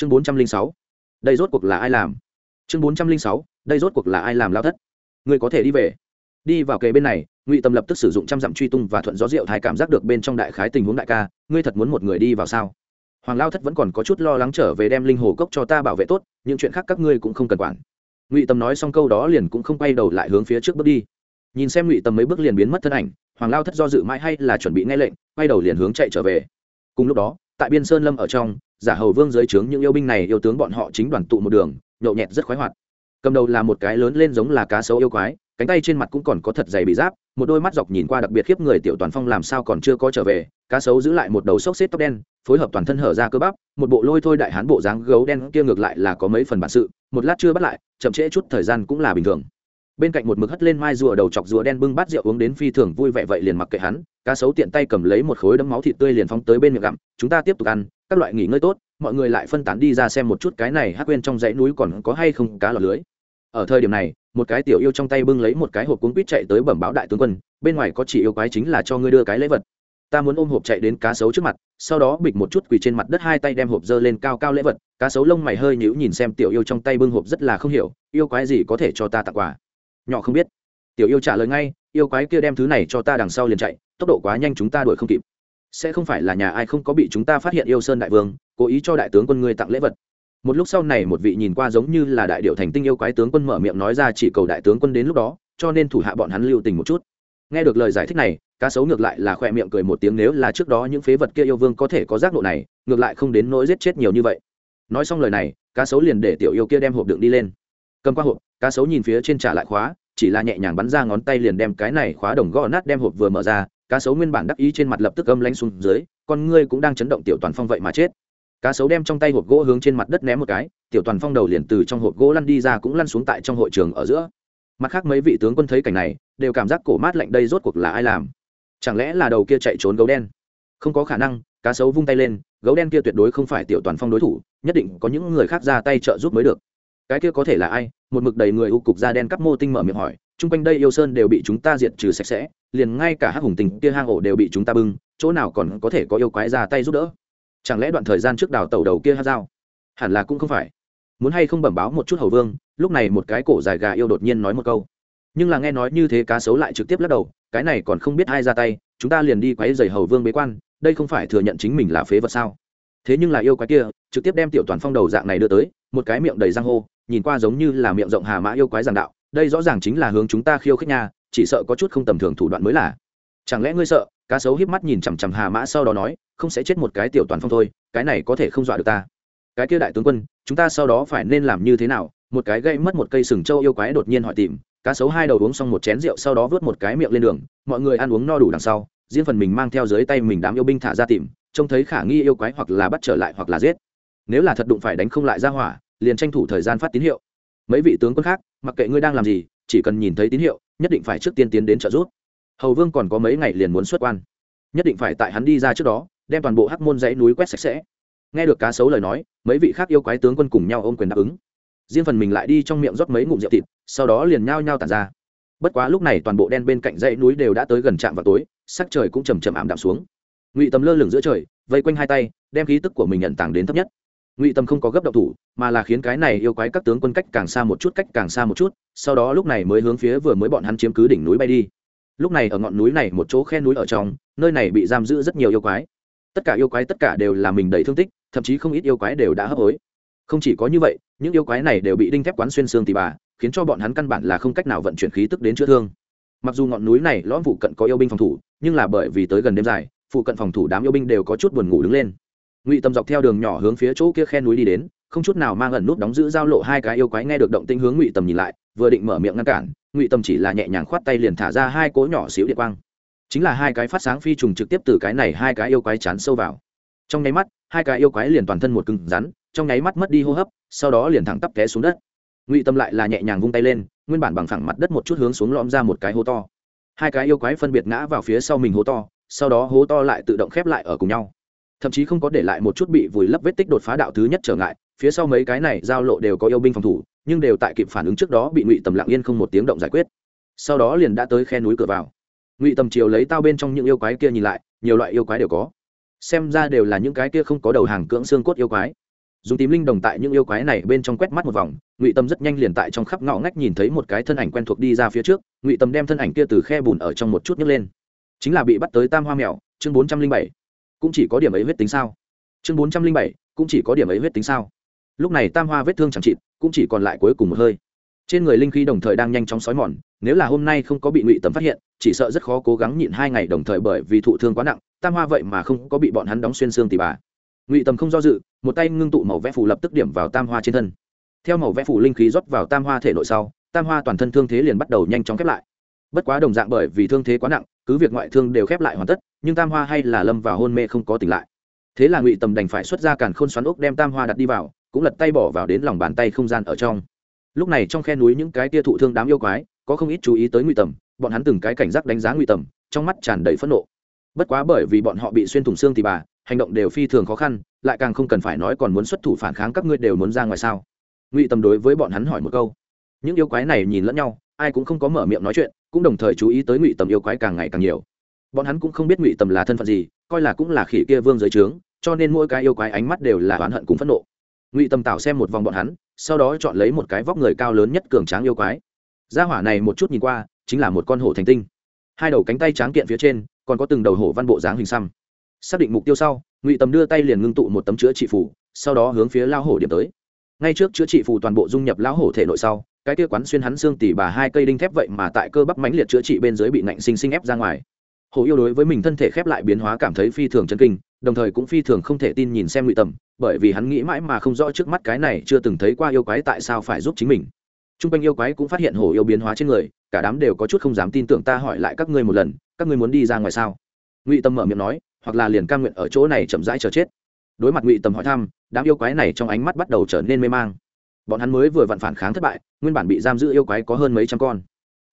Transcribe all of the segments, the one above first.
chương bốn trăm linh sáu. Đây rốt cuộc là ai làm? Chương bốn trăm linh sáu, đây rốt cuộc là ai làm lao thất? Ngươi có thể đi về. Đi vào kề bên này, ngụy tâm lập tức sử dụng trăm dặm truy tung và thuận gió rượu thái cảm giác được bên trong đại khái tình huống đại ca, ngươi thật muốn một người đi vào sao? Hoàng lao thất vẫn còn có chút lo lắng trở về đem linh hồ cốc cho ta bảo vệ tốt, những chuyện khác các ngươi cũng không cần quản. Ngụy tâm nói xong câu đó liền cũng không quay đầu lại hướng phía trước bước đi. Nhìn xem ngụy tâm mấy bước liền biến mất thân ảnh, hoàng lao thất do dự mãi hay là chuẩn bị nghe lệnh, quay đầu liền hướng chạy trở về. Cùng lúc đó, tại biên sơn lâm ở trong giả hầu vương dưới trướng những yêu binh này, yêu tướng bọn họ chính đoàn tụ một đường, nhậu nhẹt rất khoái hoạt. Cầm đầu là một cái lớn lên giống là cá sấu yêu quái, cánh tay trên mặt cũng còn có thật dày bị giáp, một đôi mắt dọc nhìn qua đặc biệt khiếp người tiểu toàn phong làm sao còn chưa có trở về, cá sấu giữ lại một đầu xốc xếp tóc đen, phối hợp toàn thân hở ra cơ bắp, một bộ lôi thôi đại hán bộ dáng gấu đen, kia ngược lại là có mấy phần bản sự, một lát chưa bắt lại, chậm trễ chút thời gian cũng là bình thường bên cạnh một mực hất lên mai rùa đầu chọc rùa đen bưng bát rượu uống đến phi thường vui vẻ vậy liền mặc kệ hắn, cá sấu tiện tay cầm lấy một khối đấm máu thịt tươi liền phóng tới bên miệng gặm, chúng ta tiếp tục ăn, các loại nghỉ ngơi tốt, mọi người lại phân tán đi ra xem một chút cái này hát quên trong dãy núi còn có hay không cá lọt lưới. Ở thời điểm này, một cái tiểu yêu trong tay bưng lấy một cái hộp cuốn quýt chạy tới bẩm báo đại tướng quân, bên ngoài có chỉ yêu quái chính là cho ngươi đưa cái lễ vật. Ta muốn ôm hộp chạy đến cá sấu trước mặt, sau đó bịch một chút quỳ trên mặt đất hai tay đem hộp dơ lên cao cao lễ vật. Cá sấu lông mày hơi nhíu nhìn xem tiểu yêu trong tay bưng hộp rất là không hiểu, yêu quái gì có thể cho ta tặng quà? Nhỏ không biết. Tiểu yêu trả lời ngay, yêu quái kia đem thứ này cho ta đằng sau liền chạy, tốc độ quá nhanh chúng ta đuổi không kịp. Sẽ không phải là nhà ai không có bị chúng ta phát hiện yêu sơn đại vương, cố ý cho đại tướng quân ngươi tặng lễ vật. Một lúc sau này một vị nhìn qua giống như là đại điệu thành tinh yêu quái tướng quân mở miệng nói ra chỉ cầu đại tướng quân đến lúc đó, cho nên thủ hạ bọn hắn lưu tình một chút. Nghe được lời giải thích này, cá sấu ngược lại là khoe miệng cười một tiếng nếu là trước đó những phế vật kia yêu vương có thể có giác độ này, ngược lại không đến nỗi giết chết nhiều như vậy. Nói xong lời này, cá sấu liền để tiểu yêu kia đem hộp đựng đi lên. Cầm qua hộp cá sấu nhìn phía trên trả lại khóa, chỉ là nhẹ nhàng bắn ra ngón tay liền đem cái này khóa đồng gõ nát đem hộp vừa mở ra, cá sấu nguyên bản đắc ý trên mặt lập tức âm lanh xuống dưới, con ngươi cũng đang chấn động tiểu toàn phong vậy mà chết. Cá sấu đem trong tay hộp gỗ hướng trên mặt đất ném một cái, tiểu toàn phong đầu liền từ trong hộp gỗ lăn đi ra cũng lăn xuống tại trong hội trường ở giữa. Mặt khác mấy vị tướng quân thấy cảnh này, đều cảm giác cổ mát lạnh đây rốt cuộc là ai làm? Chẳng lẽ là đầu kia chạy trốn gấu đen? Không có khả năng, cá sấu vung tay lên, gấu đen kia tuyệt đối không phải tiểu toàn phong đối thủ, nhất định có những người khác ra tay trợ giúp mới được. Cái kia có thể là ai? Một mực đầy người u cục da đen cắp mô tinh mở miệng hỏi chung quanh đây yêu sơn đều bị chúng ta diệt trừ sạch sẽ, liền ngay cả hắc hùng tình kia hang ổ đều bị chúng ta bưng, chỗ nào còn có thể có yêu quái ra tay giúp đỡ? Chẳng lẽ đoạn thời gian trước đào tàu đầu kia hát dao hẳn là cũng không phải? Muốn hay không bẩm báo một chút hầu vương, lúc này một cái cổ dài gà yêu đột nhiên nói một câu. Nhưng là nghe nói như thế cá sấu lại trực tiếp lắc đầu, cái này còn không biết ai ra tay, chúng ta liền đi quấy giày hầu vương bế quan, đây không phải thừa nhận chính mình là phế vật sao? Thế nhưng là yêu quái kia, trực tiếp đem tiểu toàn phong đầu dạng này đưa tới, một cái miệng đầy răng hô nhìn qua giống như là miệng rộng hà mã yêu quái giảng đạo, đây rõ ràng chính là hướng chúng ta khiêu khích nha, chỉ sợ có chút không tầm thường thủ đoạn mới là. Chẳng lẽ ngươi sợ, cá sấu híp mắt nhìn chằm chằm hà mã sau đó nói, không sẽ chết một cái tiểu toàn phong thôi, cái này có thể không dọa được ta. Cái kia đại tướng quân, chúng ta sau đó phải nên làm như thế nào? Một cái gây mất một cây sừng trâu yêu quái đột nhiên hỏi tìm, cá sấu hai đầu uống xong một chén rượu sau đó vớt một cái miệng lên đường, mọi người ăn uống no đủ đằng sau, riêng phần mình mang theo dưới tay mình đám yêu binh thả ra tìm, trông thấy khả nghi yêu quái hoặc là bắt trở lại hoặc là giết. Nếu là thật đụng phải đánh không lại ra hỏa liền tranh thủ thời gian phát tín hiệu. Mấy vị tướng quân khác, mặc kệ ngươi đang làm gì, chỉ cần nhìn thấy tín hiệu, nhất định phải trước tiên tiến đến trợ giúp. Hầu vương còn có mấy ngày liền muốn xuất quan. Nhất định phải tại hắn đi ra trước đó, đem toàn bộ hắc môn dãy núi quét sạch sẽ. Nghe được cá sấu lời nói, mấy vị khác yêu quái tướng quân cùng nhau ôm quyền đáp ứng. Riêng phần mình lại đi trong miệng rót mấy ngụm rượu thịt, sau đó liền nhao nhao tàn ra. Bất quá lúc này toàn bộ đen bên cạnh dãy núi đều đã tới gần trạm vào tối, sắc trời cũng chầm chầm ảm đạm xuống. Ngụy tầm lơ lửng giữa trời, vây quanh hai tay, đem khí tức của mình nhận tàng đến thấp nhất ngụy tâm không có gấp động thủ, mà là khiến cái này yêu quái các tướng quân cách càng xa một chút, cách càng xa một chút, sau đó lúc này mới hướng phía vừa mới bọn hắn chiếm cứ đỉnh núi bay đi. Lúc này ở ngọn núi này một chỗ khe núi ở trong, nơi này bị giam giữ rất nhiều yêu quái. Tất cả yêu quái tất cả đều là mình đầy thương tích, thậm chí không ít yêu quái đều đã hấp hối. Không chỉ có như vậy, những yêu quái này đều bị đinh thép quán xuyên xương tì bà, khiến cho bọn hắn căn bản là không cách nào vận chuyển khí tức đến chữa thương. Mặc dù ngọn núi này lõm phụ cận có yêu binh phòng thủ, nhưng là bởi vì tới gần đêm dài, phụ cận phòng thủ đám yêu binh đều có chút buồn ngủ đứng lên ngụy tâm dọc theo đường nhỏ hướng phía chỗ kia khe núi đi đến không chút nào mang ẩn nút đóng giữ giao lộ hai cái yêu quái nghe được động tinh hướng ngụy tầm nhìn lại vừa định mở miệng ngăn cản ngụy tầm chỉ là nhẹ nhàng khoát tay liền thả ra hai cỗ nhỏ xíu điện quang chính là hai cái phát sáng phi trùng trực tiếp từ cái này hai cái yêu quái chán sâu vào trong nháy mắt hai cái yêu quái liền toàn thân một cứng rắn trong nháy mắt mất đi hô hấp sau đó liền thẳng tắp té xuống đất ngụy tâm lại là nhẹ nhàng vung tay lên nguyên bản bằng phẳng mặt đất một chút hướng xuống lõm ra một cái hố to hai cái yêu quái phân biệt ngã vào phía sau mình hố to sau đó hố to lại tự động khép lại ở cùng nhau thậm chí không có để lại một chút bị vùi lấp vết tích đột phá đạo thứ nhất trở ngại, phía sau mấy cái này giao lộ đều có yêu binh phòng thủ, nhưng đều tại kịp phản ứng trước đó bị ngụy tầm lặng yên không một tiếng động giải quyết. Sau đó liền đã tới khe núi cửa vào. Ngụy tầm chiều lấy tao bên trong những yêu quái kia nhìn lại, nhiều loại yêu quái đều có. Xem ra đều là những cái kia không có đầu hàng cưỡng xương cốt yêu quái. Dùng tím linh đồng tại những yêu quái này bên trong quét mắt một vòng, ngụy tâm rất nhanh liền tại trong khắp ngõ ngách nhìn thấy một cái thân ảnh quen thuộc đi ra phía trước, ngụy tâm đem thân ảnh kia từ khe bùn ở trong một chút nhấc lên. Chính là bị bắt tới tam hoa mèo, chương bốn trăm linh bảy cũng chỉ có điểm ấy huyết tính sao? Chương bốn trăm linh bảy, cũng chỉ có điểm ấy huyết tính sao? Lúc này tam hoa vết thương chẳng chịt, cũng chỉ còn lại cuối cùng một hơi. Trên người linh khí đồng thời đang nhanh chóng xói mòn, nếu là hôm nay không có bị ngụy tầm phát hiện, chỉ sợ rất khó cố gắng nhịn hai ngày đồng thời bởi vì thụ thương quá nặng, tam hoa vậy mà không có bị bọn hắn đóng xuyên xương tỉ bà. Ngụy tầm không do dự, một tay ngưng tụ màu vẽ phủ lập tức điểm vào tam hoa trên thân. Theo màu vẽ phủ linh khí rót vào tam hoa thể nội sau, tam hoa toàn thân thương thế liền bắt đầu nhanh chóng khép lại. Bất quá đồng dạng bởi vì thương thế quá nặng cứ việc ngoại thương đều khép lại hoàn tất, nhưng tam hoa hay là lâm vào hôn mê không có tỉnh lại. Thế là ngụy tầm đành phải xuất ra càn khôn xoắn ốc đem tam hoa đặt đi vào, cũng lật tay bỏ vào đến lòng bàn tay không gian ở trong. Lúc này trong khe núi những cái tia thụ thương đám yêu quái, có không ít chú ý tới ngụy tầm, bọn hắn từng cái cảnh giác đánh giá ngụy tầm, trong mắt tràn đầy phẫn nộ. Bất quá bởi vì bọn họ bị xuyên thủng xương thì bà, hành động đều phi thường khó khăn, lại càng không cần phải nói còn muốn xuất thủ phản kháng các ngươi đều muốn ra ngoài sao. Ngụy tầm đối với bọn hắn hỏi một câu. Những yêu quái này nhìn lẫn nhau, ai cũng không có mở miệng nói chuyện cũng đồng thời chú ý tới ngụy tầm yêu quái càng ngày càng nhiều. Bọn hắn cũng không biết ngụy tầm là thân phận gì, coi là cũng là khỉ kia vương giới trướng, cho nên mỗi cái yêu quái ánh mắt đều là oán hận cùng phẫn nộ. Ngụy tầm tạo xem một vòng bọn hắn, sau đó chọn lấy một cái vóc người cao lớn nhất cường tráng yêu quái. Gia hỏa này một chút nhìn qua, chính là một con hổ thành tinh. Hai đầu cánh tay tráng kiện phía trên, còn có từng đầu hổ văn bộ dáng hình xăm. Xác định mục tiêu sau, ngụy tầm đưa tay liền ngưng tụ một tấm chữa trị phủ sau đó hướng phía lao hổ điểm tới. Ngay trước chữa trị phù toàn bộ dung nhập lão hổ thể nội sau cái kia quán xuyên hắn xương tỉ bà hai cây đinh thép vậy mà tại cơ bắp mãnh liệt chữa trị bên dưới bị nạnh sinh sinh ép ra ngoài. Hổ yêu đối với mình thân thể khép lại biến hóa cảm thấy phi thường chân kinh, đồng thời cũng phi thường không thể tin nhìn xem ngụy tầm, bởi vì hắn nghĩ mãi mà không rõ trước mắt cái này chưa từng thấy qua yêu quái tại sao phải giúp chính mình. T r u n g quanh yêu quái cũng phát hiện hổ yêu biến hóa trên người, cả đám đều có chút không dám tin tưởng ta hỏi lại các ngươi một lần, các ngươi muốn đi ra ngoài sao? Ngụy tầm mở miệng nói, hoặc là liền cam nguyện ở chỗ này chậm rãi chờ chết. Đối mặt ngụy tầm hỏi thăm, đám yêu quái này trong ánh mắt bắt đầu trở nên mê mang bọn hắn mới vừa vặn phản kháng thất bại, nguyên bản bị giam giữ yêu quái có hơn mấy trăm con.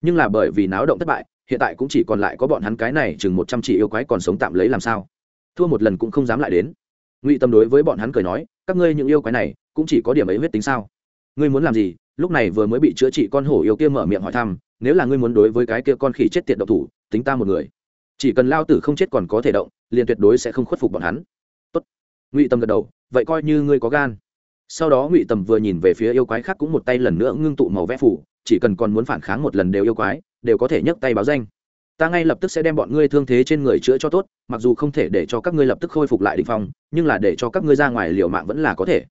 Nhưng là bởi vì náo động thất bại, hiện tại cũng chỉ còn lại có bọn hắn cái này chừng một trăm chỉ yêu quái còn sống tạm lấy làm sao. Thua một lần cũng không dám lại đến. Ngụy tâm đối với bọn hắn cười nói, các ngươi những yêu quái này, cũng chỉ có điểm ấy huyết tính sao? Ngươi muốn làm gì? Lúc này vừa mới bị chữa trị con hổ yêu kia mở miệng hỏi thăm, nếu là ngươi muốn đối với cái kia con khỉ chết tiệt độc thủ, tính ta một người. Chỉ cần lao tử không chết còn có thể động, liền tuyệt đối sẽ không khuất phục bọn hắn. Tốt. ngụy tâm gật đầu, vậy coi như ngươi có gan sau đó ngụy tầm vừa nhìn về phía yêu quái khác cũng một tay lần nữa ngưng tụ màu vẽ phủ, chỉ cần còn muốn phản kháng một lần đều yêu quái, đều có thể nhấc tay báo danh. Ta ngay lập tức sẽ đem bọn ngươi thương thế trên người chữa cho tốt, mặc dù không thể để cho các ngươi lập tức khôi phục lại định phong, nhưng là để cho các ngươi ra ngoài liều mạng vẫn là có thể.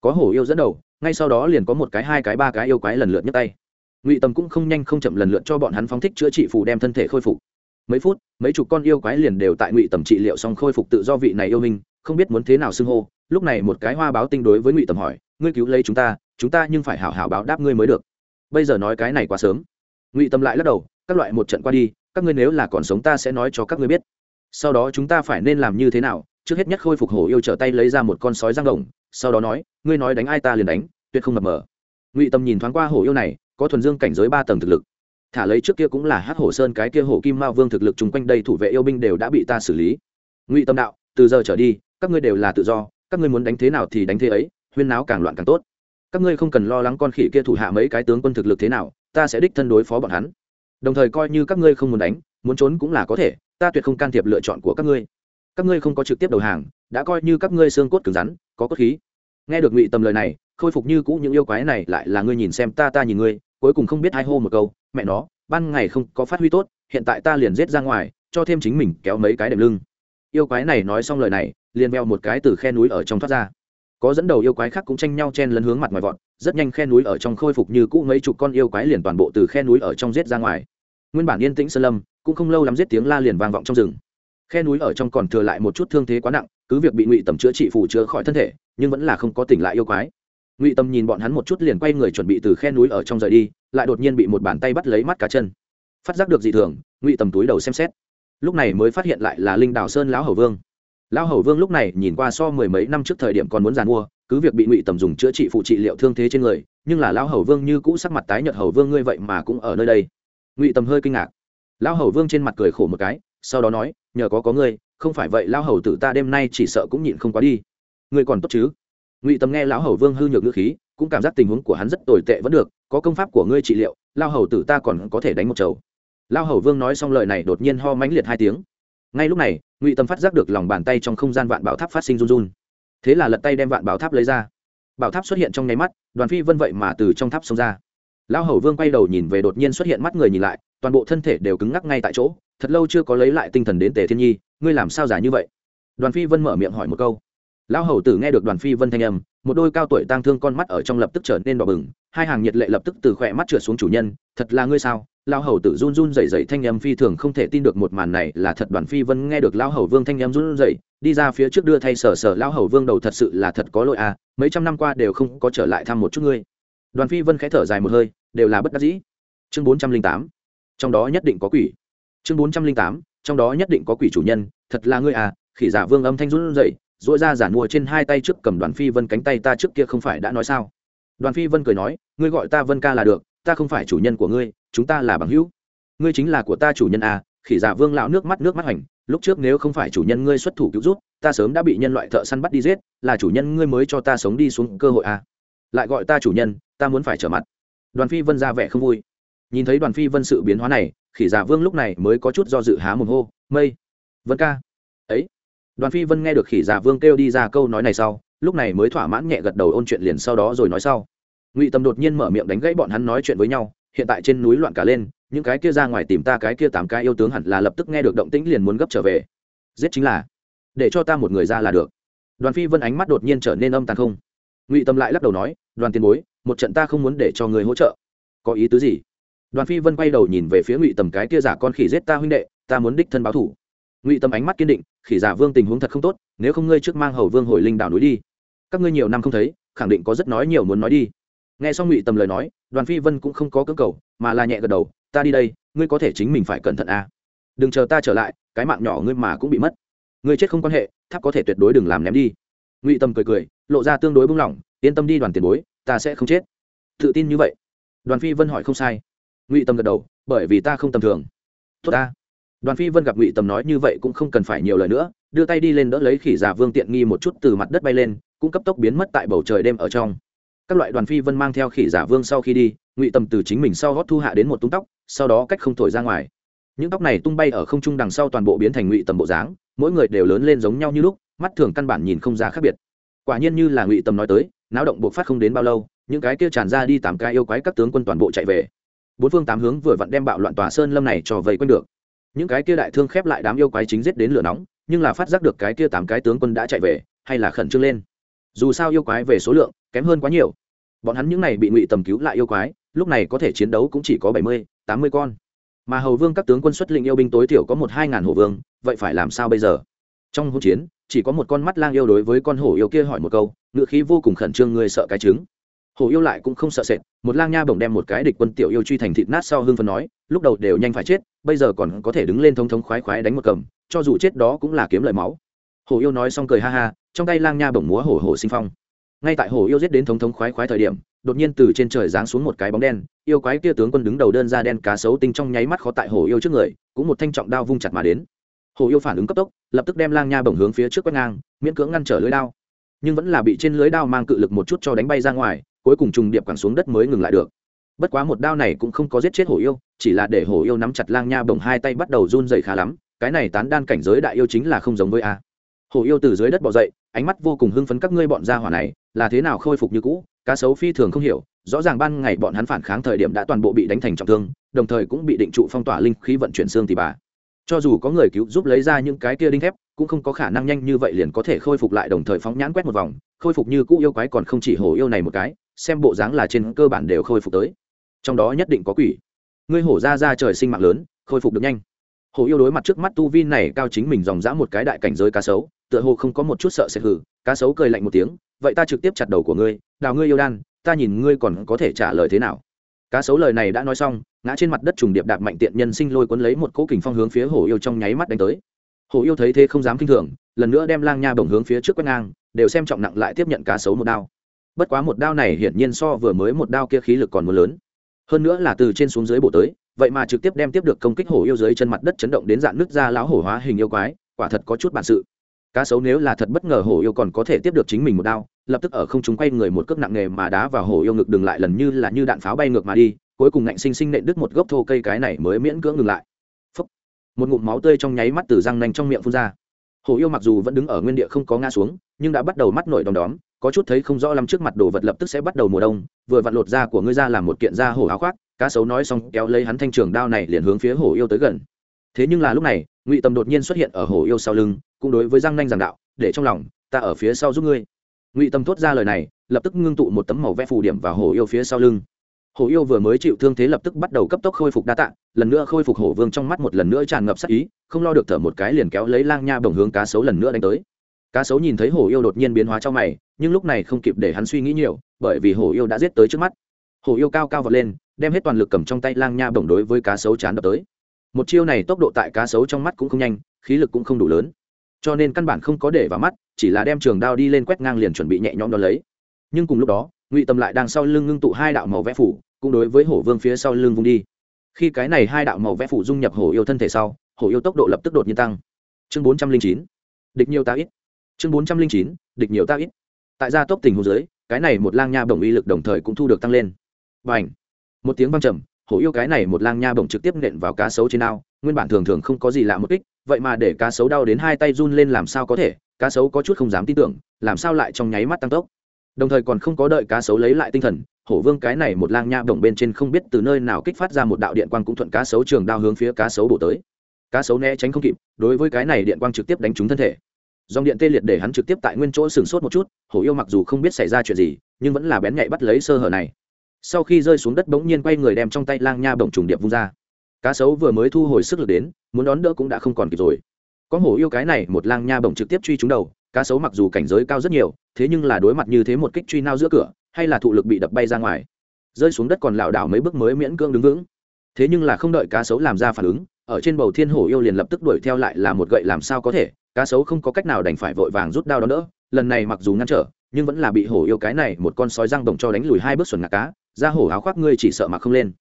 Có hổ yêu dẫn đầu, ngay sau đó liền có một cái, hai cái, ba cái yêu quái lần lượt nhấc tay. Ngụy tầm cũng không nhanh không chậm lần lượt cho bọn hắn phóng thích chữa trị phù đem thân thể khôi phục. Mấy phút, mấy chục con yêu quái liền đều tại ngụy tầm trị liệu xong khôi phục tự do vị này yêu hình không biết muốn thế nào xưng hô, lúc này một cái hoa báo tinh đối với ngụy tầm hỏi, ngươi cứu lấy chúng ta chúng ta nhưng phải hảo hảo báo đáp ngươi mới được. Bây giờ nói cái này quá sớm. Ngụy tầm lại lắc đầu, các loại một trận qua đi, các ngươi nếu là còn sống ta sẽ nói cho các ngươi biết. Sau đó chúng ta phải nên làm như thế nào? Trước hết nhất khôi phục hổ yêu trở tay lấy ra một con sói giang đồng, sau đó nói, ngươi nói đánh ai ta liền đánh, tuyệt không mập mờ. Ngụy tâm nhìn thoáng qua hổ yêu này, có thuần dương cảnh giới ba tầng thực lực. Thả lấy trước kia cũng là hát hổ sơn cái kia hổ kim mao vương thực lực chung quanh đây thủ vệ yêu binh đều đã bị ta xử lý. Ngụy tâm đạo, từ giờ trở đi các ngươi đều là tự do, các ngươi muốn đánh thế nào thì đánh thế ấy, huyên náo càng loạn càng tốt. Các ngươi không cần lo lắng con khỉ kia thủ hạ mấy cái tướng quân thực lực thế nào, ta sẽ đích thân đối phó bọn hắn. Đồng thời coi như các ngươi không muốn đánh, muốn trốn cũng là có thể, ta tuyệt không can thiệp lựa chọn của các ngươi. Các ngươi không có trực tiếp đầu hàng, đã coi như các ngươi xương cốt cứng rắn, có cốt khí. Nghe được ngụy tầm lời này, khôi phục như cũ những yêu quái này lại là ngươi nhìn xem ta ta nhìn ngươi, cuối cùng không biết hai hô một câu, mẹ nó, ban ngày không có phát huy tốt, hiện tại ta liền giết ra ngoài, cho thêm chính mình kéo mấy cái đệm lưng. Yêu quái này nói xong lời này liền veo một cái từ khe núi ở trong thoát ra. Có dẫn đầu yêu quái khác cũng tranh nhau chen lấn hướng mặt ngoài vọt, rất nhanh khe núi ở trong khôi phục như cũ mấy chục con yêu quái liền toàn bộ từ khe núi ở trong giết ra ngoài. Nguyên bản yên tĩnh sơn lâm, cũng không lâu lắm giết tiếng la liền vang vọng trong rừng. Khe núi ở trong còn thừa lại một chút thương thế quá nặng, cứ việc bị ngụy tầm chữa trị phủ chữa khỏi thân thể, nhưng vẫn là không có tỉnh lại yêu quái. Ngụy tầm nhìn bọn hắn một chút liền quay người chuẩn bị từ khe núi ở trong rời đi, lại đột nhiên bị một bàn tay bắt lấy mắt cá chân. Phát giác được dị thường, ngụy tầm túi đầu xem xét. Lúc này mới phát hiện lại là linh đào sơn lão hầu vương lão hầu vương lúc này nhìn qua so mười mấy năm trước thời điểm còn muốn giàn mua, cứ việc bị ngụy tầm dùng chữa trị phụ trị liệu thương thế trên người, nhưng là lão hầu vương như cũ sắc mặt tái nhợt hầu vương ngươi vậy mà cũng ở nơi đây. Ngụy tầm hơi kinh ngạc. Lão hầu vương trên mặt cười khổ một cái, sau đó nói, nhờ có có ngươi, không phải vậy lão hầu tử ta đêm nay chỉ sợ cũng nhịn không quá đi. Ngươi còn tốt chứ? Ngụy tầm nghe lão hầu vương hư nhược ngữ khí, cũng cảm giác tình huống của hắn rất tồi tệ vẫn được, có công pháp của ngươi trị liệu, lão hầu tử ta còn có thể đánh một chầu. Lão hầu vương nói xong lời này đột nhiên ho mãnh liệt hai tiếng ngay lúc này, ngụy tâm phát giác được lòng bàn tay trong không gian vạn bảo tháp phát sinh run run. Thế là lật tay đem vạn bảo tháp lấy ra. Bảo tháp xuất hiện trong nháy mắt, đoàn phi vân vậy mà từ trong tháp xông ra. Lão hầu vương quay đầu nhìn về đột nhiên xuất hiện mắt người nhìn lại, toàn bộ thân thể đều cứng ngắc ngay tại chỗ, thật lâu chưa có lấy lại tinh thần đến tề thiên nhi, ngươi làm sao giả như vậy? Đoàn phi vân mở miệng hỏi một câu. Lão hầu tử nghe được đoàn phi vân thanh âm, một đôi cao tuổi tang thương con mắt ở trong lập tức trở nên đỏ bừng, hai hàng nhiệt lệ lập tức từ khỏe mắt trượt xuống chủ nhân, thật là ngươi sao? Lão hầu tử run run rẩy rẩy, thanh âm phi thường không thể tin được một màn này là thật đoàn phi vân nghe được lão hầu vương thanh âm run rẩy đi ra phía trước đưa thay sở sở lão hầu vương đầu thật sự là thật có lỗi à mấy trăm năm qua đều không có trở lại thăm một chút ngươi. Đoàn phi vân khẽ thở dài một hơi, đều là bất đắc dĩ. Chương bốn trăm linh tám, trong đó nhất định có quỷ. Chương bốn trăm linh tám, trong đó nhất định có quỷ chủ nhân, thật là ngươi à khỉ giả vương âm thanh run rẩy dỗi ra giả mua trên hai tay trước cầm đoàn phi vân cánh tay ta trước kia không phải đã nói sao? Đoàn phi vân cười nói, ngươi gọi ta vân ca là được, ta không phải chủ nhân của ngươi chúng ta là bằng hữu. Ngươi chính là của ta chủ nhân à khỉ giả vương lão nước mắt nước mắt hoành, lúc trước nếu không phải chủ nhân ngươi xuất thủ cứu rút ta sớm đã bị nhân loại thợ săn bắt đi giết, là chủ nhân ngươi mới cho ta sống đi xuống cơ hội à. Lại gọi ta chủ nhân, ta muốn phải trở mặt. Đoàn phi vân ra vẻ không vui. Nhìn thấy đoàn phi vân sự biến hóa này, khỉ giả vương lúc này mới có chút do dự há mồm hô, mây, vân ca. Ấy. Đoàn phi vân nghe được khỉ giả vương kêu đi ra câu nói này sau, lúc này mới thỏa mãn nhẹ gật đầu ôn chuyện liền sau đó rồi nói sau. Ngụy tâm đột nhiên mở miệng đánh gãy bọn hắn nói chuyện với nhau hiện tại trên núi loạn cả lên, những cái kia ra ngoài tìm ta cái kia tám cái yêu tướng hẳn là lập tức nghe được động tĩnh liền muốn gấp trở về. Giết chính là, để cho ta một người ra là được. Đoàn phi vân ánh mắt đột nhiên trở nên âm tàn không. Ngụy tâm lại lắc đầu nói, đoàn tiền bối, một trận ta không muốn để cho người hỗ trợ. Có ý tứ gì? Đoàn phi vân quay đầu nhìn về phía ngụy tầm cái kia giả con khỉ giết ta huynh đệ, ta muốn đích thân báo thủ. Ngụy tâm ánh mắt kiên định, khỉ giả vương tình huống thật không tốt, nếu không ngươi trước mang hầu vương hồi linh đảo núi đi. Các ngươi nhiều năm không thấy, khẳng định có rất nói nhiều muốn nói đi. Nghe xong ngụy tâm lời nói đoàn phi vân cũng không có cơ cầu, mà là nhẹ gật đầu, ta đi đây, ngươi có thể chính mình phải cẩn thận à. đừng chờ ta trở lại, cái mạng nhỏ ngươi mà cũng bị mất. Ngươi chết không quan hệ, tháp có thể tuyệt đối đừng làm ném đi. Ngụy tâm cười cười, lộ ra tương đối bung lỏng yên tâm đi đoàn tiền bối, ta sẽ không chết. Tự tin như vậy? Đoàn phi vân hỏi không sai. Ngụy tâm gật đầu, bởi vì ta không tầm thường. Tốt ta. Đoàn phi vân gặp ngụy tâm nói như vậy cũng không cần phải nhiều lời nữa, đưa tay đi lên đỡ lấy khỉ già vương tiện nghi một chút từ mặt đất bay lên, cũng cấp tốc biến mất tại bầu trời đêm ở trong các loại đoàn phi vân mang theo khỉ giả vương sau khi đi, ngụy tâm từ chính mình sau gót thu hạ đến một tung tóc, sau đó cách không thổi ra ngoài. Những tóc này tung bay ở không trung đằng sau toàn bộ biến thành ngụy tầm bộ dáng, mỗi người đều lớn lên giống nhau như lúc, mắt thường căn bản nhìn không ra khác biệt. Quả nhiên như là ngụy tầm nói tới, náo động buộc phát không đến bao lâu, những cái kia tràn ra đi tám cái yêu quái các tướng quân toàn bộ chạy về. Bốn phương tám hướng vừa vặn đem bạo loạn tòa sơn lâm này cho vây quanh được. Những cái kia đại thương khép lại đám yêu quái chính giết đến lửa nóng, nhưng là phát giác được cái kia tám cái tướng quân đã chạy về, hay là khẩn trương lên. Dù sao yêu quái về số lượng kém hơn quá nhiều. Bọn hắn những này bị ngụy tầm cứu lại yêu quái, lúc này có thể chiến đấu cũng chỉ có bảy mươi, tám mươi con. Mà hầu vương các tướng quân xuất lĩnh yêu binh tối thiểu có một hai ngàn hổ vương, vậy phải làm sao bây giờ? Trong hỗn chiến, chỉ có một con mắt lang yêu đối với con hổ yêu kia hỏi một câu, ngựa khí vô cùng khẩn trương, người sợ cái trứng. Hổ yêu lại cũng không sợ sệt, một lang nha bổng đem một cái địch quân tiểu yêu truy thành thịt nát sau hương phân nói, lúc đầu đều nhanh phải chết, bây giờ còn có thể đứng lên thông thống khoái khoái đánh một cầm, cho dù chết đó cũng là kiếm lời máu. Hổ yêu nói xong cười ha ha, trong tay lang nha bổng múa hổ hổ sinh phong ngay tại hổ yêu giết đến thống thống khoái khoái thời điểm, đột nhiên từ trên trời giáng xuống một cái bóng đen, yêu quái kia tướng quân đứng đầu đơn ra đen cá sấu tinh trong nháy mắt khó tại hổ yêu trước người, cũng một thanh trọng đao vung chặt mà đến. Hổ yêu phản ứng cấp tốc, lập tức đem lang nha bổng hướng phía trước quét ngang, miễn cưỡng ngăn trở lưới đao. Nhưng vẫn là bị trên lưới đao mang cự lực một chút cho đánh bay ra ngoài, cuối cùng trùng điệp quẳng xuống đất mới ngừng lại được. Bất quá một đao này cũng không có giết chết hổ yêu, chỉ là để hổ yêu nắm chặt lang nha bồng hai tay bắt đầu run dày khá lắm, cái này tán đan cảnh giới đại yêu chính là không giống với a hổ yêu từ dưới đất bỏ dậy, ánh mắt vô cùng hưng phấn các ngươi bọn gia hỏa này, là thế nào khôi phục như cũ, cá sấu phi thường không hiểu, rõ ràng ban ngày bọn hắn phản kháng thời điểm đã toàn bộ bị đánh thành trọng thương, đồng thời cũng bị định trụ phong tỏa linh khí vận chuyển xương thì bà. Cho dù có người cứu giúp lấy ra những cái kia đinh thép, cũng không có khả năng nhanh như vậy liền có thể khôi phục lại đồng thời phóng nhãn quét một vòng, khôi phục như cũ yêu quái còn không chỉ hổ yêu này một cái, xem bộ dáng là trên cơ bản đều khôi phục tới. Trong đó nhất định có quỷ. Ngươi hổ ra ra trời sinh mạng lớn, khôi phục được nhanh hổ yêu đối mặt trước mắt tu vi này cao chính mình dòng dã một cái đại cảnh giới cá sấu, tựa hồ không có một chút sợ sệt hử, cá sấu cười lạnh một tiếng, vậy ta trực tiếp chặt đầu của ngươi, đào ngươi yêu đan, ta nhìn ngươi còn có thể trả lời thế nào? Cá sấu lời này đã nói xong, ngã trên mặt đất trùng điệp đạp mạnh tiện nhân sinh lôi cuốn lấy một cỗ kình phong hướng phía hổ yêu trong nháy mắt đánh tới. Hổ yêu thấy thế không dám kinh thường, lần nữa đem lang nha bổng hướng phía trước quét ngang, đều xem trọng nặng lại tiếp nhận cá sấu một đao. Bất quá một đao này hiển nhiên so vừa mới một đao kia khí lực còn muốn lớn hơn nữa là từ trên xuống dưới bổ tới, vậy mà trực tiếp đem tiếp được công kích hổ yêu dưới chân mặt đất chấn động đến dạng nước ra lão hổ hóa hình yêu quái, quả thật có chút bản sự. Cá sấu nếu là thật bất ngờ hổ yêu còn có thể tiếp được chính mình một đao, lập tức ở không chúng quay người một cước nặng nghề mà đá vào hổ yêu ngực đừng lại lần như là như đạn pháo bay ngược mà đi, cuối cùng ngạnh sinh sinh nện đứt một gốc thô cây cái này mới miễn cưỡng ngừng lại. Phúc. một ngụm máu tươi trong nháy mắt từ răng nanh trong miệng phun ra. Hổ yêu mặc dù vẫn đứng ở nguyên địa không có ngã xuống, nhưng đã bắt đầu mắt nổi đom đóm có chút thấy không rõ lắm trước mặt đồ vật lập tức sẽ bắt đầu mùa đông, vừa vặn lột da của ngươi ra làm một kiện da hổ áo khoác, cá sấu nói xong kéo lấy hắn thanh trường đao này liền hướng phía hổ yêu tới gần. Thế nhưng là lúc này, ngụy tầm đột nhiên xuất hiện ở hổ yêu sau lưng, cũng đối với giang nanh giảng đạo, để trong lòng, ta ở phía sau giúp ngươi. Ngụy tầm thốt ra lời này, lập tức ngưng tụ một tấm màu vẽ phù điểm vào hổ yêu phía sau lưng. Hổ yêu vừa mới chịu thương thế lập tức bắt đầu cấp tốc khôi phục đa tạng, lần nữa khôi phục hổ vương trong mắt một lần nữa tràn ngập sắc ý, không lo được thở một cái liền kéo lấy lang nha bồng hướng cá sấu lần nữa đánh tới. Cá sấu nhìn thấy hổ yêu đột nhiên biến hóa trong mày nhưng lúc này không kịp để hắn suy nghĩ nhiều, bởi vì hổ yêu đã giết tới trước mắt. Hổ yêu cao cao vọt lên, đem hết toàn lực cầm trong tay lang nha bổng đối với cá sấu chán đập tới. Một chiêu này tốc độ tại cá sấu trong mắt cũng không nhanh, khí lực cũng không đủ lớn. Cho nên căn bản không có để vào mắt, chỉ là đem trường đao đi lên quét ngang liền chuẩn bị nhẹ nhõm đón lấy. Nhưng cùng lúc đó, ngụy tâm lại đang sau lưng ngưng tụ hai đạo màu vẽ phủ, cũng đối với hổ vương phía sau lưng vung đi. Khi cái này hai đạo màu vẽ phủ dung nhập hổ yêu thân thể sau hổ yêu tốc độ lập tức đột nhiên tăng. Chương bốn trăm linh chín. Địch nhiều ta ít. Chương bốn trăm linh chín. Địch nhiều ta ít tại gia tốc tình hồ dưới, cái này một lang nha bổng uy lực đồng thời cũng thu được tăng lên. Và ảnh một tiếng văng trầm, hổ yêu cái này một lang nha bổng trực tiếp nện vào cá sấu trên ao, nguyên bản thường thường không có gì lạ một kích, vậy mà để cá sấu đau đến hai tay run lên làm sao có thể, cá sấu có chút không dám tin tưởng, làm sao lại trong nháy mắt tăng tốc. Đồng thời còn không có đợi cá sấu lấy lại tinh thần, hổ vương cái này một lang nha bổng bên trên không biết từ nơi nào kích phát ra một đạo điện quang cũng thuận cá sấu trường đao hướng phía cá sấu bổ tới. Cá sấu né tránh không kịp, đối với cái này điện quang trực tiếp đánh trúng thân thể dòng điện tê liệt để hắn trực tiếp tại nguyên chỗ sừng sốt một chút, hổ yêu mặc dù không biết xảy ra chuyện gì, nhưng vẫn là bén nhạy bắt lấy sơ hở này. Sau khi rơi xuống đất bỗng nhiên quay người đem trong tay lang nha bổng trùng điệp vung ra. Cá sấu vừa mới thu hồi sức lực đến, muốn đón đỡ cũng đã không còn kịp rồi. Có hổ yêu cái này, một lang nha bổng trực tiếp truy trúng đầu, cá sấu mặc dù cảnh giới cao rất nhiều, thế nhưng là đối mặt như thế một kích truy nao giữa cửa, hay là thụ lực bị đập bay ra ngoài. Rơi xuống đất còn lảo đảo mấy bước mới miễn cưỡng đứng vững. Thế nhưng là không đợi cá sấu làm ra phản ứng, ở trên bầu thiên hổ yêu liền lập tức đuổi theo lại là một gậy làm sao có thể cá sấu không có cách nào đành phải vội vàng rút đao đó nữa lần này mặc dù ngăn trở, nhưng vẫn là bị hổ yêu cái này một con sói răng đồng cho đánh lùi hai bước xuẩn ngạc cá, ra hổ áo khoác ngươi chỉ sợ mà không lên.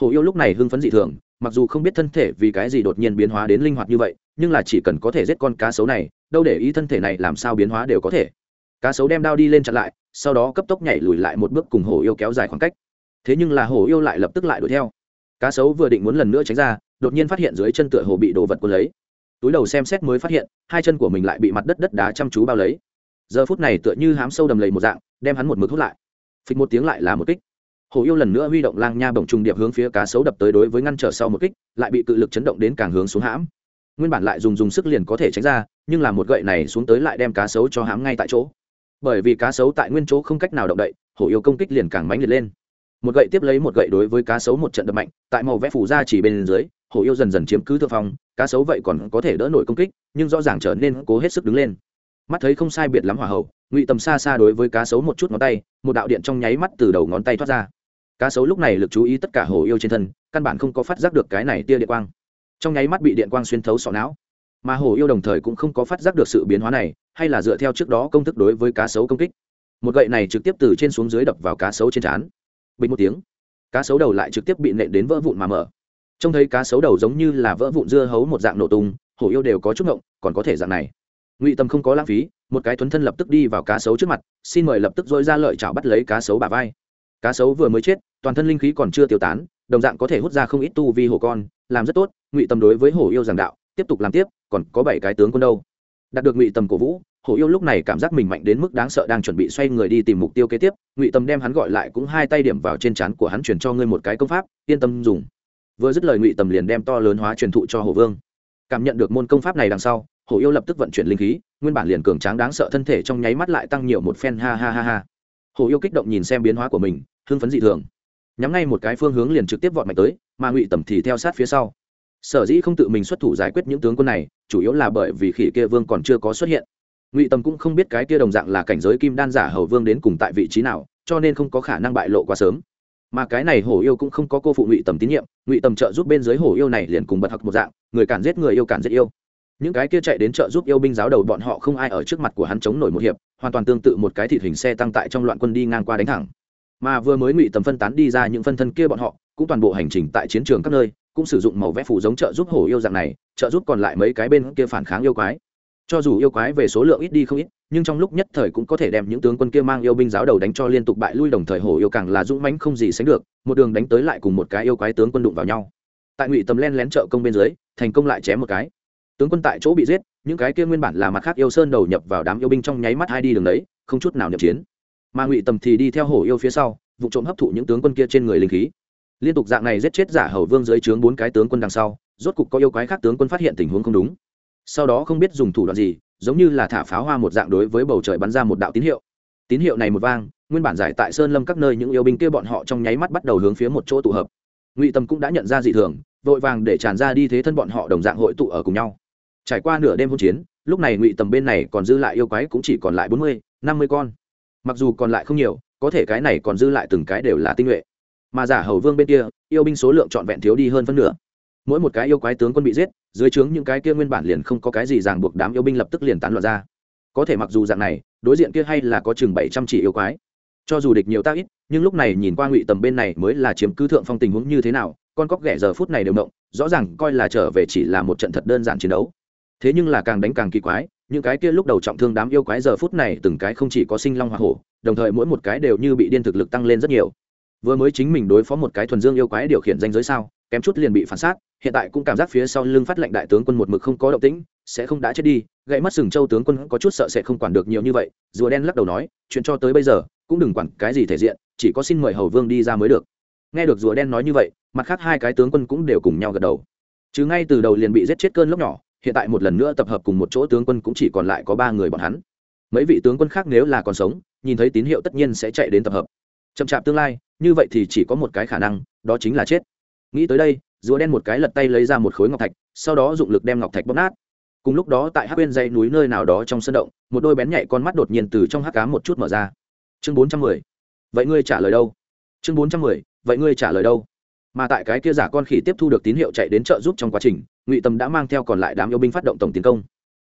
Hổ yêu lúc này hưng phấn dị thường, mặc dù không biết thân thể vì cái gì đột nhiên biến hóa đến linh hoạt như vậy, nhưng là chỉ cần có thể giết con cá sấu này, đâu để ý thân thể này làm sao biến hóa đều có thể. Cá sấu đem đao đi lên chặn lại, sau đó cấp tốc nhảy lùi lại một bước cùng hổ yêu kéo dài khoảng cách. Thế nhưng là hổ yêu lại lập tức lại đuổi theo. Cá sấu vừa định muốn lần nữa tránh ra, đột nhiên phát hiện dưới chân tựa hồ bị đồ vật quân lấy túi đầu xem xét mới phát hiện, hai chân của mình lại bị mặt đất đất đá chăm chú bao lấy. Giờ phút này tựa như hám sâu đầm lầy một dạng, đem hắn một mực hút lại. Phịch một tiếng lại là một kích. Hổ yêu lần nữa huy động lang nha bổng trùng điệp hướng phía cá sấu đập tới đối với ngăn trở sau một kích, lại bị cự lực chấn động đến càng hướng xuống hãm. Nguyên bản lại dùng dùng sức liền có thể tránh ra, nhưng là một gậy này xuống tới lại đem cá sấu cho hãm ngay tại chỗ. Bởi vì cá sấu tại nguyên chỗ không cách nào động đậy, hổ yêu công kích liền càng mánh liệt lên. Một gậy tiếp lấy một gậy đối với cá sấu một trận đập mạnh, tại màu vẽ phủ ra chỉ bên dưới hổ yêu dần dần chiếm cứ thượng phong, cá sấu vậy còn có thể đỡ nổi công kích, nhưng rõ ràng trở nên cố hết sức đứng lên. Mắt thấy không sai biệt lắm hỏa hậu ngụy tầm xa xa đối với cá sấu một chút ngón tay, một đạo điện trong nháy mắt từ đầu ngón tay thoát ra. Cá sấu lúc này lực chú ý tất cả hổ yêu trên thân, căn bản không có phát giác được cái này tia điện quang. Trong nháy mắt bị điện quang xuyên thấu sọ não. Mà hổ yêu đồng thời cũng không có phát giác được sự biến hóa này, hay là dựa theo trước đó công thức đối với cá sấu công kích. Một gậy này trực tiếp từ trên xuống dưới đập vào cá sấu trên trán. Bình một tiếng, cá sấu đầu lại trực tiếp bị nện đến vỡ vụn mà mở trông thấy cá sấu đầu giống như là vỡ vụn dưa hấu một dạng nổ tung, hổ yêu đều có chút ngộng, còn có thể dạng này. Ngụy tâm không có lãng phí, một cái tuấn thân lập tức đi vào cá sấu trước mặt, xin mời lập tức dội ra lợi chảo bắt lấy cá sấu bà vai. Cá sấu vừa mới chết, toàn thân linh khí còn chưa tiêu tán, đồng dạng có thể hút ra không ít tu vi hổ con, làm rất tốt, ngụy tâm đối với hổ yêu giảng đạo, tiếp tục làm tiếp, còn có bảy cái tướng quân đâu. Đạt được ngụy tâm cổ vũ, hổ yêu lúc này cảm giác mình mạnh đến mức đáng sợ đang chuẩn bị xoay người đi tìm mục tiêu kế tiếp, ngụy tâm đem hắn gọi lại cũng hai tay điểm vào trên trán của hắn truyền cho ngươi một cái công pháp, yên tâm dùng vừa dứt lời ngụy tầm liền đem to lớn hóa truyền thụ cho hổ vương cảm nhận được môn công pháp này đằng sau hổ yêu lập tức vận chuyển linh khí nguyên bản liền cường tráng đáng sợ thân thể trong nháy mắt lại tăng nhiều một phen ha ha ha ha hổ yêu kích động nhìn xem biến hóa của mình hưng phấn dị thường nhắm ngay một cái phương hướng liền trực tiếp vọt mạnh tới mà ngụy tầm thì theo sát phía sau sở dĩ không tự mình xuất thủ giải quyết những tướng quân này chủ yếu là bởi vì khỉ kia vương còn chưa có xuất hiện ngụy tầm cũng không biết cái kia đồng dạng là cảnh giới kim đan giả hầu vương đến cùng tại vị trí nào cho nên không có khả năng bại lộ quá sớm mà cái này hổ yêu cũng không có cô phụ ngụy tầm tín nhiệm, ngụy tầm trợ giúp bên dưới hổ yêu này liền cùng bật học một dạng, người cản giết người yêu cản giết yêu. Những cái kia chạy đến trợ giúp yêu binh giáo đầu bọn họ không ai ở trước mặt của hắn chống nổi một hiệp, hoàn toàn tương tự một cái thịt hình xe tăng tại trong loạn quân đi ngang qua đánh thẳng. Mà vừa mới ngụy tầm phân tán đi ra những phân thân kia bọn họ, cũng toàn bộ hành trình tại chiến trường các nơi, cũng sử dụng màu vẽ phủ giống trợ giúp hổ yêu dạng này, trợ giúp còn lại mấy cái bên kia phản kháng yêu quái. Cho dù yêu quái về số lượng ít đi không ít nhưng trong lúc nhất thời cũng có thể đem những tướng quân kia mang yêu binh giáo đầu đánh cho liên tục bại lui đồng thời hổ yêu càng là dũng mãnh không gì sánh được, một đường đánh tới lại cùng một cái yêu quái tướng quân đụng vào nhau. Tại ngụy tầm len lén trợ công bên dưới, thành công lại chém một cái. Tướng quân tại chỗ bị giết, những cái kia nguyên bản là mặt khác yêu sơn đầu nhập vào đám yêu binh trong nháy mắt hai đi đường đấy, không chút nào nhập chiến. Mà ngụy tầm thì đi theo hổ yêu phía sau, vụ trộm hấp thụ những tướng quân kia trên người linh khí. Liên tục dạng này giết chết giả hầu vương dưới trướng bốn cái tướng quân đằng sau, rốt cục có yêu quái khác tướng quân phát hiện tình huống không đúng. Sau đó không biết dùng thủ đoạn gì giống như là thả pháo hoa một dạng đối với bầu trời bắn ra một đạo tín hiệu. Tín hiệu này một vang, nguyên bản giải tại sơn lâm các nơi những yêu binh kia bọn họ trong nháy mắt bắt đầu hướng phía một chỗ tụ hợp. Ngụy tâm cũng đã nhận ra dị thường, vội vàng để tràn ra đi thế thân bọn họ đồng dạng hội tụ ở cùng nhau. Trải qua nửa đêm hỗn chiến, lúc này ngụy tầm bên này còn dư lại yêu quái cũng chỉ còn lại bốn mươi, năm mươi con. Mặc dù còn lại không nhiều, có thể cái này còn dư lại từng cái đều là tinh nhuệ. Mà giả hầu vương bên kia, yêu binh số lượng trọn vẹn thiếu đi hơn phân nửa mỗi một cái yêu quái tướng quân bị giết, dưới trướng những cái kia nguyên bản liền không có cái gì ràng buộc đám yêu binh lập tức liền tán loạn ra. Có thể mặc dù dạng này, đối diện kia hay là có chừng bảy trăm chỉ yêu quái. Cho dù địch nhiều tác ít, nhưng lúc này nhìn qua ngụy tầm bên này mới là chiếm cứ thượng phong tình huống như thế nào, con cóc ghẻ giờ phút này đều động, rõ ràng coi là trở về chỉ là một trận thật đơn giản chiến đấu. Thế nhưng là càng đánh càng kỳ quái, những cái kia lúc đầu trọng thương đám yêu quái giờ phút này từng cái không chỉ có sinh long hoa hổ, đồng thời mỗi một cái đều như bị điên thực lực tăng lên rất nhiều. Vừa mới chính mình đối phó một cái thuần dương yêu quái điều khiển danh giới sao kém chút liền bị phản sát, hiện tại cũng cảm giác phía sau lưng phát lệnh đại tướng quân một mực không có động tĩnh sẽ không đã chết đi gãy mất sừng châu tướng quân có chút sợ sẽ không quản được nhiều như vậy rùa đen lắc đầu nói chuyện cho tới bây giờ cũng đừng quản cái gì thể diện chỉ có xin mời hầu vương đi ra mới được. Nghe được rùa đen nói như vậy mặt khác hai cái tướng quân cũng đều cùng nhau gật đầu. Chứ ngay từ đầu liền bị giết chết cơn lốc nhỏ hiện tại một lần nữa tập hợp cùng một chỗ tướng quân cũng chỉ còn lại có ba người bọn hắn. Mấy vị tướng quân khác nếu là còn sống nhìn thấy tín hiệu tất nhiên sẽ chạy đến tập hợp. Chậm chạp tương lai như vậy thì chỉ có một cái khả năng đó chính là chết nghĩ tới đây, rùa đen một cái lật tay lấy ra một khối ngọc thạch, sau đó dụng lực đem ngọc thạch bóp nát. Cùng lúc đó tại hát bên dãy núi nơi nào đó trong sân động, một đôi bén nhạy con mắt đột nhiên từ trong hát cám một chút mở ra. Chương bốn trăm mười. Vậy ngươi trả lời đâu? Chương bốn trăm mười. Vậy ngươi trả lời đâu? Mà tại cái kia giả con khỉ tiếp thu được tín hiệu chạy đến trợ giúp trong quá trình, ngụy tâm đã mang theo còn lại đám yêu binh phát động tổng tiến công.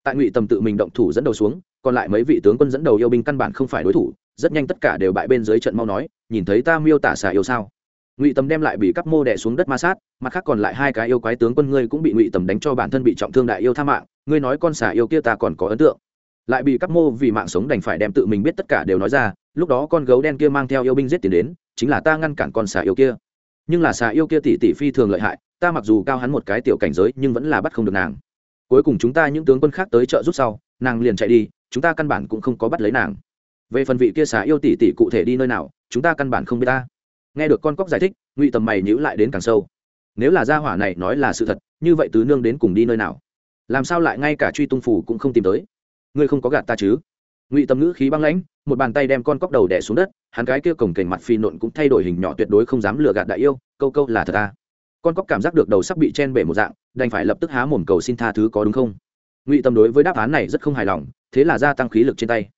Tại ngụy tâm tự mình động thủ dẫn đầu xuống, còn lại mấy vị tướng quân dẫn đầu yêu binh căn bản không phải đối thủ, rất nhanh tất cả đều bại bên dưới trận mau nói, nhìn thấy ta miêu tả xả yêu sao? Ngụy tầm đem lại bị cắp mô đẻ xuống đất ma sát, mặt khác còn lại hai cái yêu quái tướng quân ngươi cũng bị ngụy tầm đánh cho bản thân bị trọng thương đại yêu tha mạng, ngươi nói con xả yêu kia ta còn có ấn tượng. Lại bị cắp mô vì mạng sống đành phải đem tự mình biết tất cả đều nói ra, lúc đó con gấu đen kia mang theo yêu binh giết tiền đến, chính là ta ngăn cản con xả yêu kia. Nhưng là xả yêu kia tỷ tỷ phi thường lợi hại, ta mặc dù cao hắn một cái tiểu cảnh giới nhưng vẫn là bắt không được nàng. Cuối cùng chúng ta những tướng quân khác tới trợ giúp sau, nàng liền chạy đi, chúng ta căn bản cũng không có bắt lấy nàng. Về phần vị kia xả yêu tỷ tỷ cụ thể đi nơi nào, chúng ta căn bản không biết ta nghe được con cóc giải thích, ngụy tầm mày nhữ lại đến càng sâu. Nếu là gia hỏa này nói là sự thật, như vậy tứ nương đến cùng đi nơi nào? Làm sao lại ngay cả truy tung phủ cũng không tìm tới? Ngươi không có gạt ta chứ? Ngụy tầm ngữ khí băng lãnh, một bàn tay đem con cóc đầu đẻ xuống đất, hắn cái kia cổng kềnh mặt phi nộn cũng thay đổi hình nhỏ tuyệt đối không dám lừa gạt đại yêu, câu câu là thật ta. Con cóc cảm giác được đầu sắp bị chen bể một dạng, đành phải lập tức há mồm cầu xin tha thứ có đúng không? Ngụy tâm đối với đáp án này rất không hài lòng, thế là gia tăng khí lực trên tay.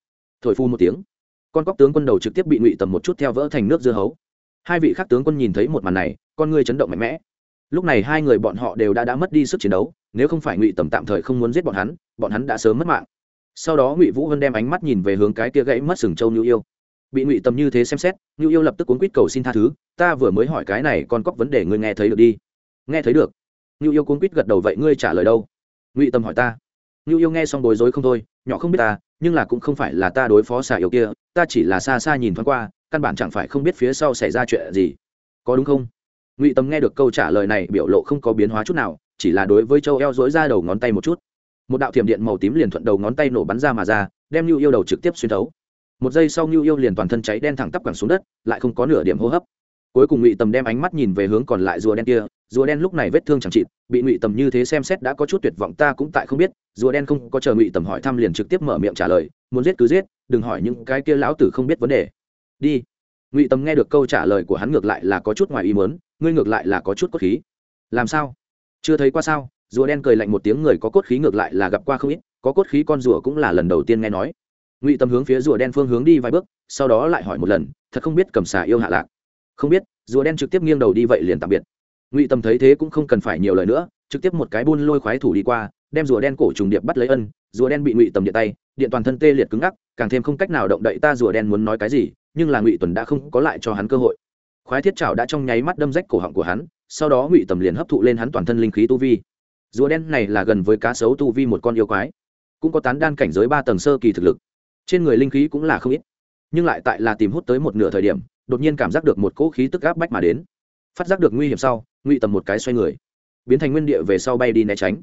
Thổi phu một tiếng, con cóc tướng quân đầu trực tiếp bị ngụy tầm một chút theo vỡ thành nước dưa hấu hai vị khác tướng quân nhìn thấy một màn này, con ngươi chấn động mạnh mẽ. Lúc này hai người bọn họ đều đã đã mất đi sức chiến đấu, nếu không phải ngụy tầm tạm thời không muốn giết bọn hắn bọn hắn đã sớm mất mạng. Sau đó ngụy vũ vân đem ánh mắt nhìn về hướng cái kia gãy mất sừng châu như yêu. Bị ngụy tầm như thế xem xét như yêu lập tức cuốn quýt cầu xin tha thứ, ta vừa mới hỏi cái này, con cóc vấn đề ngươi nghe thấy được đi. Nghe thấy được. Như yêu cuốn quýt gật đầu, vậy ngươi trả lời đâu? Ngụy tầm hỏi ta. Như yêu nghe xong bối rối không thôi, nhỏ không biết ta, nhưng là cũng không phải là ta đối phó xà yêu kia, ta chỉ là xa xa nhìn thoáng qua căn bản chẳng phải không biết phía sau xảy ra chuyện gì. Có đúng không? Ngụy tâm nghe được câu trả lời này biểu lộ không có biến hóa chút nào, chỉ là đối với châu eo dối ra đầu ngón tay một chút. Một đạo thiểm điện màu tím liền thuận đầu ngón tay nổ bắn ra mà ra, đem nhu yêu đầu trực tiếp xuyên thấu. Một giây sau nhu yêu liền toàn thân cháy đen thẳng tắp cẳng xuống đất, lại không có nửa điểm hô hấp. Cuối cùng ngụy tầm đem ánh mắt nhìn về hướng còn lại rùa đen kia, rùa đen lúc này vết thương chẳng chịt, bị ngụy tầm như thế xem xét đã có chút tuyệt vọng, ta cũng tại không biết, rùa đen không có chờ ngụy tầm hỏi thăm liền trực tiếp mở miệng trả lời, muốn giết cứ giết, đừng hỏi những cái kia lão tử không biết vấn đề đi. Ngụy tầm nghe được câu trả lời của hắn ngược lại là có chút ngoài ý mớn ngươi ngược lại là có chút cốt khí. Làm sao? Chưa thấy qua sao? Rùa đen cười lạnh một tiếng người có cốt khí ngược lại là gặp qua không ít, có cốt khí con rùa cũng là lần đầu tiên nghe nói. Ngụy tầm hướng phía rùa đen phương hướng đi vài bước, sau đó lại hỏi một lần, thật không biết cầm xà yêu hạ lạc. Không biết, rùa đen trực tiếp nghiêng đầu đi vậy liền tạm biệt. Ngụy tầm thấy thế cũng không cần phải nhiều lời nữa, trực tiếp một cái buôn lôi khoái thủ đi qua, đem rùa đen cổ trùng điệp bắt lấy ân, rùa đen bị ngụy tầm điện tay, điện toàn thân tê liệt cứng ngắc, càng thêm không cách nào động đậy ta rùa đen muốn nói cái gì nhưng là ngụy tuần đã không có lại cho hắn cơ hội khoái thiết trào đã trong nháy mắt đâm rách cổ họng của hắn sau đó ngụy tầm liền hấp thụ lên hắn toàn thân linh khí tu vi rùa đen này là gần với cá sấu tu vi một con yêu quái cũng có tán đan cảnh giới ba tầng sơ kỳ thực lực trên người linh khí cũng là không ít nhưng lại tại là tìm hút tới một nửa thời điểm đột nhiên cảm giác được một cỗ khí tức áp bách mà đến phát giác được nguy hiểm sau ngụy tầm một cái xoay người biến thành nguyên địa về sau bay đi né tránh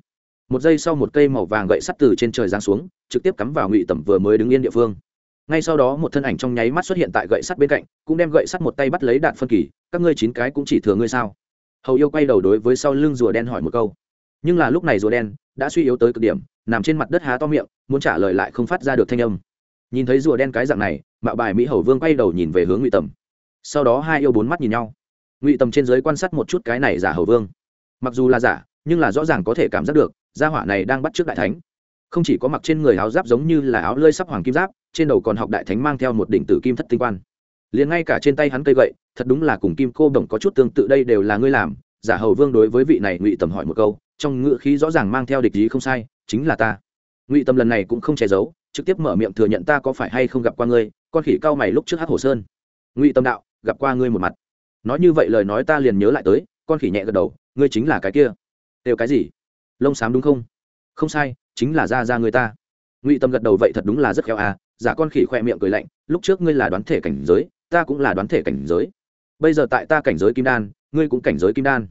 một giây sau một cây màu vàng gậy sắt từ trên trời giáng xuống trực tiếp cắm vào ngụy tầm vừa mới đứng yên địa phương ngay sau đó một thân ảnh trong nháy mắt xuất hiện tại gậy sắt bên cạnh, cũng đem gậy sắt một tay bắt lấy đạn phân kỳ, các ngươi chín cái cũng chỉ thừa ngươi sao? Hầu yêu quay đầu đối với sau lưng rùa đen hỏi một câu. Nhưng là lúc này rùa đen đã suy yếu tới cực điểm, nằm trên mặt đất há to miệng, muốn trả lời lại không phát ra được thanh âm. Nhìn thấy rùa đen cái dạng này, mạo bài mỹ hầu vương quay đầu nhìn về hướng ngụy tầm. Sau đó hai yêu bốn mắt nhìn nhau. Ngụy tầm trên giới quan sát một chút cái này giả hầu vương. Mặc dù là giả, nhưng là rõ ràng có thể cảm giác được, gia hỏa này đang bắt trước đại thánh không chỉ có mặc trên người áo giáp giống như là áo lơi sắp hoàng kim giáp, trên đầu còn học đại thánh mang theo một đỉnh tử kim thất tinh quan. Liền ngay cả trên tay hắn cây gậy, thật đúng là cùng kim cô đồng có chút tương tự đây đều là ngươi làm. Giả hầu vương đối với vị này ngụy tầm hỏi một câu, trong ngữ khí rõ ràng mang theo địch ý không sai, chính là ta. Ngụy tầm lần này cũng không che giấu, trực tiếp mở miệng thừa nhận ta có phải hay không gặp qua ngươi, con khỉ cao mày lúc trước hát hồ sơn. Ngụy tâm đạo, gặp qua ngươi một mặt. Nói như vậy lời nói ta liền nhớ lại tới, con khỉ nhẹ gật đầu, ngươi chính là cái kia. Đều cái gì? Lông xám đúng không? Không sai, chính là ra ra người ta. Ngụy tâm gật đầu, vậy thật đúng là rất khéo à giả con khỉ khoe miệng cười lạnh, lúc trước ngươi là đoán thể cảnh giới, ta cũng là đoán thể cảnh giới. Bây giờ tại ta cảnh giới kim đan, ngươi cũng cảnh giới kim đan.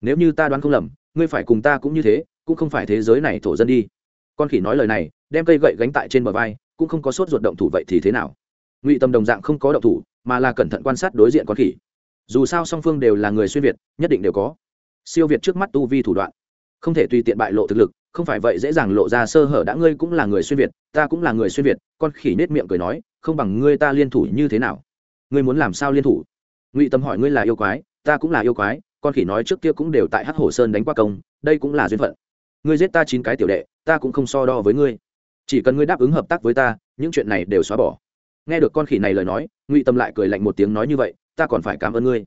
Nếu như ta đoán không lầm, ngươi phải cùng ta cũng như thế, cũng không phải thế giới này thổ dân đi. Con khỉ nói lời này, đem cây gậy gánh tại trên bờ vai, cũng không có sốt ruột động thủ vậy thì thế nào? Ngụy tâm đồng dạng không có động thủ, mà là cẩn thận quan sát đối diện con khỉ. Dù sao song phương đều là người xuyên việt, nhất định đều có. Siêu việt trước mắt tu vi thủ đoạn, không thể tùy tiện bại lộ thực lực không phải vậy dễ dàng lộ ra sơ hở đã ngươi cũng là người xuyên việt, ta cũng là người xuyên việt, con khỉ nết miệng cười nói, không bằng ngươi ta liên thủ như thế nào? Ngươi muốn làm sao liên thủ? Ngụy tâm hỏi ngươi là yêu quái, ta cũng là yêu quái, con khỉ nói trước kia cũng đều tại hát hồ sơn đánh qua công, đây cũng là duyên phận. Ngươi giết ta chín cái tiểu đệ, ta cũng không so đo với ngươi. Chỉ cần ngươi đáp ứng hợp tác với ta, những chuyện này đều xóa bỏ. Nghe được con khỉ này lời nói, ngụy tâm lại cười lạnh một tiếng nói như vậy, ta còn phải cảm ơn ngươi.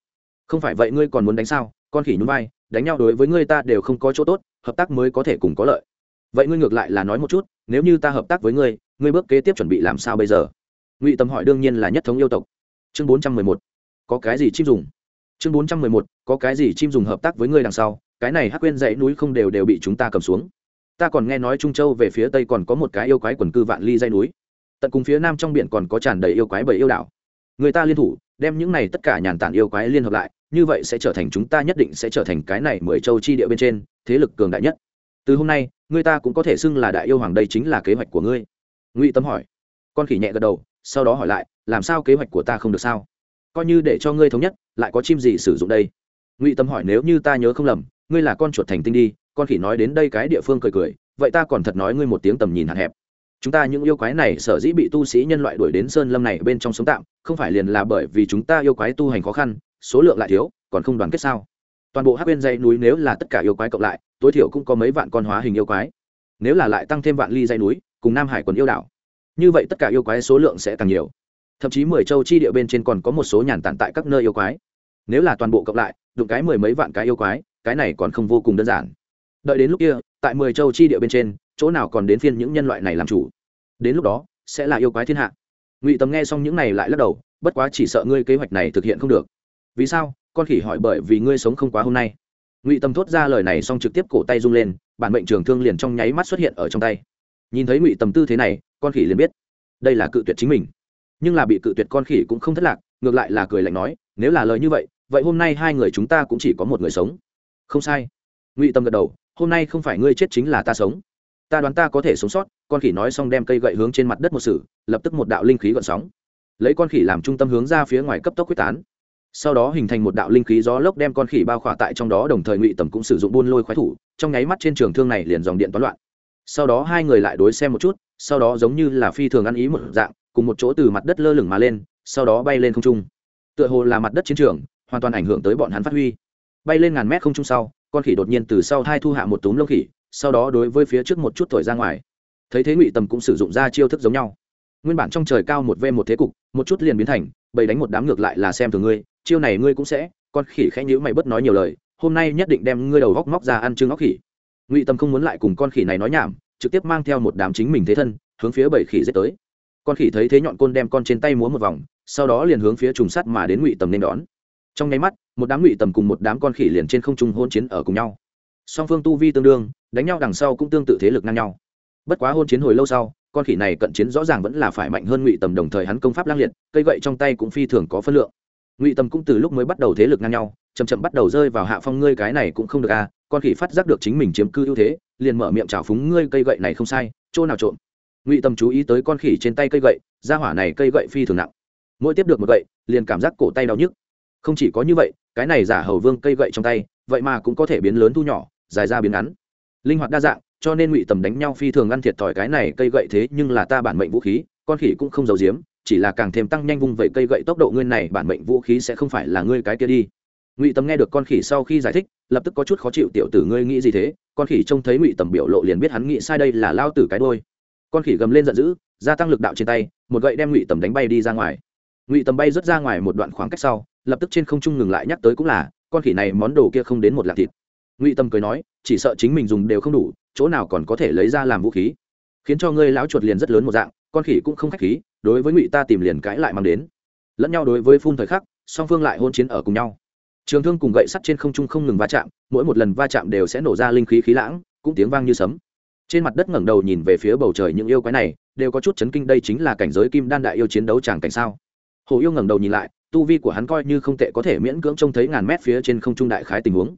Không phải vậy ngươi còn muốn đánh sao? Con khỉ nhún vai đánh nhau đối với ngươi ta đều không có chỗ tốt, hợp tác mới có thể cùng có lợi. Vậy ngươi ngược lại là nói một chút, nếu như ta hợp tác với ngươi ngươi bước kế tiếp chuẩn bị làm sao bây giờ? Ngụy tâm hỏi đương nhiên là nhất thống yêu tộc. Chương bốn trăm mười một. Có cái gì chim dùng? Chương bốn trăm mười một. Có cái gì chim dùng hợp tác với ngươi đằng sau, cái này hắc quên dãy núi không đều đều bị chúng ta cầm xuống. Ta còn nghe nói trung châu về phía tây còn có một cái yêu quái quần cư vạn ly dây núi. Tận cùng phía nam trong biển còn có tràn đầy yêu quái bảy yêu đảo. Người ta liên thủ, đem những này tất cả nhàn tản yêu quái liên hợp lại như vậy sẽ trở thành chúng ta nhất định sẽ trở thành cái này mười châu chi địa bên trên, thế lực cường đại nhất. Từ hôm nay, người ta cũng có thể xưng là đại yêu hoàng đây chính là kế hoạch của ngươi. Ngụy tâm hỏi. Con khỉ nhẹ gật đầu, sau đó hỏi lại, làm sao kế hoạch của ta không được sao? Coi như để cho ngươi thống nhất, lại có chim gì sử dụng đây? Ngụy tâm hỏi, nếu như ta nhớ không lầm, ngươi là con chuột thành tinh đi, con khỉ nói đến đây cái địa phương cười cười, vậy ta còn thật nói ngươi một tiếng tầm nhìn hạn hẹp. Chúng ta những yêu quái này sở dĩ bị tu sĩ nhân loại đuổi đến sơn lâm này bên trong sống tạm, không phải liền là bởi vì chúng ta yêu quái tu hành khó khăn số lượng lại thiếu, còn không đoàn kết sao? Toàn bộ hát bên dãy núi nếu là tất cả yêu quái cộng lại, tối thiểu cũng có mấy vạn con hóa hình yêu quái. Nếu là lại tăng thêm vạn ly dãy núi, cùng nam hải quần yêu đảo, như vậy tất cả yêu quái số lượng sẽ càng nhiều. Thậm chí mười châu chi địa bên trên còn có một số nhàn tản tại các nơi yêu quái. Nếu là toàn bộ cộng lại, đụng cái mười mấy vạn cái yêu quái, cái này còn không vô cùng đơn giản. Đợi đến lúc kia, tại mười châu chi địa bên trên, chỗ nào còn đến phiên những nhân loại này làm chủ? Đến lúc đó, sẽ là yêu quái thiên hạ. Ngụy tầm nghe xong những này lại lắc đầu, bất quá chỉ sợ ngươi kế hoạch này thực hiện không được vì sao? Con khỉ hỏi bởi vì ngươi sống không quá hôm nay. Ngụy tâm thốt ra lời này xong trực tiếp cổ tay rung lên, bản mệnh trường thương liền trong nháy mắt xuất hiện ở trong tay. Nhìn thấy ngụy tâm tư thế này, con khỉ liền biết đây là cự tuyệt chính mình. Nhưng là bị cự tuyệt con khỉ cũng không thất lạc, ngược lại là cười lạnh nói, nếu là lời như vậy vậy hôm nay hai người chúng ta cũng chỉ có một người sống. Không sai. Ngụy tâm gật đầu, hôm nay không phải ngươi chết chính là ta sống. Ta đoán ta có thể sống sót, con khỉ nói xong đem cây gậy hướng trên mặt đất một sử lập tức một đạo linh khí gọn sóng. Lấy con khỉ làm trung tâm hướng ra phía ngoài cấp tốc quyết tán sau đó hình thành một đạo linh khí gió lốc đem con khỉ bao khỏa tại trong đó, đồng thời ngụy tầm cũng sử dụng buôn lôi khoái thủ, trong nháy mắt trên trường thương này liền dòng điện toán loạn. Sau đó hai người lại đối xem một chút, sau đó giống như là phi thường ăn ý một dạng, cùng một chỗ từ mặt đất lơ lửng mà lên, sau đó bay lên không trung. Tựa hồ là mặt đất chiến trường, hoàn toàn ảnh hưởng tới bọn hắn phát huy. Bay lên ngàn mét không trung sau, con khỉ đột nhiên từ sau hai thu hạ một túm lông khỉ, sau đó đối với phía trước một chút thổi ra ngoài. Thấy thế ngụy tầm cũng sử dụng ra chiêu thức giống nhau. Nguyên bản trong trời cao một v một thế cục, một chút liền biến thành bầy đánh một đám ngược lại là xem thường ngươi, chiêu này ngươi cũng sẽ, con khỉ khẽ nhữ mày bất nói nhiều lời, hôm nay nhất định đem ngươi đầu góc móc ra ăn chương óc khỉ. Ngụy tầm không muốn lại cùng con khỉ này nói nhảm, trực tiếp mang theo một đám chính mình thế thân, hướng phía bầy khỉ dết tới. Con khỉ thấy thế nhọn côn đem con trên tay múa một vòng, sau đó liền hướng phía trùng sắt mà đến ngụy tầm nên đón. Trong nháy mắt, một đám ngụy tầm cùng một đám con khỉ liền trên không trung hôn chiến ở cùng nhau. Song phương tu vi tương đương, đánh nhau đằng sau cũng tương tự thế lực ngang nhau. Bất quá hôn chiến hồi lâu sau con khỉ này cận chiến rõ ràng vẫn là phải mạnh hơn ngụy tầm đồng thời hắn công pháp lang liệt, cây gậy trong tay cũng phi thường có phân lượng. Ngụy tầm cũng từ lúc mới bắt đầu thế lực ngang nhau chầm chậm bắt đầu rơi vào hạ phong ngươi cái này cũng không được à con khỉ phát giác được chính mình chiếm cư ưu thế, liền mở miệng trào phúng ngươi cây gậy này không sai, chỗ nào trộm. Ngụy tâm chú ý tới con khỉ trên tay cây gậy ra hỏa này cây gậy phi thường nặng. Mỗi tiếp được một gậy, liền cảm giác cổ tay đau nhức. Không chỉ có như vậy, cái này giả hầu vương cây gậy trong tay, vậy mà cũng có thể biến lớn thu nhỏ, dài ra biến ngắn. Linh hoạt đa dạng cho nên ngụy tầm đánh nhau phi thường ăn thiệt thòi cái này, cây gậy thế nhưng là ta bản mệnh vũ khí, con khỉ cũng không giấu giếm, chỉ là càng thêm tăng nhanh vung vậy cây gậy tốc độ ngươi này, bản mệnh vũ khí sẽ không phải là ngươi cái kia đi. Ngụy tầm nghe được con khỉ sau khi giải thích, lập tức có chút khó chịu, tiểu tử ngươi nghĩ gì thế? Con khỉ trông thấy ngụy tầm biểu lộ liền biết hắn nghĩ sai đây là lao tử cái đôi. Con khỉ gầm lên giận dữ, gia tăng lực đạo trên tay, một gậy đem ngụy tầm đánh bay đi ra ngoài. Ngụy tầm bay rớt ra ngoài một đoạn khoảng cách sau, lập tức trên không trung ngừng lại nhắc tới cũng là, con khỉ này món đồ kia không đến một lạc thịt. Ngụy tầm cười nói, chỉ sợ chính mình dùng đều không đủ chỗ nào còn có thể lấy ra làm vũ khí. Khiến cho ngươi lão chuột liền rất lớn một dạng, con khỉ cũng không khách khí, đối với ngụy ta tìm liền cãi lại mang đến. Lẫn nhau đối với phun thời khắc, song phương lại hôn chiến ở cùng nhau. Trường thương cùng gậy sắt trên không trung không ngừng va chạm, mỗi một lần va chạm đều sẽ nổ ra linh khí khí lãng, cũng tiếng vang như sấm. Trên mặt đất ngẩng đầu nhìn về phía bầu trời những yêu quái này, đều có chút chấn kinh đây chính là cảnh giới kim đan đại yêu chiến đấu chàng cảnh sao. Hồ yêu ngẩng đầu nhìn lại, tu vi của hắn coi như không tệ có thể miễn cưỡng trông thấy ngàn mét phía trên không trung đại khái tình huống.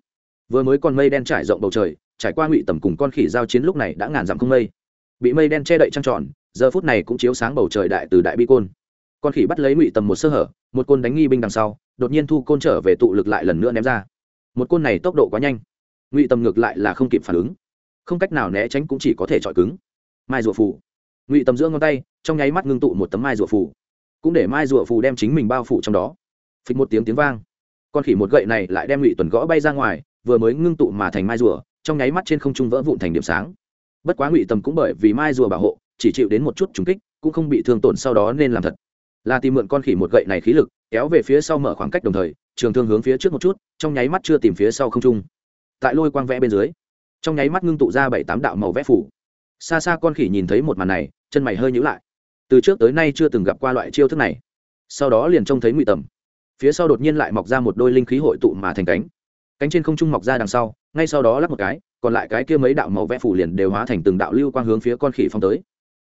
Vừa mới còn mây đen trải rộng bầu trời trải qua ngụy tầm cùng con khỉ giao chiến lúc này đã ngàn dặm không mây. Bị mây đen che đậy trăng tròn, giờ phút này cũng chiếu sáng bầu trời đại từ đại bi côn. Con khỉ bắt lấy ngụy tầm một sơ hở, một côn đánh nghi binh đằng sau, đột nhiên thu côn trở về tụ lực lại lần nữa ném ra. Một côn này tốc độ quá nhanh. Ngụy tầm ngược lại là không kịp phản ứng. Không cách nào né tránh cũng chỉ có thể chọi cứng. Mai rùa phủ ngụy tầm giữa ngón tay, trong nháy mắt ngưng tụ một tấm mai rùa phủ cũng để mai rùa phủ đem chính mình bao phủ trong đó. Phịch một tiếng tiếng vang. Con khỉ một gậy này lại đem ngụy tuần gõ bay ra ngoài, vừa mới ngưng tụ mà thành mai rùa trong nháy mắt trên không trung vỡ vụn thành điểm sáng. Bất quá ngụy tầm cũng bởi vì mai rùa bảo hộ, chỉ chịu đến một chút trúng kích, cũng không bị thương tổn sau đó nên làm thật. Là tìm mượn con khỉ một gậy này khí lực, kéo về phía sau mở khoảng cách đồng thời, trường thương hướng phía trước một chút, trong nháy mắt chưa tìm phía sau không trung. Tại lôi quang vẽ bên dưới, trong nháy mắt ngưng tụ ra bảy tám đạo màu vẽ phủ. Xa xa con khỉ nhìn thấy một màn này, chân mày hơi nhữ lại. Từ trước tới nay chưa từng gặp qua loại chiêu thức này. Sau đó liền trông thấy ngụy tầm. Phía sau đột nhiên lại mọc ra một đôi linh khí hội tụ mà thành cánh cánh trên không trung mọc ra đằng sau, ngay sau đó lắp một cái, còn lại cái kia mấy đạo màu vẽ phủ liền đều hóa thành từng đạo lưu quang hướng phía con khỉ phong tới.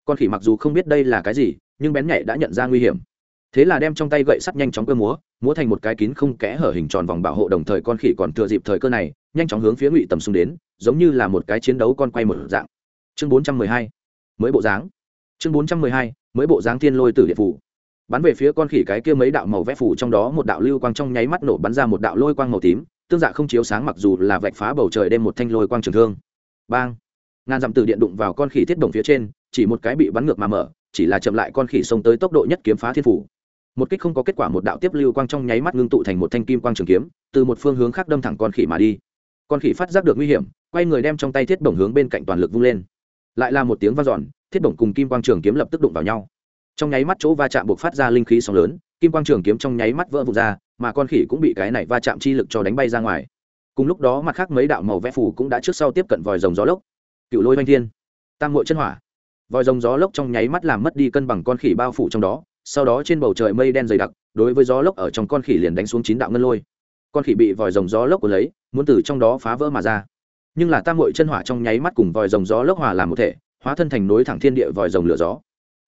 Con khỉ mặc dù không biết đây là cái gì, nhưng bén nhạy đã nhận ra nguy hiểm. Thế là đem trong tay gậy sắt nhanh chóng cơ múa múa thành một cái kín không kẽ hở hình tròn vòng bảo hộ đồng thời con khỉ còn thừa dịp thời cơ này, nhanh chóng hướng phía ngụy tầm xung đến, giống như là một cái chiến đấu con quay một dạng. Chương bốn trăm mười hai, mới bộ dáng. Chương bốn trăm mười hai, mới bộ dáng thiên lôi tử địa phủ. Bắn về phía con khỉ cái kia mấy đạo màu vẽ phủ trong đó một đạo lưu quang trong nháy mắt nổ bắn ra một đạo lôi quang màu tím tương dạ không chiếu sáng mặc dù là vạch phá bầu trời đêm một thanh lôi quang trường thương. Bang! Ngàn dặm từ điện đụng vào con khỉ thiết đồng phía trên, chỉ một cái bị bắn ngược mà mở, chỉ là chậm lại con khỉ xông tới tốc độ nhất kiếm phá thiên phủ. Một kích không có kết quả một đạo tiếp lưu quang trong nháy mắt ngưng tụ thành một thanh kim quang trường kiếm, từ một phương hướng khác đâm thẳng con khỉ mà đi. Con khỉ phát giác được nguy hiểm, quay người đem trong tay thiết bổng hướng bên cạnh toàn lực vung lên. Lại là một tiếng vang dọn, thiết bổng cùng kim quang trường kiếm lập tức đụng vào nhau. Trong nháy mắt chỗ va chạm buộc phát ra linh khí sóng lớn kim quang trường kiếm trong nháy mắt vỡ vụt ra, mà con khỉ cũng bị cái này va chạm chi lực cho đánh bay ra ngoài. Cùng lúc đó mặt khác mấy đạo màu vẽ phủ cũng đã trước sau tiếp cận vòi rồng gió lốc. Cựu lôi oanh thiên, tam hội chân hỏa. Vòi rồng gió lốc trong nháy mắt làm mất đi cân bằng con khỉ bao phủ trong đó, sau đó trên bầu trời mây đen dày đặc, đối với gió lốc ở trong con khỉ liền đánh xuống chín đạo ngân lôi. Con khỉ bị vòi rồng gió lốc của lấy, muốn từ trong đó phá vỡ mà ra. Nhưng là tam hội chân hỏa trong nháy mắt cùng vòi rồng gió lốc hòa làm một thể, hóa thân thành nối thẳng thiên địa vòi rồng lửa gió.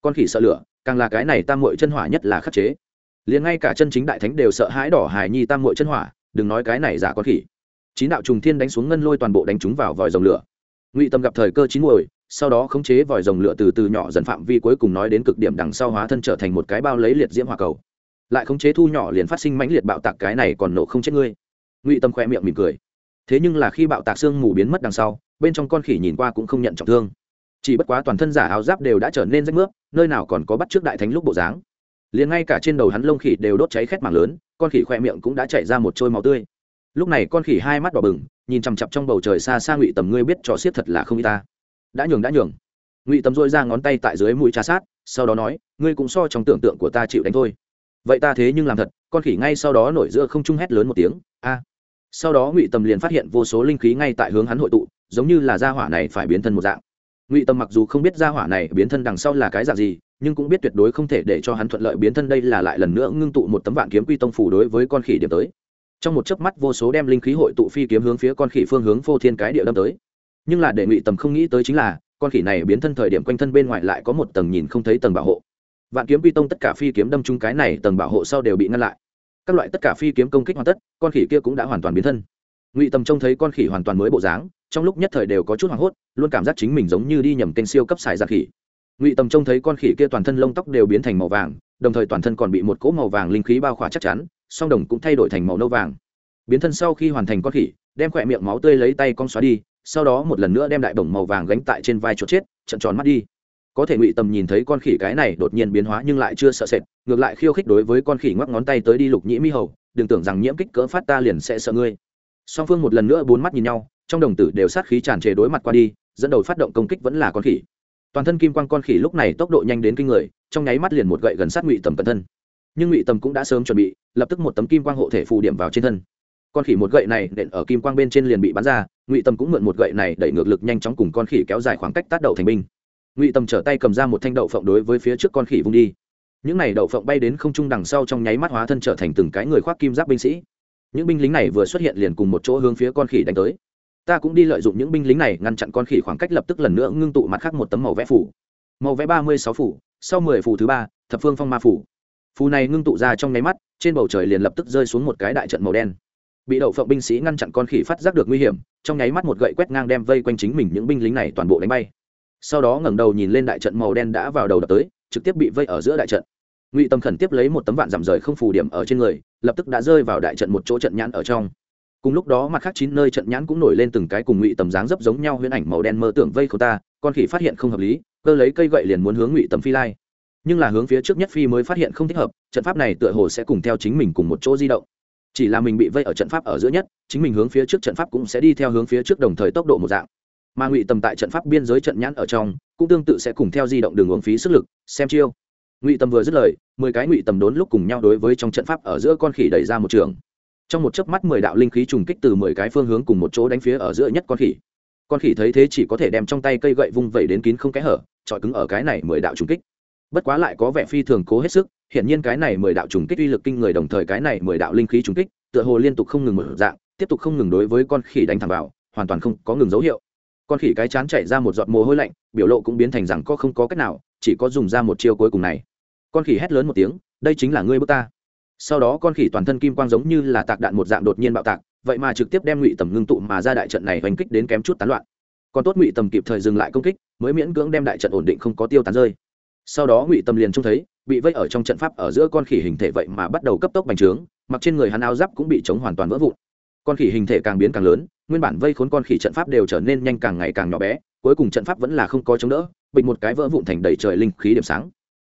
Con khỉ sợ lửa, càng là cái này tam hội chân hỏa nhất là khắc chế liền ngay cả chân chính đại thánh đều sợ hãi đỏ hài nhi tam hội chân hỏa, đừng nói cái này giả con khỉ. Chín đạo trùng thiên đánh xuống ngân lôi toàn bộ đánh chúng vào vòi rồng lửa. Ngụy tâm gặp thời cơ chín muồi, sau đó khống chế vòi rồng lửa từ từ nhỏ dần phạm vi cuối cùng nói đến cực điểm đằng sau hóa thân trở thành một cái bao lấy liệt diễm hỏa cầu. Lại khống chế thu nhỏ liền phát sinh mãnh liệt bạo tạc cái này còn nổ không chết ngươi. Ngụy tâm khoe miệng mỉm cười. Thế nhưng là khi bạo tạc xương mù biến mất đằng sau, bên trong con khỉ nhìn qua cũng không nhận trọng thương. Chỉ bất quá toàn thân giả áo giáp đều đã trở nên rách nước nơi nào còn có bắt trước đại thánh lúc bộ dáng liền ngay cả trên đầu hắn lông khỉ đều đốt cháy khét mảng lớn, con khỉ khoe miệng cũng đã chảy ra một trôi máu tươi. Lúc này con khỉ hai mắt đỏ bừng, nhìn chằm chặp trong bầu trời xa xa ngụy tầm, ngươi biết trò xiết thật là không y ta. Đã nhường đã nhường. Ngụy tầm dôi ra ngón tay tại dưới mũi trà sát, sau đó nói, ngươi cũng so trong tưởng tượng của ta chịu đánh thôi. Vậy ta thế nhưng làm thật, con khỉ ngay sau đó nổi giữa không trung hét lớn một tiếng, a. Sau đó ngụy tầm liền phát hiện vô số linh khí ngay tại hướng hắn hội tụ, giống như là gia hỏa này phải biến thân một dạng. Ngụy tầm mặc dù không biết gia hỏa này biến thân đằng sau là cái dạng gì nhưng cũng biết tuyệt đối không thể để cho hắn thuận lợi biến thân đây là lại lần nữa ngưng tụ một tấm vạn kiếm quy tông phủ đối với con khỉ điểm tới. Trong một chớp mắt vô số đem linh khí hội tụ phi kiếm hướng phía con khỉ phương hướng phô thiên cái địa đâm tới. Nhưng là để ngụy tầm không nghĩ tới chính là, con khỉ này biến thân thời điểm quanh thân bên ngoài lại có một tầng nhìn không thấy tầng bảo hộ. Vạn kiếm quy tông tất cả phi kiếm đâm chung cái này tầng bảo hộ sau đều bị ngăn lại. Các loại tất cả phi kiếm công kích hoàn tất, con khỉ kia cũng đã hoàn toàn biến thân. Ngụy tầm trông thấy con khỉ hoàn toàn mới bộ dáng, trong lúc nhất thời đều có chút hoảng hốt, luôn cảm giác chính mình giống như đi nhầm kênh siêu cấp xài giặc khỉ ngụy tầm trông thấy con khỉ kia toàn thân lông tóc đều biến thành màu vàng, đồng thời toàn thân còn bị một cỗ màu vàng linh khí bao khỏa chắc chắn, song đồng cũng thay đổi thành màu nâu vàng. Biến thân sau khi hoàn thành con khỉ, đem khỏe miệng máu tươi lấy tay con xóa đi, sau đó một lần nữa đem đại bổng màu vàng gánh tại trên vai chuột chết, trận tròn mắt đi. Có thể ngụy tầm nhìn thấy con khỉ cái này đột nhiên biến hóa nhưng lại chưa sợ sệt, ngược lại khiêu khích đối với con khỉ ngoắc ngón tay tới đi lục nhĩ mi hầu, đừng tưởng rằng nhiễm kích cỡ phát ta liền sẽ sợ ngươi. Song phương một lần nữa bốn mắt nhìn nhau, trong đồng tử đều sát khí tràn trề đối mặt qua đi, dẫn đầu phát động công kích vẫn là con khỉ toàn thân kim quang con khỉ lúc này tốc độ nhanh đến kinh người, trong nháy mắt liền một gậy gần sát ngụy tầm cẩn thân. Nhưng ngụy tầm cũng đã sớm chuẩn bị, lập tức một tấm kim quang hộ thể phù điểm vào trên thân. Con khỉ một gậy này nện ở kim quang bên trên liền bị bắn ra, ngụy tầm cũng mượn một gậy này đẩy ngược lực nhanh chóng cùng con khỉ kéo dài khoảng cách tác đậu thành binh. Ngụy tầm trở tay cầm ra một thanh đậu phộng đối với phía trước con khỉ vung đi. Những này đậu phộng bay đến không trung đằng sau trong nháy mắt hóa thân trở thành từng cái người khoác kim giáp binh sĩ. Những binh lính này vừa xuất hiện liền cùng một chỗ hướng phía con khỉ đánh tới ta cũng đi lợi dụng những binh lính này ngăn chặn con khỉ khoảng cách lập tức lần nữa ngưng tụ mặt khác một tấm màu vẽ phủ. Màu vẽ ba mươi sáu phủ, sau mười phủ thứ ba, thập phương phong ma phủ. Phù này ngưng tụ ra trong nháy mắt, trên bầu trời liền lập tức rơi xuống một cái đại trận màu đen. Bị đậu phộng binh sĩ ngăn chặn con khỉ phát giác được nguy hiểm, trong nháy mắt một gậy quét ngang đem vây quanh chính mình những binh lính này toàn bộ đánh bay. Sau đó ngẩng đầu nhìn lên đại trận màu đen đã vào đầu đập tới, trực tiếp bị vây ở giữa đại trận. Ngụy tâm khẩn tiếp lấy một tấm vạn giảm rời không phù điểm ở trên người, lập tức đã rơi vào đại trận một chỗ trận nhãn ở trong cùng lúc đó mặt khác chín nơi trận nhãn cũng nổi lên từng cái cùng ngụy tầm dáng dấp giống nhau huyễn ảnh màu đen mơ tưởng vây khâu ta, con khỉ phát hiện không hợp lý, cơ lấy cây gậy liền muốn hướng ngụy tầm phi lai. Nhưng là hướng phía trước nhất phi mới phát hiện không thích hợp, trận pháp này tựa hồ sẽ cùng theo chính mình cùng một chỗ di động. Chỉ là mình bị vây ở trận pháp ở giữa nhất, chính mình hướng phía trước trận pháp cũng sẽ đi theo hướng phía trước đồng thời tốc độ một dạng. Mà ngụy tầm tại trận pháp biên giới trận nhãn ở trong, cũng tương tự sẽ cùng theo di động đường uống phí sức lực, xem chiêu. Ngụy tầm vừa dứt lời, mười cái ngụy tầm đốn lúc cùng nhau đối với trong trận pháp ở giữa con khỉ đẩy ra một trường trong một chớp mắt mười đạo linh khí trùng kích từ mười cái phương hướng cùng một chỗ đánh phía ở giữa nhất con khỉ. Con khỉ thấy thế chỉ có thể đem trong tay cây gậy vung vẩy đến kín không kẽ hở trọi cứng ở cái này mười đạo trùng kích. Bất quá lại có vẻ phi thường cố hết sức hiện nhiên cái này mười đạo trùng kích uy lực kinh người đồng thời cái này mười đạo linh khí trùng kích, tựa hồ liên tục không ngừng mở dạng, tiếp tục không ngừng đối với con khỉ đánh thẳng vào, hoàn toàn không có ngừng dấu hiệu. Con khỉ cái chán chảy ra một giọt mồ hôi lạnh, biểu lộ cũng biến thành rằng có không có cách nào, chỉ có dùng ra một chiêu cuối cùng này. Con khỉ hét lớn một tiếng, đây chính là ngươi bước ta sau đó con khỉ toàn thân kim quang giống như là tạc đạn một dạng đột nhiên bạo tạc, vậy mà trực tiếp đem ngụy tầm ngưng tụ mà ra đại trận này hoành kích đến kém chút tán loạn. Còn tốt ngụy tầm kịp thời dừng lại công kích, mới miễn cưỡng đem đại trận ổn định không có tiêu tán rơi. Sau đó ngụy tầm liền trông thấy, bị vây ở trong trận pháp ở giữa con khỉ hình thể vậy mà bắt đầu cấp tốc bành trướng, mặc trên người hắn áo giáp cũng bị chống hoàn toàn vỡ vụn. Con khỉ hình thể càng biến càng lớn, nguyên bản vây khốn con khỉ trận pháp đều trở nên nhanh càng ngày càng nhỏ bé, cuối cùng trận pháp vẫn là không có chống đỡ, bị một cái vỡ vụn thành đầy trời linh khí điểm sáng.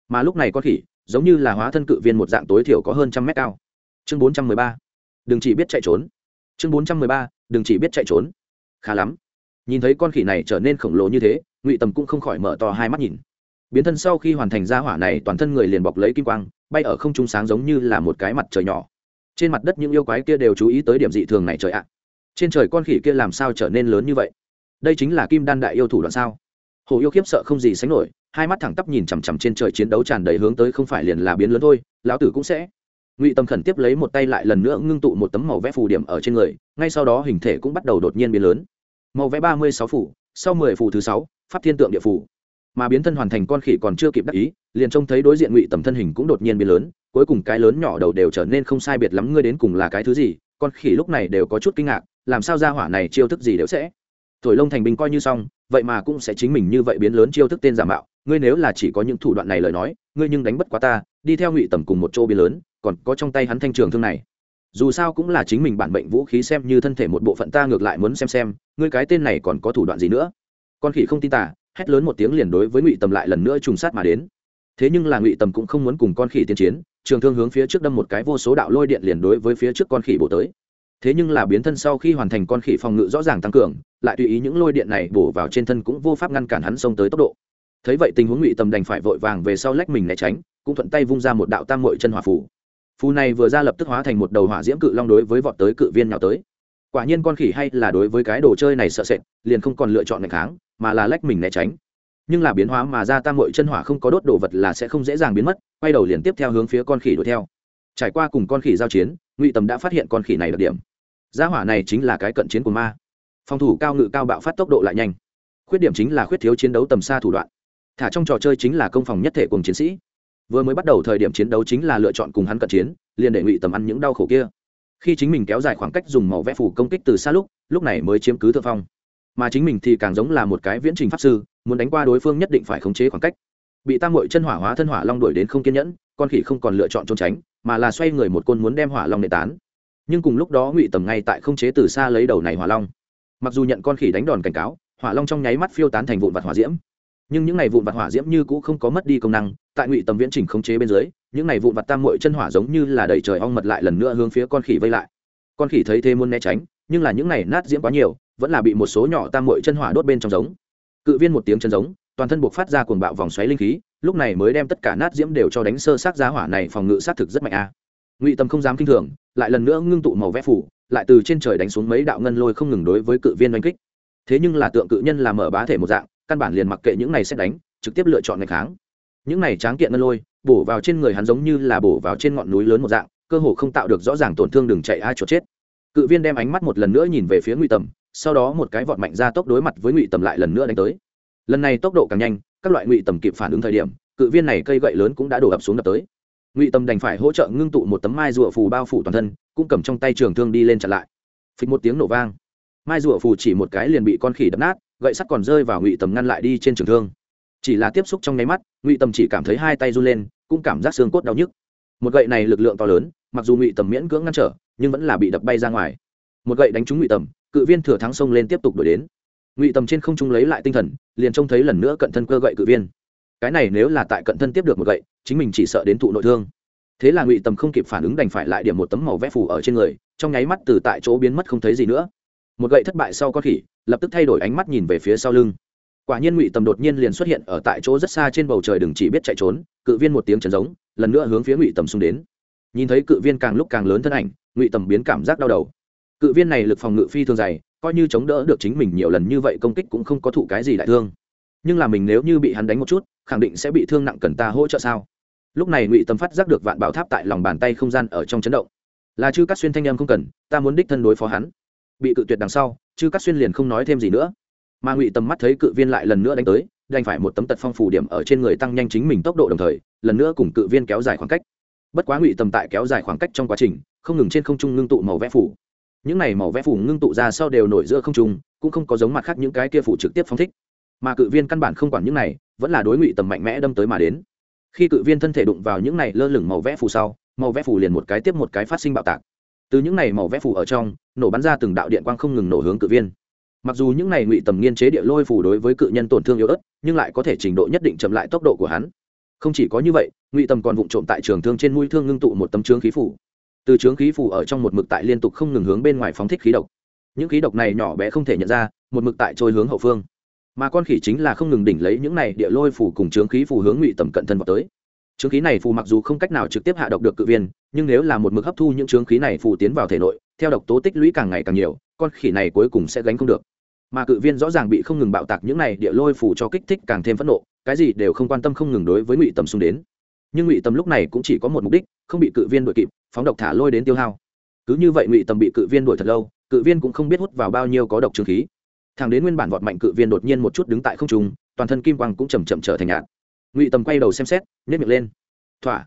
Mà lúc này con khỉ giống như là hóa thân cự viên một dạng tối thiểu có hơn trăm mét cao. Chương bốn trăm mười ba. Đừng chỉ biết chạy trốn. Chương bốn trăm mười ba. Đừng chỉ biết chạy trốn. Khá lắm. Nhìn thấy con khỉ này trở nên khổng lồ như thế, ngụy tầm cũng không khỏi mở to hai mắt nhìn. Biến thân sau khi hoàn thành ra hỏa này, toàn thân người liền bọc lấy kim quang, bay ở không trung sáng giống như là một cái mặt trời nhỏ. Trên mặt đất những yêu quái kia đều chú ý tới điểm dị thường này trời ạ. Trên trời con khỉ kia làm sao trở nên lớn như vậy? Đây chính là kim đan đại yêu thủ đoạn sao? Hồ yêu khiếp sợ không gì sánh nổi, hai mắt thẳng tắp nhìn chằm chằm trên trời chiến đấu tràn đầy hướng tới không phải liền là biến lớn thôi, lão tử cũng sẽ. Ngụy tâm khẩn tiếp lấy một tay lại lần nữa ngưng tụ một tấm màu vẽ phù điểm ở trên người, ngay sau đó hình thể cũng bắt đầu đột nhiên biến lớn. Màu vẽ ba mươi sáu phủ, sau mười phù thứ sáu, pháp thiên tượng địa phủ. Mà biến thân hoàn thành con khỉ còn chưa kịp đắc ý, liền trông thấy đối diện ngụy tầm thân hình cũng đột nhiên biến lớn, cuối cùng cái lớn nhỏ đầu đều trở nên không sai biệt lắm, ngươi đến cùng là cái thứ gì? Con khỉ lúc này đều có chút kinh ngạc, làm sao ra hỏa này chiêu thức gì đều sẽ? Thổi lông thành binh coi như xong vậy mà cũng sẽ chính mình như vậy biến lớn chiêu thức tên giả mạo, ngươi nếu là chỉ có những thủ đoạn này lời nói, ngươi nhưng đánh bất quá ta, đi theo ngụy tầm cùng một chỗ biến lớn, còn có trong tay hắn thanh trường thương này. Dù sao cũng là chính mình bản bệnh vũ khí xem như thân thể một bộ phận ta ngược lại muốn xem xem, ngươi cái tên này còn có thủ đoạn gì nữa? Con khỉ không tin tả hét lớn một tiếng liền đối với ngụy tầm lại lần nữa trùng sát mà đến. Thế nhưng là ngụy tầm cũng không muốn cùng con khỉ tiên chiến, trường thương hướng phía trước đâm một cái vô số đạo lôi điện liền đối với phía trước con khỉ bổ tới thế nhưng là biến thân sau khi hoàn thành con khỉ phòng ngự rõ ràng tăng cường, lại tùy ý những lôi điện này bổ vào trên thân cũng vô pháp ngăn cản hắn xông tới tốc độ. Thấy vậy tình huống ngụy tầm đành phải vội vàng về sau lách mình né tránh, cũng thuận tay vung ra một đạo tam mội chân hỏa phù. Phù này vừa ra lập tức hóa thành một đầu hỏa diễm cự long đối với vọt tới cự viên nhào tới. Quả nhiên con khỉ hay là đối với cái đồ chơi này sợ sệt, liền không còn lựa chọn ngày kháng, mà là lách mình né tránh. Nhưng là biến hóa mà ra tam mội chân hỏa không có đốt đồ vật là sẽ không dễ dàng biến mất, quay đầu liền tiếp theo hướng phía con khỉ đuổi theo. Trải qua cùng con khỉ giao chiến, ngụy tầm đã phát hiện con khỉ này đặc điểm gia hỏa này chính là cái cận chiến của ma. Phòng thủ cao ngự cao bạo phát tốc độ lại nhanh. Khuyết điểm chính là khuyết thiếu chiến đấu tầm xa thủ đoạn. Thả trong trò chơi chính là công phòng nhất thể cùng chiến sĩ. Vừa mới bắt đầu thời điểm chiến đấu chính là lựa chọn cùng hắn cận chiến, liền để ngụy tầm ăn những đau khổ kia. Khi chính mình kéo dài khoảng cách dùng màu vẽ phủ công kích từ xa lúc lúc này mới chiếm cứ thượng phong. Mà chính mình thì càng giống là một cái viễn trình pháp sư, muốn đánh qua đối phương nhất định phải khống chế khoảng cách. Bị tam mội chân hỏa hóa thân hỏa long đuổi đến không kiên nhẫn, con khỉ không còn lựa chọn trốn tránh, mà là xoay người một côn muốn đem hỏa long nệ tán nhưng cùng lúc đó ngụy tầm ngay tại không chế từ xa lấy đầu này hỏa long. Mặc dù nhận con khỉ đánh đòn cảnh cáo, hỏa long trong nháy mắt phiêu tán thành vụn vặt hỏa diễm. Nhưng những này vụn vặt hỏa diễm như cũ không có mất đi công năng, tại ngụy tầm viễn trình khống chế bên dưới, những này vụn vặt tam mội chân hỏa giống như là đầy trời ong mật lại lần nữa hướng phía con khỉ vây lại. Con khỉ thấy thế muốn né tránh, nhưng là những này nát diễm quá nhiều, vẫn là bị một số nhỏ tam mội chân hỏa đốt bên trong giống. Cự viên một tiếng chân giống, toàn thân buộc phát ra cuồng bạo vòng xoáy linh khí, lúc này mới đem tất cả nát diễm đều cho đánh sơ sát giá hỏa này phòng ngự sát thực rất mạnh a ngụy tầm không dám kinh thường, lại lần nữa ngưng tụ màu vẽ phủ, lại từ trên trời đánh xuống mấy đạo ngân lôi không ngừng đối với cự viên đánh kích. Thế nhưng là tượng cự nhân làm mở bá thể một dạng, căn bản liền mặc kệ những này sẽ đánh, trực tiếp lựa chọn ngày kháng. Những này tráng kiện ngân lôi, bổ vào trên người hắn giống như là bổ vào trên ngọn núi lớn một dạng, cơ hồ không tạo được rõ ràng tổn thương đừng chạy ai chỗ chết. Cự viên đem ánh mắt một lần nữa nhìn về phía ngụy tầm sau đó một cái vọt mạnh ra tốc đối mặt với ngụy tầm lại lần nữa đánh tới. Lần này tốc độ càng nhanh, các loại ngụy tầm kịp phản ứng thời điểm, cự viên này cây gậy lớn cũng đã đổ ập xuống đập tới ngụy tầm đành phải hỗ trợ ngưng tụ một tấm mai rùa phù bao phủ toàn thân, cũng cầm trong tay trường thương đi lên chặn lại. Phịch một tiếng nổ vang. Mai rùa phù chỉ một cái liền bị con khỉ đập nát, gậy sắt còn rơi vào ngụy tầm ngăn lại đi trên trường thương. Chỉ là tiếp xúc trong nháy mắt, ngụy tầm chỉ cảm thấy hai tay run lên, cũng cảm giác xương cốt đau nhức. Một gậy này lực lượng to lớn, mặc dù ngụy tầm miễn cưỡng ngăn trở, nhưng vẫn là bị đập bay ra ngoài. Một gậy đánh trúng ngụy tầm cự viên thừa thắng xông lên tiếp tục đuổi đến. Ngụy tầm trên không trung lấy lại tinh thần, liền trông thấy lần nữa cận thân cơ gậy cự viên cái này nếu là tại cận thân tiếp được một gậy, chính mình chỉ sợ đến thụ nội thương. Thế là ngụy tầm không kịp phản ứng đành phải lại điểm một tấm màu vẽ phủ ở trên người, trong nháy mắt từ tại chỗ biến mất không thấy gì nữa. Một gậy thất bại sau con khỉ, lập tức thay đổi ánh mắt nhìn về phía sau lưng. Quả nhiên ngụy tầm đột nhiên liền xuất hiện ở tại chỗ rất xa trên bầu trời đừng chỉ biết chạy trốn, cự viên một tiếng chấn giống, lần nữa hướng phía ngụy tầm xung đến. Nhìn thấy cự viên càng lúc càng lớn thân ảnh, ngụy tầm biến cảm giác đau đầu. Cự viên này lực phòng ngự phi thường dày, coi như chống đỡ được chính mình nhiều lần như vậy công kích cũng không có thụ cái gì đại thương. Nhưng là mình nếu như bị hắn đánh một chút khẳng định sẽ bị thương nặng cần ta hỗ trợ sao? Lúc này ngụy Tâm phát giác được vạn bảo tháp tại lòng bàn tay không gian ở trong chấn động. Là chư cắt xuyên thanh âm không cần, ta muốn đích thân đối phó hắn. Bị cự tuyệt đằng sau, chư cắt xuyên liền không nói thêm gì nữa. Mà ngụy Tâm mắt thấy cự viên lại lần nữa đánh tới, đành phải một tấm tật phong phủ điểm ở trên người tăng nhanh chính mình tốc độ đồng thời, lần nữa cùng cự viên kéo dài khoảng cách. Bất quá ngụy Tâm tại kéo dài khoảng cách trong quá trình, không ngừng trên không trung ngưng tụ màu vẽ phủ. Những này màu vẽ phủ ngưng tụ ra sau đều nổi giữa không trung, cũng không có giống mặt khác những cái kia phủ trực tiếp phóng thích. Mà cự viên căn bản không quản những này vẫn là đối ngụy tầm mạnh mẽ đâm tới mà đến. Khi cự viên thân thể đụng vào những này lơ lửng màu vẽ phủ sau, màu vẽ phủ liền một cái tiếp một cái phát sinh bạo tạc. Từ những này màu vẽ phủ ở trong, nổ bắn ra từng đạo điện quang không ngừng nổ hướng cự viên. Mặc dù những này ngụy tầm nghiên chế địa lôi phủ đối với cự nhân tổn thương yếu ớt, nhưng lại có thể trình độ nhất định chậm lại tốc độ của hắn. Không chỉ có như vậy, ngụy tầm còn vụng trộm tại trường thương trên mũi thương ngưng tụ một tấm trướng khí phủ từ trướng khí phủ ở trong một mực tại liên tục không ngừng hướng bên ngoài phóng thích khí độc. Những khí độc này nhỏ bé không thể nhận ra, một mực tại trôi hướng hậu phương mà con khỉ chính là không ngừng đỉnh lấy những này địa lôi phủ cùng trướng khí phù hướng ngụy tầm cận thân vào tới. Trướng khí này phù mặc dù không cách nào trực tiếp hạ độc được cự viên, nhưng nếu là một mực hấp thu những trướng khí này phù tiến vào thể nội, theo độc tố tích lũy càng ngày càng nhiều, con khỉ này cuối cùng sẽ gánh không được. Mà cự viên rõ ràng bị không ngừng bạo tạc những này địa lôi phủ cho kích thích càng thêm phẫn nộ, cái gì đều không quan tâm không ngừng đối với ngụy tầm xung đến. Nhưng ngụy tầm lúc này cũng chỉ có một mục đích, không bị cự viên đuổi kịp, phóng độc thả lôi đến tiêu hao. Cứ như vậy ngụy tầm bị cự viên đuổi thật lâu, cự viên cũng không biết hút vào bao nhiêu có độc trướng khí thằng đến nguyên bản vọt mạnh cự viên đột nhiên một chút đứng tại không trung, toàn thân kim quang cũng chầm chậm trở thành nhạt. Ngụy tầm quay đầu xem xét nhét miệng lên. Thỏa.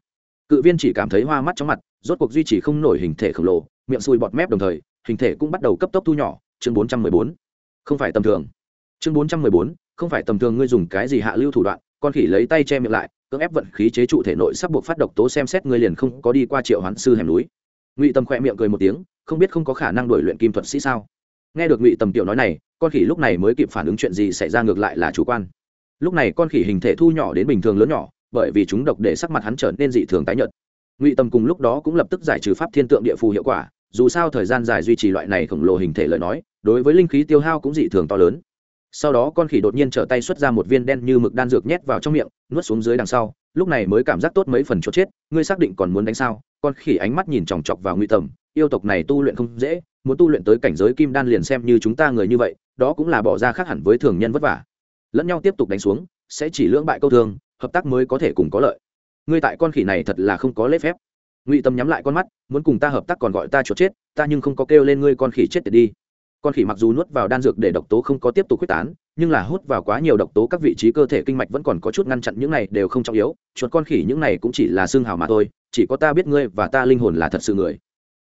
Cự viên chỉ cảm thấy hoa mắt chóng mặt, rốt cuộc duy trì không nổi hình thể khổng lồ, miệng sùi bọt mép đồng thời, hình thể cũng bắt đầu cấp tốc thu nhỏ. Chương bốn trăm mười bốn. Không phải tầm thường. Chương bốn trăm mười bốn, không phải tầm thường ngươi dùng cái gì hạ lưu thủ đoạn, con khỉ lấy tay che miệng lại, cưỡng ép vận khí chế trụ thể nội sắp buộc phát độc tố xem xét ngươi liền không có đi qua triệu hoán sư hẻm núi. Ngụy tầm khỏe miệng cười một tiếng, không biết không có khả năng đổi luyện kim thuật sĩ sao nghe được ngụy tầm tiểu nói này, con khỉ lúc này mới kịp phản ứng chuyện gì xảy ra ngược lại là chủ quan. Lúc này con khỉ hình thể thu nhỏ đến bình thường lớn nhỏ, bởi vì chúng độc để sắc mặt hắn trở nên dị thường tái nhợt. Ngụy tầm cùng lúc đó cũng lập tức giải trừ pháp thiên tượng địa phù hiệu quả, dù sao thời gian dài duy trì loại này khổng lồ hình thể lời nói, đối với linh khí tiêu hao cũng dị thường to lớn. Sau đó con khỉ đột nhiên trở tay xuất ra một viên đen như mực đan dược nhét vào trong miệng, nuốt xuống dưới đằng sau, lúc này mới cảm giác tốt mấy phần chốt chết, ngươi xác định còn muốn đánh sao? Con khỉ ánh mắt nhìn chòng chọc vào ngụy tầm, yêu tộc này tu luyện không dễ muốn tu luyện tới cảnh giới kim đan liền xem như chúng ta người như vậy, đó cũng là bỏ ra khác hẳn với thường nhân vất vả. Lẫn nhau tiếp tục đánh xuống, sẽ chỉ lưỡng bại câu thương, hợp tác mới có thể cùng có lợi. Ngươi tại con khỉ này thật là không có lễ phép. Ngụy tâm nhắm lại con mắt, muốn cùng ta hợp tác còn gọi ta chuột chết, ta nhưng không có kêu lên ngươi con khỉ chết tiệt đi. Con khỉ mặc dù nuốt vào đan dược để độc tố không có tiếp tục quyết tán, nhưng là hút vào quá nhiều độc tố các vị trí cơ thể kinh mạch vẫn còn có chút ngăn chặn những này đều không trọng yếu, chuột con khỉ những này cũng chỉ là xương hào mà thôi, chỉ có ta biết ngươi và ta linh hồn là thật sự người.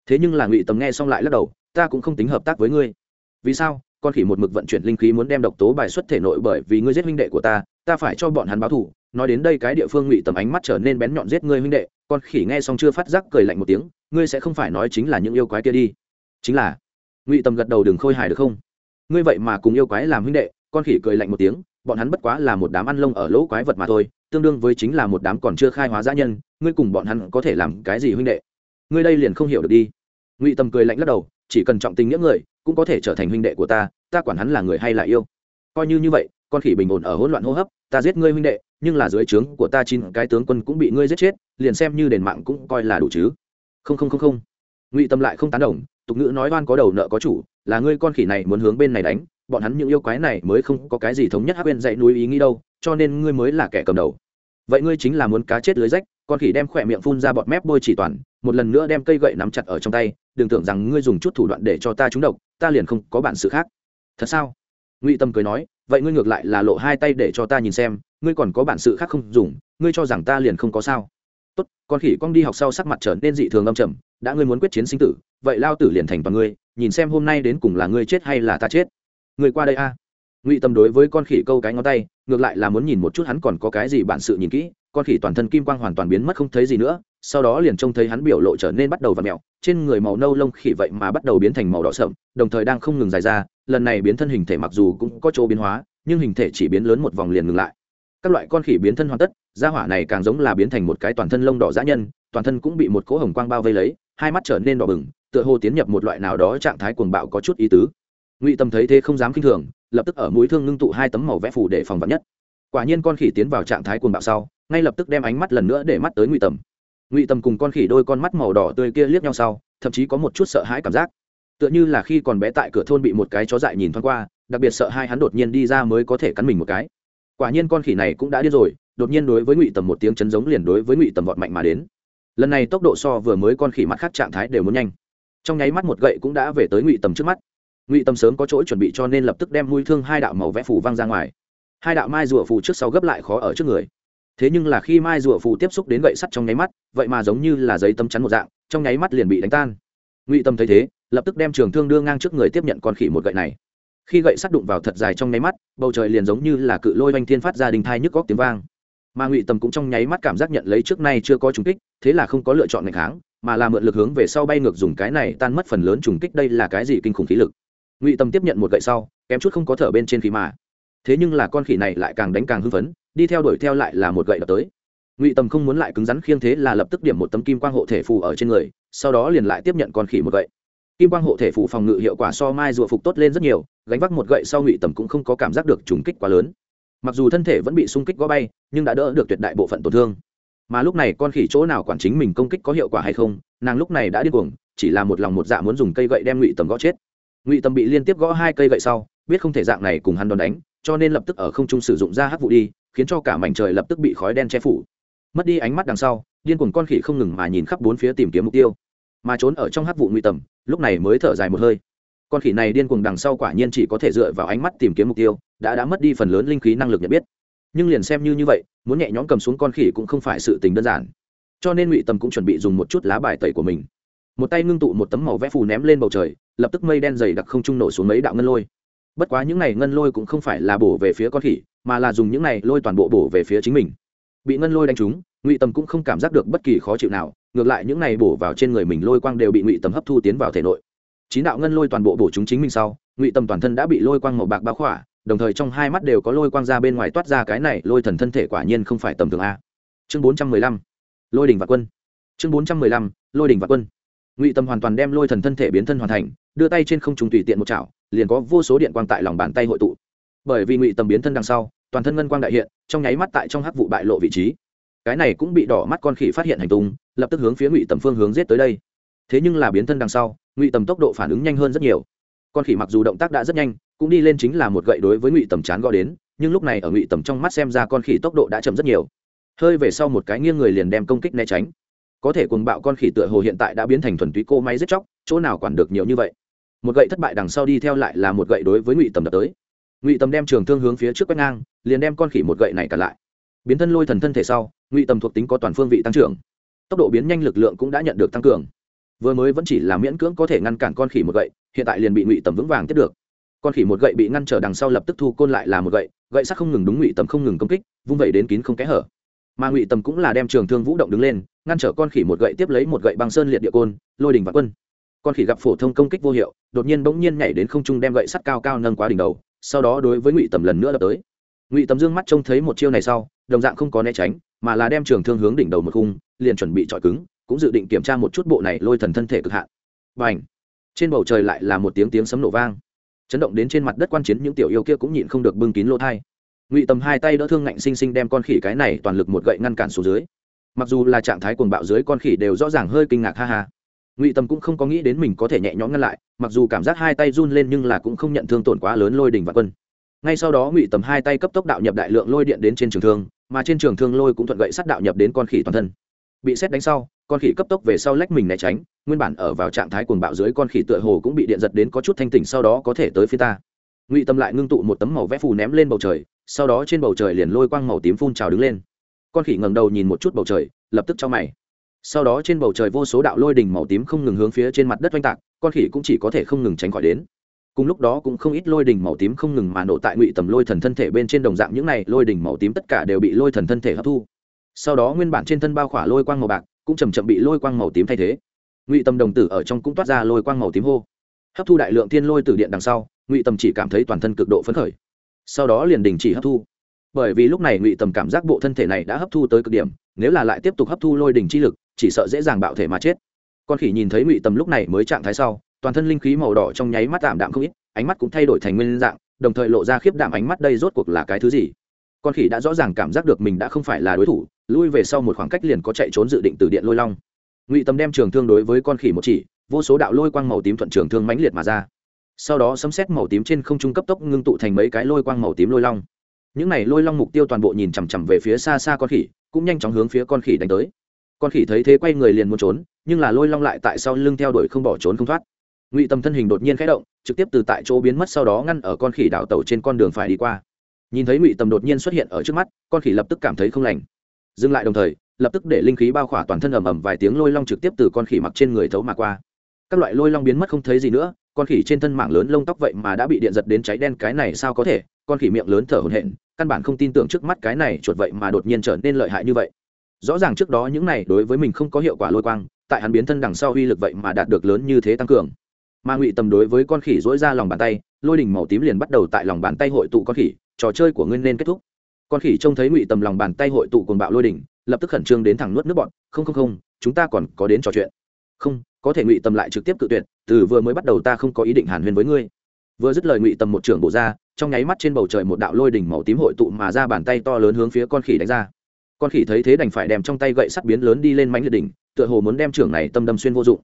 Thế nhưng là ngụy tầm nghe xong lại lắc đầu ta cũng không tính hợp tác với ngươi. Vì sao? Con khỉ một mực vận chuyển linh khí muốn đem độc tố bài xuất thể nội bởi vì ngươi giết huynh đệ của ta ta phải cho bọn hắn báo thù. Nói đến đây cái địa phương ngụy tầm ánh mắt trở nên bén nhọn giết ngươi huynh đệ. Con khỉ nghe xong chưa phát giác cười lạnh một tiếng, ngươi sẽ không phải nói chính là những yêu quái kia đi. Chính là, ngụy tầm gật đầu đừng khôi hài được không? Ngươi vậy mà cùng yêu quái làm huynh đệ, con khỉ cười lạnh một tiếng, bọn hắn bất quá là một đám ăn lông ở lỗ quái vật mà thôi, tương đương với chính là một đám còn chưa khai hóa giã nhân, ngươi cùng bọn hắn có thể làm cái gì huynh đệ? Ngươi đây liền không hiểu được đi. Ngụy tầm cười lạnh lắc đầu chỉ cần trọng tình nghĩa người, cũng có thể trở thành huynh đệ của ta ta quản hắn là người hay là yêu. Coi như như vậy, con khỉ bình ổn ở hỗn loạn hô hấp, ta giết ngươi huynh đệ, nhưng là dưới trướng của ta chín cái tướng quân cũng bị ngươi giết chết, liền xem như đền mạng cũng coi là đủ chứ. Không không không không. Ngụy tâm lại không tán đồng, tục ngữ nói oan có đầu nợ có chủ, là ngươi con khỉ này muốn hướng bên này đánh, bọn hắn những yêu quái này mới không có cái gì thống nhất hắc bên dãy núi ý nghĩ đâu, cho nên ngươi mới là kẻ cầm đầu. Vậy ngươi chính là muốn cá chết lưới rách, con khỉ đem khỏe miệng phun ra bọt mép bôi chỉ toàn một lần nữa đem cây gậy nắm chặt ở trong tay, đừng tưởng rằng ngươi dùng chút thủ đoạn để cho ta trúng độc, ta liền không có bản sự khác. Thật sao? Ngụy tâm cười nói, vậy ngươi ngược lại là lộ hai tay để cho ta nhìn xem, ngươi còn có bản sự khác không dùng, ngươi cho rằng ta liền không có sao? Tốt, con khỉ con đi học sau sắc mặt trở nên dị thường âm trầm, đã ngươi muốn quyết chiến sinh tử, vậy lao tử liền thành toàn ngươi, nhìn xem hôm nay đến cùng là ngươi chết hay là ta chết. Ngươi qua đây a. Ngụy tâm đối với con khỉ câu cái ngón tay, ngược lại là muốn nhìn một chút hắn còn có cái gì bản sự nhìn kỹ, con khỉ toàn thân kim quang hoàn toàn biến mất không thấy gì nữa sau đó liền trông thấy hắn biểu lộ trở nên bắt đầu và mẹo, trên người màu nâu lông khỉ vậy mà bắt đầu biến thành màu đỏ sậm, đồng thời đang không ngừng dài ra, lần này biến thân hình thể mặc dù cũng có chỗ biến hóa, nhưng hình thể chỉ biến lớn một vòng liền ngừng lại. Các loại con khỉ biến thân hoàn tất da hỏa này càng giống là biến thành một cái toàn thân lông đỏ dã nhân, toàn thân cũng bị một cỗ hồng quang bao vây lấy, hai mắt trở nên đỏ bừng, tựa hồ tiến nhập một loại nào đó trạng thái cuồng bạo có chút ý tứ. Ngụy tâm thấy thế không dám k i n h thường, lập tức ở mũi thương ngưng tụ hai tấm màu vẽ phủ để phòng vật nhất. Quả nhiên con khỉ tiến vào trạng thái cuồng bạo sau, ngay lập tức đem ánh mắt lần nữa để mắt tới ngụy tầm ngụy tầm cùng con khỉ đôi con mắt màu đỏ tươi kia liếc nhau sau, thậm chí có một chút sợ hãi cảm giác. Tựa như là khi còn bé tại cửa thôn bị một cái chó dại nhìn thoáng qua, đặc biệt sợ hai hắn đột nhiên đi ra mới có thể cắn mình một cái. Quả nhiên con khỉ này cũng đã điên rồi, đột nhiên đối với ngụy tầm một tiếng chấn giống liền đối với ngụy tầm vọt mạnh mà đến. Lần này tốc độ so vừa mới con khỉ mắt khác trạng thái đều muốn nhanh. Trong nháy mắt một gậy cũng đã về tới ngụy tầm trước mắt. Ngụy tầm sớm có chỗ chuẩn bị cho nên lập tức đem mũi thương hai đạo màu vẽ phủ văng ra ngoài. Hai đạo mai rùa phù trước sau gấp lại khó ở trước người. Thế nhưng là khi mai rùa phù tiếp xúc đến gậy sắt trong nháy mắt vậy mà giống như là giấy tấm chắn một dạng, trong nháy mắt liền bị đánh tan. Ngụy tâm thấy thế, lập tức đem trường thương đưa ngang trước người tiếp nhận con khỉ một gậy này. Khi gậy sắt đụng vào thật dài trong nháy mắt, bầu trời liền giống như là cự lôi oanh thiên phát ra đình thai nhức góc tiếng vang. Mà ngụy tâm cũng trong nháy mắt cảm giác nhận lấy trước nay chưa có trùng kích, thế là không có lựa chọn ngày kháng, mà là mượn lực hướng về sau bay ngược dùng cái này tan mất phần lớn trùng kích, đây là cái gì kinh khủng khí lực. Ngụy tâm tiếp nhận một gậy sau, kém chút không có thở bên trên khí mà. Thế nhưng là con khỉ này lại càng đánh càng hưng phấn, đi theo đuổi theo lại là một gậy đập tới ngụy tầm không muốn lại cứng rắn khiêng thế là lập tức điểm một tấm kim quang hộ thể phù ở trên người, sau đó liền lại tiếp nhận con khỉ một gậy. Kim quang hộ thể phù phòng ngự hiệu quả so mai rùa phục tốt lên rất nhiều, gánh vác một gậy sau ngụy tầm cũng không có cảm giác được trùng kích quá lớn. Mặc dù thân thể vẫn bị xung kích gó bay, nhưng đã đỡ được tuyệt đại bộ phận tổn thương. Mà lúc này con khỉ chỗ nào quản chính mình công kích có hiệu quả hay không, nàng lúc này đã điên cuồng, chỉ là một lòng một dạ muốn dùng cây gậy đem ngụy tầm gõ chết. Ngụy tầm bị liên tiếp gõ hai cây gậy sau, biết không thể dạng này cùng hắn đòn đánh, cho nên lập tức ở không trung sử dụng ra hắc vụ đi, khiến cho cả mảnh trời lập tức bị khói đen che phủ mất đi ánh mắt đằng sau, điên cuồng con khỉ không ngừng mà nhìn khắp bốn phía tìm kiếm mục tiêu. Mà trốn ở trong hát vụ ngụy tầm, lúc này mới thở dài một hơi. Con khỉ này điên cuồng đằng sau quả nhiên chỉ có thể dựa vào ánh mắt tìm kiếm mục tiêu, đã đã mất đi phần lớn linh khí năng lực nhận biết. Nhưng liền xem như như vậy, muốn nhẹ nhõm cầm xuống con khỉ cũng không phải sự tình đơn giản. Cho nên ngụy tầm cũng chuẩn bị dùng một chút lá bài tẩy của mình. Một tay ngưng tụ một tấm màu vẽ phù ném lên bầu trời, lập tức mây đen dày đặc không trung nổ xuống mấy đạo ngân lôi. Bất quá những này ngân lôi cũng không phải là bổ về phía con khỉ, mà là dùng những này lôi toàn bộ bổ về phía chính mình bị ngân lôi đánh trúng, ngụy tầm cũng không cảm giác được bất kỳ khó chịu nào, ngược lại những này bổ vào trên người mình lôi quang đều bị ngụy tầm hấp thu tiến vào thể nội. Chín đạo ngân lôi toàn bộ bổ chúng chính mình sau, ngụy tầm toàn thân đã bị lôi quang màu bạc bao khỏa, đồng thời trong hai mắt đều có lôi quang ra bên ngoài toát ra cái này lôi thần thân thể quả nhiên không phải tầm thường a. Chương bốn trăm mười lăm, lôi đình và quân. Chương bốn trăm mười lăm, lôi đình và quân. Ngụy tâm hoàn toàn đem lôi thần thân thể biến thân hoàn thành, đưa tay trên không trùng tùy tiện một chảo, liền có vô số điện quang tại lòng bàn tay hội tụ. Bởi vì ngụy tâm biến thân đằng sau toàn thân ngân quang đại hiện, trong nháy mắt tại trong hắc vụ bại lộ vị trí. Cái này cũng bị đỏ mắt con khỉ phát hiện hành tung, lập tức hướng phía ngụy tầm phương hướng giết tới đây. Thế nhưng là biến thân đằng sau, ngụy tầm tốc độ phản ứng nhanh hơn rất nhiều. Con khỉ mặc dù động tác đã rất nhanh, cũng đi lên chính là một gậy đối với ngụy tầm chán gõ đến, nhưng lúc này ở ngụy tầm trong mắt xem ra con khỉ tốc độ đã chậm rất nhiều. Hơi về sau một cái nghiêng người liền đem công kích né tránh. Có thể cuồng bạo con khỉ tựa hồ hiện tại đã biến thành thuần túy cô máy giết chóc, chỗ nào quản được nhiều như vậy. Một gậy thất bại đằng sau đi theo lại là một gậy đối với ngụy tầm đập tới ngụy tầm đem trường thương hướng phía trước quét ngang, liền đem con khỉ một gậy này cả lại. Biến thân lôi thần thân thể sau, ngụy tầm thuộc tính có toàn phương vị tăng trưởng. Tốc độ biến nhanh lực lượng cũng đã nhận được tăng cường. Vừa mới vẫn chỉ là miễn cưỡng có thể ngăn cản con khỉ một gậy, hiện tại liền bị ngụy tầm vững vàng tiếp được. Con khỉ một gậy bị ngăn trở đằng sau lập tức thu côn lại là một gậy gậy sắc không ngừng đúng ngụy tầm không ngừng công kích, vung vẩy đến kín không kẽ hở. Mà ngụy tầm cũng là đem trường thương vũ động đứng lên, ngăn trở con khỉ một gậy tiếp lấy một gậy băng sơn liệt địa côn, lôi đình và quân. Con khỉ gặp phổ thông công kích vô hiệu, đột nhiên bỗng nhiên nhảy đến không trung đem gậy sắt cao cao nâng quá đỉnh đầu sau đó đối với ngụy tầm lần nữa đập tới ngụy tầm dương mắt trông thấy một chiêu này sau đồng dạng không có né tránh mà là đem trường thương hướng đỉnh đầu một khung liền chuẩn bị chọi cứng cũng dự định kiểm tra một chút bộ này lôi thần thân thể cực hạn và ảnh trên bầu trời lại là một tiếng tiếng sấm nổ vang chấn động đến trên mặt đất quan chiến những tiểu yêu kia cũng nhịn không được bưng kín lỗ thai ngụy tầm hai tay đỡ thương ngạnh xinh xinh đem con khỉ cái này toàn lực một gậy ngăn cản xuống dưới mặc dù là trạng thái cuồng bạo dưới con khỉ đều rõ ràng hơi kinh ngạc ha ha ngụy tầm cũng không có nghĩ đến mình có thể nhẹ nhõm ngăn lại, mặc dù cảm giác hai tay run lên nhưng là cũng không nhận thương tổn quá lớn lôi đình và quân. Ngay sau đó ngụy tầm hai tay cấp tốc đạo nhập đại lượng lôi điện đến trên trường thương, mà trên trường thương lôi cũng thuận gậy sắt đạo nhập đến con khỉ toàn thân. Bị xét đánh sau, con khỉ cấp tốc về sau lách mình né tránh, nguyên bản ở vào trạng thái cuồng bạo dưới con khỉ tựa hồ cũng bị điện giật đến có chút thanh tỉnh sau đó có thể tới phía ta. Ngụy tâm lại ngưng tụ một tấm màu vẽ phù ném lên bầu trời, sau đó trên bầu trời liền lôi quang màu tím phun trào đứng lên. Con khỉ ngẩng đầu nhìn một chút bầu trời, lập tức cho mày sau đó trên bầu trời vô số đạo lôi đỉnh màu tím không ngừng hướng phía trên mặt đất oanh tạc, con khỉ cũng chỉ có thể không ngừng tránh khỏi đến. Cùng lúc đó cũng không ít lôi đỉnh màu tím không ngừng mà nổ tại ngụy tầm lôi thần thân thể bên trên đồng dạng những này, lôi đỉnh màu tím tất cả đều bị lôi thần thân thể hấp thu. Sau đó nguyên bản trên thân bao khỏa lôi quang màu bạc cũng chầm chậm bị lôi quang màu tím thay thế. Ngụy tầm đồng tử ở trong cũng toát ra lôi quang màu tím hô. Hấp thu đại lượng thiên lôi từ điện đằng sau, ngụy tầm chỉ cảm thấy toàn thân cực độ phấn khởi. Sau đó liền đình chỉ hấp thu. Bởi vì lúc này ngụy tầm cảm giác bộ thân thể này đã hấp thu tới cực điểm, nếu là lại tiếp tục hấp thu lôi đình chi lực chỉ sợ dễ dàng bạo thể mà chết. Con khỉ nhìn thấy ngụy tầm lúc này mới trạng thái sau, toàn thân linh khí màu đỏ trong nháy mắt tạm đạm không ít, ánh mắt cũng thay đổi thành nguyên dạng, đồng thời lộ ra khiếp đạm ánh mắt đây rốt cuộc là cái thứ gì? Con khỉ đã rõ ràng cảm giác được mình đã không phải là đối thủ, lui về sau một khoảng cách liền có chạy trốn dự định từ điện lôi long. Ngụy tầm đem trường thương đối với con khỉ một chỉ, vô số đạo lôi quang màu tím thuận trường thương mãnh liệt mà ra. Sau đó sấm xét màu tím trên không trung cấp tốc ngưng tụ thành mấy cái lôi quang màu tím lôi long. Những này lôi long mục tiêu toàn bộ nhìn chằm chằm về phía xa xa con khỉ, cũng nhanh chóng hướng phía con khỉ đánh tới con khỉ thấy thế quay người liền muốn trốn, nhưng là lôi long lại tại sau lưng theo đuổi không bỏ trốn không thoát. Ngụy tâm thân hình đột nhiên khẽ động, trực tiếp từ tại chỗ biến mất sau đó ngăn ở con khỉ đảo tàu trên con đường phải đi qua. Nhìn thấy ngụy tâm đột nhiên xuất hiện ở trước mắt, con khỉ lập tức cảm thấy không lành. Dừng lại đồng thời, lập tức để linh khí bao khỏa toàn thân ầm ầm vài tiếng lôi long trực tiếp từ con khỉ mặc trên người thấu mà qua. Các loại lôi long biến mất không thấy gì nữa, con khỉ trên thân mảng lớn lông tóc vậy mà đã bị điện giật đến cháy đen, cái này sao có thể? Con khỉ miệng lớn thở hổn hển, căn bản không tin tưởng trước mắt cái này chuột vậy mà đột nhiên trở nên lợi hại như vậy rõ ràng trước đó những này đối với mình không có hiệu quả lôi quang, tại hắn biến thân đằng sau uy lực vậy mà đạt được lớn như thế tăng cường. Mà ngụy tầm đối với con khỉ dỗi ra lòng bàn tay, lôi đỉnh màu tím liền bắt đầu tại lòng bàn tay hội tụ con khỉ, trò chơi của ngươi nên kết thúc. Con khỉ trông thấy ngụy tầm lòng bàn tay hội tụ cồn bạo lôi đỉnh, lập tức khẩn trương đến thẳng nuốt nước bọn không không không, chúng ta còn có đến trò chuyện. Không, có thể. Ngụy tầm lại trực tiếp cự tuyệt, từ vừa mới bắt đầu ta không có ý định hàn huyên với ngươi. Vừa dứt lời ngụy tầm một trưởng bộ ra, trong nháy mắt trên bầu trời một đạo lôi đỉnh màu tím hội tụ mà ra bàn tay to lớn hướng phía con khỉ đánh ra con khỉ thấy thế đành phải đem trong tay gậy sắt biến lớn đi lên mánh liệt đỉnh, tựa hồ muốn đem trưởng này tâm đâm xuyên vô dụng.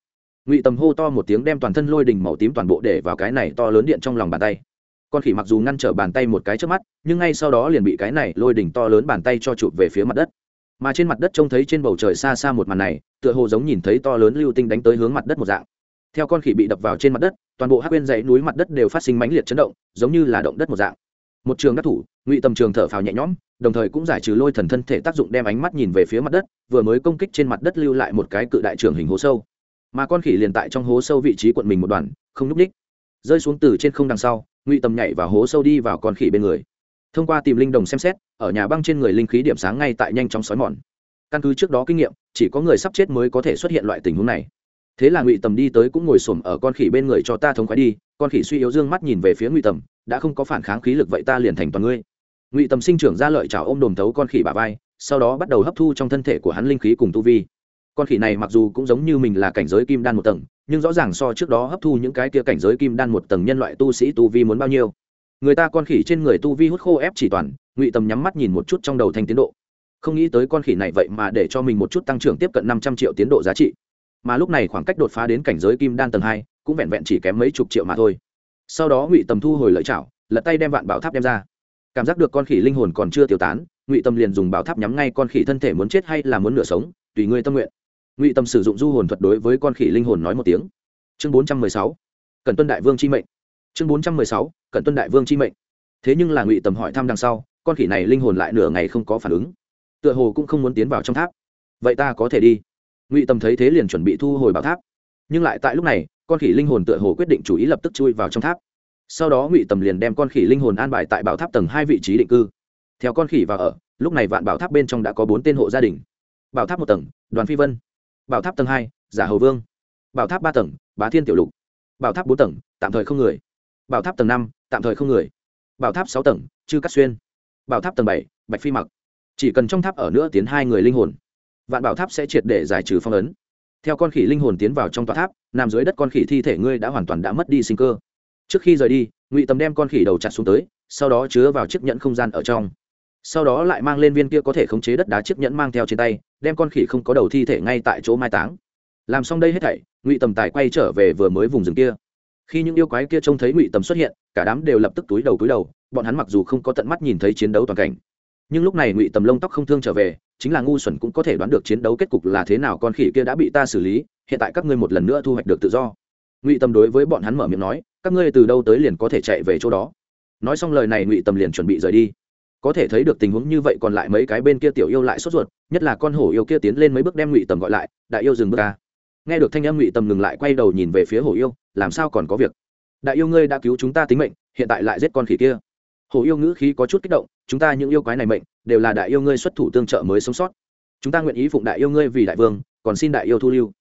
Ngụy tầm hô to một tiếng đem toàn thân lôi đỉnh màu tím toàn bộ để vào cái này to lớn điện trong lòng bàn tay. Con khỉ mặc dù ngăn trở bàn tay một cái trước mắt, nhưng ngay sau đó liền bị cái này lôi đỉnh to lớn bàn tay cho chụp về phía mặt đất. Mà trên mặt đất trông thấy trên bầu trời xa xa một màn này, tựa hồ giống nhìn thấy to lớn lưu tinh đánh tới hướng mặt đất một dạng. Theo con khỉ bị đập vào trên mặt đất, toàn bộ hát bên dãy núi mặt đất đều phát sinh mãnh liệt chấn động, giống như là động đất một dạng. Một trường đắc thủ, ngụy tầm trường thở phào nhẹ nhõm đồng thời cũng giải trừ lôi thần thân thể tác dụng đem ánh mắt nhìn về phía mặt đất, vừa mới công kích trên mặt đất lưu lại một cái cự đại trường hình hố sâu. Mà con khỉ liền tại trong hố sâu vị trí quận mình một đoàn không núp ních rơi xuống từ trên không đằng sau, ngụy tầm nhảy vào hố sâu đi vào con khỉ bên người. Thông qua tìm linh đồng xem xét, ở nhà băng trên người linh khí điểm sáng ngay tại nhanh chóng xói mòn. Căn cứ trước đó kinh nghiệm, chỉ có người sắp chết mới có thể xuất hiện loại tình huống này. Thế là ngụy tầm đi tới cũng ngồi xổm ở con khỉ bên người cho ta thống khoái đi, con khỉ suy yếu dương mắt nhìn về phía ngụy tầm, đã không có phản kháng khí lực vậy ta liền thành toàn ngươi ngụy tầm sinh trưởng ra lợi chảo ôm đồm thấu con khỉ bà vai, sau đó bắt đầu hấp thu trong thân thể của hắn linh khí cùng tu vi. Con khỉ này mặc dù cũng giống như mình là cảnh giới kim đan một tầng, nhưng rõ ràng so trước đó hấp thu những cái kia cảnh giới kim đan một tầng nhân loại tu sĩ tu vi muốn bao nhiêu. Người ta con khỉ trên người tu vi hút khô ép chỉ toàn, ngụy tầm nhắm mắt nhìn một chút trong đầu thành tiến độ. Không nghĩ tới con khỉ này vậy mà để cho mình một chút tăng trưởng tiếp cận năm trăm triệu tiến độ giá trị. Mà lúc này khoảng cách đột phá đến cảnh giới kim đan tầng hai cũng vẹn vẹn chỉ kém mấy chục triệu mà thôi. Sau đó ngụy tầm thu hồi lợi chảo, lật tay đem vạn bảo tháp đem ra cảm giác được con khỉ linh hồn còn chưa tiêu tán, ngụy tâm liền dùng bảo tháp nhắm ngay con khỉ thân thể muốn chết hay là muốn nửa sống, tùy ngươi tâm nguyện. Ngụy tâm sử dụng du hồn thuật đối với con khỉ linh hồn nói một tiếng. Chương bốn trăm mười sáu cần tuân đại vương chi mệnh. Chương bốn trăm mười sáu cần tuân đại vương chi mệnh. Thế nhưng là ngụy tâm hỏi thăm đằng sau, con khỉ này linh hồn lại nửa ngày không có phản ứng. Tựa hồ cũng không muốn tiến vào trong tháp. Vậy ta có thể đi. Ngụy tâm thấy thế liền chuẩn bị thu hồi bảo tháp. Nhưng lại tại lúc này, con khỉ linh hồn tựa hồ quyết định chủ ý lập tức chui vào trong tháp sau đó ngụy tầm liền đem con khỉ linh hồn an bài tại bảo tháp tầng hai vị trí định cư. Theo con khỉ vào ở, lúc này vạn bảo tháp bên trong đã có bốn tên hộ gia đình. Bảo tháp một tầng, đoàn phi vân. Bảo tháp tầng hai, giả hầu vương. Bảo tháp ba tầng, bá thiên tiểu lục. Bảo tháp bốn tầng, tạm thời không người. Bảo tháp tầng năm, tạm thời không người. Bảo tháp sáu tầng, chư cắt xuyên. Bảo tháp tầng bảy, bạch phi mặc. Chỉ cần trong tháp ở nữa tiến hai người linh hồn, vạn bảo tháp sẽ triệt để giải trừ phong ấn. Theo con khỉ linh hồn tiến vào trong tòa tháp, nằm dưới đất con khỉ thi thể ngươi đã hoàn toàn đã mất đi sinh cơ trước khi rời đi, ngụy tầm đem con khỉ đầu chặt xuống tới, sau đó chứa vào chiếc nhẫn không gian ở trong. Sau đó lại mang lên viên kia có thể khống chế đất đá chiếc nhẫn mang theo trên tay, đem con khỉ không có đầu thi thể ngay tại chỗ mai táng. Làm xong đây hết thảy, ngụy tầm tài quay trở về vừa mới vùng rừng kia. Khi những yêu quái kia trông thấy ngụy tầm xuất hiện, cả đám đều lập tức túi đầu túi đầu, bọn hắn mặc dù không có tận mắt nhìn thấy chiến đấu toàn cảnh. Nhưng lúc này ngụy tầm lông tóc không thương trở về, chính là ngu xuẩn cũng có thể đoán được chiến đấu kết cục là thế nào, con khỉ kia đã bị ta xử lý, hiện tại các ngươi một lần nữa thu hoạch được tự do. Ngụy tầm đối với bọn hắn mở miệng nói các ngươi từ đâu tới liền có thể chạy về chỗ đó? Nói xong lời này ngụy tầm liền chuẩn bị rời đi. Có thể thấy được tình huống như vậy còn lại mấy cái bên kia tiểu yêu lại sốt ruột, nhất là con hổ yêu kia tiến lên mấy bước đem ngụy tầm gọi lại, đại yêu dừng bước ca nghe được thanh âm ngụy tầm ngừng lại quay đầu nhìn về phía hổ yêu, làm sao còn có việc? Đại yêu ngươi đã cứu chúng ta tính mệnh, hiện tại lại giết con khỉ kia. Hổ yêu ngữ khí có chút kích động, chúng ta những yêu quái này mệnh, đều là đại yêu ngươi xuất thủ tương trợ mới sống sót. Chúng ta nguyện ý phụng đại yêu ngươi vì đại vương, còn xin đại yêu thu lưu.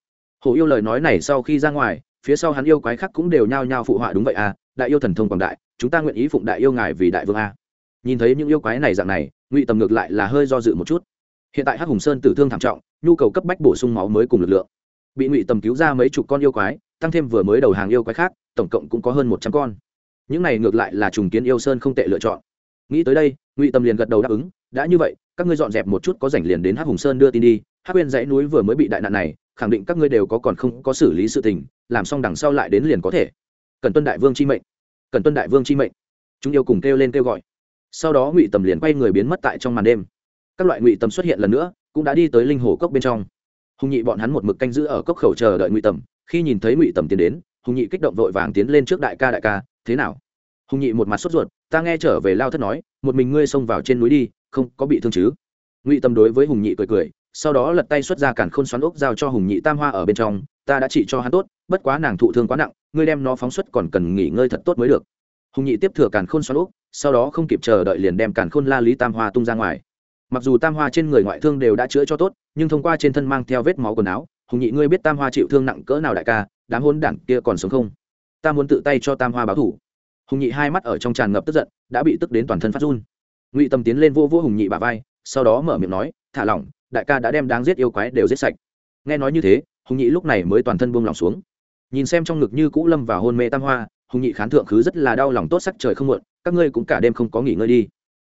Hổ yêu lời nói này sau khi ra ngoài phía sau hắn yêu quái khác cũng đều nhao nhao phụ họa đúng vậy à đại yêu thần thông quảng đại, chúng ta nguyện ý phụng đại yêu ngài vì đại vương a. À. nhìn thấy những yêu quái này dạng này, ngụy tầm ngược lại là hơi do dự một chút. Hiện tại hắc hùng sơn tử thương thảm trọng, nhu cầu cấp bách bổ sung máu mới cùng lực lượng. Bị ngụy tầm cứu ra mấy chục con yêu quái, tăng thêm vừa mới đầu hàng yêu quái khác, tổng cộng cũng có hơn một trăm con. Những này ngược lại là trùng kiến yêu sơn không tệ lựa chọn. Nghĩ tới đây, ngụy tầm liền gật đầu đáp ứng, đã như vậy, các ngươi dọn dẹp một chút có rảnh liền đến hắc hùng sơn đưa tin đi, hắc quên dãy núi vừa mới bị đại nạn này, khẳng định các ngươi đều có còn không có xử lý sự tình làm xong đằng sau lại đến liền có thể. Cần tuân đại vương chi mệnh. Cần tuân đại vương chi mệnh. Chúng yêu cùng kêu lên kêu gọi. Sau đó ngụy tầm liền quay người biến mất tại trong màn đêm. Các loại ngụy tầm xuất hiện lần nữa, cũng đã đi tới linh hồ cốc bên trong. Hùng nhị bọn hắn một mực canh giữ ở cốc khẩu chờ đợi ngụy tầm. Khi nhìn thấy ngụy tầm tiến đến, hùng nhị kích động vội vàng tiến lên trước đại ca đại ca, thế nào? Hùng nhị một mặt sốt ruột, ta nghe trở về lao thất nói, một mình ngươi xông vào trên núi đi, không có bị thương chứ? Ngụy tầm đối với hùng nhị cười cười, sau đó lật tay xuất ra cản khôn xoắn ốc giao cho hùng nhị tam hoa ở bên trong ta đã trị cho hắn tốt, bất quá nàng thụ thương quá nặng, ngươi đem nó phóng xuất còn cần nghỉ ngơi thật tốt mới được. Hùng nhị tiếp thừa cản khôn xoắn úp, sau đó không kịp chờ đợi liền đem cản khôn la lý tam hoa tung ra ngoài. Mặc dù tam hoa trên người ngoại thương đều đã chữa cho tốt, nhưng thông qua trên thân mang theo vết máu quần áo, hùng nhị ngươi biết tam hoa chịu thương nặng cỡ nào đại ca, đám hôn đảng kia còn sống không? Ta muốn tự tay cho tam hoa báo thủ. Hùng nhị hai mắt ở trong tràn ngập tức giận, đã bị tức đến toàn thân phát run. Ngụy tâm tiến lên vô vô hùng nhị bà vai, sau đó mở miệng nói, thả lỏng, đại ca đã đem đáng giết yêu quái đều giết sạch. Nghe nói như thế hùng nhị lúc này mới toàn thân buông lỏng xuống. Nhìn xem trong ngực như cũ lâm và hôn mê tam hoa, hùng nhị khán thượng khứ rất là đau lòng tốt sắc trời không muộn, các ngươi cũng cả đêm không có nghỉ ngơi đi.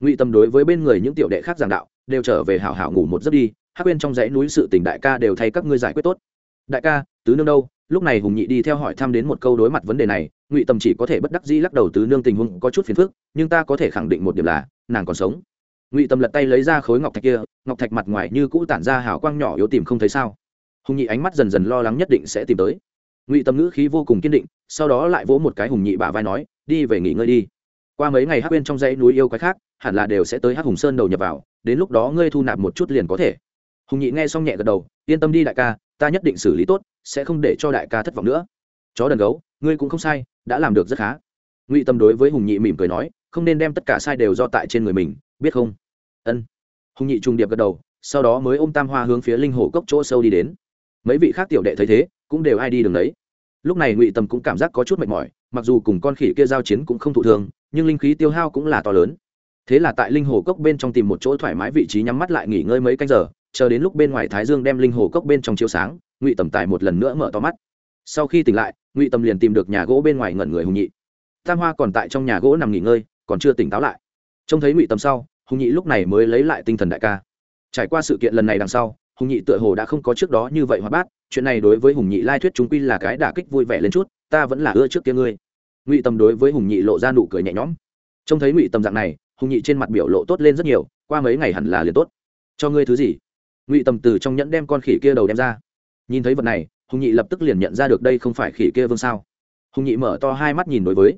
Ngụy tâm đối với bên người những tiểu đệ khác giảng đạo, đều trở về hảo hảo ngủ một giấc đi hắc quên trong dãy núi sự tình đại ca đều thay các ngươi giải quyết tốt. Đại ca, tứ nương đâu? Lúc này hùng nhị đi theo hỏi thăm đến một câu đối mặt vấn đề này, ngụy tâm chỉ có thể bất đắc dĩ lắc đầu tứ nương tình huống có chút phiền phức, nhưng ta có thể khẳng định một điểm là, nàng còn sống. Ngụy tâm lật tay lấy ra khối ngọc thạch kia, ngọc thạch mặt ngoài như cũ tản ra hào quang nhỏ yếu tìm không thấy sao hùng nhị ánh mắt dần dần lo lắng nhất định sẽ tìm tới. Ngụy tâm ngữ khí vô cùng kiên định, sau đó lại vỗ một cái hùng nhị bả vai nói, đi về nghỉ ngơi đi. Qua mấy ngày hắc bên trong dãy núi yêu quái khác, hẳn là đều sẽ tới hắc hùng sơn đầu nhập vào, đến lúc đó ngươi thu nạp một chút liền có thể. Hùng nhị nghe xong nhẹ gật đầu, yên tâm đi đại ca, ta nhất định xử lý tốt, sẽ không để cho đại ca thất vọng nữa. Chó đần gấu, ngươi cũng không sai, đã làm được rất khá. Ngụy tâm đối với hùng nhị mỉm cười nói, không nên đem tất cả sai đều do tại trên người mình, biết không? Ân. Hùng nhị trùng điệp gật đầu, sau đó mới ôm tam hoa hướng phía linh hồ cốc chỗ sâu đi đến mấy vị khác tiểu đệ thấy thế, cũng đều ai đi đường đấy lúc này ngụy tầm cũng cảm giác có chút mệt mỏi, mặc dù cùng con khỉ kia giao chiến cũng không thụ thường, nhưng linh khí tiêu hao cũng là to lớn. Thế là tại linh hồ cốc bên trong tìm một chỗ thoải mái vị trí nhắm mắt lại nghỉ ngơi mấy canh giờ, chờ đến lúc bên ngoài thái dương đem linh hồ cốc bên trong chiếu sáng, ngụy tầm tài một lần nữa mở to mắt. Sau khi tỉnh lại, ngụy tầm liền tìm được nhà gỗ bên ngoài ngẩn người hùng nhị. Tam hoa còn tại trong nhà gỗ nằm nghỉ ngơi, còn chưa tỉnh táo lại. Trông thấy ngụy tầm sau, hùng nhị lúc này mới lấy lại tinh thần đại ca. Trải qua sự kiện lần này đằng sau hùng nhị tựa hồ đã không có trước đó như vậy hoạt bát, chuyện này đối với hùng nhị lai thuyết chúng quy là cái đả kích vui vẻ lên chút, ta vẫn là ưa trước kia ngươi. Ngụy tầm đối với hùng nhị lộ ra nụ cười nhẹ nhõm. Trông thấy ngụy tầm dạng này, hùng nhị trên mặt biểu lộ tốt lên rất nhiều, qua mấy ngày hẳn là liền tốt. Cho ngươi thứ gì? Ngụy tầm từ trong nhẫn đem con khỉ kia đầu đem ra. Nhìn thấy vật này, hùng nhị lập tức liền nhận ra được đây không phải khỉ kia vương sao. Hùng nhị mở to hai mắt nhìn đối với.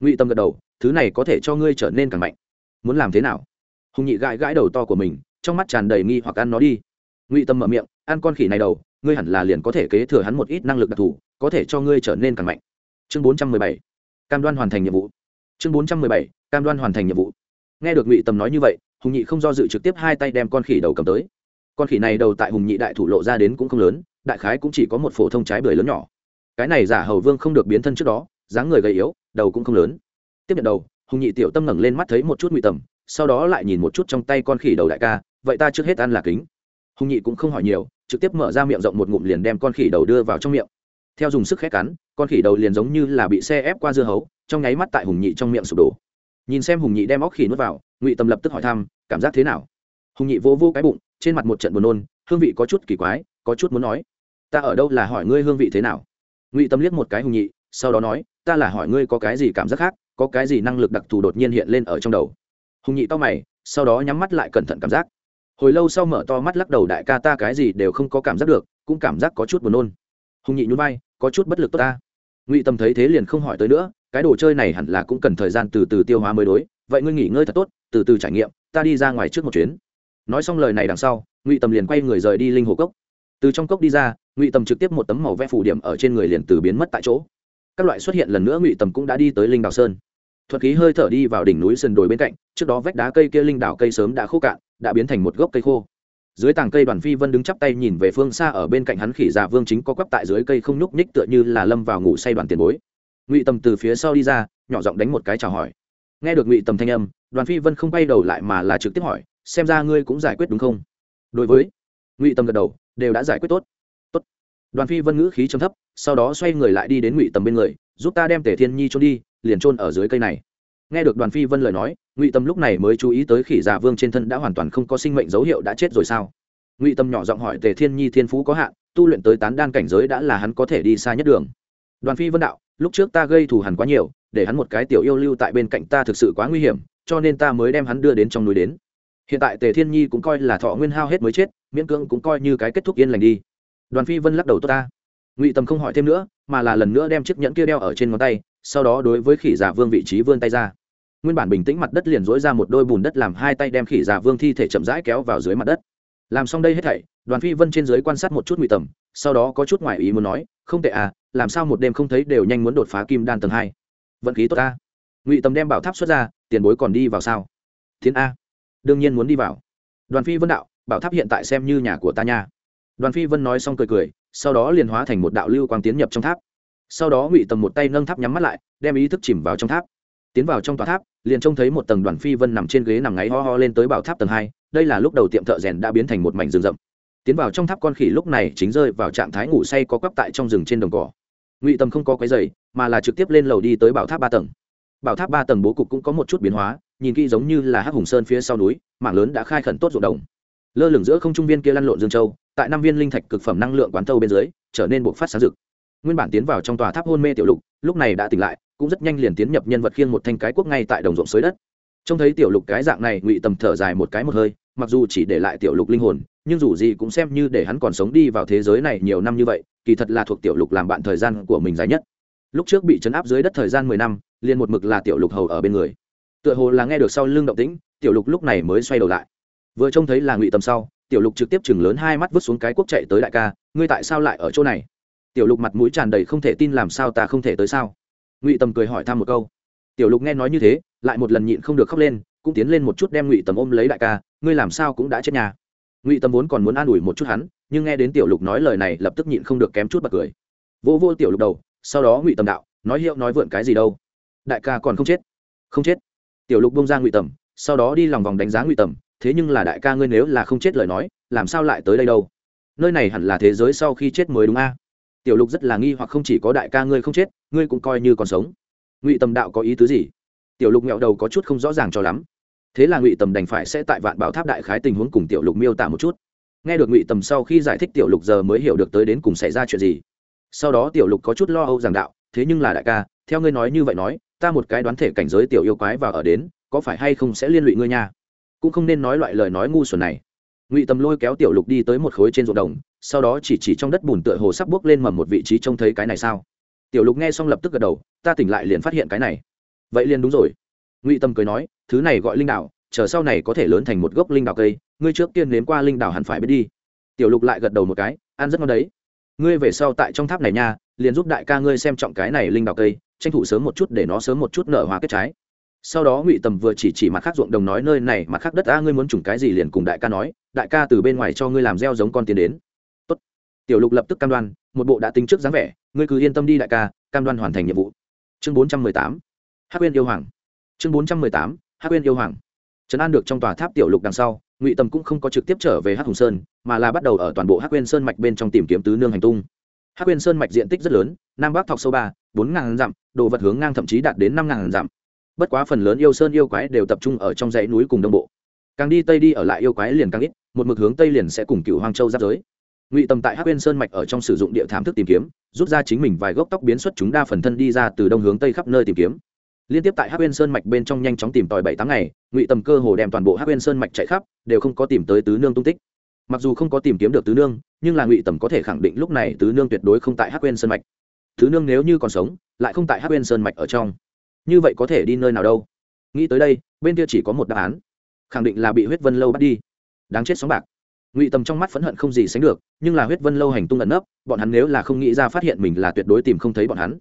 Ngụy tâm gật đầu, thứ này có thể cho ngươi trở nên càng mạnh. Muốn làm thế nào? Hùng nhị gãi gãi đầu to của mình, trong mắt tràn đầy nghi hoặc ăn nó đi ngụy tâm mở miệng, ăn con khỉ này đầu, ngươi hẳn là liền có thể kế thừa hắn một ít năng lực đặc thù, có thể cho ngươi trở nên càng mạnh. Chương bốn trăm mười bảy, cam đoan hoàn thành nhiệm vụ. Chương bốn trăm mười bảy, cam đoan hoàn thành nhiệm vụ. Nghe được ngụy Tâm nói như vậy, hùng nhị không do dự trực tiếp hai tay đem con khỉ đầu cầm tới. Con khỉ này đầu tại hùng nhị đại thủ lộ ra đến cũng không lớn, đại khái cũng chỉ có một phổ thông trái bưởi lớn nhỏ. Cái này giả hầu vương không được biến thân trước đó, dáng người gầy yếu, đầu cũng không lớn. Tiếp nhận đầu, hùng nhị tiểu tâm ngẩng lên mắt thấy một chút ngụy tầm sau đó lại nhìn một chút trong tay con khỉ đầu đại ca, vậy ta trước hết ăn là kính hùng nhị cũng không hỏi nhiều, trực tiếp mở ra miệng rộng một ngụm liền đem con khỉ đầu đưa vào trong miệng. Theo dùng sức khét cắn, con khỉ đầu liền giống như là bị xe ép qua dưa hấu, trong nháy mắt tại hùng nhị trong miệng sụp đổ. Nhìn xem hùng nhị đem óc khỉ nuốt vào, ngụy Tâm lập tức hỏi thăm, cảm giác thế nào? Hùng nhị vô vô cái bụng, trên mặt một trận buồn nôn, hương vị có chút kỳ quái, có chút muốn nói, ta ở đâu là hỏi ngươi hương vị thế nào? Ngụy tâm liếc một cái hùng nhị, sau đó nói, ta là hỏi ngươi có cái gì cảm giác khác, có cái gì năng lực đặc thù đột nhiên hiện lên ở trong đầu? Hùng nhị to mày, sau đó nhắm mắt lại cẩn thận cảm giác hồi lâu sau mở to mắt lắc đầu, đại ca ta cái gì đều không có cảm giác được, cũng cảm giác có chút buồn nôn. Hùng nhị nhún vai, có chút bất lực tốt ta. Ngụy tâm thấy thế liền không hỏi tới nữa, cái đồ chơi này hẳn là cũng cần thời gian từ từ tiêu hóa mới đối, vậy ngươi nghỉ ngơi thật tốt, từ từ trải nghiệm, ta đi ra ngoài trước một chuyến. Nói xong lời này đằng sau, ngụy tâm liền quay người rời đi linh hồ cốc. Từ trong cốc đi ra, ngụy tâm trực tiếp một tấm màu vẽ phủ điểm ở trên người liền từ biến mất tại chỗ. Các loại xuất hiện lần nữa, ngụy tâm cũng đã đi tới linh đào sơn. Thuật khí hơi thở đi vào đỉnh núi sườn đồi bên cạnh, trước đó vách đá cây kia linh đảo cây sớm đã khô cạn đã biến thành một gốc cây khô. Dưới tàng cây đoàn phi vân đứng chắp tay nhìn về phương xa ở bên cạnh hắn khỉ già vương chính có quắp tại dưới cây không nhúc nhích tựa như là lâm vào ngủ say đoàn tiền bối. Ngụy tầm từ phía sau đi ra, nhỏ giọng đánh một cái chào hỏi. Nghe được ngụy tầm thanh âm, đoàn phi vân không bay đầu lại mà là trực tiếp hỏi, xem ra ngươi cũng giải quyết đúng không? Đối với, ngụy tầm gật đầu, đều đã giải quyết tốt. Tốt. Đoàn phi vân ngữ khí trầm thấp, sau đó xoay người lại đi đến ngụy tầm bên người, giúp ta đem tể thiên nhi trôn đi, liền trôn ở dưới cây này nghe được đoàn phi vân lời nói, ngụy tâm lúc này mới chú ý tới khỉ già vương trên thân đã hoàn toàn không có sinh mệnh dấu hiệu đã chết rồi sao? Ngụy tâm nhỏ giọng hỏi, tề thiên nhi thiên phú có hạn, tu luyện tới tán đan cảnh giới đã là hắn có thể đi xa nhất đường. Đoàn phi vân đạo, lúc trước ta gây thù hằn quá nhiều, để hắn một cái tiểu yêu lưu tại bên cạnh ta thực sự quá nguy hiểm, cho nên ta mới đem hắn đưa đến trong núi đến. Hiện tại tề thiên nhi cũng coi là thọ nguyên hao hết mới chết, miễn cưỡng cũng coi như cái kết thúc yên lành đi. Đoàn phi vân lắc đầu, tốt ta. Ngụy tâm không hỏi thêm nữa, mà là lần nữa đem chiếc nhẫn kia đeo ở trên ngón tay, sau đó đối với khỉ giả vương vị trí vươn tay ra nguyên bản bình tĩnh mặt đất liền dối ra một đôi bùn đất làm hai tay đem khỉ giả vương thi thể chậm rãi kéo vào dưới mặt đất. Làm xong đây hết thảy, đoàn phi vân trên dưới quan sát một chút ngụy tầm, sau đó có chút ngoại ý muốn nói, không tệ à làm sao một đêm không thấy đều nhanh muốn đột phá kim đan tầng hai? Vận khí tốt ta. Ngụy tầm đem bảo tháp xuất ra, tiền bối còn đi vào sao? Thiên a. Đương nhiên muốn đi vào. Đoàn phi vân đạo, bảo tháp hiện tại xem như nhà của ta nha. Đoàn phi vân nói xong cười cười, sau đó liền hóa thành một đạo lưu quang tiến nhập trong tháp. Sau đó ngụy tầm một tay nâng tháp nhắm mắt lại, đem ý thức chìm vào trong tháp. Tiến vào trong tòa tháp liền trông thấy một tầng đoàn phi vân nằm trên ghế nằm ngáy ho ho lên tới bảo tháp tầng hai, đây là lúc đầu tiệm thợ rèn đã biến thành một mảnh rừng rậm. Tiến vào trong tháp con khỉ lúc này chính rơi vào trạng thái ngủ say có quắp tại trong rừng trên đồng cỏ. Ngụy tầm không có quái dày mà là trực tiếp lên lầu đi tới bảo tháp ba tầng. Bảo tháp ba tầng bố cục cũng có một chút biến hóa, nhìn kỹ giống như là hắc hùng sơn phía sau núi, mảng lớn đã khai khẩn tốt ruộng đồng. Lơ lửng giữa không trung viên kia lăn lộn dương châu, tại năm viên linh thạch cực phẩm năng lượng quán thâu bên dưới, trở nên buộc phát sáng rực. Nguyên bản tiến vào trong tòa tháp hôn mê tiểu lục, lúc này đã tỉnh lại cũng rất nhanh liền tiến nhập nhân vật khiêng một thanh cái quốc ngay tại đồng ruộng xới đất. Trông thấy tiểu lục cái dạng này, ngụy tầm thở dài một cái một hơi, mặc dù chỉ để lại tiểu lục linh hồn, nhưng dù gì cũng xem như để hắn còn sống đi vào thế giới này nhiều năm như vậy, kỳ thật là thuộc tiểu lục làm bạn thời gian của mình dài nhất. Lúc trước bị chấn áp dưới đất thời gian mười năm, liền một mực là tiểu lục hầu ở bên người. Tựa hồ là nghe được sau lưng động tĩnh, tiểu lục lúc này mới xoay đầu lại. Vừa trông thấy là ngụy tầm sau, tiểu lục trực tiếp chừng lớn hai mắt vứt xuống cái quốc chạy tới đại ca, ngươi tại sao lại ở chỗ này? Tiểu lục mặt mũi tràn đầy không thể tin làm sao ta không thể tới sao? Ngụy tầm cười hỏi thăm một câu. Tiểu lục nghe nói như thế, lại một lần nhịn không được khóc lên, cũng tiến lên một chút đem ngụy tầm ôm lấy đại ca, ngươi làm sao cũng đã chết nhà. Ngụy tầm vốn còn muốn an ủi một chút hắn, nhưng nghe đến tiểu lục nói lời này lập tức nhịn không được kém chút bật cười. Vô vô tiểu lục đầu, sau đó ngụy tầm đạo, nói hiệu nói vượn cái gì đâu. Đại ca còn không chết. Không chết. Tiểu lục bông ra ngụy tầm, sau đó đi lòng vòng đánh giá ngụy tầm, thế nhưng là đại ca ngươi nếu là không chết lời nói, làm sao lại tới đây đâu? Nơi này hẳn là thế giới sau khi chết mới đúng a tiểu lục rất là nghi hoặc không chỉ có đại ca ngươi không chết, ngươi cũng coi như còn sống. Ngụy tầm đạo có ý tứ gì? Tiểu lục nghẹo đầu có chút không rõ ràng cho lắm. Thế là ngụy tầm đành phải sẽ tại vạn bảo tháp đại khái tình huống cùng tiểu lục miêu tả một chút. Nghe được ngụy tầm sau khi giải thích tiểu lục giờ mới hiểu được tới đến cùng xảy ra chuyện gì. Sau đó tiểu lục có chút lo âu giảng đạo, thế nhưng là đại ca, theo ngươi nói như vậy nói, ta một cái đoán thể cảnh giới tiểu yêu quái vào ở đến, có phải hay không sẽ liên lụy ngươi nha? Cũng không nên nói loại lời nói ngu xuẩn này ngụy tầm lôi kéo tiểu lục đi tới một khối trên ruộng đồng, sau đó chỉ chỉ trong đất bùn tựa hồ sắp bước lên mầm một vị trí trông thấy cái này sao? Tiểu lục nghe xong lập tức gật đầu, ta tỉnh lại liền phát hiện cái này. Vậy liền đúng rồi. Ngụy tâm cười nói, thứ này gọi linh đạo chờ sau này có thể lớn thành một gốc linh đạo cây, ngươi trước tiên nếm qua linh đạo hẳn phải biết đi. Tiểu lục lại gật đầu một cái, ăn rất ngon đấy. Ngươi về sau tại trong tháp này nha, liền giúp đại ca ngươi xem trọng cái này linh đạo cây, tranh thủ sớm một chút để nó sớm một chút nở hoa kết trái sau đó ngụy tầm vừa chỉ chỉ mặt khác ruộng đồng nói nơi này, mặt khác đất a, ngươi muốn trùng cái gì liền cùng đại ca nói, đại ca từ bên ngoài cho ngươi làm gieo giống con tiến đến. Tốt. tiểu lục lập tức cam đoan, một bộ đã tính trước dáng vẻ, ngươi cứ yên tâm đi đại ca, cam đoan hoàn thành nhiệm vụ. Chương bốn trăm mười tám. Hát quên yêu hoàng. Chương bốn trăm mười tám. Hát quên yêu hoàng. Trấn an được trong tòa tháp tiểu lục đằng sau, ngụy tầm cũng không có trực tiếp trở về hát hùng sơn, mà là bắt đầu ở toàn bộ hát quên sơn mạch bên trong tìm kiếm tứ nương hành tung. Hát quên sơn mạch diện tích rất lớn, nam bắc thọc sâu ba, bốn ngàn dặm, đồ vật hướng ngang thậm chí đạt đến năm ngàn dặm bất quá phần lớn yêu sơn yêu quái đều tập trung ở trong dãy núi cùng đông bộ. Càng đi tây đi ở lại yêu quái liền càng ít, một mực hướng tây liền sẽ cùng cựu hoang châu giáp giới. Ngụy tầm tại Hắc bên sơn mạch ở trong sử dụng địa thám thức tìm kiếm, rút ra chính mình vài gốc tóc biến xuất chúng đa phần thân đi ra từ đông hướng tây khắp nơi tìm kiếm. Liên tiếp tại Hắc bên sơn mạch bên trong nhanh chóng tìm tòi bảy tháng ngày, ngụy tầm cơ hồ đem toàn bộ Hắc bên sơn mạch chạy khắp, đều không có tìm tới tứ nương tung tích. Mặc dù không có tìm kiếm được tứ nương, nhưng là ngụy tầm có thể khẳng định lúc này tứ nương tuyệt đối không tại Hắc bên sơn mạch. Tứ nương nếu như còn sống, lại không tại Hắc bên sơn mạch ở trong như vậy có thể đi nơi nào đâu? Nghĩ tới đây, bên kia chỉ có một đáp án. Khẳng định là bị huyết vân lâu bắt đi. Đáng chết sóng bạc. Ngụy tầm trong mắt phẫn hận không gì sánh được, nhưng là huyết vân lâu hành tung ẩn nấp, bọn hắn nếu là không nghĩ ra phát hiện mình là tuyệt đối tìm không thấy bọn hắn.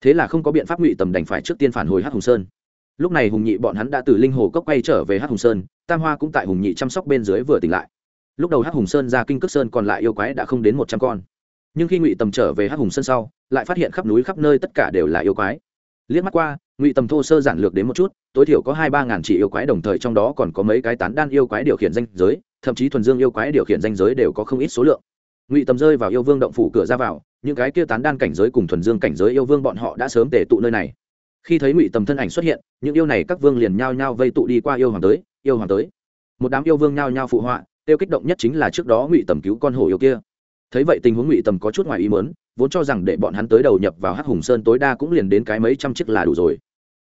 Thế là không có biện pháp ngụy tầm đành phải trước tiên phản hồi hát hùng sơn. Lúc này hùng nhị bọn hắn đã từ linh hồ cốc quay trở về hát hùng sơn, tam hoa cũng tại hùng nhị chăm sóc bên dưới vừa tỉnh lại. Lúc đầu hát hùng sơn ra kinh cước sơn còn lại yêu quái đã không đến một trăm con. Nhưng khi ngụy tầm trở về hát hùng sơn sau, lại phát hiện khắp núi khắp nơi tất cả đều là yêu quái liếc mắt qua, ngụy tầm thô sơ giản lược đến một chút, tối thiểu có hai ba ngàn chỉ yêu quái đồng thời trong đó còn có mấy cái tán đan yêu quái điều khiển danh giới, thậm chí thuần dương yêu quái điều khiển danh giới đều có không ít số lượng. Ngụy tầm rơi vào yêu vương động phủ cửa ra vào, những cái kia tán đan cảnh giới cùng thuần dương cảnh giới yêu vương bọn họ đã sớm tề tụ nơi này. Khi thấy ngụy tầm thân ảnh xuất hiện, những yêu này các vương liền nhao nhao vây tụ đi qua yêu hoàng tới, yêu hoàng tới. Một đám yêu vương nhao nhao phụ họa, tiêu kích động nhất chính là trước đó ngụy tầm cứu con hổ yêu kia. Thấy vậy tình huống ngụy tầm có chút ngoài ý mớn vốn cho rằng để bọn hắn tới đầu nhập vào hắc hùng sơn tối đa cũng liền đến cái mấy trăm chiếc là đủ rồi.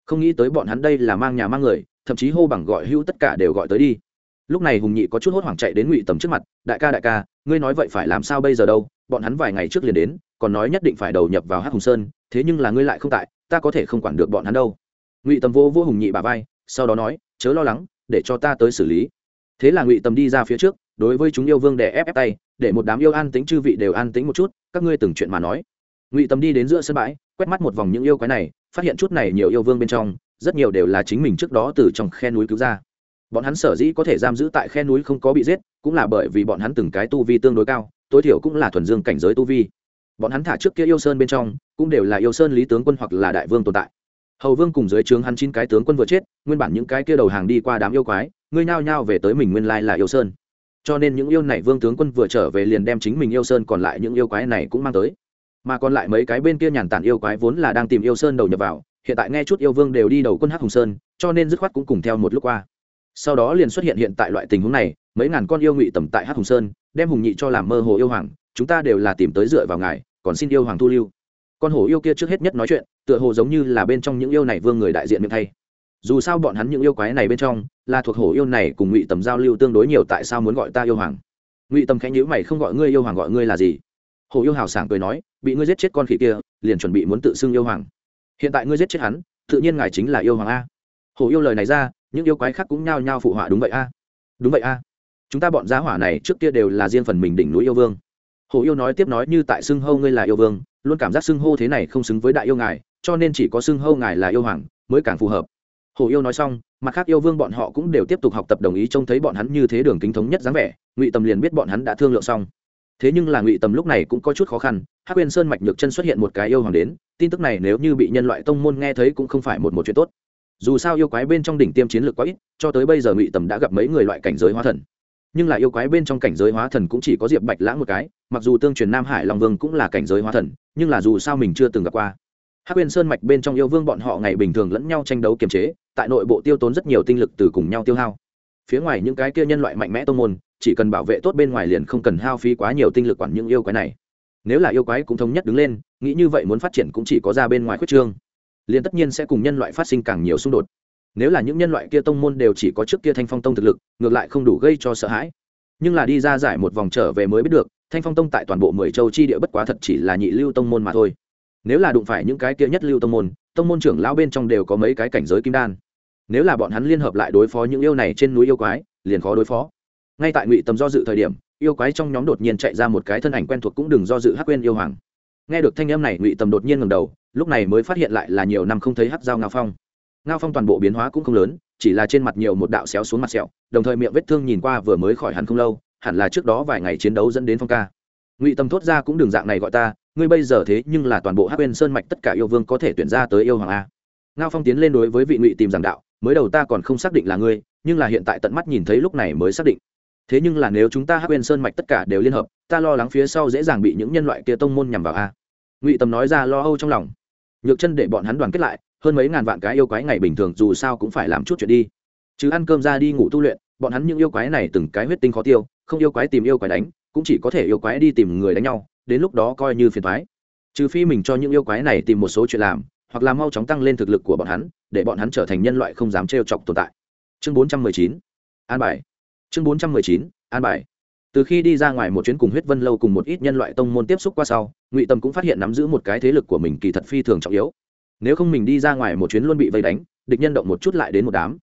Không nghĩ tới bọn hắn đây là mang nhà mang người, thậm chí hô bằng gọi hưu tất cả đều gọi tới đi. Lúc này hùng nhị có chút hốt hoảng chạy đến ngụy tầm trước mặt, đại ca đại ca, ngươi nói vậy phải làm sao bây giờ đâu? Bọn hắn vài ngày trước liền đến, còn nói nhất định phải đầu nhập vào hắc hùng sơn, thế nhưng là ngươi lại không tại, ta có thể không quản được bọn hắn đâu. Ngụy tầm vô vô hùng nhị bà vai, sau đó nói, chớ lo lắng, để cho ta tới xử lý. Thế là ngụy tầm đi ra phía trước, đối với chúng yêu vương đè ép ép tay để một đám yêu an tính chư vị đều an tính một chút, các ngươi từng chuyện mà nói. Ngụy tầm đi đến giữa sân bãi, quét mắt một vòng những yêu quái này, phát hiện chút này nhiều yêu vương bên trong, rất nhiều đều là chính mình trước đó từ trong khe núi cứu ra. Bọn hắn sở dĩ có thể giam giữ tại khe núi không có bị giết, cũng là bởi vì bọn hắn từng cái tu vi tương đối cao, tối thiểu cũng là thuần dương cảnh giới tu vi. Bọn hắn thả trước kia yêu sơn bên trong, cũng đều là yêu sơn lý tướng quân hoặc là đại vương tồn tại. Hầu vương cùng dưới trướng hắn chín cái tướng quân vừa chết, nguyên bản những cái kia đầu hàng đi qua đám yêu quái, ngươi nhao nhao về tới mình nguyên lai là yêu sơn cho nên những yêu này vương tướng quân vừa trở về liền đem chính mình yêu sơn còn lại những yêu quái này cũng mang tới. Mà còn lại mấy cái bên kia nhàn tản yêu quái vốn là đang tìm yêu sơn đầu nhập vào, hiện tại nghe chút yêu vương đều đi đầu quân hắc hùng sơn, cho nên dứt khoát cũng cùng theo một lúc qua. Sau đó liền xuất hiện hiện tại loại tình huống này, mấy ngàn con yêu ngụy tầm tại hắc hùng sơn, đem hùng nhị cho làm mơ hồ yêu hoàng, chúng ta đều là tìm tới dựa vào ngài, còn xin yêu hoàng thu lưu. Con hổ yêu kia trước hết nhất nói chuyện, tựa hồ giống như là bên trong những yêu này vương người đại diện miệng thay. Dù sao bọn hắn những yêu quái này bên trong là thuộc hổ yêu này cùng ngụy tầm giao lưu tương đối nhiều tại sao muốn gọi ta yêu hoàng? Ngụy tầm khẽ nhữ mày, không gọi ngươi yêu hoàng gọi ngươi là gì? Hổ yêu hào sảng cười nói, bị ngươi giết chết con khỉ kia, liền chuẩn bị muốn tự xưng yêu hoàng. Hiện tại ngươi giết chết hắn, tự nhiên ngài chính là yêu hoàng a. Hổ yêu lời này ra, những yêu quái khác cũng nhao nhao phụ họa đúng vậy a. Đúng vậy a. Chúng ta bọn giá hỏa này trước kia đều là riêng phần mình đỉnh núi yêu vương. Hổ yêu nói tiếp nói như tại xưng hô ngươi là yêu vương, luôn cảm giác xưng hô thế này không xứng với đại yêu ngài, cho nên chỉ có xưng hô ngài là yêu hoàng mới càng phù hợp hổ yêu nói xong, mặt khác yêu vương bọn họ cũng đều tiếp tục học tập đồng ý trông thấy bọn hắn như thế đường kính thống nhất dáng vẻ, ngụy tầm liền biết bọn hắn đã thương lượng xong. Thế nhưng là ngụy tầm lúc này cũng có chút khó khăn, hắc uyên sơn mạch nhược chân xuất hiện một cái yêu hoàng đến, tin tức này nếu như bị nhân loại tông môn nghe thấy cũng không phải một một chuyện tốt. Dù sao yêu quái bên trong đỉnh tiêm chiến lược quá ít, cho tới bây giờ ngụy tầm đã gặp mấy người loại cảnh giới hóa thần. Nhưng là yêu quái bên trong cảnh giới hóa thần cũng chỉ có diệp bạch lãng một cái, mặc dù tương truyền nam hải long vương cũng là cảnh giới hóa thần, nhưng là dù sao mình chưa từng gặp qua hắc quên sơn mạch bên trong yêu vương bọn họ ngày bình thường lẫn nhau tranh đấu kiềm chế, tại nội bộ tiêu tốn rất nhiều tinh lực từ cùng nhau tiêu hao. Phía ngoài những cái kia nhân loại mạnh mẽ tô môn, chỉ cần bảo vệ tốt bên ngoài liền không cần hao phí quá nhiều tinh lực quản những yêu quái này. Nếu là yêu quái cũng thống nhất đứng lên, nghĩ như vậy muốn phát triển cũng chỉ có ra bên ngoài khuyết trương. Liền tất nhiên sẽ cùng nhân loại phát sinh càng nhiều xung đột. Nếu là những nhân loại kia tông môn đều chỉ có trước kia thanh phong tông thực lực, ngược lại không đủ gây cho sợ hãi. Nhưng là đi ra giải một vòng trở về mới biết được, thanh phong tông tại toàn bộ mười châu chi địa bất quá thật chỉ là nhị lưu tông môn mà thôi nếu là đụng phải những cái kia nhất lưu tông môn tông môn trưởng lão bên trong đều có mấy cái cảnh giới kim đan. Nếu là bọn hắn liên hợp lại đối phó những yêu này trên núi yêu quái, liền khó đối phó. Ngay tại ngụy tầm do dự thời điểm, yêu quái trong nhóm đột nhiên chạy ra một cái thân ảnh quen thuộc cũng đừng do dự hắc quên yêu hoàng. Nghe được thanh âm này, ngụy tầm đột nhiên ngầm đầu, lúc này mới phát hiện lại là nhiều năm không thấy hắc dao ngao phong. Ngao phong toàn bộ biến hóa cũng không lớn, chỉ là trên mặt nhiều một đạo xéo xuống mặt sẹo đồng thời miệng vết thương nhìn qua vừa mới khỏi hẳn không lâu, hẳn là trước đó vài ngày chiến đấu dẫn đến phong ca. Ngụy tâm thốt ra cũng đường dạng này gọi ta ngươi bây giờ thế nhưng là toàn bộ hắc bên sơn mạch tất cả yêu vương có thể tuyển ra tới yêu hoàng a. Ngao phong tiến lên đối với vị ngụy tìm giảng đạo, mới đầu ta còn không xác định là ngươi, nhưng là hiện tại tận mắt nhìn thấy lúc này mới xác định. Thế nhưng là nếu chúng ta hắc bên sơn mạch tất cả đều liên hợp, ta lo lắng phía sau dễ dàng bị những nhân loại kia tông môn nhằm vào a. Ngụy tâm nói ra lo âu trong lòng. Nhược chân để bọn hắn đoàn kết lại, hơn mấy ngàn vạn cái yêu quái ngày bình thường dù sao cũng phải làm chút chuyện đi. Chứ ăn cơm ra đi ngủ tu luyện, bọn hắn những yêu quái này từng cái huyết tinh khó tiêu, không yêu quái tìm yêu quái đánh, cũng chỉ có thể yêu quái đi tìm người đánh nhau đến lúc đó coi như phiền thoái. Trừ phi mình cho những yêu quái này tìm một số chuyện làm, hoặc là mau chóng tăng lên thực lực của bọn hắn, để bọn hắn trở thành nhân loại không dám trêu chọc tồn tại. Chương bốn trăm mười chín, an bài. Chương bốn trăm mười chín, an bài. Từ khi đi ra ngoài một chuyến cùng huyết vân lâu cùng một ít nhân loại tông môn tiếp xúc qua sau, ngụy tâm cũng phát hiện nắm giữ một cái thế lực của mình kỳ thật phi thường trọng yếu. Nếu không mình đi ra ngoài một chuyến luôn bị vây đánh, địch nhân động một chút lại đến một đám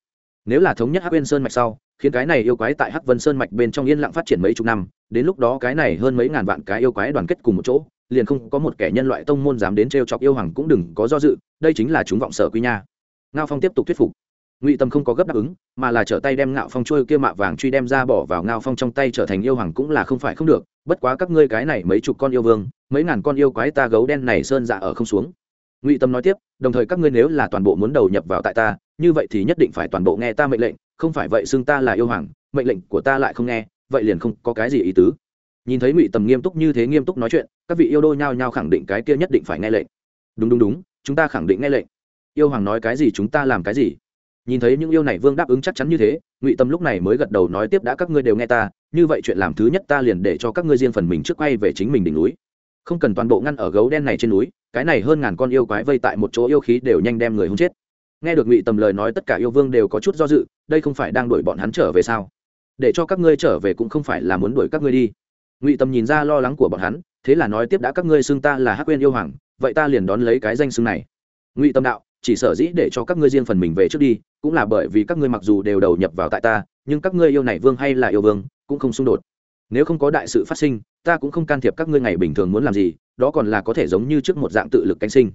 nếu là thống nhất hắc Vân sơn mạch sau, khiến cái này yêu quái tại hắc vân sơn mạch bên trong yên lặng phát triển mấy chục năm, đến lúc đó cái này hơn mấy ngàn vạn cái yêu quái đoàn kết cùng một chỗ, liền không có một kẻ nhân loại tông môn dám đến t chọc yêu hoàng cũng đừng có do dự, đây chính là chúng vọng sở quy nha. Ngao phong tiếp tục thuyết phục. Ngụy tâm không có gấp đáp ứng, mà là trở tay đem ngạo phong trôi kia mạ vàng truy đem ra bỏ vào ngao phong trong tay trở thành yêu hoàng cũng là không phải không được, bất quá các ngươi cái này mấy chục con yêu vương, mấy ngàn con yêu quái ta gấu đen này sơn dạ ở không xuống. Ngụy tâm nói tiếp, đồng thời các ngươi nếu là toàn bộ muốn đầu nhập vào tại ta như vậy thì nhất định phải toàn bộ nghe ta mệnh lệnh, không phải vậy xưng ta là yêu hoàng, mệnh lệnh của ta lại không nghe, vậy liền không có cái gì ý tứ. Nhìn thấy ngụy tầm nghiêm túc như thế nghiêm túc nói chuyện, các vị yêu đô nhao nhao khẳng định cái kia nhất định phải nghe lệnh. Đúng đúng đúng, chúng ta khẳng định nghe lệnh. Yêu hoàng nói cái gì chúng ta làm cái gì? Nhìn thấy những yêu này vương đáp ứng chắc chắn như thế, ngụy tâm lúc này mới gật đầu nói tiếp đã các ngươi đều nghe ta, như vậy chuyện làm thứ nhất ta liền để cho các ngươi riêng phần mình trước quay về chính mình đỉnh núi. Không cần toàn bộ ngăn ở gấu đen này trên núi, cái này hơn ngàn con yêu quái vây tại một chỗ yêu khí đều nhanh đem người hung chết nghe được ngụy tầm lời nói tất cả yêu vương đều có chút do dự, đây không phải đang đuổi bọn hắn trở về sao? Để cho các ngươi trở về cũng không phải là muốn đuổi các ngươi đi. Ngụy tầm nhìn ra lo lắng của bọn hắn, thế là nói tiếp đã các ngươi xưng ta là hắc quên yêu hoàng, vậy ta liền đón lấy cái danh xưng này. Ngụy tâm đạo, chỉ sở dĩ để cho các ngươi riêng phần mình về trước đi, cũng là bởi vì các ngươi mặc dù đều đầu nhập vào tại ta, nhưng các ngươi yêu này vương hay là yêu vương, cũng không xung đột. Nếu không có đại sự phát sinh, ta cũng không can thiệp các ngươi ngày bình thường muốn làm gì, đó còn là có thể giống như trước một dạng tự lực canh sinh.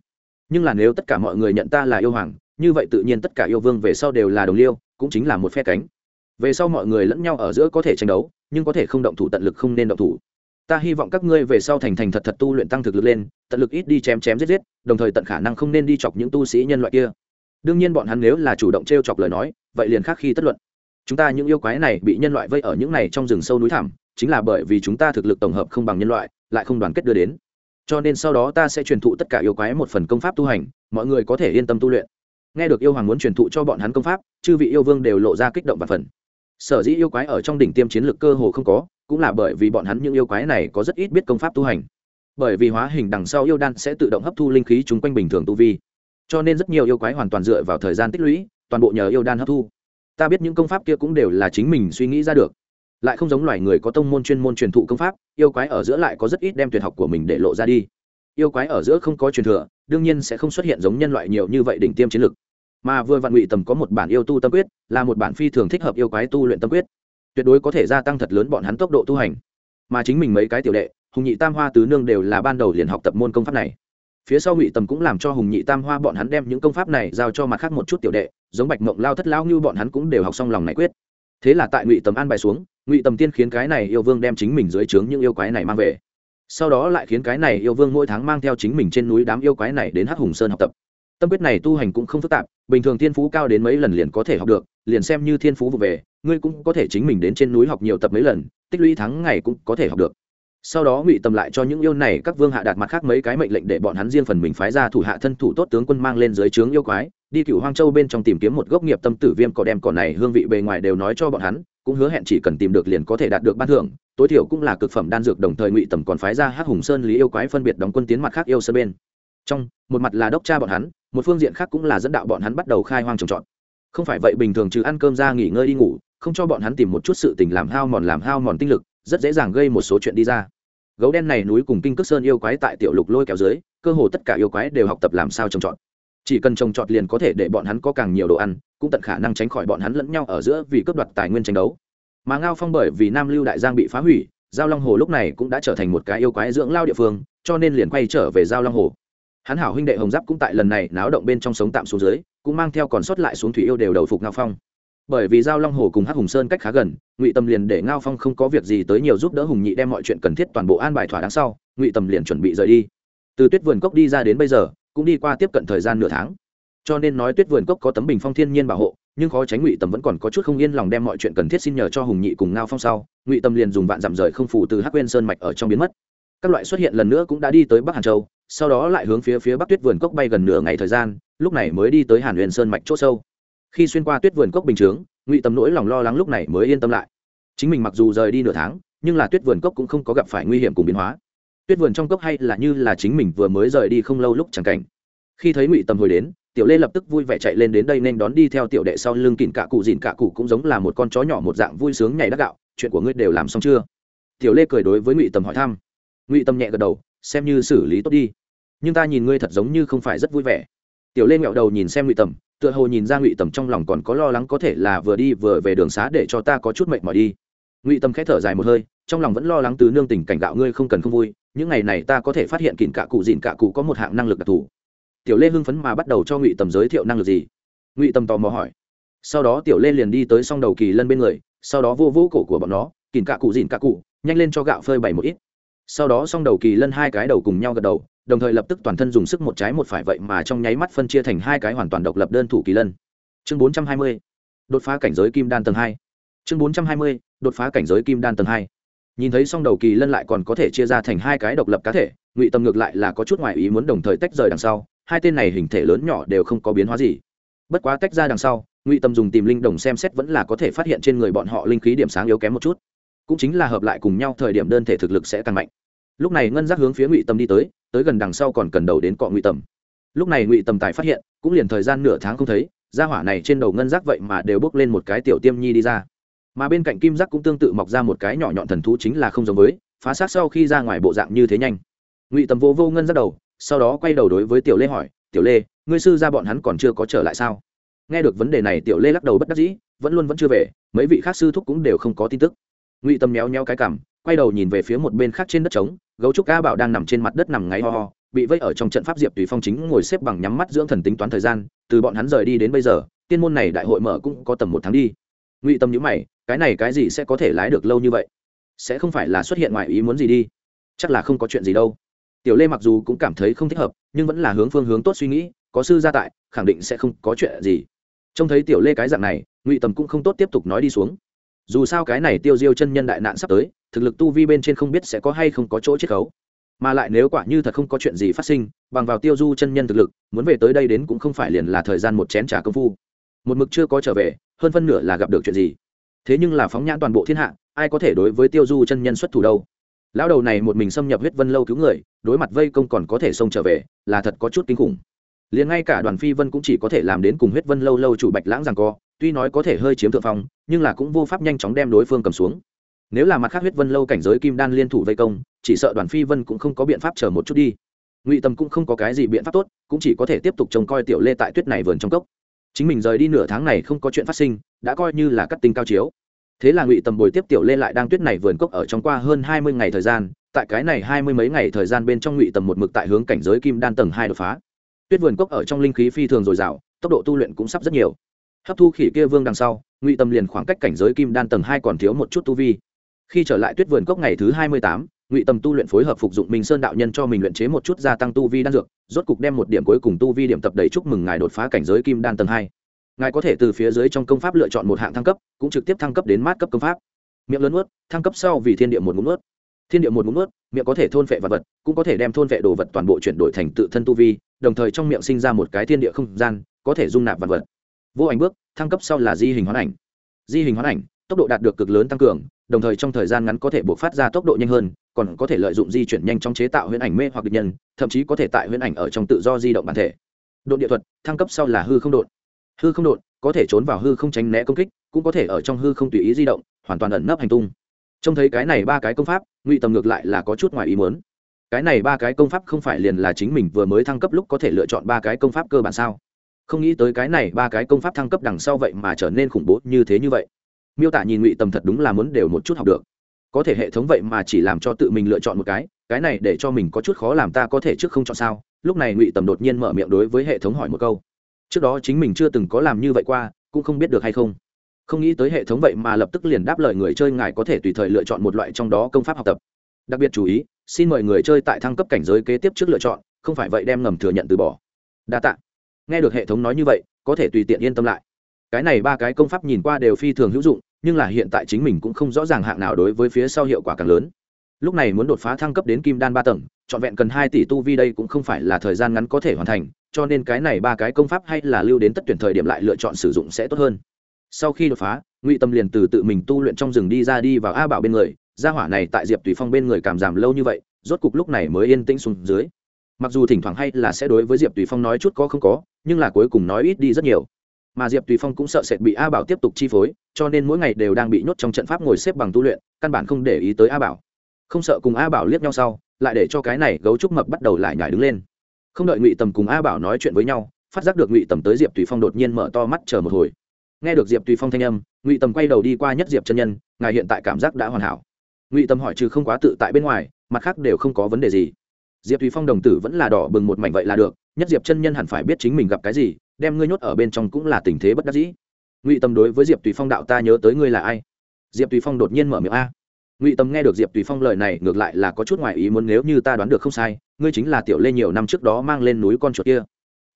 Nhưng là nếu tất cả mọi người nhận ta là yêu hoàng như vậy tự nhiên tất cả yêu vương về sau đều là đồng liêu, cũng chính là một phe cánh. Về sau mọi người lẫn nhau ở giữa có thể tranh đấu, nhưng có thể không động thủ tận lực không nên động thủ. Ta hy vọng các ngươi về sau thành thành thật thật tu luyện tăng thực lực lên, tận lực ít đi chém chém giết giết, đồng thời tận khả năng không nên đi chọc những tu sĩ nhân loại kia. Đương nhiên bọn hắn nếu là chủ động t r e o chọc lời nói, vậy liền khác khi tất luận. Chúng ta những yêu quái này bị nhân loại vây ở những này trong rừng sâu núi thẳm, chính là bởi vì chúng ta thực lực tổng hợp không bằng nhân loại, lại không đoàn kết đưa đến. Cho nên sau đó ta sẽ truyền thụ tất cả yêu quái một phần công pháp tu hành, mọi người có thể yên tâm tu luyện nghe được yêu hoàng muốn truyền thụ cho bọn hắn công pháp, chư vị yêu vương đều lộ ra kích động và phần. Sở dĩ yêu quái ở trong đỉnh tiêm chiến lược cơ hồ không có, cũng là bởi vì bọn hắn những yêu quái này có rất ít biết công pháp tu hành. Bởi vì hóa hình đằng sau yêu đan sẽ tự động hấp thu linh khí chung quanh bình thường tu vi. Cho nên rất nhiều yêu quái hoàn toàn dựa vào thời gian tích lũy, toàn bộ nhờ yêu đan hấp thu. Ta biết những công pháp kia cũng đều là chính mình suy nghĩ ra được. Lại không giống loài người có tông môn chuyên môn truyền thụ công pháp, yêu quái ở giữa lại có rất ít đem tuyệt học của mình để lộ ra đi. Yêu quái ở giữa không có truyền thừa, đương nhiên sẽ không xuất hiện giống nhân loại nhiều như vậy đỉnh tiêm chiến lực mà vừa vạn ngụy tầm có một bản yêu tu tâm quyết, là một bản phi thường thích hợp yêu quái tu luyện tâm quyết. Tuyệt đối có thể gia tăng thật lớn bọn hắn tốc độ tu hành. Mà chính mình mấy cái tiểu đệ, hùng nhị tam hoa tứ nương đều là ban đầu liền học tập môn công pháp này. Phía sau ngụy tầm cũng làm cho hùng nhị tam hoa bọn hắn đem những công pháp này giao cho mặt khác một chút tiểu đệ, giống bạch mộng lao thất lao như bọn hắn cũng đều học xong lòng này quyết. Thế là tại ngụy tầm an bài xuống, ngụy tầm tiên khiến cái này yêu vương đem chính mình dưới trướng những yêu quái này mang về. Sau đó lại khiến cái này yêu vương mỗi tháng mang theo chính mình trên núi đám yêu quái này đến hắc hùng sơn học tập tâm quyết này tu hành cũng không phức tạp, bình thường thiên phú cao đến mấy lần liền có thể học được, liền xem như thiên phú vụ về, ngươi cũng có thể chính mình đến trên núi học nhiều tập mấy lần, tích lũy tháng ngày cũng có thể học được. Sau đó ngụy tầm lại cho những yêu này các vương hạ đạt mặt khác mấy cái mệnh lệnh để bọn hắn riêng phần mình phái ra thủ hạ thân thủ tốt tướng quân mang lên dưới trướng yêu quái, đi cựu hoang châu bên trong tìm kiếm một gốc nghiệp tâm tử viêm cỏ đem cỏ này hương vị bề ngoài đều nói cho bọn hắn, cũng hứa hẹn chỉ cần tìm được liền có thể đạt được ban thưởng, tối thiểu cũng là cực phẩm đan dược, đồng thời ngụy tầm còn phái ra hắc hùng sơn lý yêu quái phân biệt đóng quân tiến mặt khác yêu sơn bên trong, một mặt là đốc cha bọn hắn, một phương diện khác cũng là dẫn đạo bọn hắn bắt đầu khai hoang trồng trọt. Không phải vậy bình thường trừ ăn cơm ra nghỉ ngơi đi ngủ, không cho bọn hắn tìm một chút sự tình làm hao mòn làm hao mòn tinh lực, rất dễ dàng gây một số chuyện đi ra. Gấu đen này núi cùng kinh cước sơn yêu quái tại tiểu lục lôi kéo dưới, cơ hồ tất cả yêu quái đều học tập làm sao trồng trọt. Chỉ cần trồng trọt liền có thể để bọn hắn có càng nhiều đồ ăn, cũng tận khả năng tránh khỏi bọn hắn lẫn nhau ở giữa vì cướp đoạt tài nguyên tranh đấu. Mà ngao phong bởi vì nam lưu đại giang bị phá hủy, giao long hồ lúc này cũng đã trở thành một cái yêu quái dưỡng lao địa phương, cho nên liền quay trở về giao long hồ hắn hảo huynh đệ hồng giáp cũng tại lần này náo động bên trong sống tạm xuống dưới, cũng mang theo còn sót lại xuống thủy yêu đều đầu phục ngao phong. Bởi vì giao long hồ cùng hắc hùng sơn cách khá gần, ngụy tâm liền để ngao phong không có việc gì tới nhiều giúp đỡ hùng nhị đem mọi chuyện cần thiết toàn bộ an bài thỏa đáng sau, ngụy tâm liền chuẩn bị rời đi. Từ tuyết vườn cốc đi ra đến bây giờ, cũng đi qua tiếp cận thời gian nửa tháng. Cho nên nói tuyết vườn cốc có tấm bình phong thiên nhiên bảo hộ, nhưng khó tránh ngụy tâm vẫn còn có chút không yên lòng đem mọi chuyện cần thiết xin nhờ cho hùng nhị cùng ngao phong sau, ngụy tâm liền dùng vạn dặm rời không phủ từ hắc quên sơn mạch ở trong biến mất. Các loại xuất hiện lần nữa cũng đã đi tới bắc hàn châu sau đó lại hướng phía phía bắc tuyết vườn cốc bay gần nửa ngày thời gian, lúc này mới đi tới hàn huyền sơn mạch c h ỗ sâu. Khi xuyên qua tuyết vườn cốc bình chướng, ngụy tâm nỗi lòng lo lắng lúc này mới yên tâm lại. Chính mình mặc dù rời đi nửa tháng, nhưng là tuyết vườn cốc cũng không có gặp phải nguy hiểm cùng biến hóa. Tuyết vườn trong cốc hay là như là chính mình vừa mới rời đi không lâu lúc chẳng cảnh. Khi thấy ngụy tâm hồi đến, tiểu lê lập tức vui vẻ chạy lên đến đây nên đón đi theo tiểu đệ sau lưng kìn cả cụ dìn cả cụ cũng giống là một con chó nhỏ một dạng vui sướng nhảy đắc gạo chuyện của ngươi đều làm xong chưa? Tiểu lê cười đối với ngụy tâm hỏi thăm. Ngụy tâm nhẹ gật đầu xem như xử lý tốt đi. Nhưng ta nhìn ngươi thật giống như không phải rất vui vẻ. Tiểu lê nghẹo đầu nhìn xem ngụy tầm, tựa hồ nhìn ra ngụy tầm trong lòng còn có lo lắng có thể là vừa đi vừa về đường xá để cho ta có chút mệt mỏi đi. Ngụy tầm khẽ thở dài một hơi, trong lòng vẫn lo lắng từ nương tình cảnh gạo ngươi không cần không vui, những ngày này ta có thể phát hiện kìn cả cụ dìn cả cụ có một hạng năng lực đặc thù. Tiểu lê hưng phấn mà bắt đầu cho ngụy tầm giới thiệu năng lực gì. Ngụy tầm tò mò hỏi. Sau đó tiểu lê liền đi tới s o n g đầu kỳ lân bên người, sau đó vô vô cổ của bọn nó kìn cả cụ dìn cả cụ, nhanh lên cho gạo phơi bày một ít sau đó s o n g đầu kỳ lân hai cái đầu cùng nhau gật đầu, đồng thời lập tức toàn thân dùng sức một trái một phải vậy mà trong nháy mắt phân chia thành hai cái hoàn toàn độc lập đơn thủ kỳ lân. Chương bốn trăm hai mươi, đột phá cảnh giới kim đan tầng hai. Chương bốn trăm hai mươi, đột phá cảnh giới kim đan tầng hai. Nhìn thấy s đầu kỳ lân lại còn có thể chia ra thành hai cái độc lập cá thể, ngụy tâm ngược lại là có chút ngoại ý muốn đồng thời tách rời đằng sau, hai tên này hình thể lớn nhỏ đều không có biến hóa gì. Bất quá tách ra đằng sau, ngụy tâm dùng tìm linh đồng xem xét vẫn là có thể phát hiện trên người bọn họ linh khí điểm sáng yếu kém một chút cũng chính là hợp lại cùng nhau, thời điểm đơn thể thực lực sẽ càng mạnh. Lúc này ngân giác hướng phía ngụy tâm đi tới tới gần đằng sau còn cần đầu đến cọ ngụy tầm. Lúc này ngụy tầm tài phát hiện, cũng liền thời gian nửa tháng không thấy ra hỏa này trên đầu ngân giác vậy mà đều bước lên một cái tiểu tiêm nhi đi ra. Mà bên cạnh kim giác cũng tương tự mọc ra một cái nhỏ nhọn thần thú chính là không giống với, phá xác sau khi ra ngoài bộ dạng như thế nhanh. Ngụy tầm vô vô ngân giác đầu, sau đó quay đầu đối với tiểu lê hỏi, tiểu lê, ngươi sư ra bọn hắn còn chưa có trở lại sao? Nghe được vấn đề này, tiểu lê lắc đầu bất đắc dĩ, vẫn luôn vẫn chưa về, mấy vị khác sư thúc cũng đều không có tin tức ngụy Tâm méo méo cái cảm, quay đầu nhìn về phía một bên khác trên đất trống, gấu trúc ca bảo đang nằm trên mặt đất nằm ngáy ho ho, bị vây ở trong trận pháp diệp tùy phong chính ngồi xếp bằng nhắm mắt dưỡng thần tính toán thời gian, từ bọn hắn rời đi đến bây giờ, tiên môn này đại hội mở cũng có tầm một tháng đi. Ngụy tâm nhữ mày, cái này cái gì sẽ có thể lái được lâu như vậy? Sẽ không phải là xuất hiện ngoài ý muốn gì đi? Chắc là không có chuyện gì đâu. Tiểu lê mặc dù cũng cảm thấy không thích hợp, nhưng vẫn là hướng phương hướng tốt suy nghĩ, có sư gia tại, khẳng định sẽ không có chuyện gì. Trông thấy tiểu lê cái dạng này, ngụy tầm cũng không tốt tiếp tục nói đi xuống dù sao cái này tiêu diêu chân nhân đại nạn sắp tới, thực lực tu vi bên trên không biết sẽ có hay không có chỗ chiết khấu. Mà lại nếu quả như thật không có chuyện gì phát sinh, bằng vào tiêu du chân nhân thực lực, muốn về tới đây đến cũng không phải liền là thời gian một chén trà công phu. Một mực chưa có trở về, hơn phân nửa là gặp được chuyện gì. Thế nhưng là phóng nhãn toàn bộ thiên hạ, ai có thể đối với tiêu du chân nhân xuất thủ đâu? Lão đầu này một mình xâm nhập huyết vân lâu cứu người, đối mặt vây công còn có thể xông trở về, là thật có chút kinh khủng. Liền ngay cả đoàn phi vân cũng chỉ có thể làm đến cùng huyết vân lâu lâu chủ bạch lãng rằng co tuy nói có thể hơi chiếm thượng phong, nhưng là cũng vô pháp nhanh chóng đem đối phương cầm xuống. Nếu là mặt khác huyết vân lâu cảnh giới kim đan liên thủ vây công, chỉ sợ đoàn phi vân cũng không có biện pháp chờ một chút đi. Ngụy tâm cũng không có cái gì biện pháp tốt, cũng chỉ có thể tiếp tục trông coi tiểu lê tại tuyết này vườn trong cốc. Chính mình rời đi nửa tháng này không có chuyện phát sinh, đã coi như là cắt tinh cao chiếu. Thế là ngụy tầm bồi tiếp tiểu lê lại đang tuyết này vườn cốc ở trong qua hơn hai mươi ngày thời gian, tại cái này hai mươi mấy ngày thời gian bên trong ngụy tầm một mực tại hướng cảnh giới kim đan tầng hai đột phá. Tuyết vườn cốc ở trong linh khí phi thường dồi dào, tốc độ tu luyện cũng sắp rất nhiều hấp thu khỉ kia vương đằng sau, ngụy tâm liền khoảng cách cảnh giới kim đan tầng hai còn thiếu một chút tu vi. Khi trở lại tuyết vườn cốc ngày thứ hai mươi tám, ngụy tâm tu luyện phối hợp phục dụng minh sơn đạo nhân cho mình luyện chế một chút gia tăng tu vi đan dược, rốt cục đem một điểm cuối cùng tu vi điểm tập đầy chúc mừng ngài đột phá cảnh giới kim đan tầng hai. Ngài có thể từ phía dưới trong công pháp lựa chọn một hạng thăng cấp, cũng trực tiếp thăng cấp đến mát cấp công pháp. Miệng lớn ướt thăng cấp sau vì thiên địa một ngụm ướt thiên địa một ngụm ướt miệng có thể thôn vệ vật vật, cũng có thể đem thôn vệ đồ vật toàn bộ chuyển đổi thành tự thân tu vi, đồng thời trong miệng sinh ra một cái thiên địa không gian, có thể dung nạp vật vật vô ảnh bước, thăng cấp sau là di hình hoán ảnh. Di hình hoán ảnh, tốc độ đạt được cực lớn tăng cường, đồng thời trong thời gian ngắn có thể buộc phát ra tốc độ nhanh hơn, còn có thể lợi dụng di chuyển nhanh trong chế tạo huyễn ảnh mê hoặc địch nhân, thậm chí có thể tại huyễn ảnh ở trong tự do di động bản thể. Độ địa thuật, thăng cấp sau là hư không đột hư không đột có thể trốn vào hư không tránh né công kích, cũng có thể ở trong hư không tùy ý di động, hoàn toàn ẩn nấp hành tung. Trông thấy cái này ba cái công pháp, ngụy tầm ngược lại là có chút ngoài ý muốn. Cái này ba cái công pháp không phải liền là chính mình vừa mới thăng cấp lúc có thể lựa chọn ba cái công pháp cơ bản sao? Không nghĩ tới cái này, ba cái công pháp thăng cấp đằng sau vậy mà trở nên khủng bố như thế như vậy. Miêu tả nhìn ngụy tầm thật đúng là muốn đều một chút học được. Có thể hệ thống vậy mà chỉ làm cho tự mình lựa chọn một cái cái này để cho mình có chút khó làm ta có thể trước không chọn sao? Lúc này ngụy tầm đột nhiên mở miệng đối với hệ thống hỏi một câu. Trước đó chính mình chưa từng có làm như vậy qua, cũng không biết được hay không. Không nghĩ tới hệ thống vậy mà lập tức liền đáp lời người chơi ngài có thể tùy thời lựa chọn một loại trong đó công pháp học tập. Đặc biệt chú ý, xin mời người chơi tại thăng cấp cảnh giới kế tiếp trước lựa chọn, không phải vậy đem ngầm thừa nhận từ bỏ. Đa tạ nghe được hệ thống nói như vậy, có thể tùy tiện yên tâm lại. Cái này ba cái công pháp nhìn qua đều phi thường hữu dụng, nhưng là hiện tại chính mình cũng không rõ ràng hạng nào đối với phía sau hiệu quả càng lớn. Lúc này muốn đột phá thăng cấp đến kim đan ba tầng, trọn vẹn cần hai tỷ tu vi đây cũng không phải là thời gian ngắn có thể hoàn thành, cho nên cái này ba cái công pháp hay là lưu đến tất tuyển thời điểm lại lựa chọn sử dụng sẽ tốt hơn. Sau khi đột phá, ngụy tâm liền từ tự mình tu luyện trong rừng đi ra đi vào a bảo bên người, gia hỏa này tại diệp tùy phong bên người cảm giảm lâu như vậy, rốt cục lúc này mới yên tĩnh xuống dưới. Mặc dù thỉnh thoảng hay là sẽ đối với diệp tùy phong nói chút có không có nhưng là cuối cùng nói ít đi rất nhiều. Mà diệp tùy phong cũng sợ sệt bị a bảo tiếp tục chi phối, cho nên mỗi ngày đều đang bị nhốt trong trận pháp ngồi xếp bằng tu luyện, căn bản không để ý tới a bảo. Không sợ cùng a bảo liếc nhau sau, lại để cho cái này gấu trúc mập bắt đầu lại nhảy đứng lên. Không đợi ngụy tầm cùng a bảo nói chuyện với nhau, phát giác được ngụy tầm tới diệp tùy phong đột nhiên mở to mắt chờ một hồi. Nghe được diệp tùy phong thanh âm, ngụy tầm quay đầu đi qua nhất diệp chân nhân, ngài hiện tại cảm giác đã hoàn hảo. Ngụy tầm hỏi trừ không quá tự tại bên ngoài, mặt khác đều không có vấn đề gì. Diệp tùy phong đồng tử vẫn là đỏ bừng một mảnh vậy là được nhất diệp chân nhân hẳn phải biết chính mình gặp cái gì, đem ngươi nhốt ở bên trong cũng là tình thế bất đắc dĩ. Ngụy tâm đối với diệp tùy phong đạo ta nhớ tới ngươi là ai? Diệp tùy phong đột nhiên mở miệng a. Ngụy tâm nghe được diệp tùy phong lời này, ngược lại là có chút ngoại ý muốn nếu như ta đoán được không sai, ngươi chính là tiểu lê nhiều năm trước đó mang lên núi con chuột kia.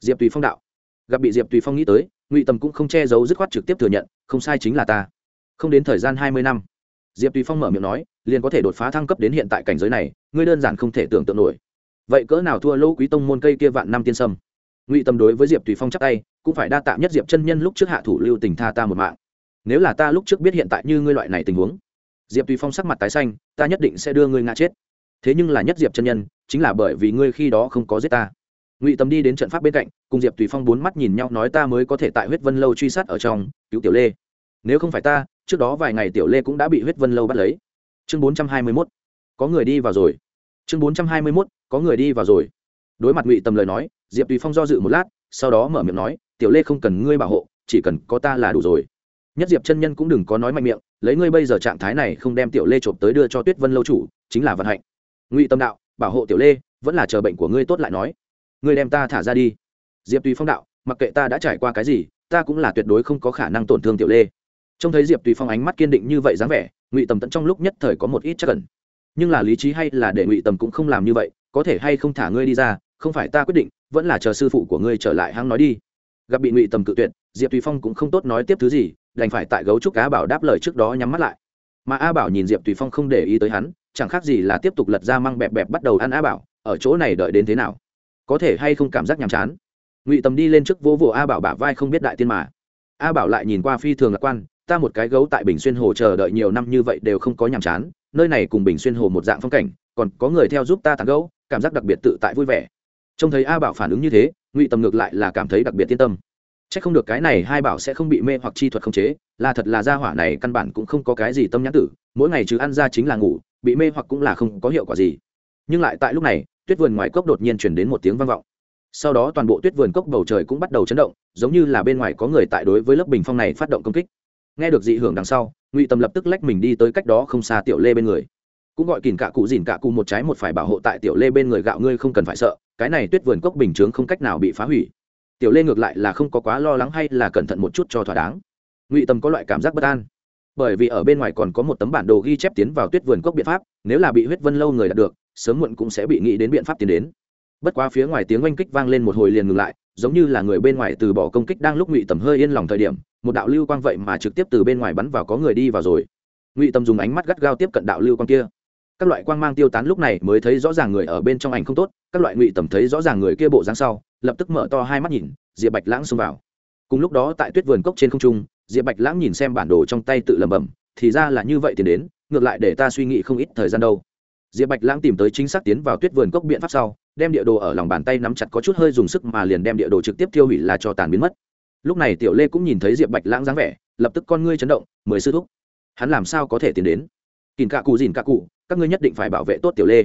Diệp tùy phong đạo. Gặp bị diệp tùy phong nghĩ tới, ngụy tâm cũng không che giấu dứt khoát trực tiếp thừa nhận, không sai chính là ta. Không đến thời gian hai mươi năm, diệp tùy phong mở miệng nói, liền có thể đột phá thăng cấp đến hiện tại cảnh giới này, ngươi đơn giản không thể tưởng tượng nổi vậy cỡ nào thua lỗ quý tông môn cây kia vạn năm tiên sâm? Ngụy tâm đối với diệp tùy phong chắc tay, cũng phải đa tạ nhất diệp chân nhân lúc trước hạ thủ lưu tình tha ta một mạng. Nếu là ta lúc trước biết hiện tại như ngươi loại này tình huống, diệp tùy phong sắc mặt tái xanh, ta nhất định sẽ đưa ngươi ngã chết. Thế nhưng là nhất diệp chân nhân, chính là bởi vì ngươi khi đó không có giết ta. Ngụy tâm đi đến trận pháp bên cạnh, cùng diệp tùy phong bốn mắt nhìn nhau nói ta mới có thể tại huyết vân lâu truy sát ở trong, cứu tiểu lê. Nếu không phải ta, trước đó vài ngày tiểu lê cũng đã bị huyết vân lâu bắt lấy. Chương bốn trăm hai mươi mốt, có người đi vào rồi. Chương bốn trăm hai mươi mốt có người đi vào rồi. Đối mặt ngụy tầm lời nói, diệp tùy phong do dự một lát, sau đó mở miệng nói, tiểu lê không cần ngươi bảo hộ, chỉ cần có ta là đủ rồi. Nhất diệp chân nhân cũng đừng có nói mạnh miệng, lấy ngươi bây giờ trạng thái này không đem tiểu lê trộm tới đưa cho tuyết vân lâu chủ, chính là vận hạnh. Ngụy tâm đạo, bảo hộ tiểu lê, vẫn là chờ bệnh của ngươi tốt lại nói. Ngươi đem ta thả ra đi. Diệp tùy phong đạo, mặc kệ ta đã trải qua cái gì, ta cũng là tuyệt đối không có khả năng tổn thương tiểu lê. Trông thấy diệp tùy phong ánh mắt kiên định như vậy dáng vẻ, ngụy tầm tận trong lúc nhất thời có một ít chắc cần nhưng là lý trí hay là để ngụy tầm cũng không làm như vậy có thể hay không thả ngươi đi ra, không phải ta quyết định, vẫn là chờ sư phụ của ngươi trở lại hăng nói đi. Gặp bị ngụy tầm cự tuyệt, diệp tùy phong cũng không tốt nói tiếp thứ gì, đành phải tại gấu trúc cá bảo đáp lời trước đó nhắm mắt lại. Mà a bảo nhìn diệp tùy phong không để ý tới hắn, chẳng khác gì là tiếp tục lật ra măng bẹp bẹp bắt đầu ăn a bảo, ở chỗ này đợi đến thế nào? Có thể hay không cảm giác nhàm chán? Ngụy tầm đi lên trước vô vỗ a bảo bả vai không biết đại tiên mà. A bảo lại nhìn qua phi thường lạc quan, ta một cái gấu tại bình xuyên hồ chờ đợi nhiều năm như vậy đều không có nhàm chán nơi này cùng bình xuyên hồ một dạng phong cảnh, còn có người theo giúp ta tàn gấu cảm giác đặc biệt tự tại vui vẻ. Trông thấy a bảo phản ứng như thế, ngụy tầm ngược lại là cảm thấy đặc biệt yên tâm. C h ắ c không được cái này hai bảo sẽ không bị mê hoặc chi thuật không chế, là thật là gia hỏa này căn bản cũng không có cái gì tâm nhãn tử, mỗi ngày chứ ăn ra chính là ngủ, bị mê hoặc cũng là không có hiệu quả gì. Nhưng lại tại lúc này, tuyết vườn ngoài cốc đột nhiên chuyển đến một tiếng vang vọng. Sau đó toàn bộ tuyết vườn cốc bầu trời cũng bắt đầu chấn động, giống như là bên ngoài có người tại đối với lớp bình phong này phát động công kích nghe được dị hưởng đằng sau, ngụy tâm lập tức lách mình đi tới cách đó không xa tiểu lê bên người. Cũng gọi kìn cạ cụ dìn cạ cụ một trái một phải bảo hộ tại tiểu lê bên người gạo ngươi không cần phải sợ, cái này tuyết vườn cốc bình chướng không cách nào bị phá hủy. Tiểu lê ngược lại là không có quá lo lắng hay là cẩn thận một chút cho thỏa đáng. Ngụy tâm có loại cảm giác bất an. Bởi vì ở bên ngoài còn có một tấm bản đồ ghi chép tiến vào tuyết vườn cốc biện pháp, nếu là bị huyết vân lâu người đạt được, sớm muộn cũng sẽ bị nghĩ đến biện pháp tiến đến. Bất quá phía ngoài tiếng oanh kích vang lên một hồi liền ngừng lại, giống như là người bên ngoài từ bỏ công kích đang lúc ngụy tầm hơi yên lòng thời điểm một đạo lưu quang vậy mà trực tiếp từ bên ngoài bắn vào có người đi vào rồi. Ngụy tâm dùng ánh mắt gắt gao tiếp cận đạo lưu quang kia. Các loại quang mang tiêu tán lúc này mới thấy rõ ràng người ở bên trong ảnh không tốt, các loại ngụy tầm thấy rõ ràng người kia bộ dáng sau, lập tức mở to hai mắt nhìn, diệp bạch lãng xông vào. Cùng lúc đó tại tuyết vườn cốc trên không trung, diệp bạch lãng nhìn xem bản đồ trong tay tự lẩm bẩm, thì ra là như vậy tiền đến, ngược lại để ta suy nghĩ không ít thời gian đâu. Diệp bạch lãng tìm tới chính xác tiến vào tuyết vườn cốc biện pháp sau, đem địa đồ ở lòng bàn tay nắm chặt có chút hơi dùng sức mà liền đem địa đồ trực tiếp tiêu hủy là cho tàn biến mất lúc này tiểu lê cũng nhìn thấy diệp bạch lãng dáng vẻ, lập tức con ngươi chấn động, mười sư thúc, hắn làm sao có thể tiến đến? Kìn cạ cụ dìn cạ cụ, các ngươi nhất định phải bảo vệ tốt tiểu lê.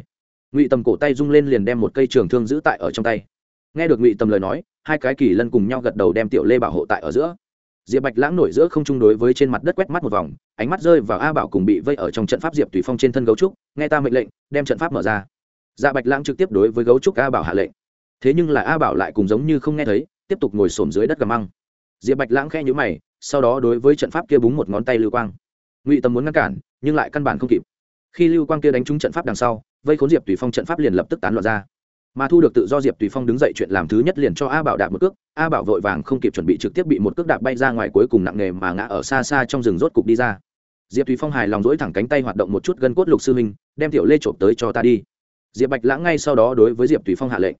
Ngụy tầm cổ tay rung lên liền đem một cây trường thương giữ tại ở trong tay. Nghe được ngụy tầm lời nói, hai cái kỳ lân cùng nhau gật đầu đem tiểu lê bảo hộ tại ở giữa. Diệp bạch lãng nổi giữa không trung đối với trên mặt đất quét mắt một vòng, ánh mắt rơi vào a bảo cùng bị vây ở trong trận pháp diệp tùy phong trên thân gấu trúc, nghe ta mệnh lệnh, đem trận pháp mở ra. Dạ bạch lãng trực tiếp đối với gấu trúc a bảo hạ lệnh. Thế nhưng là a bảo lại cùng giống như không nghe thấy, tiếp tục ngồi xổm dưới đất gầm măng diệp bạch lãng khẽ nhữ mày, sau đó đối với trận pháp kia búng một ngón tay lưu quang. Ngụy tâm muốn ngăn cản, nhưng lại căn bản không kịp. Khi lưu quang kia đánh trúng trận pháp đằng sau, vây khốn diệp tùy phong trận pháp liền lập tức tán loạn ra. Mà thu được tự do diệp tùy phong đứng dậy chuyện làm thứ nhất liền cho a bảo đạp một cước, a bảo vội vàng không kịp chuẩn bị trực tiếp bị một cước đạp bay ra ngoài cuối cùng nặng nề mà ngã ở xa xa trong rừng rốt cục đi ra. Diệp tùy phong hài lòng dỗi thẳng cánh tay hoạt động một chút gân cốt lục sư minh, đem tiểu lê trộm tới cho ta đi. Diệp bạch lãng ngay sau đó đối với diệp tùy phong hạ lệnh.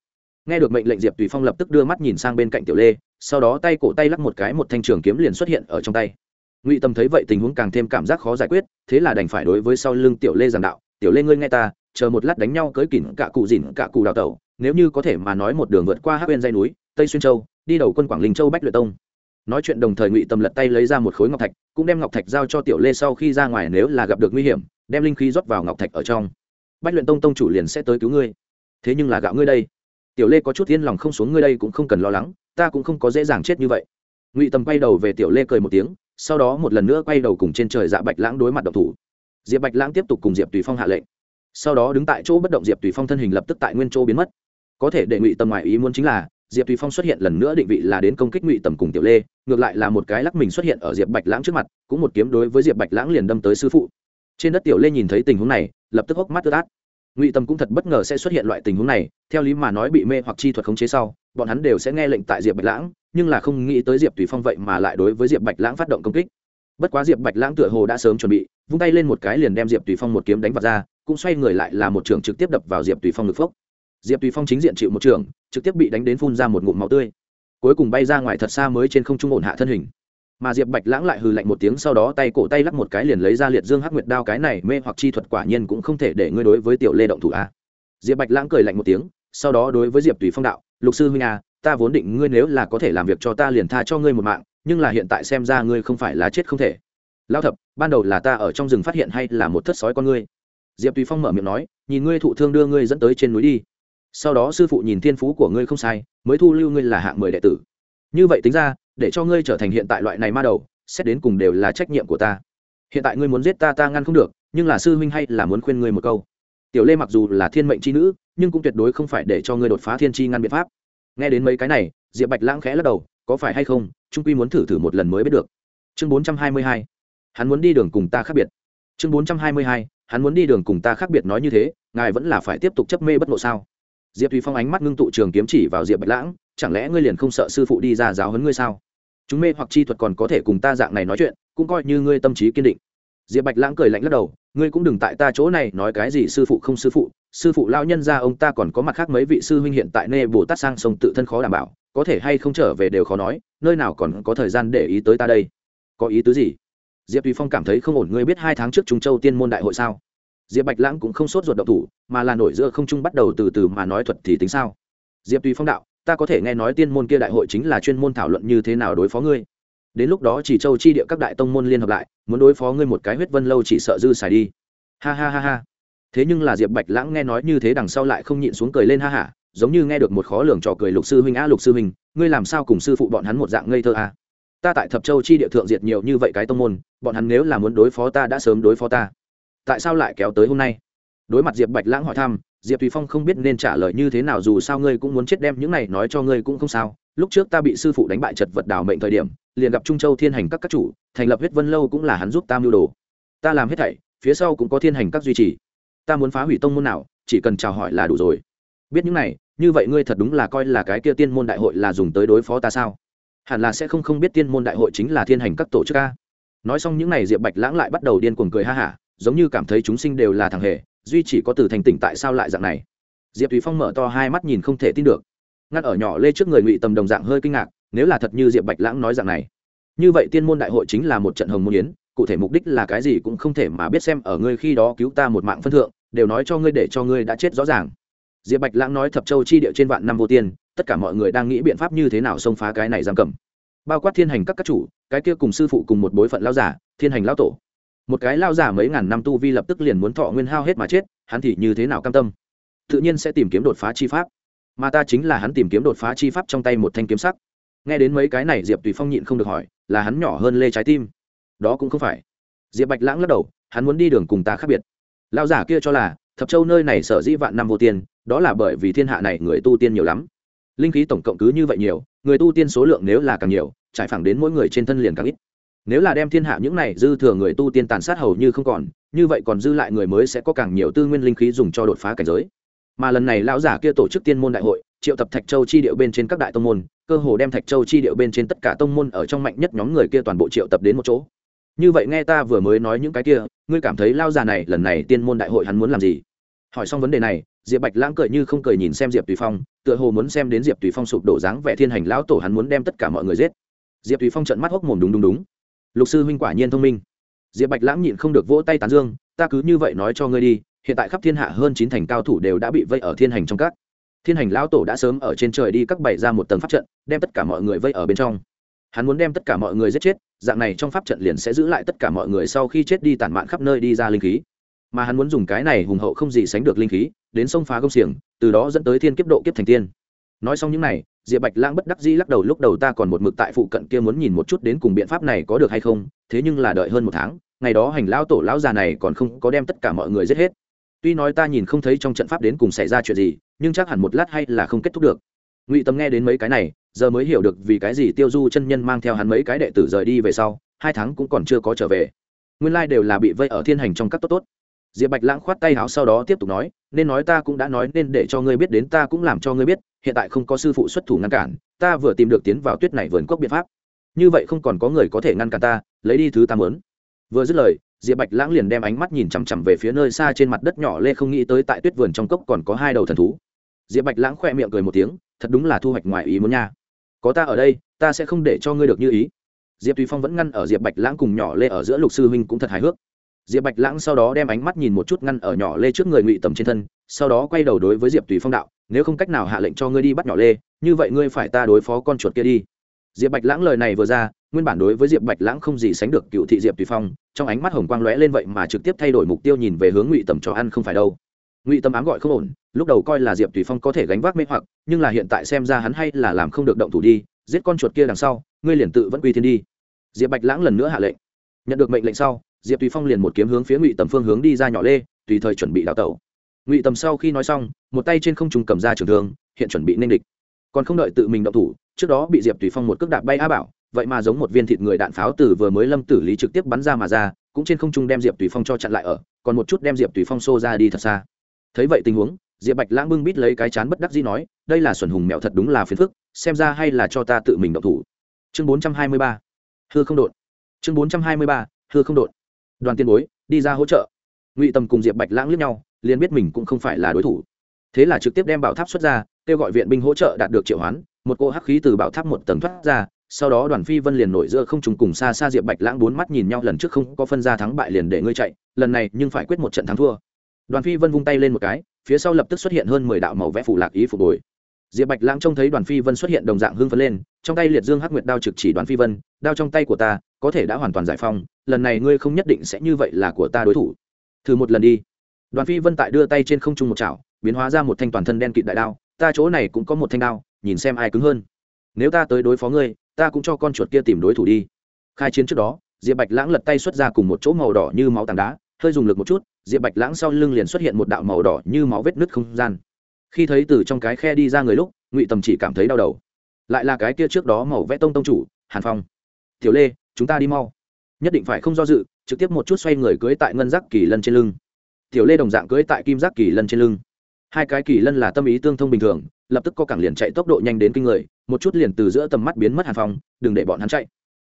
Nghe được mệnh lệnh, diệp tùy phong lập tức đưa mắt nhìn sang bên cạnh tiểu lê sau đó tay cổ tay lắc một cái một thanh trường kiếm liền xuất hiện ở trong tay. Ngụy tâm thấy vậy tình huống càng thêm cảm giác khó giải quyết, thế là đành phải đối với sau lưng tiểu lê giảng đạo, tiểu lê ngươi nghe ta, chờ một lát đánh nhau cưới kỉnh cả cụ dìn cả cụ đào tẩu, nếu như có thể mà nói một đường vượt qua hát bên dây núi, tây xuyên châu, đi đầu quân quảng linh châu bách luyện tông. Nói chuyện đồng thời ngụy tâm lật tay lấy ra một khối ngọc thạch, cũng đem ngọc thạch giao cho tiểu lê sau khi ra ngoài nếu là gặp được nguy hiểm, đem linh khí rót vào ngọc thạch ở trong. Bách luyện tông tông chủ liền sẽ tới cứu ngươi. Thế nhưng là gạo ngươi đây. Tiểu lê có chút yên lòng không xuống, ngươi đây cũng không cần lo lắng ta cũng không có dễ dàng chết như vậy. Ngụy Tầm quay đầu về tiểu lê cười một tiếng, sau đó một lần nữa quay đầu cùng trên trời dạ bạch lãng đối mặt độc thủ. Diệp bạch lãng tiếp tục cùng diệp tùy phong hạ lệnh. Sau đó đứng tại chỗ bất động diệp tùy phong thân hình lập tức tại nguyên chỗ biến mất. Có thể để ngụy Tầm ngoại ý muốn chính là, diệp tùy phong xuất hiện lần nữa định vị là đến công kích ngụy tầm cùng tiểu lê, ngược lại là một cái lắc mình xuất hiện ở diệp bạch lãng trước mặt, cũng một kiếm đối với diệp bạch lãng liền đâm tới sư phụ. Trên đất tiểu lê nhìn thấy tình huống này, lập tức hốc mắt tứ át ngụy Tầm cũng thật bất ngờ sẽ xuất hiện loại tình huống này, theo lý mà nói bị mê hoặc chi thuật khống chế sau bọn hắn đều sẽ nghe lệnh tại diệp bạch lãng, nhưng là không nghĩ tới diệp tùy phong vậy mà lại đối với diệp bạch lãng phát động công kích. Bất quá diệp bạch lãng tựa hồ đã sớm chuẩn bị, vung tay lên một cái liền đem diệp tùy phong một kiếm đánh vào ra, cũng xoay người lại là một trường trực tiếp đập vào diệp tùy phong ngực phốc. Diệp tùy phong chính diện chịu một trường trực tiếp bị đánh đến phun ra một ngụm máu tươi. Cuối cùng bay ra ngoài thật xa mới trên không trung ổn hạ thân hình. Mà diệp bạch lãng lại hừ lạnh một tiếng, sau đó tay cổ tay lắc một cái liền lấy ra liệt dương hắc nguyệt đao, cái này mê hoặc chi thuật quả nhiên cũng không thể để ngươi đối với tiểu lê động thủ a. Diệp bạch lãng cười lạnh một tiếng, sau đó đối với diệp tùy phong đạo lục sư huynh a ta vốn định ngươi nếu là có thể làm việc cho ta liền tha cho ngươi một mạng, nhưng là hiện tại xem ra ngươi không phải là chết không thể. Lao thập, ban đầu là ta ở trong rừng phát hiện hay là một thất sói con ngươi? Diệp tùy phong mở miệng nói, nhìn ngươi thụ thương đưa ngươi dẫn tới trên núi đi. Sau đó sư phụ nhìn thiên phú của ngươi không sai, mới thu lưu ngươi là hạng mười đệ tử. Như vậy tính ra, để cho ngươi trở thành hiện tại loại này ma đầu, xét đến cùng đều là trách nhiệm của ta. Hiện tại ngươi muốn giết ta ta ngăn không được, nhưng là sư huynh hay là muốn khuyên ngươi một câu tiểu lê mặc dù là thiên mệnh c h i nữ, nhưng cũng tuyệt đối không phải để cho ngươi đột phá thiên tri ngăn biện pháp. Nghe đến mấy cái này, diệp bạch lãng khẽ lắc đầu, có phải hay không trung quy muốn thử thử một lần mới biết được. Chương bốn trăm hai mươi hai, hắn muốn đi đường cùng ta khác biệt. Chương bốn trăm hai mươi hai, hắn muốn đi đường cùng ta khác biệt nói như thế, ngài vẫn là phải tiếp tục chấp mê bất ngộ sao? Diệp thùy phong ánh mắt ngưng tụ trường kiếm chỉ vào diệp bạch lãng, chẳng lẽ ngươi liền không sợ sư phụ đi ra giáo hấn ngươi sao? Chúng mê hoặc chi thuật còn có thể cùng ta dạng này nói chuyện, cũng coi như ngươi tâm trí kiên định. Diệp bạch lãng cười lạnh lắc đầu ngươi cũng đừng tại ta chỗ này nói cái gì sư phụ không sư phụ sư phụ lao nhân ra ông ta còn có mặt khác mấy vị sư huynh hiện tại nê bồ tát sang sông tự thân khó đảm bảo, có thể hay không trở về đều khó nói, nơi nào còn có thời gian để ý tới ta đây. Có ý tứ gì? Diệp tùy phong cảm thấy không ổn, ngươi biết hai tháng trước trung châu tiên môn đại hội sao? Diệp bạch lãng cũng không sốt ruột độc thủ, mà là nổi giữa không trung bắt đầu từ từ mà nói thuật thì tính sao? Diệp tùy phong đạo, ta có thể nghe nói tiên môn kia đại hội chính là chuyên môn thảo luận như thế nào đối phó ngươi đến lúc đó chỉ châu chi địa các đại tông môn liên hợp lại, muốn đối phó ngươi một cái huyết vân lâu chỉ sợ dư xài đi. Ha ha ha ha. Thế nhưng là diệp bạch lãng nghe nói như thế đằng sau lại không nhịn xuống cười lên ha hả giống như nghe được một khó lường trò cười lục sư huynh a lục sư huynh, ngươi làm sao cùng sư phụ bọn hắn một dạng ngây thơ a ta tại thập châu chi địa thượng diệt nhiều như vậy cái tông môn, bọn hắn nếu là muốn đối phó ta đã sớm đối phó ta. Tại sao lại kéo tới hôm nay? Đối mặt diệp bạch lãng hỏi thăm, diệp tùy phong không biết nên trả lời như thế nào dù sao ngươi cũng muốn chết đem những này nói cho ngươi cũng không sao. Lúc trước ta bị sư phụ đánh bại chật vật đảo mệnh thời điểm liền gặp trung châu thiên hành các các chủ, thành lập huyết vân lâu cũng là hắn giúp ta mưu đồ. Ta làm hết thảy, phía sau cũng có thiên hành các duy trì. Ta muốn phá hủy tông môn nào, chỉ cần chào hỏi là đủ rồi. Biết những này, như vậy ngươi thật đúng là coi là cái kia tiên môn đại hội là dùng tới đối phó ta sao? Hẳn là sẽ không không biết tiên môn đại hội chính là thiên hành các tổ chức a. Nói xong những n à y diệp bạch lãng lại bắt đầu điên cuồng cười ha hả, giống như cảm thấy chúng sinh đều là thằng hề, duy chỉ có từ thành tỉnh tại sao lại dạng này? Diệp thúy phong mở to hai mắt nhìn không thể tin được. Ngắt ở nhỏ lê trước người ngụy tầm đồng dạng hơi kinh ngạc nếu là thật như diệp bạch lãng nói dạng này. Như vậy tiên môn đại hội chính là một trận hồng môn yến, cụ thể mục đích là cái gì cũng không thể mà biết xem, ở ngươi khi đó cứu ta một mạng phân thượng, đều nói cho ngươi để cho ngươi đã chết rõ ràng. Diệp bạch lãng nói thập châu chi địa trên vạn năm vô tiên, tất cả mọi người đang nghĩ biện pháp như thế nào xông phá cái này giam cầm. Bao quát thiên hành các các chủ, cái kia cùng sư phụ cùng một bối phận lao giả, thiên hành lao tổ. Một cái lao giả mấy ngàn năm tu vi lập tức liền muốn thọ nguyên hao hết mà chết, hắn thì như thế nào cam tâm? Tự nhiên sẽ tìm kiếm đột phá chi pháp. Mà ta chính là hắn tìm kiếm đột phá chi pháp trong tay một thanh kiếm sắc nghe đến mấy cái này, diệp tùy phong nhịn không được hỏi, là hắn nhỏ hơn lê trái tim? Đó cũng không phải. Diệp bạch lãng lắc đầu, hắn muốn đi đường cùng ta khác biệt. Lao giả kia cho là, thập châu nơi này sở dĩ vạn năm vô tiên, đó là bởi vì thiên hạ này người tu tiên nhiều lắm. Linh khí tổng cộng cứ như vậy nhiều, người tu tiên số lượng nếu là càng nhiều, trải phẳng đến mỗi người trên thân liền càng ít. Nếu là đem thiên hạ những này dư thừa người tu tiên tàn sát hầu như không còn, như vậy còn dư lại người mới sẽ có càng nhiều tư nguyên linh khí dùng cho đột phá cảnh giới. Mà lần này lão giả kia tổ chức tiên môn đại hội triệu tập thạch châu chi điệu bên trên các đại tông môn, cơ hồ đem thạch châu chi điệu bên trên tất cả tông môn ở trong mạnh nhất nhóm người kia toàn bộ triệu tập đến một chỗ. Như vậy nghe ta vừa mới nói những cái kia, ngươi cảm thấy lao già này, lần này tiên môn đại hội hắn muốn làm gì? Hỏi xong vấn đề này, diệp bạch lãng cười như không cười nhìn xem diệp tùy phong, tựa hồ muốn xem đến diệp tùy phong sụp đổ dáng vẻ thiên hành lão tổ hắn muốn đem tất cả mọi người giết. Diệp tùy phong trận mắt hốc mồm đúng đúng đúng. Lục sư huynh quả nhiên thông minh. Diệp bạch lãng nhịn không được vỗ tay tán dương, ta cứ như vậy nói cho ngươi đi, hiện tại khắp thiên hạ hơn chín thành cao thủ đều đã bị vây ở thiên hành trong các thiên hành lão tổ đã sớm ở trên trời đi các bày ra một tầng pháp trận, đem tất cả mọi người vây ở bên trong. Hắn muốn đem tất cả mọi người giết chết, dạng này trong pháp trận liền sẽ giữ lại tất cả mọi người sau khi chết đi tản mạn khắp nơi đi ra linh khí. Mà hắn muốn dùng cái này hùng hậu không gì sánh được linh khí, đến sông phá công xiềng, từ đó dẫn tới thiên kiếp độ kiếp thành tiên. Nói xong những này, diệp bạch lãng bất đắc dĩ lắc đầu, lúc đầu ta còn một mực tại phụ cận kia muốn nhìn một chút đến cùng biện pháp này có được hay không, thế nhưng là đợi hơn một tháng, ngày đó hành lão tổ lão già này còn không có đem tất cả mọi người giết hết tuy nói ta nhìn không thấy trong trận pháp đến cùng xảy ra chuyện gì, nhưng chắc hẳn một lát hay là không kết thúc được. Ngụy tâm nghe đến mấy cái này, giờ mới hiểu được vì cái gì tiêu du chân nhân mang theo hắn mấy cái đệ tử rời đi về sau, hai tháng cũng còn chưa có trở về. Nguyên lai đều là bị vây ở thiên hành trong các tốt tốt. Diệp bạch lãng khoát tay áo sau đó tiếp tục nói, nên nói ta cũng đã nói, nên để cho ngươi biết đến ta cũng làm cho ngươi biết, hiện tại không có sư phụ xuất thủ ngăn cản, ta vừa tìm được tiến vào tuyết này vườn cốc biện pháp. Như vậy không còn có người có thể ngăn cản ta, lấy đi thứ ta muốn. Vừa dứt lời diệp bạch lãng liền đem ánh mắt nhìn chằm chằm về phía nơi xa trên mặt đất nhỏ lê không nghĩ tới tại tuyết vườn trong cốc còn có hai đầu thần thú. Diệp bạch lãng khoe miệng cười một tiếng, thật đúng là thu hoạch ngoài ý muốn nha. Có ta ở đây, ta sẽ không để cho ngươi được như ý. Diệp tùy phong vẫn ngăn ở diệp bạch lãng cùng nhỏ lê ở giữa lục sư huynh cũng thật hài hước. Diệp bạch lãng sau đó đem ánh mắt nhìn một chút ngăn ở nhỏ lê trước người ngụy tầm trên thân, sau đó quay đầu đối với diệp tùy phong đạo, nếu không cách nào hạ lệnh cho ngươi đi bắt nhỏ lê, như vậy ngươi phải ta đối phó con chuột kia đi. Diệp bạch lãng lời này vừa ra nguyên bản đối với diệp bạch lãng không gì sánh được cựu thị diệp tùy phong, trong ánh mắt hồng quang lóe lên vậy mà trực tiếp thay đổi mục tiêu nhìn về hướng ngụy tầm cho ăn không phải đâu. Ngụy tâm ám gọi không ổn, lúc đầu coi là diệp tùy phong có thể gánh vác mê hoặc, nhưng là hiện tại xem ra hắn hay là làm không được động thủ đi, giết con chuột kia đằng sau, ngươi liền tự vẫn quy thiên đi. Diệp bạch lãng lần nữa hạ lệnh. Nhận được mệnh lệnh sau, diệp tùy phong liền một kiếm hướng phía ngụy tầm phương hướng đi ra nhỏ lê, tùy thời chuẩn bị đào tẩu. Ngụy tầm sau khi nói xong, một tay trên không trùng cầm ra trường thường hiện chuẩn bị nên địch. Còn không đợi tự mình động thủ, trước đó bị diệp tùy phong một cước đạp bay a bảo vậy mà giống một viên thịt người đạn pháo từ vừa mới lâm tử lý trực tiếp bắn ra mà ra, cũng trên không trung đem diệp tùy phong cho chặn lại ở, còn một chút đem diệp tùy phong xô ra đi thật xa. Thấy vậy tình huống, diệp bạch lãng bưng bít lấy cái chán bất đắc dĩ nói, đây là xuẩn hùng mẹo thật đúng là phiền phức, xem ra hay là cho ta tự mình động thủ. Chương bốn trăm hai mươi ba. Hư không đột chương bốn trăm hai mươi ba. Hư không đột đoàn tiên bối, đi ra hỗ trợ. Ngụy tầm cùng diệp bạch lãng lướt nhau, liền biết mình cũng không phải là đối thủ. Thế là trực tiếp đem bảo tháp xuất ra, kêu gọi viện binh hỗ trợ đạt được triệu hoán, một cô hắc khí từ bảo tháp một tầng thoát ra sau đó đoàn phi vân liền nổi giữa không trùng cùng xa xa diệp bạch lãng bốn mắt nhìn nhau, lần trước không có phân ra thắng bại liền để ngươi chạy, lần này nhưng phải quyết một trận thắng thua. Đoàn phi vân vung tay lên một cái, phía sau lập tức xuất hiện hơn mười đạo màu vẽ phủ lạc ý phục hồi diệp bạch lãng trông thấy đoàn phi vân xuất hiện đồng dạng hưng phấn lên, trong tay liệt dương hắc nguyệt đao trực chỉ đoàn phi vân, đao trong tay của ta, có thể đã hoàn toàn giải phong lần này ngươi không nhất định sẽ như vậy là của ta đối thủ. Thử một lần đi. Đoàn phi vân tại đưa tay trên không trung một chảo, biến hóa ra một thanh toàn thân đen kịt đại đao, ta chỗ này cũng có một thanh đao, nhìn xem ai cứng hơn. Nếu ta tới đối phó ngươi ta cũng cho con chuột kia tìm đối thủ đi. Khai chiến trước đó, diệp bạch lãng lật tay xuất ra cùng một chỗ màu đỏ như máu tảng đá, hơi dùng lực một chút, diệp bạch lãng sau lưng liền xuất hiện một đạo màu đỏ như máu vết nứt không gian. Khi thấy từ trong cái khe đi ra người lúc, ngụy tầm chỉ cảm thấy đau đầu. Lại là cái kia trước đó màu vẽ tông tông chủ, hàn phong. Tiểu lê, chúng ta đi mau. Nhất định phải không do dự, trực tiếp một chút xoay người cưới tại ngân giác kỳ lân trên lưng. Tiểu lê đồng dạng cưới tại kim giác kỳ lân trên lưng. Hai cái kỳ lân là tâm ý tương thông bình thường lập tức có cảng liền chạy tốc độ nhanh đến kinh người, một chút liền từ giữa tầm mắt biến mất hàn phong, đừng để bọn hắn chạy.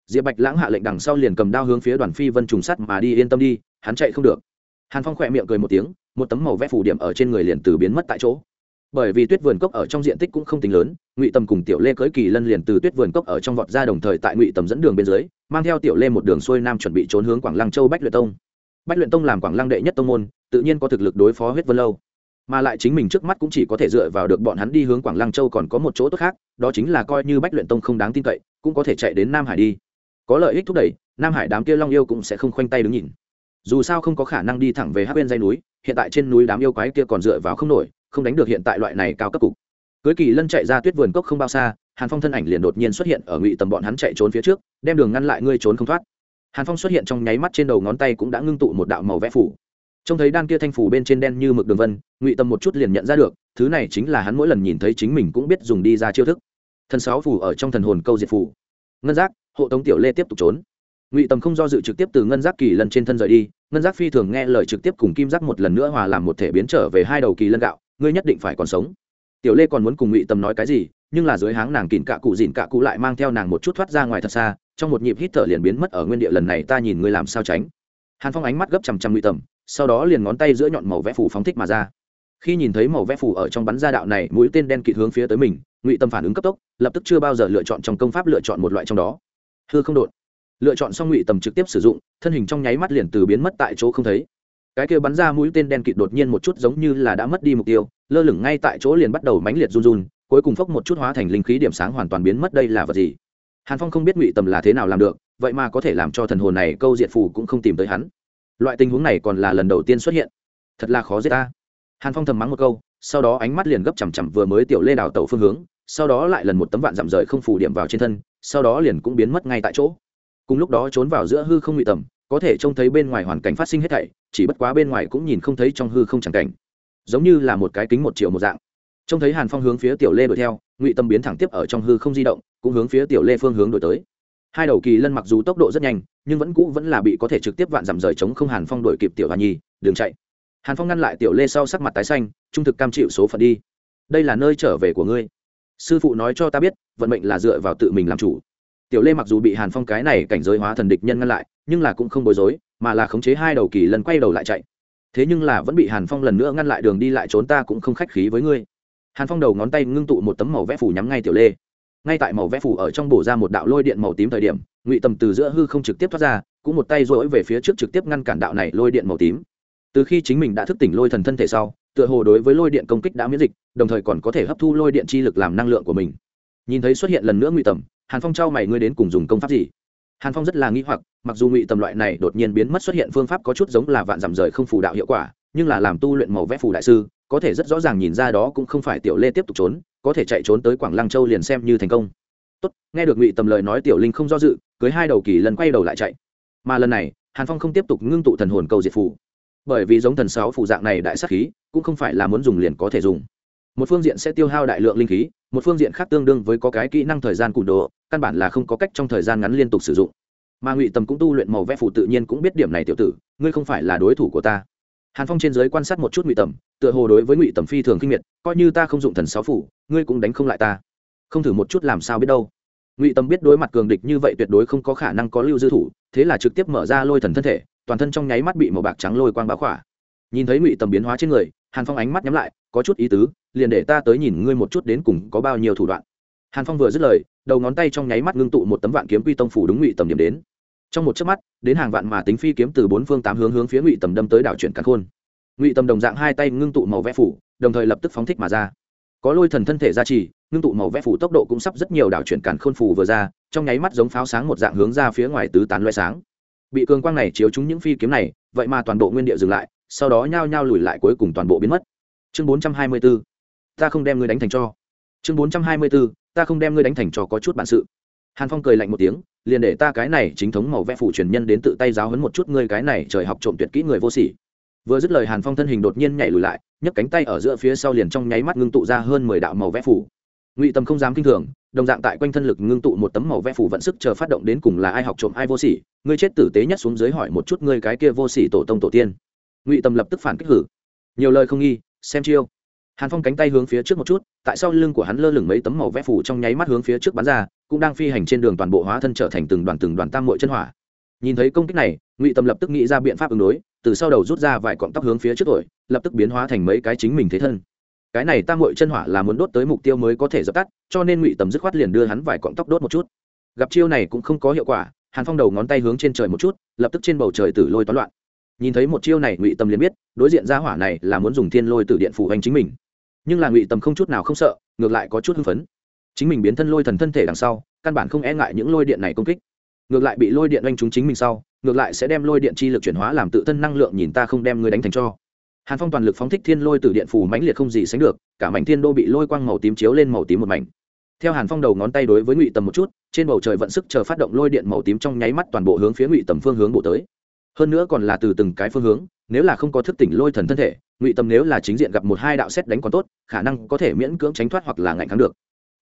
Diệp bạch lãng hạ lệnh đằng sau liền cầm đao hướng phía đoàn phi vân trùng sắt mà đi, yên tâm đi, hắn chạy không được. Hàn phong khỏe miệng cười một tiếng, một tấm màu vẽ phủ điểm ở trên người liền từ biến mất tại chỗ. Bởi vì tuyết vườn cốc ở trong diện tích cũng không tính lớn, ngụy tầm cùng tiểu lê cưới kỳ lân liền từ tuyết vườn cốc ở trong vọt ra đồng thời tại ngụy tầm dẫn đường bên dưới, mang theo tiểu lê một đường xuôi nam chuẩn bị trốn hướng quảng lăng châu bách luyện tông. Bách luyện tông làm quảng lăng đệ nhất tông môn, tự nhiên có thực lực đối phó huyết vân lâu mà lại chính mình trước mắt cũng chỉ có thể dựa vào được bọn hắn đi hướng quảng lăng châu còn có một chỗ tốt khác, đó chính là coi như bách luyện tông không đáng tin cậy, cũng có thể chạy đến nam hải đi. Có lợi ích thúc đẩy, nam hải đám kia long yêu cũng sẽ không khoanh tay đứng nhìn. Dù sao không có khả năng đi thẳng về hát bên dây núi, hiện tại trên núi đám yêu quái kia còn dựa vào không nổi, không đánh được hiện tại loại này cao cấp cục. Cưới kỳ lân chạy ra tuyết vườn cốc không bao xa, hàn phong thân ảnh liền đột nhiên xuất hiện ở ngụy tầm bọn hắn chạy trốn phía trước, đem đường ngăn lại ngươi trốn không thoát. Hàn phong xuất hiện trong nháy mắt trên đầu ngón tay cũng đã ngưng tụ một đạo màu vẽ phủ trông thấy đan kia thanh phủ bên trên đen như mực đường vân, ngụy tâm một chút liền nhận ra được, thứ này chính là hắn mỗi lần nhìn thấy chính mình cũng biết dùng đi ra chiêu thức. Thần sáu phủ ở trong thần hồn câu diệt phủ. Ngân giác, hộ tống tiểu lê tiếp tục trốn. Ngụy tâm không do dự trực tiếp từ ngân giác kỳ lần trên thân rời đi, ngân giác phi thường nghe lời trực tiếp cùng kim giác một lần nữa hòa làm một thể biến trở về hai đầu kỳ lân gạo, ngươi nhất định phải còn sống. Tiểu lê còn muốn cùng ngụy tâm nói cái gì, nhưng là dưới háng nàng kìn cạ cụ dìn cạ cụ lại mang theo nàng một chút thoát ra ngoài thật xa, trong một nhịp hít thở liền biến mất ở nguyên địa lần này ta nhìn ngươi làm sao tránh. Hàn phong ánh mắt gấp chằm chằm ngụy tầm sau đó liền ngón tay giữa nhọn màu vẽ phủ phóng thích mà ra. Khi nhìn thấy màu vẽ phủ ở trong bắn ra đạo này, mũi tên đen kịt hướng phía tới mình, ngụy tâm phản ứng cấp tốc, lập tức chưa bao giờ lựa chọn trong công pháp lựa chọn một loại trong đó. Hư không đột. Lựa chọn xong ngụy tầm trực tiếp sử dụng, thân hình trong nháy mắt liền từ biến mất tại chỗ không thấy. Cái kia bắn ra mũi tên đen kịt đột nhiên một chút giống như là đã mất đi mục tiêu, lơ lửng ngay tại chỗ liền bắt đầu mãnh liệt run run, cuối cùng phốc một chút hóa thành linh khí điểm sáng hoàn toàn biến mất đây là vật gì? Hàn phong không biết ngụy tầm là thế nào làm được, vậy mà có thể làm cho thần hồn này câu diệt phù cũng không tìm tới hắn loại tình huống này còn là lần đầu tiên xuất hiện. Thật là khó giết ta. Hàn phong thầm mắng một câu, sau đó ánh mắt liền gấp chằm chằm vừa mới tiểu lê đào tẩu phương hướng, sau đó lại lần một tấm vạn giảm rời không phủ điểm vào trên thân, sau đó liền cũng biến mất ngay tại chỗ. Cùng lúc đó trốn vào giữa hư không ngụy tầm, có thể trông thấy bên ngoài hoàn cảnh phát sinh hết thảy, chỉ bất quá bên ngoài cũng nhìn không thấy trong hư không chẳng cảnh. Giống như là một cái kính một triệu một dạng. Trông thấy hàn phong hướng phía tiểu lê đuổi theo, ngụy tâm biến thẳng tiếp ở trong hư không di động, cũng hướng phía tiểu lê phương hướng đổi tới hai đầu kỳ lân mặc dù tốc độ rất nhanh, nhưng vẫn cũ vẫn là bị có thể trực tiếp vạn giảm rời chống không hàn phong đuổi kịp tiểu hà nhi đường chạy. Hàn phong ngăn lại tiểu lê sau sắc mặt tái xanh, trung thực cam chịu số phận đi. Đây là nơi trở về của ngươi. Sư phụ nói cho ta biết, vận mệnh là dựa vào tự mình làm chủ. Tiểu lê mặc dù bị hàn phong cái này cảnh giới hóa thần địch nhân ngăn lại, nhưng là cũng không bối rối, mà là khống chế hai đầu kỳ lân quay đầu lại chạy. Thế nhưng là vẫn bị hàn phong lần nữa ngăn lại đường đi lại trốn ta cũng không khách khí với ngươi. Hàn phong đầu ngón tay ngưng tụ một tấm màu vẽ phủ nhắm ngay tiểu lê ngay tại màu vẽ phủ ở trong bổ ra một đạo lôi điện màu tím thời điểm, ngụy tầm từ giữa hư không trực tiếp thoát ra, cũng một tay rỗi về phía trước trực tiếp ngăn cản đạo này lôi điện màu tím. Từ khi chính mình đã thức tỉnh lôi thần thân thể sau, tựa hồ đối với lôi điện công kích đã miễn dịch, đồng thời còn có thể hấp thu lôi điện chi lực làm năng lượng của mình. Nhìn thấy xuất hiện lần nữa ngụy tầm, hàn phong trao mày ngươi đến cùng dùng công pháp gì? Hàn phong rất là nghi hoặc, mặc dù ngụy tầm loại này đột nhiên biến mất xuất hiện phương pháp có chút giống là vạn giảm rời không phủ đạo hiệu quả, nhưng là làm tu luyện màu vẽ phủ đại sư, có thể rất rõ ràng nhìn ra đó cũng không phải tiểu lê tiếp tục trốn có thể chạy trốn tới quảng lăng châu liền xem như thành công. Tốt, nghe được ngụy tầm lời nói tiểu linh không do dự, cưới hai đầu kỳ lần quay đầu lại chạy. Mà lần này, hàn phong không tiếp tục ngưng tụ thần hồn cầu diệt phủ bởi vì giống thần sáu phủ dạng này đại sắc khí, cũng không phải là muốn dùng liền có thể dùng. Một phương diện sẽ tiêu hao đại lượng linh khí, một phương diện khác tương đương với có cái kỹ năng thời gian cùn độ căn bản là không có cách trong thời gian ngắn liên tục sử dụng. Mà ngụy tầm cũng tu luyện màu vẽ phủ tự nhiên cũng biết điểm này tiểu tử, ngươi không phải là đối thủ của ta hàn phong trên giới quan sát một chút ngụy tầm tựa hồ đối với ngụy tầm phi thường kinh miệt, coi như ta không dụng thần sáu phủ, ngươi cũng đánh không lại ta. Không thử một chút làm sao biết đâu. Ngụy tầm biết đối mặt cường địch như vậy tuyệt đối không có khả năng có lưu dư thủ, thế là trực tiếp mở ra lôi thần thân thể, toàn thân trong nháy mắt bị màu bạc trắng lôi quang báo khỏa. Nhìn thấy ngụy tầm biến hóa trên người, hàn phong ánh mắt nhắm lại, có chút ý tứ, liền để ta tới nhìn ngươi một chút đến cùng có bao nhiêu thủ đoạn. Hàn phong vừa dứt lời, đầu ngón tay trong nháy mắt ngưng tụ một tấm vạn kiếm quy tông phủ đúng ngụy tầm điểm đến trong một chớp mắt, đến hàng vạn mà tính phi kiếm từ bốn phương tám hướng hướng phía ngụy tầm đâm tới đảo chuyển cắn khôn. Ngụy tầm đồng dạng hai tay ngưng tụ màu vẽ phủ, đồng thời lập tức phóng thích mà ra. Có lôi thần thân thể ra trì, ngưng tụ màu vẽ phủ tốc độ cũng sắp rất nhiều đảo chuyển cản khôn phủ vừa ra, trong nháy mắt giống pháo sáng một dạng hướng ra phía ngoài tứ tán loe sáng. Bị cường quang này chiếu trúng những phi kiếm này, vậy mà toàn bộ nguyên địa dừng lại, sau đó nhao nhao lùi lại cuối cùng toàn bộ biến mất. Chương bốn trăm hai mươi 424 ta không đem ngươi đánh thành cho. Chương bốn trăm hai mươi 424 ta không đem ngươi đánh thành cho có chút bản sự hàn phong cười lạnh một tiếng, liền để ta cái này chính thống màu vẽ phủ truyền nhân đến tự tay giáo hấn một chút ngươi cái này trời học trộm tuyệt kỹ người vô sỉ. Vừa dứt lời hàn phong thân hình đột nhiên nhảy lùi lại, nhấc cánh tay ở giữa phía sau liền trong nháy mắt ngưng tụ ra hơn mười đạo màu vẽ phủ. Ngụy tâm không dám kinh thường, đồng dạng tại quanh thân lực ngưng tụ một tấm màu vẽ phủ vận sức chờ phát động đến cùng là ai học trộm ai vô sỉ, ngươi chết tử tế nhất xuống dưới hỏi một chút ngươi cái kia vô sỉ tổ tông tổ tiên. Ngụy tâm lập tức phản kích hử. Nhiều lời không nghi, xem chiêu hàn phong cánh tay hướng phía trước một chút, tại sau lưng của hắn lơ lửng mấy tấm màu vẽ phủ trong nháy mắt hướng phía trước bắn ra, cũng đang phi hành trên đường toàn bộ hóa thân trở thành từng đoàn từng đoàn tam mội chân hỏa. Nhìn thấy công kích này, ngụy tâm lập tức nghĩ ra biện pháp ứng đối, từ sau đầu rút ra vài cọng tóc hướng phía trước tuổi lập tức biến hóa thành mấy cái chính mình thế thân. Cái này tam mội chân hỏa là muốn đốt tới mục tiêu mới có thể dập tắt, cho nên ngụy tầm dứt khoát liền đưa hắn vài cọng tóc đốt một chút. Gặp chiêu này cũng không có hiệu quả, hàn phong đầu ngón tay hướng trên trời một chút, lập tức trên bầu trời tử lôi toán loạn. Nhìn thấy một chiêu này, ngụy Tâm liền biết, đối diện ra hỏa này là muốn dùng thiên lôi tử điện phủ hành chính mình nhưng là ngụy tầm không chút nào không sợ, ngược lại có chút hưng phấn. Chính mình biến thân lôi thần thân thể đằng sau, căn bản không e ngại những lôi điện này công kích. Ngược lại bị lôi điện oanh chúng chính mình sau, ngược lại sẽ đem lôi điện chi lực chuyển hóa làm tự thân năng lượng nhìn ta không đem ngươi đánh thành cho. Hàn phong toàn lực phóng thích thiên lôi từ điện phủ mãnh liệt không gì sánh được, cả mảnh thiên đô bị lôi quang màu tím chiếu lên màu tím một mảnh. Theo hàn phong đầu ngón tay đối với ngụy tầm một chút, trên bầu trời vận sức chờ phát động lôi điện màu tím trong nháy mắt toàn bộ hướng phía ngụy tầm phương hướng bộ tới. Hơn nữa còn là từ từng cái phương hướng nếu là không có thức tỉnh lôi thần thân thể, ngụy tâm nếu là chính diện gặp một hai đạo xét đánh còn tốt, khả năng có thể miễn cưỡng tránh thoát hoặc là ngạnh kháng được.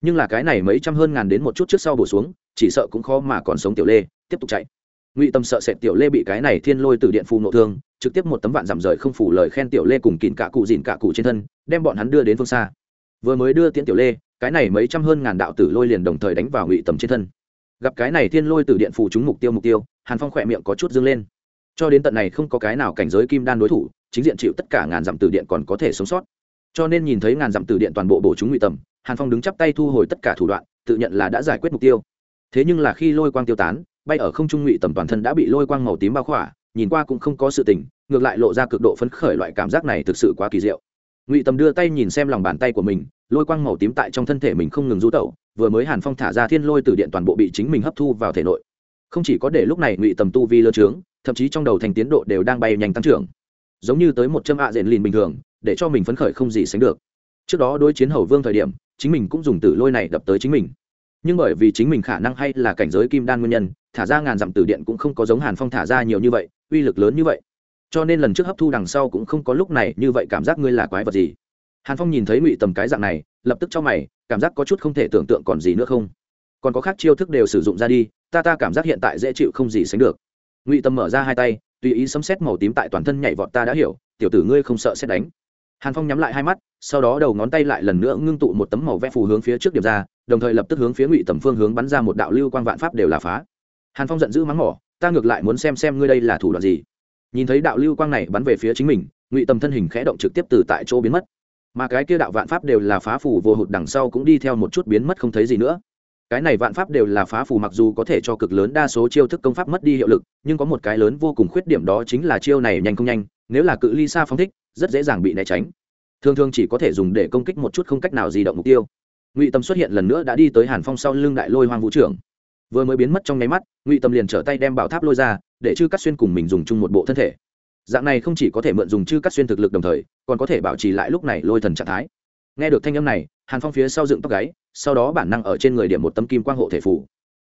Nhưng là cái này mấy trăm hơn ngàn đến một chút trước sau bổ xuống, chỉ sợ cũng khó mà còn sống tiểu lê, tiếp tục chạy. Ngụy tâm sợ sệt tiểu lê bị cái này thiên lôi từ điện phù nộ thương, trực tiếp một tấm vạn giảm rời không phủ lời khen tiểu lê cùng kìn cả cụ dìn cả cụ trên thân, đem bọn hắn đưa đến phương xa. Vừa mới đưa tiễn tiểu lê, cái này mấy trăm hơn ngàn đạo tử lôi liền đồng thời đánh vào ngụy tầm trên thân. Gặp cái này thiên lôi từ điện phù trúng mục tiêu mục tiêu, hàn phong khỏe miệng có chút dâng lên cho đến tận này không có cái nào cảnh giới kim đan đối thủ, chính diện chịu tất cả ngàn dặm từ điện còn có thể sống sót. Cho nên nhìn thấy ngàn dặm từ điện toàn bộ bổ chúng ngụy tầm, hàn phong đứng chắp tay thu hồi tất cả thủ đoạn, tự nhận là đã giải quyết mục tiêu. Thế nhưng là khi lôi quang tiêu tán, bay ở không trung ngụy tầm toàn thân đã bị lôi quang màu tím bao khỏa, nhìn qua cũng không có sự tình, ngược lại lộ ra cực độ phấn khởi loại cảm giác này thực sự quá kỳ diệu. Ngụy tầm đưa tay nhìn xem lòng bàn tay của mình, lôi quang màu tím tại trong thân thể mình không ngừng rú tẩu, vừa mới hàn phong thả ra thiên lôi từ điện toàn bộ bị chính mình hấp thu vào thể nội không chỉ có để lúc này ngụy tầm tu vi lơ trướng, thậm chí trong đầu thành tiến độ đều đang bay nhanh tăng trưởng. Giống như tới một châm ạ à rền lìn bình thường, để cho mình phấn khởi không gì sánh được. Trước đó đối chiến hầu vương thời điểm, chính mình cũng dùng tử lôi này đập tới chính mình. Nhưng bởi vì chính mình khả năng hay là cảnh giới kim đan nguyên nhân, thả ra ngàn dặm tử điện cũng không có giống hàn phong thả ra nhiều như vậy, uy lực lớn như vậy. Cho nên lần trước hấp thu đằng sau cũng không có lúc này như vậy cảm giác ngươi là quái vật gì. Hàn phong nhìn thấy ngụy tầm cái dạng này, lập tức cho mày, cảm giác có chút không thể tưởng tượng còn gì nữa không? Còn có khác chiêu thức đều sử dụng ra đi, ta ta cảm giác hiện tại dễ chịu không gì sánh được. Ngụy Tâm mở ra hai tay, tùy ý sấm xét màu tím tại toàn thân nhảy vọt ta đã hiểu, tiểu tử ngươi không sợ xét đánh. Hàn phong nhắm lại hai mắt, sau đó đầu ngón tay lại lần nữa ngưng tụ một tấm màu vẽ phù hướng phía trước điểm ra, đồng thời lập tức hướng phía ngụy tầm phương hướng bắn ra một đạo lưu quang vạn pháp đều là phá. Hàn phong giận dữ mắng mỏ, ta ngược lại muốn xem xem ngươi đây là thủ đoạn gì. Nhìn thấy đạo lưu quang này bắn về phía chính mình, ngụy tầm thân hình khẽ động trực tiếp từ tại chỗ biến mất. Mà cái kia đạo vạn pháp đều là phá phù vô hụt đằng sau cũng đi theo một chút biến mất không thấy gì nữa cái này vạn pháp đều là phá phù mặc dù có thể cho cực lớn đa số chiêu thức công pháp mất đi hiệu lực, nhưng có một cái lớn vô cùng khuyết điểm đó chính là chiêu này nhanh không nhanh, nếu là cự ly xa phóng thích, rất dễ dàng bị né tránh. Thường thường chỉ có thể dùng để công kích một chút không cách nào di động mục tiêu. Ngụy tâm xuất hiện lần nữa đã đi tới hàn phong sau lưng đại lôi hoang vũ trưởng. Vừa mới biến mất trong nháy mắt, ngụy tâm liền trở tay đem bảo tháp lôi ra, để chư cắt xuyên cùng mình dùng chung một bộ thân thể. Dạng này không chỉ có thể mượn dùng chư cắt xuyên thực lực đồng thời, còn có thể bảo trì lại lúc này lôi thần trạng thái. Nghe được thanh âm này, hàn phong phía sau dựng tóc gáy sau đó bản năng ở trên người điểm một tấm kim quang hộ thể phủ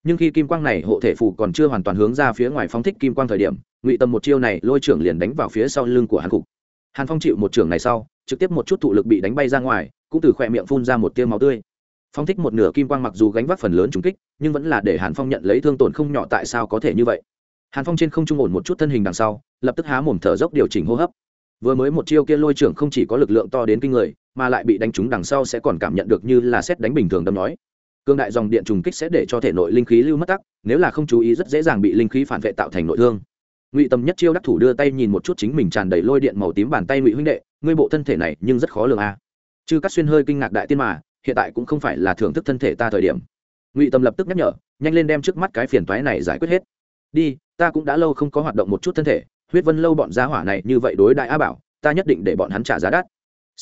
nhưng khi kim quang này hộ thể phủ còn chưa hoàn toàn hướng ra phía ngoài phóng thích kim quang thời điểm, ngụy tâm một chiêu này lôi trưởng liền đánh vào phía sau lưng của hàn cục hàn phong chịu một trưởng này sau, trực tiếp một chút thụ lực bị đánh bay ra ngoài, cũng từ khỏe miệng phun ra một tiêu máu tươi. Phong thích một nửa kim quang mặc dù gánh vác phần lớn trùng kích, nhưng vẫn là để hàn phong nhận lấy thương tổn không nhỏ tại sao có thể như vậy. Hàn phong trên không trung ổn một chút thân hình đằng sau, lập tức há mồm thở dốc điều chỉnh hô hấp. Vừa mới một chiêu kia lôi trưởng không chỉ có lực lượng to đến kinh người mà lại bị đánh trúng đằng sau sẽ còn cảm nhận được như là xét đánh bình thường đâm nói. Cương đại dòng điện trùng kích sẽ để cho thể nội linh khí lưu mất tắc, nếu là không chú ý rất dễ dàng bị linh khí phản vệ tạo thành nội thương. Ngụy tâm nhất chiêu đắc thủ đưa tay nhìn một chút chính mình tràn đầy lôi điện màu tím bàn tay ngụy huynh đệ, ngươi bộ thân thể này nhưng rất khó lường a à. chư cắt xuyên hơi kinh ngạc đại tiên mà, hiện tại cũng không phải là thưởng thức thân thể ta thời điểm. Ngụy tâm lập tức nhắc nhở, nhanh lên đem trước mắt cái phiền toái này giải quyết hết. Đi, ta cũng đã lâu không có hoạt động một chút thân thể, huyết vân lâu bọn gia hỏa này như vậy đối đại a bảo, ta nhất định để bọn hắn trả giá đắt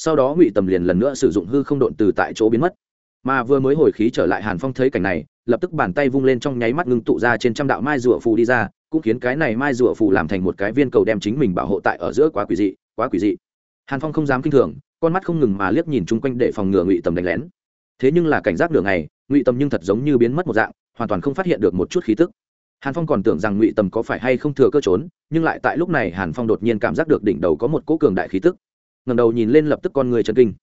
sau đó ngụy tầm liền lần nữa sử dụng hư không độn từ tại chỗ biến mất. Mà vừa mới hồi khí trở lại hàn phong thấy cảnh này, lập tức bàn tay vung lên trong nháy mắt ngưng tụ ra trên trăm đạo mai rùa phù đi ra, cũng khiến cái này mai rùa phù làm thành một cái viên cầu đem chính mình bảo hộ tại ở giữa quá quỷ dị, quá quỷ dị. Hàn phong không dám kinh thường, con mắt không ngừng mà liếc nhìn chung quanh để phòng ngừa ngụy tầm đánh lén. Thế nhưng là cảnh giác đường này ngụy tầm nhưng thật giống như biến mất một dạng, hoàn toàn không phát hiện được một chút khí tức. Hàn phong còn tưởng rằng ngụy tầm có phải hay không thừa cơ trốn, nhưng lại tại lúc này hàn phong đột nhiên cảm giác được đỉnh đầu có một cỗ cường đại khí tức ngầm đầu nhìn lên lập tức con người chân kinh.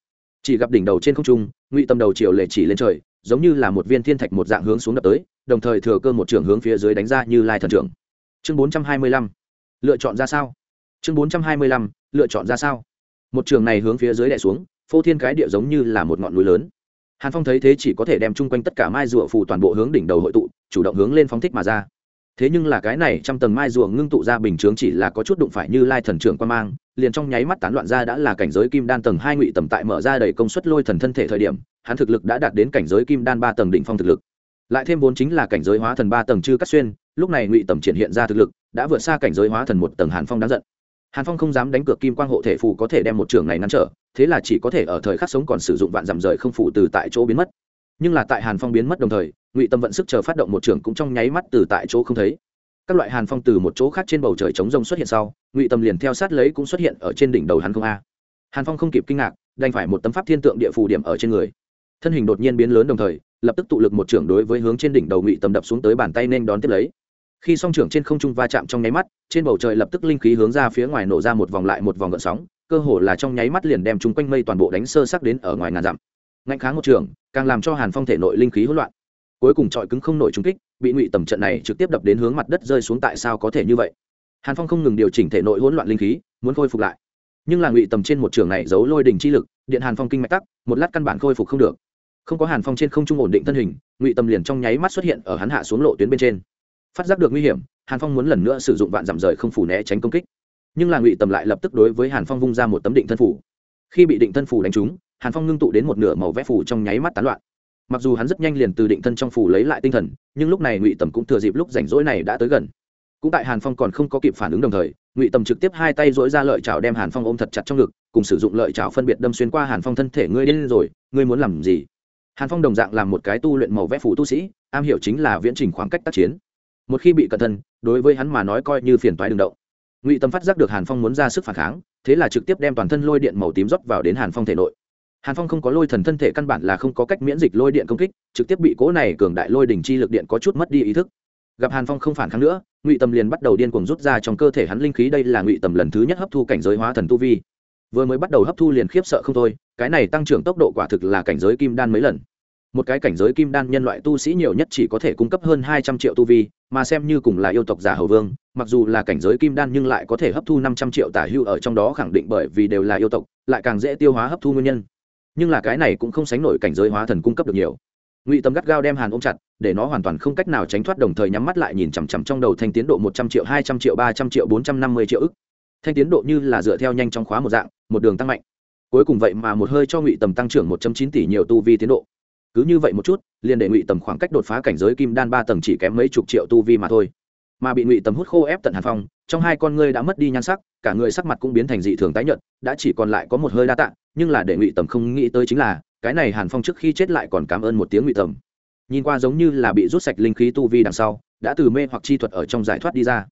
Chỉ gặp đỉnh đầu trên không trung, ngụy tâm đầu triều lệ chỉ lên trời, giống như là một viên thiên thạch một dạng hướng xuống đập tới, đồng thời thừa cơ một trường hướng phía dưới đánh ra như lai thần trưởng. Chương bốn trăm hai mươi lăm, lựa chọn ra sao? Chương bốn trăm hai mươi lăm, lựa chọn ra sao? Một trường này hướng phía dưới đè xuống, phô thiên cái địa giống như là một ngọn núi lớn. Hàn phong thấy thế chỉ có thể đem chung quanh tất cả mai rùa phù toàn bộ hướng đỉnh đầu hội tụ, chủ động hướng lên phóng thích mà ra thế nhưng là cái này trăm tầng mai rùa ngưng tụ ra bình chướng chỉ là có chút đụng phải như lai thần trưởng quan mang, liền trong nháy mắt tán loạn ra đã là cảnh giới kim đan tầng hai ngụy tầm tại mở ra đầy công suất lôi thần thân thể thời điểm, hắn thực lực đã đạt đến cảnh giới kim đan ba tầng đỉnh phong thực lực. Lại thêm vốn chính là cảnh giới hóa thần ba tầng chư cắt xuyên, lúc này ngụy tầm triển hiện ra thực lực, đã vượt xa cảnh giới hóa thần một tầng hàn phong đáng giận. Hàn phong không dám đánh cược kim quang hộ thể phù có thể đem một trường này ngăn trở, thế là chỉ có thể ở thời khắc sống còn sử dụng vạn dặm rời không phủ từ tại chỗ biến mất nhưng là tại hàn phong biến mất đồng thời, ngụy tâm vận sức chờ phát động một trường cũng trong nháy mắt từ tại chỗ không thấy. Các loại hàn phong từ một chỗ khác trên bầu trời chống rông xuất hiện sau, ngụy Tâm liền theo sát lấy cũng xuất hiện ở trên đỉnh đầu hắn không a. Hàn phong không kịp kinh ngạc, đành phải một tấm pháp thiên tượng địa phù điểm ở trên người. Thân hình đột nhiên biến lớn đồng thời, lập tức tụ lực một trưởng đối với hướng trên đỉnh đầu ngụy tầm đập xuống tới bàn tay nên đón tiếp lấy. Khi song trưởng trên không trung va chạm trong nháy mắt, trên bầu trời lập tức linh khí hướng ra phía ngoài nổ ra một vòng lại một vòng gợn sóng, cơ hồ là trong nháy mắt liền đem chúng quanh mây toàn bộ đánh sơ sắc đến ở ngoài ngàn dặm ngạnh kháng một trường, càng làm cho hàn phong thể nội linh khí hỗn loạn. Cuối cùng trọi cứng không nổi trung kích, bị ngụy tầm trận này trực tiếp đập đến hướng mặt đất rơi xuống tại sao có thể như vậy? Hàn phong không ngừng điều chỉnh thể nội hỗn loạn linh khí, muốn khôi phục lại. Nhưng là ngụy tầm trên một trường này giấu lôi đình chi lực, điện hàn phong kinh mạch tắc, một lát căn bản khôi phục không được. Không có hàn phong trên không trung ổn định thân hình, ngụy tầm liền trong nháy mắt xuất hiện ở hắn hạ xuống lộ tuyến bên trên. Phát giác được nguy hiểm, hàn phong muốn lần nữa sử dụng vạn giảm rời không phủ né tránh công kích. Nhưng là ngụy tầm lại lập tức đối với hàn phong vung ra một tấm định thân phủ. Khi bị định thân phủ đánh trúng hàn phong ngưng tụ đến một nửa màu vẽ phủ trong nháy mắt tán loạn. Mặc dù hắn rất nhanh liền từ định thân trong phủ lấy lại tinh thần, nhưng lúc này ngụy tầm cũng thừa dịp lúc rảnh rỗi này đã tới gần. Cũng tại hàn phong còn không có kịp phản ứng đồng thời, ngụy tầm trực tiếp hai tay dỗi ra lợi chảo đem hàn phong ôm thật chặt trong ngực, cùng sử dụng lợi chảo phân biệt đâm xuyên qua hàn phong thân thể. Ngươi điên rồi, ngươi muốn làm gì? Hàn phong đồng dạng làm một cái tu luyện màu vẽ phủ tu sĩ, am hiểu chính là viễn trình khoảng cách tác chiến. Một khi bị cẩn thân đối với hắn mà nói coi như phiền toái đường động. Ngụy tâm phát giác được hàn phong muốn ra sức phản kháng, thế là trực tiếp đem toàn thân lôi điện màu tím rót vào đến hàn phong thể nội hàn phong không có lôi thần thân thể căn bản là không có cách miễn dịch lôi điện công kích, trực tiếp bị cố này cường đại lôi đỉnh chi lực điện có chút mất đi ý thức. Gặp hàn phong không phản kháng nữa, ngụy tâm liền bắt đầu điên cuồng rút ra trong cơ thể hắn linh khí, đây là ngụy tầm lần thứ nhất hấp thu cảnh giới hóa thần tu vi. Vừa mới bắt đầu hấp thu liền khiếp sợ không thôi, cái này tăng trưởng tốc độ quả thực là cảnh giới kim đan mấy lần. Một cái cảnh giới kim đan nhân loại tu sĩ nhiều nhất chỉ có thể cung cấp hơn hai trăm triệu tu vi, mà xem như cùng là yêu tộc giả hầu vương, mặc dù là cảnh giới kim đan nhưng lại có thể hấp thu năm trăm triệu tả hưu ở trong đó khẳng định bởi vì đều là yêu tộc, lại càng dễ tiêu hóa hấp thu nguyên nhân nhưng là cái này cũng không sánh nổi cảnh giới hóa thần cung cấp được nhiều. Ngụy tâm gắt gao đem hàn ôm chặt, để nó hoàn toàn không cách nào tránh thoát, đồng thời nhắm mắt lại nhìn chằm chằm trong đầu thanh tiến độ một trăm triệu, hai trăm triệu, ba trăm triệu, bốn trăm năm mươi triệu ức. Thanh tiến độ như là dựa theo nhanh trong khóa một dạng, một đường tăng mạnh. Cuối cùng vậy mà một hơi cho ngụy tầm tăng trưởng một trăm chín tỷ nhiều tu vi tiến độ. Cứ như vậy một chút, liền để ngụy tầm khoảng cách đột phá cảnh giới kim đan ba tầng chỉ kém mấy chục triệu tu vi mà thôi mà bị ngụy tầm hút khô ép tận hàn phong, trong hai con ngươi đã mất đi nhan sắc, cả người sắc mặt cũng biến thành dị thường tái nhợt, đã chỉ còn lại có một hơi đa tạ, nhưng là để ngụy tầm không nghĩ tới chính là, cái này hàn phong trước khi chết lại còn cảm ơn một tiếng ngụy tầm. Nhìn qua giống như là bị rút sạch linh khí tu vi đằng sau, đã từ mê hoặc chi thuật ở trong giải thoát đi ra.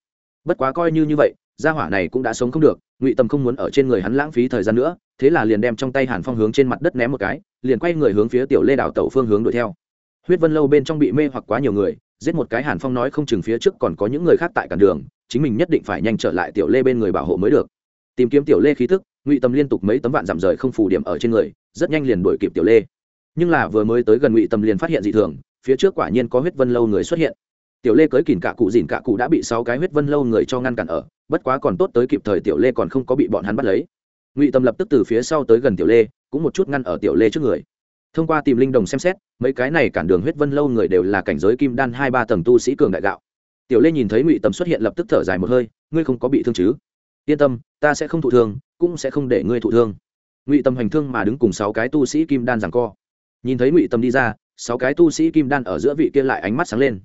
Bất quá coi như như vậy, gia hỏa này cũng đã sống không được, ngụy tầm không muốn ở trên người hắn lãng phí thời gian nữa, thế là liền đem trong tay hàn phong hướng trên mặt đất ném một cái, liền quay người hướng phía tiểu lê đảo tẩu phương hướng đuổi theo. Huyết vân lâu bên trong bị mê hoặc quá nhiều người giết một cái hàn phong nói không chừng phía trước còn có những người khác tại cản đường, chính mình nhất định phải nhanh trở lại tiểu lê bên người bảo hộ mới được. Tìm kiếm tiểu lê khí thức ngụy tâm liên tục mấy tấm vạn giảm rời không phủ điểm ở trên người, rất nhanh liền đuổi kịp tiểu lê. Nhưng là vừa mới tới gần ngụy tâm liền phát hiện dị thường, phía trước quả nhiên có huyết vân lâu người xuất hiện. Tiểu lê cưới kìm cả cụ dìn cả cụ đã bị sáu cái huyết vân lâu người cho ngăn cản ở, bất quá còn tốt tới kịp thời tiểu lê còn không có bị bọn hắn bắt lấy. Ngụy tâm lập tức từ phía sau tới gần tiểu lê, cũng một chút ngăn ở tiểu lê trước người thông qua tìm linh đồng xem xét, mấy cái này cản đường huyết vân lâu người đều là cảnh giới kim đan hai ba tầng tu sĩ cường đại gạo. Tiểu lê nhìn thấy ngụy Tầm xuất hiện lập tức thở dài một hơi, ngươi không có bị thương chứ? Yên tâm, ta sẽ không thụ thương, cũng sẽ không để ngươi thụ thương. Ngụy Tầm hành thương mà đứng cùng sáu cái tu sĩ kim đan rằng co. Nhìn thấy ngụy Tầm đi ra, sáu cái tu sĩ kim đan ở giữa vị kia lại ánh mắt sáng lên.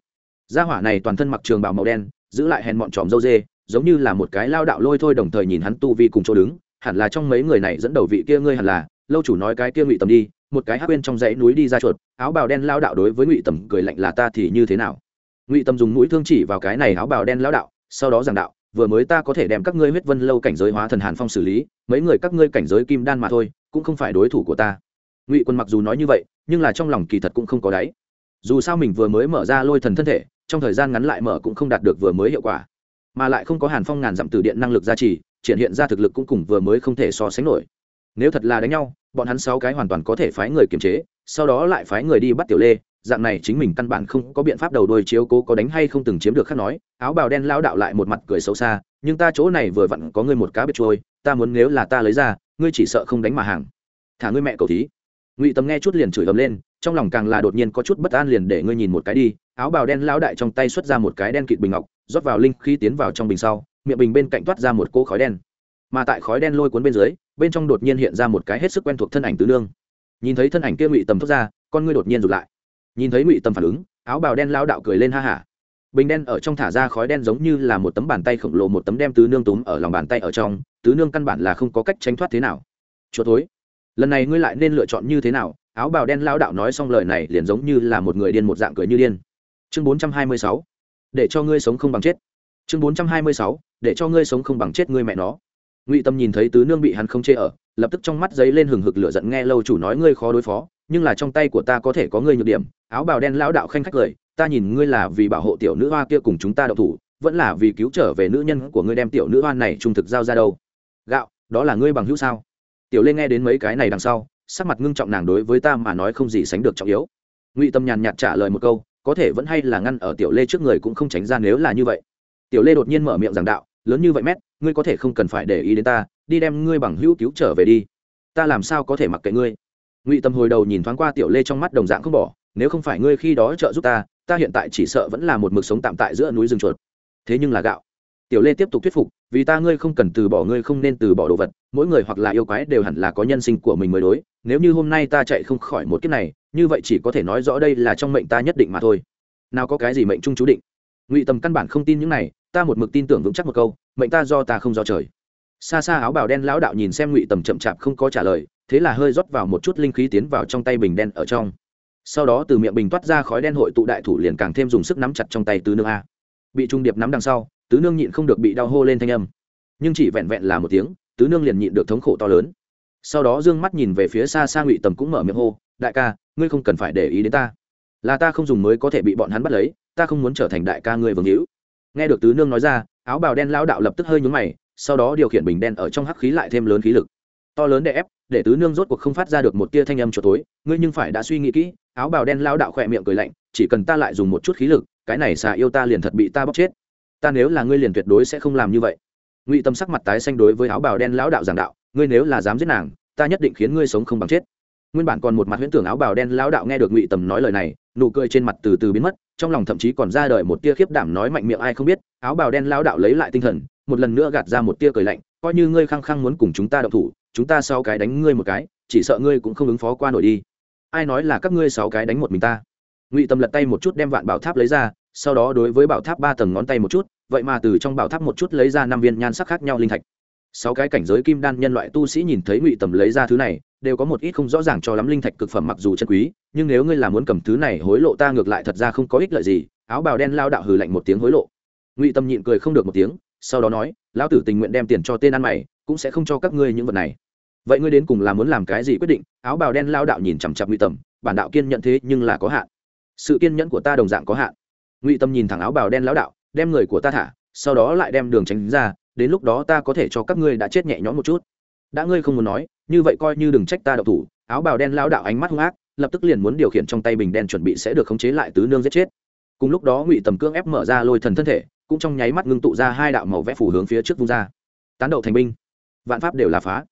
Gia hỏa này toàn thân mặc trường bào màu đen, giữ lại hèn mọn tròm dâu dê, giống như là một cái lao đạo lôi thôi đồng thời nhìn hắn tu vi cùng chỗ đứng, hẳn là trong mấy người này dẫn đầu vị kia ngươi hẳn là lâu chủ nói cái kia ngụy tầm đi, một cái hát bên trong dãy núi đi ra chuột, áo bào đen lao đạo đối với ngụy tầm cười lạnh là ta thì như thế nào? Ngụy tầm dùng mũi thương chỉ vào cái này áo bào đen lao đạo, sau đó giảng đạo, vừa mới ta có thể đem các ngươi huyết vân lâu cảnh giới hóa thần hàn phong xử lý, mấy người các ngươi cảnh giới kim đan mà thôi, cũng không phải đối thủ của ta. Ngụy quân mặc dù nói như vậy, nhưng là trong lòng kỳ thật cũng không có đáy. Dù sao mình vừa mới mở ra lôi thần thân thể, trong thời gian ngắn lại mở cũng không đạt được vừa mới hiệu quả. Mà lại không có hàn phong ngàn dặm từ điện năng lực gia trì, triển hiện ra thực lực cũng cùng vừa mới không thể so sánh nổi. Nếu thật là đánh nhau bọn hắn sáu cái hoàn toàn có thể phái người kiềm chế, sau đó lại phái người đi bắt tiểu lê, dạng này chính mình căn bản không có biện pháp đầu đôi chiếu cố có đánh hay không từng chiếm được khác nói, áo bào đen lao đạo lại một mặt cười xấu xa, nhưng ta chỗ này vừa vặn có ngươi một cá biệt trôi, ta muốn nếu là ta lấy ra, ngươi chỉ sợ không đánh mà hàng. Thả ngươi mẹ cầu thí. Ngụy tầm nghe chút liền chửi ấm lên, trong lòng càng là đột nhiên có chút bất an liền để ngươi nhìn một cái đi, áo bào đen lao đại trong tay xuất ra một cái đen kịt bình ngọc, rót vào linh khí tiến vào trong bình sau, miệng bình bên cạnh toát ra một cỗ khói đen mà tại khói đen lôi cuốn bên dưới, bên trong đột nhiên hiện ra một cái hết sức quen thuộc thân ảnh tứ nương. Nhìn thấy thân ảnh kia ngụy tầm thoát ra, con ngươi đột nhiên rụt lại. Nhìn thấy ngụy tầm phản ứng, áo bào đen lao đạo cười lên ha hả. Bình đen ở trong thả ra khói đen giống như là một tấm bàn tay khổng lồ, một tấm đem tứ nương túm ở lòng bàn tay ở trong, tứ nương căn bản là không có cách tránh thoát thế nào. Chỗ thối, lần này ngươi lại nên lựa chọn như thế nào? Áo bào đen lao đạo nói xong lời này liền giống như là một người điên, một dạng cười như điên. Chương bốn trăm hai mươi sáu, để cho ngươi sống không bằng chết. Chương bốn trăm hai mươi sáu, để cho ngươi sống không bằng chết ngươi mẹ nó ngụy tâm nhìn thấy tứ nương bị hắn không chê ở, lập tức trong mắt giấy lên hừng hực lửa giận, nghe lâu chủ nói ngươi khó đối phó, nhưng là trong tay của ta có thể có ngươi nhược điểm. Áo bào đen lão đạo khanh khách cười, ta nhìn ngươi là vì bảo hộ tiểu nữ hoa kia cùng chúng ta đậu thủ, vẫn là vì cứu trở về nữ nhân của ngươi đem tiểu nữ hoa này trung thực giao ra đâu. Gạo, đó là ngươi bằng hữu sao? Tiểu lê nghe đến mấy cái này đằng sau, sắc mặt ngưng trọng nàng đối với ta mà nói không gì sánh được trọng yếu. Ngụy tâm nhàn nhạt trả lời một câu, có thể vẫn hay là ngăn ở tiểu lê trước người cũng không tránh ra nếu là như vậy. Tiểu lê đột nhiên mở miệng giảng đạo, lớn như vậy mét ngươi có thể không cần phải để ý đến ta, đi đem ngươi bằng hữu cứu trở về đi. Ta làm sao có thể mặc kệ ngươi? Ngụy tâm hồi đầu nhìn thoáng qua tiểu lê trong mắt đồng dạng không bỏ, nếu không phải ngươi khi đó trợ giúp ta ta hiện tại chỉ sợ vẫn là một mực sống tạm tại giữa núi rừng chuột. Thế nhưng là gạo. Tiểu lê tiếp tục thuyết phục, vì ta ngươi không cần từ bỏ ngươi không nên từ bỏ đồ vật, mỗi người hoặc là yêu quái đều hẳn là có nhân sinh của mình mới đối, nếu như hôm nay ta chạy không khỏi một kiếp này, như vậy chỉ có thể nói rõ đây là trong mệnh ta nhất định mà thôi. Nào có cái gì mệnh trung chú định? Ngụy tầm căn bản không tin những này ta một mực tin tưởng vững chắc một câu, mệnh ta do ta không do trời. Xa xa áo bào đen lão đạo nhìn xem ngụy tầm chậm chạp không có trả lời, thế là hơi rót vào một chút linh khí tiến vào trong tay bình đen ở trong. Sau đó từ miệng bình toát ra khói đen hội tụ đại thủ liền càng thêm dùng sức nắm chặt trong tay tứ nương a. Bị trung điệp nắm đằng sau, tứ nương nhịn không được bị đau hô lên thanh âm. Nhưng chỉ vẹn vẹn là một tiếng, tứ nương liền nhịn được thống khổ to lớn. Sau đó d ư ơ n g mắt nhìn về phía xa xa ngụy tầm cũng mở miệng hô, đại ca, ngươi không cần phải để ý đến ta. Là ta không dùng mới có thể bị bọn hắn bắt lấy, ta không muốn trở thành đại ca ngươi vương hữu nghe được tứ nương nói ra, áo bào đen lao đạo lập tức hơi nhúng mày, sau đó điều khiển bình đen ở trong hắc khí lại thêm lớn khí lực. To lớn để ép, để tứ nương rốt cuộc không phát ra được một tia thanh âm cho tối, ngươi nhưng phải đã suy nghĩ kỹ, áo bào đen lao đạo khỏe miệng cười lạnh, chỉ cần ta lại dùng một chút khí lực, cái này xà yêu ta liền thật bị ta bóc chết. Ta nếu là ngươi liền tuyệt đối sẽ không làm như vậy. Ngụy tâm sắc mặt tái xanh đối với áo bào đen lão đạo giảng đạo, ngươi nếu là dám giết nàng, ta nhất định khiến ngươi sống không bằng chết. Nguyên bản còn một mặt huyễn tưởng áo bào đen lão đạo nghe được ngụy tầm nói lời này nụ cười trên mặt từ từ biến mất, trong lòng thậm chí còn ra đời một tia khiếp đảm nói mạnh miệng ai không biết, áo bào đen lão đạo lấy lại tinh thần, một lần nữa gạt ra một tia cười lạnh, coi như ngươi khăng khăng muốn cùng chúng ta đậu thủ, chúng ta sau cái đánh ngươi một cái, chỉ sợ ngươi cũng không ứng phó qua nổi đi. Ai nói là các ngươi sáu cái đánh một mình ta? Ngụy tâm lật tay một chút đem vạn bảo tháp lấy ra, sau đó đối với bảo tháp ba tầng ngón tay một chút, vậy mà từ trong bảo tháp một chút lấy ra năm viên nhan sắc khác nhau linh thạch. Sáu cái cảnh giới kim đan nhân loại tu sĩ nhìn thấy ngụy tầm lấy ra thứ này đều có một ít không rõ ràng cho lắm linh thạch cực phẩm mặc dù chân quý, nhưng nếu ngươi là muốn cầm thứ này hối lộ ta ngược lại thật ra không có ích lợi gì, áo bào đen lao đạo hừ lạnh một tiếng hối lộ. Ngụy tâm nhịn cười không được một tiếng, sau đó nói, lão tử tình nguyện đem tiền cho tên ăn mày, cũng sẽ không cho các ngươi những vật này. Vậy ngươi đến cùng là muốn làm cái gì quyết định? Áo bào đen lao đạo nhìn chằm chặp ngụy tâm, bản đạo kiên nhận thế nhưng là có hạn. Sự kiên nhẫn của ta đồng dạng có hạn. Ngụy tâm nhìn thẳng áo bào đen lão đạo, đem người của ta thả, sau đó lại đem đường tránh ra, đến lúc đó ta có thể cho các ngươi đã chết nhẹ nhõm một chút đã ngươi không muốn nói, như vậy coi như đừng trách ta đậu thủ, áo bào đen lão đạo ánh mắt hung ác, lập tức liền muốn điều khiển trong tay bình đen chuẩn bị sẽ được khống chế lại tứ nương giết chết. Cùng lúc đó ngụy tầm cương ép mở ra lôi thần thân thể, cũng trong nháy mắt ngưng tụ ra hai đạo màu vẽ phủ hướng phía trước vung ra. Tán đậu thành binh. Vạn pháp đều là phá.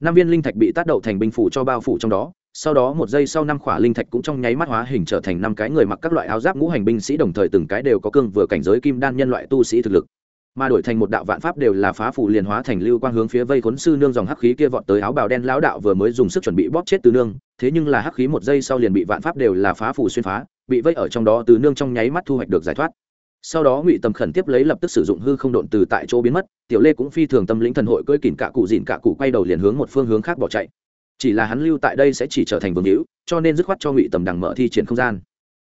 Năm viên linh thạch bị tát đậu thành binh phủ cho bao phủ trong đó, sau đó một giây sau năm khỏa linh thạch cũng trong nháy mắt hóa hình trở thành năm cái người mặc các loại áo giáp ngũ hành binh sĩ đồng thời từng cái đều có cương vừa cảnh giới kim đan nhân loại tu sĩ thực lực mà đổi thành một đạo vạn pháp đều là phá phủ liền hóa thành lưu quang hướng phía vây khốn sư nương dòng hắc khí kia vọt tới áo bào đen lão đạo vừa mới dùng sức chuẩn bị bóp chết từ nương, thế nhưng là hắc khí một giây sau liền bị vạn pháp đều là phá phủ xuyên phá, bị vây ở trong đó từ nương trong nháy mắt thu hoạch được giải thoát. Sau đó ngụy tầm khẩn tiếp lấy lập tức sử dụng hư không độn từ tại chỗ biến mất, tiểu lê cũng phi thường tâm lĩnh thần hội cưỡi kỉnh cả cụ dìn cả cụ quay đầu liền hướng một phương hướng khác bỏ chạy. Chỉ là hắn lưu tại đây sẽ chỉ trở thành vương hữu, cho nên dứt khoát cho ngụy tầm đằng mở thi triển không gian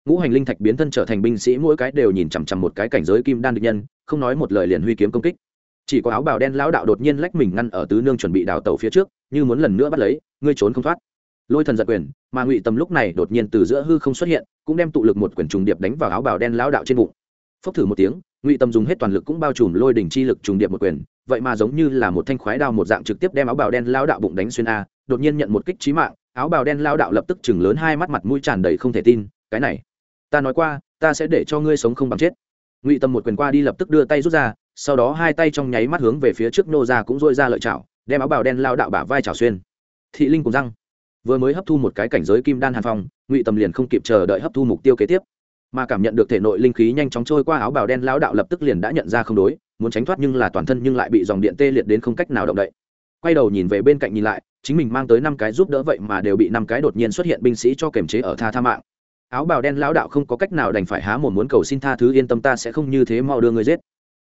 ngũ hành linh thạch biến thân trở thành binh sĩ, mỗi cái đều nhìn chằm chằm một cái cảnh giới kim đan địch nhân, không nói một lời liền huy kiếm công kích. Chỉ có áo bào đen lão đạo đột nhiên lách mình ngăn ở tứ nương chuẩn bị đào tàu phía trước, như muốn lần nữa bắt lấy, ngươi trốn không thoát. Lôi thần giật quyền, mà ngụy tầm lúc này đột nhiên từ giữa hư không xuất hiện, cũng đem tụ lực một quyển trùng điệp đánh vào áo bào đen lão đạo trên bụng. Phốc thử một tiếng, ngụy tầm dùng hết toàn lực cũng bao trùm lôi đỉnh chi lực trùng điệp một quyền, vậy mà giống như là một thanh khoái đao một dạng trực tiếp đem áo bào đen lão đạo bụng đánh xuyên a, đột nhiên nhận một kích trí mạng, áo bào đen lão đạo lập tức chừng lớn hai mắt mặt mũi tràn đầy không thể tin, cái này ta nói qua, ta sẽ để cho ngươi sống không bằng chết. Ngụy tâm một quyền qua đi lập tức đưa tay rút ra, sau đó hai tay trong nháy mắt hướng về phía trước nô ra cũng dôi ra lợi chảo, đem áo bào đen lao đạo bả vai chảo xuyên. Thị linh cùng răng. Vừa mới hấp thu một cái cảnh giới kim đan hàn phong, ngụy tâm liền không kịp chờ đợi hấp thu mục tiêu kế tiếp. Mà cảm nhận được thể nội linh khí nhanh chóng trôi qua, áo bào đen lao đạo lập tức liền đã nhận ra không đối, muốn tránh thoát nhưng là toàn thân nhưng lại bị dòng điện tê liệt đến không cách nào động đậy. Quay đầu nhìn về bên cạnh nhìn lại, chính mình mang tới năm cái giúp đỡ vậy mà đều bị năm cái đột nhiên xuất hiện binh sĩ cho kềm chế ở tha tha mạng áo bào đen lão đạo không có cách nào đành phải há một muốn cầu xin tha thứ, yên tâm ta sẽ không như thế mau đưa ngươi giết.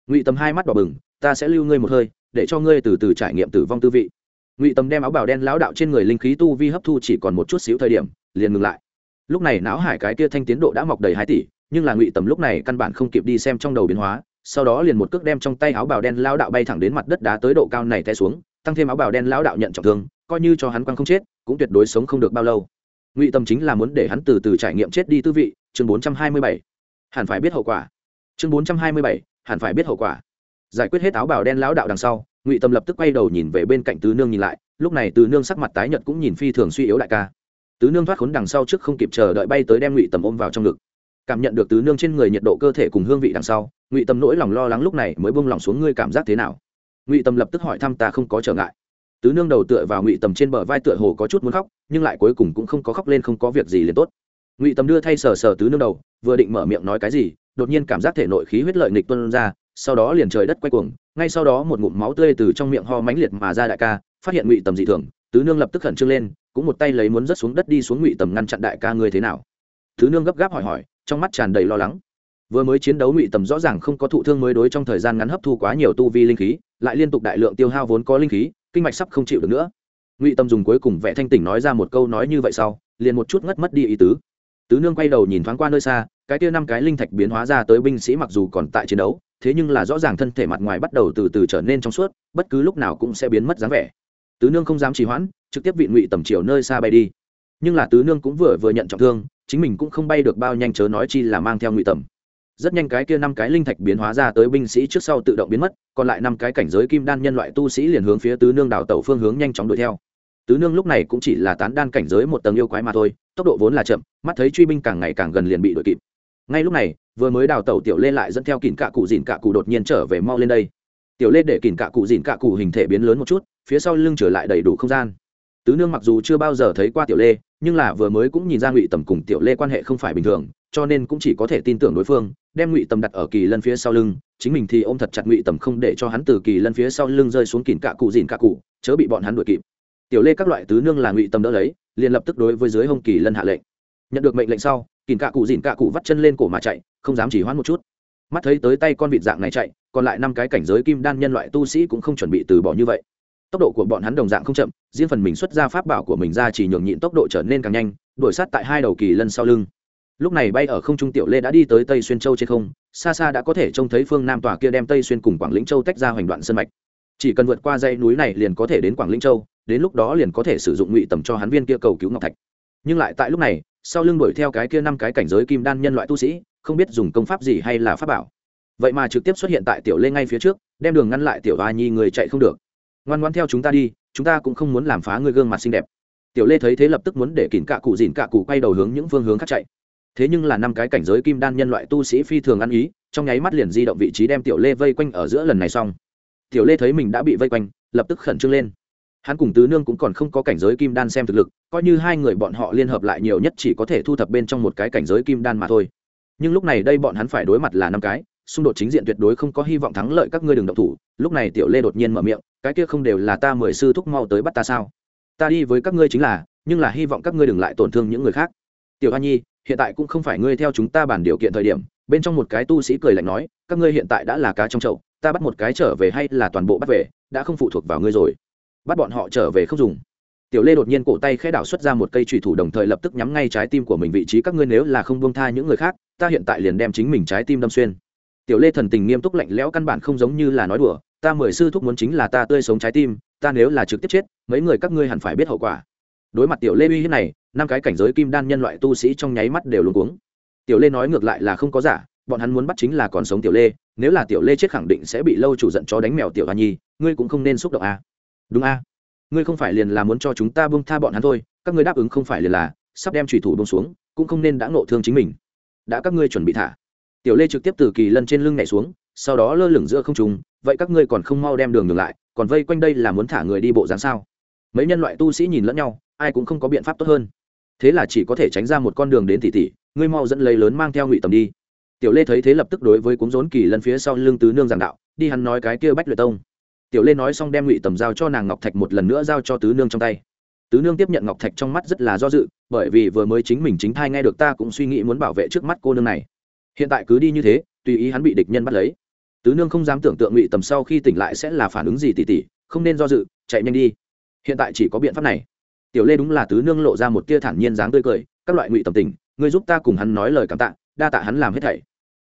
Ngụy tâm hai mắt đỏ bừng, ta sẽ lưu ngươi một hơi, để cho ngươi từ từ trải nghiệm tử vong tư vị. Ngụy tâm đem áo bào đen lão đạo trên người linh khí tu vi hấp thu chỉ còn một chút xíu thời điểm, liền ngừng lại. Lúc này não hải cái kia thanh tiến độ đã mọc đầy hai tỷ, nhưng là ngụy tầm lúc này căn bản không kịp đi xem trong đầu biến hóa, sau đó liền một cước đem trong tay áo bào đen lao đạo bay thẳng đến mặt đất đá tới độ cao này té xuống, tăng thêm áo bào đen lao đạo nhận trọng thương, coi như cho hắn quăng không chết, cũng tuyệt đối sống không được bao lâu ngụy tâm chính là muốn để hắn từ từ trải nghiệm chết đi tư vị, chương bốn trăm hai mươi bảy. Hẳn phải biết hậu quả. Chương bốn trăm hai mươi bảy, hẳn phải biết hậu quả. Giải quyết hết áo bào đen lão đạo đằng sau, ngụy tâm lập tức quay đầu nhìn về bên cạnh tứ nương nhìn lại, lúc này tứ nương sắc mặt tái nhợt cũng nhìn phi thường suy yếu đại ca. Tứ nương thoát khốn đằng sau trước không kịp chờ đợi bay tới đem ngụy tầm ôm vào trong ngực. Cảm nhận được tứ nương trên người nhiệt độ cơ thể cùng hương vị đằng sau, ngụy tâm nỗi lòng lo lắng lúc này mới bông lòng xuống, ngươi cảm giác thế nào? Ngụy tâm lập tức hỏi thăm, ta không có trở ngại tứ nương đầu tựa vào ngụy tầm trên bờ vai tựa hồ có chút muốn khóc, nhưng lại cuối cùng cũng không có khóc lên không có việc gì liền tốt. Ngụy tầm đưa thay sờ sờ tứ nương đầu, vừa định mở miệng nói cái gì, đột nhiên cảm giác thể nội khí huyết lợi nghịch tuân ra, sau đó liền trời đất quay cuồng, ngay sau đó một ngụm máu tươi từ trong miệng ho mãnh liệt mà ra đại ca, phát hiện ngụy tầm dị thường, tứ nương lập tức khẩn trương lên, cũng một tay lấy muốn rớt xuống đất đi xuống ngụy tầm ngăn chặn đại ca ngươi thế nào. Tứ nương gấp gáp hỏi hỏi, trong mắt tràn đầy lo lắng. Vừa mới chiến đấu ngụy tầm rõ ràng không có thụ thương mới đối trong thời gian ngắn hấp thu quá nhiều tu vi linh khí, lại liên tục đại lượng tiêu hao vốn có linh khí kinh mạch sắp không chịu được nữa. Ngụy tâm dùng cuối cùng vẽ thanh tỉnh nói ra một câu nói như vậy sau, liền một chút ngất mất đi ý tứ. Tứ nương quay đầu nhìn thoáng qua nơi xa, cái kia năm cái linh thạch biến hóa ra tới binh sĩ mặc dù còn tại chiến đấu, thế nhưng là rõ ràng thân thể mặt ngoài bắt đầu từ từ trở nên trong suốt, bất cứ lúc nào cũng sẽ biến mất dáng vẻ. Tứ nương không dám trì hoãn, trực tiếp vị ngụy tầm chiều nơi xa bay đi. Nhưng là tứ nương cũng vừa vừa nhận trọng thương, chính mình cũng không bay được bao nhanh chớ nói chi là mang theo ngụy tầm rất nhanh cái kia năm cái linh thạch biến hóa ra tới binh sĩ trước sau tự động biến mất, còn lại năm cái cảnh giới kim đan nhân loại tu sĩ liền hướng phía tứ nương đảo tàu phương hướng nhanh chóng đuổi theo. Tứ nương lúc này cũng chỉ là tán đan cảnh giới một tầng yêu quái mà thôi, tốc độ vốn là chậm, mắt thấy truy binh càng ngày càng gần liền bị đuổi kịp. Ngay lúc này, vừa mới đào tàu tiểu lê lại dẫn theo kìn cạ cụ dìn cạ cụ đột nhiên trở về mau lên đây. Tiểu lê để kìn cạ cụ dìn cạ cụ hình thể biến lớn một chút, phía sau lưng trở lại đầy đủ không gian. Tứ nương mặc dù chưa bao giờ thấy qua tiểu lê, nhưng là vừa mới cũng nhìn ra ngụy tầm cùng tiểu lê quan hệ không phải bình thường, cho nên cũng chỉ có thể tin tưởng đối phương đem ngụy tầm đặt ở kỳ lân phía sau lưng, chính mình thì ôm thật chặt ngụy tầm không để cho hắn từ kỳ lân phía sau lưng rơi xuống kìn cạ cụ dìn cạ cụ, chớ bị bọn hắn đuổi kịp. Tiểu lê các loại tứ nương là ngụy tầm đỡ lấy, liền lập tức đối với dưới hông kỳ lân hạ lệnh. Nhận được mệnh lệnh sau kìn cạ cụ dìn cạ cụ vắt chân lên cổ mà chạy, không dám chỉ hoãn một chút. Mắt thấy tới tay con vịt dạng này chạy, còn lại năm cái cảnh giới kim đan nhân loại tu sĩ cũng không chuẩn bị từ bỏ như vậy. Tốc độ của bọn hắn đồng dạng không chậm, riêng phần mình xuất ra pháp bảo của mình ra chỉ nhường nhịn tốc độ trở nên càng nhanh, đuổi sát tại hai đầu kỳ lân sau lưng lúc này bay ở không trung tiểu lê đã đi tới tây xuyên châu trên không, xa xa đã có thể trông thấy phương nam tòa kia đem tây xuyên cùng quảng lĩnh châu tách ra hoành đoạn sân mạch. Chỉ cần vượt qua dãy núi này liền có thể đến quảng lĩnh châu, đến lúc đó liền có thể sử dụng ngụy tầm cho hắn viên kia cầu cứu ngọc thạch. Nhưng lại tại lúc này, sau lưng đuổi theo cái kia năm cái cảnh giới kim đan nhân loại tu sĩ, không biết dùng công pháp gì hay là pháp bảo. Vậy mà trực tiếp xuất hiện tại tiểu lê ngay phía trước, đem đường ngăn lại tiểu a nhi người chạy không được. Ngoan ngoan theo chúng ta đi, chúng ta cũng không muốn làm phá người gương mặt xinh đẹp. Tiểu lê thấy thế lập tức muốn để kỉn cạ cụ dìn cạ cụ quay đầu hướng những phương hướng khác chạy thế nhưng là năm cái cảnh giới kim đan nhân loại tu sĩ phi thường ăn ý, trong nháy mắt liền di động vị trí đem tiểu lê vây quanh ở giữa lần này xong. Tiểu lê thấy mình đã bị vây quanh, lập tức khẩn trương lên. Hắn cùng tứ nương cũng còn không có cảnh giới kim đan xem thực lực, coi như hai người bọn họ liên hợp lại nhiều nhất chỉ có thể thu thập bên trong một cái cảnh giới kim đan mà thôi. Nhưng lúc này đây bọn hắn phải đối mặt là năm cái, xung đột chính diện tuyệt đối không có hy vọng thắng lợi các ngươi đừng động thủ. Lúc này tiểu lê đột nhiên mở miệng, cái kia không đều là ta mười sư thúc mau tới bắt ta sao? Ta đi với các ngươi chính là, nhưng là hy vọng các ngươi đừng lại tổn thương những người khác. Tiểu hoa nhi hiện tại cũng không phải ngươi theo chúng ta bàn điều kiện thời điểm, bên trong một cái tu sĩ cười lạnh nói, các ngươi hiện tại đã là cá trong chậu, ta bắt một cái trở về hay là toàn bộ bắt về, đã không phụ thuộc vào ngươi rồi. Bắt bọn họ trở về không dùng. Tiểu lê đột nhiên cổ tay khẽ đảo xuất ra một cây trùy thủ đồng thời lập tức nhắm ngay trái tim của mình, vị trí các ngươi nếu là không buông tha những người khác, ta hiện tại liền đem chính mình trái tim đâm xuyên. Tiểu lê thần tình nghiêm túc lạnh lẽo căn bản không giống như là nói đùa, ta mười sư thúc muốn chính là ta tươi sống trái tim, ta nếu là trực tiếp chết, mấy người các ngươi hẳn phải biết hậu quả đối mặt tiểu lê uy hiếp này, năm cái cảnh giới kim đan nhân loại tu sĩ trong nháy mắt đều luống cuống tiểu lê nói ngược lại là không có giả, bọn hắn muốn bắt chính là còn sống tiểu lê, nếu là tiểu lê chết khẳng định sẽ bị lâu chủ giận chó đánh mèo tiểu hoa nhi, ngươi cũng không nên xúc động a à. đúng a à. ngươi không phải liền là muốn cho chúng ta buông tha bọn hắn thôi, các ngươi đáp ứng không phải liền là sắp đem thủy thủ bông xuống, cũng không nên đã ngộ thương chính mình đã các ngươi chuẩn bị thả tiểu lê trực tiếp từ kỳ lân trên lưng nhảy xuống, sau đó lơ lửng giữa không trùng vậy các ngươi còn không mau đem đường ngược lại, còn vây quanh đây là muốn thả người đi bộ dáng sao mấy nhân loại tu sĩ nhìn lẫn nhau ai cũng không có biện pháp tốt hơn. Thế là chỉ có thể tránh ra một con đường đến tỷ tỷ. ngươi mau dẫn lấy lớn mang theo ngụy tầm đi. Tiểu lê thấy thế lập tức đối với cúng rốn kỳ lân phía sau lưng tứ nương giảng đạo, đi hắn nói cái kia bách luyện tông. Tiểu lê nói xong đem ngụy tầm giao cho nàng ngọc thạch một lần nữa giao cho tứ nương trong tay. Tứ nương tiếp nhận ngọc thạch trong mắt rất là do dự, bởi vì vừa mới chính mình chính thai nghe được ta cũng suy nghĩ muốn bảo vệ trước mắt cô nương này. Hiện tại cứ đi như thế, tùy ý hắn bị địch nhân bắt lấy. Tứ nương không dám tưởng tượng ngụy tầm sau khi tỉnh lại sẽ là phản ứng gì tỉ tỉ, không nên do dự, chạy nhanh đi. Hiện tại chỉ có biện pháp này tiểu lê đúng là tứ nương lộ ra một tia thản nhiên dáng tươi cười, các loại ngụy tầm tình, ngươi giúp ta cùng hắn nói lời cảm tạ, đa tạ hắn làm hết thảy.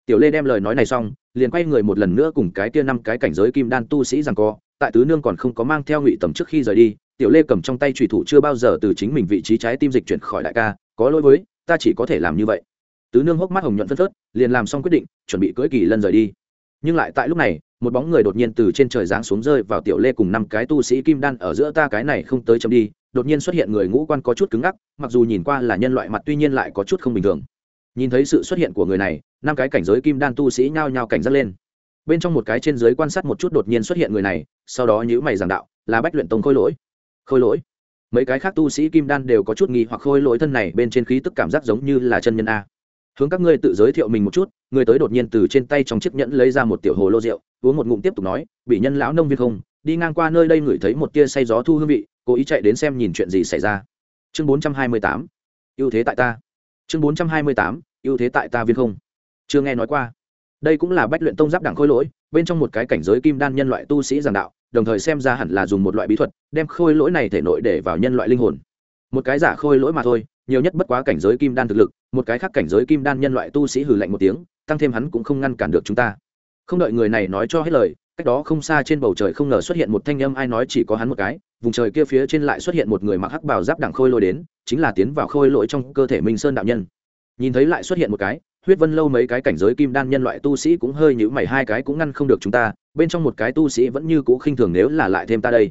Tiểu lê đem lời nói này xong, liền quay người một lần nữa cùng cái kia năm cái cảnh giới kim đan tu sĩ rằng co, tại tứ nương còn không có mang theo ngụy tầm trước khi rời đi, tiểu lê cầm trong tay trùy thủ chưa bao giờ từ chính mình vị trí trái tim dịch chuyển khỏi đại ca, có lỗi với, ta chỉ có thể làm như vậy. Tứ nương hốc mắt hồng nhuận phân phớt, liền làm xong quyết định, chuẩn bị cưỡi kỳ lân rời đi. Nhưng lại tại lúc này một bóng người đột nhiên từ trên trời giáng xuống rơi vào tiểu lê cùng năm cái tu sĩ kim đan ở giữa ta cái này không tới chấm đi, đột nhiên xuất hiện người ngũ quan có chút cứng ngắc, mặc dù nhìn qua là nhân loại mặt tuy nhiên lại có chút không bình thường. Nhìn thấy sự xuất hiện của người này, năm cái cảnh giới kim đan tu sĩ nhao nhao cảnh giác lên. Bên trong một cái trên giới quan sát một chút đột nhiên xuất hiện người này, sau đó nhữ mày giảng đạo, là bách luyện tông khôi lỗi. Khôi lỗi? Mấy cái khác tu sĩ kim đan đều có chút nghi hoặc, khôi lỗi thân này bên trên khí tức cảm giác giống như là chân nhân a hướng các ngươi tự giới thiệu mình một chút, người tới đột nhiên từ trên tay trong chiếc nhẫn lấy ra một tiểu hồ lô rượu, uống một ngụm tiếp tục nói bị nhân lão nông viên không, đi ngang qua nơi đây ngửi thấy một tia say gió thu hương vị, cố ý chạy đến xem nhìn chuyện gì xảy ra. Chương bốn trăm hai mươi tám. Ưu thế tại ta. Chương bốn trăm hai mươi tám. Ưu thế tại ta viên không. Chưa nghe nói qua. Đây cũng là bách luyện tông giáp đẳng khôi lỗi, bên trong một cái cảnh giới kim đan nhân loại tu sĩ giảng đạo, đồng thời xem ra hẳn là dùng một loại bí thuật, đem khôi lỗi này thể nội để vào nhân loại linh hồn. Một cái giả khôi lỗi mà thôi nhiều nhất bất quá cảnh giới kim đan thực lực, một cái khác cảnh giới kim đan nhân loại tu sĩ hừ lạnh một tiếng, tăng thêm hắn cũng không ngăn cản được chúng ta. Không đợi người này nói cho hết lời, cách đó không xa trên bầu trời không ngờ xuất hiện một thanh âm ai nói chỉ có hắn một cái, vùng trời kia phía trên lại xuất hiện một người mặc hắc bào giáp đẳng khôi lỗi đến, chính là tiến vào khôi lỗi trong cơ thể minh sơn đạo nhân. Nhìn thấy lại xuất hiện một cái, huyết vân lâu mấy cái cảnh giới kim đan nhân loại tu sĩ cũng hơi nhữ mày, hai cái cũng ngăn không được chúng ta, bên trong một cái tu sĩ vẫn như cũ khinh thường nếu là lại thêm ta đây.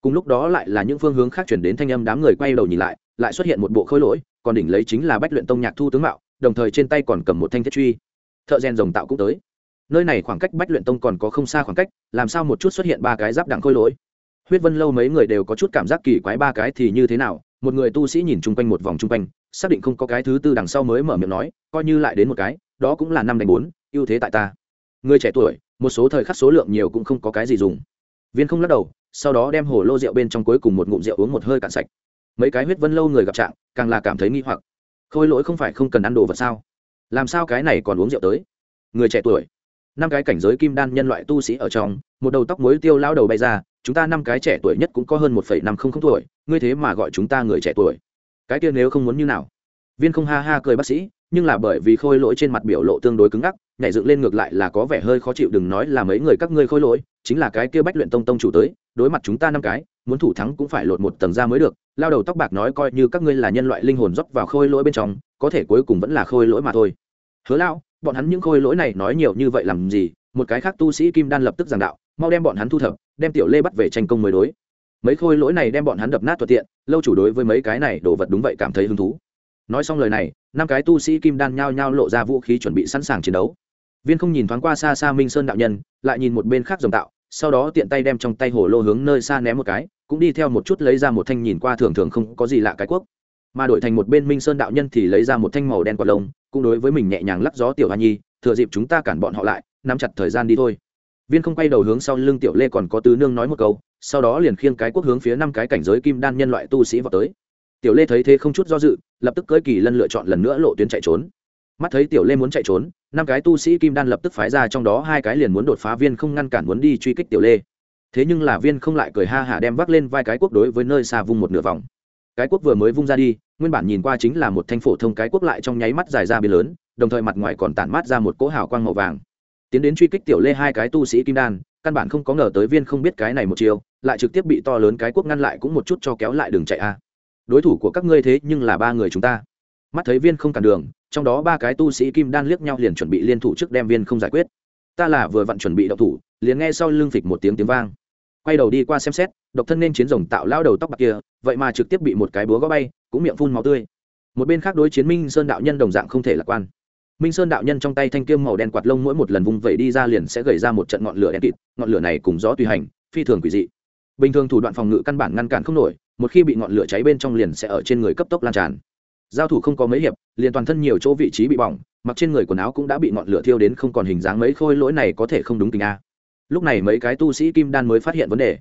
Cùng lúc đó lại là những phương hướng khác chuyển đến thanh âm đám người quay đầu nhìn lại lại xuất hiện một bộ khôi lỗi, còn đỉnh lấy chính là bách luyện tông nhạc thu tướng mạo, đồng thời trên tay còn cầm một thanh thiết truy. Thợ rèn rồng tạo cũng tới. Nơi này khoảng cách bách luyện tông còn có không xa khoảng cách, làm sao một chút xuất hiện ba cái giáp đẳng khôi lỗi? Huyết vân lâu mấy người đều có chút cảm giác kỳ quái ba cái thì như thế nào, một người tu sĩ nhìn chung quanh một vòng chung quanh, xác định không có cái thứ tư đằng sau mới mở miệng nói, coi như lại đến một cái, đó cũng là năm đánh bốn, ưu thế tại ta. Người trẻ tuổi, một số thời khắc số lượng nhiều cũng không có cái gì dùng. Viên không lắc đầu, sau đó đem hồ lô rượu bên trong cuối cùng một ngụm rượu uống một hơi cạn sạch mấy cái huyết vân lâu người gặp trạng, càng là cảm thấy nghi hoặc. Khôi lỗi không phải không cần ăn đồ vật sao? Làm sao cái này còn uống rượu tới? Người trẻ tuổi. Năm cái cảnh giới kim đan nhân loại tu sĩ ở trong, một đầu tóc mối tiêu lao đầu bay ra, chúng ta năm cái trẻ tuổi nhất cũng có hơn một phẩy năm không không tuổi, ngươi thế mà gọi chúng ta người trẻ tuổi. Cái kia nếu không muốn như nào? Viên không ha ha cười bác sĩ, nhưng là bởi vì khôi lỗi trên mặt biểu lộ tương đối cứng ngắc, nhảy dựng lên ngược lại là có vẻ hơi khó chịu đừng nói là mấy người các ngươi khôi lỗi, chính là cái kia bách luyện tông tông chủ tới, đối mặt chúng ta năm cái muốn thủ thắng cũng phải lột một tầng ra mới được. Lao đầu tóc bạc nói coi như các ngươi là nhân loại linh hồn dốc vào khôi lỗi bên trong, có thể cuối cùng vẫn là khôi lỗi mà thôi. Hứa lão, bọn hắn những khôi lỗi này nói nhiều như vậy làm gì? Một cái khác tu sĩ kim đan lập tức giảng đạo, mau đem bọn hắn thu thập, đem tiểu lê bắt về tranh công mới đối. Mấy khôi lỗi này đem bọn hắn đập nát thuận tiện, lâu chủ đối với mấy cái này đồ vật đúng vậy cảm thấy hứng thú. Nói xong lời này, năm cái tu sĩ kim đan nhao nhao lộ ra vũ khí chuẩn bị sẵn sàng chiến đấu. Viên không nhìn thoáng qua xa xa minh sơn đạo nhân, lại nhìn một bên khác dòng tạo sau đó tiện tay đem trong tay hồ lô hướng nơi xa ném một cái, cũng đi theo một chút lấy ra một thanh nhìn qua thường thường không có gì lạ cái quốc mà đổi thành một bên minh sơn đạo nhân thì lấy ra một thanh màu đen quạt lông, cũng đối với mình nhẹ nhàng lắc gió tiểu hoa nhi, thừa dịp chúng ta cản bọn họ lại, nắm chặt thời gian đi thôi. Viên không quay đầu hướng sau lưng tiểu lê còn có tứ nương nói một câu, sau đó liền khiêng cái quốc hướng phía năm cái cảnh giới kim đan nhân loại tu sĩ vào tới. Tiểu lê thấy thế không chút do dự, lập tức cưỡi kỳ lân lựa chọn lần nữa lộ tuyến chạy trốn. Mắt thấy tiểu lê muốn chạy trốn năm cái tu sĩ kim đan lập tức phái ra trong đó hai cái liền muốn đột phá viên không ngăn cản muốn đi truy kích tiểu lê. Thế nhưng là viên không lại cười ha hả đem vác lên vai cái quốc đối với nơi xa vung một nửa vòng. Cái quốc vừa mới vung ra đi, nguyên bản nhìn qua chính là một thanh phổ thông cái quốc lại trong nháy mắt dài ra bia lớn, đồng thời mặt ngoài còn tản mát ra một cỗ hào quang màu vàng. Tiến đến truy kích tiểu lê hai cái tu sĩ kim đan, căn bản không có ngờ tới viên không biết cái này một chiều lại trực tiếp bị to lớn cái quốc ngăn lại cũng một chút cho kéo lại đường chạy a. Đối thủ của các ngươi thế nhưng là ba người chúng ta. Mắt thấy viên không cản đường trong đó ba cái tu sĩ kim đan liếc nhau liền chuẩn bị liên thủ trước đem viên không giải quyết. Ta là vừa vặn chuẩn bị đậu thủ, liền nghe sau lưng phịch một tiếng tiếng vang. Quay đầu đi qua xem xét, độc thân nên chiến rồng tạo lao đầu tóc bạc kia, vậy mà trực tiếp bị một cái búa gõ bay, cũng miệng phun máu tươi. Một bên khác đối chiến minh sơn đạo nhân đồng dạng không thể lạc quan. Minh sơn đạo nhân trong tay thanh kiêm màu đen quạt lông mỗi một lần vung vẩy đi ra liền sẽ gầy ra một trận ngọn lửa đen kịt, ngọn lửa này cùng gió tùy hành, phi thường quỷ dị. Bình thường thủ đoạn phòng ngự căn bản ngăn cản không nổi, một khi bị ngọn lửa cháy bên trong liền sẽ ở trên người cấp tốc lan tràn giao thủ không có mấy hiệp, liền toàn thân nhiều chỗ vị trí bị bỏng, mặc trên người quần áo cũng đã bị ngọn lửa thiêu đến không còn hình dáng mấy khôi lỗi này có thể không đúng tình a. Lúc này mấy cái tu sĩ kim đan mới phát hiện vấn đề.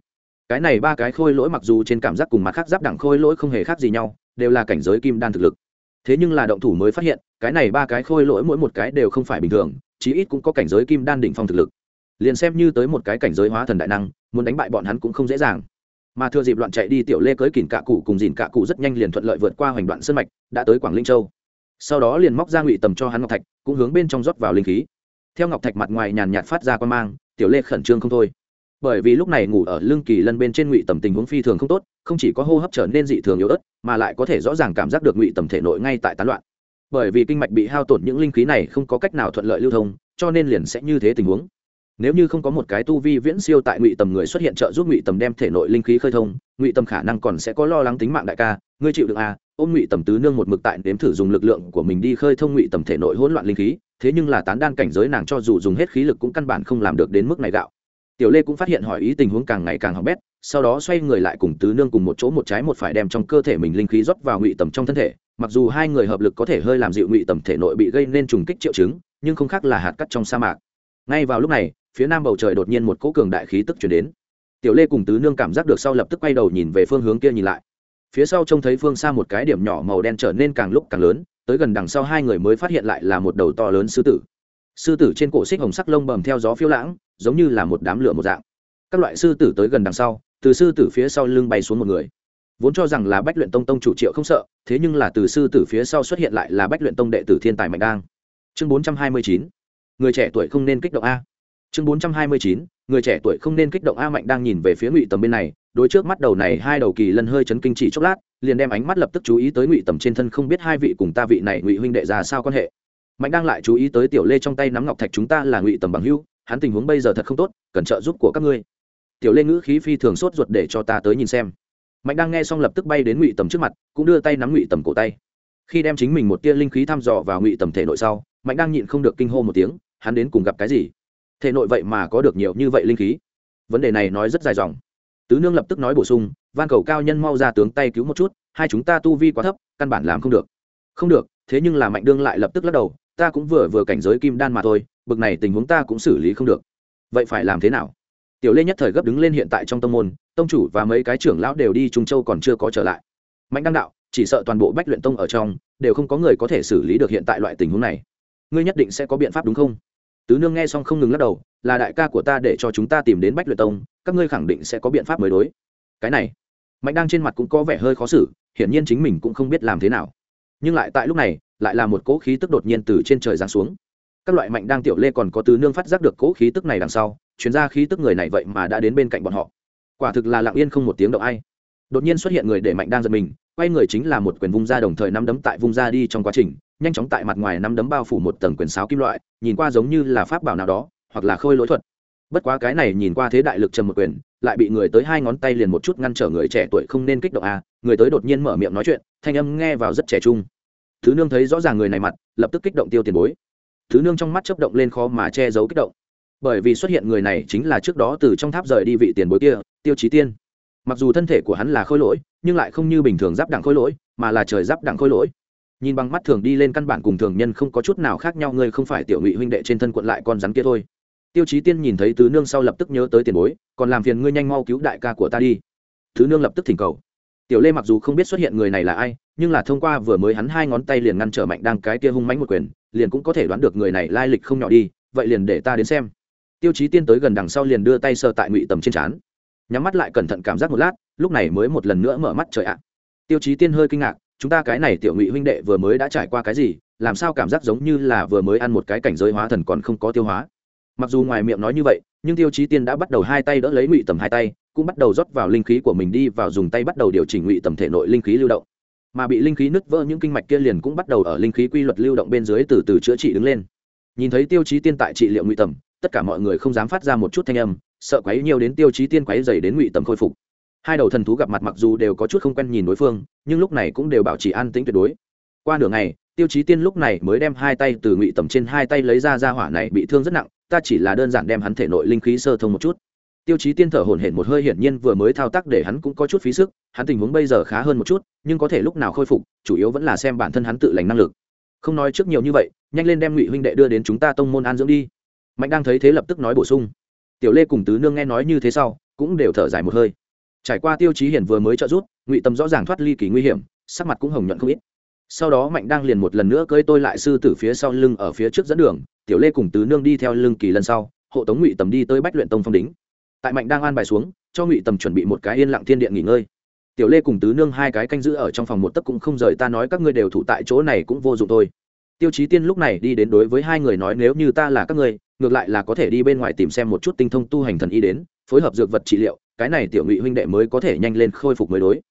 Cái này ba cái khôi lỗi mặc dù trên cảm giác cùng mặt khác giáp đẳng khôi lỗi không hề khác gì nhau, đều là cảnh giới kim đan thực lực. Thế nhưng là động thủ mới phát hiện, cái này ba cái khôi lỗi mỗi một cái đều không phải bình thường, chí ít cũng có cảnh giới kim đan đỉnh phong thực lực. Liền xem như tới một cái cảnh giới hóa thần đại năng, muốn đánh bại bọn hắn cũng không dễ dàng mà thừa dịp loạn chạy đi tiểu lê cưới kìn cạ cụ cùng dìn cạ cụ rất nhanh liền thuận lợi vượt qua hoành đoạn sân mạch, đã tới quảng linh châu. Sau đó liền móc ra ngụy tầm cho hắn ngọc thạch, cũng hướng bên trong rót vào linh khí. Theo ngọc thạch mặt ngoài nhàn nhạt phát ra quan mang, tiểu lê khẩn trương không thôi. Bởi vì lúc này ngủ ở lưng kỳ lân bên trên ngụy tầm tình huống phi thường không tốt, không chỉ có hô hấp trở nên dị thường yếu ớt, mà lại có thể rõ ràng cảm giác được ngụy tầm thể nội ngay tại tán loạn. Bởi vì kinh mạch bị hao tổn những linh khí này không có cách nào thuận lợi lưu thông, cho nên liền sẽ như thế tình huống nếu như không có một cái tu vi viễn siêu tại ngụy tầm người xuất hiện trợ giúp ngụy tầm đem thể nội linh khí khơi thông, ngụy tầm khả năng còn sẽ có lo lắng tính mạng đại ca, ngươi chịu được à ôm ngụy tầm tứ nương một mực tại nếm thử dùng lực lượng của mình đi khơi thông ngụy tầm thể nội hỗn loạn linh khí, thế nhưng là tán đan cảnh giới nàng cho dù dùng hết khí lực cũng căn bản không làm được đến mức này gạo. Tiểu lê cũng phát hiện hỏi ý tình huống càng ngày càng hỏng bét, sau đó xoay người lại cùng tứ nương cùng một chỗ một trái một phải đem trong cơ thể mình linh khí rót vào ngụy tầm trong thân thể, mặc dù hai người hợp lực có thể hơi làm dịu ngụy tầm thể nội bị gây nên trùng kích triệu chứng, nhưng không khác là hạt cắt trong sa mạc. Ngay vào lúc này phía nam bầu trời đột nhiên một cỗ cường đại khí tức chuyển đến. Tiểu lê cùng tứ nương cảm giác được sau lập tức quay đầu nhìn về phương hướng kia nhìn lại. Phía sau trông thấy phương xa một cái điểm nhỏ màu đen trở nên càng lúc càng lớn, tới gần đằng sau hai người mới phát hiện lại là một đầu to lớn sư tử. Sư tử trên cổ xích hồng sắc lông bầm theo gió phiêu lãng, giống như là một đám lửa một dạng. Các loại sư tử tới gần đằng sau, từ sư tử phía sau lưng bay xuống một người. Vốn cho rằng là bách luyện tông tông chủ triệu không sợ, thế nhưng là từ sư tử phía sau xuất hiện lại là bách luyện tông đệ tử thiên tài mạnh đang chương bốn trăm hai mươi chín. Người trẻ tuổi không nên kích động a chương bốn trăm hai mươi chín, người trẻ tuổi không nên kích động a mạnh đang nhìn về phía ngụy tầm bên này đôi trước mắt đầu này hai đầu kỳ lân hơi chấn kinh chỉ chốc lát, liền đem ánh mắt lập tức chú ý tới ngụy tầm trên thân không biết hai vị cùng ta vị này ngụy huynh đệ ra sao quan hệ. Mạnh đang lại chú ý tới tiểu lê trong tay nắm ngọc thạch chúng ta là ngụy tầm bằng hưu hắn tình huống bây giờ thật không tốt, cần trợ giúp của các ngươi. Tiểu lê ngữ khí phi thường sốt ruột để cho ta tới nhìn xem. Mạnh đang nghe xong lập tức bay đến ngụy tầm trước mặt, cũng đưa tay nắm ngụy tầm cổ tay. Khi đem chính mình một tia linh khí thăm dò vào ngụy tầm thể nội sau, mạnh đang nhịn không được kinh hô một tiếng, hắn đến cùng gặp cái gì? Thể nội vậy mà có được nhiều như vậy linh khí. Vấn đề này nói rất dài dòng. Tứ nương lập tức nói bổ sung, van cầu cao nhân mau ra tướng tay cứu một chút, hai chúng ta tu vi quá thấp, căn bản làm không được. Không được, thế nhưng là mạnh đương lại lập tức lắc đầu, ta cũng vừa vừa cảnh giới kim đan mà thôi, bực này tình huống ta cũng xử lý không được. Vậy phải làm thế nào? Tiểu lê nhất thời gấp đứng lên hiện tại trong tông môn, tông chủ và mấy cái trưởng lão đều đi trung châu còn chưa có trở lại. Mạnh đăng đạo, chỉ sợ toàn bộ bách luyện tông ở trong, đều không có người có thể xử lý được hiện tại loại tình huống này. Ngươi nhất định sẽ có biện pháp đúng không? Tứ nương nghe xong không ngừng lắc đầu, là đại ca của ta để cho chúng ta tìm đến bách luyện tông, các ngươi khẳng định sẽ có biện pháp mới đối. Cái này, mạnh đang trên mặt cũng có vẻ hơi khó xử, hiển nhiên chính mình cũng không biết làm thế nào. Nhưng lại tại lúc này, lại là một cỗ khí tức đột nhiên từ trên trời giáng xuống. Các loại mạnh đang tiểu lê còn có tứ nương phát giác được cỗ khí tức này đằng sau, chuyên gia khí tức người này vậy mà đã đến bên cạnh bọn họ. Quả thực là lặng yên không một tiếng động ai. Đột nhiên xuất hiện người để mạnh đang giật mình, quay người chính là một quyền vung ra đồng thời nắm đấm tại vung ra đi trong quá trình nhanh chóng tại mặt ngoài năm đấm bao phủ một tầng quyền sáo kim loại, nhìn qua giống như là pháp bảo nào đó, hoặc là khôi lỗi thuật. Bất quá cái này nhìn qua thế đại lực trầm một quyền, lại bị người tới hai ngón tay liền một chút ngăn trở người trẻ tuổi không nên kích động à người tới đột nhiên mở miệng nói chuyện, thanh âm nghe vào rất trẻ trung. Thứ nương thấy rõ ràng người này mặt, lập tức kích động tiêu tiền bối. Thứ nương trong mắt chấp động lên khó mà che giấu kích động. Bởi vì xuất hiện người này chính là trước đó từ trong tháp rời đi vị tiền bối kia, tiêu chí tiên. Mặc dù thân thể của hắn là khôi lỗi, nhưng lại không như bình thường giáp đẳng khôi lỗi, mà là trời giáp đẳng khôi lỗi nhìn bằng mắt thường đi lên căn bản cùng thường nhân không có chút nào khác nhau, ngươi không phải tiểu ngụy huynh đệ trên thân quận lại con rắn kia thôi. Tiêu chí tiên nhìn thấy tứ nương sau lập tức nhớ tới tiền bối, còn làm phiền ngươi nhanh mau cứu đại ca của ta đi. Tứ nương lập tức thỉnh cầu. Tiểu lê mặc dù không biết xuất hiện người này là ai, nhưng là thông qua vừa mới hắn hai ngón tay liền ngăn trở mạnh đang cái kia hung mánh một quyền, liền cũng có thể đoán được người này lai lịch không nhỏ đi, vậy liền để ta đến xem. Tiêu chí tiên tới gần đằng sau liền đưa tay sơ tại ngụy tầm trên trán. Nhắm mắt lại cẩn thận cảm giác một lát, lúc này mới một lần nữa mở mắt trời ạ. Tiêu chí tiên hơi kinh ngạc chúng ta cái này tiểu ngụy huynh đệ vừa mới đã trải qua cái gì, làm sao cảm giác giống như là vừa mới ăn một cái cảnh giới hóa thần còn không có tiêu hóa? Mặc dù ngoài miệng nói như vậy, nhưng tiêu chí tiên đã bắt đầu hai tay đỡ lấy ngụy tầm hai tay, cũng bắt đầu rót vào linh khí của mình đi, vào dùng tay bắt đầu điều chỉnh ngụy tầm thể nội linh khí lưu động. Mà bị linh khí nứt vỡ những kinh mạch kia liền cũng bắt đầu ở linh khí quy luật lưu động bên dưới từ từ chữa trị đứng lên. Nhìn thấy tiêu chí tiên tại trị liệu ngụy tầm, tất cả mọi người không dám phát ra một chút thanh âm, sợ quấy nhiều đến tiêu chí tiên quấy dày đến ngụy tầm khôi phục hai đầu thần thú gặp mặt mặc dù đều có chút không quen nhìn đối phương, nhưng lúc này cũng đều bảo trì an tĩnh tuyệt đối. Qua nửa ngày, tiêu chí tiên lúc này mới đem hai tay từ ngụy tầm trên hai tay lấy ra ra hỏa này bị thương rất nặng, ta chỉ là đơn giản đem hắn thể nội linh khí sơ thông một chút. Tiêu chí tiên thở hổn hển một hơi hiển nhiên vừa mới thao tác để hắn cũng có chút phí sức, hắn tình huống bây giờ khá hơn một chút, nhưng có thể lúc nào khôi phục, chủ yếu vẫn là xem bản thân hắn tự lành năng lực. Không nói trước nhiều như vậy, nhanh lên đem ngụy huynh đệ đưa đến chúng ta tông môn an dưỡng đi. Mạnh đang thấy thế lập tức nói bổ sung. Tiểu lê cùng tứ nương nghe nói như thế sau, cũng đều thở dài một hơi trải qua tiêu chí hiển vừa mới trợ rút ngụy tâm rõ ràng thoát ly kỳ nguy hiểm, sắc mặt cũng hồng nhuận không ít. Sau đó mạnh đang liền một lần nữa cưới tôi lại sư tử phía sau lưng ở phía trước dẫn đường, tiểu lê cùng tứ nương đi theo lưng kỳ lần sau, hộ tống ngụy tầm đi tới bách luyện tông phong đính tại mạnh đang an bài xuống, cho ngụy tầm chuẩn bị một cái yên lặng thiên điện nghỉ ngơi. Tiểu lê cùng tứ nương hai cái canh giữ ở trong phòng một tấc cũng không rời, ta nói các ngươi đều thủ tại chỗ này cũng vô dụng thôi. Tiêu chí tiên lúc này đi đến đối với hai người nói, nếu như ta là các ngươi, ngược lại là có thể đi bên ngoài tìm xem một chút tinh thông tu hành thần y đến, phối hợp dược vật trị liệu cái này tiểu ngụy huynh đệ mới có thể nhanh lên khôi phục mới đối.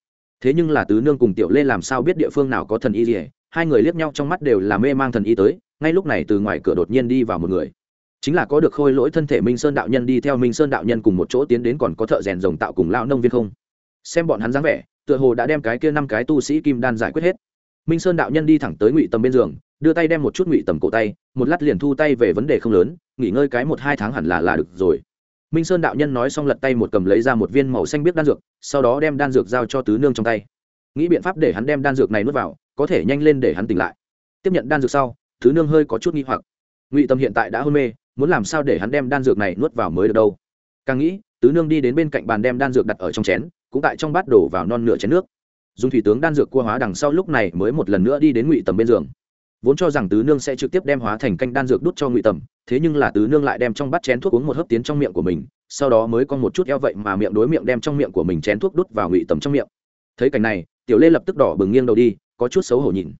Thế nhưng là tứ nương cùng tiểu lê làm sao biết địa phương nào có thần y gì hai người liếc nhau trong mắt đều là mê mang thần y tới, ngay lúc này từ ngoài cửa đột nhiên đi vào một người. Chính là có được khôi lỗi thân thể minh sơn đạo nhân đi theo minh sơn đạo nhân cùng một chỗ tiến đến còn có thợ rèn rồng tạo cùng lao nông viên không? Xem bọn hắn dáng vẻ, tựa hồ đã đem cái kia năm cái tu sĩ kim đan giải quyết hết. Minh sơn đạo nhân đi thẳng tới ngụy tầm bên giường, đưa tay đem một chút ngụy tầm cổ tay, một lát liền thu tay về vấn đề không lớn, nghỉ ngơi cái một hai tháng hẳn là là được rồi minh sơn đạo nhân nói xong lật tay một cầm lấy ra một viên màu xanh biết đan dược, sau đó đem đan dược giao cho tứ nương trong tay. Nghĩ biện pháp để hắn đem đan dược này nuốt vào, có thể nhanh lên để hắn tỉnh lại. Tiếp nhận đan dược sau, tứ nương hơi có chút nghi hoặc. Ngụy tâm hiện tại đã hôn mê, muốn làm sao để hắn đem đan dược này nuốt vào mới được đâu? Càng nghĩ, tứ nương đi đến bên cạnh bàn đem đan dược đặt ở trong chén, cũng tại trong bát đổ vào non nửa chén nước. Dùng thủy tướng đan dược cua hóa đằng sau lúc này mới một lần nữa đi đến ngụy tầm bên giường vốn cho rằng tứ nương sẽ trực tiếp đem hóa thành canh đan dược đút cho ngụy tầm, thế nhưng là tứ nương lại đem trong bát chén thuốc uống một hớp tiến trong miệng của mình, sau đó mới con một chút eo vậy mà miệng đối miệng đem trong miệng của mình chén thuốc đút vào ngụy tầm trong miệng. Thấy cảnh này, tiểu lê lập tức đỏ bừng nghiêng đầu đi, có chút xấu hổ nhìn.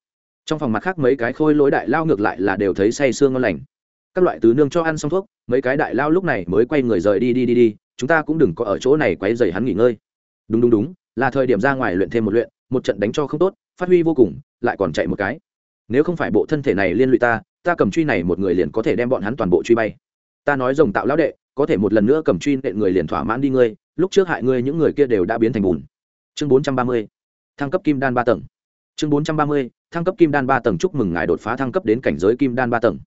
Trong phòng mặt khác mấy cái khôi lối đại lao ngược lại là đều thấy say sương ngon lành. Các loại tứ nương cho ăn xong thuốc, mấy cái đại lao lúc này mới quay người rời đi đi đi đi, chúng ta cũng đừng có ở chỗ này quay dày hắn nghỉ ngơi. Đúng đúng đúng, là thời điểm ra ngoài luyện thêm một luyện, một trận đánh cho không tốt, phát huy vô cùng, lại còn chạy một cái nếu không phải bộ thân thể này liên lụy ta ta cầm truy này một người liền có thể đem bọn hắn toàn bộ truy bay. Ta nói rồng tạo lão đệ, có thể một lần nữa cầm truy nện người liền thỏa mãn đi ngươi, lúc trước hại ngươi những người kia đều đã biến thành bùn. Chương bốn trăm ba mươi, thăng cấp kim đan ba tầng. Chương bốn trăm ba mươi, thăng cấp kim đan ba tầng chúc mừng ngài đột phá thăng cấp đến cảnh giới kim đan ba tầng.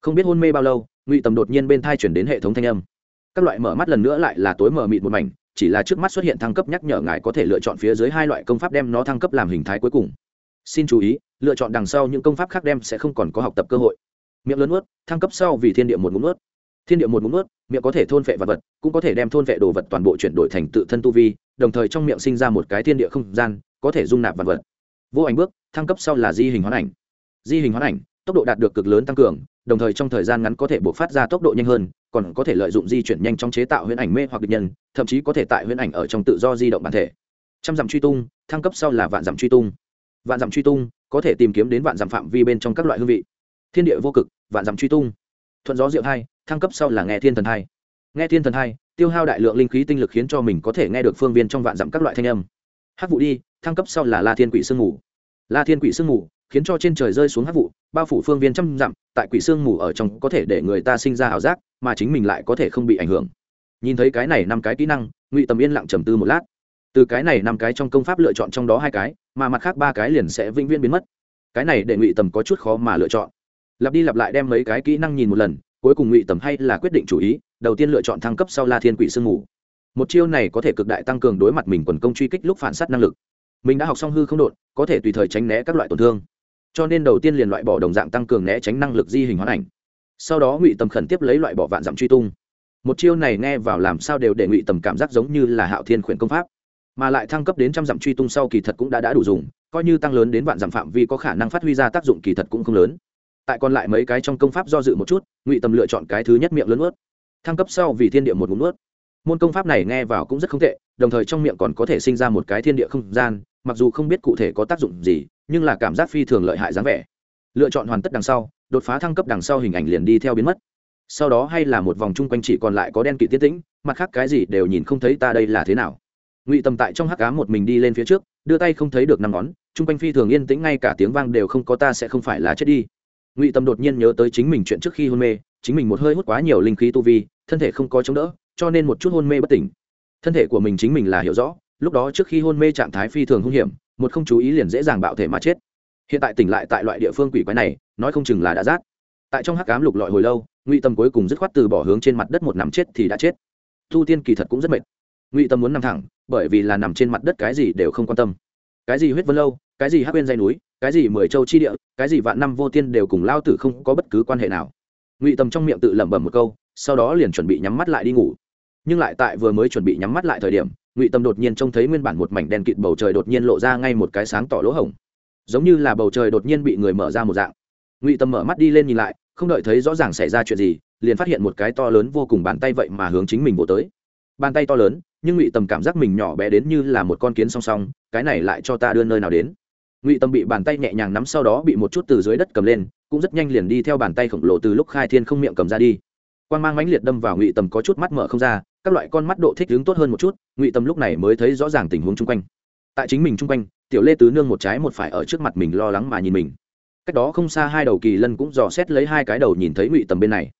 Không biết hôn mê bao lâu, ngụy tầm đột nhiên bên thai chuyển đến hệ thống thanh âm. Các loại mở mắt lần nữa lại là tối mở mịt một mảnh, chỉ là trước mắt xuất hiện thăng cấp nhắc nhở ngài có thể lựa chọn phía dưới hai loại công pháp đem nó thăng cấp làm hình thái cuối cùng xin chú ý, lựa chọn đằng sau những công pháp khác đem sẽ không còn có học tập cơ hội. Miệng lớn ướt thăng cấp sau vì thiên địa một ngụm ướt thiên địa một ngụm ướt miệng có thể thôn vệ vật vật, cũng có thể đem thôn vệ đồ vật toàn bộ chuyển đổi thành tự thân tu vi, đồng thời trong miệng sinh ra một cái thiên địa không gian, có thể dung nạp vật vật. Vô ảnh bước, thăng cấp sau là di hình hoán ảnh. Di hình hoán ảnh, tốc độ đạt được cực lớn tăng cường, đồng thời trong thời gian ngắn có thể buộc phát ra tốc độ nhanh hơn, còn có thể lợi dụng di chuyển nhanh trong chế tạo huyễn ảnh mê hoặc địch nhân, thậm chí có thể tại huyễn ảnh ở trong tự do di động bản thể. Trăm dặm truy tung, thăng cấp sau là vạn dặm truy tung vạn dặm truy tung, có thể tìm kiếm đến vạn dặm phạm vi bên trong các loại hương vị. Thiên địa vô cực, vạn dặm truy tung. Thuận gió diệu hai, thăng cấp sau là nghe thiên thần hai. Nghe thiên thần hai, tiêu hao đại lượng linh khí tinh lực khiến cho mình có thể nghe được phương viên trong vạn dặm các loại thanh âm. Hắc vụ đi, thăng cấp sau là la thiên quỷ sương mù. La thiên quỷ sương mù khiến cho trên trời rơi xuống hắc vụ, bao phủ phương viên trăm dặm, tại quỷ sương mù ở trong có thể để người ta sinh ra ảo giác, mà chính mình lại có thể không bị ảnh hưởng. Nhìn thấy cái này năm cái kỹ năng, ngụy tầm yên lặng trầm tư một lát từ cái này năm cái trong công pháp lựa chọn trong đó hai cái, mà mặt khác ba cái liền sẽ vĩnh viễn biến mất. Cái này để ngụy tầm có chút khó mà lựa chọn. Lặp đi lặp lại đem mấy cái kỹ năng nhìn một lần, cuối cùng ngụy tầm hay là quyết định chủ ý, đầu tiên lựa chọn thăng cấp sau la thiên quỷ sương mù. Một chiêu này có thể cực đại tăng cường đối mặt mình quần công truy kích lúc phản s á t năng lực. Mình đã học xong hư không đột có thể tùy thời tránh né các loại tổn thương. Cho nên đầu tiên liền loại bỏ đồng dạng tăng cường né tránh năng lực di hình hoán ảnh. Sau đó ngụy tầm khẩn tiếp lấy loại bỏ vạn dặm truy tung. Một chiêu này nghe vào làm sao đều để ngụy tầm cảm giác giống như là hạo thiên khuyển công pháp mà lại thăng cấp đến trăm dặm truy tung sau kỳ thật cũng đã đã đủ dùng, coi như tăng lớn đến vạn dặm phạm vi có khả năng phát huy ra tác dụng kỳ thật cũng không lớn. Tại còn lại mấy cái trong công pháp do dự một chút, ngụy tầm lựa chọn cái thứ nhất miệng lớn ướt thăng cấp sau vì thiên địa một ngụm ướt môn công pháp này nghe vào cũng rất không tệ, đồng thời trong miệng còn có thể sinh ra một cái thiên địa không gian, mặc dù không biết cụ thể có tác dụng gì, nhưng là cảm giác phi thường lợi hại dáng vẻ. Lựa chọn hoàn tất đằng sau, đột phá thăng cấp đằng sau hình ảnh liền đi theo biến mất. Sau đó hay là một vòng chung quanh chỉ còn lại có đen kỵ tiết tĩnh, mặt khác cái gì đều nhìn không thấy ta đây là thế nào ngụy tầm tại trong hắc cá một mình đi lên phía trước, đưa tay không thấy được năm ngón, chung quanh phi thường yên tĩnh, ngay cả tiếng vang đều không có, ta sẽ không phải là chết đi. Ngụy tầm đột nhiên nhớ tới chính mình chuyện trước khi hôn mê, chính mình một hơi hút quá nhiều linh khí tu vi, thân thể không có chống đỡ, cho nên một chút hôn mê bất tỉnh. Thân thể của mình chính mình là hiểu rõ, lúc đó trước khi hôn mê trạng thái phi thường hung hiểm, một không chú ý liền dễ dàng bạo thể mà chết. Hiện tại tỉnh lại tại loại địa phương quỷ quái này, nói không chừng là đã rát. Tại trong hắc cám lục lọi hồi lâu, ngụy tâm cuối cùng dứt khoát từ bỏ hướng trên mặt đất một nằm chết thì đã chết. Thu tiên kỳ thật cũng rất mệt ngụy tâm muốn nằm thẳng, bởi vì là nằm trên mặt đất cái gì đều không quan tâm. Cái gì huyết vân lâu, cái gì hát bên dây núi, cái gì mười châu chi địa, cái gì vạn năm vô tiên đều cùng lao tử không có bất cứ quan hệ nào. Ngụy tâm trong miệng tự lẩm bẩm một câu, sau đó liền chuẩn bị nhắm mắt lại đi ngủ. Nhưng lại tại vừa mới chuẩn bị nhắm mắt lại thời điểm, ngụy tâm đột nhiên trông thấy nguyên bản một mảnh đen kịt bầu trời đột nhiên lộ ra ngay một cái sáng tỏ lỗ hổng. Giống như là bầu trời đột nhiên bị người mở ra một dạng. Ngụy tâm mở mắt đi lên nhìn lại, không đợi thấy rõ ràng xảy ra chuyện gì, liền phát hiện một cái to lớn vô cùng bàn tay vậy mà hướng chính mình vỗ tới. Bàn tay to lớn nhưng ngụy Tầm cảm giác mình nhỏ bé đến như là một con kiến song song, cái này lại cho ta đưa nơi nào đến. Ngụy Tầm bị bàn tay nhẹ nhàng nắm sau đó bị một chút từ dưới đất cầm lên, cũng rất nhanh liền đi theo bàn tay khổng lồ từ lúc khai thiên không miệng cầm ra đi. Quan g mang mãnh liệt đâm vào ngụy tầm có chút mắt mở không ra, các loại con mắt độ thích đứng tốt hơn một chút, ngụy tầm lúc này mới thấy rõ ràng tình huống chung quanh. Tại chính mình chung quanh, tiểu lê tứ nương một trái một phải ở trước mặt mình lo lắng mà nhìn mình. Cách đó không xa hai đầu kỳ lân cũng dò xét lấy hai cái đầu nhìn thấy ngụy tầm bên này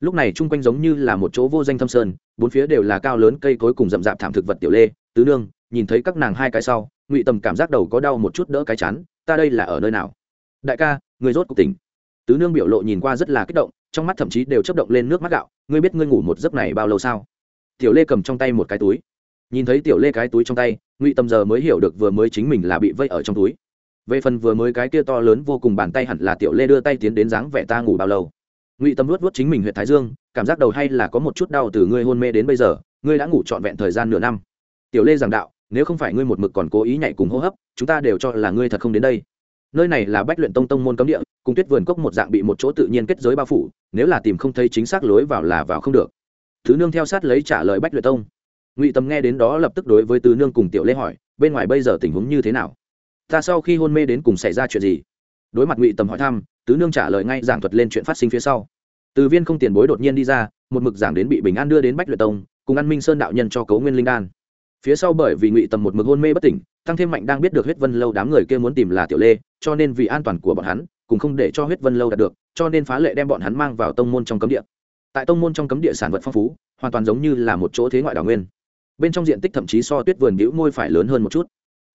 lúc này chung quanh giống như là một chỗ vô danh thâm sơn bốn phía đều là cao lớn cây cối cùng rậm rạp thảm thực vật tiểu lê tứ nương nhìn thấy các nàng hai cái sau ngụy tầm cảm giác đầu có đau một chút đỡ cái chán, ta đây là ở nơi nào? Đại ca người rốt cuộc tỉnh. Tứ nương biểu lộ nhìn qua rất là kích động trong mắt thậm chí đều chấp động lên nước mắt gạo ngươi biết ngươi ngủ một giấc này bao lâu sao? Tiểu lê cầm trong tay một cái túi. Nhìn thấy tiểu lê cái túi trong tay ngụy tầm giờ mới hiểu được vừa mới chính mình là bị vây ở trong túi. Về phần vừa mới cái kia to lớn vô cùng bàn tay hẳn là tiểu lê đưa tay tiến đến dáng vẻ ta ngủ bao lâu ngụy tâm luốt luốt chính mình huyện thái dương, cảm giác đầu hay là có một chút đau từ ngươi hôn mê đến bây giờ, ngươi đã ngủ trọn vẹn thời gian nửa năm. Tiểu lê giảng đạo, nếu không phải ngươi một mực còn cố ý nhảy cùng hô hấp, chúng ta đều cho là ngươi thật không đến đây. Nơi này là bách luyện tông tông môn cấm địa, cùng tuyết vườn cốc một dạng bị một chỗ tự nhiên kết giới bao phủ, nếu là tìm không thấy chính xác lối vào là vào không được. Thứ nương theo sát lấy trả lời bách luyện tông. Ngụy tâm nghe đến đó lập tức đối với tứ nương cùng tiểu lê hỏi, bên ngoài bây giờ tình huống như thế nào? Ta sau khi hôn mê đến cùng xảy ra chuyện gì? Đối mặt ngụy Tâm hỏi thăm tứ nương trả lời ngay giảng thuật lên chuyện phát sinh phía sau. Từ viên không tiền bối đột nhiên đi ra, một mực giảng đến bị bình an đưa đến bách luyện tông, cùng an minh sơn đạo nhân cho cấu nguyên linh đan. Phía sau bởi vì ngụy tầm một mực hôn mê bất tỉnh, tăng thêm mạnh đang biết được huyết vân lâu đám người kia muốn tìm là tiểu lê, cho nên vì an toàn của bọn hắn, cũng không để cho huyết vân lâu đạt được, cho nên phá lệ đem bọn hắn mang vào tông môn trong cấm địa. Tại tông môn trong cấm địa sản vật phong phú, hoàn toàn giống như là một chỗ thế ngoại đảo nguyên. Bên trong diện tích thậm chí so tuyết vườn bĩu môi phải lớn hơn một chút.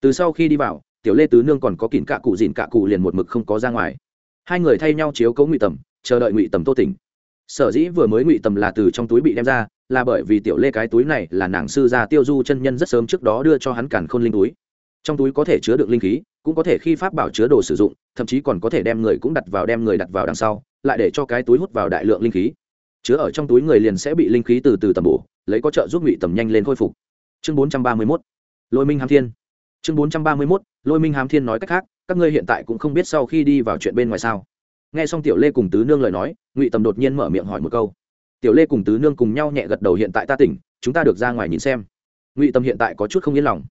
Từ sau khi đi vào, tiểu lê tứ nương còn có kỉn cạ cụ dìn cạ cụ liền một mực không có ra ngoài hai người thay nhau chiếu cấu ngụy tầm, chờ đợi ngụy tầm tô tỉnh. Sở dĩ vừa mới ngụy tầm là từ trong túi bị đem ra, là bởi vì tiểu lê cái túi này là nàng sư gia tiêu du chân nhân rất sớm trước đó đưa cho hắn cản khôn linh túi. Trong túi có thể chứa được linh khí, cũng có thể khi pháp bảo chứa đồ sử dụng, thậm chí còn có thể đem người cũng đặt vào đem người đặt vào đằng sau, lại để cho cái túi hút vào đại lượng linh khí. Chứa ở trong túi người liền sẽ bị linh khí từ từ tầm bổ, lấy có trợ giúp ngụy tầm nhanh lên khôi phục. Chương bốn trăm ba mươi mốt. Lôi minh Hám thiên. Chương bốn trăm ba mươi mốt. Lôi minh Hám thiên nói cách khác các ngươi hiện tại cũng không biết sau khi đi vào chuyện bên ngoài sao? Nghe xong tiểu lê cùng tứ nương lời nói, ngụy tầm đột nhiên mở miệng hỏi một câu. Tiểu lê cùng tứ nương cùng nhau nhẹ gật đầu, hiện tại ta tỉnh, chúng ta được ra ngoài nhìn xem. Ngụy tầm hiện tại có chút không yên lòng.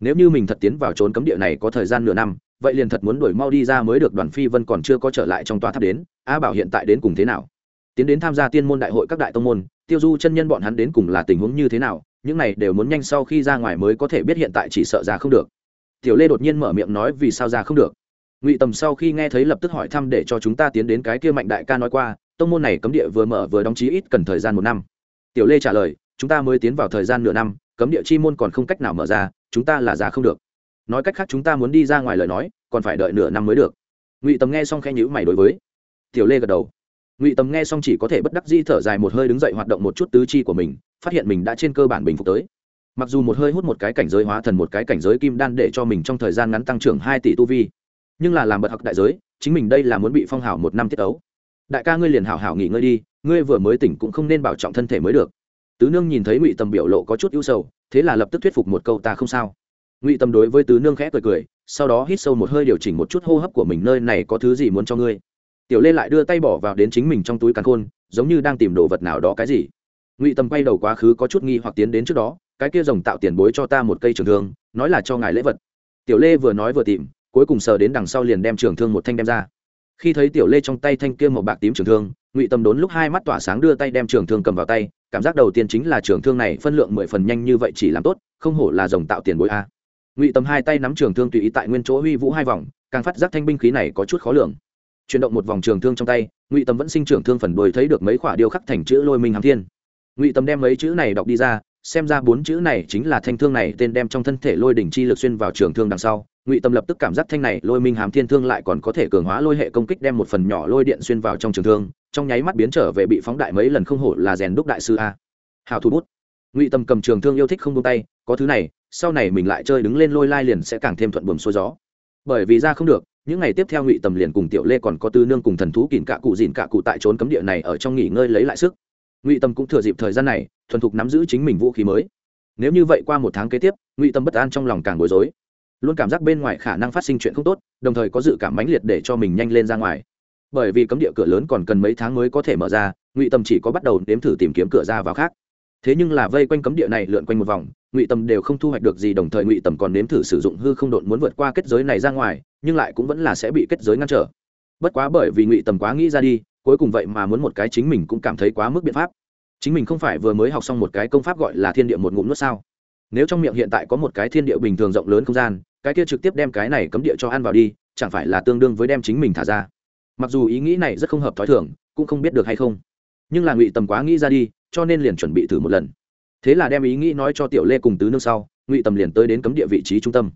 Nếu như mình thật tiến vào trốn cấm địa này có thời gian nửa năm, vậy liền thật muốn đuổi mau đi ra mới được, đoàn phi vân còn chưa có trở lại trong tòa tháp đến, a bảo hiện tại đến cùng thế nào? Tiến đến tham gia tiên môn đại hội các đại tông môn, tiêu du chân nhân bọn hắn đến cùng là tình huống như thế nào, những này đều muốn nhanh sau khi ra ngoài mới có thể biết hiện tại chỉ sợ ra không được tiểu lê đột nhiên mở miệng nói vì sao ra không được. Ngụy tầm sau khi nghe thấy lập tức hỏi thăm để cho chúng ta tiến đến cái kia mạnh đại ca nói qua, tông môn này cấm địa vừa mở vừa đóng chí ít cần thời gian một năm. Tiểu lê trả lời, chúng ta mới tiến vào thời gian nửa năm, cấm địa chi môn còn không cách nào mở ra, chúng ta là ra không được. Nói cách khác chúng ta muốn đi ra ngoài lời nói, còn phải đợi nửa năm mới được. Ngụy tầm nghe xong khen nhữ mày đối với tiểu lê gật đầu. Ngụy tầm nghe xong chỉ có thể bất đắc di thở dài một hơi đứng dậy hoạt động một chút tứ chi của mình, phát hiện mình đã trên cơ bản bình phục tới mặc dù một hơi hút một cái cảnh giới hóa thần một cái cảnh giới kim đan để cho mình trong thời gian ngắn tăng trưởng hai tỷ tu vi, nhưng là làm bật học đại giới, chính mình đây là muốn bị phong hào một năm tiết ấu. Đại ca ngươi liền hảo hảo nghỉ ngơi đi, ngươi vừa mới tỉnh cũng không nên bảo trọng thân thể mới được. Tứ nương nhìn thấy ngụy tầm biểu lộ có chút ưu sầu, thế là lập tức thuyết phục một câu ta không sao. Ngụy tầm đối với tứ nương khẽ cười cười, sau đó hít sâu một hơi điều chỉnh một chút hô hấp của mình nơi này có thứ gì muốn cho ngươi. Tiểu lê lại đưa tay bỏ vào đến chính mình trong túi càn khôn, giống như đang tìm đồ vật nào đó cái gì. Ngụy tầm quay đầu quá khứ có chút nghi hoặc tiến đến trước đó cái kia rồng tạo tiền bối cho ta một cây trường thương, nói là cho ngài lễ vật. Tiểu lê vừa nói vừa tìm, cuối cùng sờ đến đằng sau liền đem trường thương một thanh đem ra. Khi thấy tiểu lê trong tay thanh kia màu bạc tím trường thương, ngụy tâm đốn lúc hai mắt tỏa sáng đưa tay đem trường thương cầm vào tay, cảm giác đầu tiên chính là trường thương này phân lượng mười phần nhanh như vậy chỉ làm tốt, không hổ là rồng tạo tiền bối a. Ngụy tâm hai tay nắm trường thương tùy ý tại nguyên chỗ huy vũ hai vòng, càng phát giác thanh binh khí này có chút khó lường. Chuyển động một vòng trường thương trong tay, ngụy tâm vẫn sinh trường thương phần đuôi thấy được mấy khoả điêu khắc thành chữ lôi minh hàm thiên. Ngụy tâm đem mấy chữ này đọc đi ra xem ra bốn chữ này chính là thanh thương này tên đem trong thân thể lôi đỉnh chi lực xuyên vào trường thương đằng sau. Ngụy tâm lập tức cảm giác thanh này lôi minh hàm thiên thương lại còn có thể cường hóa lôi hệ công kích đem một phần nhỏ lôi điện xuyên vào trong trường thương, trong nháy mắt biến trở về bị phóng đại mấy lần không hổ là rèn đúc đại sư a. Hào thủ bút. Ngụy tâm cầm trường thương yêu thích không tung tay, có thứ này, sau này mình lại chơi đứng lên lôi lai liền sẽ càng thêm thuận buồm xuôi gió. Bởi vì ra không được, những ngày tiếp theo ngụy tầm liền cùng tiểu lê còn có tư nương cùng thần thú kìn cạ cụ dìn cạ cụ tại trốn cấm địa này ở trong nghỉ ngơi lấy lại sức. Ngụy tâm cũng thừa dịp thời gian này thuần thục nắm giữ chính mình vũ khí mới. Nếu như vậy qua một tháng kế tiếp, ngụy tâm bất an trong lòng càng bối rối. Luôn cảm giác bên ngoài khả năng phát sinh chuyện không tốt, đồng thời có dự cảm mãnh liệt để cho mình nhanh lên ra ngoài. Bởi vì cấm địa cửa lớn còn cần mấy tháng mới có thể mở ra, ngụy tâm chỉ có bắt đầu nếm thử tìm kiếm cửa ra vào khác. Thế nhưng là vây quanh cấm địa này lượn quanh một vòng, ngụy tâm đều không thu hoạch được gì, đồng thời ngụy tâm còn nếm thử sử dụng hư không độn muốn vượt qua kết giới này ra ngoài, nhưng lại cũng vẫn là sẽ bị kết giới ngăn trở. Bất quá bởi vì ngụy tâm quá nghĩ ra đi, cuối cùng vậy mà muốn một cái chính mình cũng cảm thấy quá mức biện pháp chính mình không phải vừa mới học xong một cái công pháp gọi là thiên địa một ngụm nuốt sao? Nếu trong miệng hiện tại có một cái thiên địa bình thường rộng lớn không gian, cái kia trực tiếp đem cái này cấm địa cho ăn vào đi, chẳng phải là tương đương với đem chính mình thả ra? Mặc dù ý nghĩ này rất không hợp t h ó i thường, cũng không biết được hay không. Nhưng là ngụy tầm quá nghĩ ra đi, cho nên liền chuẩn bị thử một lần. Thế là đem ý nghĩ nói cho tiểu lê cùng tứ nương sau, ngụy tầm liền tới đến cấm địa vị trí trung tâm.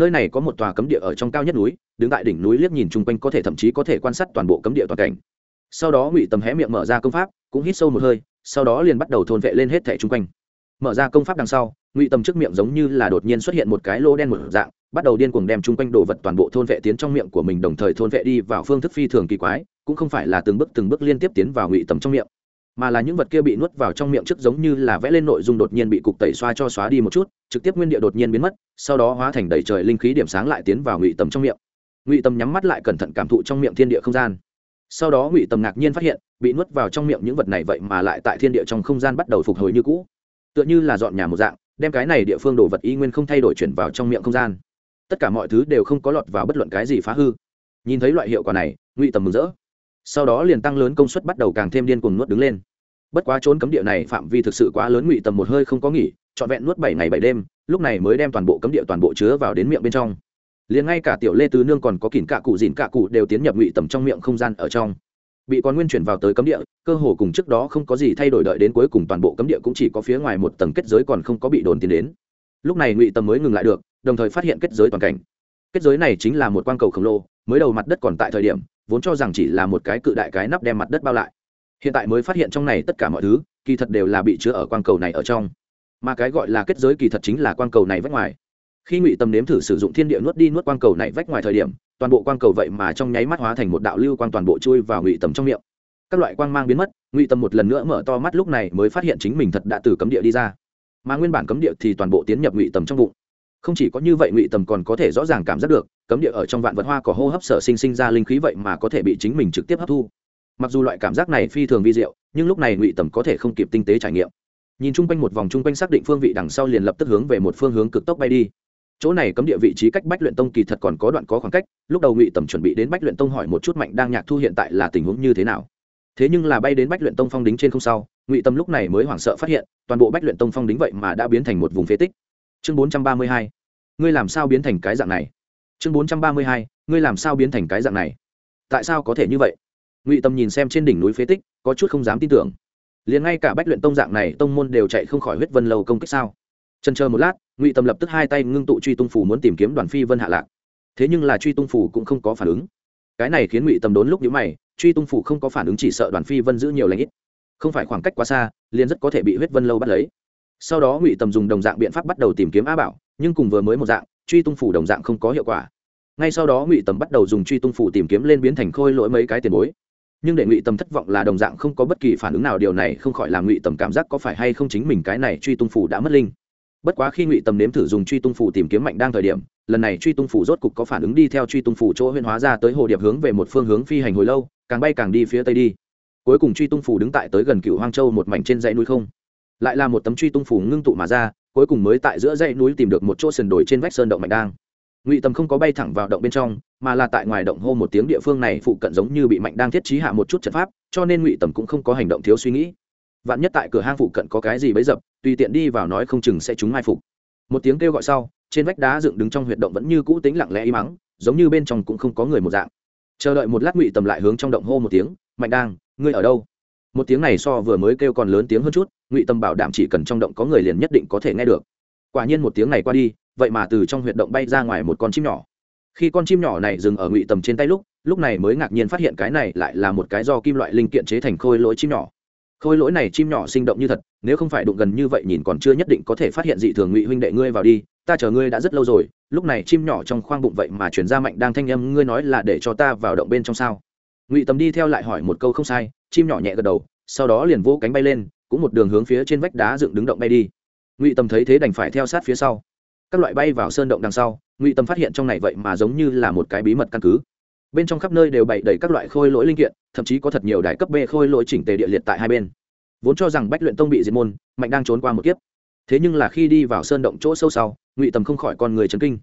Nơi này có một tòa cấm địa ở trong cao nhất núi, đứng tại đỉnh núi liếc nhìn chung quanh có thể thậm chí có thể quan sát toàn bộ cấm địa toàn cảnh. Sau đó ngụy tầm hé miệng mở ra công pháp, cũng hít sâu một hơi sau đó liền bắt đầu thôn vệ lên hết thẻ chung quanh. Mở ra công pháp đằng sau, ngụy tầm trước miệng giống như là đột nhiên xuất hiện một cái lô đen một dạng, bắt đầu điên cuồng đem chung quanh đồ vật toàn bộ thôn vệ tiến trong miệng của mình, đồng thời thôn vệ đi vào phương thức phi thường kỳ quái, cũng không phải là từng bước từng bước liên tiếp tiến vào ngụy tầm trong miệng, mà là những vật kia bị nuốt vào trong miệng trước giống như là vẽ lên nội dung đột nhiên bị cục tẩy xoa cho xóa đi một chút, trực tiếp nguyên địa đột nhiên biến mất, sau đó hóa thành đầy trời linh khí điểm sáng lại tiến vào ngụy tầm trong miệng. Ngụy tầm nhắm mắt lại cẩn thận cảm thụ trong miệng thiên địa không gian sau đó ngụy tầm ngạc nhiên phát hiện, bị nuốt vào trong miệng những vật này vậy mà lại tại thiên địa trong không gian bắt đầu phục hồi như cũ. Tựa như là dọn nhà một dạng, đem cái này địa phương đồ vật y nguyên không thay đổi chuyển vào trong miệng không gian. Tất cả mọi thứ đều không có lọt vào bất luận cái gì phá hư. Nhìn thấy loại hiệu quả này, ngụy tầm mừng rỡ. Sau đó liền tăng lớn công suất bắt đầu càng thêm điên cuồng nuốt đứng lên. Bất quá trốn cấm địa này phạm vi thực sự quá lớn, ngụy tầm một hơi không có nghỉ, trọn vẹn nuốt bảy ngày bảy đêm, lúc này mới đem toàn bộ cấm địa toàn bộ chứa vào đến miệng bên trong liền ngay cả tiểu lê tứ nương còn có kỉn cạ cụ dìn cạ cụ đều tiến nhập ngụy tầm trong miệng không gian ở trong. Bị con nguyên chuyển vào tới cấm địa, cơ hồ cùng trước đó không có gì thay đổi đợi đến cuối cùng toàn bộ cấm địa cũng chỉ có phía ngoài một tầng kết giới còn không có bị đồn tiến đến. Lúc này ngụy tầm mới ngừng lại được, đồng thời phát hiện kết giới toàn cảnh. Kết giới này chính là một quang cầu khổng lồ, mới đầu mặt đất còn tại thời điểm, vốn cho rằng chỉ là một cái cự đại cái nắp đem mặt đất bao lại. Hiện tại mới phát hiện trong này tất cả mọi thứ, kỳ thật đều là bị chứa ở quang cầu này ở trong. Mà cái gọi là kết giới kỳ thật chính là quang cầu này vách ngoài khi ngụy tâm nếm thử sử dụng thiên địa nuốt đi nuốt quang cầu này vách ngoài thời điểm, toàn bộ quang cầu vậy mà trong nháy mắt hóa thành một đạo lưu quang toàn bộ chui vào ngụy tầm trong miệng. Các loại quang mang biến mất, ngụy tầm một lần nữa mở to mắt lúc này mới phát hiện chính mình thật đã từ cấm địa đi ra. Mà nguyên bản cấm địa thì toàn bộ tiến nhập ngụy tầm trong bụng. Không chỉ có như vậy ngụy tầm còn có thể rõ ràng cảm giác được, cấm địa ở trong vạn vật hoa có hô hấp sở sinh sinh ra linh khí vậy mà có thể bị chính mình trực tiếp hấp thu. Mặc dù loại cảm giác này phi thường vi diệu, nhưng lúc này ngụy tầm có thể không kịp tinh tế trải nghiệm. Nhìn chung quanh một vòng chung quanh xác định phương vị đằng sau liền lập tức hướng về một phương hướng cực tốc bay đi chỗ này cấm địa vị trí cách bách luyện tông kỳ thật còn có đoạn có khoảng cách, lúc đầu ngụy tầm chuẩn bị đến bách luyện tông hỏi một chút mạnh đang nhạc thu hiện tại là tình huống như thế nào. Thế nhưng là bay đến bách luyện tông phong đính trên không sau, ngụy tâm lúc này mới hoảng sợ phát hiện, toàn bộ bách luyện tông phong đính vậy mà đã biến thành một vùng phế tích. Chương bốn trăm ba mươi hai, ngươi làm sao biến thành cái dạng này? Chương bốn trăm ba mươi hai, ngươi làm sao biến thành cái dạng này? Tại sao có thể như vậy? Ngụy tâm nhìn xem trên đỉnh núi phế tích, có chút không dám tin tưởng. Liền ngay cả bách luyện tông dạng này tông môn đều chạy không khỏi huyết vân lâu công kích sao? Trần chờ một lát ngụy tâm lập tức hai tay ngưng tụ truy tung phủ muốn tìm kiếm đoàn phi vân hạ lạc thế nhưng là truy tung phủ cũng không có phản ứng cái này khiến ngụy tâm đốn lúc nhữ mày, truy tung phủ không có phản ứng chỉ sợ đoàn phi vân giữ nhiều lãnh ít. không phải khoảng cách quá xa, liền rất có thể bị huyết vân lâu bắt lấy. sau đó ngụy tầm dùng đồng dạng biện pháp bắt đầu tìm kiếm a bảo, nhưng cùng vừa mới một dạng, truy tung phủ đồng dạng không có hiệu quả. ngay sau đó ngụy tầm bắt đầu dùng truy tung phủ tìm kiếm lên biến thành khôi lỗi mấy cái tiền bối. nhưng để ngụy tầm thất vọng là đồng dạng không có bất kỳ phản ứng nào, điều này không khỏi làm ngụy tầm cảm giác có phải hay không chính mình cái này truy tung phủ đã mất linh bất quá khi ngụy tầm nếm thử dùng truy tung phủ tìm kiếm mạnh đang thời điểm, lần này truy tung phủ rốt cục có phản ứng đi theo truy tung phủ chỗ huyên hóa ra tới hồ điệp hướng về một phương hướng phi hành hồi lâu, càng bay càng đi phía tây đi. Cuối cùng truy tung phủ đứng tại tới gần cựu hoang châu một mảnh trên dãy núi không. Lại là một tấm truy tung phủ ngưng tụ mà ra, cuối cùng mới tại giữa dãy núi tìm được một chỗ sườn đồi trên vách sơn động mạnh đang. Ngụy tầm không có bay thẳng vào động bên trong, mà là tại ngoài động hô một tiếng địa phương này phụ cận giống như bị mạnh đang thiết trí hạ một chút trận pháp, cho nên ngụy tầm cũng không có hành động thiếu suy nghĩ vạn nhất tại cửa hang phụ cận có cái gì bấy dập, tùy tiện đi vào nói không chừng sẽ chúng mai phục. Một tiếng kêu gọi sau, trên vách đá dựng đứng trong huyệt động vẫn như cũ tính lặng lẽ im mắng giống như bên trong cũng không có người một dạng. Chờ đợi một lát ngụy tầm lại hướng trong động hô một tiếng, mạnh đang ngươi ở đâu? Một tiếng này so vừa mới kêu còn lớn tiếng hơn chút, ngụy tầm bảo đảm chỉ cần trong động có người liền nhất định có thể nghe được. Quả nhiên một tiếng này qua đi, vậy mà từ trong huyệt động bay ra ngoài một con chim nhỏ. Khi con chim nhỏ này dừng ở ngụy tầm trên tay lúc lúc này mới ngạc nhiên phát hiện cái này lại là một cái do kim loại linh kiện chế thành khôi lỗi chim nhỏ khôi lỗi này chim nhỏ sinh động như thật, nếu không phải đụng gần như vậy nhìn còn chưa nhất định có thể phát hiện dị thường ngụy huynh đệ ngươi vào đi, ta chờ ngươi đã rất lâu rồi, lúc này chim nhỏ trong khoang bụng vậy mà chuyển ra mạnh đang thanh âm, ngươi nói là để cho ta vào động bên trong sao? Ngụy tầm đi theo lại hỏi một câu không sai, chim nhỏ nhẹ gật đầu, sau đó liền vỗ cánh bay lên, cũng một đường hướng phía trên vách đá dựng đứng động bay đi. Ngụy tầm thấy thế đành phải theo sát phía sau. Các loại bay vào sơn động đằng sau, ngụy tầm phát hiện trong này vậy mà giống như là một cái bí mật căn cứ bên trong khắp nơi đều bày đầy các loại khôi lỗi linh kiện, thậm chí có thật nhiều đài cấp b khôi lỗi chỉnh tề địa liệt tại hai bên. Vốn cho rằng bách luyện tông bị diệt môn, mạnh đang trốn qua một kiếp. Thế nhưng là khi đi vào sơn động chỗ sâu sau, ngụy tầm không khỏi con người chấn kinh.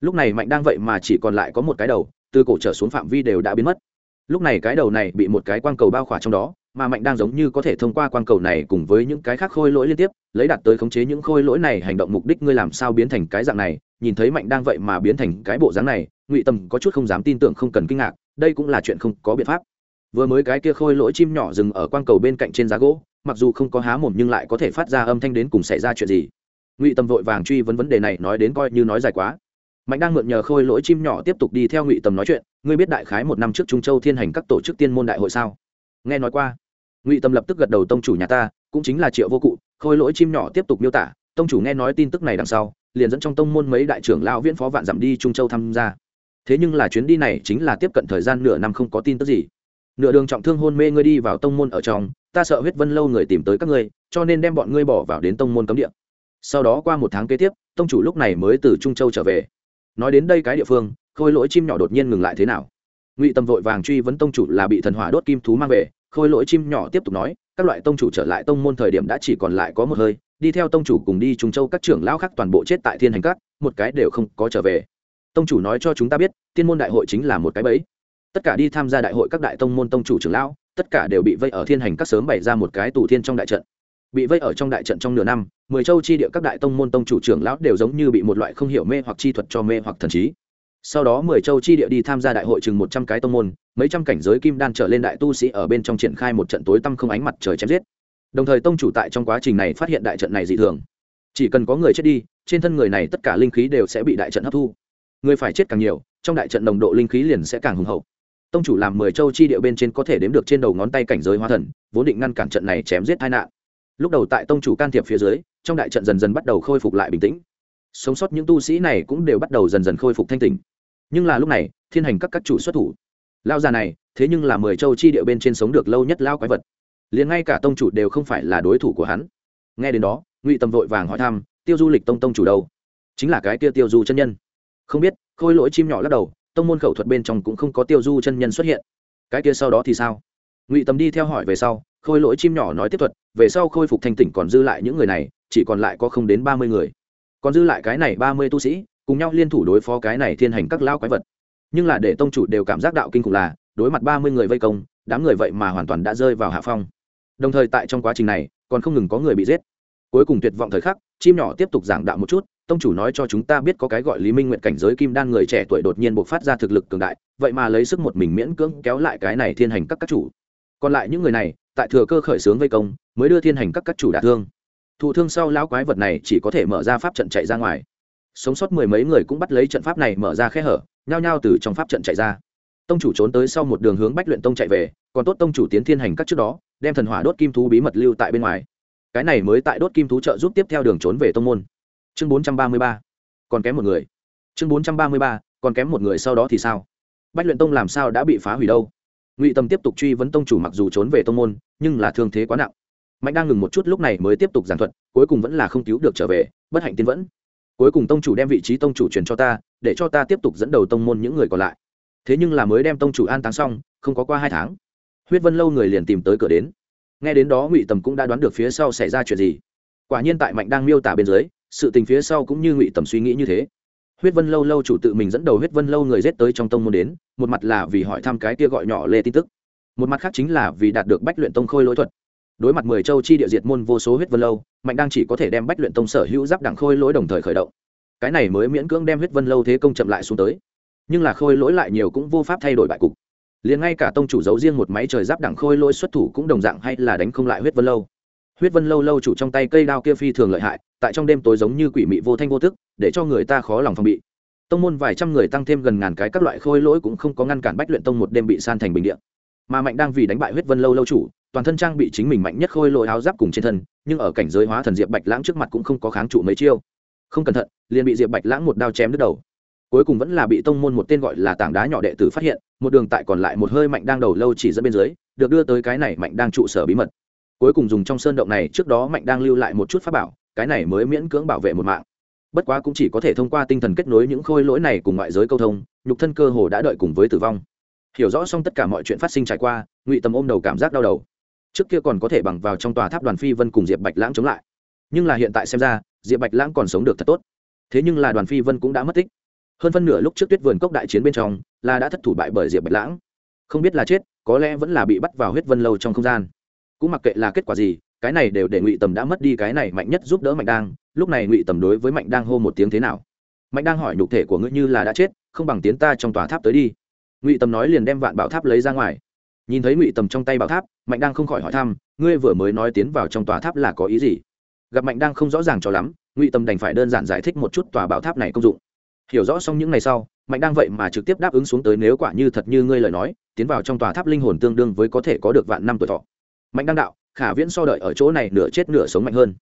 Lúc này mạnh đang vậy mà chỉ còn lại có một cái đầu, từ cổ trở xuống phạm vi đều đã biến mất. Lúc này cái đầu này bị một cái quang cầu bao khỏa trong đó, mà mạnh đang giống như có thể thông qua quang cầu này cùng với những cái khác khôi lỗi liên tiếp, lấy đạt tới khống chế những khôi lỗi này hành động mục đích ngươi làm sao biến thành cái dạng này nhìn thấy mạnh đang vậy mà biến thành cái bộ dáng này, ngụy tâm có chút không dám tin tưởng, không cần kinh ngạc, đây cũng là chuyện không có biện pháp. Vừa mới cái kia khôi lỗi chim nhỏ dừng ở quang cầu bên cạnh trên giá gỗ, mặc dù không có há mồm nhưng lại có thể phát ra âm thanh đến cùng xảy ra chuyện gì. Ngụy tâm vội vàng truy vấn vấn đề này, nói đến coi như nói dài quá. Mạnh đang mượn nhờ khôi lỗi chim nhỏ tiếp tục đi theo ngụy tâm nói chuyện, ngươi biết đại khái một năm trước trung châu thiên hành các tổ chức tiên môn đại hội sao? Nghe nói qua. Ngụy tâm lập tức gật đầu, tông chủ nhà ta, cũng chính là triệu vô cụ, khôi lỗi chim nhỏ tiếp tục miêu tả, tông chủ nghe nói tin tức này đằng sau liền dẫn trong tông môn mấy đại trưởng lão viễn phó vạn dặm đi trung châu tham gia. Thế nhưng là chuyến đi này chính là tiếp cận thời gian nửa năm không có tin tức gì. Nửa đường trọng thương hôn mê ngươi đi vào tông môn ở trong, ta sợ huyết vân lâu người tìm tới các ngươi, cho nên đem bọn ngươi bỏ vào đến tông môn cấm địa. Sau đó qua một tháng kế tiếp, tông chủ lúc này mới từ trung châu trở về. Nói đến đây cái địa phương, khôi lỗi chim nhỏ đột nhiên ngừng lại thế nào? Ngụy tâm vội vàng truy vấn tông chủ là bị thần hỏa đốt kim thú mang về, khôi lỗi chim nhỏ tiếp tục nói, các loại tông chủ trở lại tông môn thời điểm đã chỉ còn lại có một hơi đi theo tông chủ cùng đi trùng châu các trưởng lão khác toàn bộ chết tại thiên hành các, một cái đều không có trở về. Tông chủ nói cho chúng ta biết, thiên môn đại hội chính là một cái bẫy. Tất cả đi tham gia đại hội các đại tông môn tông chủ trưởng lão, tất cả đều bị vây ở thiên hành các sớm bày ra một cái tù thiên trong đại trận. Bị vây ở trong đại trận trong nửa năm, mười châu chi địa các đại tông môn tông chủ trưởng lão đều giống như bị một loại không hiểu mê hoặc chi thuật cho mê hoặc thần trí. Sau đó mười châu chi địa đi tham gia đại hội chừng một trăm cái tông môn, mấy trăm cảnh giới kim đan trở lên đại tu sĩ ở bên trong triển khai một trận tối tăm không ánh mặt trời chém giết đồng thời tông chủ tại trong quá trình này phát hiện đại trận này dị thường. Chỉ cần có người chết đi, trên thân người này tất cả linh khí đều sẽ bị đại trận hấp thu. Người phải chết càng nhiều, trong đại trận nồng độ linh khí liền sẽ càng hùng hậu. Tông chủ làm mười châu chi địa bên trên có thể đếm được trên đầu ngón tay cảnh giới hóa thần, vốn định ngăn cản trận này chém giết tai nạn. Lúc đầu tại tông chủ can thiệp phía dưới, trong đại trận dần dần bắt đầu khôi phục lại bình tĩnh. Sống sót những tu sĩ này cũng đều bắt đầu dần dần khôi phục thanh tình nhưng là lúc này, thiên hành các các chủ xuất thủ. Lao già này, thế nhưng là mười châu chi địa bên trên sống được lâu nhất lao quái vật liền ngay cả tông chủ đều không phải là đối thủ của hắn. Nghe đến đó, ngụy tâm vội vàng hỏi thăm, tiêu du lịch tông tông chủ đâu? Chính là cái kia tiêu du chân nhân. Không biết. Khôi lỗi chim nhỏ lắc đầu, tông môn khẩu thuật bên trong cũng không có tiêu du chân nhân xuất hiện. Cái kia sau đó thì sao? Ngụy tâm đi theo hỏi về sau, khôi lỗi chim nhỏ nói tiếp thuật, về sau khôi phục thanh tỉnh còn dư lại những người này, chỉ còn lại có không đến ba mươi người. Còn dư lại cái này ba mươi tu sĩ, cùng nhau liên thủ đối phó cái này thiên hành các lao quái vật. Nhưng là để tông chủ đều cảm giác đạo kinh khủng là, đối mặt ba mươi người vây công, đám người vậy mà hoàn toàn đã rơi vào hạ phong đồng thời tại trong quá trình này, còn không ngừng có người bị giết. Cuối cùng tuyệt vọng thời khắc, chim nhỏ tiếp tục giảng đạo một chút, tông chủ nói cho chúng ta biết có cái gọi lý minh nguyện cảnh giới kim đan người trẻ tuổi đột nhiên buộc phát ra thực lực cường đại, vậy mà lấy sức một mình miễn cưỡng kéo lại cái này thiên hành các các chủ. Còn lại những người này, tại thừa cơ khởi xướng vây công, mới đưa thiên hành các các chủ đả thương. Thụ thương sau lão quái vật này chỉ có thể mở ra pháp trận chạy ra ngoài. Sống sót mười mấy người cũng bắt lấy trận pháp này mở ra khe hở, nhao nhao từ trong pháp trận chạy ra. Tông chủ trốn tới sau một đường hướng bách luyện tông chạy về, còn tốt tông chủ tiến thiên hành các trước đó đem thần hỏa đốt kim thú bí mật lưu tại bên ngoài. Cái này mới tại đốt kim thú trợ giúp tiếp theo đường trốn về tông môn. Chương bốn trăm ba mươi ba. Còn kém một người. Chương bốn trăm ba mươi ba, còn kém một người sau đó thì sao? Bách luyện tông làm sao đã bị phá hủy đâu? Ngụy tâm tiếp tục truy vấn tông chủ mặc dù trốn về tông môn, nhưng là thương thế quá nặng. Mạnh đang ngừng một chút lúc này mới tiếp tục giảng thuật, cuối cùng vẫn là không cứu được trở về, bất hạnh tiên vẫn. Cuối cùng tông chủ đem vị trí tông chủ truyền cho ta, để cho ta tiếp tục dẫn đầu tông môn những người còn lại. Thế nhưng là mới đem tông chủ an táng xong, không có qua hai tháng huyết vân lâu người liền tìm tới cửa đến. Nghe đến đó ngụy tầm cũng đã đoán được phía sau xảy ra chuyện gì. Quả nhiên tại mạnh đang miêu tả bên dưới, sự tình phía sau cũng như ngụy tầm suy nghĩ như thế. Huyết vân lâu lâu chủ tự mình dẫn đầu huyết vân lâu người rết tới trong tông môn đến, một mặt là vì hỏi thăm cái kia gọi nhỏ lê tin tức. Một mặt khác chính là vì đạt được bách luyện tông khôi lỗi thuật. Đối mặt mười châu chi địa diệt môn vô số huyết vân lâu, mạnh đang chỉ có thể đem bách luyện tông sở hữu giáp đẳng khôi lỗi đồng thời khởi động. Cái này mới miễn cưỡng đem huyết vân lâu thế công chậm lại xuống tới. Nhưng là khôi lỗi lại nhiều cũng vô pháp thay đổi bại cục liền ngay cả tông chủ giấu riêng một máy trời giáp đẳng khôi lôi xuất thủ cũng đồng dạng hay là đánh không lại huyết vân lâu. Huyết vân lâu lâu chủ trong tay cây đao kia phi thường lợi hại, tại trong đêm tối giống như quỷ mị vô thanh vô tức, để cho người ta khó lòng phòng bị. Tông môn vài trăm người tăng thêm gần ngàn cái các loại khôi lỗi cũng không có ngăn cản bách luyện tông một đêm bị san thành bình điện mà mạnh đang vì đánh bại huyết vân lâu lâu chủ, toàn thân trang bị chính mình mạnh nhất khôi lỗi áo giáp cùng trên thân, nhưng ở cảnh giới hóa thần diệp bạch lãng trước mặt cũng không có kháng trụ mấy chiêu. Không cẩn thận, liền bị diệp bạch lãng một đao chém đứt đầu cuối cùng vẫn là bị tông môn một tên gọi là tảng đá nhỏ đệ tử phát hiện, một đường tại còn lại một hơi mạnh đang đầu lâu chỉ dẫn bên dưới, được đưa tới cái này mạnh đang trụ sở bí mật. Cuối cùng dùng trong sơn động này, trước đó mạnh đang lưu lại một chút pháp bảo, cái này mới miễn cưỡng bảo vệ một mạng. Bất quá cũng chỉ có thể thông qua tinh thần kết nối những khôi lỗi này cùng ngoại giới câu thông, nhục thân cơ hồ đã đợi cùng với tử vong. Hiểu rõ xong tất cả mọi chuyện phát sinh trải qua, ngụy tầm ôm đầu cảm giác đau đầu. Trước kia còn có thể bằng vào trong tòa tháp đoàn phi vân cùng diệp bạch lãng chống lại. Nhưng là hiện tại xem ra, diệp bạch lãng còn sống được thật tốt. Thế nhưng là đoàn phi vân cũng đã mất tích hơn phân nửa lúc trước tuyết vườn cốc đại chiến bên trong là đã thất thủ bại bởi diệp bạch lãng. Không biết là chết, có lẽ vẫn là bị bắt vào huyết vân lâu trong không gian. Cũng mặc kệ là kết quả gì, cái này đều để ngụy tầm đã mất đi cái này mạnh nhất giúp đỡ mạnh đang. Lúc này ngụy tầm đối với mạnh đang hô một tiếng thế nào? Mạnh đang hỏi nhục thể của ngươi như là đã chết, không bằng tiến ta trong tòa tháp tới đi. Ngụy tầm nói liền đem vạn bảo tháp lấy ra ngoài. Nhìn thấy ngụy tầm trong tay bảo tháp, mạnh đang không khỏi hỏi thăm, ngươi vừa mới nói tiến vào trong tòa tháp là có ý gì? Gặp mạnh đang không rõ ràng cho lắm, ngụy tầm đành phải đơn giản giải thích một chút tòa bảo tháp này công dụng hiểu rõ xong những ngày sau, mạnh đang vậy mà trực tiếp đáp ứng xuống tới nếu quả như thật như ngươi lời nói, tiến vào trong tòa tháp linh hồn tương đương với có thể có được vạn năm tuổi thọ. Mạnh đang đạo, khả viễn so đợi ở chỗ này nửa chết nửa sống mạnh hơn.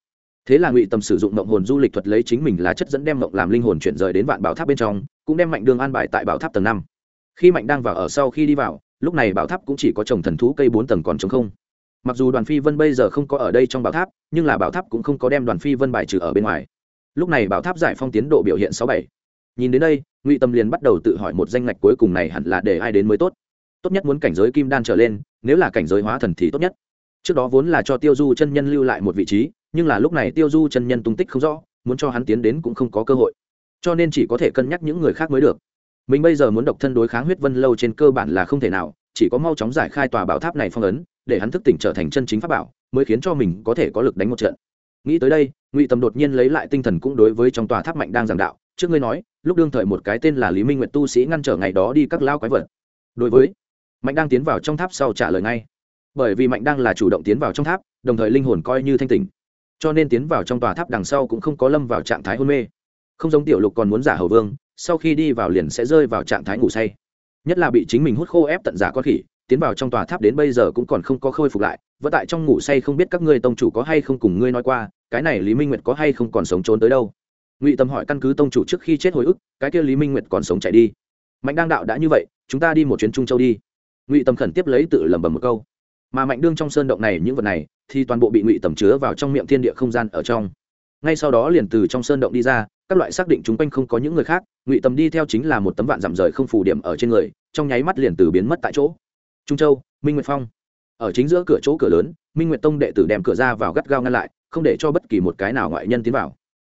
Thế là ngụy tầm sử dụng mộng hồn du lịch thuật lấy chính mình là chất dẫn đem mộng làm linh hồn chuyển rời đến vạn bảo tháp bên trong, cũng đem mạnh đường an bài tại bảo tháp tầng năm. Khi mạnh đang vào ở sau khi đi vào, lúc này bảo tháp cũng chỉ có trồng thần thú cây bốn tầng còn trống không. Mặc dù đoàn phi vân bây giờ không có ở đây trong bảo tháp, nhưng là bảo tháp cũng không có đem đoàn phi vân bài trừ ở bên ngoài. Lúc này bảo tháp giải phong tiến độ biểu hiện sáu bảy nhìn đến đây, ngụy tâm liền bắt đầu tự hỏi một danh ngạch cuối cùng này hẳn là để ai đến mới tốt. Tốt nhất muốn cảnh giới kim đan trở lên, nếu là cảnh giới hóa thần thì tốt nhất. Trước đó vốn là cho tiêu du chân nhân lưu lại một vị trí, nhưng là lúc này tiêu du chân nhân tung tích không rõ, muốn cho hắn tiến đến cũng không có cơ hội. Cho nên chỉ có thể cân nhắc những người khác mới được. Mình bây giờ muốn độc thân đối kháng huyết vân lâu trên cơ bản là không thể nào, chỉ có mau chóng giải khai tòa bảo tháp này phong ấn, để hắn thức tỉnh trở thành chân chính pháp bảo, mới khiến cho mình có thể có lực đánh một trận. Nghĩ tới đây, ngụy tâm đột nhiên lấy lại tinh thần cũng đối với trong tòa tháp mạnh đang giảng đạo trước ngươi nói, lúc đương thời một cái tên là lý minh nguyện tu sĩ ngăn trở ngày đó đi các lao quái vật. Đối với, mạnh đang tiến vào trong tháp sau trả lời ngay. Bởi vì mạnh đang là chủ động tiến vào trong tháp, đồng thời linh hồn coi như thanh tỉnh. Cho nên tiến vào trong tòa tháp đằng sau cũng không có lâm vào trạng thái hôn mê. Không giống tiểu lục còn muốn giả hầu vương, sau khi đi vào liền sẽ rơi vào trạng thái ngủ say. Nhất là bị chính mình hút khô ép tận giả con khỉ, tiến vào trong tòa tháp đến bây giờ cũng còn không có khôi phục lại. Vẫn tại trong ngủ say không biết các ngươi tông chủ có hay không cùng ngươi nói qua, cái này lý minh nguyệt có hay không còn sống trốn tới đâu ngụy tâm hỏi căn cứ tông chủ trước khi chết hồi ức cái kia lý minh nguyệt còn sống chạy đi mạnh đang đạo đã như vậy chúng ta đi một chuyến trung châu đi ngụy tâm khẩn tiếp lấy tự lẩm bẩm một câu mà mạnh đương trong sơn động này những vật này thì toàn bộ bị ngụy tầm chứa vào trong miệng thiên địa không gian ở trong ngay sau đó liền từ trong sơn động đi ra các loại xác định chúng quanh không có những người khác ngụy tầm đi theo chính là một tấm vạn giảm rời không phủ điểm ở trên người trong nháy mắt liền từ biến mất tại chỗ trung châu minh nguyệt phong ở chính giữa cửa chỗ cửa lớn minh nguyệt tông đệ tử đem cửa ra vào gắt gao ngăn lại không để cho bất kỳ một cái nào ngoại nhân tiến vào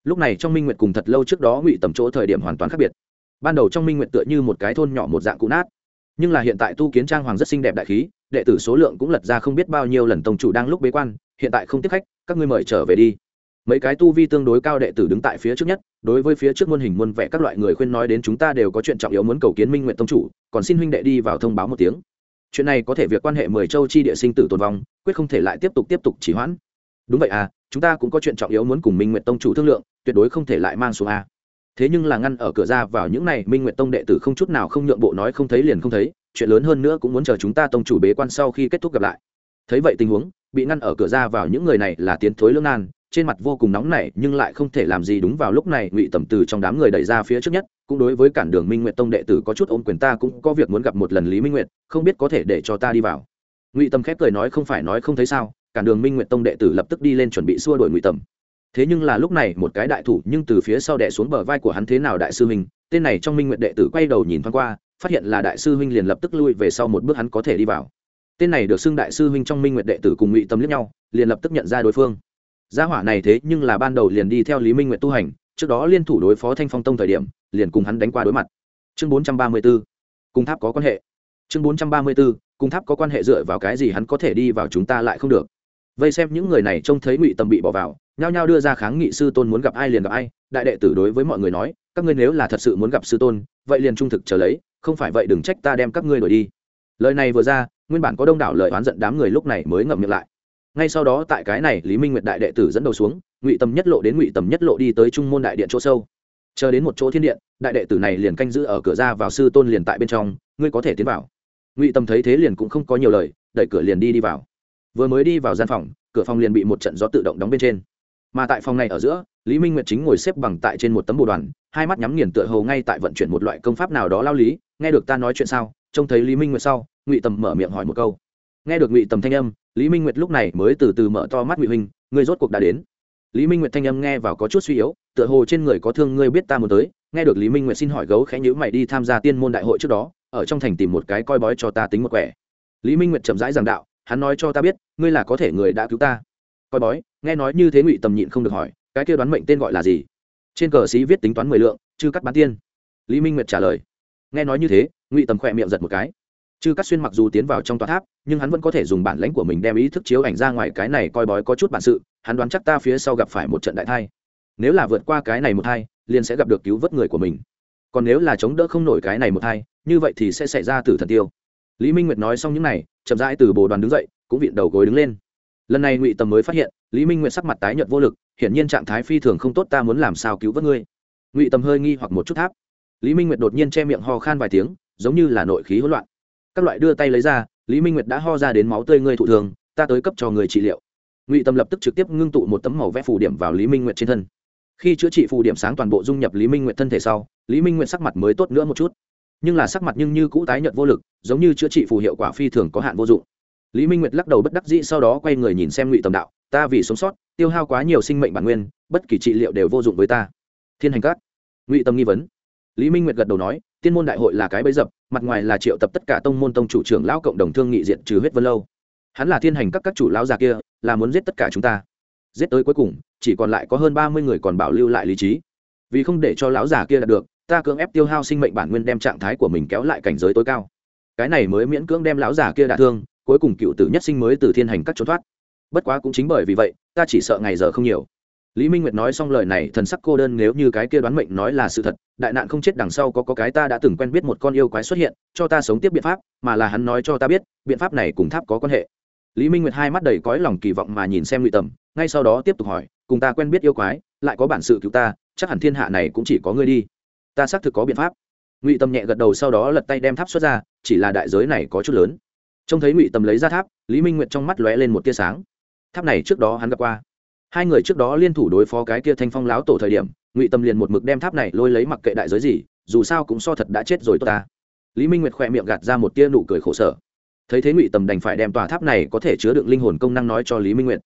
lúc này trong minh nguyệt cùng thật lâu trước đó ngụy tầm chỗ thời điểm hoàn toàn khác biệt. Ban đầu trong minh nguyệt tựa như một cái thôn nhỏ một dạng cũ nát. Nhưng là hiện tại tu kiến trang hoàng rất xinh đẹp đại khí, đệ tử số lượng cũng lật ra không biết bao nhiêu lần tông chủ đang lúc bế quan, hiện tại không tiếp khách, các ngươi mời trở về đi. Mấy cái tu vi tương đối cao đệ tử đứng tại phía trước nhất, đối với phía trước muôn hình muôn vẻ các loại người khuyên nói đến chúng ta đều có chuyện trọng yếu muốn cầu kiến minh nguyện tông chủ, còn xin huynh đệ đi vào thông báo một tiếng. Chuyện này có thể việc quan hệ mười châu chi địa sinh tử tồn vong, quyết không thể lại tiếp tục tiếp tục chỉ hoãn. Đúng vậy à chúng ta cũng có chuyện trọng yếu muốn cùng minh nguyện tông chủ thương lượng tuyệt đối không thể lại mang xuống a. Thế nhưng là ngăn ở cửa ra vào những này, minh nguyện tông đệ tử không chút nào không nhượng bộ nói không thấy liền không thấy, chuyện lớn hơn nữa cũng muốn chờ chúng ta tông chủ bế quan sau khi kết thúc gặp lại. Thấy vậy tình huống, bị ngăn ở cửa ra vào những người này là tiến thối lưỡng nan, trên mặt vô cùng nóng nảy, nhưng lại không thể làm gì đúng vào lúc này, ngụy tầm từ trong đám người đẩy ra phía trước nhất, cũng đối với cản đường minh nguyệt tông đệ tử có chút ôm quyền ta cũng có việc muốn gặp một lần lý minh nguyệt, không biết có thể để cho ta đi vào. Ngụy tầm khép cười nói không phải nói không thấy sao, cản đường minh nguyệt tông đệ tử lập tức đi lên chuẩn bị xua đuổi ngụy tầm thế nhưng là lúc này một cái đại thủ nhưng từ phía sau đẻ xuống bờ vai của hắn thế nào đại sư huynh, tên này trong minh nguyện đệ tử quay đầu nhìn thoáng qua, phát hiện là đại sư huynh liền lập tức lui về sau một bước hắn có thể đi vào. Tên này được xưng đại sư huynh trong minh nguyện đệ tử cùng ngụy tâm liếc nhau, liền lập tức nhận ra đối phương. Gia hỏa này thế nhưng là ban đầu liền đi theo lý minh nguyện tu hành, trước đó liên thủ đối phó thanh phong tông thời điểm, liền cùng hắn đánh qua đối mặt. Chương bốn trăm ba mươi b ố cùng tháp có quan hệ. Chương bốn trăm ba mươi b ố cùng tháp có quan hệ dựa vào cái gì hắn có thể đi vào chúng ta lại không được. Vây xem những người này trông thấy ngụy tâm bị bỏ vào nhao nhao đưa ra kháng nghị sư tôn muốn gặp ai liền gặp ai, đại đệ tử đối với mọi người nói, các ngươi nếu là thật sự muốn gặp sư tôn, vậy liền trung thực trở lấy, không phải vậy đừng trách ta đem các ngươi đổi đi. Lời này vừa ra, nguyên bản có đông đảo lời oán giận đám người lúc này mới ngậm miệng lại. Ngay sau đó tại cái này, lý minh nguyệt đại đệ tử dẫn đầu xuống, ngụy tầm nhất lộ đến ngụy tầm nhất lộ đi tới trung môn đại điện chỗ sâu. Chờ đến một chỗ thiên điện, đại đệ tử này liền canh giữ ở cửa ra vào sư tôn liền tại bên trong, ngươi có thể tiến vào. Ngụy tầm thấy thế liền cũng không có nhiều lời, đẩy cửa liền đi đi vào. Vừa mới đi vào gian phòng, cửa phòng liền bị một trận gió tự động đóng bên trên mà tại phòng này ở giữa, lý minh nguyệt chính ngồi xếp bằng tại trên một tấm bồ đoàn, hai mắt nhắm nghiền tựa hầu ngay tại vận chuyển một loại công pháp nào đó lao lý. Nghe được ta nói chuyện sao? Trông thấy lý minh nguyệt sau, ngụy tầm mở miệng hỏi một câu. Nghe được ngụy tầm thanh âm, lý minh nguyệt lúc này mới từ từ mở to mắt ngụy huynh người rốt cuộc đã đến. Lý minh nguyệt thanh âm nghe vào có chút suy yếu, tựa hồ trên người có thương ngươi biết ta muốn tới. Nghe được lý minh nguyệt xin hỏi gấu khẽ nhữ mày đi tham gia tiên môn đại hội trước đó, ở trong thành tìm một cái coi bói cho ta tính một quẻ. Lý minh nguyệt chậm rãi giảng đạo, hắn nói cho ta biết, ngươi là có thể người đã cứu ta coi bói, nghe nói như thế ngụy tầm nhịn không được hỏi, cái kia đoán mệnh tên gọi là gì? Trên cờ sĩ viết tính toán mười lượng, chư cắt bán tiên. Lý minh nguyệt trả lời. Nghe nói như thế, ngụy tầm khỏe miệng giật một cái. Chư cắt xuyên mặc dù tiến vào trong tòa tháp, nhưng hắn vẫn có thể dùng bản lãnh của mình đem ý thức chiếu ảnh ra ngoài cái này coi bói có chút bản sự, hắn đoán chắc ta phía sau gặp phải một trận đại thai. Nếu là vượt qua cái này một thai, liền sẽ gặp được cứu vớt người của mình. Còn nếu là chống đỡ không nổi cái này một thai, như vậy thì sẽ xảy ra tử thần tiêu. Lý minh nguyệt nói xong những này, chậm rãi từ bồ đoàn đứng dậy, cũng viện đầu gối đứng lên lần này ngụy tầm mới phát hiện, lý minh nguyệt sắc mặt tái nhợt vô lực, hiển nhiên trạng thái phi thường không tốt, ta muốn làm sao cứu vớt ngươi? Ngụy tầm hơi nghi hoặc một chút tháp. Lý minh nguyệt đột nhiên che miệng ho khan vài tiếng, giống như là nội khí hỗn loạn. Các loại đưa tay lấy ra, lý minh nguyệt đã ho ra đến máu tươi ngươi thụ thường, ta tới cấp cho người trị liệu. Ngụy tâm lập tức trực tiếp ngưng tụ một tấm màu vẽ phù điểm vào lý minh nguyệt trên thân. Khi chữa trị phù điểm sáng toàn bộ dung nhập lý minh nguyệt thân thể sau, lý minh nguyệt sắc mặt mới tốt nữa một chút. Nhưng là sắc mặt nhưng như cũ tái nhợt vô lực, giống như chữa trị phù hiệu quả phi thường có hạn vô dụng lý minh nguyệt lắc đầu bất đắc dĩ sau đó quay người nhìn xem ngụy tầm đạo, ta vì sống sót, tiêu hao quá nhiều sinh mệnh bản nguyên, bất kỳ trị liệu đều vô dụng với ta. Thiên hành các? Ngụy tâm nghi vấn. Lý minh nguyệt gật đầu nói, tiên môn đại hội là cái bấy dập, mặt ngoài là triệu tập tất cả tông môn tông chủ trưởng lão cộng đồng thương nghị diện trừ huyết vân lâu. Hắn là thiên hành các các chủ lão già kia, là muốn giết tất cả chúng ta. Giết tới cuối cùng, chỉ còn lại có hơn ba mươi người còn bảo lưu lại lý trí. Vì không để cho lão già kia đạt được, ta cưỡng ép tiêu hao sinh mệnh bản nguyên đem trạng thái của mình kéo lại cảnh giới tối cao. Cái này mới miễn cưỡng đem lão già kia đả thương cuối cùng cựu tử nhất sinh mới từ thiên hành các trốn thoát. Bất quá cũng chính bởi vì vậy, ta chỉ sợ ngày giờ không nhiều. Lý minh nguyệt nói xong lời này, thần sắc cô đơn nếu như cái kia đoán mệnh nói là sự thật, đại nạn không chết đằng sau có có cái ta đã từng quen biết một con yêu quái xuất hiện, cho ta sống tiếp biện pháp, mà là hắn nói cho ta biết, biện pháp này cùng tháp có quan hệ. Lý minh nguyệt hai mắt đầy cõi lòng kỳ vọng mà nhìn xem ngụy tầm, ngay sau đó tiếp tục hỏi, cùng ta quen biết yêu quái, lại có bản sự cứu ta, chắc hẳn thiên hạ này cũng chỉ có ngươi đi. Ta xác thực có biện pháp. Ngụy tầm nhẹ gật đầu sau đó lật tay đem tháp xuất ra, chỉ là đại giới này có chút lớn trông thấy ngụy tầm lấy ra tháp, lý minh nguyệt trong mắt lóe lên một tia sáng. Tháp này trước đó hắn gặp qua. Hai người trước đó liên thủ đối phó cái kia thanh phong láo tổ thời điểm, ngụy tầm liền một mực đem tháp này lôi lấy mặc kệ đại giới gì, dù sao cũng so thật đã chết rồi tốt ta. Lý minh nguyệt khỏe miệng gạt ra một tia nụ cười khổ sở. Thấy thế ngụy tầm đành phải đem tòa tháp này có thể chứa đựng linh hồn công năng nói cho lý minh nguyệt.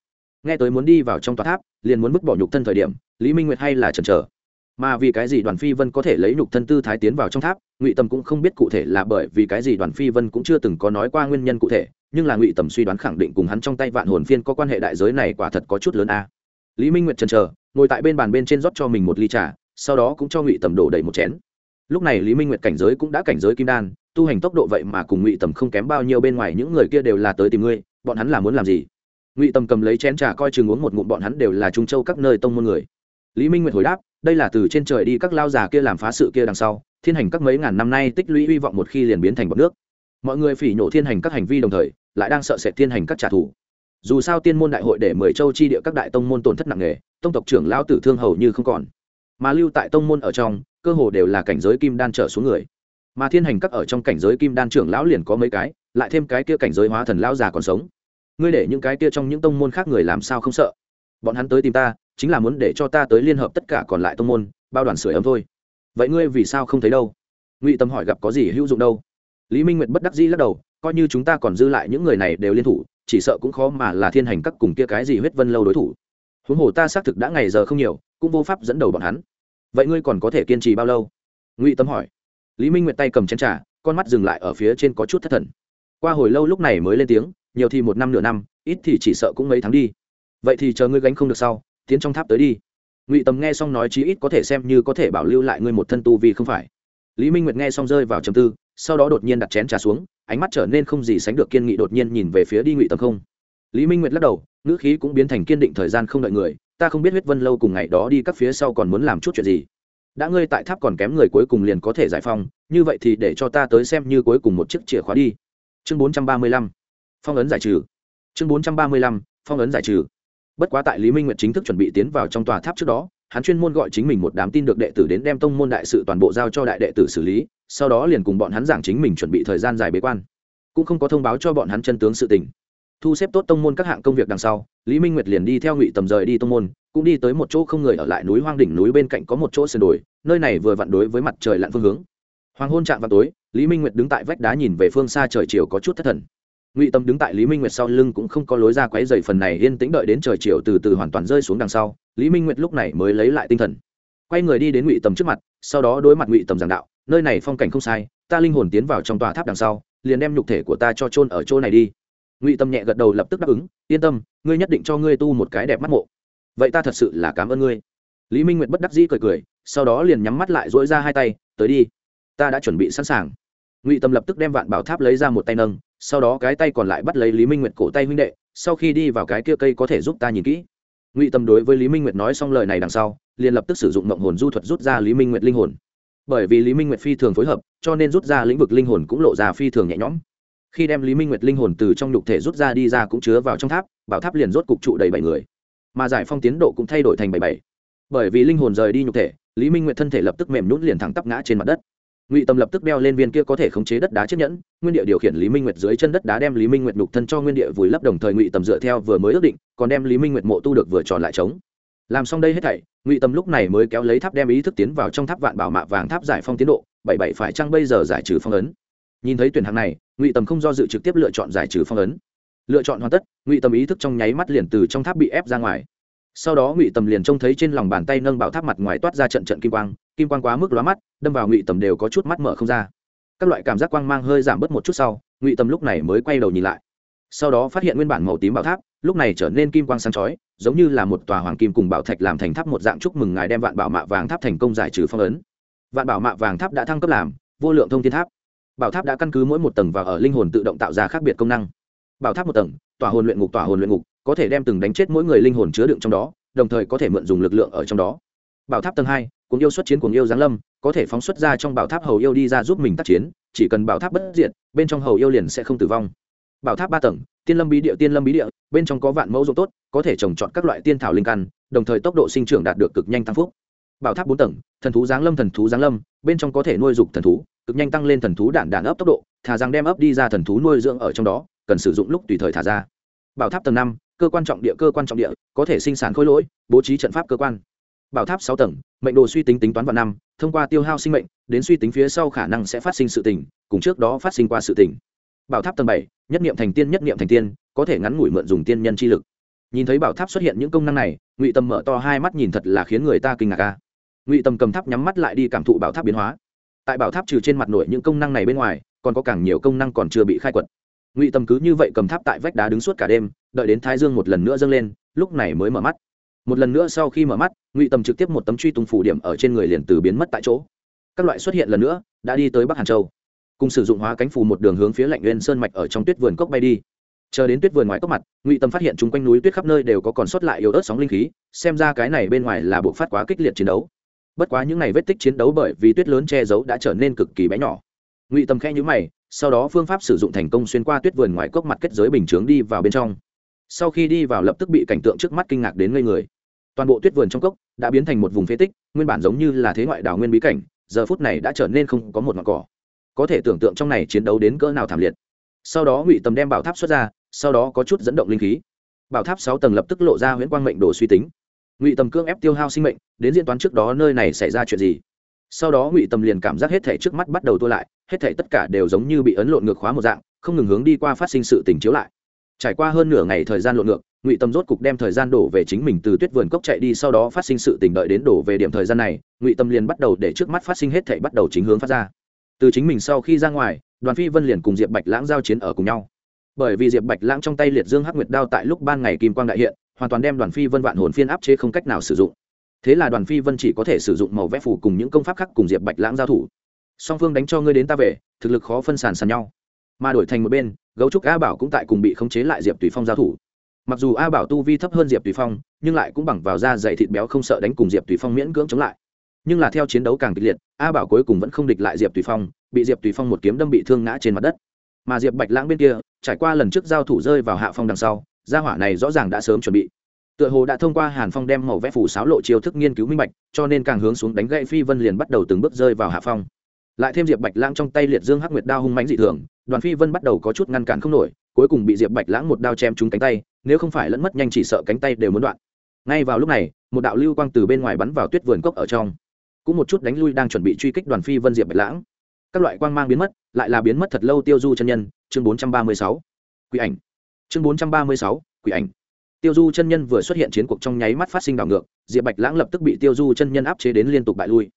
Nghe tới muốn đi vào trong tòa tháp, liền muốn vứt bỏ nhục thân thời điểm, lý minh nguyệt hay là chần chờ mà vì cái gì đoàn phi vân có thể lấy nhục thân tư thái tiến vào trong tháp, ngụy tầm cũng không biết cụ thể là bởi vì cái gì đoàn phi vân cũng chưa từng có nói qua nguyên nhân cụ thể, nhưng là ngụy tầm suy đoán khẳng định cùng hắn trong tay vạn hồn phiên có quan hệ đại giới này quả thật có chút lớn a. Lý minh nguyệt trần chờ, ngồi tại bên bàn bên trên rót cho mình một ly trà, sau đó cũng cho ngụy tầm đổ đầy một chén. Lúc này lý minh nguyệt cảnh giới cũng đã cảnh giới kim đan, tu hành tốc độ vậy mà cùng ngụy tầm không kém bao nhiêu bên ngoài những người kia đều là tới tìm ngươi, bọn hắn là muốn làm gì? Ngụy tầm cầm lấy chén trà coi chừng uống một ngụm, bọn hắn đều là trung châu các nơi tông môn người. Lý minh nguyệt hồi đáp đây là từ trên trời đi các lao già kia làm phá sự kia đằng sau, thiên hành các mấy ngàn năm nay tích lũy hy vọng một khi liền biến thành bọc nước. Mọi người phỉ nhổ thiên hành các hành vi đồng thời, lại đang sợ sệt thiên hành các trả thù. Dù sao tiên môn đại hội để mười châu chi địa các đại tông môn tổn thất nặng nề, tông tộc trưởng lao tử thương hầu như không còn. Mà lưu tại tông môn ở trong, cơ hồ đều là cảnh giới kim đan trở xuống người. Mà thiên hành các ở trong cảnh giới kim đan trưởng lão liền có mấy cái, lại thêm cái kia cảnh giới hóa thần lão già còn sống. Ngươi để những cái kia trong những tông môn khác người làm sao không sợ? Bọn hắn tới tìm ta chính là muốn để cho ta tới liên hợp tất cả còn lại tông môn, bao đoàn sửa ấm thôi. Vậy ngươi vì sao không thấy đâu? Ngụy tâm hỏi gặp có gì hữu dụng đâu? Lý minh nguyệt bất đắc dĩ lắc đầu, coi như chúng ta còn dư lại những người này đều liên thủ, chỉ sợ cũng khó mà là thiên hành các cùng kia cái gì huyết vân lâu đối thủ. Huống hồ ta xác thực đã ngày giờ không nhiều, cũng vô pháp dẫn đầu bọn hắn. Vậy ngươi còn có thể kiên trì bao lâu? Ngụy tâm hỏi. Lý minh nguyệt tay cầm chén trà, con mắt dừng lại ở phía trên có chút thất thần. Qua hồi lâu lúc này mới lên tiếng, nhiều thì một năm nửa năm, ít thì chỉ sợ cũng mấy tháng đi. Vậy thì chờ ngươi gánh không được sau tiến trong tháp tới đi. Ngụy Tầm nghe xong nói chí ít có thể xem như có thể bảo lưu lại ngươi một thân tu vì không phải. Lý minh nguyệt nghe xong rơi vào trầm tư, sau đó đột nhiên đặt chén trà xuống, ánh mắt trở nên không gì sánh được kiên nghị đột nhiên nhìn về phía đi ngụy tầm không. Lý minh nguyệt lắc đầu, ngữ khí cũng biến thành kiên định thời gian không đợi người, ta không biết huyết vân lâu cùng ngày đó đi các phía sau còn muốn làm chút chuyện gì. Đã ngươi tại tháp còn kém người cuối cùng liền có thể giải phong như vậy thì để cho ta tới xem như cuối cùng một chiếc chìa khóa đi. Chương bốn trăm ba mươi lăm. Phong ấn giải trừ. Chương bốn trăm ba mươi lăm. Phong ấn giải trừ bất quá tại lý minh nguyệt chính thức chuẩn bị tiến vào trong tòa tháp trước đó, hắn chuyên môn gọi chính mình một đám tin được đệ tử đến đem tông môn đại sự toàn bộ giao cho đại đệ tử xử lý, sau đó liền cùng bọn hắn giảng chính mình chuẩn bị thời gian dài bế quan. Cũng không có thông báo cho bọn hắn chân tướng sự tình. Thu xếp tốt tông môn các hạng công việc đằng sau, lý minh nguyệt liền đi theo ngụy tầm rời đi tông môn, cũng đi tới một chỗ không người ở lại núi hoang đỉnh núi bên cạnh có một chỗ sườn đồi, nơi này vừa vặn đối với mặt trời lặn phương hướng. Hoàng hôn chạm vào tối, lý minh nguyệt đứng tại vách đá nhìn về phương xa trời chiều có chút thất thần ngụy tâm đứng tại lý minh nguyệt sau lưng cũng không có lối ra quấy dày phần này yên tĩnh đợi đến trời chiều từ từ hoàn toàn rơi xuống đằng sau, lý minh nguyệt lúc này mới lấy lại tinh thần. Quay người đi đến ngụy tầm trước mặt, sau đó đối mặt ngụy tầm giảng đạo, nơi này phong cảnh không sai, ta linh hồn tiến vào trong tòa tháp đằng sau, liền đem nhục thể của ta cho trôn ở chỗ này đi. Ngụy tâm nhẹ gật đầu lập tức đáp ứng, yên tâm, ngươi nhất định cho ngươi tu một cái đẹp mắt mộ. Vậy ta thật sự là cảm ơn ngươi. Lý minh nguyệt bất đắc dĩ cười cười, sau đó liền nhắm mắt lại dỗi ra hai tay, tới đi, ta đã chuẩn bị sẵn sàng. Ngụy tâm lập tức đem vạn bảo tháp lấy ra một tay nâng sau đó cái tay còn lại bắt lấy lý minh nguyệt cổ tay huynh đệ, sau khi đi vào cái kia cây có thể giúp ta nhìn kỹ. Ngụy tâm đối với lý minh nguyệt nói xong lời này đằng sau, liền lập tức sử dụng mộng hồn du thuật rút ra lý minh nguyệt linh hồn. Bởi vì lý minh nguyệt phi thường phối hợp, cho nên rút ra lĩnh vực linh hồn cũng lộ ra phi thường nhẹ nhõm. Khi đem lý minh nguyệt linh hồn từ trong nhục thể rút ra đi ra cũng chứa vào trong tháp, bảo tháp liền rốt cục trụ đầy bảy người. Mà giải phong tiến độ cũng thay đổi thành bảy bảy. Bởi vì linh hồn rời đi nhục thể, lý minh nguyệt thân thể lập tức mềm nhún liền thẳng tắp ngã trên mặt đất ngụy tâm lập tức đeo lên viên kia có thể khống chế đất đá chiếc nhẫn, nguyên địa điều khiển lý minh nguyệt dưới chân đất đá đem lý minh nguyệt nục thân cho nguyên địa vùi lấp đồng thời ngụy tâm dựa theo vừa mới ước định, còn đem lý minh nguyệt mộ tu được vừa tròn lại trống. Làm xong đây hết thảy, ngụy tâm lúc này mới kéo lấy tháp đem ý thức tiến vào trong tháp vạn bảo mạ vàng tháp giải phong tiến độ, bảy bảy phải chăng bây giờ giải trừ phong ấn? Nhìn thấy tuyển hạng này, ngụy tâm không do dự trực tiếp lựa chọn giải trừ phong ấn. Lựa chọn hoàn tất, ngụy tâm ý thức trong nháy mắt liền từ trong tháp bị ép ra ngoài sau đó ngụy tầm liền trông thấy trên lòng bàn tay nâng bảo tháp mặt ngoài toát ra trận trận kim quang kim quang quá mức lóa mắt, đâm vào ngụy tầm đều có chút mắt mở không ra. Các loại cảm giác quang mang hơi giảm bớt một chút sau, ngụy tầm lúc này mới quay đầu nhìn lại. Sau đó phát hiện nguyên bản màu tím bảo tháp, lúc này trở nên kim quang sáng chói, giống như là một tòa hoàng kim cùng bảo thạch làm thành tháp một dạng chúc mừng ngài đem vạn bảo mạ vàng tháp thành công giải trừ phong ấn. Vạn bảo mạ vàng tháp đã thăng cấp làm vô lượng thông thiên tháp. Bảo tháp đã căn cứ mỗi một tầng và ở linh hồn tự động tạo ra khác biệt công năng. Bảo tháp một tầng, tòa hồn luyện ngục, tòa hồn luyện ngục có thể đem từng đánh chết mỗi người linh hồn chứa đựng trong đó, đồng thời có thể mượn dùng lực lượng ở trong đó. Bảo tháp tầng hai, cuồng yêu xuất chiến cuồng yêu giáng lâm, có thể phóng xuất ra trong bảo tháp hầu yêu đi ra giúp mình tác chiến, chỉ cần bảo tháp bất diệt, bên trong hầu yêu liền sẽ không tử vong. Bảo tháp ba tầng, tiên lâm bí địa, tiên lâm bí địa, bên trong có vạn mẫu dụng tốt, có thể trồng trọt các loại tiên thảo linh căn, đồng thời tốc độ sinh trưởng đạt được cực nhanh tăng phúc. Bảo tháp bốn tầng, thần thú giáng lâm, thần thú giáng lâm, bên trong có thể nuôi dục thần thú, cực nhanh tăng lên thần thú đạn đạn ấp tốc độ, thả rằng đem ấp đi ra thần thú nuôi dưỡng ở trong đó, cần sử dụng lúc tùy thời thả ra. Bảo tháp tầng năm cơ quan trọng địa, cơ quan trọng địa, có thể sinh sản khối lỗi, bố trí trận pháp cơ quan. Bảo tháp sáu tầng, mệnh đồ suy tính tính toán vào năm, thông qua tiêu hao sinh mệnh, đến suy tính phía sau khả năng sẽ phát sinh sự tỉnh cùng trước đó phát sinh qua sự tỉnh bảo tháp tầng bảy, nhất niệm thành tiên, nhất niệm thành tiên, có thể ngắn ngủi mượn dùng tiên nhân chi lực. Nhìn thấy bảo tháp xuất hiện những công năng này, ngụy tâm mở to hai mắt nhìn thật là khiến người ta kinh ngạc ca ngụy tâm cầm tháp nhắm mắt lại đi cảm thụ bảo tháp biến hóa. Tại bảo tháp trừ trên mặt nổi những công năng này bên ngoài, còn có càng nhiều công năng còn chưa bị khai quật. Ngụy tâm cứ như vậy cầm tháp tại vách đá đứng suốt cả đêm đợi đến thái dương một lần nữa dâng lên, lúc này mới mở mắt. Một lần nữa sau khi mở mắt, ngụy tâm trực tiếp một tấm truy tung phủ điểm ở trên người liền từ biến mất tại chỗ. Các loại xuất hiện lần nữa, đã đi tới bắc hàn châu. Cùng sử dụng hóa cánh phù một đường hướng phía lạnh nguyên sơn mạch ở trong tuyết vườn cốc bay đi. Chờ đến tuyết vườn ngoài cốc mặt, ngụy tâm phát hiện chung quanh núi tuyết khắp nơi đều có còn sót lại yếu ớt sóng linh khí, xem ra cái này bên ngoài là bộ phát quá kích liệt chiến đấu. Bất quá những ngày vết tích chiến đấu bởi vì tuyết lớn che giấu đã trở nên cực kỳ bé nhỏ. Ngụy tâm khẽ nhữ mày, sau đó phương pháp sử dụng thành công xuyên qua tuyết vườn ngoài cốc mặt kết giới bình chướng đi vào bên trong sau khi đi vào lập tức bị cảnh tượng trước mắt kinh ngạc đến ngây người. Toàn bộ tuyết vườn trong cốc đã biến thành một vùng phế tích, nguyên bản giống như là thế ngoại đảo nguyên bí cảnh, giờ phút này đã trở nên không có một ngọn cỏ. Có thể tưởng tượng trong này chiến đấu đến cỡ nào thảm liệt. Sau đó ngụy tầm đem bảo tháp xuất ra, sau đó có chút dẫn động linh khí. Bảo tháp sáu tầng lập tức lộ ra huyễn quang mệnh đồ suy tính. Ngụy tầm cương ép tiêu hao sinh mệnh, đến diễn toán trước đó nơi này xảy ra chuyện gì. Sau đó ngụy tầm liền cảm giác hết thể trước mắt bắt đầu tua lại, hết thể tất cả đều giống như bị ấn lộn ngược khóa một dạng, không ngừng hướng đi qua phát sinh sự tình chiếu lại trải qua hơn nửa ngày thời gian lộn ngược, ngụy tâm rốt cục đem thời gian đổ về chính mình từ tuyết vườn cốc chạy đi, sau đó phát sinh sự tình đợi đến đổ về điểm thời gian này, ngụy tâm liền bắt đầu để trước mắt phát sinh hết thể bắt đầu chính hướng phát ra. Từ chính mình sau khi ra ngoài, đoàn phi vân liền cùng diệp bạch lãng giao chiến ở cùng nhau. Bởi vì diệp bạch lãng trong tay liệt dương hắc nguyệt đao tại lúc ban ngày kim quang đại hiện, hoàn toàn đem đoàn phi vân vạn hồn phiên áp chế không cách nào sử dụng. Thế là đoàn phi vân chỉ có thể sử dụng màu vẽ phủ cùng những công pháp khác cùng diệp bạch lãng giao thủ. Song phương đánh cho ngươi đến ta về, thực lực khó phân sàn sàn nhau. Mà đổi thành một bên gấu trúc a bảo cũng tại cùng bị khống chế lại diệp tùy phong giao thủ. Mặc dù a bảo tu vi thấp hơn diệp tùy phong, nhưng lại cũng bằng vào da dày thịt béo không sợ đánh cùng diệp tùy phong miễn cưỡng chống lại. Nhưng là theo chiến đấu càng kịch liệt a bảo cuối cùng vẫn không địch lại diệp tùy phong, bị diệp tùy phong một kiếm đâm bị thương ngã trên mặt đất. Mà diệp bạch lãng bên kia, trải qua lần trước giao thủ rơi vào hạ phong đằng sau, gia hỏa này rõ ràng đã sớm chuẩn bị. Tựa hồ đã thông qua hàn phong đem màu vẽ phủ sáo lộ chiêu thức nghiên cứu minh bạch, cho nên càng hướng xuống đánh gậy phi vân liền bắt đầu từng bước rơi vào hạ phong. Lại thêm diệp bạch lãng trong tay liệt dương hắc nguyệt đao hung mãnh dị thường đoàn phi vân bắt đầu có chút ngăn cản không nổi, cuối cùng bị diệp bạch lãng một đao chém trúng cánh tay, nếu không phải lẫn mất nhanh chỉ sợ cánh tay đều muốn đoạn. Ngay vào lúc này, một đạo lưu quang từ bên ngoài bắn vào tuyết vườn cốc ở trong. Cũng một chút đánh lui đang chuẩn bị truy kích đoàn phi vân diệp bạch lãng. Các loại quang mang biến mất, lại là biến mất thật lâu tiêu du chân nhân, chương bốn trăm ba mươi sáu. Quỷ ảnh. Chương bốn trăm ba mươi sáu, quỷ ảnh. Tiêu du chân nhân vừa xuất hiện chiến cuộc trong nháy mắt phát sinh đảo ngược, diệp bạch lãng lập tức bị tiêu du chân nhân áp chế đến liên tục bại lui.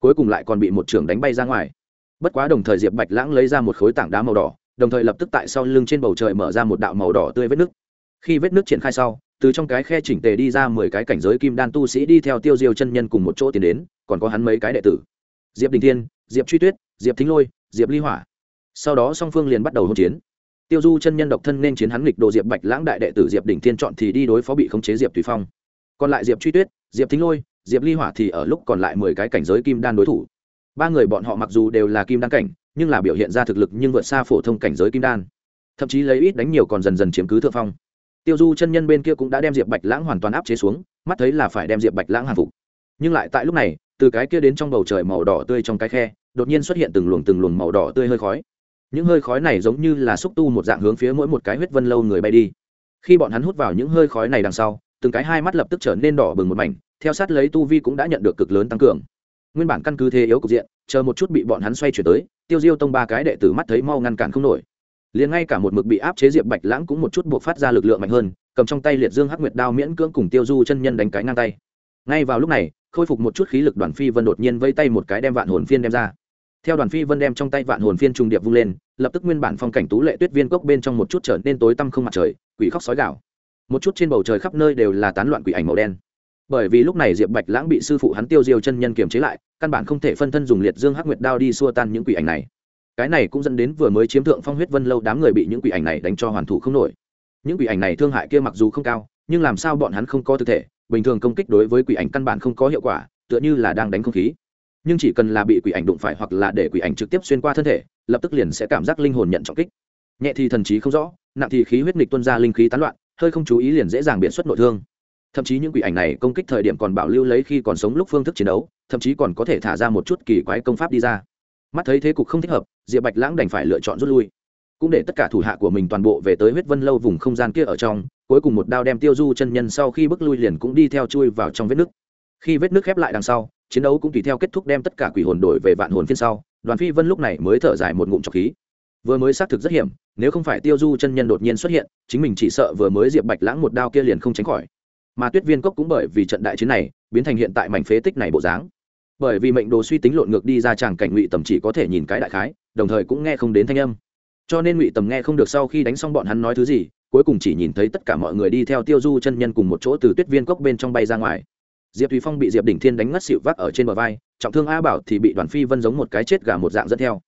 Cuối cùng lại còn bị một trưởng đánh bay ra ngoài bất quá đồng thời diệp bạch lãng lấy ra một khối tảng đá màu đỏ, đồng thời lập tức tại sau lưng trên bầu trời mở ra một đạo màu đỏ tươi vết nước. Khi vết nước triển khai sau, từ trong cái khe chỉnh tề đi ra mười cái cảnh giới kim đan tu sĩ đi theo tiêu diêu chân nhân cùng một chỗ tiến đến, còn có hắn mấy cái đệ tử. Diệp đình thiên, diệp truy tuyết, diệp thính lôi, diệp ly hỏa. Sau đó song phương liền bắt đầu hỗn chiến. Tiêu du chân nhân độc thân nên chiến hắn nghịch đồ diệp bạch lãng đại đệ tử diệp Đình thiên chọn thì đi đối phó bị khống chế diệp tùy phong. Còn lại diệp truy tuyết, diệp thính lôi, diệp ly hỏa thì ở lúc còn lại mười cái cảnh giới kim đan đối thủ ba người bọn họ mặc dù đều là kim đan cảnh, nhưng là biểu hiện ra thực lực nhưng vượt xa phổ thông cảnh giới kim đan. Thậm chí lấy ít đánh nhiều còn dần dần chiếm cứ thượng phong. Tiêu du chân nhân bên kia cũng đã đem diệp bạch lãng hoàn toàn áp chế xuống, mắt thấy là phải đem diệp bạch lãng hàng phục. Nhưng lại tại lúc này, từ cái kia đến trong bầu trời màu đỏ tươi trong cái khe, đột nhiên xuất hiện từng luồng từng luồng màu đỏ tươi hơi khói. Những hơi khói này giống như là xúc tu một dạng hướng phía mỗi một cái huyết vân lâu người bay đi. Khi bọn hắn hút vào những hơi khói này đằng sau, từng cái hai mắt lập tức trở nên đỏ bừng một mảnh, theo sát lấy tu vi cũng đã nhận được cực lớn tăng cường nguyên bản căn cứ thế yếu cục diện, chờ một chút bị bọn hắn xoay chuyển tới, tiêu diêu tông ba cái đệ tử mắt thấy mau ngăn cản không nổi. Liền ngay cả một mực bị áp chế diệp bạch lãng cũng một chút buộc phát ra lực lượng mạnh hơn, cầm trong tay liệt dương hắc nguyệt đao miễn cưỡng cùng tiêu du chân nhân đánh cái ngang tay. Ngay vào lúc này, khôi phục một chút khí lực đoàn phi vân đột nhiên vây tay một cái đem vạn hồn phiên đem ra. Theo đoàn phi vân đem trong tay vạn hồn phiên trùng điệp vung lên, lập tức nguyên bản phong cảnh tú lệ tuyết viên cốc bên trong một chút trở nên tối tăm không mặt trời, quỷ khóc sói gạo một chút trên bầu trời khắp nơi đều là tán loạn quỷ ảnh màu đen bởi vì lúc này diệp bạch lãng bị sư phụ hắn tiêu diêu chân nhân kiềm chế lại, căn bản không thể phân thân dùng liệt dương hắc nguyệt đao đi xua tan những quỷ ảnh này. Cái này cũng dẫn đến vừa mới chiếm thượng phong huyết vân lâu đám người bị những quỷ ảnh này đánh cho hoàn thủ không nổi. Những quỷ ảnh này thương hại kia mặc dù không cao, nhưng làm sao bọn hắn không có thực thể, bình thường công kích đối với quỷ ảnh căn bản không có hiệu quả, tựa như là đang đánh không khí. Nhưng chỉ cần là bị quỷ ảnh đụng phải hoặc là để quỷ ảnh trực tiếp xuyên qua thân thể, lập tức liền sẽ cảm giác linh hồn nhận trọng kích. Nhẹ thì thần trí không rõ, nặng thì khí huyết nghịch tuân ra linh khí tán loạn, hơi không chú ý liền dễ dàng biện xuất nội thương thậm chí những quỷ ảnh này công kích thời điểm còn bảo lưu lấy khi còn sống lúc phương thức chiến đấu, thậm chí còn có thể thả ra một chút kỳ quái công pháp đi ra. Mắt thấy thế cục không thích hợp, diệp bạch lãng đành phải lựa chọn rút lui. Cũng để tất cả thủ hạ của mình toàn bộ về tới huyết vân lâu vùng không gian kia ở trong, cuối cùng một đao đem tiêu du chân nhân sau khi bước lui liền cũng đi theo chui vào trong vết nước. Khi vết nước khép lại đằng sau, chiến đấu cũng tùy theo kết thúc đem tất cả quỷ hồn đổi về vạn hồn phiên sau, đoàn phi vân lúc này mới thở dài một ngụm trọc khí. Vừa mới xác thực rất hiểm, nếu không phải tiêu du chân nhân đột nhiên xuất hiện, chính mình chỉ sợ vừa mới diệp bạch lãng một đao kia liền không tránh khỏi mà tuyết viên cốc cũng bởi vì trận đại chiến này biến thành hiện tại mảnh phế tích này bộ dáng. Bởi vì mệnh đồ suy tính lộn ngược đi ra chàng cảnh ngụy tầm chỉ có thể nhìn cái đại khái, đồng thời cũng nghe không đến thanh âm. Cho nên ngụy tầm nghe không được sau khi đánh xong bọn hắn nói thứ gì, cuối cùng chỉ nhìn thấy tất cả mọi người đi theo tiêu du chân nhân cùng một chỗ từ tuyết viên cốc bên trong bay ra ngoài. Diệp thùy phong bị diệp đỉnh thiên đánh ngất xịu vác ở trên bờ vai, trọng thương a bảo thì bị đoàn phi vân giống một cái chết gà một dạng dẫn theo.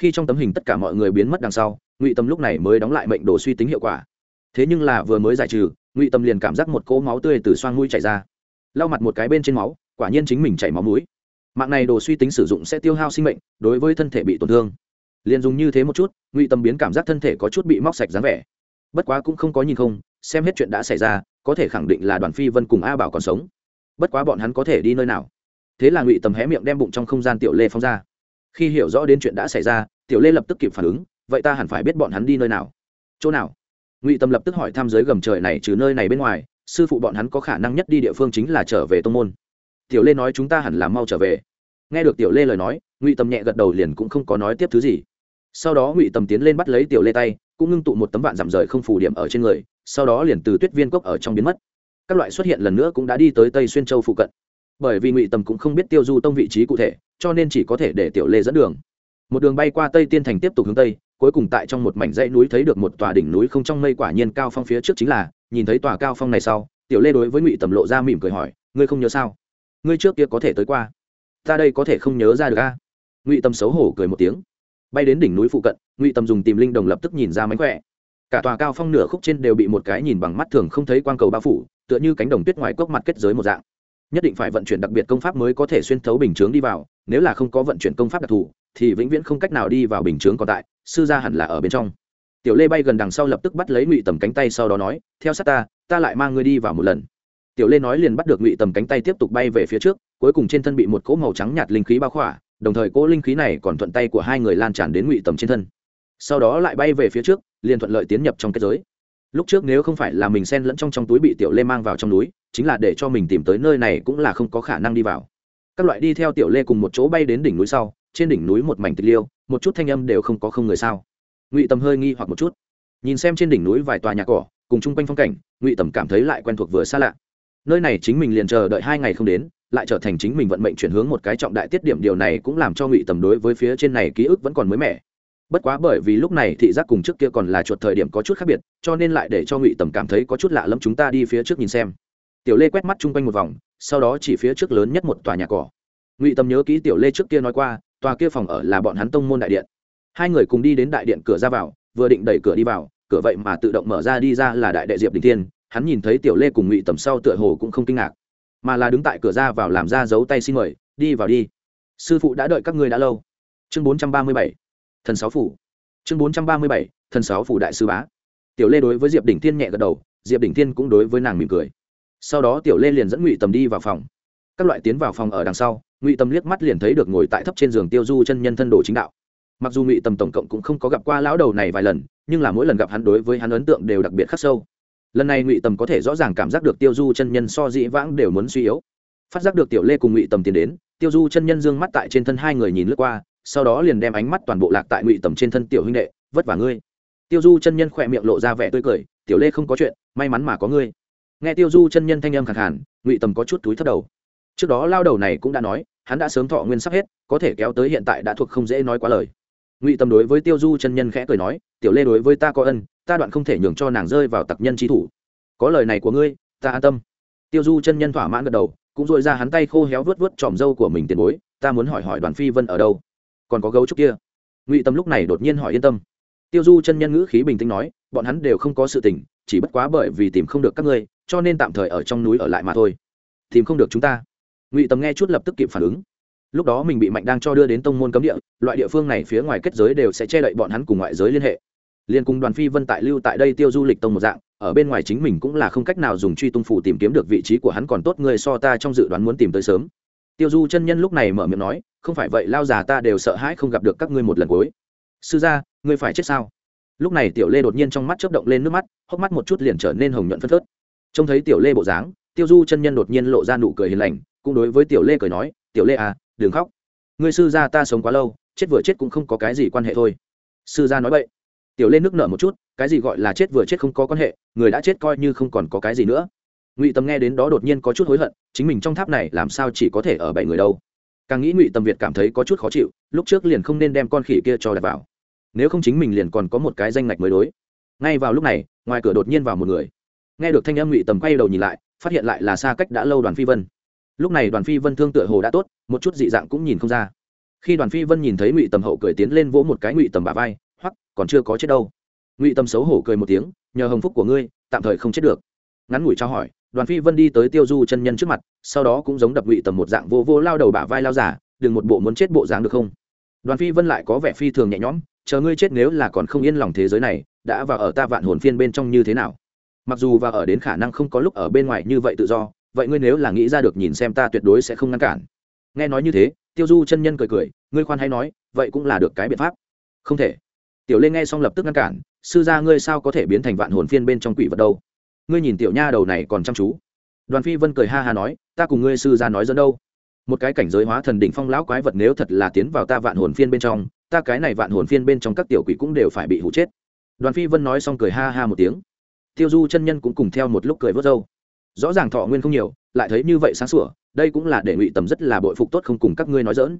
Khi trong tấm hình tất cả mọi người biến mất đằng sau, ngụy tâm lúc này mới đóng lại mệnh đồ suy tính hiệu quả. Thế nhưng là vừa mới giải trừ ngụy tâm liền cảm giác một cỗ máu tươi từ xoang mũi chảy ra lau mặt một cái bên trên máu quả nhiên chính mình chảy máu mũi mạng này đồ suy tính sử dụng sẽ tiêu hao sinh mệnh đối với thân thể bị tổn thương liền dùng như thế một chút ngụy tâm biến cảm giác thân thể có chút bị móc sạch dáng vẻ bất quá cũng không có nhìn không xem hết chuyện đã xảy ra có thể khẳng định là đoàn phi vân cùng a bảo còn sống bất quá bọn hắn có thể đi nơi nào thế là ngụy tầm hé miệng đem bụng trong không gian tiểu lê phóng ra khi hiểu rõ đến chuyện đã xảy ra tiểu lê lập tức kịp phản ứng vậy ta hẳn phải biết bọn hắn đi nơi nào chỗ nào ngụy Tâm lập tức hỏi thăm giới gầm trời này trừ nơi này bên ngoài, sư phụ bọn hắn có khả năng nhất đi địa phương chính là trở về tô n g môn. Tiểu lê nói chúng ta hẳn là mau trở về. Nghe được tiểu lê lời nói, ngụy Tâm nhẹ gật đầu liền cũng không có nói tiếp thứ gì. Sau đó ngụy Tâm tiến lên bắt lấy tiểu lê tay, cũng ngưng tụ một tấm vạn giảm rời không phủ điểm ở trên người, sau đó liền từ tuyết viên cốc ở trong biến mất. Các loại xuất hiện lần nữa cũng đã đi tới tây xuyên châu phụ cận. Bởi vì ngụy Tâm cũng không biết tiêu du tông vị trí cụ thể, cho nên chỉ có thể để tiểu lê dẫn đường. Một đường bay qua tây tiên thành tiếp tục hướng tây cuối cùng tại trong một mảnh dãy núi thấy được một tòa đỉnh núi không trong mây quả nhiên cao phong phía trước chính là, nhìn thấy tòa cao phong này sau, tiểu lê đối với ngụy tầm lộ ra mỉm cười hỏi, ngươi không nhớ sao? Ngươi trước kia có thể tới qua? Ta đây có thể không nhớ ra được a? Ngụy tầm xấu hổ cười một tiếng. Bay đến đỉnh núi phụ cận, ngụy tầm dùng tìm linh đồng lập tức nhìn ra mánh khỏe. Cả tòa cao phong nửa khúc trên đều bị một cái nhìn bằng mắt thường không thấy quang cầu bao phủ, tựa như cánh đồng tuyết ngoài cốc mặt kết giới một dạng. Nhất định phải vận chuyển đặc biệt công pháp mới có thể xuyên thấu bình chướng đi vào, nếu là không có vận chuyển công pháp đặc thù, thì vĩnh viễn không cách nào đi vào bình chướng còn tại sư gia hẳn là ở bên trong. Tiểu lê bay gần đằng sau lập tức bắt lấy ngụy tầm cánh tay sau đó nói, theo sát ta ta lại mang ngươi đi vào một lần. Tiểu lê nói liền bắt được ngụy tầm cánh tay tiếp tục bay về phía trước, cuối cùng trên thân bị một cỗ màu trắng nhạt linh khí bao khỏa, đồng thời cỗ linh khí này còn thuận tay của hai người lan tràn đến ngụy tầm trên thân. Sau đó lại bay về phía trước, liền thuận lợi tiến nhập trong kết giới. Lúc trước nếu không phải là mình xen lẫn trong trong túi bị tiểu lê mang vào trong núi, chính là để cho mình tìm tới nơi này cũng là không có khả năng đi vào. Các loại đi theo tiểu lê cùng một chỗ bay đến đỉnh núi sau, trên đỉnh núi một mảnh tịch liêu một chút thanh âm đều không có không người sao? Ngụy tầm hơi nghi hoặc một chút. Nhìn xem trên đỉnh núi vài tòa nhà cỏ, cùng chung quanh phong cảnh, ngụy tầm cảm thấy lại quen thuộc vừa xa lạ. Nơi này chính mình liền chờ đợi hai ngày không đến, lại trở thành chính mình vận mệnh chuyển hướng một cái trọng đại tiết điểm, điều này cũng làm cho ngụy tầm đối với phía trên này ký ức vẫn còn mới mẻ. Bất quá bởi vì lúc này thị giác cùng trước kia còn là chuột thời điểm có chút khác biệt, cho nên lại để cho ngụy tầm cảm thấy có chút lạ lẫm chúng ta đi phía trước nhìn xem. Tiểu lê quét mắt chung quanh một vòng, sau đó chỉ phía trước lớn nhất một tòa nhà cỏ. Ngụy tầm nhớ kỹ tiểu lê trước kia nói qua tòa kia phòng ở là bọn hắn tông môn đại điện. Hai người cùng đi đến đại điện cửa ra vào, vừa định đẩy cửa đi vào, cửa vậy mà tự động mở ra đi ra là đại đệ diệp đình thiên, hắn nhìn thấy tiểu lê cùng ngụy tầm sau tựa hồ cũng không kinh ngạc, mà là đứng tại cửa ra vào làm ra dấu tay xin mời, đi vào đi. Sư phụ đã đợi các ngươi đã lâu. Chương bốn trăm ba mươi bảy, thần sáu phủ. Chương bốn trăm ba mươi bảy, thần sáu phủ đại sư bá. Tiểu lê đối với diệp đỉnh thiên nhẹ gật đầu, diệp đỉnh thiên cũng đối với nàng mỉm cười. Sau đó tiểu lê liền dẫn ngụy tầm đi vào phòng. Các loại tiến vào phòng ở đằng sau ngụy tầm liếc mắt liền thấy được ngồi tại thấp trên giường tiêu du chân nhân thân đồ chính đạo mặc dù ngụy tầm tổng cộng cũng không có gặp qua lão đầu này vài lần nhưng là mỗi lần gặp hắn đối với hắn ấn tượng đều đặc biệt khắc sâu lần này ngụy tầm có thể rõ ràng cảm giác được tiêu du chân nhân so dĩ vãng đều muốn suy yếu phát giác được tiểu lê cùng ngụy tầm tiến đến tiêu du chân nhân d ư ơ n g mắt tại trên thân hai người nhìn lướt qua sau đó liền đem ánh mắt toàn bộ lạc tại ngụy tầm trên thân tiểu huynh đệ vất vả ngươi tiêu du chân nhân khỏe miệng lộ ra vẻ tươi cười tiểu lê không có chuyện may mắn mà có ngươi nghe tiêu du chân nhân thanh âm khẳng hẳn ngụy tầm có chút túi thất đầu trước đó lao đầu này cũng đã nói, hắn đã sớm thọ nguyên sắp hết, có thể kéo tới hiện tại đã thuộc không dễ nói quá lời. Ngụy tâm đối với tiêu du chân nhân khẽ cười nói, tiểu lê đối với ta có ân, ta đoạn không thể nhường cho nàng rơi vào tặc nhân trí thủ. Có lời này của ngươi, ta an tâm. Tiêu du chân nhân thỏa mãn gật đầu, cũng dội ra hắn tay khô héo vớt vớt tròm dâu của mình tiền bối, ta muốn hỏi hỏi đoàn phi vân ở đâu? Còn có gấu trúc kia? Ngụy tâm lúc này đột nhiên hỏi yên tâm. Tiêu du chân nhân ngữ khí bình tĩnh nói, bọn hắn đều không có sự tình, chỉ bất quá bởi vì tìm không được các ngươi, cho nên tạm thời ở trong núi ở lại mà thôi. Tìm không được chúng ta ngụy Tầm nghe chút lập tức kịp phản ứng lúc đó mình bị mạnh đang cho đưa đến tông môn cấm địa loại địa phương này phía ngoài kết giới đều sẽ che đậy bọn hắn cùng ngoại giới liên hệ liên cùng đoàn phi vân tại lưu tại đây tiêu du lịch tông một dạng ở bên ngoài chính mình cũng là không cách nào dùng truy tung phủ tìm kiếm được vị trí của hắn còn tốt người so ta trong dự đoán muốn tìm tới sớm tiêu du chân nhân lúc này mở miệng nói không phải vậy lao già ta đều sợ hãi không gặp được các ngươi một lần cuối sư gia ngươi phải chết sao lúc này tiểu lê đột nhiên trong mắt chớp động lên nước mắt hốc mắt một chút liền trở nên hồng nhuận phân phớt trông thấy tiểu lê bộ dáng tiêu du chân nhân đột nhiên lộ ra nụ cười hiền lành cũng đối với tiểu lê cười nói, tiểu lê à đừng khóc. Ngươi sư gia ta sống quá lâu, chết vừa chết cũng không có cái gì quan hệ thôi. Sư gia nói vậy tiểu lê nước nở một chút, cái gì gọi là chết vừa chết không có quan hệ, người đã chết coi như không còn có cái gì nữa. Ngụy tâm nghe đến đó đột nhiên có chút hối hận, chính mình trong tháp này làm sao chỉ có thể ở bảy người đâu. Càng nghĩ ngụy tâm việt cảm thấy có chút khó chịu, lúc trước liền không nên đem con khỉ kia cho đặt vào. Nếu không chính mình liền còn có một cái danh ngạch mới đối. Ngay vào lúc này, ngoài cửa đột nhiên vào một người. Nghe được thanh âm ngụy tầm quay đầu nhìn lại, phát hiện lại là xa cách đã lâu đoàn phi vân lúc này đoàn phi vân thương tựa hồ đã tốt, một chút dị dạng cũng nhìn không ra. Khi đoàn phi vân nhìn thấy ngụy tầm hậu cười tiến lên vỗ một cái ngụy tầm bà vai hoặc còn chưa có chết đâu. Ngụy tầm xấu hổ cười một tiếng, nhờ hồng phúc của ngươi, tạm thời không chết được. Ngắn ngủi trao hỏi, đoàn phi vân đi tới tiêu du chân nhân trước mặt, sau đó cũng giống đập ngụy tầm một dạng vô vô lao đầu bả vai lao giả, đừng một bộ muốn chết bộ dáng được không? Đoàn phi vân lại có vẻ phi thường nhẹ nhõm, chờ ngươi chết nếu là còn không yên lòng thế giới này, đã vào ở ta vạn hồn phiên bên trong như thế nào? Mặc dù và ở đến khả năng không có lúc ở bên ngoài như vậy tự do vậy ngươi nếu là nghĩ ra được nhìn xem ta tuyệt đối sẽ không ngăn cản. Nghe nói như thế, tiêu du chân nhân cười cười, ngươi khoan hay nói, vậy cũng là được cái biện pháp. Không thể. Tiểu lê nghe xong lập tức ngăn cản, sư gia ngươi sao có thể biến thành vạn hồn phiên bên trong quỷ vật đâu? Ngươi nhìn tiểu nha đầu này còn chăm chú. Đoàn phi vân cười ha ha nói, ta cùng ngươi sư gia nói dẫn đâu? Một cái cảnh giới hóa thần đỉnh phong lão quái vật nếu thật là tiến vào ta vạn hồn phiên bên trong, ta cái này vạn hồn phiên bên trong các tiểu quỷ cũng đều phải bị hụ chết. Đoàn phi vân nói xong cười ha ha một tiếng. Tiêu du chân nhân cũng cùng theo một lúc cười vớt râu rõ ràng thọ nguyên không nhiều, lại thấy như vậy sáng sủa, đây cũng là để ngụy tầm rất là bội phục tốt không cùng các ngươi nói dỡn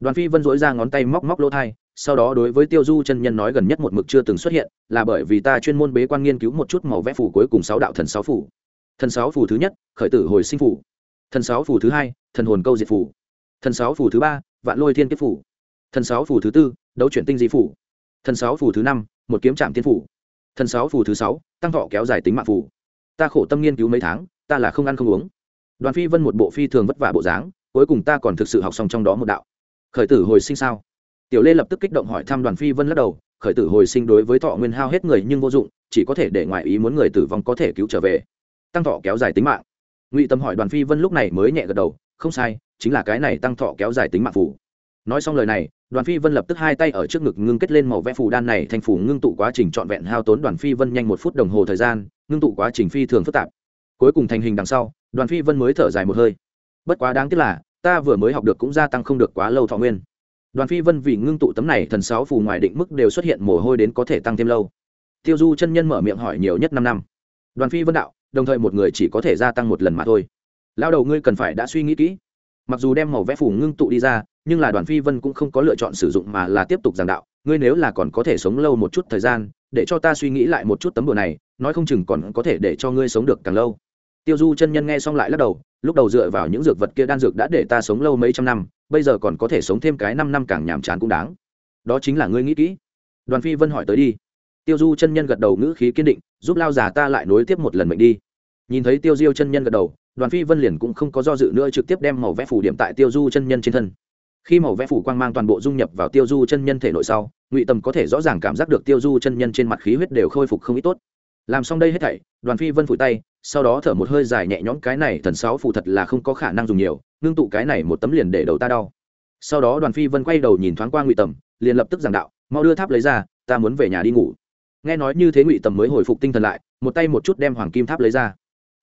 đoàn phi vân dối ra ngón tay móc móc lỗ thai, sau đó đối với tiêu du chân nhân nói gần nhất một mực chưa từng xuất hiện, là bởi vì ta chuyên môn bế quan nghiên cứu một chút màu vẽ phủ cuối cùng sáu đạo thần sáu phủ thần sáu phủ thứ nhất, khởi tử hồi sinh phủ thần sáu phủ thứ hai, thần hồn câu diệt phủ thần sáu phủ thứ ba, vạn lôi thiên kiếp phủ thần sáu phủ thứ tư, đấu chuyển tinh di phủ thần sáu phủ thứ năm, một kiếm trạm tiên phủ thần sáu phủ thứ sáu, tăng thọ kéo dài tính mạng phủ ta khổ tâm nghiên cứu mấy tháng ta là không ăn không uống. Đoàn phi vân một bộ phi thường vất vả bộ dáng, cuối cùng ta còn thực sự học xong trong đó một đạo. Khởi tử hồi sinh sao? Tiểu lê lập tức kích động hỏi thăm đoàn phi vân lắc đầu, khởi tử hồi sinh đối với thọ nguyên hao hết người nhưng vô dụng, chỉ có thể để ngoại ý muốn người tử vong có thể cứu trở về. Tăng thọ kéo dài tính mạng. Ngụy tâm hỏi đoàn phi vân lúc này mới nhẹ gật đầu, không sai, chính là cái này tăng thọ kéo dài tính mạng phủ nói xong lời này, đoàn phi vân lập tức hai tay ở trước ngực ngưng kết lên màu vẽ phù đan này thành phủ ngưng tụ quá trình trọn vẹn hao tốn đoàn phi vân nhanh một phút đồng hồ thời gian, ngưng tụ quá trình phi thường phức tạp cuối cùng thành hình đằng sau, đoàn phi vân mới thở dài một hơi. Bất quá đáng tiếc là, ta vừa mới học được cũng gia tăng không được quá lâu thọ nguyên. Đoàn phi vân vì ngưng tụ tấm này thần sáu phù ngoài định mức đều xuất hiện mồ hôi đến có thể tăng thêm lâu. Tiêu du chân nhân mở miệng hỏi nhiều nhất năm năm. Đoàn phi vân đạo, đồng thời một người chỉ có thể gia tăng một lần mà thôi. Lao đầu ngươi cần phải đã suy nghĩ kỹ. Mặc dù đem màu vẽ phù ngưng tụ đi ra, nhưng là đoàn phi vân cũng không có lựa chọn sử dụng mà là tiếp tục giảng đạo. Ngươi nếu là còn có thể sống lâu một chút thời gian, để cho ta suy nghĩ lại một chút tấm bùa này, nói không chừng còn có thể để cho ngươi sống được càng lâu tiêu du chân nhân nghe xong lại lắc đầu, lúc đầu dựa vào những dược vật kia đan dược đã để ta sống lâu mấy trăm năm, bây giờ còn có thể sống thêm cái năm năm càng nhàm chán cũng đáng. Đó chính là ngươi nghĩ kỹ. Đoàn phi vân hỏi tới đi. Tiêu du chân nhân gật đầu ngữ khí kiên định, giúp lao già ta lại nối tiếp một lần mệnh đi. Nhìn thấy tiêu diêu chân nhân gật đầu, đoàn phi vân liền cũng không có do dự nữa trực tiếp đem màu vẽ phủ điểm tại tiêu du chân nhân trên thân. Khi màu vẽ phủ quang mang toàn bộ dung nhập vào tiêu du chân nhân thể nội sau, ngụy tầm có thể rõ ràng cảm giác được tiêu du chân nhân trên mặt khí huyết đều khôi phục không ít tốt làm xong đây hết thảy, đoàn phi vân phủi tay, sau đó thở một hơi dài nhẹ nhõm, cái này thần sáu phù thật là không có khả năng dùng nhiều, ngưng tụ cái này một tấm liền để đầu ta đau. Sau đó đoàn phi vân quay đầu nhìn thoáng qua ngụy tầm, liền lập tức giảng đạo, mau đưa tháp lấy ra, ta muốn về nhà đi ngủ. Nghe nói như thế ngụy tầm mới hồi phục tinh thần lại, một tay một chút đem hoàng kim tháp lấy ra.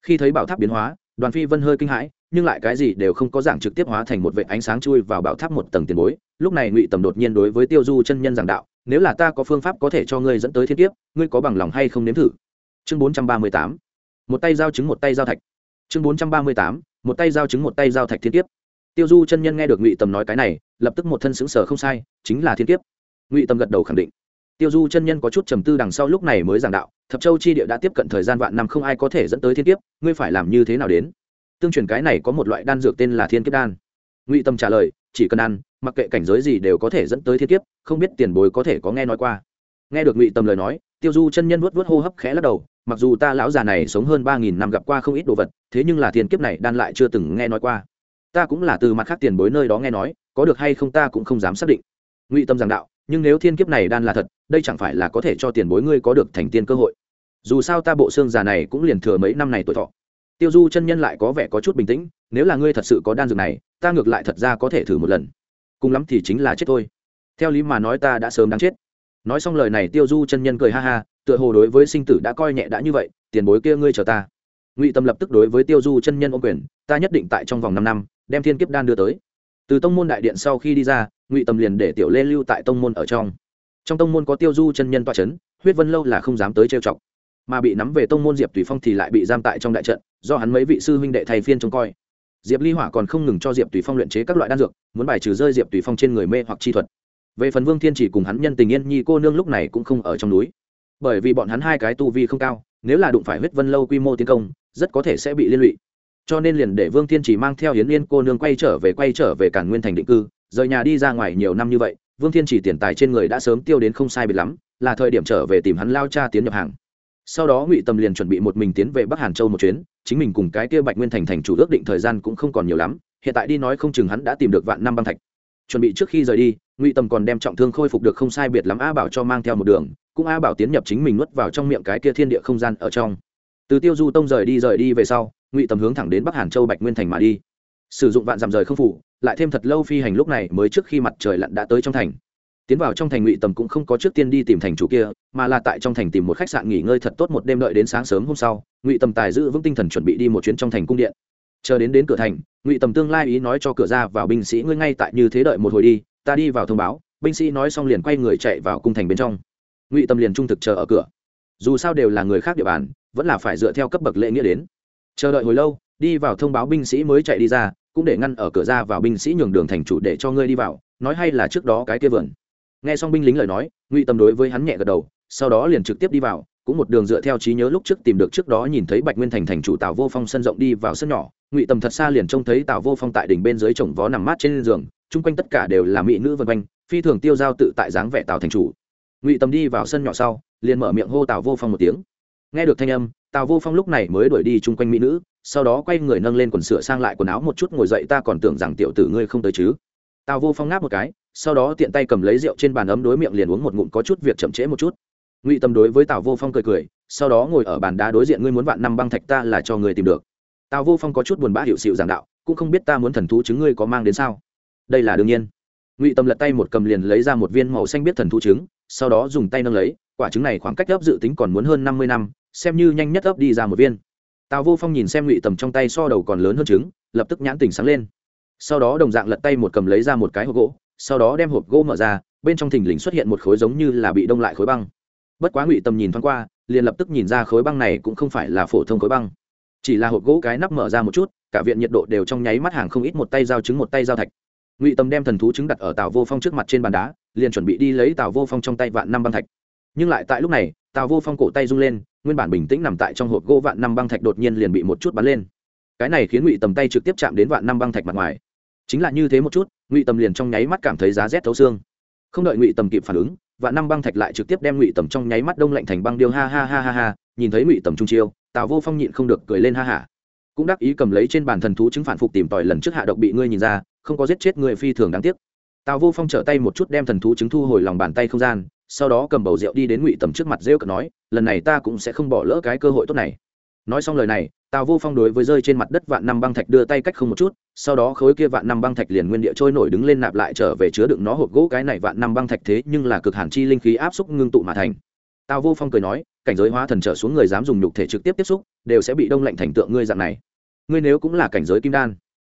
Khi thấy bảo tháp biến hóa, đoàn phi vân hơi kinh hãi, nhưng lại cái gì đều không có giảng trực tiếp hóa thành một vệ ánh sáng chui vào bảo tháp một tầng tiền bối. Lúc này ngụy tầm đột nhiên đối với tiêu du chân nhân giảng đạo, nếu là ta có phương pháp có thể cho ngươi dẫn tới thiên kiếp, ngươi có bằng lòng hay không nếm thử? Chương bốn trăm ba mươi tám. Một tay giao chứng một tay giao thạch. Chương bốn trăm ba mươi tám. Một tay giao chứng một tay giao thạch thiên kiếp. Tiêu du chân nhân nghe được ngụy tầm nói cái này, lập tức một thân xứng sở không sai, chính là thiên kiếp. Ngụy tầm gật đầu khẳng định. Tiêu du chân nhân có chút trầm tư đằng sau lúc này mới giảng đạo, thập châu chi địa đã tiếp cận thời gian vạn năm không ai có thể dẫn tới thiên kiếp, ngươi phải làm như thế nào đến? Tương truyền cái này có một loại đan dược tên là thiên kiếp đan. Ngụy tâm trả lời, chỉ cần ăn, mặc kệ cảnh giới gì đều có thể dẫn tới thiên kiếp, không biết tiền bối có thể có nghe nói qua. Nghe được ngụy tâm lời nói, tiêu du chân nhân vuốt vuốt hô hấp khẽ lắc đầu mặc dù ta lão già này sống hơn ba nghìn năm gặp qua không ít đồ vật, thế nhưng là thiên kiếp này đan lại chưa từng nghe nói qua. Ta cũng là từ mặt khác tiền bối nơi đó nghe nói, có được hay không ta cũng không dám xác định. Ngụy tâm giảng đạo, nhưng nếu thiên kiếp này đan là thật, đây chẳng phải là có thể cho tiền bối ngươi có được thành tiên cơ hội. Dù sao ta bộ xương già này cũng liền thừa mấy năm này tuổi thọ. Tiêu du chân nhân lại có vẻ có chút bình tĩnh, nếu là ngươi thật sự có đan dược này, ta ngược lại thật ra có thể thử một lần. Cùng lắm thì chính là chết thôi. Theo lý mà nói ta đã sớm đáng chết. Nói xong lời này, tiêu du chân nhân cười ha ha tựa hồ đối với sinh tử đã coi nhẹ đã như vậy, tiền bối kia ngươi chờ ta. Ngụy tâm lập tức đối với tiêu du chân nhân ô quyền, ta nhất định tại trong vòng năm năm, đem thiên kiếp đan đưa tới. Từ tông môn đại điện sau khi đi ra, ngụy tâm liền để tiểu lê lưu tại tông môn ở trong. Trong tông môn có tiêu du chân nhân toa c h ấ n huyết vân lâu là không dám tới trêu chọc. Mà bị nắm về tông môn diệp tùy phong thì lại bị giam tại trong đại trận, do hắn mấy vị sư huynh đệ thầy phiên trông coi. Diệp ly hỏa còn không ngừng cho diệp tùy phong luyện chế các loại đan dược, muốn bài trừ rơi diệp tùy phong trên người mê hoặc chi thuật. Về phần vương thiên chỉ cùng hắn nhân tình yên nhi cô nương lúc này cũng không ở trong núi bởi vì bọn hắn hai cái tu vi không cao, nếu là đụng phải huyết vân lâu quy mô tiến công, rất có thể sẽ bị liên lụy. Cho nên liền để vương thiên chỉ mang theo hiến liên cô nương quay trở về, quay trở về cản nguyên thành định cư, rời nhà đi ra ngoài nhiều năm như vậy, vương thiên chỉ tiền tài trên người đã sớm tiêu đến không sai biệt lắm, là thời điểm trở về tìm hắn lao cha tiến nhập hàng. Sau đó ngụy tâm liền chuẩn bị một mình tiến về bắc hàn châu một chuyến, chính mình cùng cái kia bạch nguyên thành thành chủ ước định thời gian cũng không còn nhiều lắm, hiện tại đi nói không chừng hắn đã tìm được vạn năm băng thạch. Chuẩn bị trước khi rời đi ngụy Tầm còn đem trọng thương khôi phục được không sai biệt lắm a bảo cho mang theo một đường, cũng a bảo tiến nhập chính mình nuốt vào trong miệng cái kia thiên địa không gian ở trong. Từ tiêu du tông rời đi rời đi về sau, ngụy Tầm hướng thẳng đến bắc hàn châu bạch nguyên thành mà đi. Sử dụng vạn dặm rời không phủ, lại thêm thật lâu phi hành lúc này mới trước khi mặt trời lặn đã tới trong thành. Tiến vào trong thành ngụy tầm cũng không có trước tiên đi tìm thành chủ kia, mà là tại trong thành tìm một khách sạn nghỉ ngơi thật tốt một đêm đợi đến sáng sớm hôm sau, ngụy tầm tài giữ vững tinh thần chuẩn bị đi một chuyến trong thành cung điện. Chờ đến đến cửa thành, ngụy tầm tương lai ý nói cho cửa ra vào binh sĩ ngươi ngay tại như thế đợi một hồi đi ta đi vào thông báo, binh sĩ nói xong liền quay người chạy vào cung thành bên trong. Ngụy Tâm liền trung thực chờ ở cửa. Dù sao đều là người khác địa bàn, vẫn là phải dựa theo cấp bậc lễ nghĩa đến. Chờ đợi hồi lâu, đi vào thông báo binh sĩ mới chạy đi ra, cũng để ngăn ở cửa ra vào binh sĩ nhường đường thành chủ để cho ngươi đi vào, nói hay là trước đó cái kia vườn. Nghe xong binh lính lời nói, ngụy tâm đối với hắn nhẹ gật đầu, sau đó liền trực tiếp đi vào, cũng một đường dựa theo trí nhớ lúc trước tìm được trước đó nhìn thấy bạch nguyên thành thành chủ tào vô phong sân rộng đi vào sân nhỏ. Ngụy tầm thật xa liền trông thấy tào vô phong tại đỉnh bên dưới trồng vó nằm mát trên giường chung quanh tất cả đều là mỹ nữ vân quanh, phi thường tiêu giao tự tại dáng vẻ tào thành chủ. Ngụy tầm đi vào sân nhỏ sau, liền mở miệng hô tào vô phong một tiếng. Nghe được thanh âm, tào vô phong lúc này mới đuổi đi chung quanh mỹ nữ, sau đó quay người nâng lên quần sửa sang lại quần áo một chút ngồi dậy, ta còn tưởng rằng tiểu tử ngươi không tới chứ. Tào vô phong ngáp một cái, sau đó tiện tay cầm lấy rượu trên bàn ấm đối miệng liền uống một ngụm có chút việc chậm trễ một chút. Ngụy tâm đối với tào vô phong cười cười, sau đó ngồi ở bàn đá đối diện ngươi muốn vạn năm băng thạch ta là cho người tìm được. Tào vô phong có chút buồn bã hiệu xịu giảng đạo, cũng không biết ta muốn thần thú chứng ngươi có mang đến sao? Đây là đương nhiên. Ngụy tâm lật tay một cầm liền lấy ra một viên màu xanh biết thần thú trứng, sau đó dùng tay nâng lấy, quả trứng này khoảng cách ấp dự tính còn muốn hơn năm mươi năm, xem như nhanh nhất ấp đi ra một viên. Tào vô phong nhìn xem ngụy tầm trong tay so đầu còn lớn hơn trứng, lập tức nhãn tỉnh sáng lên. Sau đó đồng dạng lật tay một cầm lấy ra một cái hộp gỗ, sau đó đem hộp gỗ mở ra, bên trong thình lình xuất hiện một khối giống như là bị đông lại khối băng. Bất quá ngụy tầm nhìn thoáng qua, liền lập tức nhìn ra khối băng này cũng không phải là phổ thông khối băng. Chỉ là hộp gỗ cái nắp mở ra một chút, cả viện nhiệt độ đều trong nháy mắt hàng không ít một tay dao trứng một tay dao thạch ngụy tầm đem thần thú trứng đặt ở tàu vô phong trước mặt trên bàn đá liền chuẩn bị đi lấy tàu vô phong trong tay vạn năm băng thạch nhưng lại tại lúc này tàu vô phong cổ tay rung lên nguyên bản bình tĩnh nằm tại trong hộp gỗ vạn năm băng thạch đột nhiên liền bị một chút bắn lên cái này khiến ngụy tầm tay trực tiếp chạm đến vạn năm băng thạch mặt ngoài chính là như thế một chút ngụy tầm liền trong nháy mắt cảm thấy giá rét thấu xương không đợi ngụy tầm kịp phản ứng vạn năm băng thạch lại trực tiếp đem ngụy tầm trong nháy mắt đông lạnh thành băng điêu ha ha ha ha ha nhìn thấy ngụy tầm trung chiêu tào vô phong nhịn không được cười lên ha hả cũng đắc ý cầm lấy trên bàn thần thú chứng phản phục tìm tòi lần trước hạ độc bị ngươi nhìn ra không có giết chết người phi thường đáng tiếc. Tào vô phong trở tay một chút đem thần thú chứng thu hồi lòng bàn tay không gian, sau đó cầm bầu rượu đi đến ngụy tầm trước mặt rêu cợt nói, lần này ta cũng sẽ không bỏ lỡ cái cơ hội tốt này. Nói xong lời này, tào vô phong đối với rơi trên mặt đất vạn năm băng thạch đưa tay cách không một chút, sau đó khối kia vạn năm băng thạch liền nguyên địa trôi nổi đứng lên nạp lại trở về chứa đựng nó hộp gỗ cái này vạn năm băng thạch thế nhưng là cực hàn chi linh khí áp xúc ngưng tụ mà thành. Tào vô phong cười nói, cảnh giới hóa thần trở xuống người dám dùng nhục thể trực tiếp tiếp xúc, đều sẽ bị đông lạnh thành tượng ngươi dạng này. Ngươi nếu cũng là cảnh giới kim đan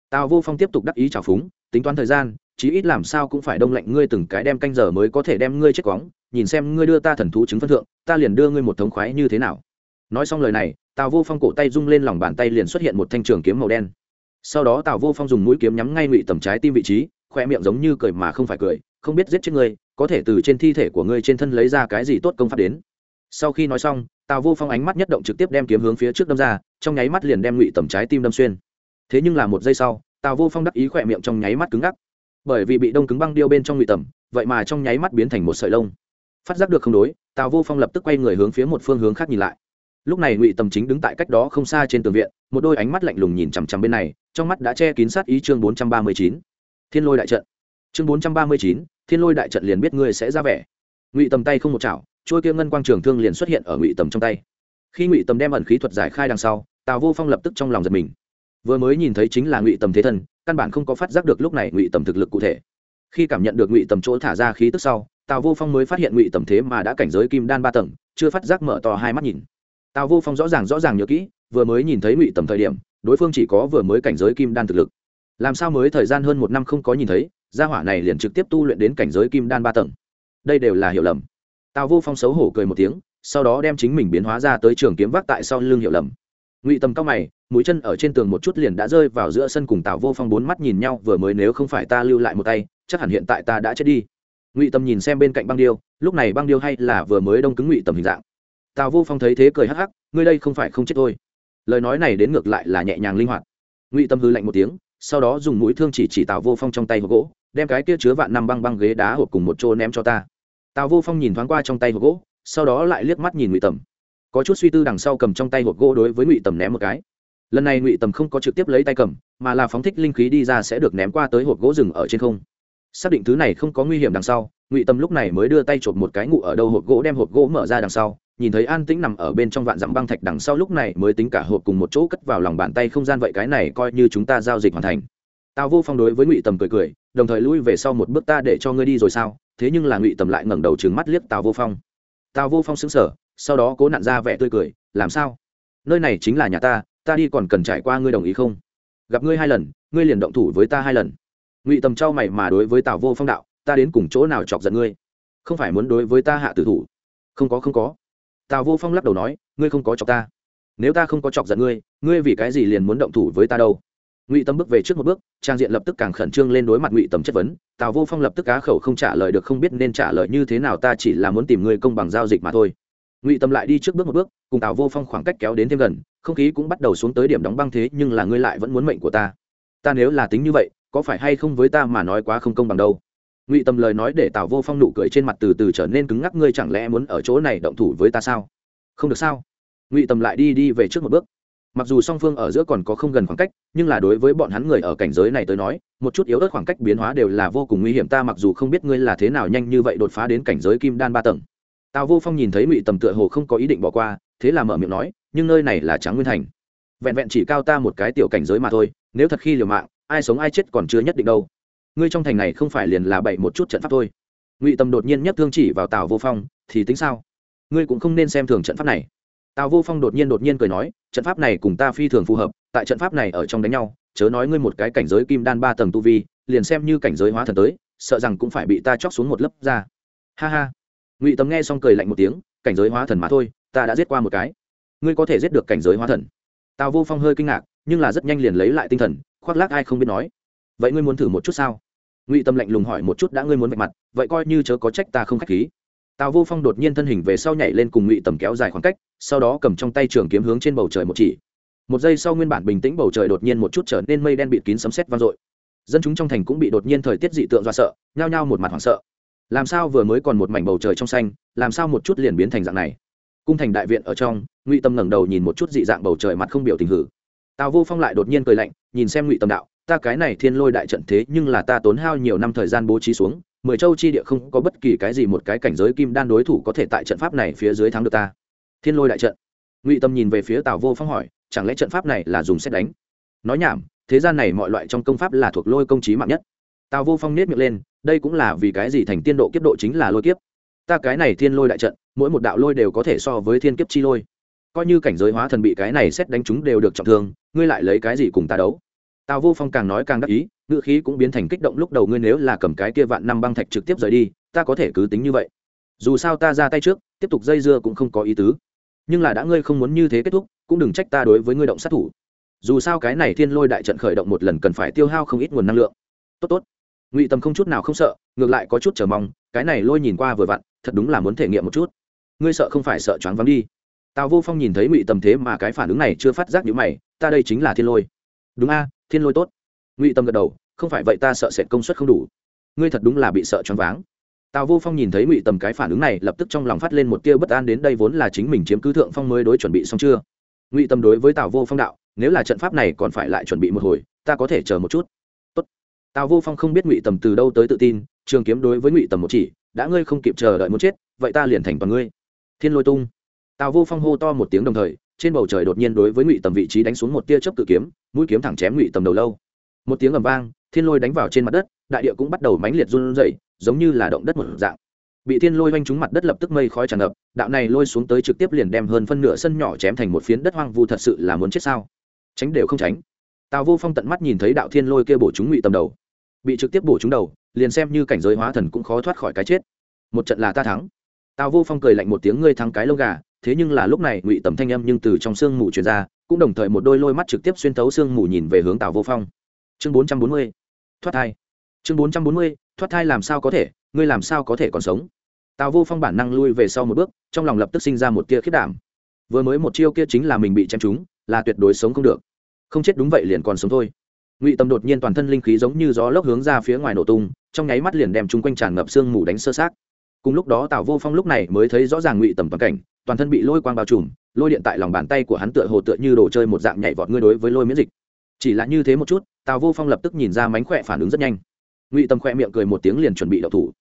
tào vô phong tiếp tục đắc ý trào phúng, tính toán thời gian, chí ít làm sao cũng phải đông lạnh ngươi từng cái đem canh giờ mới có thể đem ngươi chết quóng, nhìn xem ngươi đưa ta thần thú chứng phân thượng, ta liền đưa ngươi một thống khoái như thế nào. Nói xong lời này, tào vô phong cổ tay rung lên lòng bàn tay liền xuất hiện một thanh trường kiếm màu đen. Sau đó tào vô phong dùng mũi kiếm nhắm ngay ngụy tầm trái tim vị trí, khoe miệng giống như cười mà không phải cười, không biết giết chết ngươi, có thể từ trên thi thể của ngươi trên thân lấy ra cái gì tốt công pháp đến. Sau khi nói xong, tào vô phong ánh mắt nhất động trực tiếp đem kiếm hướng phía trước đâm ra, trong nháy mắt liền đem ngụy tầm trái tim đâm xuyên thế nhưng là một giây sau, tào vô phong đắc ý khỏe miệng trong nháy mắt cứng ngắc. Bởi vì bị đông cứng băng điêu bên trong ngụy tầm vậy mà trong nháy mắt biến thành một sợi lông. Phát giác được không đối, tào vô phong lập tức quay người hướng phía một phương hướng khác nhìn lại. Lúc này ngụy tầm chính đứng tại cách đó không xa trên tường viện, một đôi ánh mắt lạnh lùng nhìn chằm chằm bên này, trong mắt đã che kín sát ý chương bốn trăm ba mươi chín. Thiên lôi đại trận. Chương bốn trăm ba mươi chín, thiên lôi đại trận liền biết ngươi sẽ ra vẻ. Ngụy tầm tay không một chảo, trôi kia ngân quang trường thương liền xuất hiện ở ngụy tầm trong tay. Khi ngụy tầm đem ẩn khí thuật giải khai đằng sau, tào vô phong lập tức trong lòng giật mình vừa mới nhìn thấy chính là ngụy tầm thế thân, căn bản không có phát giác được lúc này ngụy tầm thực lực cụ thể. Khi cảm nhận được ngụy tầm chỗ thả ra khí tức sau, tào vô phong mới phát hiện ngụy tầm thế mà đã cảnh giới kim đan ba tầng, chưa phát giác mở to hai mắt nhìn. Tào vô phong rõ ràng rõ ràng nhớ kỹ, vừa mới nhìn thấy ngụy tầm thời điểm, đối phương chỉ có vừa mới cảnh giới kim đan thực lực. Làm sao mới thời gian hơn một năm không có nhìn thấy, gia hỏa này liền trực tiếp tu luyện đến cảnh giới kim đan ba tầng. Đây đều là hiểu lầm. Tào vô phong xấu hổ cười một tiếng, sau đó đem chính mình biến hóa ra tới trường kiếm vác tại sau lưng hiểu lầm ngụy tầm cao mày, mũi chân ở trên tường một chút liền đã rơi vào giữa sân cùng tào vô phong bốn mắt nhìn nhau, vừa mới nếu không phải ta lưu lại một tay, chắc hẳn hiện tại ta đã chết đi. Ngụy tầm nhìn xem bên cạnh băng điêu, lúc này băng điêu hay là vừa mới đông cứng ngụy tầm hình dạng. Tào vô phong thấy thế cười hắc hắc, ngươi đây không phải không chết thôi. Lời nói này đến ngược lại là nhẹ nhàng linh hoạt. Ngụy tâm hư lạnh một tiếng, sau đó dùng mũi thương chỉ chỉ tào vô phong trong tay hộp gỗ, đem cái kia chứa vạn năm băng băng ghế đá hộp cùng một chỗ ném cho ta. Tào vô phong nhìn thoáng qua trong tay hộp gỗ, sau đó lại liếc mắt nhìn ngụy tầm có chút suy tư đằng sau cầm trong tay hộp gỗ đối với ngụy tầm ném một cái. Lần này ngụy tầm không có trực tiếp lấy tay cầm, mà là phóng thích linh khí đi ra sẽ được ném qua tới hộp gỗ rừng ở trên không. Xác định thứ này không có nguy hiểm đằng sau, ngụy tầm lúc này mới đưa tay chộp một cái ngụ ở đâu hộp gỗ đem hộp gỗ mở ra đằng sau, nhìn thấy an tĩnh nằm ở bên trong vạn dặm băng thạch đằng sau lúc này mới tính cả hộp cùng một chỗ cất vào lòng bàn tay không gian vậy cái này coi như chúng ta giao dịch hoàn thành. Tào vô phong đối với ngụy tầm cười cười, đồng thời lui về sau một bước ta để cho ngươi đi rồi sao? Thế nhưng là ngụy tầm lại ngẩng đầu trừng mắt liếc tào vô phong. Tào vô phong xứng sở sau đó cố nặn ra vẻ tươi cười, làm sao? Nơi này chính là nhà ta ta đi còn cần trải qua ngươi đồng ý không? Gặp ngươi hai lần, ngươi liền động thủ với ta hai lần. Ngụy tầm trao mày mà đối với tào vô phong đạo, ta đến cùng chỗ nào chọc giận ngươi? Không phải muốn đối với ta hạ tử thủ? Không có không có. Tào vô phong lắc đầu nói, ngươi không có chọc ta. Nếu ta không có chọc giận ngươi ngươi vì cái gì liền muốn động thủ với ta đâu? Ngụy tâm bước về trước một bước, trang diện lập tức càng khẩn trương lên đối mặt ngụy tầm chất vấn. Tào vô phong lập tức cá khẩu không trả lời được, không biết nên trả lời như thế nào, ta chỉ là muốn tìm ngươi công bằng giao dịch mà thôi ngụy tâm lại đi trước bước một bước cùng tào vô phong khoảng cách kéo đến thêm gần không khí cũng bắt đầu xuống tới điểm đóng băng thế nhưng là ngươi lại vẫn muốn mệnh của ta ta nếu là tính như vậy có phải hay không với ta mà nói quá không công bằng đâu ngụy tâm lời nói để tào vô phong nụ cười trên mặt từ từ trở nên cứng ngắc ngươi chẳng lẽ muốn ở chỗ này động thủ với ta sao không được sao ngụy tâm lại đi đi về trước một bước mặc dù song phương ở giữa còn có không gần khoảng cách nhưng là đối với bọn hắn người ở cảnh giới này tới nói một chút yếu ớt khoảng cách biến hóa đều là vô cùng nguy hiểm ta mặc dù không biết ngươi là thế nào nhanh như vậy đột phá đến cảnh giới kim đan ba tầng tào vô phong nhìn thấy ngụy tầm tựa hồ không có ý định bỏ qua, thế là mở miệng nói, nhưng nơi này là Tráng nguyên thành. Vẹn vẹn chỉ cao ta một cái tiểu cảnh giới mà thôi, nếu thật khi liều mạng, ai sống ai chết còn chưa nhất định đâu. Ngươi trong thành này không phải liền là bậy một chút trận pháp thôi. Ngụy tâm đột nhiên nhất thương chỉ vào tào vô phong, thì tính sao? Ngươi cũng không nên xem thường trận pháp này. Tào vô phong đột nhiên đột nhiên cười nói, trận pháp này cùng ta phi thường phù hợp, tại trận pháp này ở trong đánh nhau, chớ nói ngươi một cái cảnh giới kim đan ba tầng tu vi, liền xem như cảnh giới hóa thần tới, sợ rằng cũng phải bị ta chóc xuống một lớp ra. Ha ha ngụy Tầm nghe xong cười lạnh một tiếng cảnh giới hóa thần mà thôi ta đã giết qua một cái ngươi có thể giết được cảnh giới hóa thần tào vô phong hơi kinh ngạc nhưng là rất nhanh liền lấy lại tinh thần khoác lác ai không biết nói vậy ngươi muốn thử một chút sao ngụy tâm lạnh lùng hỏi một chút đã ngươi muốn vạch mặt vậy coi như chớ có trách ta không k h á c h khí tào vô phong đột nhiên thân hình về sau nhảy lên cùng ngụy tầm kéo dài khoảng cách sau đó cầm trong tay trường kiếm hướng trên bầu trời một chỉ một giây sau nguyên bản bình tĩnh bầu trời đột nhiên một chút trở nên mây đen bịt kín sấm sét vang dội dân chúng trong thành cũng bị đột nhiên thời tiết dị tượng do sợ nhao nhao một mặt hoảng sợ làm sao vừa mới còn một mảnh bầu trời trong xanh, làm sao một chút liền biến thành dạng này? Cung thành đại viện ở trong, ngụy tâm ngẩng đầu nhìn một chút dị dạng bầu trời mặt không biểu tình hử. Tào vô phong lại đột nhiên cười lạnh, nhìn xem ngụy tâm đạo, ta cái này thiên lôi đại trận thế nhưng là ta tốn hao nhiều năm thời gian bố trí xuống, mười châu chi địa không có bất kỳ cái gì một cái cảnh giới kim đan đối thủ có thể tại trận pháp này phía dưới thắng được ta. Thiên lôi đại trận. Ngụy tâm nhìn về phía tào vô phong hỏi, chẳng lẽ trận pháp này là dùng xét đánh? Nói nhảm, thế gian này mọi loại trong công pháp là thuộc lôi công trí mạng nhất. Tào vô phong nết miệng lên đây cũng là vì cái gì thành tiên độ kiếp độ chính là lôi kiếp? Ta cái này thiên lôi đại trận, mỗi một đạo lôi đều có thể so với thiên kiếp chi lôi. Coi như cảnh giới hóa thần bị cái này xét đánh chúng đều được trọng thương, ngươi lại lấy cái gì cùng ta đấu? Tào vô phong càng nói càng đắc ý, ngữ khí cũng biến thành kích động lúc đầu ngươi nếu là cầm cái kia vạn năm băng thạch trực tiếp rời đi, ta có thể cứ tính như vậy. Dù sao ta ra tay trước, tiếp tục dây dưa cũng không có ý tứ. Nhưng là đã ngươi không muốn như thế kết thúc, cũng đừng trách ta đối với ngươi động sát thủ. Dù sao cái này thiên lôi đại trận khởi động một lần cần phải tiêu hao không ít nguồn năng lượng. Tốt tốt ngụy tâm không chút nào không sợ, ngược lại có chút chờ mong, cái này lôi nhìn qua vừa vặn, thật đúng là muốn thể nghiệm một chút. Ngươi sợ không phải sợ choáng vắng đi. Tào vô phong nhìn thấy ngụy tâm thế mà cái phản ứng này chưa phát giác nhữ mày, ta đây chính là thiên lôi. Đúng a, thiên lôi tốt. Ngụy tâm gật đầu, không phải vậy ta sợ sệt công suất không đủ. Ngươi thật đúng là bị sợ choáng váng. Tào vô phong nhìn thấy ngụy tầm cái phản ứng này, lập tức trong lòng phát lên một tia bất an đến đây vốn là chính mình chiếm cứ thượng phong mới đối chuẩn bị xong chưa. Ngụy tâm đối với tào vô phong đạo, nếu là trận pháp này còn phải lại chuẩn bị một hồi, ta có thể chờ một chút tào vô phong không biết ngụy tầm từ đâu tới tự tin, trường kiếm đối với ngụy tầm một chỉ, đã ngươi không kịp chờ đợi muốn chết, vậy ta liền thành toàn ngươi. Thiên lôi tung. Tào vô phong hô to một tiếng đồng thời, trên bầu trời đột nhiên đối với ngụy tầm vị trí đánh xuống một tia chớp cự kiếm, mũi kiếm thẳng chém ngụy tầm đầu lâu. Một tiếng ầm vang, thiên lôi đánh vào trên mặt đất, đại địa cũng bắt đầu mãnh liệt run rẩy, giống như là động đất một dạng. Bị thiên lôi vanh trúng mặt đất lập tức mây khói tràn ngập, đạo này lôi xuống tới trực tiếp liền đem hơn phân nửa sân nhỏ chém thành một phiến đất hoang vu thật sự là muốn chết sao? Tránh đều không tránh tào vô phong tận mắt nhìn thấy đạo thiên lôi kia bổ chúng ngụy tầm đầu. Bị trực tiếp bổ chúng đầu, liền xem như cảnh giới hóa thần cũng khó thoát khỏi cái chết. Một trận là ta thắng. Tào vô phong cười lạnh một tiếng, ngươi thắng cái lông gà, thế nhưng là lúc này ngụy tầm thanh âm nhưng từ trong sương mù truyền ra, cũng đồng thời một đôi lôi mắt trực tiếp xuyên thấu sương mù nhìn về hướng tào vô phong. Chương bốn trăm bốn mươi, thoát thai. Chương bốn trăm bốn mươi, thoát thai làm sao có thể, ngươi làm sao có thể còn sống? Tào vô phong bản năng lui về sau một bước, trong lòng lập tức sinh ra một tia khiết đảm. Vừa mới một chiêu kia chính là mình bị chém trúng, là tuyệt đối sống không được không chết đúng vậy liền còn sống thôi. Ngụy tâm đột nhiên toàn thân linh khí giống như gió lốc hướng ra phía ngoài nổ tung, trong nháy mắt liền đem chung quanh tràn ngập sương mù đánh sơ sát cùng lúc đó tào vô phong lúc này mới thấy rõ ràng ngụy tầm toàn cảnh, toàn thân bị lôi quang bao trùm, lôi điện tại lòng bàn tay của hắn tựa hồ tựa như đồ chơi một dạng nhảy vọt ngươi đối với lôi miễn dịch. Chỉ là như thế một chút, tào vô phong lập tức nhìn ra mánh khỏe phản ứng rất nhanh. Ngụy tâm khỏe miệng cười một tiếng liền chuẩn bị đậu thủ.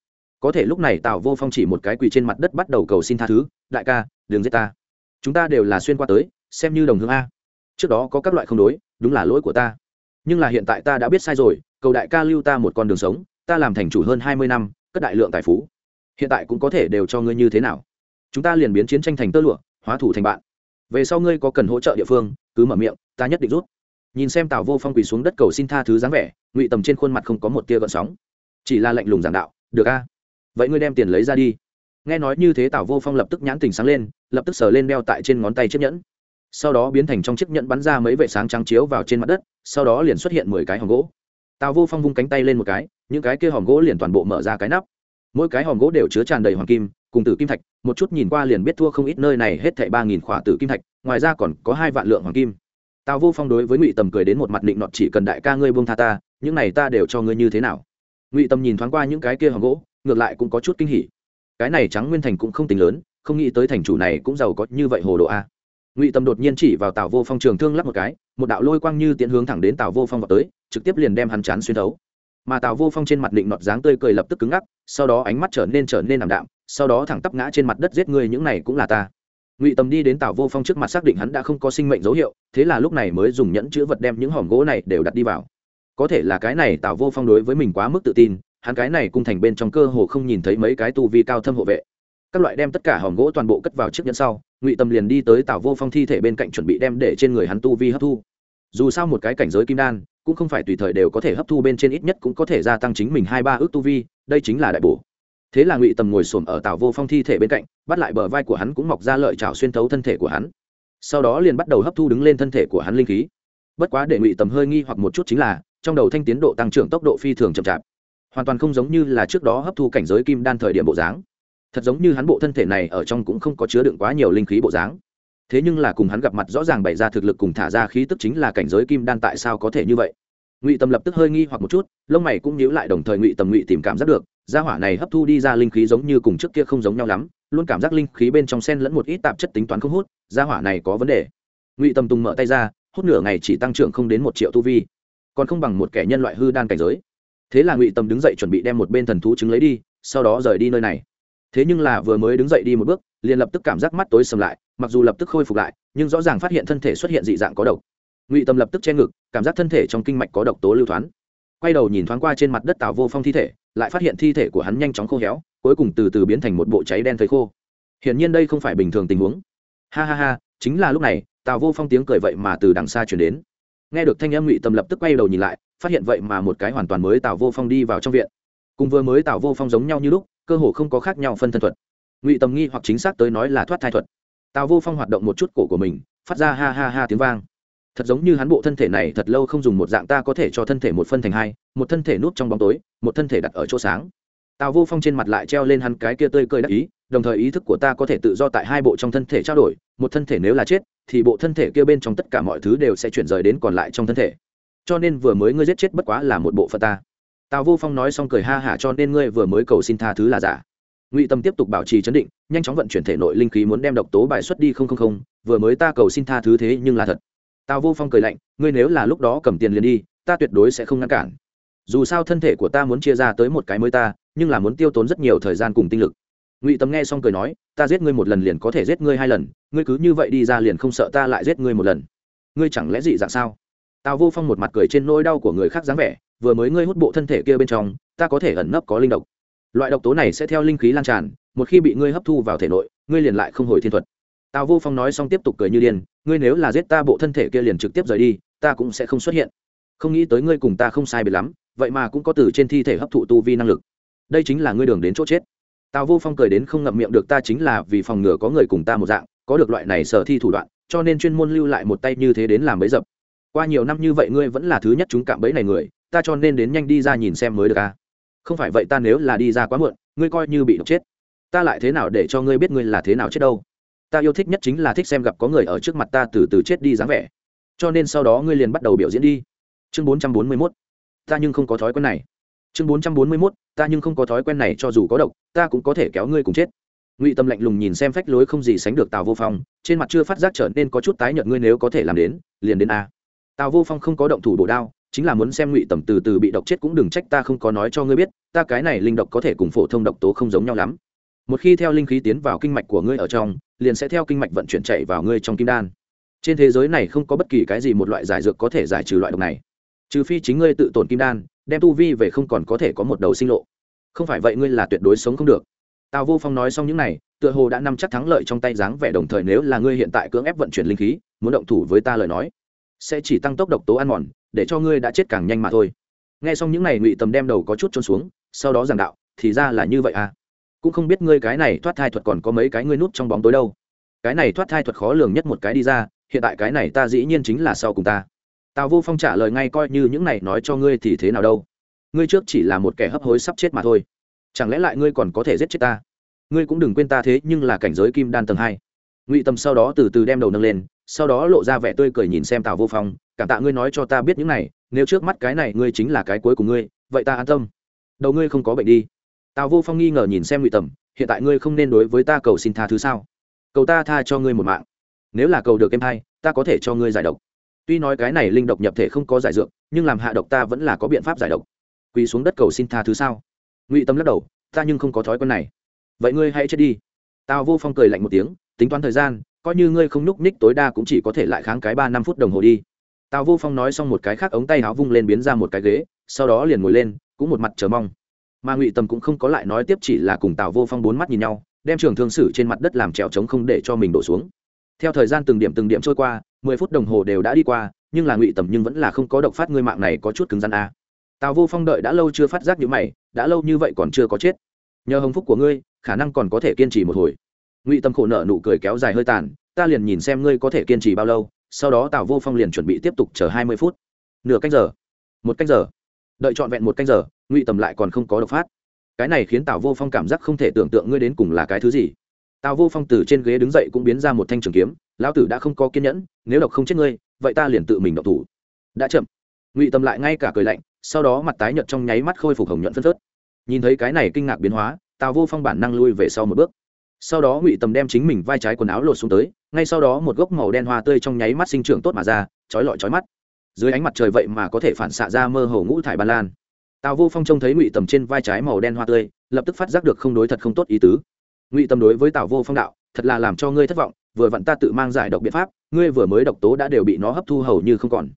Có thể lúc này tào vô phong chỉ một cái quỳ trên mặt đất bắt đầu cầu xin tha thứ, đại ca, đừng giết ta. Chúng ta đều là xuyên qua tới, xem như đồng hương a trước đó có các loại không đối, đúng là lỗi của ta. Nhưng là hiện tại ta đã biết sai rồi, cầu đại ca lưu ta một con đường sống, ta làm thành chủ hơn hai mươi năm, cất đại lượng tài phú. Hiện tại cũng có thể đều cho ngươi như thế nào. Chúng ta liền biến chiến tranh thành tơ lụa, hóa thủ thành bạn. Về sau ngươi có cần hỗ trợ địa phương, cứ mở miệng, ta nhất định rút. Nhìn xem tào vô phong quỳ xuống đất cầu xin tha thứ dáng vẻ, ngụy tầm trên khuôn mặt không có một tia gợn sóng. Chỉ là lạnh lùng giảng đạo, được a, vậy ngươi đem tiền lấy ra đi. Nghe nói như thế, tào vô phong lập tức nhãn tình sáng lên, lập tức sờ lên đeo tại trên ngón tay chiếc nhẫn sau đó biến thành trong chiếc nhẫn bắn ra mấy vệ sáng trắng chiếu vào trên mặt đất, sau đó liền xuất hiện mười cái hòm gỗ. Tào vô phong vung cánh tay lên một cái, những cái kia hòm gỗ liền toàn bộ mở ra cái nắp. Mỗi cái hòm gỗ đều chứa tràn đầy hoàng kim, cùng tử kim thạch, một chút nhìn qua liền biết thua không ít nơi này hết thảy ba nghìn khỏa tử kim thạch, ngoài ra còn có hai vạn lượng hoàng kim. Tào vô phong đối với ngụy tầm cười đến một mặt định nọt, chỉ cần đại ca ngươi buông tha ta, những này ta đều cho ngươi như thế nào? Ngụy tầm nhìn thoáng qua những cái kia hòm gỗ, ngược lại cũng có chút kinh hỉ. Cái này trắng nguyên thành cũng không tính lớn, không nghĩ tới thành chủ này cũng giàu có như vậy hồ đồ a ngụy Tâm đột nhiên chỉ vào tào vô phong trường thương lắp một cái, một đạo lôi quang như tiến hướng thẳng đến tào vô phong vào tới, trực tiếp liền đem hắn chán xuyên thấu. Mà tào vô phong trên mặt định nọt dáng tươi cười lập tức cứng ngắc, sau đó ánh mắt trở nên trở nên ảm đạm, sau đó thẳng tắp ngã trên mặt đất giết người những này cũng là ta. Ngụy tầm đi đến tào vô phong trước mặt xác định hắn đã không có sinh mệnh dấu hiệu, thế là lúc này mới dùng nhẫn chữ vật đem những hòm gỗ này đều đặt đi vào. Có thể là cái này tào vô phong đối với mình quá mức tự tin, hắn cái này cung thành bên trong cơ hồ không nhìn thấy mấy cái tu vi cao thâm hộ vệ các loại đem tất cả hòm gỗ toàn bộ cất vào chiếc nhẫn sau, ngụy tâm liền đi tới tảo vô phong thi thể bên cạnh chuẩn bị đem để trên người hắn tu vi hấp thu. Dù sao một cái cảnh giới kim đan, cũng không phải tùy thời đều có thể hấp thu bên trên ít nhất cũng có thể gia tăng chính mình hai ba ước tu vi, đây chính là đại bổ. Thế là ngụy tầm ngồi xổm ở tảo vô phong thi thể bên cạnh, bắt lại bờ vai của hắn cũng mọc ra lợi chảo xuyên thấu thân thể của hắn. Sau đó liền bắt đầu hấp thu đứng lên thân thể của hắn linh khí. Bất quá để ngụy tầm hơi nghi hoặc một chút chính là, trong đầu thanh tiến độ tăng trưởng tốc độ phi thường chậm chạp. Hoàn toàn không giống như là trước đó hấp thu cảnh giới kim đan thời điểm bộ dáng thật giống như hắn bộ thân thể này ở trong cũng không có chứa đựng quá nhiều linh khí bộ dáng. Thế nhưng là cùng hắn gặp mặt rõ ràng bày ra thực lực cùng thả ra khí tức chính là cảnh giới kim đan tại sao có thể như vậy? Ngụy tâm lập tức hơi nghi hoặc một chút, lông mày cũng nhíu lại đồng thời ngụy tầm ngụy tìm cảm giác được, gia hỏa này hấp thu đi ra linh khí giống như cùng trước kia không giống nhau lắm, luôn cảm giác linh khí bên trong sen lẫn một ít tạp chất tính toán không hút, gia hỏa này có vấn đề. Ngụy tâm tùng mở tay ra, hút nửa ngày chỉ tăng trưởng không đến một triệu tu vi, còn không bằng một kẻ nhân loại hư đan cảnh giới. Thế là ngụy tâm đứng dậy chuẩn bị đem một bên thần thú trứng lấy đi, sau đó rời đi nơi này thế nhưng là vừa mới đứng dậy đi một bước, liền lập tức cảm giác mắt tối sầm lại, mặc dù lập tức khôi phục lại, nhưng rõ ràng phát hiện thân thể xuất hiện dị dạng có độc. Ngụy tâm lập tức che ngực, cảm giác thân thể trong kinh mạch có độc tố lưu thoáng quay đầu nhìn thoáng qua trên mặt đất tào vô phong thi thể, lại phát hiện thi thể của hắn nhanh chóng khô héo, cuối cùng từ từ biến thành một bộ cháy đen thấy khô. Hiển nhiên đây không phải bình thường tình huống. Ha ha ha, chính là lúc này tào vô phong tiếng cười vậy mà từ đằng xa chuyển đến. Nghe được thanh âm, ngụy tâm lập tức quay đầu nhìn lại, phát hiện vậy mà một cái hoàn toàn mới tào vô phong đi vào trong viện. Cùng vừa mới tào vô phong giống nhau như lúc cơ hồ không có khác nhau phân thân thuật. Ngụy tầm nghi hoặc chính xác tới nói là thoát thai thuật. Tào vô phong hoạt động một chút cổ của mình, phát ra ha ha ha tiếng vang. Thật giống như hắn bộ thân thể này thật lâu không dùng một dạng ta có thể cho thân thể một phân thành hai, một thân thể núp trong bóng tối, một thân thể đặt ở chỗ sáng. Tào vô phong trên mặt lại treo lên hắn cái kia tươi cười đắc ý, đồng thời ý thức của ta có thể tự do tại hai bộ trong thân thể trao đổi, một thân thể nếu là chết, thì bộ thân thể kia bên trong tất cả mọi thứ đều sẽ chuyển rời đến còn lại trong thân thể. Cho nên vừa mới ngươi giết chết bất quá là một bộ phận ta tào vô phong nói xong cười ha hả cho nên ngươi vừa mới cầu xin tha thứ là giả. Ngụy tâm tiếp tục bảo trì chấn định, nhanh chóng vận chuyển thể nội linh khí muốn đem độc tố bài xuất đi không không không, vừa mới ta cầu xin tha thứ thế nhưng là thật. Tào vô phong cười lạnh, ngươi nếu là lúc đó cầm tiền liền đi, ta tuyệt đối sẽ không ngăn cản. Dù sao thân thể của ta muốn chia ra tới một cái mới ta, nhưng là muốn tiêu tốn rất nhiều thời gian cùng tinh lực. Ngụy tâm nghe xong cười nói, ta giết ngươi một lần liền có thể giết ngươi hai lần, ngươi cứ như vậy đi ra liền không sợ ta lại giết ngươi một lần. Ngươi chẳng lẽ dị dạng sao? Tào vô phong một mặt cười trên nỗi đau của người khác dáng vẻ vừa mới ngươi hút bộ thân thể kia bên trong, ta có thể ẩn nấp có linh độc. Loại độc tố này sẽ theo linh khí lan tràn, một khi bị ngươi hấp thu vào thể nội, ngươi liền lại không hồi thiên thuật. Tào vô phong nói xong tiếp tục cười như điên, ngươi nếu là giết ta bộ thân thể kia liền trực tiếp rời đi, ta cũng sẽ không xuất hiện. Không nghĩ tới ngươi cùng ta không sai biệt lắm, vậy mà cũng có từ trên thi thể hấp thụ tu vi năng lực. Đây chính là ngươi đường đến chỗ chết. Tào vô phong cười đến không ngậm miệng được, ta chính là vì phòng ngừa có người cùng ta một dạng, có được loại này sở thi thủ đoạn, cho nên chuyên môn lưu lại một tay như thế đến làm bấy dập. Qua nhiều năm như vậy ngươi vẫn là thứ nhất chúng cạm bẫy này người ta cho nên đến nhanh đi ra nhìn xem mới được à. Không phải vậy ta nếu là đi ra quá muộn, ngươi coi như bị độc chết. Ta lại thế nào để cho ngươi biết ngươi là thế nào chết đâu? Ta yêu thích nhất chính là thích xem gặp có người ở trước mặt ta từ từ chết đi dáng vẻ. Cho nên sau đó ngươi liền bắt đầu biểu diễn đi. Chương bốn trăm bốn mươi mốt. Ta nhưng không có thói quen này. Chương bốn trăm bốn mươi mốt. Ta nhưng không có thói quen này cho dù có độc, ta cũng có thể kéo ngươi cùng chết. Ngụy tâm lạnh lùng nhìn xem phách lối không gì sánh được tào vô phong, trên mặt chưa phát giác trở nên có chút tái nhợt, ngươi nếu có thể làm đến, liền đến a. Tào vô phong không có động thủ bổ đao chính là muốn xem ngụy tầm từ từ bị độc chết cũng đừng trách ta không có nói cho ngươi biết, ta cái này linh độc có thể cùng phổ thông độc tố không giống nhau lắm. Một khi theo linh khí tiến vào kinh mạch của ngươi ở trong, liền sẽ theo kinh mạch vận chuyển chạy vào ngươi trong kim đan. Trên thế giới này không có bất kỳ cái gì một loại giải dược có thể giải trừ loại độc này. Trừ phi chính ngươi tự tổn kim đan, đem tu vi về không còn có thể có một đầu sinh lộ. Không phải vậy ngươi là tuyệt đối sống không được. Tào vô phong nói xong những này, tựa hồ đã nắm chắc thắng lợi trong tay dáng vẻ đồng thời nếu là ngươi hiện tại cưỡng ép vận chuyển linh khí, muốn động thủ với ta lời nói sẽ chỉ tăng tốc độc tố ăn mòn, để cho ngươi đã chết càng nhanh mà thôi. Nghe xong những này ngụy tầm đem đầu có chút trôn xuống, sau đó giảng đạo, thì ra là như vậy à? Cũng không biết ngươi cái này thoát thai thuật còn có mấy cái ngươi nút trong bóng tối đâu. Cái này thoát thai thuật khó lường nhất một cái đi ra, hiện tại cái này ta dĩ nhiên chính là sau cùng ta. Tào vô phong trả lời ngay coi như những này nói cho ngươi thì thế nào đâu. Ngươi trước chỉ là một kẻ hấp hối sắp chết mà thôi. Chẳng lẽ lại ngươi còn có thể giết chết ta? Ngươi cũng đừng quên ta thế nhưng là cảnh giới kim đan tầng hai. Ngụy tâm sau đó từ từ đem đầu nâng lên sau đó lộ ra vẻ tươi cười nhìn xem tào vô phong, cảm tạ ngươi nói cho ta biết những này, nếu trước mắt cái này ngươi chính là cái cuối của ngươi, vậy ta an tâm. Đầu ngươi không có bệnh đi. Tào vô phong nghi ngờ nhìn xem ngụy tầm, hiện tại ngươi không nên đối với ta cầu xin tha thứ sao? Cầu ta tha cho ngươi một mạng. Nếu là cầu được em thay ta có thể cho ngươi giải độc. Tuy nói cái này linh độc nhập thể không có giải dược, nhưng làm hạ độc ta vẫn là có biện pháp giải độc. Quỳ xuống đất cầu xin tha thứ sao? Ngụy tâm lắc đầu, ta nhưng không có thói quen này. Vậy ngươi hãy chết đi. Tào vô phong cười lạnh một tiếng, tính toán thời gian coi như ngươi không núp ních tối đa cũng chỉ có thể lại kháng cái ba năm phút đồng hồ đi. Tào vô phong nói xong một cái khác ống tay áo vung lên biến ra một cái ghế, sau đó liền ngồi lên, cũng một mặt chờ mong. Mà ngụy tầm cũng không có lại nói tiếp chỉ là cùng tào vô phong bốn mắt nhìn nhau, đem trường thương sử trên mặt đất làm trèo trống không để cho mình đổ xuống. Theo thời gian từng điểm từng điểm trôi qua, mười phút đồng hồ đều đã đi qua, nhưng là ngụy tầm nhưng vẫn là không có độc phát ngươi mạng này có chút cứng rắn a à. tào vô phong đợi đã lâu chưa phát giác như mày, đã lâu như vậy còn chưa có chết. Nhờ hồng phúc của ngươi, khả năng còn có thể kiên trì một hồi ngụy tâm khổ nợ nụ cười kéo dài hơi tàn, ta liền nhìn xem ngươi có thể kiên trì bao lâu, sau đó tào vô phong liền chuẩn bị tiếp tục chờ hai mươi phút. Nửa canh giờ. Một canh giờ. Đợi trọn vẹn một canh giờ, ngụy tầm lại còn không có độc phát. Cái này khiến tào vô phong cảm giác không thể tưởng tượng ngươi đến cùng là cái thứ gì. Tào vô phong từ trên ghế đứng dậy cũng biến ra một thanh trường kiếm, lão tử đã không có kiên nhẫn, nếu độc không chết ngươi, vậy ta liền tự mình độc thủ. Đã chậm. Ngụy tầm lại ngay cả cười lạnh, sau đó mặt tái nhợt trong nháy mắt khôi phục hồng nhuận phân phớt. Nhìn thấy cái này kinh ngạc biến hóa, tào vô phong bản năng lui về sau một bước sau đó ngụy tầm đem chính mình vai trái quần áo lột xuống tới, ngay sau đó một gốc màu đen hoa tươi trong nháy mắt sinh trưởng tốt mà ra, trói lọi trói mắt. Dưới ánh mặt trời vậy mà có thể phản xạ ra mơ hồ ngũ thải ba lan. Tào vô phong trông thấy ngụy tầm trên vai trái màu đen hoa tươi, lập tức phát giác được không đối thật không tốt ý tứ. Ngụy tầm đối với tào vô phong đạo, thật là làm cho ngươi thất vọng, vừa vặn ta tự mang giải độc biện pháp, ngươi vừa mới độc tố đã đều bị nó hấp thu hầu như không còn.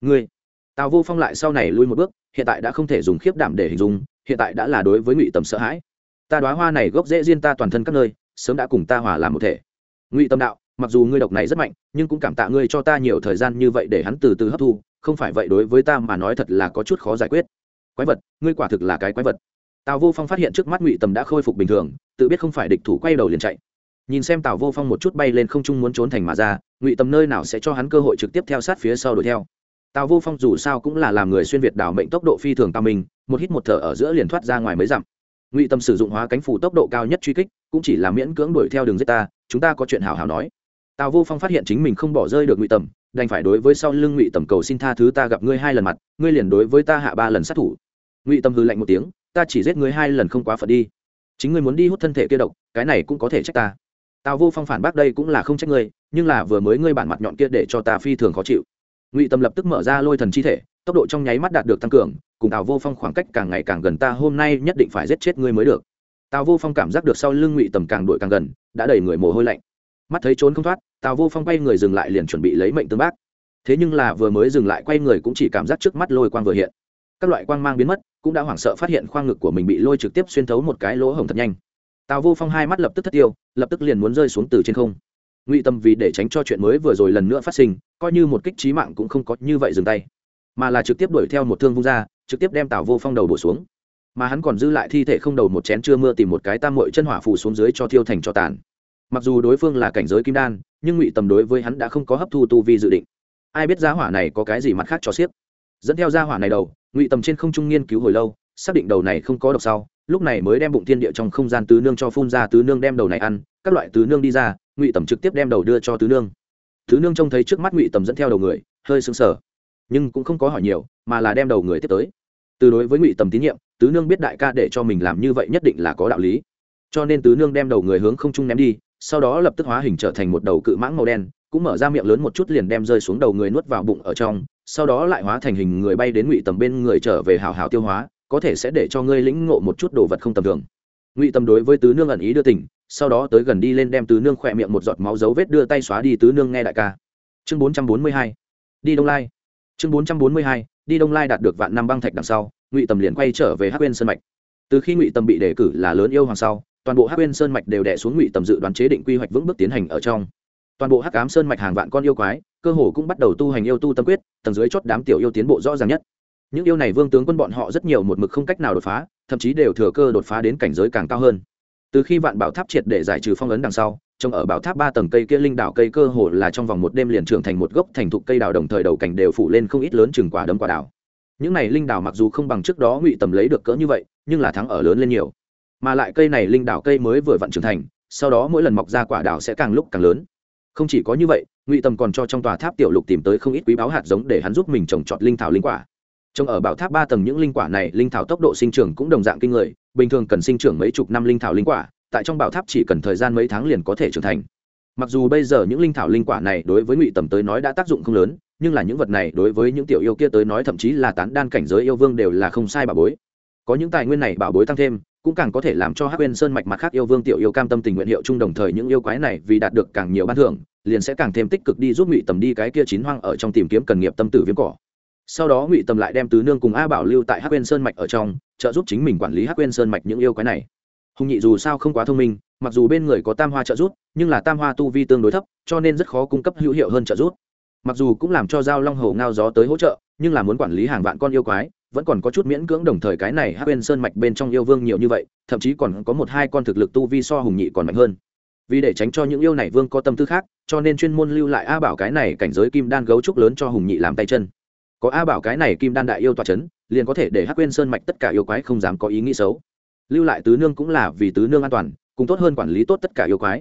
Ngươi. Tào vô phong lại sau này lui một bước, hiện tại đã không thể dùng khiếp đảm để hình dung, hiện tại đã là đối với ngụy tầm sợ hãi. Ta đoá hoa này gốc dễ riêng ta toàn thân các nơi sớm đã cùng ta hòa làm một thể. Ngụy tâm đạo, mặc dù ngươi độc này rất mạnh, nhưng cũng cảm tạ ngươi cho ta nhiều thời gian như vậy để hắn từ từ hấp thu, không phải vậy đối với ta mà nói thật là có chút khó giải quyết. Quái vật, ngươi quả thực là cái quái vật. Tào vô phong phát hiện trước mắt ngụy tầm đã khôi phục bình thường, tự biết không phải địch thủ quay đầu liền chạy. Nhìn xem tào vô phong một chút bay lên không trung muốn trốn thành mà ra, ngụy tầm nơi nào sẽ cho hắn cơ hội trực tiếp theo sát phía sau đuổi theo. Tào vô phong dù sao cũng là làm người xuyên việt đảo mệnh tốc độ phi thường cao mình, một hít một thở ở giữa liền thoát ra ngoài mấy dặm. Ngụy tâm sử dụng hóa cánh phủ tốc độ cao nhất truy kích cũng chỉ là miễn cưỡng đuổi theo đường giết ta, chúng ta có chuyện hào hào nói. Tào vô phong phát hiện chính mình không bỏ rơi được ngụy tầm, đành phải đối với sau lưng ngụy tầm cầu xin tha thứ ta gặp ngươi hai lần mặt, ngươi liền đối với ta hạ ba lần sát thủ. Ngụy Tầm hư lạnh một tiếng, ta chỉ giết ngươi hai lần không quá phận đi. Chính ngươi muốn đi hút thân thể kia độc, cái này cũng có thể trách ta. Tào vô phong phản bác đây cũng là không trách ngươi, nhưng là vừa mới ngươi bản mặt nhọn kia để cho ta phi thường khó chịu. Ngụy tâm lập tức mở ra lôi thần chi thể, tốc độ trong nháy mắt đạt được tăng cường, cùng tào vô phong khoảng cách càng ngày càng gần ta, hôm nay nhất định phải giết chết ngươi mới được tào vô phong cảm giác được sau lưng ngụy tầm càng đuổi càng gần, đã đẩy người mồ hôi lạnh. Mắt thấy trốn không thoát, tào vô phong quay người dừng lại liền chuẩn bị lấy mệnh tương bác. Thế nhưng là vừa mới dừng lại quay người cũng chỉ cảm giác trước mắt lôi quang vừa hiện. Các loại quang mang biến mất, cũng đã hoảng sợ phát hiện khoang ngực của mình bị lôi trực tiếp xuyên thấu một cái lỗ hổng thật nhanh. Tào vô phong hai mắt lập tức thất tiêu, lập tức liền muốn rơi xuống từ trên không. Ngụy tâm vì để tránh cho chuyện mới vừa rồi lần nữa phát sinh, coi như một kích trí mạng cũng không có như vậy dừng tay, mà là trực tiếp đuổi theo một thương vung ra, trực tiếp đem tào vô phong đầu bổ xuống mà hắn còn dư lại thi thể không đầu một chén chưa mưa tìm một cái tam mội chân hỏa phủ xuống dưới cho thiêu thành cho tàn. Mặc dù đối phương là cảnh giới kim đan, nhưng ngụy tầm đối với hắn đã không có hấp thu tu vi dự định. Ai biết gia hỏa này có cái gì mặt khác cho xiếc? Dẫn theo gia hỏa này đầu, ngụy tầm trên không trung nghiên cứu hồi lâu, xác định đầu này không có độc sau, lúc này mới đem bụng thiên địa trong không gian tứ nương cho phun ra, tứ nương đem đầu này ăn, các loại tứ nương đi ra, ngụy tầm trực tiếp đem đầu đưa cho tứ nương. Tứ nương trông thấy trước mắt ngụy tầm dẫn theo đầu người, hơi sững sờ, nhưng cũng không có hỏi nhiều, mà là đem đầu người tiếp tới. Từ đối với ngụy tầm tín nhiệm tứ nương biết đại ca để cho mình làm như vậy nhất định là có đạo lý. Cho nên tứ nương đem đầu người hướng không trung ném đi, sau đó lập tức hóa hình trở thành một đầu cự mãng màu đen, cũng mở ra miệng lớn một chút liền đem rơi xuống đầu người nuốt vào bụng ở trong, sau đó lại hóa thành hình người bay đến ngụy tầm bên người trở về hào hào tiêu hóa, có thể sẽ để cho ngươi lĩnh ngộ một chút đồ vật không tầm thường. Ngụy tầm đối với tứ nương ẩn ý đưa tỉnh, sau đó tới gần đi lên đem tứ nương khỏe miệng một giọt máu dấu vết đưa tay xóa đi tứ nương nghe đại ca. Chương bốn trăm bốn mươi hai, đi đông lai. Chương bốn trăm bốn mươi hai, đi đông lai đạt được vạn năm băng thạch đằng sau ngụy tầm liền quay trở về hắc quên sơn mạch. Từ khi ngụy tầm bị đề cử là lớn yêu hoàng sau, toàn bộ hắc quên sơn mạch đều đẻ xuống ngụy tầm dự đoán chế định quy hoạch vững bước tiến hành ở trong. Toàn bộ hắc ám sơn mạch hàng vạn con yêu quái, cơ hồ cũng bắt đầu tu hành yêu tu tâm quyết, tầng dưới chót đám tiểu yêu tiến bộ rõ ràng nhất. Những yêu này vương tướng quân bọn họ rất nhiều một mực không cách nào đột phá, thậm chí đều thừa cơ đột phá đến cảnh giới càng cao hơn. Từ khi vạn bảo tháp triệt để giải trừ phong ấn đằng sau, trông ở bảo tháp ba tầng cây kia linh đảo cây cơ hồ là trong vòng một đêm liền trưởng thành một gốc thành thục cây đào đồng thời đầu cảnh đều phủ lên không ít lớn chừng quả đấm quả đào những này linh đảo mặc dù không bằng trước đó ngụy tầm lấy được cỡ như vậy, nhưng là thắng ở lớn lên nhiều. Mà lại cây này linh đảo cây mới vừa vặn trưởng thành, sau đó mỗi lần mọc ra quả đào sẽ càng lúc càng lớn. Không chỉ có như vậy, ngụy tầm còn cho trong tòa tháp tiểu lục tìm tới không ít quý báo hạt giống để hắn giúp mình trồng trọt linh thảo linh quả. Trồng ở bảo tháp ba tầng những linh quả này, linh thảo tốc độ sinh trưởng cũng đồng dạng kinh người, bình thường cần sinh trưởng mấy chục năm linh thảo linh quả, tại trong bảo tháp chỉ cần thời gian mấy tháng liền có thể trưởng thành. Mặc dù bây giờ những linh thảo linh quả này đối với ngụy tầm tới nói đã tác dụng không lớn nhưng là những vật này đối với những tiểu yêu kia tới nói thậm chí là tán đan cảnh giới yêu vương đều là không sai bà bối. Có những tài nguyên này bảo bối tăng thêm, cũng càng có thể làm cho hắc quên sơn mạch mặt khác yêu vương tiểu yêu cam tâm tình nguyện hiệu chung đồng thời những yêu quái này vì đạt được càng nhiều ban thưởng, liền sẽ càng thêm tích cực đi giúp ngụy tầm đi cái kia chín hoang ở trong tìm kiếm cần nghiệp tâm tử viêm cỏ. Sau đó ngụy tầm lại đem tứ nương cùng a bảo lưu tại hắc quên sơn mạch ở trong, trợ giúp chính mình quản lý hắc quên sơn mạch những yêu quái này. Hùng nhị dù sao không quá thông minh, mặc dù bên người có tam hoa trợ giúp, nhưng là tam hoa tu vi tương đối thấp, cho nên rất khó cung cấp hữu hiệu hơn trợ giúp mặc dù cũng làm cho giao long hầu ngao gió tới hỗ trợ, nhưng là muốn quản lý hàng vạn con yêu quái, vẫn còn có chút miễn cưỡng đồng thời cái này hắc bên sơn mạch bên trong yêu vương nhiều như vậy, thậm chí còn có một hai con thực lực tu vi so hùng nhị còn mạnh hơn. Vì để tránh cho những yêu này vương có tâm tư khác, cho nên chuyên môn lưu lại a bảo cái này cảnh giới kim đan gấu trúc lớn cho hùng nhị làm tay chân. Có a bảo cái này kim đan đại yêu toa c h ấ n liền có thể để hắc quên sơn mạch tất cả yêu quái không dám có ý nghĩ xấu. Lưu lại tứ nương cũng là vì tứ nương an toàn, cùng tốt hơn quản lý tốt tất cả yêu quái.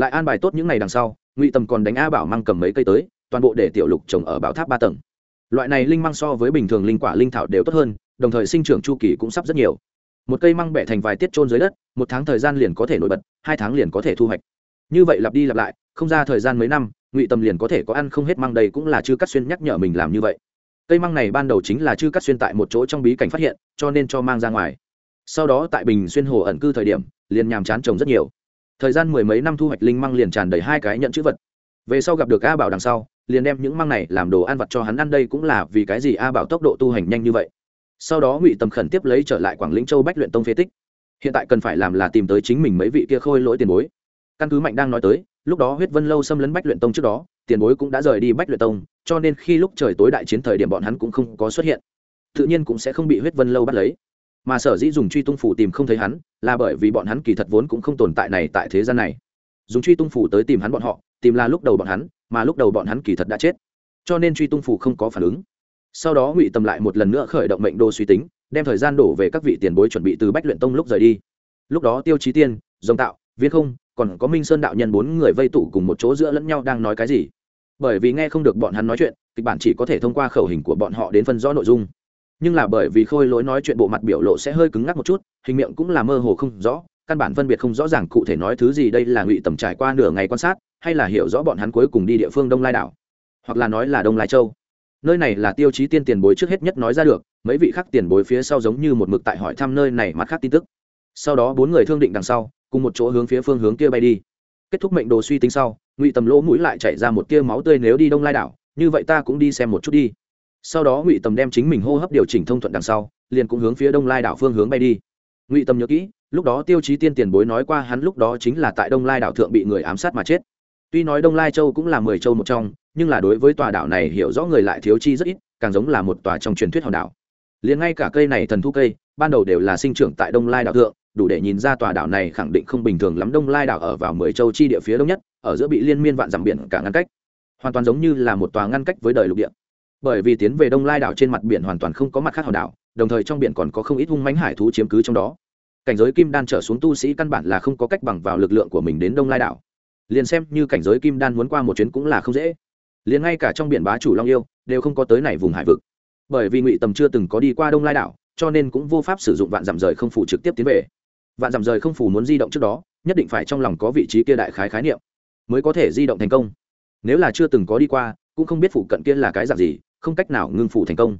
Lại an bài tốt những ngày đằng sau, ngụy tầm còn đánh a bảo mang cầm mấy cây tới toàn bộ để tiểu lục trồng ở bảo tháp ba tầng. Loại này linh măng so với bình thường linh quả linh thảo đều tốt hơn, đồng thời sinh trưởng chu kỳ cũng sắp rất nhiều. Một cây măng bẻ thành vài tiết trôn dưới đất, một tháng thời gian liền có thể nổi bật, hai tháng liền có thể thu hoạch. Như vậy lặp đi lặp lại, không ra thời gian mấy năm, ngụy tầm liền có thể có ăn không hết măng đây cũng là chư cắt xuyên nhắc nhở mình làm như vậy. Cây măng này ban đầu chính là chư cắt xuyên tại một chỗ trong bí cảnh phát hiện, cho nên cho mang ra ngoài. Sau đó tại bình xuyên hồ ẩn cư thời điểm, liền nhàm chán trồng rất nhiều. Thời gian mười mấy năm thu hoạch linh măng liền tràn đầy hai cái nhận chữ vật. Về sau gặp được a bảo đằng sau liền đem những măng này làm đồ ăn vặt cho hắn ăn đây cũng là vì cái gì a bảo tốc độ tu hành nhanh như vậy? Sau đó ngụy tầm khẩn tiếp lấy trở lại quảng lĩnh châu bách luyện tông phế tích. Hiện tại cần phải làm là tìm tới chính mình mấy vị kia khôi lỗi tiền bối. Căn cứ mạnh đang nói tới, lúc đó huyết vân lâu xâm lấn bách luyện tông trước đó, tiền bối cũng đã rời đi bách luyện tông, cho nên khi lúc trời tối đại chiến thời điểm bọn hắn cũng không có xuất hiện. Tự nhiên cũng sẽ không bị huyết vân lâu bắt lấy. Mà sở dĩ dùng truy tung phủ tìm không thấy hắn, là bởi vì bọn hắn kỳ thật vốn cũng không tồn tại này tại thế gian này. Dùng truy tung phủ tới tìm hắn bọn họ, tìm là lúc đầu bọn hắn mà lúc đầu bọn hắn kỳ thật đã chết. Cho nên truy tung phủ không có phản ứng. Sau đó ngụy tầm lại một lần nữa khởi động mệnh đô suy tính, đem thời gian đổ về các vị tiền bối chuẩn bị từ bách luyện tông lúc rời đi. Lúc đó tiêu chí tiên, dòng tạo, viên không, còn có minh sơn đạo nhân bốn người vây tụ cùng một chỗ giữa lẫn nhau đang nói cái gì. Bởi vì nghe không được bọn hắn nói chuyện, kịch bản chỉ có thể thông qua khẩu hình của bọn họ đến phân rõ nội dung. Nhưng là bởi vì khôi lỗi nói chuyện bộ mặt biểu lộ sẽ hơi cứng ngắc một chút, hình miệng cũng là mơ hồ không rõ, căn bản phân biệt không rõ ràng cụ thể nói thứ gì đây là ngụy tầm trải qua nửa ngày quan sát hay là hiểu rõ bọn hắn cuối cùng đi địa phương đông lai đảo, hoặc là nói là đông lai châu. Nơi này là tiêu chí tiên tiền bối trước hết nhất nói ra được, mấy vị khác tiền bối phía sau giống như một mực tại hỏi thăm nơi này mặt khác tin tức. Sau đó bốn người thương định đằng sau, cùng một chỗ hướng phía phương hướng kia bay đi. Kết thúc mệnh đồ suy tính sau, ngụy tầm lỗ mũi lại chảy ra một tia máu tươi nếu đi đông lai đảo, như vậy ta cũng đi xem một chút đi. Sau đó ngụy tầm đem chính mình hô hấp điều chỉnh thông thuận đằng sau, liền cũng hướng phía đông lai đảo phương hướng bay đi. Ngụy tầm nhớ kỹ, lúc đó tiêu chí tiên tiền bối nói qua hắn lúc đó chính là tại đông lai đảo thượng bị người ám sát mà chết tuy nói đông lai châu cũng là mười châu một trong, nhưng là đối với tòa đảo này hiểu rõ người lại thiếu chi rất ít, càng giống là một tòa trong truyền thuyết hòn đảo. Liền ngay cả cây này thần thu cây, ban đầu đều là sinh trưởng tại đông lai đảo thượng, đủ để nhìn ra tòa đảo này khẳng định không bình thường lắm. Đông lai đảo ở vào mười châu chi địa phía đông nhất, ở giữa bị liên miên vạn dặm biển cả ngăn cách. Hoàn toàn giống như là một tòa ngăn cách với đời lục địa. Bởi vì tiến về đông lai đảo trên mặt biển hoàn toàn không có mặt khác hòn đảo, đồng thời trong biển còn có không ít hung mánh hải thú chiếm cứ trong đó. Cảnh giới kim đan trở xuống tu sĩ căn bản là không có cách bằng vào lực lượng của mình đến đông lai đảo liền xem như cảnh giới kim đan muốn qua một chuyến cũng là không dễ. Liền ngay cả trong biển bá chủ long yêu, đều không có tới này vùng hải vực. Bởi vì ngụy tầm chưa từng có đi qua đông lai đảo, cho nên cũng vô pháp sử dụng vạn dặm rời không phủ trực tiếp tiến về. Vạn dặm rời không phủ muốn di động trước đó, nhất định phải trong lòng có vị trí kia đại khái khái niệm, mới có thể di động thành công. Nếu là chưa từng có đi qua, cũng không biết phủ cận kia là cái dạng gì, không cách nào ngưng phủ thành công.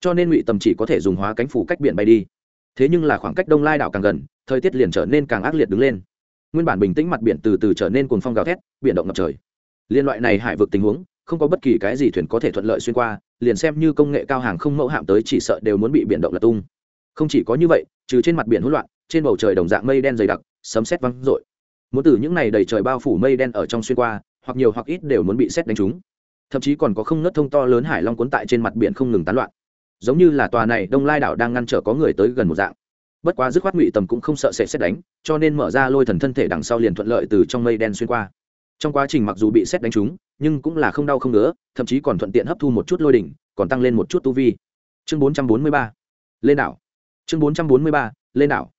Cho nên ngụy tầm chỉ có thể dùng hóa cánh phủ cách biển bay đi. Thế nhưng là khoảng cách đông lai đảo càng gần, thời tiết liền trở nên càng ác liệt đứng lên nguyên bản bình tĩnh mặt biển từ từ trở nên cuồng phong gào thét, biển động ngập trời. Liên loại này hải vực tình huống, không có bất kỳ cái gì thuyền có thể thuận lợi xuyên qua, liền xem như công nghệ cao hàng không mẫu hạm tới chỉ sợ đều muốn bị biển động lật tung. Không chỉ có như vậy, trừ trên mặt biển hỗn loạn, trên bầu trời đồng dạng mây đen dày đặc, sấm sét văng rội muốn từ những này đầy trời bao phủ mây đen ở trong xuyên qua, hoặc nhiều hoặc ít đều muốn bị xét đánh trúng. Thậm chí còn có không nớt thông to lớn hải long cuốn tại trên mặt biển không ngừng tán loạn. Giống như là tòa này đông lai đảo đang ngăn trở có người tới gần một dạng bất quá dứt khoát ngụy tầm cũng không sợ sẽ xét đánh, cho nên mở ra lôi thần thân thể đằng sau liền thuận lợi từ trong mây đen xuyên qua. Trong quá trình mặc dù bị xét đánh trúng, nhưng cũng là không đau không ngứa, thậm chí còn thuận tiện hấp thu một chút lôi đỉnh, còn tăng lên một chút tu vi. Chương bốn trăm bốn mươi ba. Lên đảo. Chương bốn trăm bốn mươi ba. Lên đảo.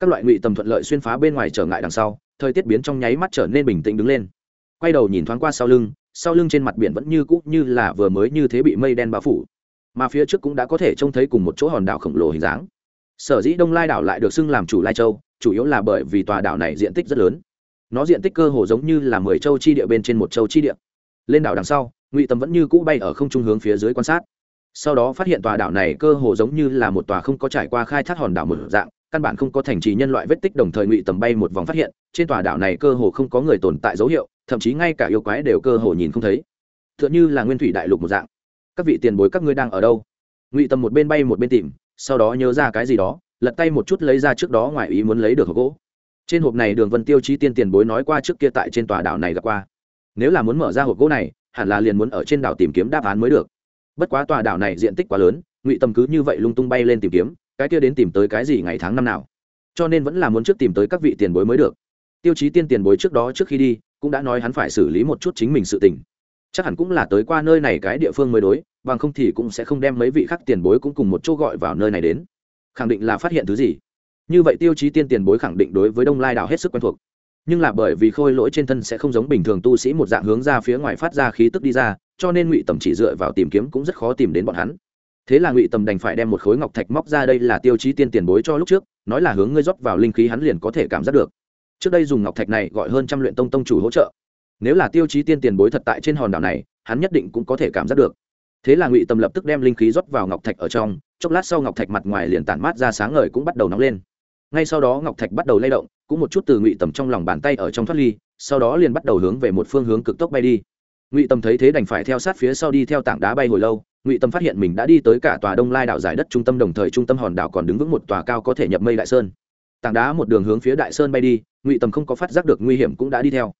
Các loại ngụy tầm thuận lợi xuyên phá bên ngoài trở ngại đằng sau, thời tiết biến trong nháy mắt trở nên bình tĩnh đứng lên. Quay đầu nhìn thoáng qua sau lưng sau lưng trên mặt biển vẫn như cũ như là vừa mới như thế bị mây đen bao phủ. Mà phía trước cũng đã có thể trông thấy cùng một chỗ hòn đảo khổng lồ hình dáng sở dĩ đông lai đảo lại được xưng làm chủ lai châu, chủ yếu là bởi vì tòa đảo này diện tích rất lớn. Nó diện tích cơ hồ giống như là mười châu chi địa bên trên một châu chi địa. Lên đảo đằng sau, ngụy tâm vẫn như cũ bay ở không trung hướng phía dưới quan sát. Sau đó phát hiện tòa đảo này cơ hồ giống như là một tòa không có trải qua khai thác hòn đảo một dạng, căn bản không có thành trì nhân loại vết tích, đồng thời ngụy tầm bay một vòng phát hiện, trên tòa đảo này cơ hồ không có người tồn tại dấu hiệu, thậm chí ngay cả yêu quái đều cơ hồ nhìn không thấy. T h ư ợ n h ư là nguyên thủy đại lục một dạng. Các vị tiền bối, các ngươi đang ở đâu? Ngụy tầm một bên bay một bên tìm sau đó nhớ ra cái gì đó, lật tay một chút lấy ra trước đó ngoài ý muốn lấy được hộp gỗ. Trên hộp này đường vân tiêu chí tiên tiền bối nói qua trước kia tại trên tòa đảo này gặp qua. Nếu là muốn mở ra hộp gỗ này, hẳn là liền muốn ở trên đảo tìm kiếm đáp án mới được. Bất quá tòa đảo này diện tích quá lớn, ngụy tâm cứ như vậy lung tung bay lên tìm kiếm, cái kia đến tìm tới cái gì ngày tháng năm nào. Cho nên vẫn là muốn trước tìm tới các vị tiền bối mới được. Tiêu chí tiên tiền bối trước đó trước khi đi, cũng đã nói hắn phải xử lý một chút chính mình sự tình chắc hẳn cũng là tới qua nơi này cái địa phương mới đối, bằng không thì cũng sẽ không đem mấy vị khác tiền bối cũng cùng một chỗ gọi vào nơi này đến. Khẳng định là phát hiện thứ gì. Như vậy tiêu chí tiên tiền bối khẳng định đối với đông lai đảo hết sức quen thuộc. Nhưng là bởi vì khôi lỗi trên thân sẽ không giống bình thường tu sĩ một dạng hướng ra phía ngoài phát ra khí tức đi ra, cho nên ngụy tầm chỉ dựa vào tìm kiếm cũng rất khó tìm đến bọn hắn. Thế là ngụy tầm đành phải đem một khối ngọc thạch móc ra đây là tiêu chí tiên tiền bối cho lúc trước, nói là hướng ngươi rót vào linh khí hắn liền có thể cảm giác được. Trước đây dùng ngọc thạch này gọi hơn trăm luyện tông tông chủ hỗ trợ nếu là tiêu chí tiên tiền bối thật tại trên hòn đảo này, hắn nhất định cũng có thể cảm giác được. Thế là ngụy tâm lập tức đem linh khí rót vào ngọc thạch ở trong, chốc lát sau ngọc thạch mặt ngoài liền tản mát ra sáng ngời cũng bắt đầu nóng lên. Ngay sau đó ngọc thạch bắt đầu lay động, cũng một chút từ ngụy tầm trong lòng bàn tay ở trong thoát ly, sau đó liền bắt đầu hướng về một phương hướng cực tốc bay đi. Ngụy tầm thấy thế đành phải theo sát phía sau đi theo tảng đá bay hồi lâu, ngụy tâm phát hiện mình đã đi tới cả tòa đông lai đảo giải đất trung tâm đồng thời trung tâm hòn đảo còn đứng vững một tòa cao có thể nhập mây đại sơn. Tảng đá một đường hướng phía đại sơn bay đi, ngụy tâm không có phát giác được nguy hiểm cũng đã đi theo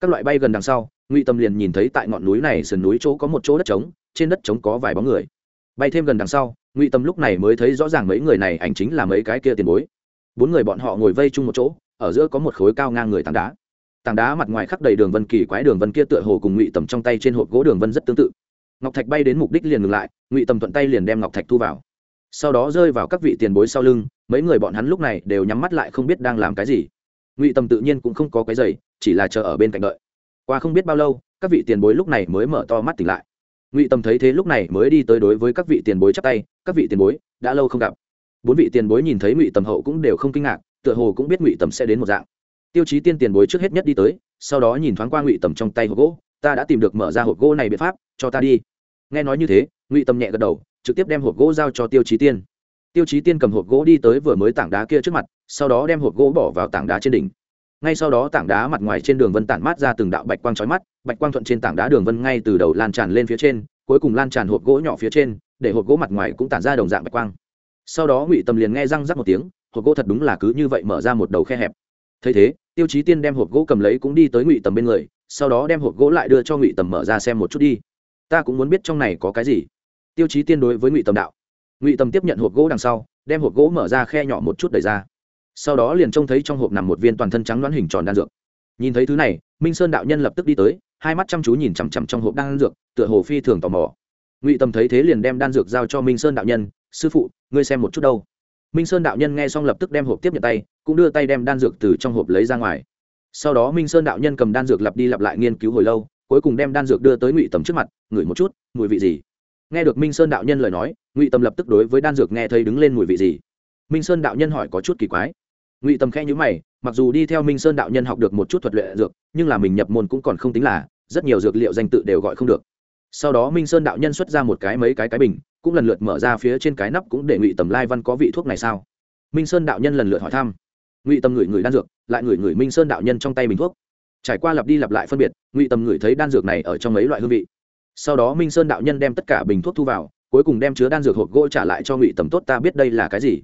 các loại bay gần đằng sau, ngụy tâm liền nhìn thấy tại ngọn núi này sườn núi chỗ có một chỗ đất trống, trên đất trống có vài bóng người. Bay thêm gần đằng sau, ngụy tâm lúc này mới thấy rõ ràng mấy người này ảnh chính là mấy cái kia tiền bối. Bốn người bọn họ ngồi vây chung một chỗ, ở giữa có một khối cao ngang người tảng đá. Tảng đá mặt ngoài khắc đầy đường vân kỳ quái đường vân kia tựa hồ cùng ngụy tầm trong tay trên hộp gỗ đường vân rất tương tự. Ngọc thạch bay đến mục đích liền ngừng lại, ngụy tầm thuận tay liền đem ngọc thạch thu vào. Sau đó rơi vào các vị tiền bối sau lưng, mấy người bọn hắn lúc này đều nhắm mắt lại không biết đang làm cái gì ngụy tầm tự nhiên cũng không có cái giày, chỉ là chờ ở bên cạnh đợi. Qua không biết bao lâu, các vị tiền bối lúc này mới mở to mắt tỉnh lại. Ngụy tầm thấy thế lúc này mới đi tới đối với các vị tiền bối chắp tay, các vị tiền bối, đã lâu không gặp. Bốn vị tiền bối nhìn thấy ngụy tầm hậu cũng đều không kinh ngạc, tựa hồ cũng biết ngụy tầm sẽ đến một dạng. Tiêu chí tiên tiền bối trước hết nhất đi tới, sau đó nhìn thoáng qua ngụy tầm trong tay hộp gỗ, ta đã tìm được mở ra hộp gỗ này biện pháp, cho ta đi. Nghe nói như thế, ngụy tầm nhẹ gật đầu, trực tiếp đem hộp gỗ giao cho tiêu chí tiên. Tiêu chí tiên cầm hộp gỗ đi tới vừa mới tảng đá kia trước mặt sau đó đem hộp gỗ bỏ vào tảng đá trên đỉnh. Ngay sau đó tảng đá mặt ngoài trên đường vân tản mát ra từng đạo bạch quang trói mắt, bạch quang thuận trên tảng đá đường vân ngay từ đầu lan tràn lên phía trên, cuối cùng lan tràn hộp gỗ nhỏ phía trên, để hộp gỗ mặt ngoài cũng tản ra đồng dạng bạch quang. Sau đó ngụy tầm liền nghe răng rắc một tiếng, hộp gỗ thật đúng là cứ như vậy mở ra một đầu khe hẹp. Thấy thế, tiêu chí tiên đem hộp gỗ cầm lấy cũng đi tới ngụy tầm bên người, sau đó đem hộp gỗ lại đưa cho ngụy tầm mở ra xem một chút đi. Ta cũng muốn biết trong này có cái gì. Tiêu chí tiên đối với ngụy tầm đạo. Ngụy tầm tiếp nhận hộp gỗ đằng sau, đem hộp gỗ mở ra khe nhỏ một chút đẩy ra sau đó liền trông thấy trong hộp nằm một viên toàn thân trắng đoán hình tròn đan dược. Nhìn thấy thứ này, minh sơn đạo nhân lập tức đi tới, hai mắt chăm chú nhìn chằm chằm trong hộp đan dược, tựa hồ phi thường tò mò. Ngụy tầm thấy thế liền đem đan dược giao cho minh sơn đạo nhân, sư phụ, ngươi xem một chút đâu. Minh sơn đạo nhân nghe xong lập tức đem hộp tiếp nhận tay, cũng đưa tay đem đan dược từ trong hộp lấy ra ngoài. Sau đó minh sơn đạo nhân cầm đan dược lặp đi lặp lại nghiên cứu hồi lâu, cuối cùng đem đan dược đưa tới ngụy tầm trước mặt, ngửi một chút, mùi vị gì? Nghe được minh sơn đạo nhân lời nói, ngụy tầm lập tức đối với đan dược nghe thấy đứng lên mùi vị gì. Minh sơn đạo nhân hỏi có chút kỳ quái ngụy tầm khẽ nhữ mày, mặc dù đi theo minh sơn đạo nhân học được một chút thuật luyện dược, nhưng là mình nhập môn cũng còn không tính là, rất nhiều dược liệu danh tự đều gọi không được. Sau đó minh sơn đạo nhân xuất ra một cái mấy cái cái bình, cũng lần lượt mở ra phía trên cái nắp cũng để ngụy tầm lai văn có vị thuốc này sao? Minh sơn đạo nhân lần lượt hỏi thăm. Ngụy tầm ngửi ngửi đan dược, lại ngửi ngửi minh sơn đạo nhân trong tay bình thuốc. Trải qua lặp đi lặp lại phân biệt, ngụy tầm ngửi thấy đan dược này ở trong mấy loại hương vị. Sau đó minh sơn đạo nhân đem tất cả bình thuốc thu vào, cuối cùng đem chứa đan dược hộp gỗ trả lại cho ngụy tầm tốt ta biết đây là cái gì.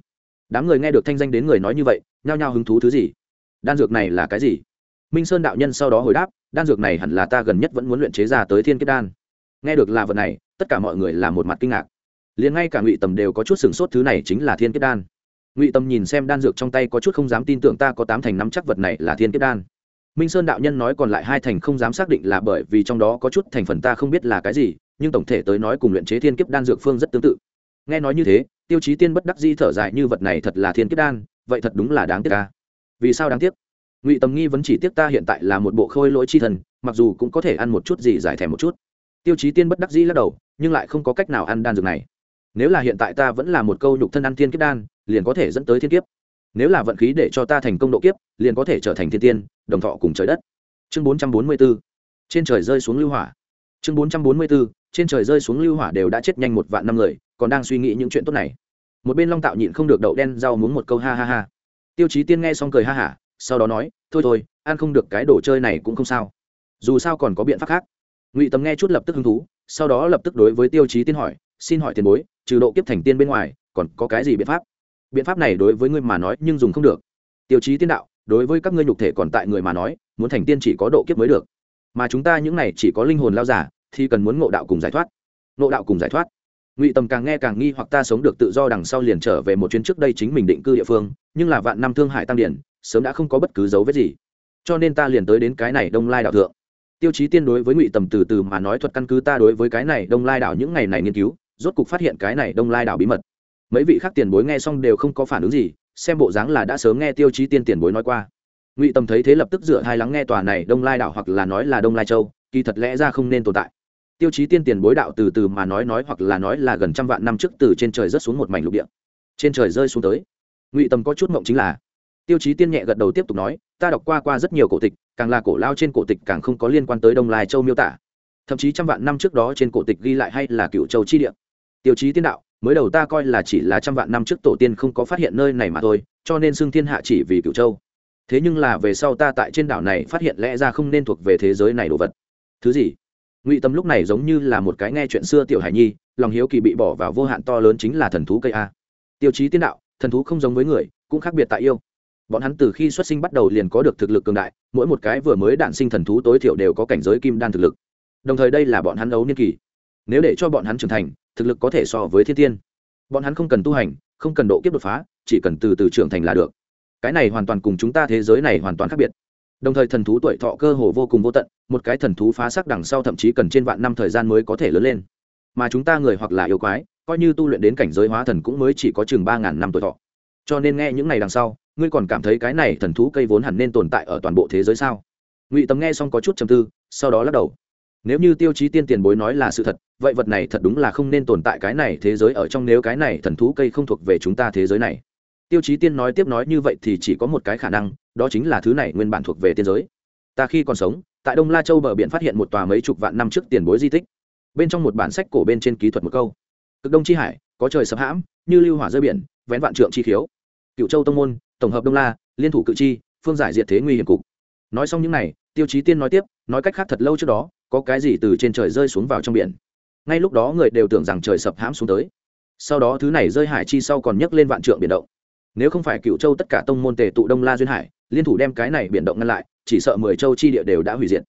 Đám người nghe được thanh danh đến người nói như vậy nhao nhao hứng thú thứ gì? Đan dược này là cái gì? Minh sơn đạo nhân sau đó hồi đáp, đan dược này hẳn là ta gần nhất vẫn muốn luyện chế ra tới thiên Kiếp đan. Nghe được là vật này, tất cả mọi người là một mặt kinh ngạc. Liền ngay cả ngụy tầm đều có chút sửng sốt thứ này chính là thiên Kiếp đan. Ngụy tầm nhìn xem đan dược trong tay có chút không dám tin tưởng ta có tám thành năm chắc vật này là thiên Kiếp đan. Minh sơn đạo nhân nói còn lại hai thành không dám xác định là bởi vì trong đó có chút thành phần ta không biết là cái gì, nhưng tổng thể tới nói cùng luyện chế thiên kiếp đan dược phương rất tương tự. Nghe nói như thế, tiêu chí tiên bất đắc di thở dài như vật này thật là thiên kiếp đan vậy thật đúng là đáng tiếc ta. Vì sao đáng tiếc? Ngụy tầm nghi vẫn chỉ tiếc ta hiện tại là một bộ khôi lỗi chi thần, mặc dù cũng có thể ăn một chút gì giải thèm một chút. Tiêu chí tiên bất đắc dĩ lắc đầu, nhưng lại không có cách nào ăn đan dược này. Nếu là hiện tại ta vẫn là một câu nhục thân ăn thiên kiếp đan, liền có thể dẫn tới thiên kiếp. Nếu là vận khí để cho ta thành công độ kiếp, liền có thể trở thành thiên tiên, đồng thọ cùng trời đất. Chương bốn trăm bốn mươi b ố trên trời rơi xuống lưu hỏa. Chương bốn trăm bốn mươi b ố trên trời rơi xuống lưu hỏa đều đã chết nhanh một vạn năm người, còn đang suy nghĩ những chuyện tốt này một bên long tạo nhịn không được đậu đen rau muốn một câu ha ha ha. Tiêu chí tiên nghe xong cười ha hả, sau đó nói, thôi thôi, ăn không được cái đồ chơi này cũng không sao. Dù sao còn có biện pháp khác. Ngụy tầm nghe chút lập tức hứng thú, sau đó lập tức đối với tiêu chí tiên hỏi, xin hỏi tiền bối, trừ độ kiếp thành tiên bên ngoài, còn có cái gì biện pháp? Biện pháp này đối với ngươi mà nói nhưng dùng không được. Tiêu chí tiên đạo, đối với các ngươi nhục thể còn tại người mà nói, muốn thành tiên chỉ có độ kiếp mới được. Mà chúng ta những này chỉ có linh hồn lao giả, thì cần muốn ngộ đạo cùng giải thoát. Ngộ đạo cùng giải thoát ngụy tầm càng nghe càng nghi hoặc ta sống được tự do đằng sau liền trở về một chuyến trước đây chính mình định cư địa phương, nhưng là vạn năm thương hải tăng điển, sớm đã không có bất cứ dấu vết gì. Cho nên ta liền tới đến cái này đông lai đạo thượng. Tiêu chí tiên đối với ngụy tầm từ từ mà nói thuật căn cứ ta đối với cái này đông lai đảo những ngày này nghiên cứu, rốt cục phát hiện cái này đông lai đảo bí mật. Mấy vị khác tiền bối nghe xong đều không có phản ứng gì, xem bộ dáng là đã sớm nghe tiêu chí tiên tiền bối nói qua. Ngụy tầm thấy thế lập tức dựa hai lắng nghe tòa này đông lai đảo hoặc là nói là đông lai châu, kỳ thật lẽ ra không nên tồn tại tiêu chí tiên tiền bối đạo từ từ mà nói nói hoặc là nói là gần trăm vạn năm trước từ trên trời rớt xuống một mảnh lục địa. Trên trời rơi xuống tới. Ngụy tâm có chút mộng chính là, tiêu chí tiên nhẹ gật đầu tiếp tục nói, ta đọc qua qua rất nhiều cổ tịch, càng là cổ lao trên cổ tịch càng không có liên quan tới đông lai châu miêu tả. Thậm chí trăm vạn năm trước đó trên cổ tịch ghi lại hay là cựu châu chi địa. Tiêu chí tiên đạo, mới đầu ta coi là chỉ là trăm vạn năm trước tổ tiên không có phát hiện nơi này mà thôi, cho nên xưng thiên hạ chỉ vì cựu châu. Thế nhưng là về sau ta tại trên đảo này phát hiện lẽ ra không nên thuộc về thế giới này đồ vật. Thứ gì? Ngụy tâm lúc này giống như là một cái nghe chuyện xưa tiểu hải nhi, lòng hiếu kỳ bị bỏ vào vô hạn to lớn chính là thần thú cây a. Tiêu chí tiên đạo, thần thú không giống với người, cũng khác biệt tại yêu. Bọn hắn từ khi xuất sinh bắt đầu liền có được thực lực cường đại, mỗi một cái vừa mới đạn sinh thần thú tối thiểu đều có cảnh giới kim đan thực lực. Đồng thời đây là bọn hắn ấu niên kỳ. Nếu để cho bọn hắn trưởng thành, thực lực có thể so với thiên tiên. Bọn hắn không cần tu hành, không cần độ kiếp đột phá, chỉ cần từ từ trưởng thành là được. Cái này hoàn toàn cùng chúng ta thế giới này hoàn toàn khác biệt đồng thời thần thú tuổi thọ cơ hồ vô cùng vô tận, một cái thần thú phá sắc đằng sau thậm chí cần trên vạn năm thời gian mới có thể lớn lên. Mà chúng ta người hoặc là yêu quái, coi như tu luyện đến cảnh giới hóa thần cũng mới chỉ có chừng ba ngàn năm tuổi thọ. Cho nên nghe những ngày đằng sau, ngươi còn cảm thấy cái này thần thú cây vốn hẳn nên tồn tại ở toàn bộ thế giới sao? Ngụy tấm nghe xong có chút chầm tư, sau đó lắc đầu. Nếu như tiêu chí tiên tiền bối nói là sự thật, vậy vật này thật đúng là không nên tồn tại cái này thế giới ở trong nếu cái này thần thú cây không thuộc về chúng ta thế giới này tiêu chí tiên nói tiếp nói như vậy thì chỉ có một cái khả năng, đó chính là thứ này nguyên bản thuộc về tiên giới. Ta khi còn sống, tại đông la châu bờ biển phát hiện một tòa mấy chục vạn năm trước tiền bối di tích. Bên trong một bản sách cổ bên trên ký thuật một câu. Cực đông chi hải, có trời sập hãm, như lưu hỏa rơi biển, vén vạn trượng chi khiếu. Cựu châu tông môn, tổng hợp đông la, liên thủ cự chi, phương giải diệt thế nguy hiểm cục. Nói xong những n à y tiêu chí tiên nói tiếp, nói cách khác thật lâu trước đó, có cái gì từ trên trời rơi xuống vào trong biển. Ngay lúc đó người đều tưởng rằng trời sập hãm xuống tới. Sau đó thứ này rơi hải chi sau còn nhấc lên vạn trượng biển động nếu không phải cựu châu tất cả tông môn tề tụ đông la duyên hải, liên thủ đem cái này biển động ngăn lại, chỉ sợ mười châu chi địa đều đã hủy diệt.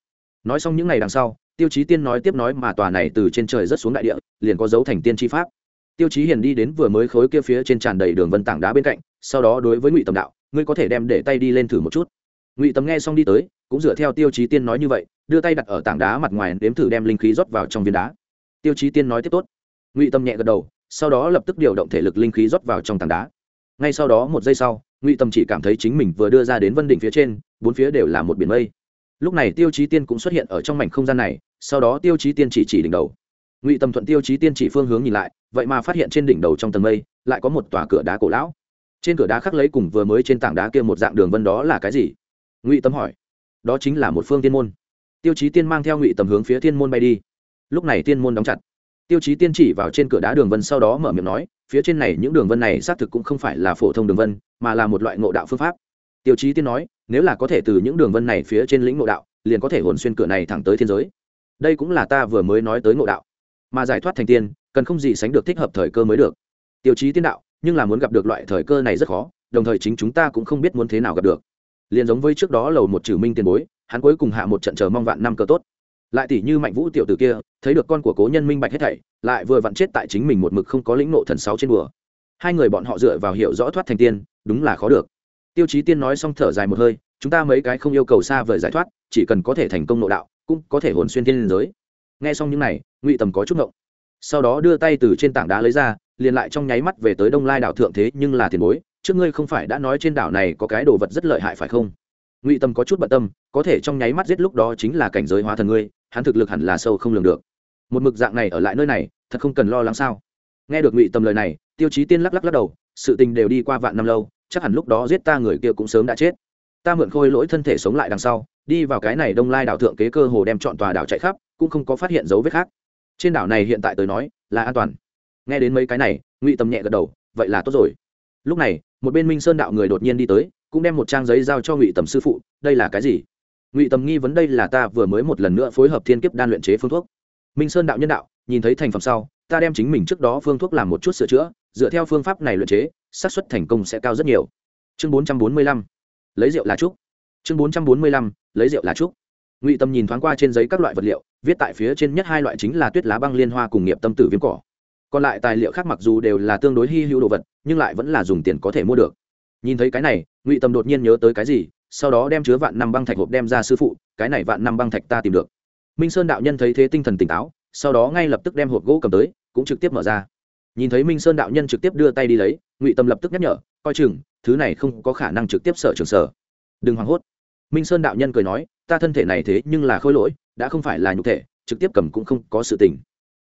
Nói xong những ngày đằng sau, tiêu chí tiên nói tiếp nói mà tòa này từ trên trời rất xuống đại địa, liền có dấu thành tiên tri pháp. Tiêu chí hiền đi đến vừa mới khối kia phía trên tràn đầy đường vân tảng đá bên cạnh, sau đó đối với ngụy tầm đạo, ngươi có thể đem để tay đi lên thử một chút. Ngụy tầm nghe xong đi tới, cũng dựa theo tiêu chí tiên nói như vậy, đưa tay đặt ở tảng đá mặt ngoài đếm thử đem linh khí rót vào trong viên đá. Tiêu chí tiên nói tiếp tốt. Ngụy tâm nhẹ gật đầu, sau đó lập tức điều động thể lực linh khí rót vào trong tảng đá ngay sau đó một giây sau, ngụy tâm chỉ cảm thấy chính mình vừa đưa ra đến vân đỉnh phía trên, bốn phía đều là một biển mây. Lúc này tiêu chí tiên cũng xuất hiện ở trong mảnh không gian này, sau đó tiêu chí tiên chỉ chỉ đỉnh đầu. Ngụy tâm thuận tiêu chí tiên chỉ phương hướng nhìn lại, vậy mà phát hiện trên đỉnh đầu trong tầng mây, lại có một tòa cửa đá cổ lão. Trên cửa đá khắc lấy cùng vừa mới trên tảng đá kia một dạng đường vân đó là cái gì? Ngụy tâm hỏi. Đó chính là một phương tiên môn. Tiêu chí tiên mang theo ngụy tầm hướng phía thiên môn bay đi. Lúc này tiên môn đóng chặt tiêu chí tiên chỉ vào trên cửa đá đường vân sau đó mở miệng nói, phía trên này những đường vân này xác thực cũng không phải là phổ thông đường vân, mà là một loại ngộ đạo phương pháp. Tiêu chí tiên nói, nếu là có thể từ những đường vân này phía trên lĩnh ngộ đạo, liền có thể hồn xuyên cửa này thẳng tới thiên giới. Đây cũng là ta vừa mới nói tới ngộ đạo. Mà giải thoát thành tiên, cần không gì sánh được thích hợp thời cơ mới được. Tiêu chí tiên đạo, nhưng là muốn gặp được loại thời cơ này rất khó, đồng thời chính chúng ta cũng không biết muốn thế nào gặp được. Liền giống với trước đó lầu một trừ minh tiền bối, hắn cuối cùng hạ một trận chờ mong vạn năm cơ tốt lại tỷ như mạnh vũ tiểu t ử kia, thấy được con của cố nhân minh bạch hết thảy, lại vừa vặn chết tại chính mình một mực không có lĩnh nộ thần sáu trên bùa. Hai người bọn họ dựa vào hiểu rõ thoát thành tiên, đúng là khó được. Tiêu chí tiên nói xong thở dài một hơi, chúng ta mấy cái không yêu cầu xa vời giải thoát, chỉ cần có thể thành công nội đạo, cũng có thể hồn xuyên tiên liên giới. Nghe xong những này, ngụy tầm có chút ngộng. Sau đó đưa tay từ trên tảng đá lấy ra, liền lại trong nháy mắt về tới đông lai đảo thượng thế, nhưng là tiền bối, trước ngươi không phải đã nói trên đảo này có cái đồ vật rất lợi hại phải không? Ngụy tâm có chút bận tâm, có thể trong nháy mắt giết lúc đó chính là cảnh giới hóa thần ngươi hắn thực lực hẳn là sâu không lường được. Một mực dạng này ở lại nơi này, thật không cần lo lắng sao? Nghe được ngụy Tầm lời này, tiêu chí tiên lắc lắc lắc đầu, sự tình đều đi qua vạn năm lâu, chắc hẳn lúc đó giết ta người kia cũng sớm đã chết. Ta mượn khôi lỗi thân thể sống lại đằng sau, đi vào cái này đông lai đảo thượng kế cơ hồ đem chọn tòa đảo chạy khắp, cũng không có phát hiện dấu vết khác. Trên đảo này hiện tại tới nói, là an toàn. Nghe đến mấy cái này, ngụy Tầm nhẹ gật đầu, vậy là tốt rồi. Lúc này, một bên minh sơn đạo người đột nhiên đi tới, cũng đem một trang giấy giao cho ngụy tầm sư phụ, đây là cái gì? Ngụy tầm nghi vấn đây là ta vừa mới một lần nữa phối hợp thiên kiếp đan luyện chế phương thuốc. Minh sơn đạo nhân đạo, nhìn thấy thành phẩm sau, ta đem chính mình trước đó phương thuốc làm một chút sửa chữa, dựa theo phương pháp này luyện chế, xác suất thành công sẽ cao rất nhiều. Chương bốn trăm bốn mươi lăm, lấy rượu lá trúc chương bốn trăm bốn mươi lăm, lấy rượu lá trúc ngụy tâm nhìn thoáng qua trên giấy các loại vật liệu, viết tại phía trên nhất hai loại chính là tuyết lá băng liên hoa cùng nghiệp tâm tử viêm cỏ. Còn lại tài liệu khác mặc dù đều là tương đối hy hữu đồ vật, nhưng lại vẫn là dùng tiền có thể mua được. Nhìn thấy cái này, ngụy tâm đột nhiên nhớ tới cái gì sau đó đem chứa vạn năm băng thạch hộp đem ra sư phụ, cái này vạn năm băng thạch ta tìm được. Minh sơn đạo nhân thấy thế tinh thần tỉnh táo, sau đó ngay lập tức đem hộp gỗ cầm tới, cũng trực tiếp mở ra. Nhìn thấy minh sơn đạo nhân trực tiếp đưa tay đi lấy, ngụy tâm lập tức nhắc nhở, coi chừng, thứ này không có khả năng trực tiếp sở trường sở. Đừng hoảng hốt. Minh sơn đạo nhân cười nói, ta thân thể này thế nhưng là khôi lỗi, đã không phải là nhục thể, trực tiếp cầm cũng không có sự tình.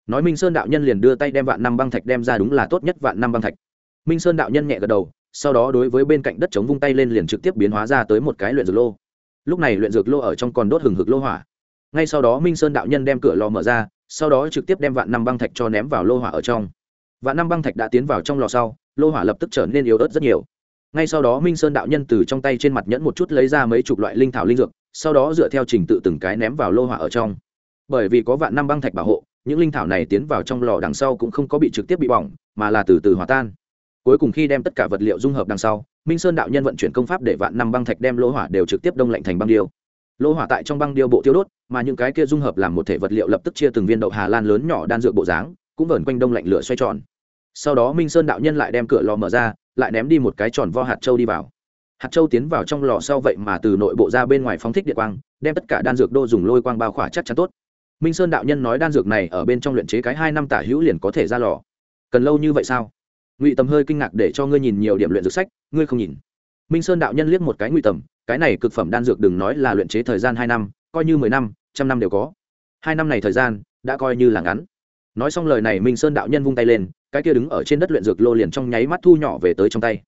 Nói minh sơn đạo nhân liền đưa tay đem vạn năm băng thạch đem ra đúng là tốt nhất vạn năm băng thạch. Minh sơn đạo nhân nhẹ gật đầu sau đó đối với bên cạnh đất chống vung tay lên liền trực tiếp biến hóa ra tới một cái luyện dược lô. Lúc này luyện dược lô ở trong còn đốt hừng hực lô hỏa. Ngay sau đó minh sơn đạo nhân đem cửa lò mở ra, sau đó trực tiếp đem vạn năm băng thạch cho ném vào lô hỏa ở trong. Vạn năm băng thạch đã tiến vào trong lò sau, lô hỏa lập tức trở nên yếu ớt rất nhiều. Ngay sau đó minh sơn đạo nhân từ trong tay trên mặt nhẫn một chút lấy ra mấy chục loại linh thảo linh dược, sau đó dựa theo trình tự từng cái ném vào lô hỏa ở trong. Bởi vì có vạn năm băng thạch bảo hộ, những linh thảo này tiến vào trong lò đằng sau cũng không có bị trực tiếp bị bỏng, mà là từ từ hòa tan cuối cùng khi đem tất cả vật liệu dung hợp đằng sau, minh sơn đạo nhân vận chuyển công pháp để vạn năm băng thạch đem lỗ hỏa đều trực tiếp đông lạnh thành băng điêu. Lỗ hỏa tại trong băng điêu bộ tiêu đốt, mà những cái kia dung hợp làm một thể vật liệu lập tức chia từng viên đậu hà lan lớn nhỏ đan dược bộ dáng, cũng vờn quanh đông lạnh lửa xoay tròn. Sau đó minh sơn đạo nhân lại đem cửa lò mở ra, lại ném đi một cái tròn vo hạt châu đi vào. Hạt châu tiến vào trong lò sau vậy mà từ nội bộ ra bên ngoài phóng thích điện quang, đem tất cả đan dược đô dùng lôi quang bao khỏa chắc chắn tốt. Minh sơn đạo nhân nói đan dược này ở bên trong luyện chế cái hai năm tả hữu liền có thể ra lò. Cần lâu như vậy sao? Ngụy tầm hơi kinh ngạc để cho ngươi nhìn nhiều điểm luyện dược sách, ngươi không nhìn. Minh sơn đạo nhân liếc một cái ngụy tầm, cái này cực phẩm đan dược đừng nói là luyện chế thời gian hai năm, coi như mười năm, trăm năm đều có. Hai năm này thời gian, đã coi như là ngắn. Nói xong lời này, minh sơn đạo nhân vung tay lên, cái kia đứng ở trên đất luyện dược lô liền trong nháy mắt thu nhỏ về tới trong tay.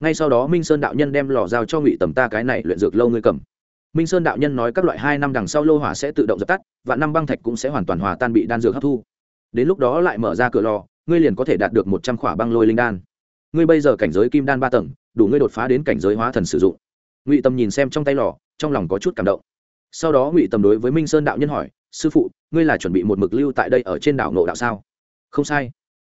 Ngay sau đó, minh sơn đạo nhân đem lò giao cho ngụy tầm, ta cái này luyện dược lâu ngươi cầm. Minh sơn đạo nhân nói các loại hai năm đằng sau lô hỏa sẽ tự động dập tắt và năm băng thạch cũng sẽ hoàn toàn hòa tan bị đan dược hấp thu. Đến lúc đó lại mở ra cửa lò ngươi liền có thể đạt được một trăm khỏa băng lôi linh đan. Ngươi bây giờ cảnh giới kim đan ba tầng, đủ ngươi đột phá đến cảnh giới hóa thần sử dụng. Ngụy tâm nhìn xem trong tay lò, trong lòng có chút cảm động. Sau đó ngụy tâm đối với minh sơn đạo nhân hỏi, sư phụ, ngươi là chuẩn bị một mực lưu tại đây ở trên đảo nộ đạo sao? Không sai.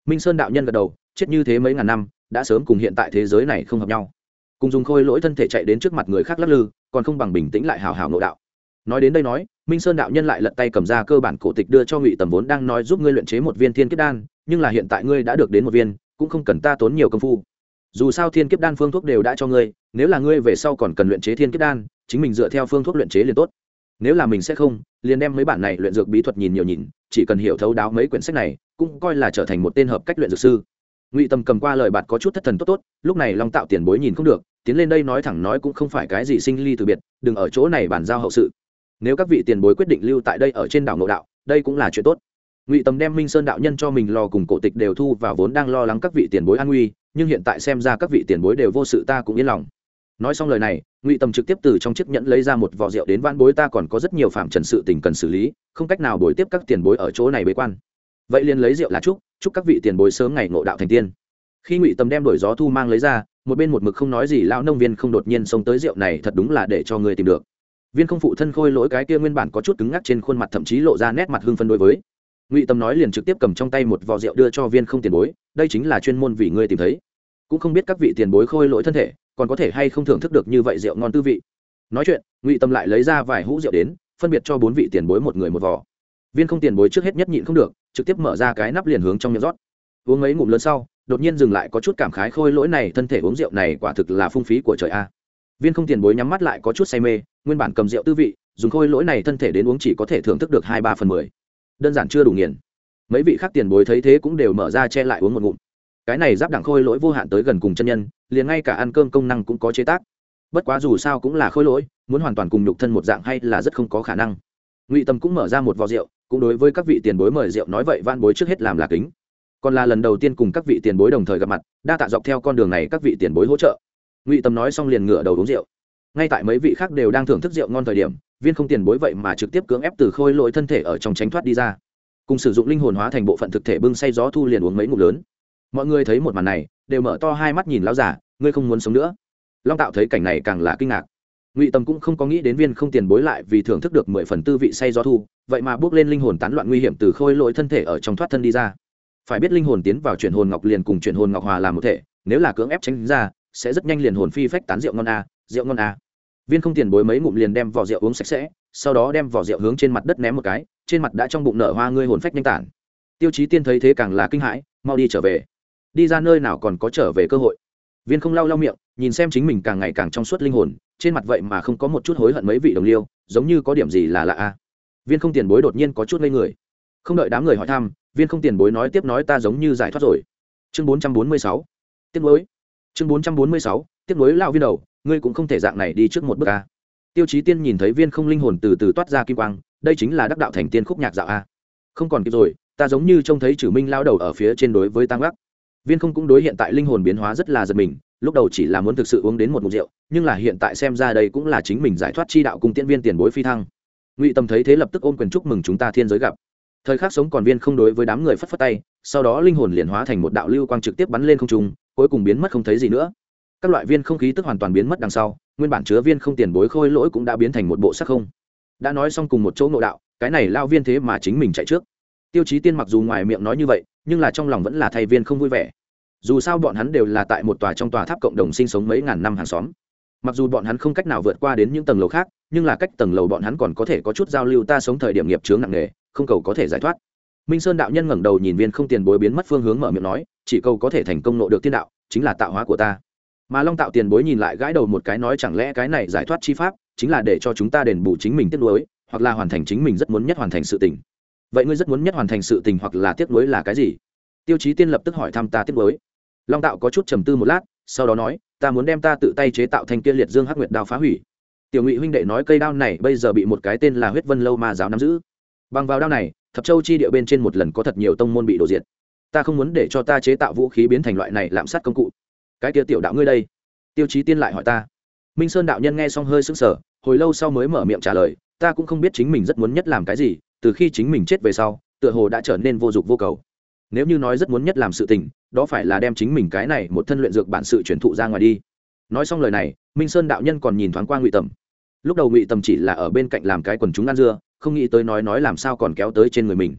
Minh sơn đạo nhân gật đầu, chết như thế mấy ngàn năm, đã sớm cùng hiện tại thế giới này không hợp nhau. Cùng dùng khôi lỗi thân thể chạy đến trước mặt người khác lắc lư, còn không bằng bình tĩnh lại hào hào nộ đạo. Nói đến đây nói, minh sơn đạo nhân lại lật tay cầm ra cơ bản cổ tịch đưa cho ngụy tầm vốn đang nói giúp ngươi luyện chế một viên thiên kết đan nhưng là hiện tại ngươi đã được đến một viên, cũng không cần ta tốn nhiều công phu. Dù sao thiên kiếp đan phương thuốc đều đã cho ngươi, nếu là ngươi về sau còn cần luyện chế thiên kiếp đan, chính mình dựa theo phương thuốc luyện chế liền tốt. Nếu là mình sẽ không, liền đem mấy bản này luyện dược bí thuật nhìn nhiều nhìn, chỉ cần hiểu thấu đáo mấy quyển sách này, cũng coi là trở thành một tên hợp cách luyện dược sư. Ngụy tâm cầm qua lời bạt có chút thất thần tốt tốt, lúc này long tạo tiền bối nhìn không được, tiến lên đây nói thẳng nói cũng không phải cái gì sinh ly từ biệt, đừng ở chỗ này bàn giao hậu sự. Nếu các vị tiền bối quyết định lưu tại đây ở trên đảo ngộ đạo, đây cũng là chuyện tốt ngụy Tầm đem minh sơn đạo nhân cho mình lo cùng cổ tịch đều thu và vốn đang lo lắng các vị tiền bối an nguy, nhưng hiện tại xem ra các vị tiền bối đều vô sự ta cũng yên lòng. Nói xong lời này, ngụy Tầm trực tiếp từ trong chiếc nhẫn lấy ra một vỏ rượu đến van bối ta còn có rất nhiều phạm trần sự tình cần xử lý, không cách nào bồi tiếp các tiền bối ở chỗ này bế quan. Vậy liền lấy rượu là chúc chúc các vị tiền bối sớm ngày ngộ đạo thành tiên. Khi ngụy Tầm đem đổi gió thu mang lấy ra, một bên một mực không nói gì lão nông viên không đột nhiên xông tới rượu này thật đúng là để cho người tìm được. Viên không phụ thân khôi lỗi cái kia nguyên bản có chút cứng ngắc trên khuôn mặt thậm chí lộ ra nét mặt hưng phân đối với ngụy tâm nói liền trực tiếp cầm trong tay một vò rượu đưa cho viên không tiền bối, đây chính là chuyên môn vì ngươi tìm thấy. Cũng không biết các vị tiền bối khôi lỗi thân thể, còn có thể hay không thưởng thức được như vậy rượu ngon tư vị. Nói chuyện, ngụy tâm lại lấy ra vài hũ rượu đến, phân biệt cho bốn vị tiền bối một người một vò. Viên không tiền bối trước hết nhất nhịn không được, trực tiếp mở ra cái nắp liền hướng trong miệng rót. Uống mấy ngụm lớn sau, đột nhiên dừng lại có chút cảm khái khôi lỗi này, thân thể uống rượu này quả thực là phung phí của trời a. Viên không tiền bối nhắm mắt lại có chút say mê, nguyên bản cầm rượu tư vị, dùng khôi lỗi này thân thể đến uống chỉ có thể thưởng thức được hai ba phần mười đơn giản chưa đủ nghiền. Mấy vị khác tiền bối thấy thế cũng đều mở ra che lại uống một ngụm. Cái này giáp đẳng khôi lỗi vô hạn tới gần cùng chân nhân, liền ngay cả ăn cơm công năng cũng có chế tác. Bất quá dù sao cũng là khôi lỗi, muốn hoàn toàn cùng nhục thân một dạng hay là rất không có khả năng. Ngụy tâm cũng mở ra một vò rượu, cũng đối với các vị tiền bối mời rượu nói vậy van bối trước hết làm là kính. Còn là lần đầu tiên cùng các vị tiền bối đồng thời gặp mặt, đa tạ dọc theo con đường này các vị tiền bối hỗ trợ. Ngụy tâm nói xong liền ngửa đầu uống rượu. Ngay tại mấy vị khác đều đang thưởng thức rượu ngon thời điểm viên không tiền bối vậy mà trực tiếp cưỡng ép từ khôi lỗi thân thể ở trong tránh thoát đi ra. Cùng sử dụng linh hồn hóa thành bộ phận thực thể bưng say gió thu liền uống mấy ngụm lớn. Mọi người thấy một màn này, đều mở to hai mắt nhìn lao giả ngươi không muốn sống nữa. Long tạo thấy cảnh này càng là kinh ngạc. Ngụy tâm cũng không có nghĩ đến viên không tiền bối lại vì thưởng thức được mười phần tư vị say gió thu, vậy mà bước lên linh hồn tán loạn nguy hiểm từ khôi lỗi thân thể ở trong thoát thân đi ra. Phải biết linh hồn tiến vào chuyển hồn ngọc liền cùng chuyển hồn ngọc hòa làm một thể, nếu là cưỡng ép tránh ra, sẽ rất nhanh liền hồn phi phách tán rượu ngon a, rượu ngon a viên không tiền bối mấy ngụm liền đem vỏ rượu uống sạch sẽ, sau đó đem vỏ rượu hướng trên mặt đất ném một cái, trên mặt đã trong bụng nở hoa ngươi hồn phách nhanh tản. Tiêu chí tiên thấy thế càng là kinh hãi, mau đi trở về. Đi ra nơi nào còn có trở về cơ hội. Viên không lau lau miệng, nhìn xem chính mình càng ngày càng trong suốt linh hồn, trên mặt vậy mà không có một chút hối hận mấy vị đồng liêu, giống như có điểm gì là lạ a. Viên không tiền bối đột nhiên có chút ngây người. Không đợi đám người hỏi thăm, viên không tiền bối nói tiếp nói ta giống như giải thoát rồi. Chương bốn trăm bốn mươi sáu. Tiếp nối chương bốn trăm bốn mươi sáu. Tiếp nối lao viên đầu ngươi cũng không thể dạng này đi trước một bước a. Tiêu chí tiên nhìn thấy viên không linh hồn từ từ toát ra kim quang, đây chính là đắc đạo thành tiên khúc nhạc dạo a. Không còn kịp rồi, ta giống như trông thấy chử minh lao đầu ở phía trên đối với tăng gác viên không cũng đối hiện tại linh hồn biến hóa rất là giật mình, lúc đầu chỉ là muốn thực sự uống đến một mục rượu, nhưng là hiện tại xem ra đây cũng là chính mình giải thoát chi đạo cùng tiễn viên tiền bối phi thăng. Ngụy tâm thấy thế lập tức ôm quyền chúc mừng chúng ta thiên giới gặp. Thời khắc sống còn viên không đối với đám người phất phất tay, sau đó linh hồn liền hóa thành một đạo lưu quang trực tiếp bắn lên không trung, cuối cùng biến mất không thấy gì nữa các loại viên không khí tức hoàn toàn biến mất đằng sau, nguyên bản chứa viên không tiền bối khôi lỗi cũng đã biến thành một bộ sắc không. Đã nói xong cùng một chỗ ngộ đạo, cái này lao viên thế mà chính mình chạy trước. Tiêu chí tiên mặc dù ngoài miệng nói như vậy, nhưng là trong lòng vẫn là thay viên không vui vẻ. Dù sao bọn hắn đều là tại một tòa trong tòa tháp cộng đồng sinh sống mấy ngàn năm hàng xóm. Mặc dù bọn hắn không cách nào vượt qua đến những tầng lầu khác, nhưng là cách tầng lầu bọn hắn còn có thể có chút giao lưu ta sống thời điểm nghiệp chướng nặng nề, không cầu có thể giải thoát. Minh sơn đạo nhân ngẩng đầu nhìn viên không tiền bối biến mất phương hướng mở miệng nói, chỉ cầu có thể thành công nộ được thiên đạo, chính là tạo hóa của ta mà long tạo tiền bối nhìn lại gãi đầu một cái nói chẳng lẽ cái này giải thoát chi pháp chính là để cho chúng ta đền bù chính mình tiếc nuối, hoặc là hoàn thành chính mình rất muốn nhất hoàn thành sự tình. Vậy ngươi rất muốn nhất hoàn thành sự tình hoặc là tiếc nuối là cái gì? Tiêu chí tiên lập tức hỏi thăm ta tiếc nuối. Long tạo có chút trầm tư một lát, sau đó nói, ta muốn đem ta tự tay chế tạo thành kia liệt dương hắc nguyệt đao phá hủy. Tiểu ngụy huynh đệ nói cây đao này bây giờ bị một cái tên là huyết vân lâu ma giáo nắm giữ. Bằng vào đao này, thập châu chi địa bên trên một lần có thật nhiều tông môn bị đổ diệt. Ta không muốn để cho ta chế tạo vũ khí biến thành loại này lạm sát công cụ cái kia tiểu đạo ngươi đây. Tiêu chí tiên lại hỏi ta. Minh sơn đạo nhân nghe xong hơi sững sờ, hồi lâu sau mới mở miệng trả lời, ta cũng không biết chính mình rất muốn nhất làm cái gì, từ khi chính mình chết về sau, tựa hồ đã trở nên vô dụng vô cầu. Nếu như nói rất muốn nhất làm sự tình, đó phải là đem chính mình cái này một thân luyện dược bản sự truyền thụ ra ngoài đi. Nói xong lời này, minh sơn đạo nhân còn nhìn thoáng qua ngụy tầm. Lúc đầu ngụy tầm chỉ là ở bên cạnh làm cái quần chúng ăn dưa, không nghĩ tới nói nói làm sao còn kéo tới trên người mình.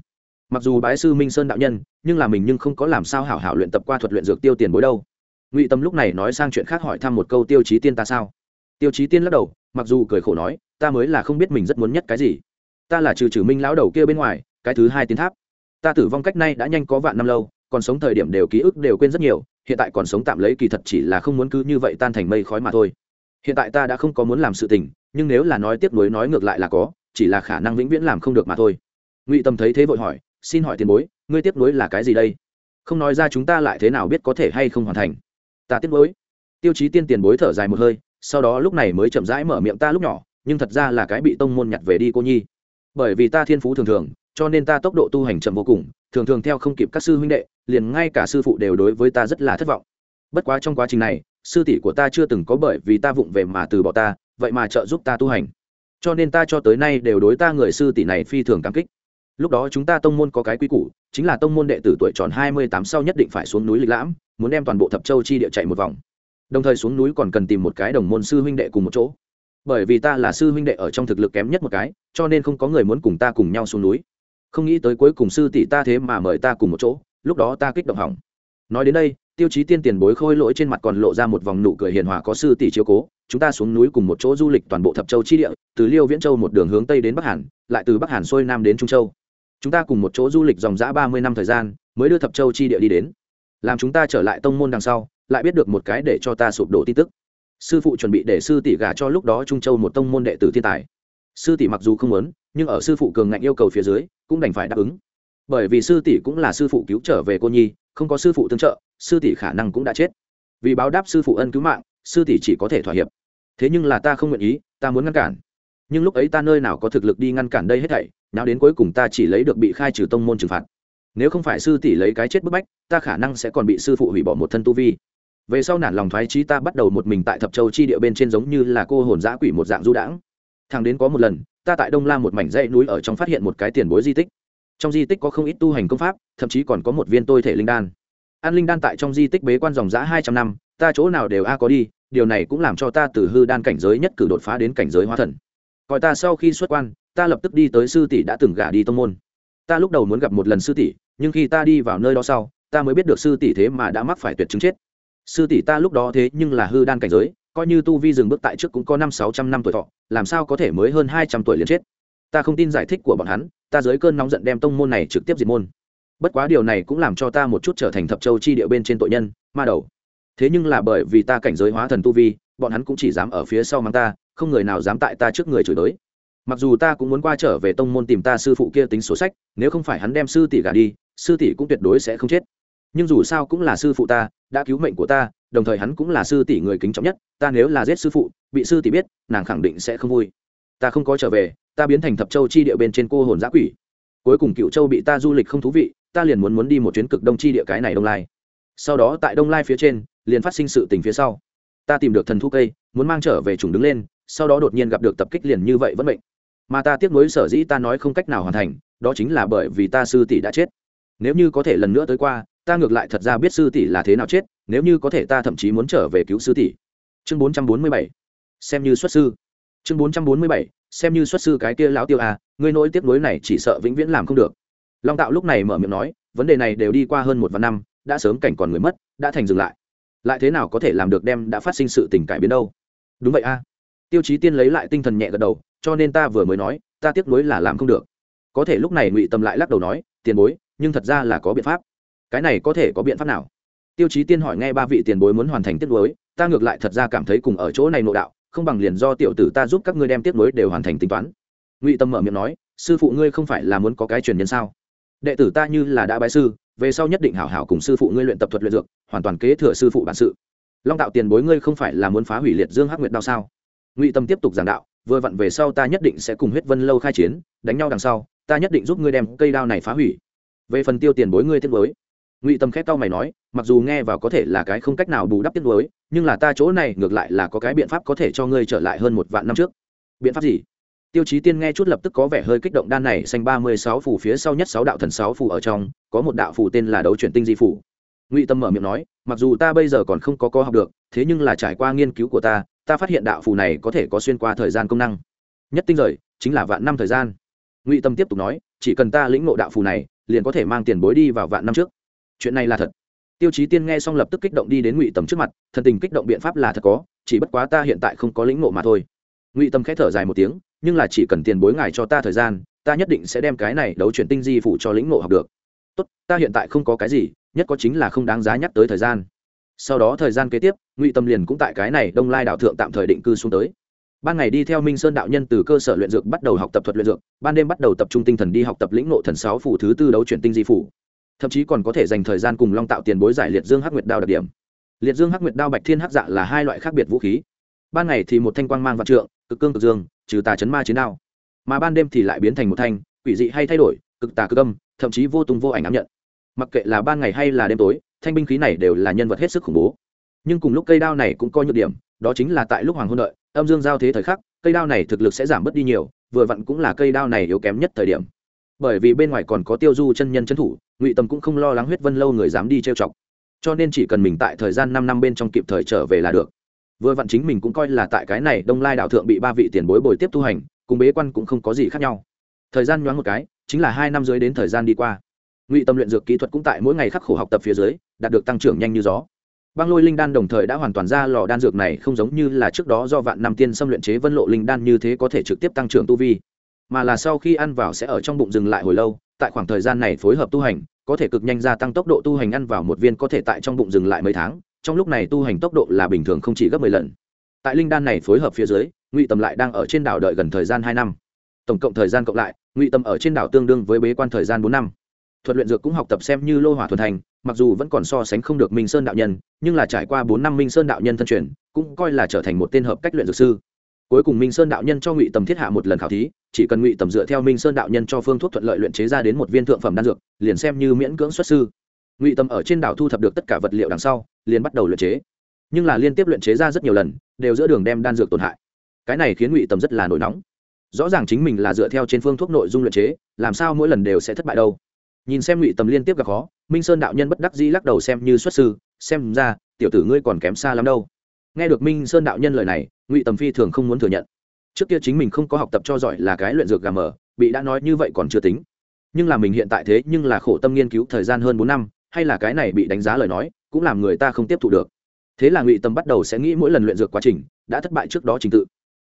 Mặc dù bái sư minh sơn đạo nhân, nhưng là mình nhưng không có làm sao hảo hảo luyện tập qua thuật luyện dược tiêu tiền bối đâu ngụy tâm lúc này nói sang chuyện khác hỏi thăm một câu tiêu chí tiên ta sao? Tiêu chí tiên lắc đầu, mặc dù cười khổ nói, ta mới là không biết mình rất muốn nhất cái gì. Ta là trừ trừ minh lão đầu kia bên ngoài, cái thứ hai tiến tháp. Ta tử vong cách nay đã nhanh có vạn năm lâu, còn sống thời điểm đều ký ức đều quên rất nhiều, hiện tại còn sống tạm lấy kỳ thật chỉ là không muốn cứ như vậy tan thành mây khói mà thôi. Hiện tại ta đã không có muốn làm sự tình, nhưng nếu là nói tiếp nối nói ngược lại là có, chỉ là khả năng vĩnh viễn làm không được mà thôi. Ngụy tâm thấy thế vội hỏi, xin hỏi tiền bối, ngươi tiếp nối là cái gì đây? Không nói ra chúng ta lại thế nào biết có thể hay không hoàn thành? Ta tiếc bối tiêu chí tiên tiền bối thở dài một hơi, sau đó lúc này mới chậm rãi mở miệng ta lúc nhỏ, nhưng thật ra là cái bị tông môn nhặt về đi cô nhi. Bởi vì ta thiên phú thường thường, cho nên ta tốc độ tu hành chậm vô cùng, thường thường theo không kịp các sư huynh đệ, liền ngay cả sư phụ đều đối với ta rất là thất vọng. Bất quá trong quá trình này, sư tỷ của ta chưa từng có bởi vì ta vụng về mà từ bỏ ta, vậy mà trợ giúp ta tu hành. Cho nên ta cho tới nay đều đối ta người sư tỷ này phi thường cảm kích lúc đó chúng ta tông môn có cái quy củ, chính là tông môn đệ tử tuổi tròn hai mươi tám sau nhất định phải xuống núi lịch lãm, muốn đem toàn bộ thập châu chi địa chạy một vòng. Đồng thời xuống núi còn cần tìm một cái đồng môn sư huynh đệ cùng một chỗ. Bởi vì ta là sư huynh đệ ở trong thực lực kém nhất một cái, cho nên không có người muốn cùng ta cùng nhau xuống núi. Không nghĩ tới cuối cùng sư tỷ ta thế mà mời ta cùng một chỗ, lúc đó ta kích động hỏng. Nói đến đây, tiêu chí tiên tiền bối khôi lỗi trên mặt còn lộ ra một vòng nụ cười hiền hòa có sư tỷ chiếu cố, chúng ta xuống núi cùng một chỗ du lịch toàn bộ thập châu chi địa, từ liêu viễn châu một đường hướng tây đến bắc hàn, lại từ bắc hàn xuôi nam đến trung châu chúng ta cùng một chỗ du lịch dòng dã ba mươi năm thời gian, mới đưa thập châu chi địa đi đến. Làm chúng ta trở lại tông môn đằng sau, lại biết được một cái để cho ta sụp đổ tin tức. Sư phụ chuẩn bị để sư tỷ gả cho lúc đó trung châu một tông môn đệ tử thiên tài. Sư tỷ mặc dù không muốn, nhưng ở sư phụ cường ngạnh yêu cầu phía dưới, cũng đành phải đáp ứng. Bởi vì sư tỷ cũng là sư phụ cứu trở về cô nhi, không có sư phụ tương trợ, sư tỷ khả năng cũng đã chết. Vì báo đáp sư phụ ân cứu mạng, sư tỷ chỉ có thể thỏa hiệp. Thế nhưng là ta không nguyện ý, ta muốn ngăn cản. Nhưng lúc ấy ta nơi nào có thực lực đi ngăn cản đây hết thảy nào đến cuối cùng ta chỉ lấy được bị khai trừ tông môn trừng phạt. Nếu không phải sư tỷ lấy cái chết bức bách, ta khả năng sẽ còn bị sư phụ hủy bỏ một thân tu vi. Về sau nản lòng thoái trí ta bắt đầu một mình tại thập châu chi địa bên trên giống như là cô hồn giã quỷ một dạng du đãng. Thằng đến có một lần, ta tại đông la một mảnh dãy núi ở trong phát hiện một cái tiền bối di tích. Trong di tích có không ít tu hành công pháp, thậm chí còn có một viên tôi thể linh đan. An linh đan tại trong di tích bế quan dòng giã hai trăm năm, ta chỗ nào đều a có đi, điều này cũng làm cho ta từ hư đan cảnh giới nhất cử đột phá đến cảnh giới hóa thần. Gọi ta sau khi xuất quan ta lập tức đi tới sư tỷ đã từng gả đi tông môn. Ta lúc đầu muốn gặp một lần sư tỷ, nhưng khi ta đi vào nơi đó sau, ta mới biết được sư tỷ thế mà đã mắc phải tuyệt chứng chết. Sư tỷ ta lúc đó thế nhưng là hư đan cảnh giới, coi như tu vi dừng bước tại trước cũng có năm sáu trăm năm tuổi thọ, làm sao có thể mới hơn hai trăm tuổi liền chết? Ta không tin giải thích của bọn hắn, ta dưới cơn nóng giận đem tông môn này trực tiếp diệt môn. Bất quá điều này cũng làm cho ta một chút trở thành thập châu chi địa bên trên tội nhân, ma đầu. Thế nhưng là bởi vì ta cảnh giới hóa thần tu vi, bọn hắn cũng chỉ dám ở phía sau mang ta, không người nào dám tại ta trước người chửi tới mặc dù ta cũng muốn qua trở về tông môn tìm ta sư phụ kia tính số sách, nếu không phải hắn đem sư tỷ gả đi, sư tỷ cũng tuyệt đối sẽ không chết. Nhưng dù sao cũng là sư phụ ta, đã cứu mệnh của ta, đồng thời hắn cũng là sư tỷ người kính trọng nhất, ta nếu là giết sư phụ, bị sư tỷ biết, nàng khẳng định sẽ không vui. Ta không có trở về, ta biến thành thập châu chi địa bên trên cô hồn giã quỷ. Cuối cùng cựu châu bị ta du lịch không thú vị, ta liền muốn muốn đi một chuyến cực đông chi địa cái này đông lai. Sau đó tại đông lai phía trên, liền phát sinh sự tình phía sau. Ta tìm được thần thu cây, muốn mang trở về trùng đứng lên, sau đó đột nhiên gặp được tập kích liền như vậy vẫn bệnh mà ta tiếc nuối sở dĩ ta nói không cách nào hoàn thành, đó chính là bởi vì ta sư tỷ đã chết. Nếu như có thể lần nữa tới qua, ta ngược lại thật ra biết sư tỷ là thế nào chết, nếu như có thể ta thậm chí muốn trở về cứu sư tỷ. Chương bốn trăm bốn mươi bảy. Xem như xuất sư. Chương bốn trăm bốn mươi bảy. Xem như xuất sư cái kia lão tiêu à ngươi nỗi tiếc nuối này chỉ sợ vĩnh viễn làm không được. Long tạo lúc này mở miệng nói, vấn đề này đều đi qua hơn một vạn năm, đã sớm cảnh còn người mất, đã thành dừng lại. Lại thế nào có thể làm được đem đã phát sinh sự tình cải biến đâu? Đúng vậy a tiêu chí tiên lấy lại tinh thần nhẹ gật đầu cho nên ta vừa mới nói, ta tiếc nuối là làm không được. Có thể lúc này ngụy tâm lại lắc đầu nói, tiền bối, nhưng thật ra là có biện pháp. Cái này có thể có biện pháp nào? Tiêu chí tiên hỏi nghe ba vị tiền bối muốn hoàn thành tiếc nuối, ta ngược lại thật ra cảm thấy cùng ở chỗ này nội đạo, không bằng liền do tiểu tử ta giúp các ngươi đem tiếc nuối đều hoàn thành tính toán. Ngụy tâm mở miệng nói, sư phụ ngươi không phải là muốn có cái truyền nhân sao? Đệ tử ta như là đã bái sư, về sau nhất định hảo hảo cùng sư phụ ngươi luyện tập thuật luyện dược, hoàn toàn kế thừa sư phụ bản sự. Long đạo tiền bối ngươi không phải là muốn phá hủy liệt dương hắc nguyệt đao sao? Ngụy tâm tiếp tục giảng đạo vừa vặn về sau ta nhất định sẽ cùng huyết vân lâu khai chiến, đánh nhau đằng sau, ta nhất định giúp ngươi đem cây đao này phá hủy. Về phần tiêu tiền bối ngươi tiết bối ngụy tâm khét tao mày nói, mặc dù nghe vào có thể là cái không cách nào bù đắp tiết bối nhưng là ta chỗ này ngược lại là có cái biện pháp có thể cho ngươi trở lại hơn một vạn năm trước. Biện pháp gì? Tiêu chí tiên nghe chút lập tức có vẻ hơi kích động, đan này xanh ba mươi sáu phủ phía sau nhất sáu đạo thần sáu phủ ở trong, có một đạo phủ tên là đấu chuyển tinh di phủ ngụy tâm mở miệng nói, mặc dù ta bây giờ còn không có có học được, thế nhưng là trải qua nghiên cứu của ta ta phát hiện đạo phù này có thể có xuyên qua thời gian công năng. Nhất tinh rời, chính là vạn năm thời gian. Ngụy tâm tiếp tục nói, chỉ cần ta lĩnh ngộ đạo phù này, liền có thể mang tiền bối đi vào vạn năm trước. Chuyện này là thật. Tiêu chí tiên nghe xong lập tức kích động đi đến ngụy tầm trước mặt, thần tình kích động biện pháp là thật có, chỉ bất quá ta hiện tại không có lĩnh ngộ mà thôi. Ngụy tâm k h ẽ thở dài một tiếng, nhưng là chỉ cần tiền bối ngài cho ta thời gian, ta nhất định sẽ đem cái này đấu chuyển tinh di phủ cho lĩnh ngộ học được. Tốt, ta hiện tại không có cái gì, nhất có chính là không đáng giá nhắc tới thời gian sau đó thời gian kế tiếp, ngụy tâm liền cũng tại cái này đông lai đạo thượng tạm thời định cư xuống tới. Ban ngày đi theo minh sơn đạo nhân từ cơ sở luyện dược bắt đầu học tập thuật luyện dược, ban đêm bắt đầu tập trung tinh thần đi học tập lĩnh nộ thần sáu phủ thứ tư đấu chuyển tinh di phủ. Thậm chí còn có thể dành thời gian cùng long tạo tiền bối giải liệt dương hắc nguyệt đao đặc điểm. Liệt dương hắc nguyệt đao bạch thiên hắc dạ là hai loại khác biệt vũ khí. Ban ngày thì một thanh quang mang vạn trượng, cực cương cực dương, trừ tà chấn ma chiến đao. Mà ban đêm thì lại biến thành một thanh, quỷ dị hay thay đổi, cực tà cực âm, thậm chí vô tung vô ảnh ám nhận. Mặc kệ là ban ngày hay là đêm tối thanh binh khí này đều là nhân vật hết sức khủng bố. Nhưng cùng lúc cây đao này cũng có nhược điểm, đó chính là tại lúc hoàng hôn đợi, âm dương giao thế thời khắc, cây đao này thực lực sẽ giảm bớt đi nhiều, vừa vặn cũng là cây đao này yếu kém nhất thời điểm. Bởi vì bên ngoài còn có tiêu du chân nhân chân thủ, ngụy tâm cũng không lo lắng huyết vân lâu người dám đi trêu chọc. Cho nên chỉ cần mình tại thời gian năm năm bên trong kịp thời trở về là được. Vừa vặn chính mình cũng coi là tại cái này đông lai đạo thượng bị ba vị tiền bối bồi tiếp tu hành, cùng bế quan cũng không có gì khác nhau. Thời gian nhoáng một cái, chính là hai năm dưới đến thời gian đi qua. Ngụy tâm luyện dược kỹ thuật cũng tại mỗi ngày khắc khổ học tập phía dưới đạt được tăng trưởng nhanh như gió. Băng lôi linh đan đồng thời đã hoàn toàn ra lò đan dược này không giống như là trước đó do vạn năm tiên xâm luyện chế vân lộ linh đan như thế có thể trực tiếp tăng trưởng tu vi, mà là sau khi ăn vào sẽ ở trong bụng dừng lại hồi lâu, tại khoảng thời gian này phối hợp tu hành, có thể cực nhanh gia tăng tốc độ tu hành ăn vào một viên có thể tại trong bụng dừng lại mấy tháng, trong lúc này tu hành tốc độ là bình thường không chỉ gấp mười lần. Tại linh đan này phối hợp phía dưới, ngụy tầm lại đang ở trên đảo đợi gần thời gian hai năm. Tổng cộng thời gian cộng lại, ngụy tầm ở trên đảo tương đương với bế quan thời gian bốn năm thuật luyện dược cũng học tập xem như lô hỏa thuần thành, mặc dù vẫn còn so sánh không được minh sơn đạo nhân, nhưng là trải qua bốn năm minh sơn đạo nhân thân truyền, cũng coi là trở thành một tên hợp cách luyện dược sư. Cuối cùng minh sơn đạo nhân cho ngụy tầm thiết hạ một lần khảo thí, chỉ cần ngụy tầm dựa theo minh sơn đạo nhân cho phương thuốc thuận lợi luyện chế ra đến một viên thượng phẩm đan dược, liền xem như miễn cưỡng xuất sư. Ngụy tầm ở trên đảo thu thập được tất cả vật liệu đằng sau, liền bắt đầu luyện chế. Nhưng là liên tiếp luyện chế ra rất nhiều lần, đều giữa đường đem đan dược tổn hại. Cái này khiến ngụy tầm rất là nổi nóng. Rõ ràng chính mình là dựa theo trên phương thuốc nội dung luyện chế, làm sao mỗi lần đều sẽ thất bại đâu? Nhìn xem ngụy tầm liên tiếp gặp khó, minh sơn đạo nhân bất đắc dĩ lắc đầu xem như xuất sư, xem ra, tiểu tử ngươi còn kém xa lắm đâu. Nghe được minh sơn đạo nhân lời này, ngụy tầm phi thường không muốn thừa nhận. Trước kia chính mình không có học tập cho giỏi là cái luyện dược gà mờ, bị đã nói như vậy còn chưa tính. Nhưng là mình hiện tại thế nhưng là khổ tâm nghiên cứu thời gian hơn bốn năm, hay là cái này bị đánh giá lời nói, cũng làm người ta không tiếp thu được. Thế là ngụy tâm bắt đầu sẽ nghĩ mỗi lần luyện dược quá trình, đã thất bại trước đó trình tự.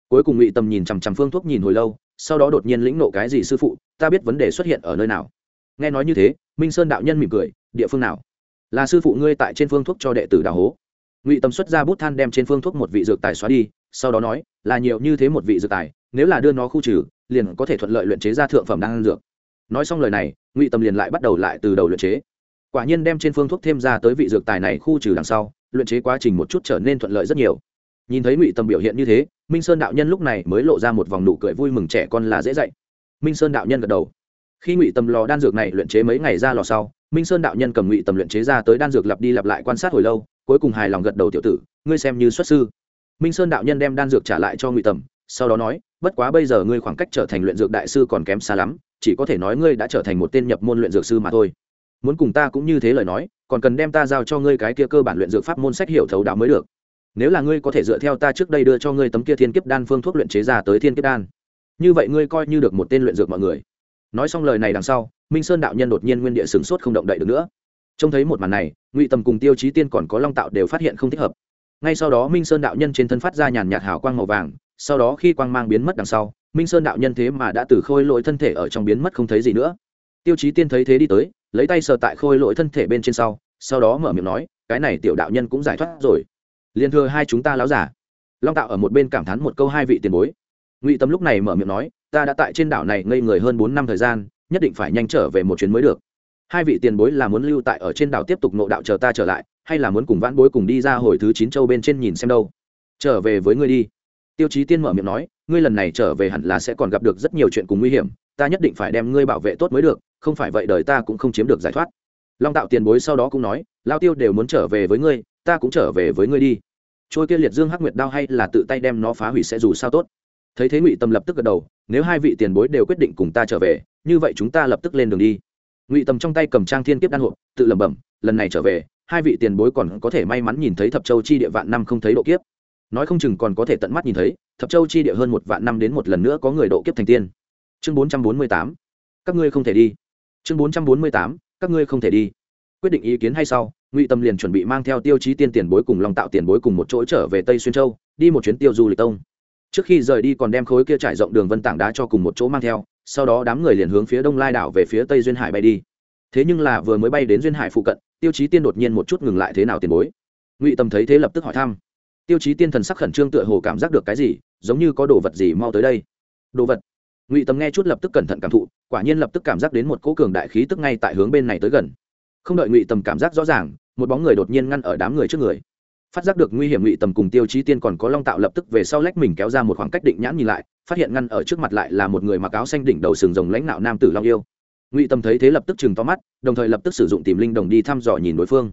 Cuối cùng ngụy tâm nhìn chằm chằm phương thuốc nhìn hồi lâu, sau đó đột nhiên lĩnh nộ cái gì sư phụ, ta biết vấn đề xuất hiện ở nơi nào nghe nói như thế, minh sơn đạo nhân mỉm cười, địa phương nào? Là sư phụ ngươi tại trên phương thuốc cho đệ tử đào hố. Ngụy tâm xuất ra bút than đem trên phương thuốc một vị dược tài xóa đi, sau đó nói, là nhiều như thế một vị dược tài, nếu là đưa nó khu trừ, liền có thể thuận lợi luyện chế ra thượng phẩm đan dược. Nói xong lời này, ngụy tâm liền lại bắt đầu lại từ đầu luyện chế. Quả nhiên đem trên phương thuốc thêm ra tới vị dược tài này khu trừ đằng sau, luyện chế quá trình một chút trở nên thuận lợi rất nhiều. Nhìn thấy ngụy tâm biểu hiện như thế, minh sơn đạo nhân lúc này mới lộ ra một vòng nụ cười vui mừng trẻ con là dễ dạy. Minh sơn đạo nhân gật đầu khi ngụy Tầm lò đan dược này luyện chế mấy ngày ra lò sau, minh sơn đạo nhân cầm ngụy tầm luyện chế ra tới đan dược lặp đi lặp lại quan sát hồi lâu, cuối cùng hài lòng gật đầu tiểu tử, ngươi xem như xuất sư. Minh sơn đạo nhân đem đan dược trả lại cho ngụy tầm, sau đó nói, bất quá bây giờ ngươi khoảng cách trở thành luyện dược đại sư còn kém xa lắm, chỉ có thể nói ngươi đã trở thành một tên nhập môn luyện dược sư mà thôi. Muốn cùng ta cũng như thế lời nói, còn cần đem ta giao cho ngươi cái kia cơ bản luyện dược pháp môn sách hiểu thấu đáo mới được. Nếu là ngươi có thể dựa theo ta trước đây đưa cho ngươi tấm kia thiên kiếp đan phương thuốc luyện chế ra tới thiên kiếp đan, như vậy ngươi coi như được một tên luyện dược mọi người nói xong lời này đằng sau, minh sơn đạo nhân đột nhiên nguyên địa sửng sốt không động đậy được nữa. Trông thấy một màn này, ngụy tầm cùng tiêu chí tiên còn có long tạo đều phát hiện không thích hợp. Ngay sau đó minh sơn đạo nhân trên thân phát ra nhàn nhạt hào quang màu vàng, sau đó khi quang mang biến mất đằng sau, minh sơn đạo nhân thế mà đã từ khôi lỗi thân thể ở trong biến mất không thấy gì nữa. Tiêu chí tiên thấy thế đi tới, lấy tay sờ tại khôi lỗi thân thể bên trên sau sau đó mở miệng nói, cái này tiểu đạo nhân cũng giải thoát rồi. Liền thừa hai chúng ta láo giả. Long tạo ở một bên cảm thán một câu hai vị tiền bối. Ngụy tâm lúc này mở miệng nói ta đã tại trên đảo này ngây người hơn bốn năm thời gian, nhất định phải nhanh trở về một chuyến mới được. Hai vị tiền bối là muốn lưu tại ở trên đảo tiếp tục nộ đạo chờ ta trở lại, hay là muốn cùng vãn bối cùng đi ra hồi thứ chín châu bên trên nhìn xem đâu? Trở về với ngươi đi. Tiêu chí tiên mở miệng nói, ngươi lần này trở về hẳn là sẽ còn gặp được rất nhiều chuyện cùng nguy hiểm, ta nhất định phải đem ngươi bảo vệ tốt mới được, không phải vậy đời ta cũng không chiếm được giải thoát. Long tạo tiền bối sau đó cũng nói, lao tiêu đều muốn trở về với ngươi, ta cũng trở về với ngươi đi. Trôi kia liệt dương hắc nguyệt đao hay là tự tay đem nó phá hủy sẽ dù sao tốt. Thấy thế ngụy tâm lập tức gật đầu nếu hai vị tiền bối đều quyết định cùng ta trở về, như vậy chúng ta lập tức lên đường đi. Ngụy tâm trong tay cầm trang thiên kiếp đan hộp, tự lẩm bẩm, lần này trở về, hai vị tiền bối còn có thể may mắn nhìn thấy thập châu chi địa vạn năm không thấy độ kiếp. Nói không chừng còn có thể tận mắt nhìn thấy, thập châu chi địa hơn một vạn năm đến một lần nữa có người độ kiếp thành tiên. Chương bốn trăm bốn mươi tám, các ngươi không thể đi. Chương bốn trăm bốn mươi tám, các ngươi không thể đi. Quyết định ý kiến hay sau, ngụy tâm liền chuẩn bị mang theo tiêu chí tiên tiền bối cùng lòng tạo tiền bối cùng một chỗ trở về tây xuyên châu, đi một chuyến tiêu du lịch tông trước khi rời đi còn đem khối kia trải rộng đường vân tảng đá cho cùng một chỗ mang theo, sau đó đám người liền hướng phía đông lai đảo về phía tây duyên hải bay đi. Thế nhưng là vừa mới bay đến duyên hải phụ cận, tiêu chí tiên đột nhiên một chút ngừng lại thế nào tiền bối? Ngụy tâm thấy thế lập tức hỏi thăm. Tiêu chí tiên thần sắc khẩn trương tựa hồ cảm giác được cái gì, giống như có đồ vật gì mau tới đây. Đồ vật? Ngụy tâm nghe chút lập tức cẩn thận cảm thụ, quả nhiên lập tức cảm giác đến một cỗ cường đại khí tức ngay tại hướng bên này tới gần. Không đợi ngụy tầm cảm giác rõ ràng, một bóng người đột nhiên ngăn ở đám người trước người phát giác được nguy hiểm ngụy tầm cùng tiêu chí tiên còn có long tạo lập tức về sau lách mình kéo ra một khoảng cách định nhãn nhìn lại, phát hiện ngăn ở trước mặt lại là một người mặc áo xanh đỉnh đầu sừng rồng lãnh đạo nam tử long yêu. Ngụy tầm thấy thế lập tức chừng to mắt, đồng thời lập tức sử dụng tìm linh đồng đi thăm dò nhìn đối phương.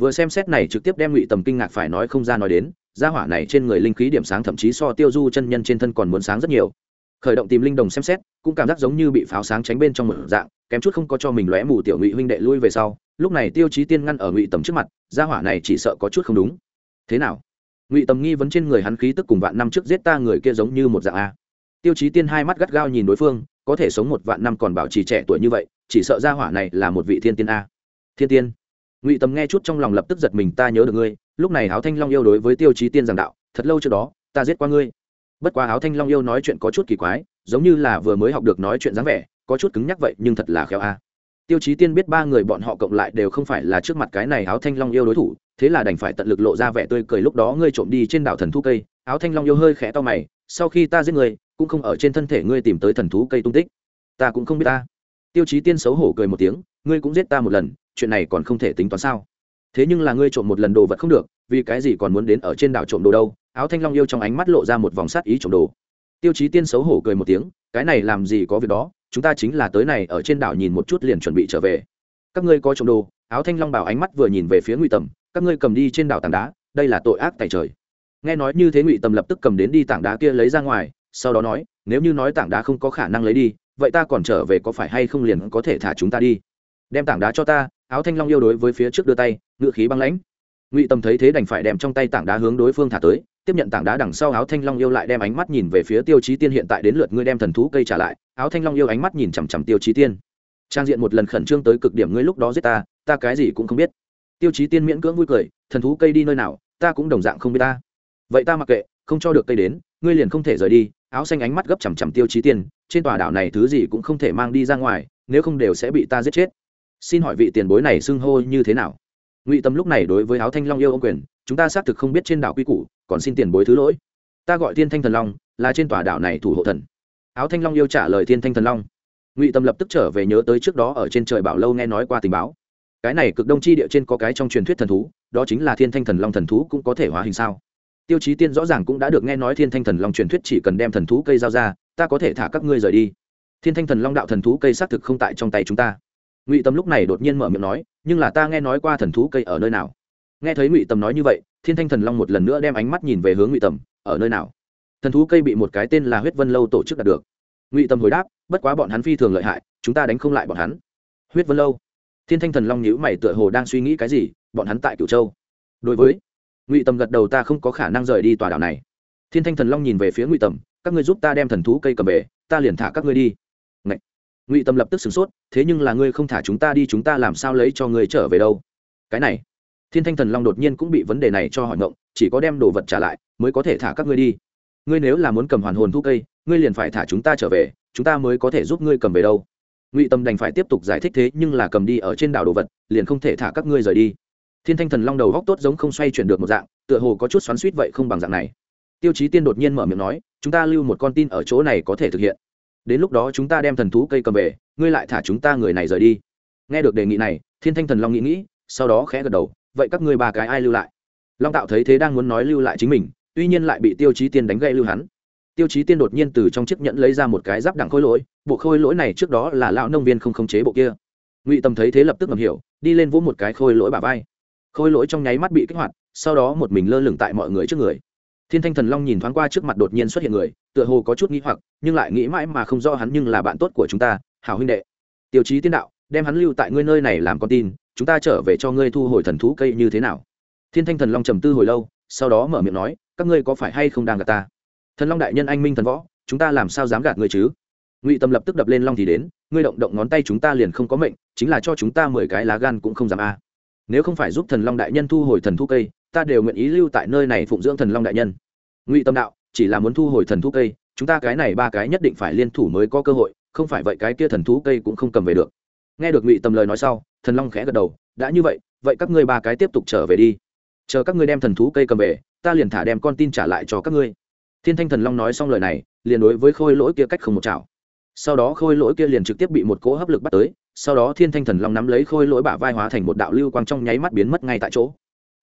Vừa xem xét này trực tiếp đem ngụy tầm kinh ngạc phải nói không ra nói đến, gia hỏa này trên người linh khí điểm sáng thậm chí so tiêu du chân nhân trên thân còn muốn sáng rất nhiều. Khởi động tìm linh đồng xem xét, cũng cảm giác giống như bị pháo sáng tránh bên trong một dạng, kém chút không có cho mình lóe mù tiểu ngụy huynh đệ lui về sau, lúc này tiêu chí tiên ngăn ở ngụy tầm trước mặt, gia hỏa này chỉ sợ có chút không đúng thế nào? Ngụy tầm nghi vấn trên người hắn khí tức cùng vạn năm trước giết ta người kia giống như một dạng a. Tiêu chí tiên hai mắt gắt gao nhìn đối phương, có thể sống một vạn năm còn bảo trì trẻ tuổi như vậy, chỉ sợ gia hỏa này là một vị thiên tiên a. Thiên tiên. Ngụy tầm nghe chút trong lòng lập tức giật mình, ta nhớ được ngươi, lúc này áo thanh long yêu đối với tiêu chí tiên giảng đạo, thật lâu trước đó, ta giết qua ngươi. Bất quá áo thanh long yêu nói chuyện có chút kỳ quái, giống như là vừa mới học được nói chuyện dáng vẻ, có chút cứng nhắc vậy, nhưng thật là khéo a tiêu chí tiên biết ba người bọn họ cộng lại đều không phải là trước mặt cái này áo thanh long yêu đối thủ, thế là đành phải tận lực lộ ra vẻ tươi cười lúc đó ngươi trộm đi trên đảo thần thú cây. Áo thanh long yêu hơi khẽ to mày, sau khi ta giết người, cũng không ở trên thân thể ngươi tìm tới thần thú cây tung tích. Ta cũng không biết ta. Tiêu chí tiên xấu hổ cười một tiếng, ngươi cũng giết ta một lần, chuyện này còn không thể tính toán sao? Thế nhưng là ngươi trộm một lần đồ vật không được, vì cái gì còn muốn đến ở trên đảo trộm đồ đâu? Áo thanh long yêu trong ánh mắt lộ ra một vòng sát ý trộm đồ. Tiêu chí tiên xấu hổ cười một tiếng, cái này làm gì có việc đó? Chúng ta chính là tới này ở trên đảo nhìn một chút liền chuẩn bị trở về. Các ngươi có trộm đồ, áo thanh long bảo ánh mắt vừa nhìn về phía ngụy tầm, các ngươi cầm đi trên đảo tảng đá, đây là tội ác tại trời. Nghe nói như thế ngụy tầm lập tức cầm đến đi tảng đá kia lấy ra ngoài, sau đó nói, nếu như nói tảng đá không có khả năng lấy đi, vậy ta còn trở về có phải hay không liền có thể thả chúng ta đi? Đem tảng đá cho ta, áo thanh long yêu đối với phía trước đưa tay ngự khí băng lãnh. Ngụy tầm thấy thế đành phải đem trong tay tảng đá hướng đối phương thả tới tiếp nhận tảng đá đằng sau áo thanh long yêu lại đem ánh mắt nhìn về phía tiêu chí tiên hiện tại đến lượt ngươi đem thần thú cây trả lại, áo thanh long yêu ánh mắt nhìn chằm chằm tiêu chí tiên. Trang diện một lần khẩn trương tới cực điểm ngươi lúc đó giết ta ta cái gì cũng không biết. Tiêu chí tiên miễn cưỡng vui cười, thần thú cây đi nơi nào, ta cũng đồng dạng không biết ta. Vậy ta mặc kệ, không cho được cây đến, ngươi liền không thể rời đi. Áo xanh ánh mắt gấp chằm chằm tiêu chí tiên, trên tòa đảo này thứ gì cũng không thể mang đi ra ngoài, nếu không đều sẽ bị ta giết chết. Xin hỏi vị tiền bối này xưng hô như thế nào? Ngụy tâm lúc này đối với áo thanh long yêu ông quyền chúng ta xác thực không biết trên đảo quy củ, còn xin tiền bối thứ lỗi. Ta gọi thiên thanh thần long, là trên tòa đảo này thủ hộ thần. Áo thanh long yêu trả lời thiên thanh thần long. Ngụy tâm lập tức trở về nhớ tới trước đó ở trên trời bảo lâu nghe nói qua tình báo. Cái này cực đông chi địa trên có cái trong truyền thuyết thần thú, đó chính là thiên thanh thần long thần thú cũng có thể hóa hình sao? Tiêu chí tiên rõ ràng cũng đã được nghe nói thiên thanh thần long truyền thuyết chỉ cần đem thần thú cây giao ra, ta có thể thả các ngươi rời đi. Thiên thanh thần long đạo thần thú cây xác thực không tại trong tay chúng ta. Ngụy tâm lúc này đột nhiên mở miệng nói, nhưng là ta nghe nói qua thần thú cây ở nơi nào? Nghe thấy ngụy Tầm nói như vậy, thiên thanh thần long một lần nữa đem ánh mắt nhìn về hướng ngụy tầm, ở nơi nào? Thần thú cây bị một cái tên là huyết vân lâu tổ chức đạt được. Ngụy Tầm hồi đáp, bất quá bọn hắn phi thường lợi hại, chúng ta đánh không lại bọn hắn. Huyết vân lâu? Thiên thanh thần long nhữ mày tựa hồ đang suy nghĩ cái gì, bọn hắn tại cửu châu. Đối với? Ngụy tầm gật đầu, ta không có khả năng rời đi tòa đảo này. Thiên thanh thần long nhìn về phía ngụy tầm, các ngươi giúp ta đem thần thú cây cầm về, ta liền thả các ngươi đi. Ngậy. ngụy tầm lập tức sửng sốt, thế nhưng là ngươi không thả chúng ta đi, chúng ta làm sao lấy cho ngươi trở về đâu? Cái này thiên thanh thần long đột nhiên cũng bị vấn đề này cho hỏi ngộng, chỉ có đem đồ vật trả lại, mới có thể thả các ngươi đi. Ngươi nếu là muốn cầm hoàn hồn thú cây, ngươi liền phải thả chúng ta trở về, chúng ta mới có thể giúp ngươi cầm về đâu. Ngụy tâm đành phải tiếp tục giải thích thế nhưng là cầm đi ở trên đảo đồ vật, liền không thể thả các ngươi rời đi. Thiên thanh thần long đầu góc tốt giống không xoay chuyển được một dạng, tựa hồ có chút xoắn suýt vậy không bằng dạng này. Tiêu chí tiên đột nhiên mở miệng nói, chúng ta lưu một con tin ở chỗ này có thể thực hiện. Đến lúc đó chúng ta đem thần thú cây cầm về, ngươi lại thả chúng ta người này rời đi. Nghe được đề nghị này, thiên thanh thần long nghĩ nghĩ, sau đó khẽ gật đầu vậy các ngươi ba cái ai lưu lại? Long tạo thấy thế đang muốn nói lưu lại chính mình, tuy nhiên lại bị tiêu chí tiên đánh gây lưu hắn. Tiêu chí tiên đột nhiên từ trong chiếc nhẫn lấy ra một cái giáp đẳng khôi lỗi, bộ khôi lỗi này trước đó là lão nông viên không khống chế bộ kia. Ngụy tâm thấy thế lập tức ngầm hiểu, đi lên vỗ một cái khôi lỗi bà vai. Khôi lỗi trong nháy mắt bị kích hoạt, sau đó một mình lơ lửng tại mọi người trước người. Thiên thanh thần long nhìn thoáng qua trước mặt đột nhiên xuất hiện người, tựa hồ có chút nghĩ hoặc, nhưng lại nghĩ mãi mà không rõ hắn nhưng là bạn tốt của chúng ta, hảo huynh đệ. Tiêu chí tiên đạo đem hắn lưu tại ngươi nơi này làm con tin, chúng ta trở về cho ngươi thu hồi thần thú cây như thế nào? Thiên thanh thần long trầm tư hồi lâu, sau đó mở miệng nói, các ngươi có phải hay không đang gạt ta? Thần long đại nhân anh minh thần võ, chúng ta làm sao dám gạt ngươi chứ? Ngụy tâm lập tức đập lên long thì đến, ngươi động động ngón tay chúng ta liền không có mệnh, chính là cho chúng ta mười cái lá gan cũng không dám a. Nếu không phải giúp thần long đại nhân thu hồi thần thú cây, ta đều nguyện ý lưu tại nơi này phụng dưỡng thần long đại nhân. Ngụy tâm đạo, chỉ là muốn thu hồi thần thú cây, chúng ta cái này ba cái nhất định phải liên thủ mới có cơ hội, không phải vậy cái kia thần thú cây cũng không cầm về được nghe được ngụy tầm lời nói sau, thần long khẽ gật đầu, đã như vậy vậy các ngươi ba cái tiếp tục trở về đi. Chờ các ngươi đem thần thú cây cầm về, ta liền thả đem con tin trả lại cho các ngươi. Thiên thanh thần long nói xong lời này, liền đối với khôi lỗi kia cách không một chảo. Sau đó khôi lỗi kia liền trực tiếp bị một cỗ hấp lực bắt tới, sau đó thiên thanh thần long nắm lấy khôi lỗi bả vai hóa thành một đạo lưu quang trong nháy mắt biến mất ngay tại chỗ.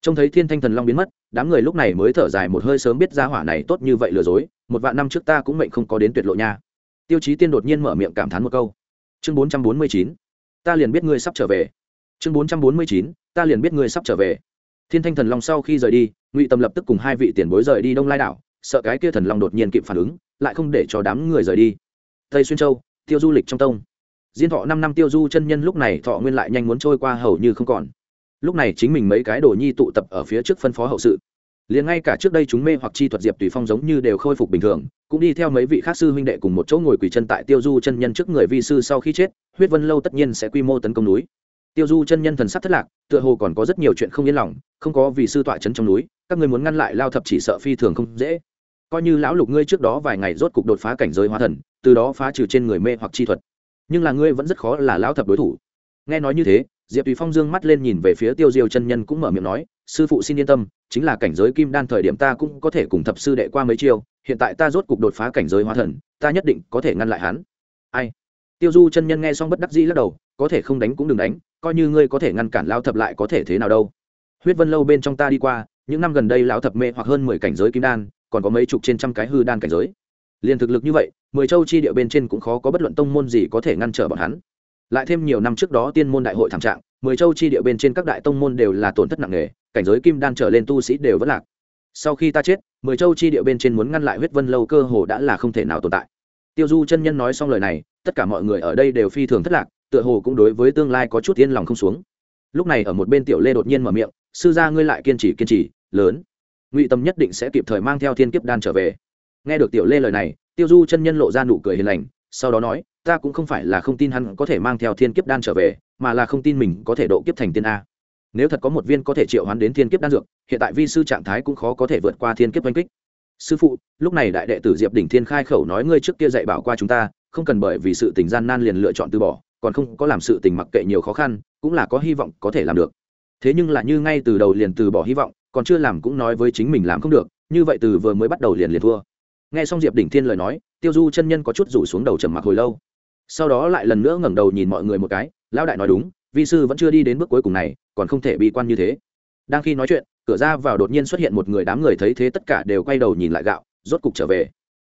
Trông thấy thiên thanh thần long biến mất, đám người lúc này mới thở dài một hơi sớm biết ra hỏa này tốt như vậy lừa dối, một vạn năm trước ta cũng mệnh không có đến tuyệt lộ nha. Tiêu chí tiên đột nhiên mở miệng cảm thán một câu. Chương bốn trăm bốn mươi chín ta liền biết ngươi sắp trở về. Chương bốn trăm bốn mươi chín, ta liền biết ngươi sắp trở về. Thiên thanh thần long sau khi rời đi, ngụy tâm lập tức cùng hai vị tiền bối rời đi đông lai đảo, sợ cái kia thần long đột nhiên kịp phản ứng, lại không để cho đám người rời đi. Tây xuyên châu, tiêu du lịch trong tông. Diên thọ năm năm tiêu du chân nhân lúc này thọ nguyên lại nhanh muốn trôi qua hầu như không còn. Lúc này chính mình mấy cái đồ nhi tụ tập ở phía trước phân phó hậu sự liền ngay cả trước đây chúng mê hoặc chi thuật diệp tùy phong giống như đều khôi phục bình thường, cũng đi theo mấy vị khác sư huynh đệ cùng một chỗ ngồi quỳ chân tại tiêu du chân nhân trước người vi sư sau khi chết, huyết vân lâu tất nhiên sẽ quy mô tấn công núi. Tiêu du chân nhân thần sắc thất lạc, tựa hồ còn có rất nhiều chuyện không yên lòng, không có vì sư tọa chấn trong núi, các người muốn ngăn lại lao thập chỉ sợ phi thường không dễ. Coi như lão lục ngươi trước đó vài ngày rốt cục đột phá cảnh giới hóa thần, từ đó phá trừ trên người mê hoặc chi thuật. Nhưng là ngươi vẫn rất khó là lão thập đối thủ. Nghe nói như thế, diệp tùy phong dương mắt lên nhìn về phía tiêu diêu chân nhân cũng mở miệng nói sư phụ xin yên tâm, chính là cảnh giới kim đan thời điểm ta cũng có thể cùng thập sư đệ qua mấy chiêu, hiện tại ta rốt cục đột phá cảnh giới hóa thần, ta nhất định có thể ngăn lại hắn. Ai? Tiêu du chân nhân nghe xong bất đắc dĩ lắc đầu, có thể không đánh cũng đừng đánh, coi như ngươi có thể ngăn cản lao thập lại có thể thế nào đâu. Huyết vân lâu bên trong ta đi qua, những năm gần đây lão thập mê hoặc hơn mười cảnh giới kim đan, còn có mấy chục trên trăm cái hư đan cảnh giới. Liền thực lực như vậy, mười châu chi địa bên trên cũng khó có bất luận tông môn gì có thể ngăn trở bọn hắn. Lại thêm nhiều năm trước đó tiên môn đại hội thảm trạng mười châu chi địa bên trên các đại tông môn đều là tổn thất nặng nề, cảnh giới kim đan trở lên tu sĩ đều vẫn lạc. Sau khi ta chết, mười châu chi địa bên trên muốn ngăn lại huyết vân lâu cơ hồ đã là không thể nào tồn tại. Tiêu du chân nhân nói xong lời này, tất cả mọi người ở đây đều phi thường thất lạc, tựa hồ cũng đối với tương lai có chút yên lòng không xuống. Lúc này ở một bên tiểu lê đột nhiên mở miệng, sư gia ngươi lại kiên trì kiên trì, lớn. Ngụy tâm nhất định sẽ kịp thời mang theo thiên kiếp đan trở về. Nghe được tiểu lê lời này, tiêu du chân nhân lộ ra nụ cười hiền lành sau đó nói, ta cũng không phải là không tin hắn có thể mang theo thiên kiếp đan trở về, mà là không tin mình có thể độ kiếp thành tiên a. Nếu thật có một viên có thể triệu hoán đến thiên kiếp đan dược, hiện tại vi sư trạng thái cũng khó có thể vượt qua thiên kiếp oanh kích. Sư phụ, lúc này đại đệ tử diệp đỉnh thiên khai khẩu nói ngươi trước kia dạy bảo qua chúng ta, không cần bởi vì sự tình gian nan liền lựa chọn từ bỏ, còn không có làm sự tình mặc kệ nhiều khó khăn, cũng là có hy vọng có thể làm được. Thế nhưng là như ngay từ đầu liền từ bỏ hy vọng, còn chưa làm cũng nói với chính mình làm không được, như vậy từ vừa mới bắt đầu liền liền thua. Nghe xong diệp đỉnh thiên lời nói tiêu du chân nhân có chút rủ xuống đầu trầm mặc hồi lâu. Sau đó lại lần nữa ngẩng đầu nhìn mọi người một cái, lão đại nói đúng, vi sư vẫn chưa đi đến bước cuối cùng này, còn không thể bi quan như thế. Đang khi nói chuyện, cửa ra vào đột nhiên xuất hiện một người đám người thấy thế tất cả đều quay đầu nhìn lại gạo, rốt cục trở về.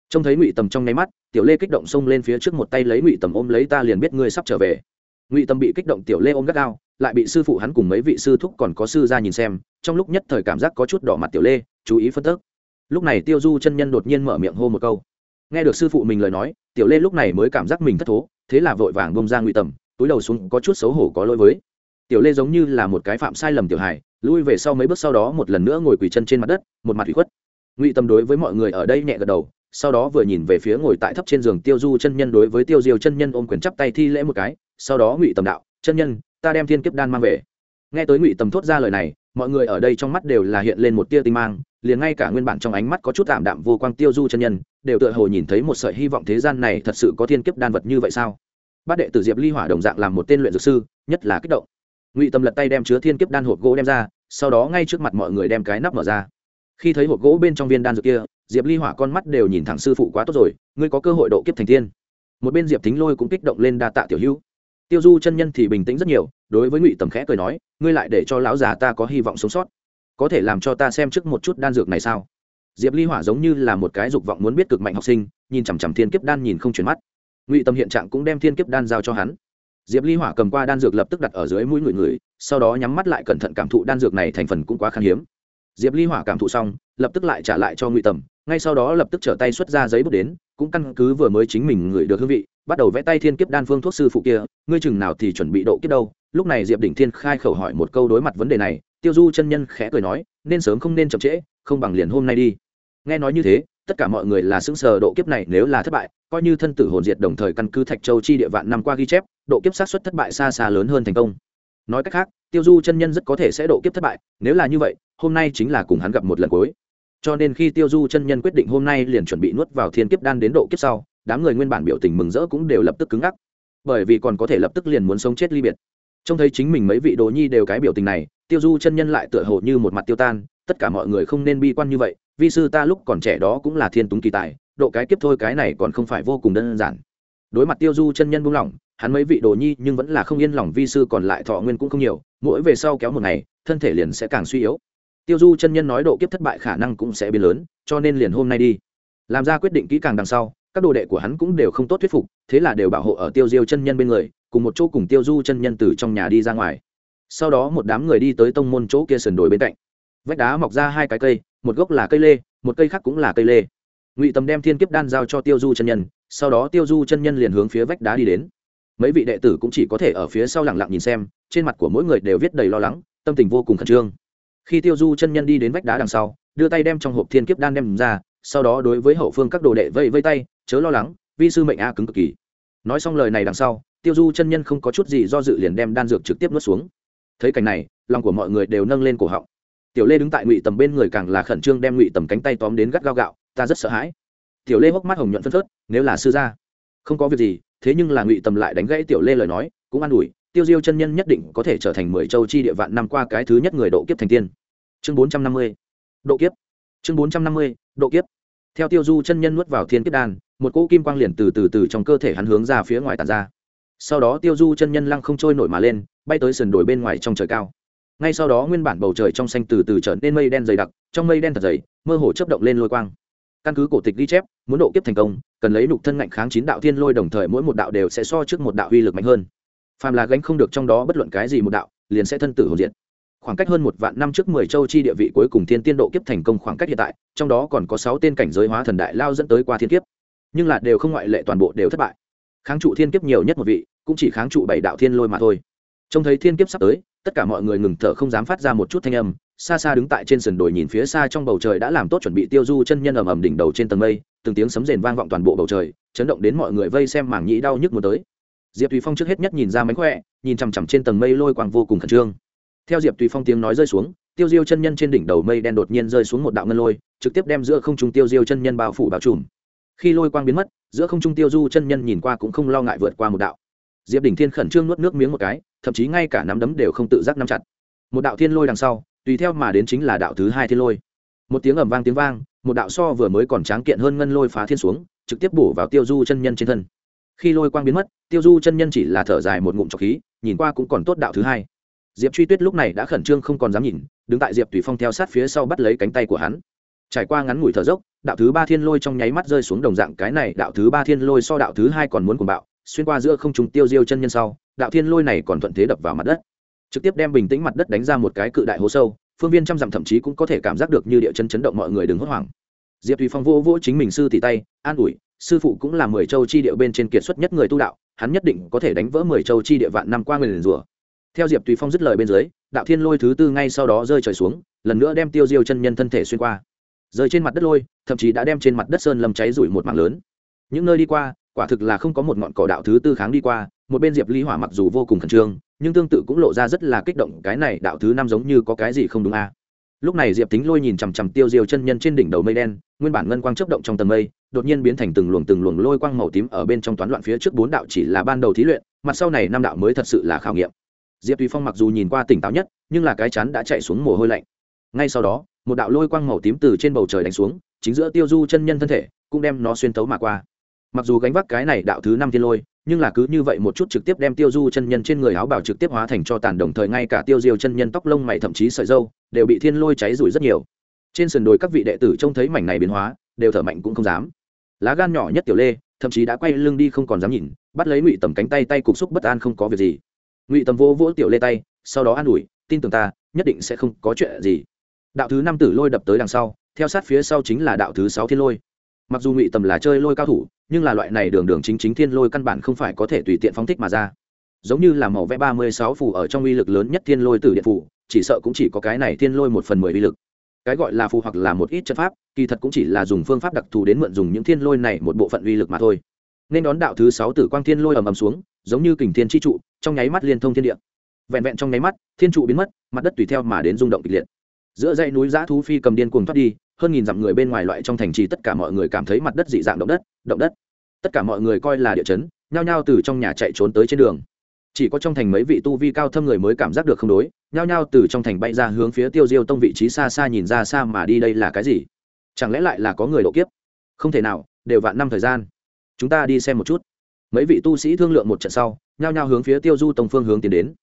Trông thấy ngụy tầm trong nháy mắt, tiểu lê kích động xông lên phía trước một tay lấy ngụy tầm ôm lấy, ta liền biết ngươi sắp trở về. Ngụy Tầm bị kích động tiểu lê ôm gắt gao, lại bị sư phụ hắn cùng mấy vị sư thúc còn có sư ra nhìn xem, trong lúc nhất thời cảm giác có chút đỏ mặt tiểu lê, chú ý phân tức. Lúc này tiêu du chân nhân đột nhiên mở miệng hô một câu nghe được sư phụ mình lời nói, tiểu lê lúc này mới cảm giác mình thất thố, thế là vội vàng bông ra ngụy tầm, túi đầu xuống có chút xấu hổ có lỗi với. Tiểu lê giống như là một cái phạm sai lầm tiểu hài, lui về sau mấy bước sau đó một lần nữa ngồi quỳ chân trên mặt đất, một mặt ủy khuất. Ngụy tầm đối với mọi người ở đây nhẹ gật đầu, sau đó vừa nhìn về phía ngồi tại thấp trên giường tiêu du chân nhân đối với tiêu diêu chân nhân ôm quyền chắp tay thi lễ một cái, sau đó ngụy tầm đạo, chân nhân, ta đem thiên kiếp đan mang về. Nghe tới ngụy tầm thốt ra lời này mọi người ở đây trong mắt đều là hiện lên một tia tinh mang, liền ngay cả nguyên bản trong ánh mắt có chút tạm đạm vô quang tiêu du chân nhân, đều tựa hồ nhìn thấy một sợi hy vọng thế gian này thật sự có thiên kiếp đan vật như vậy sao? Bát đệ tử diệp ly hỏa đồng dạng làm một tên luyện dược sư, nhất là kích động. Ngụy tâm lật tay đem chứa thiên kiếp đan hộp gỗ đem ra, sau đó ngay trước mặt mọi người đem cái nắp mở ra. Khi thấy hộp gỗ bên trong viên đan dược kia, diệp ly hỏa con mắt đều nhìn thẳng sư phụ quá tốt rồi, ngươi có cơ hội độ kiếp thành tiên một bên diệp thính lôi cũng kích động lên đa tạ tiểu hữu. Tiêu du chân nhân thì bình tĩnh rất nhiều đối với ngụy tầm khẽ cười nói, ngươi lại để cho lão già ta có hy vọng sống sót. Có thể làm cho ta xem trước một chút đan dược này sao? Diệp ly hỏa giống như là một cái dục vọng muốn biết cực mạnh học sinh, nhìn chằm chằm thiên kiếp đan nhìn không chuyển mắt. Ngụy tầm hiện trạng cũng đem thiên kiếp đan giao cho hắn. Diệp ly hỏa cầm qua đan dược lập tức đặt ở dưới mũi người người, sau đó nhắm mắt lại cẩn thận cảm thụ đan dược này thành phần cũng quá khan hiếm. Diệp ly hỏa cảm thụ xong, lập tức lại trả lại cho ngụy tầm, ngay sau đó lập tức trở tay xuất ra giấy bút đến, cũng căn cứ vừa mới chính mình ngửi được hương vị, bắt đầu vẽ tay thiên kiếp đan phương thuốc sư phụ kia, ngươi chừng nào thì chuẩn bị độ kiếp đâu? Lúc này diệp đỉnh thiên khai khẩu hỏi một câu đối mặt vấn đề này, tiêu du chân nhân khẽ cười nói, nên sớm không nên chậm trễ, không bằng liền hôm nay đi. Nghe nói như thế, tất cả mọi người là xứng sờ, độ kiếp này nếu là thất bại, coi như thân tử hồn diệt đồng thời căn cứ thạch châu chi địa vạn năm qua ghi chép, độ kiếp sát xuất thất bại xa xa lớn hơn thành công. Nói cách khác, tiêu du chân nhân rất có thể sẽ độ kiếp thất bại, nếu là như vậy, hôm nay chính là cùng hắn gặp một lần cuối. Cho nên khi tiêu du chân nhân quyết định hôm nay liền chuẩn bị nuốt vào thiên kiếp đan đến độ kiếp sau, đám người nguyên bản biểu tình mừng rỡ cũng đều lập tức cứng ngắc. Bởi vì còn có thể lập tức liền muốn sống chết ly biệt trông thấy chính mình mấy vị đồ nhi đều cái biểu tình này, tiêu du chân nhân lại tựa hồ như một mặt tiêu tan, tất cả mọi người không nên bi quan như vậy, vi sư ta lúc còn trẻ đó cũng là thiên túng kỳ tài, độ cái kiếp thôi cái này còn không phải vô cùng đơn giản. Đối mặt tiêu du chân nhân buông lỏng, hắn mấy vị đồ nhi nhưng vẫn là không yên lòng, vi sư còn lại thọ nguyên cũng không nhiều, mỗi về sau kéo một ngày, thân thể liền sẽ càng suy yếu. Tiêu du chân nhân nói độ kiếp thất bại khả năng cũng sẽ biến lớn, cho nên liền hôm nay đi. Làm ra quyết định kỹ càng đằng sau các đồ đệ của hắn cũng đều không tốt thuyết phục, thế là đều bảo hộ ở tiêu diêu chân nhân bên người, cùng một chỗ cùng tiêu du chân nhân từ trong nhà đi ra ngoài. Sau đó một đám người đi tới tông môn chỗ kia sườn đồi bên cạnh. Vách đá mọc ra hai cái cây, một gốc là cây lê, một cây khác cũng là cây lê. Ngụy tầm đem thiên kiếp đan giao cho tiêu du chân nhân, sau đó tiêu du chân nhân liền hướng phía vách đá đi đến. Mấy vị đệ tử cũng chỉ có thể ở phía sau lẳng lặng nhìn xem, trên mặt của mỗi người đều viết đầy lo lắng, tâm tình vô cùng khẩn trương. Khi tiêu du chân nhân đi đến vách đá đằng sau, đưa tay đem trong hộp thiên kiếp đan đem ra sau đó đối với hậu phương các đồ đệ vây vây tay, chớ lo lắng, vi sư mệnh a cứng cực kỳ. Nói xong lời này đằng sau, tiêu du chân nhân không có chút gì do dự liền đem đan dược trực tiếp nuốt xuống. Thấy cảnh này, lòng của mọi người đều nâng lên cổ họng. Tiểu lê đứng tại ngụy tầm bên người càng là khẩn trương đem ngụy tầm cánh tay tóm đến gắt gao gạo, ta rất sợ hãi. Tiểu lê hốc mắt hồng nhuận phân phớt, nếu là sư gia, không có việc gì, thế nhưng là ngụy tầm lại đánh gãy tiểu lê lời nói, cũng an ủi, tiêu diêu chân nhân nhất định có thể trở thành mười châu chi địa vạn năm qua cái thứ nhất người độ kiếp thành tiên. Chương bốn trăm năm mươi, độ kiếp chương bốn trăm năm mươi, độ kiếp. Theo tiêu du chân nhân nuốt vào thiên kiếp đan, một cỗ kim quang liền từ từ từ trong cơ thể hắn hướng ra phía ngoài tàn ra. Sau đó tiêu du chân nhân lăng không trôi nổi mà lên, bay tới sườn đồi bên ngoài trong trời cao. Ngay sau đó nguyên bản bầu trời trong xanh từ từ trở nên mây đen dày đặc, trong mây đen thật dày, mơ hồ chấp động lên lôi quang. Căn cứ cổ tịch ghi chép, muốn độ kiếp thành công, cần lấy nục thân ngạnh kháng chín đạo thiên lôi đồng thời mỗi một đạo đều sẽ so trước một đạo uy lực mạnh hơn. Phàm là gánh không được trong đó bất luận cái gì một đạo, liền sẽ thân tử hồn diện khoảng cách hơn một vạn năm trước mười châu chi địa vị cuối cùng thiên tiên độ kiếp thành công khoảng cách hiện tại, trong đó còn có sáu tên cảnh giới hóa thần đại lao dẫn tới qua thiên kiếp. Nhưng là đều không ngoại lệ toàn bộ đều thất bại. Kháng trụ thiên kiếp nhiều nhất một vị, cũng chỉ kháng trụ bảy đạo thiên lôi mà thôi. Trông thấy thiên kiếp sắp tới, tất cả mọi người ngừng thở không dám phát ra một chút thanh âm, xa xa đứng tại trên sườn đồi nhìn phía xa trong bầu trời đã làm tốt chuẩn bị tiêu du chân nhân ầm ầm đỉnh đầu trên tầng mây, từng tiếng sấm rền vang vọng toàn bộ bầu trời, chấn động đến mọi người vây xem mảng nhĩ đau nhức muốn tới. Diệp thùy phong trước hết nhất nhìn ra mánh khỏe, nhìn chằm chằm trên tầng mây lôi quang vô cùng khẩn trương theo diệp tùy phong tiếng nói rơi xuống, tiêu diêu chân nhân trên đỉnh đầu mây đen đột nhiên rơi xuống một đạo ngân lôi, trực tiếp đem giữa không trung tiêu diêu chân nhân bao phủ bao trùm. Khi lôi quang biến mất, giữa không trung tiêu du chân nhân nhìn qua cũng không lo ngại vượt qua một đạo. Diệp đỉnh thiên khẩn trương nuốt nước miếng một cái, thậm chí ngay cả nắm đấm đều không tự giác nắm chặt. Một đạo thiên lôi đằng sau, tùy theo mà đến chính là đạo thứ hai thiên lôi. Một tiếng ầm vang tiếng vang, một đạo so vừa mới còn tráng kiện hơn ngân lôi phá thiên xuống, trực tiếp bổ vào tiêu du chân nhân trên thân. Khi lôi quang biến mất, tiêu du chân nhân chỉ là thở dài một ngụm trọc khí, nhìn qua cũng còn tốt đạo thứ hai diệp truy tuyết lúc này đã khẩn trương không còn dám nhìn, đứng tại diệp tùy phong theo sát phía sau bắt lấy cánh tay của hắn. Trải qua ngắn ngủi thở dốc, đạo thứ ba thiên lôi trong nháy mắt rơi xuống đồng dạng cái này, đạo thứ ba thiên lôi so đạo thứ hai còn muốn cuồng bạo, xuyên qua giữa không trùng tiêu diêu chân nhân sau, đạo thiên lôi này còn thuận thế đập vào mặt đất. Trực tiếp đem bình tĩnh mặt đất đánh ra một cái cự đại hố sâu, phương viên trăm dặm thậm chí cũng có thể cảm giác được như địa chân chấn động mọi người đừng hốt hoảng. Diệp tùy phong vô vỗ chính mình sư tỷ tay, an ủi, sư phụ cũng là mười châu chi địa bên trên kiệt xuất nhất người tu đạo, hắn nhất định có thể đánh vỡ mười châu chi địa vạn năm qua người liền rủa theo diệp tùy phong dứt lời bên dưới, đạo thiên lôi thứ tư ngay sau đó rơi trời xuống, lần nữa đem tiêu diêu chân nhân thân thể xuyên qua. Rơi trên mặt đất lôi, thậm chí đã đem trên mặt đất sơn lâm cháy rủi một mảng lớn. Những nơi đi qua, quả thực là không có một ngọn cỏ đạo thứ tư kháng đi qua, một bên diệp ly hỏa mặc dù vô cùng khẩn trương, nhưng tương tự cũng lộ ra rất là kích động, cái này đạo thứ năm giống như có cái gì không đúng a à. lúc này diệp tính lôi nhìn chằm chằm tiêu diêu chân nhân trên đỉnh đầu mây đen, nguyên bản ngân quang chấp động trong tầng mây, đột nhiên biến thành từng luồng từng luồng lôi quang màu tím ở bên trong toán loạn phía trước bốn đạo chỉ là ban đầu thí luyện mặt sau này năm đạo mới thật sự là khảo nghiệm diệp tùy phong mặc dù nhìn qua tỉnh táo nhất, nhưng là cái chắn đã chạy xuống mồ hôi lạnh. Ngay sau đó, một đạo lôi quang màu tím từ trên bầu trời đánh xuống, chính giữa tiêu du chân nhân thân thể cũng đem nó xuyên tấu mà qua. Mặc dù gánh vác cái này đạo thứ năm thiên lôi, nhưng là cứ như vậy một chút trực tiếp đem tiêu du chân nhân trên người áo bảo trực tiếp hóa thành cho tàn đồng thời ngay cả tiêu diêu chân nhân tóc lông mày thậm chí sợi dâu đều bị thiên lôi cháy rủi rất nhiều. Trên sườn đồi các vị đệ tử trông thấy mảnh này biến hóa, đều thở mạnh cũng không dám. Lá gan nhỏ nhất tiểu lê, thậm chí đã quay lưng đi không còn dám nhìn, bắt lấy ngụy tầm cánh tay tay cục xúc bất an không có việc gì ngụy tầm vô vỗ tiểu lê tay, sau đó an ủi, tin tưởng ta, nhất định sẽ không có chuyện gì. Đạo thứ năm tử lôi đập tới đằng sau, theo sát phía sau chính là đạo thứ sáu thiên lôi. Mặc dù ngụy tầm là chơi lôi cao thủ, nhưng là loại này đường đường chính chính thiên lôi căn bản không phải có thể tùy tiện phóng thích mà ra. Giống như là màu vẽ ba mươi sáu phù ở trong uy lực lớn nhất thiên lôi từ điện phủ chỉ sợ cũng chỉ có cái này thiên lôi một phần mười uy lực. Cái gọi là phù hoặc là một ít chất pháp, kỳ thật cũng chỉ là dùng phương pháp đặc thù đến mượn dùng những thiên lôi này một bộ phận uy lực mà thôi nên đón đạo thứ sáu tử quang thiên lôi ầm ầm xuống, giống như kình thiên chi trụ, trong nháy mắt liên thông thiên địa. Vẹn vẹn trong nháy mắt, thiên trụ biến mất, mặt đất tùy theo mà đến rung động kịch liệt. Giữa dãy núi giã thú phi cầm điên cuồng thoát đi, hơn nghìn dặm người bên ngoài loại trong thành trì tất cả mọi người cảm thấy mặt đất dị dạng động đất động đất. Tất cả mọi người coi là địa chấn, nhao nhao từ trong nhà chạy trốn tới trên đường. Chỉ có trong thành mấy vị tu vi cao thâm người mới cảm giác được không đối, nhao nhao từ trong thành bay ra hướng phía tiêu diêu tông vị trí xa xa nhìn ra xa mà đi đây là cái gì? Chẳng lẽ lại là có người độ kiếp? Không thể nào, đều vạn năm thời gian chúng ta đi xem một chút. Mấy vị tu sĩ thương lượng một trận sau, nhao nhao hướng phía tiêu du tông phương hướng tiến đến.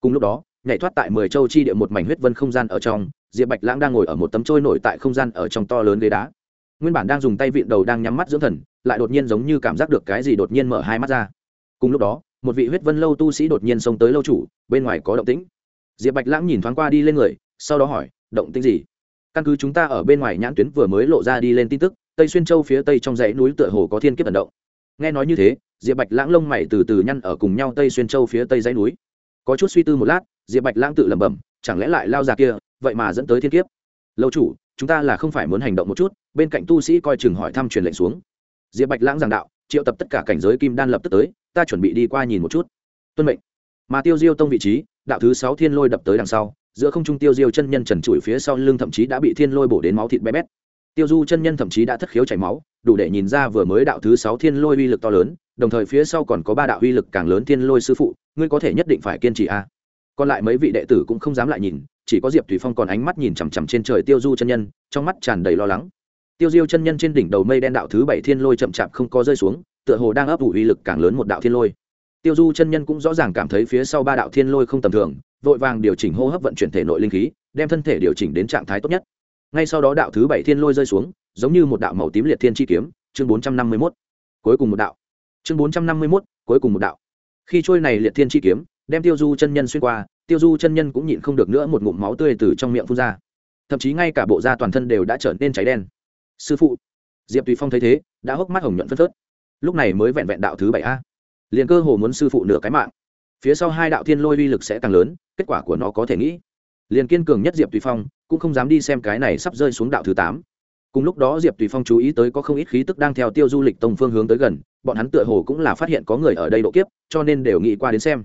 Cùng lúc đó, nhảy thoát tại mười châu chi địa một mảnh huyết vân không gian ở trong, diệp bạch lãng đang ngồi ở một tấm trôi nổi tại không gian ở trong to lớn ghế đá. Nguyên bản đang dùng tay vịn đầu đang nhắm mắt dưỡng thần, lại đột nhiên giống như cảm giác được cái gì đột nhiên mở hai mắt ra. Cùng lúc đó, một vị huyết vân lâu tu sĩ đột nhiên xông tới lâu chủ, bên ngoài có động tĩnh. Diệp bạch lãng nhìn thoáng qua đi lên người, sau đó hỏi, động tĩnh gì? Căn cứ chúng ta ở bên ngoài nhãn tuyến vừa mới lộ ra đi lên tin tức, tây xuyên châu phía tây trong dãy núi tựa hồ có thiên kiếp ẩn động nghe nói như thế, diệp bạch lãng lông mày từ từ nhăn ở cùng nhau tây xuyên châu phía tây dãy núi. Có chút suy tư một lát, diệp bạch lãng tự lẩm bẩm, chẳng lẽ lại lao ra kia, vậy mà dẫn tới thiên kiếp? Lâu chủ, chúng ta là không phải muốn hành động một chút, bên cạnh tu sĩ coi chừng hỏi thăm truyền lệnh xuống. Diệp bạch lãng giảng đạo, triệu tập tất cả cảnh giới kim đan lập tức tới, ta chuẩn bị đi qua nhìn một chút. Tuân mệnh. Mà tiêu diêu tông vị trí, đạo thứ sáu thiên lôi đập tới đằng sau, giữa không trung tiêu diêu chân nhân trần trụi phía sau lưng thậm chí đã bị thiên lôi bổ đến máu thịt bé bét tiêu du chân nhân thậm chí đã thất khiếu chảy máu, đủ để nhìn ra vừa mới đạo thứ sáu thiên lôi uy lực to lớn, đồng thời phía sau còn có ba đạo uy lực càng lớn thiên lôi sư phụ, ngươi có thể nhất định phải kiên trì a. Còn lại mấy vị đệ tử cũng không dám lại nhìn, chỉ có diệp thủy phong còn ánh mắt nhìn chằm chằm trên trời tiêu du chân nhân, trong mắt tràn đầy lo lắng. Tiêu diêu chân nhân trên đỉnh đầu mây đen đạo thứ bảy thiên lôi chậm chạp không có rơi xuống, tựa hồ đang ấp ủ uy lực càng lớn một đạo thiên lôi. Tiêu du chân nhân cũng rõ ràng cảm thấy phía sau ba đạo thiên lôi không tầm thường, vội vàng điều chỉnh hô hấp vận chuyển thể nội linh khí, đem thân thể điều chỉnh đến trạng thái tốt nhất ngay sau đó đạo thứ bảy thiên lôi rơi xuống, giống như một đạo màu tím liệt thiên chi kiếm, chương bốn trăm năm mươi mốt, cuối cùng một đạo. Chương bốn trăm năm mươi mốt, cuối cùng một đạo. Khi trôi này liệt thiên chi kiếm, đem tiêu du chân nhân xuyên qua, tiêu du chân nhân cũng nhịn không được nữa một ngụm máu tươi từ trong miệng phun ra. Thậm chí ngay cả bộ da toàn thân đều đã trở nên cháy đen. Sư phụ, diệp tùy phong thấy thế, đã hốc mắt hồng nhuận phân phớt. Lúc này mới vẹn vẹn đạo thứ bảy a. Liền cơ hồ muốn sư phụ nửa cái mạng. Phía sau hai đạo thiên lôi uy lực sẽ càng lớn, kết quả của nó có thể nghĩ liền kiên cường nhất diệp tùy phong cũng không dám đi xem cái này sắp rơi xuống đạo thứ tám. Cùng lúc đó diệp tùy phong chú ý tới có không ít khí tức đang theo tiêu du lịch tông phương hướng tới gần, bọn hắn tựa hồ cũng là phát hiện có người ở đây độ kiếp, cho nên đều nghĩ qua đến xem.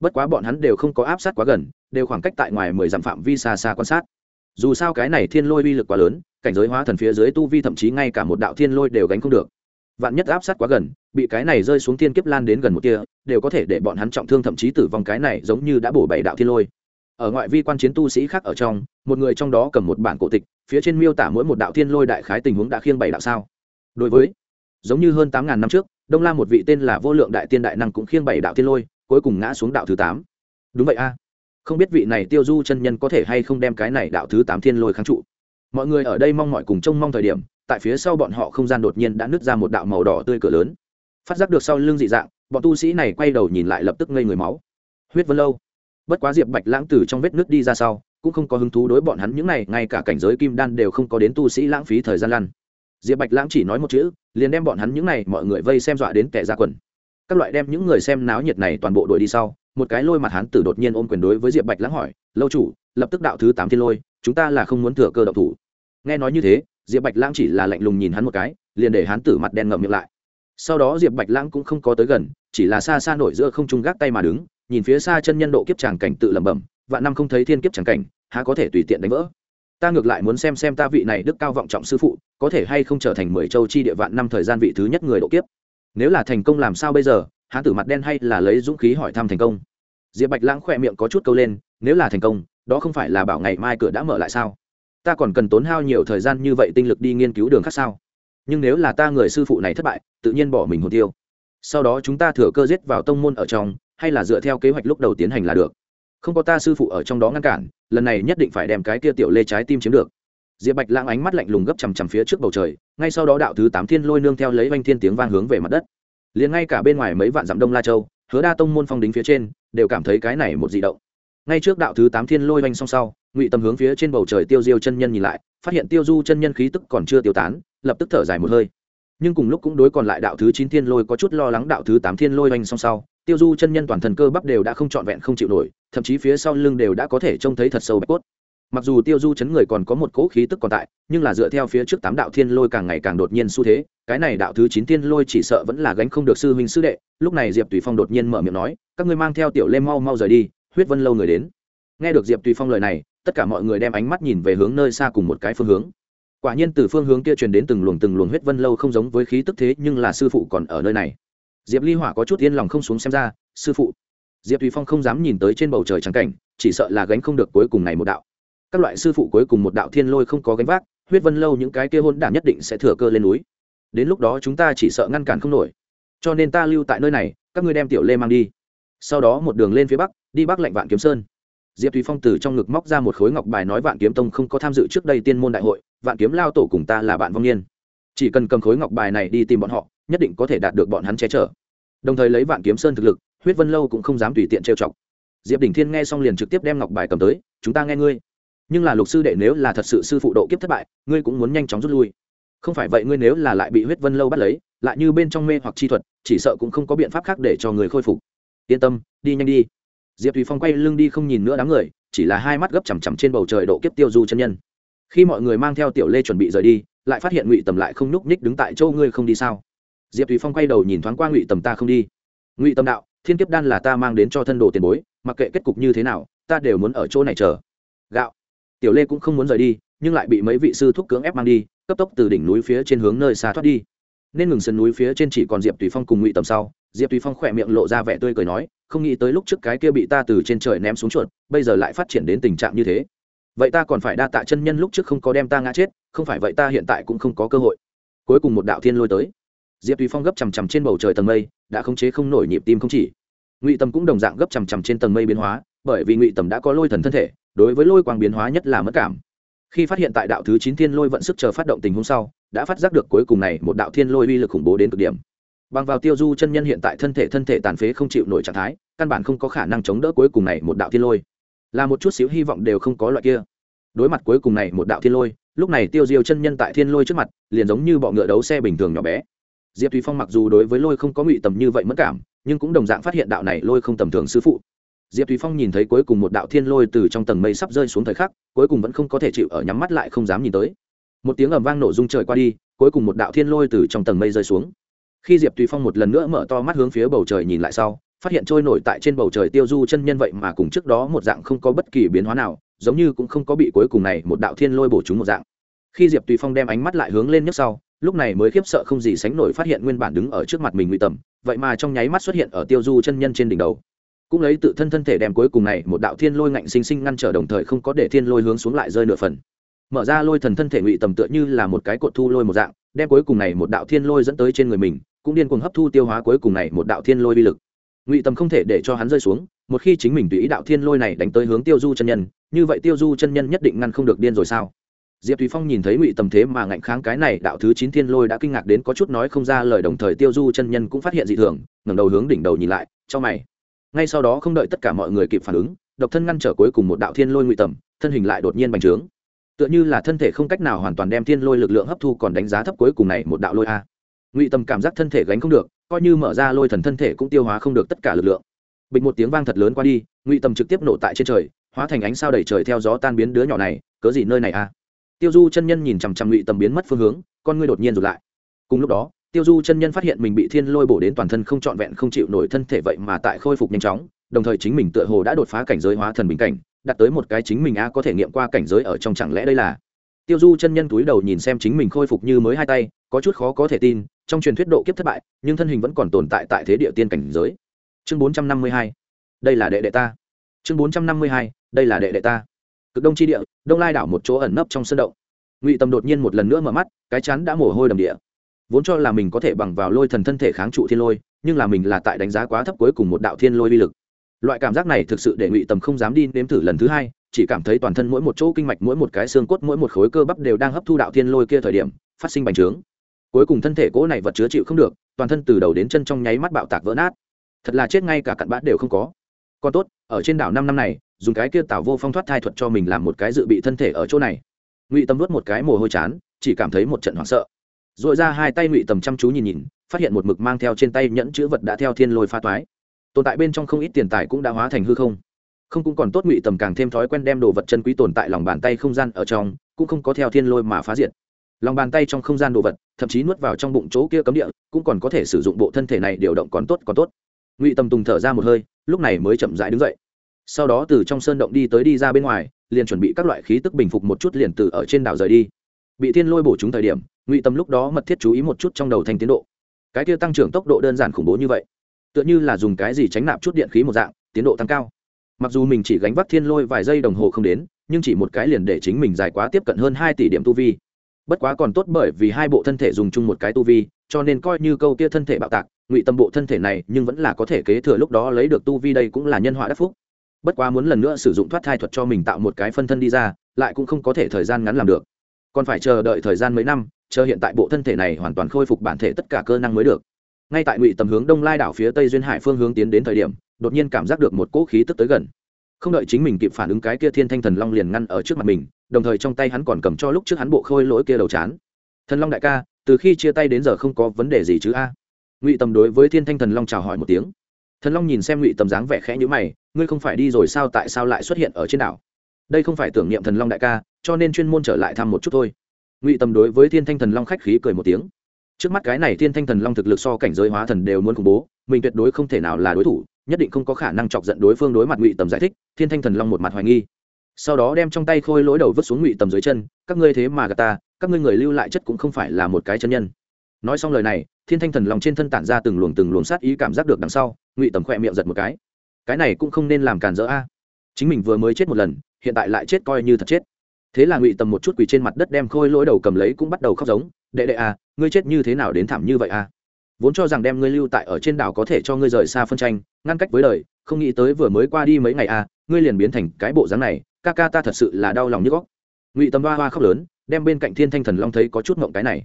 Bất quá bọn hắn đều không có áp sát quá gần, đều khoảng cách tại ngoài mười dặm phạm vi xa xa quan sát. Dù sao cái này thiên lôi uy lực quá lớn, cảnh giới hóa thần phía dưới tu vi thậm chí ngay cả một đạo thiên lôi đều gánh không được. Vạn nhất áp sát quá gần, bị cái này rơi xuống thiên kiếp lan đến gần một kia đều có thể để bọn hắn trọng thương thậm chí tử vong cái này giống như đã bổ bảy đạo thiên lôi ở ngoại vi quan chiến tu sĩ khác ở trong, một người trong đó cầm một bản cổ tịch, phía trên miêu tả mỗi một đạo thiên lôi đại khái tình huống đã khiêng bảy đạo sao. Đối với, giống như hơn tám ngàn năm trước, đông lam một vị tên là vô lượng đại tiên đại năng cũng khiêng bảy đạo thiên lôi, cuối cùng ngã xuống đạo thứ tám. Đúng vậy a. Không biết vị này tiêu du chân nhân có thể hay không đem cái này đạo thứ tám thiên lôi kháng trụ. Mọi người ở đây mong mọi cùng trông mong thời điểm, tại phía sau bọn họ không gian đột nhiên đã nứt ra một đạo màu đỏ tươi cửa lớn. Phát giác được sau lưng dị dạng, bọn tu sĩ này quay đầu nhìn lại lập tức ngây người máu. Huyết vân lâu bất quá diệp bạch lãng từ trong vết nước đi ra sau, cũng không có hứng thú đối bọn hắn những này, ngay cả cảnh giới kim đan đều không có đến tu sĩ lãng phí thời gian lăn. Diệp bạch lãng chỉ nói một chữ, liền đem bọn hắn những này mọi người vây xem dọa đến kẻ ra quần. Các loại đem những người xem náo nhiệt này toàn bộ đuổi đi sau, một cái lôi mặt hắn tử đột nhiên ôm quyền đối với diệp bạch lãng hỏi, lâu chủ, lập tức đạo thứ tám thiên lôi, chúng ta là không muốn thừa cơ độc thủ. Nghe nói như thế, diệp bạch lãng chỉ là lạnh lùng nhìn hắn một cái, liền để hắn tử mặt đen ngậm miệng lại. Sau đó diệp bạch lãng cũng không có tới gần, chỉ là xa xa nổi giữa không trung gác tay mà đứng nhìn phía xa chân nhân độ kiếp tràng cảnh tự lẩm bẩm, vạn năm không thấy thiên kiếp tràng cảnh, há có thể tùy tiện đánh vỡ? Ta ngược lại muốn xem xem ta vị này đức cao vọng trọng sư phụ, có thể hay không trở thành mười châu chi địa vạn năm thời gian vị thứ nhất người độ kiếp. Nếu là thành công làm sao bây giờ hán tử mặt đen hay là lấy dũng khí hỏi thăm thành công? Diệp bạch lãng khỏe miệng có chút câu lên, nếu là thành công, đó không phải là bảo ngày mai cửa đã mở lại sao? Ta còn cần tốn hao nhiều thời gian như vậy tinh lực đi nghiên cứu đường khác sao? Nhưng nếu là ta người sư phụ này thất bại, tự nhiên bỏ mình hồn tiêu. Sau đó chúng ta thừa cơ giết vào tông môn ở trong hay là dựa theo kế hoạch lúc đầu tiến hành là được. Không có ta sư phụ ở trong đó ngăn cản, lần này nhất định phải đem cái kia tiểu lê trái tim chiếm được. Diệp bạch lãng ánh mắt lạnh lùng gấp chằm chằm phía trước bầu trời, ngay sau đó đạo thứ tám thiên lôi nương theo lấy oanh thiên tiếng vang hướng về mặt đất. Liền ngay cả bên ngoài mấy vạn dặm đông la châu, hứa đa tông môn phong đính phía trên, đều cảm thấy cái này một dị động. Ngay trước đạo thứ tám thiên lôi oanh song sau, ngụy tâm hướng phía trên bầu trời tiêu diêu chân nhân nhìn lại, phát hiện tiêu du chân nhân khí tức còn chưa tiêu tán, lập tức thở dài một hơi nhưng cùng lúc cũng đối còn lại đạo thứ chín thiên lôi có chút lo lắng đạo thứ tám thiên lôi oanh song sau, tiêu du chân nhân toàn thần cơ bắp đều đã không trọn vẹn không chịu nổi, thậm chí phía sau lưng đều đã có thể trông thấy thật sâu bạch cốt. Mặc dù tiêu du chấn người còn có một cỗ khí tức còn tại, nhưng là dựa theo phía trước tám đạo thiên lôi càng ngày càng đột nhiên xu thế, cái này đạo thứ chín thiên lôi chỉ sợ vẫn là gánh không được sư huynh sư đệ, lúc này diệp tùy phong đột nhiên mở miệng nói, các ngươi mang theo tiểu lê mau mau rời đi, huyết vân lâu người đến. Nghe được diệp tùy phong lời này, tất cả mọi người đem ánh mắt nhìn về hướng nơi xa cùng một cái phương hướng quả nhiên từ phương hướng kia truyền đến từng luồng từng luồng huyết vân lâu không giống với khí tức thế, nhưng là sư phụ còn ở nơi này. Diệp ly hỏa có chút yên lòng không xuống xem ra, sư phụ. Diệp tùy phong không dám nhìn tới trên bầu trời trắng cảnh, chỉ sợ là gánh không được cuối cùng này một đạo. Các loại sư phụ cuối cùng một đạo thiên lôi không có gánh vác, huyết vân lâu những cái kia hôn đản nhất định sẽ thừa cơ lên núi. Đến lúc đó chúng ta chỉ sợ ngăn cản không nổi. Cho nên ta lưu tại nơi này, các ngươi đem tiểu lê mang đi. Sau đó một đường lên phía bắc, đi bắc lạnh vạn kiếm sơn diệp thùy phong từ trong ngực móc ra một khối ngọc bài nói vạn kiếm tông không có tham dự trước đây tiên môn đại hội, vạn kiếm lao tổ cùng ta là bạn vong niên. Chỉ cần cầm khối ngọc bài này đi tìm bọn họ, nhất định có thể đạt được bọn hắn che chở. Đồng thời lấy vạn kiếm sơn thực lực, huyết vân lâu cũng không dám tùy tiện trêu chọc. Diệp đỉnh thiên nghe xong liền trực tiếp đem ngọc bài cầm tới, chúng ta nghe ngươi. Nhưng là lục sư đệ nếu là thật sự sư phụ độ kiếp thất bại, ngươi cũng muốn nhanh chóng rút lui. Không phải vậy ngươi nếu là lại bị huyết vân lâu bắt lấy, lại như bên trong mê hoặc chi thuật, chỉ sợ cũng không có biện pháp khác để cho người khôi phục. Yên tâm, đi nhanh đi diệp thùy phong quay lưng đi không nhìn nữa đám người, chỉ là hai mắt gấp chằm chằm trên bầu trời độ kiếp tiêu du chân nhân. Khi mọi người mang theo tiểu lê chuẩn bị rời đi, lại phát hiện ngụy tầm lại không nhúc nhích đứng tại châu ngươi không đi sao? Diệp thùy phong quay đầu nhìn thoáng qua ngụy tầm ta không đi. Ngụy tầm đạo, thiên kiếp đan là ta mang đến cho thân đồ tiền bối, mặc kệ kết cục như thế nào, ta đều muốn ở chỗ này chờ. Gạo. Tiểu lê cũng không muốn rời đi, nhưng lại bị mấy vị sư thúc cưỡng ép mang đi, cấp tốc từ đỉnh núi phía trên hướng nơi xa thoát đi. Nên ngừng sân núi phía trên chỉ còn diệp tùy phong cùng ngụy tầm sau. Diệp tùy phong khỏe miệng lộ ra vẻ tươi cười nói không nghĩ tới lúc trước cái kia bị ta từ trên trời ném xuống chuột, bây giờ lại phát triển đến tình trạng như thế. Vậy ta còn phải đa tạ chân nhân lúc trước không có đem ta ngã chết, không phải vậy ta hiện tại cũng không có cơ hội. Cuối cùng một đạo thiên lôi tới. Diệp tùy phong gấp chằm chằm trên bầu trời tầng mây, đã khống chế không nổi nhịp tim không chỉ. Ngụy tầm cũng đồng dạng gấp chằm chằm trên tầng mây biến hóa, bởi vì ngụy tầm đã có lôi thần thân thể, đối với lôi quang biến hóa nhất là mất cảm. Khi phát hiện tại đạo thứ chín thiên lôi vận sức chờ phát động tình huống sau, đã phát giác được cuối cùng này một đạo thiên lôi uy lực khủng bố đến cực điểm bằng vào tiêu du chân nhân hiện tại thân thể thân thể tàn phế không chịu nổi trạng thái, căn bản không có khả năng chống đỡ cuối cùng này một đạo thiên lôi. Là một chút xíu hy vọng đều không có loại kia. Đối mặt cuối cùng này một đạo thiên lôi, lúc này tiêu diêu chân nhân tại thiên lôi trước mặt, liền giống như bọ ngựa đấu xe bình thường nhỏ bé. Diệp thùy phong mặc dù đối với lôi không có ngụy tầm như vậy mất cảm, nhưng cũng đồng dạng phát hiện đạo này lôi không tầm thường sư phụ. Diệp thùy phong nhìn thấy cuối cùng một đạo thiên lôi từ trong tầng mây sắp rơi xuống thời khắc, cuối cùng vẫn không có thể chịu ở nhắm mắt lại không dám nhìn tới. Một tiếng ầm vang nổ rung trời qua đi, cuối cùng một đạo thiên lôi từ trong tầng mây rơi xuống khi diệp tùy phong một lần nữa mở to mắt hướng phía bầu trời nhìn lại sau, phát hiện trôi nổi tại trên bầu trời tiêu du chân nhân vậy mà cùng trước đó một dạng không có bất kỳ biến hóa nào, giống như cũng không có bị cuối cùng này một đạo thiên lôi bổ trúng một dạng. Khi diệp tùy phong đem ánh mắt lại hướng lên nhấc sau, lúc này mới khiếp sợ không gì sánh nổi phát hiện nguyên bản đứng ở trước mặt mình ngụy tầm, vậy mà trong nháy mắt xuất hiện ở tiêu du chân nhân trên đỉnh đầu. Cũng lấy tự thân thân thể đem cuối cùng này một đạo thiên lôi ngạnh sinh sinh ngăn trở đồng thời không có để thiên lôi hướng xuống lại rơi nửa phần. Mở ra lôi thần thân thể ngụy tầm tựa như là một cái cột thu lôi một dạng, đem cuối cùng này một đạo thiên lôi dẫn tới trên người mình cũng điên cuồng hấp thu tiêu hóa cuối cùng này một đạo thiên lôi vi lực. Ngụy tầm không thể để cho hắn rơi xuống, một khi chính mình tùy ý đạo thiên lôi này đánh tới hướng tiêu du chân nhân, như vậy tiêu du chân nhân nhất định ngăn không được điên rồi sao? Diệp thúy phong nhìn thấy ngụy tầm thế mà ngạnh kháng cái này, đạo thứ chín thiên lôi đã kinh ngạc đến có chút nói không ra lời, đồng thời tiêu du chân nhân cũng phát hiện dị thường, ngẩng đầu hướng đỉnh đầu nhìn lại, cho mày. Ngay sau đó không đợi tất cả mọi người kịp phản ứng, độc thân ngăn trở cuối cùng một đạo thiên lôi ngụy tầm, thân hình lại đột nhiên bành trướng. Tựa như là thân thể không cách nào hoàn toàn đem thiên lôi lực lượng hấp thu còn đánh giá thấp cuối cùng này một đạo lôi a ngụy tầm cảm giác thân thể gánh không được, coi như mở ra lôi thần thân thể cũng tiêu hóa không được tất cả lực lượng. Bịch một tiếng vang thật lớn qua đi, ngụy tầm trực tiếp nổ tại trên trời, hóa thành ánh sao đầy trời theo gió tan biến đứa nhỏ này, cớ gì nơi này a tiêu du chân nhân nhìn chằm chằm ngụy tầm biến mất phương hướng, con ngươi đột nhiên rụt lại. Cùng lúc đó, tiêu du chân nhân phát hiện mình bị thiên lôi bổ đến toàn thân không trọn vẹn không chịu nổi thân thể vậy mà tại khôi phục nhanh chóng, đồng thời chính mình tựa hồ đã đột phá cảnh giới hóa thần bình cảnh đặt tới một cái chính mình a có thể nghiệm qua cảnh giới ở trong chẳng lẽ đây là? Tiêu du chân nhân túi đầu nhìn xem chính mình khôi phục như mới hai tay, có chút khó có thể tin trong truyền thuyết độ kiếp thất bại, nhưng thân hình vẫn còn tồn tại tại thế địa tiên cảnh giới. Chương bốn trăm năm mươi hai, đây là đệ đệ ta. Chương bốn trăm năm mươi hai, đây là đệ đệ ta. Cực đông tri địa, đông lai đảo một chỗ ẩn nấp trong sân động. Ngụy tâm đột nhiên một lần nữa mở mắt, cái chắn đã mồ hôi đầm địa. Vốn cho là mình có thể bằng vào lôi thần thân thể kháng trụ thiên lôi, nhưng là mình là tại đánh giá quá thấp cuối cùng một đạo thiên lôi vi lực. Loại cảm giác này thực sự để ngụy tầm không dám đi nếm thử lần thứ hai, chỉ cảm thấy toàn thân mỗi một chỗ kinh mạch, mỗi một cái xương cốt, mỗi một khối cơ bắp đều đang hấp thu đạo thiên lôi kia thời điểm, phát sinh bành trướng cuối cùng thân thể cỗ này vật chứa chịu không được, toàn thân từ đầu đến chân trong nháy mắt bạo tạc vỡ nát. Thật là chết ngay cả cặn bã đều không có. Còn tốt, ở trên đảo năm năm này, dùng cái kia tạo vô phong thoát thai thuật cho mình làm một cái dự bị thân thể ở chỗ này. Ngụy tâm nuốt một cái mồ hôi chán, chỉ cảm thấy một trận hoảng sợ. R ồ i ra hai tay ngụy tầm chăm chú nhìn nhìn, phát hiện một mực mang theo trên tay nhẫn chữ vật đã theo thiên lôi pha toái. Tồn tại bên trong không ít tiền tài cũng đã hóa thành hư không. Không cũng còn tốt ngụy tầm càng thêm thói quen đem đồ vật chân quý tồn tại lòng bàn tay không gian ở trong, cũng không có theo thiên lôi mà phá diệt lòng bàn tay trong không gian đồ vật, thậm chí nuốt vào trong bụng chỗ kia cấm địa, cũng còn có thể sử dụng bộ thân thể này điều động còn tốt còn tốt. Ngụy tầm tùng thở ra một hơi, lúc này mới chậm rãi đứng dậy. Sau đó từ trong sơn động đi tới đi ra bên ngoài, liền chuẩn bị các loại khí tức bình phục một chút liền từ ở trên đảo rời đi. Bị thiên lôi bổ chúng thời điểm, ngụy tâm lúc đó mật thiết chú ý một chút trong đầu thành tiến độ. Cái kia tăng trưởng tốc độ đơn giản khủng bố như vậy, tựa như là dùng cái gì tránh nạp chút điện khí một dạng, tiến độ tăng cao. Mặc dù mình chỉ gánh vác thiên lôi vài giây đồng hồ không đến, nhưng chỉ một cái liền để chính mình dài quá tiếp cận hơn hai tỷ điểm tu vi bất quá còn tốt bởi vì hai bộ thân thể dùng chung một cái tu vi, cho nên coi như câu kia thân thể bạo tạc, ngụy tâm bộ thân thể này nhưng vẫn là có thể kế thừa lúc đó lấy được tu vi đây cũng là nhân họa đắc phúc. Bất quá muốn lần nữa sử dụng thoát thai thuật cho mình tạo một cái phân thân đi ra, lại cũng không có thể thời gian ngắn làm được. Còn phải chờ đợi thời gian mấy năm, chờ hiện tại bộ thân thể này hoàn toàn khôi phục bản thể tất cả cơ năng mới được. Ngay tại ngụy tầm hướng đông lai đảo phía tây duyên hải phương hướng tiến đến thời điểm, đột nhiên cảm giác được một cỗ khí tức tới gần. Không đợi chính mình kịp phản ứng cái kia thiên thanh thần long liền ngăn ở trước mặt mình đồng thời trong tay hắn còn cầm cho lúc trước hắn bộ khôi lỗi kia đầu chán. Thần long đại ca, từ khi chia tay đến giờ không có vấn đề gì chứ a? Ngụy tầm đối với thiên thanh thần long chào hỏi một tiếng. Thần long nhìn xem ngụy tầm dáng vẻ khẽ nhữ mày, ngươi không phải đi rồi sao tại sao lại xuất hiện ở trên đảo? Đây không phải tưởng niệm thần long đại ca, cho nên chuyên môn trở lại thăm một chút thôi. Ngụy tầm đối với thiên thanh thần long khách khí cười một tiếng. Trước mắt cái này thiên thanh thần long thực lực so cảnh giới hóa thần đều muốn khủng bố, mình tuyệt đối không thể nào là đối thủ, nhất định không có khả năng chọc giận đối phương đối mặt ngụy tầm giải thích, thiên thanh thần long một mặt hoài nghi sau đó đem trong tay khôi lỗi đầu vứt xuống ngụy tầm dưới chân, các ngươi thế mà gà ta, các ngươi người lưu lại chất cũng không phải là một cái chân nhân. Nói xong lời này, thiên thanh thần lòng trên thân tản ra từng luồng từng luồng sát ý cảm giác được đằng sau, ngụy tầm khỏe miệng giật một cái. Cái này cũng không nên làm càn rỡ a. Chính mình vừa mới chết một lần, hiện tại lại chết coi như thật chết. Thế là ngụy tầm một chút quỳ trên mặt đất đem khôi lỗi đầu cầm lấy cũng bắt đầu khóc giống, đệ đệ a, ngươi chết như thế nào đến thảm như vậy a? Vốn cho rằng đem ngươi lưu tại ở trên đảo có thể cho ngươi rời xa phân tranh, ngăn cách với đời, không nghĩ tới vừa mới qua đi mấy ngày a, ngươi liền biến thành cái bộ dáng này ca ca ta thật sự là đau lòng như góc. Ngụy tầm hoa hoa khóc lớn, đem bên cạnh thiên thanh thần long thấy có chút mộng cái này.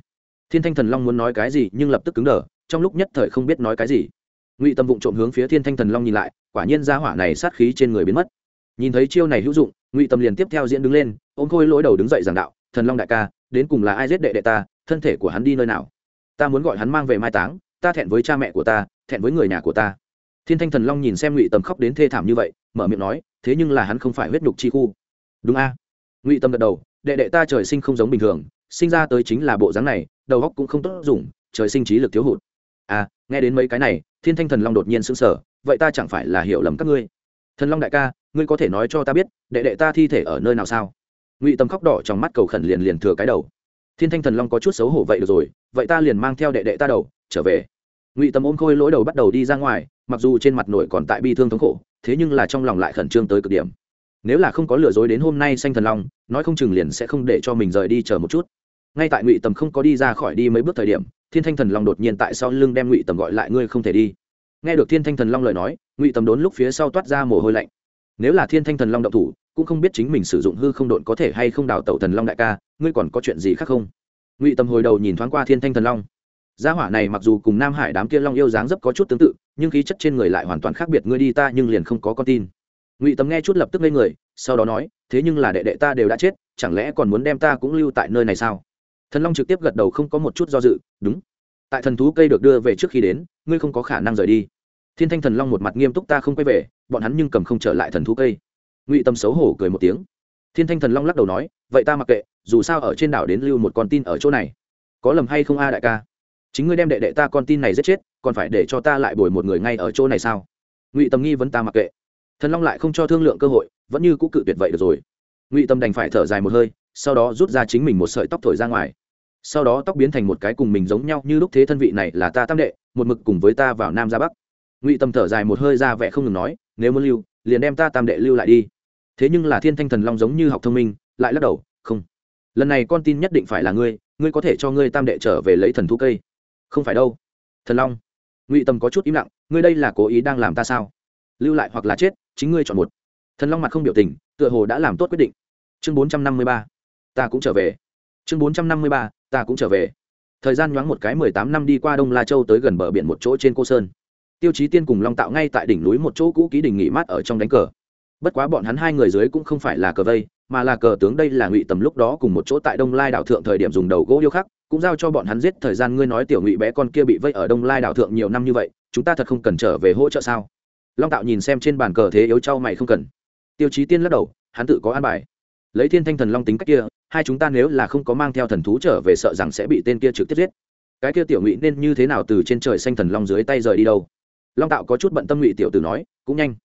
Thiên thanh thần long muốn nói cái gì nhưng lập tức cứng đờ, trong lúc nhất thời không biết nói cái gì. Ngụy tâm vụng trộm hướng phía thiên thanh thần long nhìn lại, quả nhiên ra hỏa này sát khí trên người biến mất. Nhìn thấy chiêu này hữu dụng, ngụy tâm liền tiếp theo diễn đứng lên, ôm khôi lỗi đầu đứng dậy giảng đạo, thần long đại ca, đến cùng là ai giết đệ đệ ta, thân thể của hắn đi nơi nào? Ta muốn gọi hắn mang về mai táng, ta thẹn với cha mẹ của ta, thẹn với người nhà của ta thiên thanh thần long nhìn xem ngụy Tầm khóc đến thê thảm như vậy, mở miệng nói, thế nhưng là hắn không phải huyết nhục chi khu. Đúng a. Ngụy tâm gật đầu, đệ đệ ta trời sinh không giống bình thường, sinh ra tới chính là bộ dáng này, đầu óc cũng không tốt dùng, trời sinh trí lực thiếu hụt. À nghe đến mấy cái này, thiên thanh thần long đột nhiên sững sờ, vậy ta chẳng phải là hiểu lầm các ngươi? Thần long đại ca, ngươi có thể nói cho ta biết, đệ đệ ta thi thể ở nơi nào sao? Ngụy tâm khóc đỏ trong mắt cầu khẩn liền liền thừa cái đầu. Thiên thanh thần long có chút xấu hổ, vậy được rồi, vậy ta liền mang theo đệ đệ ta đầu, trở về ngụy tâm ôm khôi lỗi đầu bắt đầu đi ra ngoài mặc dù trên mặt nổi còn tại bi thương thống khổ thế nhưng là trong lòng lại khẩn trương tới cực điểm nếu là không có lừa dối đến hôm nay xanh thần long nói không chừng liền sẽ không để cho mình rời đi chờ một chút ngay tại ngụy tầm không có đi ra khỏi đi mấy bước thời điểm thiên thanh thần long đột nhiên tại sau lưng đem ngụy tầm gọi lại ngươi không thể đi nghe được thiên thanh thần long lời nói ngụy tầm đốn lúc phía sau toát ra mồ hôi lạnh nếu là thiên thanh thần long động thủ cũng không biết chính mình sử dụng hư không độn có thể hay không đào tẩu thần long đại ca ngươi còn có chuyện gì khác không ngụy tâm hồi đầu nhìn thoáng qua thiên thanh thần long gia hỏa này mặc dù cùng nam hải đám kia long yêu dáng dấp có chút tương tự, nhưng khí chất trên người lại hoàn toàn khác biệt, ngươi đi ta nhưng liền không có con tin. Ngụy tâm nghe chút lập tức lên người, sau đó nói, thế nhưng là đệ đệ ta đều đã chết, chẳng lẽ còn muốn đem ta cũng lưu tại nơi này sao? Thần long trực tiếp gật đầu không có một chút do dự, đúng. Tại thần thú cây được đưa về trước khi đến, ngươi không có khả năng rời đi. Thiên thanh thần long một mặt nghiêm túc ta không quay về, bọn hắn nhưng cầm không trở lại thần thú cây. Ngụy tâm xấu hổ cười một tiếng. Thiên thanh thần long lắc đầu nói, vậy ta mặc kệ, dù sao ở trên đảo đến lưu một con tin ở chỗ này. Có lầm hay không a đại ca? Chính ngươi đem đệ đệ ta con tin này giết chết, còn phải để cho ta lại bồi một người ngay ở chỗ này sao? Ngụy tâm nghi vấn ta mặc kệ. Thần long lại không cho thương lượng cơ hội, vẫn như cũ cự tuyệt vậy được rồi. Ngụy tâm đành phải thở dài một hơi, sau đó rút ra chính mình một sợi tóc thổi ra ngoài. Sau đó tóc biến thành một cái cùng mình giống nhau như lúc thế thân vị này là ta tam đệ, một mực cùng với ta vào nam ra bắc. Ngụy tâm thở dài một hơi ra vẻ không ngừng nói, nếu muốn lưu, liền đem ta tam đệ lưu lại đi. Thế nhưng là thiên thanh thần long giống như học thông minh, lại lắc đầu, không. Lần này con tin nhất định phải là ngươi ngươi có thể cho ngươi tam đệ trở về lấy thần thú cây không phải đâu. Thần long, ngụy tâm có chút im lặng, ngươi đây là cố ý đang làm ta sao? Lưu lại hoặc là chết, chính ngươi chọn một. Thần long mặt không biểu tình, tựa hồ đã làm tốt quyết định. Chương bốn trăm năm mươi ba, ta cũng trở về. Chương bốn trăm năm mươi ba, ta cũng trở về. Thời gian nhoáng một cái mười tám năm đi qua đông la châu tới gần bờ biển một chỗ trên cô sơn. Tiêu chí tiên cùng long tạo ngay tại đỉnh núi một chỗ cũ ký đình nghỉ mát ở trong đánh cờ. Bất quá bọn hắn hai người dưới cũng không phải là cờ vây, mà là cờ tướng. Đây là ngụy tầm lúc đó cùng một chỗ tại đông lai đảo thượng thời điểm dùng đầu gỗ điêu khắc cũng giao cho bọn hắn giết thời gian ngươi nói tiểu ngụy bé con kia bị vây ở đông lai đảo thượng nhiều năm như vậy, chúng ta thật không cần trở về hỗ trợ sao? Long tạo nhìn xem trên bàn cờ thế yếu trao mày không cần. Tiêu chí tiên lắc đầu, hắn tự có an bài. Lấy thiên thanh thần long tính cách kia, hai chúng ta nếu là không có mang theo thần thú trở về sợ rằng sẽ bị tên kia trực tiếp giết. Cái kia tiểu ngụy nên như thế nào từ trên trời xanh thần long dưới tay rời đi đâu? Long tạo có chút bận tâm ngụy tiểu tử nói, cũng nhanh.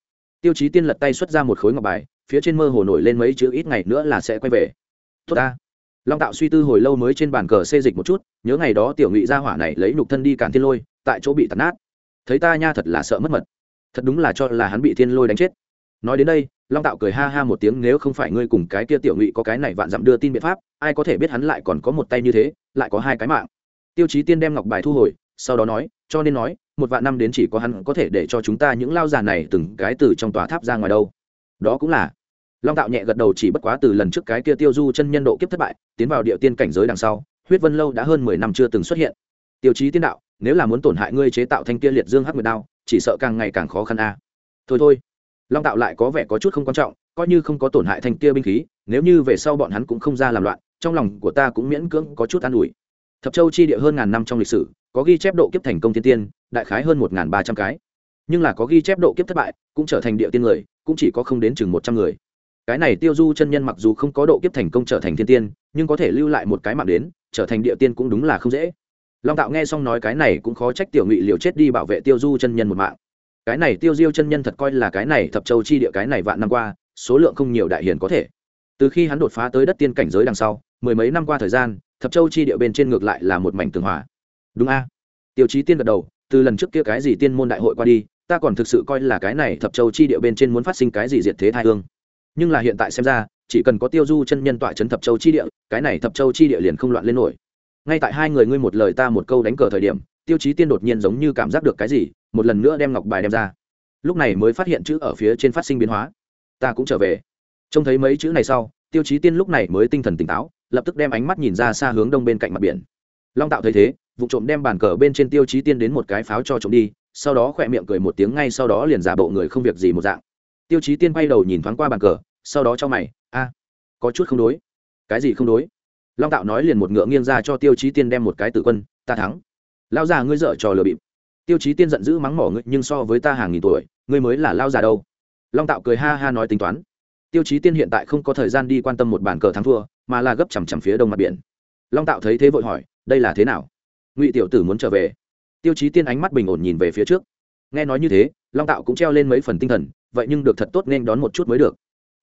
Tiêu chí tiên lật tay xuất ra một khối ngọc bài, phía trên mơ hồ nổi lên mấy chữ ít ngày nữa là sẽ quay về. Tốt ta long tạo suy tư hồi lâu mới trên bàn cờ xê dịch một chút, nhớ ngày đó tiểu ngụy gia hỏa này lấy nhục thân đi cản thiên lôi, tại chỗ bị tàn nát. Thấy ta nha thật là sợ mất mật. Thật đúng là cho là hắn bị thiên lôi đánh chết. Nói đến đây, long tạo cười ha ha một tiếng, nếu không phải ngươi cùng cái kia tiểu ngụy có cái này vạn dặm đưa tin biện pháp, ai có thể biết hắn lại còn có một tay như thế, lại có hai cái mạng. Tiêu chí tiên đem ngọc bài thu hồi, sau đó nói, cho nên nói, một vạn năm đến chỉ có hắn có thể để cho chúng ta những lao già này từng cái từ trong tòa tháp ra ngoài đâu. Đó cũng là long tạo nhẹ gật đầu chỉ bất quá từ lần trước cái kia tiêu du chân nhân độ kiếp thất bại, tiến vào địa tiên cảnh giới đằng sau, huyết vân lâu đã hơn mười năm chưa từng xuất hiện. Tiêu chí tiên đạo, nếu là muốn tổn hại ngươi chế tạo thanh kia liệt dương hắc nguyệt đao, chỉ sợ càng ngày càng khó khăn a. Thôi thôi. Long tạo lại có vẻ có chút không quan trọng, coi như không có tổn hại thanh kia binh khí, nếu như về sau bọn hắn cũng không ra làm loạn, trong lòng của ta cũng miễn cưỡng có chút an ủi. Thập châu chi địa hơn ngàn năm trong lịch sử, có ghi chép độ kiếp thành công thiên tiên, đại khái hơn một ngàn ba trăm cái. Nhưng là có ghi chép độ kiếp thất bại, cũng trở thành địa tiên người, cũng chỉ có không đến chừng một trăm người cái này tiêu du chân nhân mặc dù không có độ kiếp thành công trở thành thiên tiên, nhưng có thể lưu lại một cái mạng đến, trở thành địa tiên cũng đúng là không dễ. Long tạo nghe xong nói cái này cũng khó trách tiểu ngụy liều chết đi bảo vệ tiêu du chân nhân một mạng. Cái này tiêu diêu chân nhân thật coi là cái này thập châu chi địa cái này vạn năm qua, số lượng không nhiều đại hiền có thể. Từ khi hắn đột phá tới đất tiên cảnh giới đằng sau, mười mấy năm qua thời gian, thập châu chi địa bên trên ngược lại là một mảnh tường hòa. Đúng a? Tiêu chí tiên gật đầu, từ lần trước kia cái gì tiên môn đại hội qua đi, ta còn thực sự coi là cái này thập châu chi địa bên trên muốn phát sinh cái gì diệt thế thai hương nhưng là hiện tại xem ra, chỉ cần có tiêu du chân nhân tọa trấn thập châu chi địa, cái này thập châu chi địa liền không loạn lên nổi. Ngay tại hai người ngươi một lời ta một câu đánh cờ thời điểm, tiêu chí tiên đột nhiên giống như cảm giác được cái gì, một lần nữa đem ngọc bài đem ra. Lúc này mới phát hiện chữ ở phía trên phát sinh biến hóa. Ta cũng trở về. Trông thấy mấy chữ này sau, tiêu chí tiên lúc này mới tinh thần tỉnh táo, lập tức đem ánh mắt nhìn ra xa hướng đông bên cạnh mặt biển. Long tạo thấy thế, vụ trộm đem bàn cờ bên trên tiêu chí tiên đến một cái pháo cho trộm đi, sau đó khỏe miệng cười một tiếng ngay sau đó liền giả bộ người không việc gì một dạng tiêu chí tiên bay đầu nhìn thoáng qua bàn cờ, sau đó cho mày, a, có chút không đối. Cái gì không đối? Long tạo nói liền một ngựa nghiêng ra cho tiêu chí tiên đem một cái tử quân, ta thắng. Lao già ngươi dở trò lừa bịp. Tiêu chí tiên giận dữ mắng mỏ ngươi, nhưng so với ta hàng nghìn tuổi, ngươi mới là lao già đâu. Long tạo cười ha ha nói tính toán. Tiêu chí tiên hiện tại không có thời gian đi quan tâm một bàn cờ thắng thua, mà là gấp chằm chằm phía đông mặt biển. Long tạo thấy thế vội hỏi, đây là thế nào? Ngụy tiểu tử muốn trở về. Tiêu chí tiên ánh mắt bình ổn nhìn về phía trước. Nghe nói như thế, long tạo cũng treo lên mấy phần tinh thần vậy nhưng được thật tốt nên đón một chút mới được.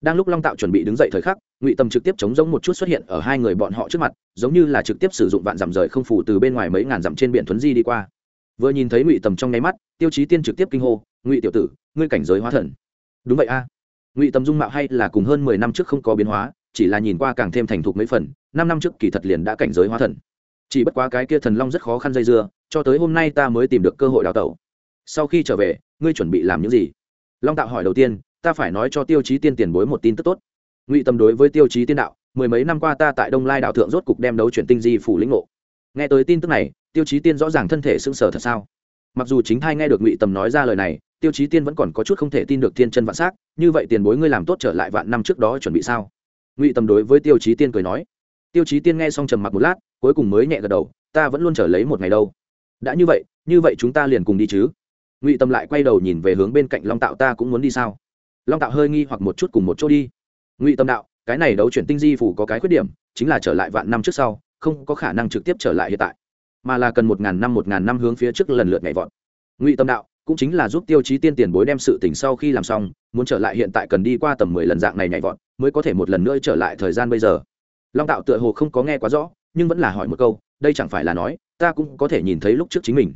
Đang lúc long tạo chuẩn bị đứng dậy thời khắc, ngụy tâm trực tiếp chống giống một chút xuất hiện ở hai người bọn họ trước mặt, giống như là trực tiếp sử dụng vạn dặm rời không phủ từ bên ngoài mấy ngàn dặm trên biển thuấn di đi qua. Vừa nhìn thấy ngụy tầm trong nháy mắt, tiêu chí tiên trực tiếp kinh hô, ngụy tiểu tử, ngươi cảnh giới hóa thần. Đúng vậy a. Ngụy tầm dung mạo hay là cùng hơn mười năm trước không có biến hóa, chỉ là nhìn qua càng thêm thành thục mấy phần, năm năm trước kỳ thật liền đã cảnh giới hóa thần. Chỉ bất quá cái kia thần long rất khó khăn dây dưa, cho tới hôm nay ta mới tìm được cơ hội đào tẩu. Sau khi trở về, ngươi chuẩn bị làm những gì? Long tạo hỏi đầu tiên, ta phải nói cho tiêu chí tiên tiền bối một tin tức tốt. Ngụy tâm đối với tiêu chí tiên đạo, mười mấy năm qua ta tại đông lai đạo thượng rốt cục đem đấu chuyển tinh di phủ lĩnh ngộ. Nghe tới tin tức này, tiêu chí tiên rõ ràng thân thể sưng sờ thật sao. Mặc dù chính thai nghe được ngụy tầm nói ra lời này, tiêu chí tiên vẫn còn có chút không thể tin được thiên chân vạn s á c như vậy tiền bối ngươi làm tốt trở lại vạn năm trước đó chuẩn bị sao? Ngụy tầm đối với tiêu chí tiên cười nói. Tiêu chí tiên nghe xong trầm mặc một lát, cuối cùng mới nhẹ gật đầu, ta vẫn luôn trở lấy một ngày đâu. Đã như vậy như vậy chúng ta liền cùng đi chứ ngụy tâm lại quay đầu nhìn về hướng bên cạnh long tạo ta cũng muốn đi sao long tạo hơi nghi hoặc một chút cùng một chỗ đi ngụy tâm đạo cái này đấu chuyển tinh di phủ có cái khuyết điểm chính là trở lại vạn năm trước sau không có khả năng trực tiếp trở lại hiện tại mà là cần một ngàn năm một ngàn năm hướng phía trước lần lượt nhảy vọt ngụy tâm đạo cũng chính là giúp tiêu chí tiên tiền bối đem sự tỉnh sau khi làm xong muốn trở lại hiện tại cần đi qua tầm mười lần dạng này nhảy vọt mới có thể một lần nữa trở lại thời gian bây giờ long tạo tựa hồ không có nghe quá rõ nhưng vẫn là hỏi một câu đây chẳng phải là nói ta cũng có thể nhìn thấy lúc trước chính mình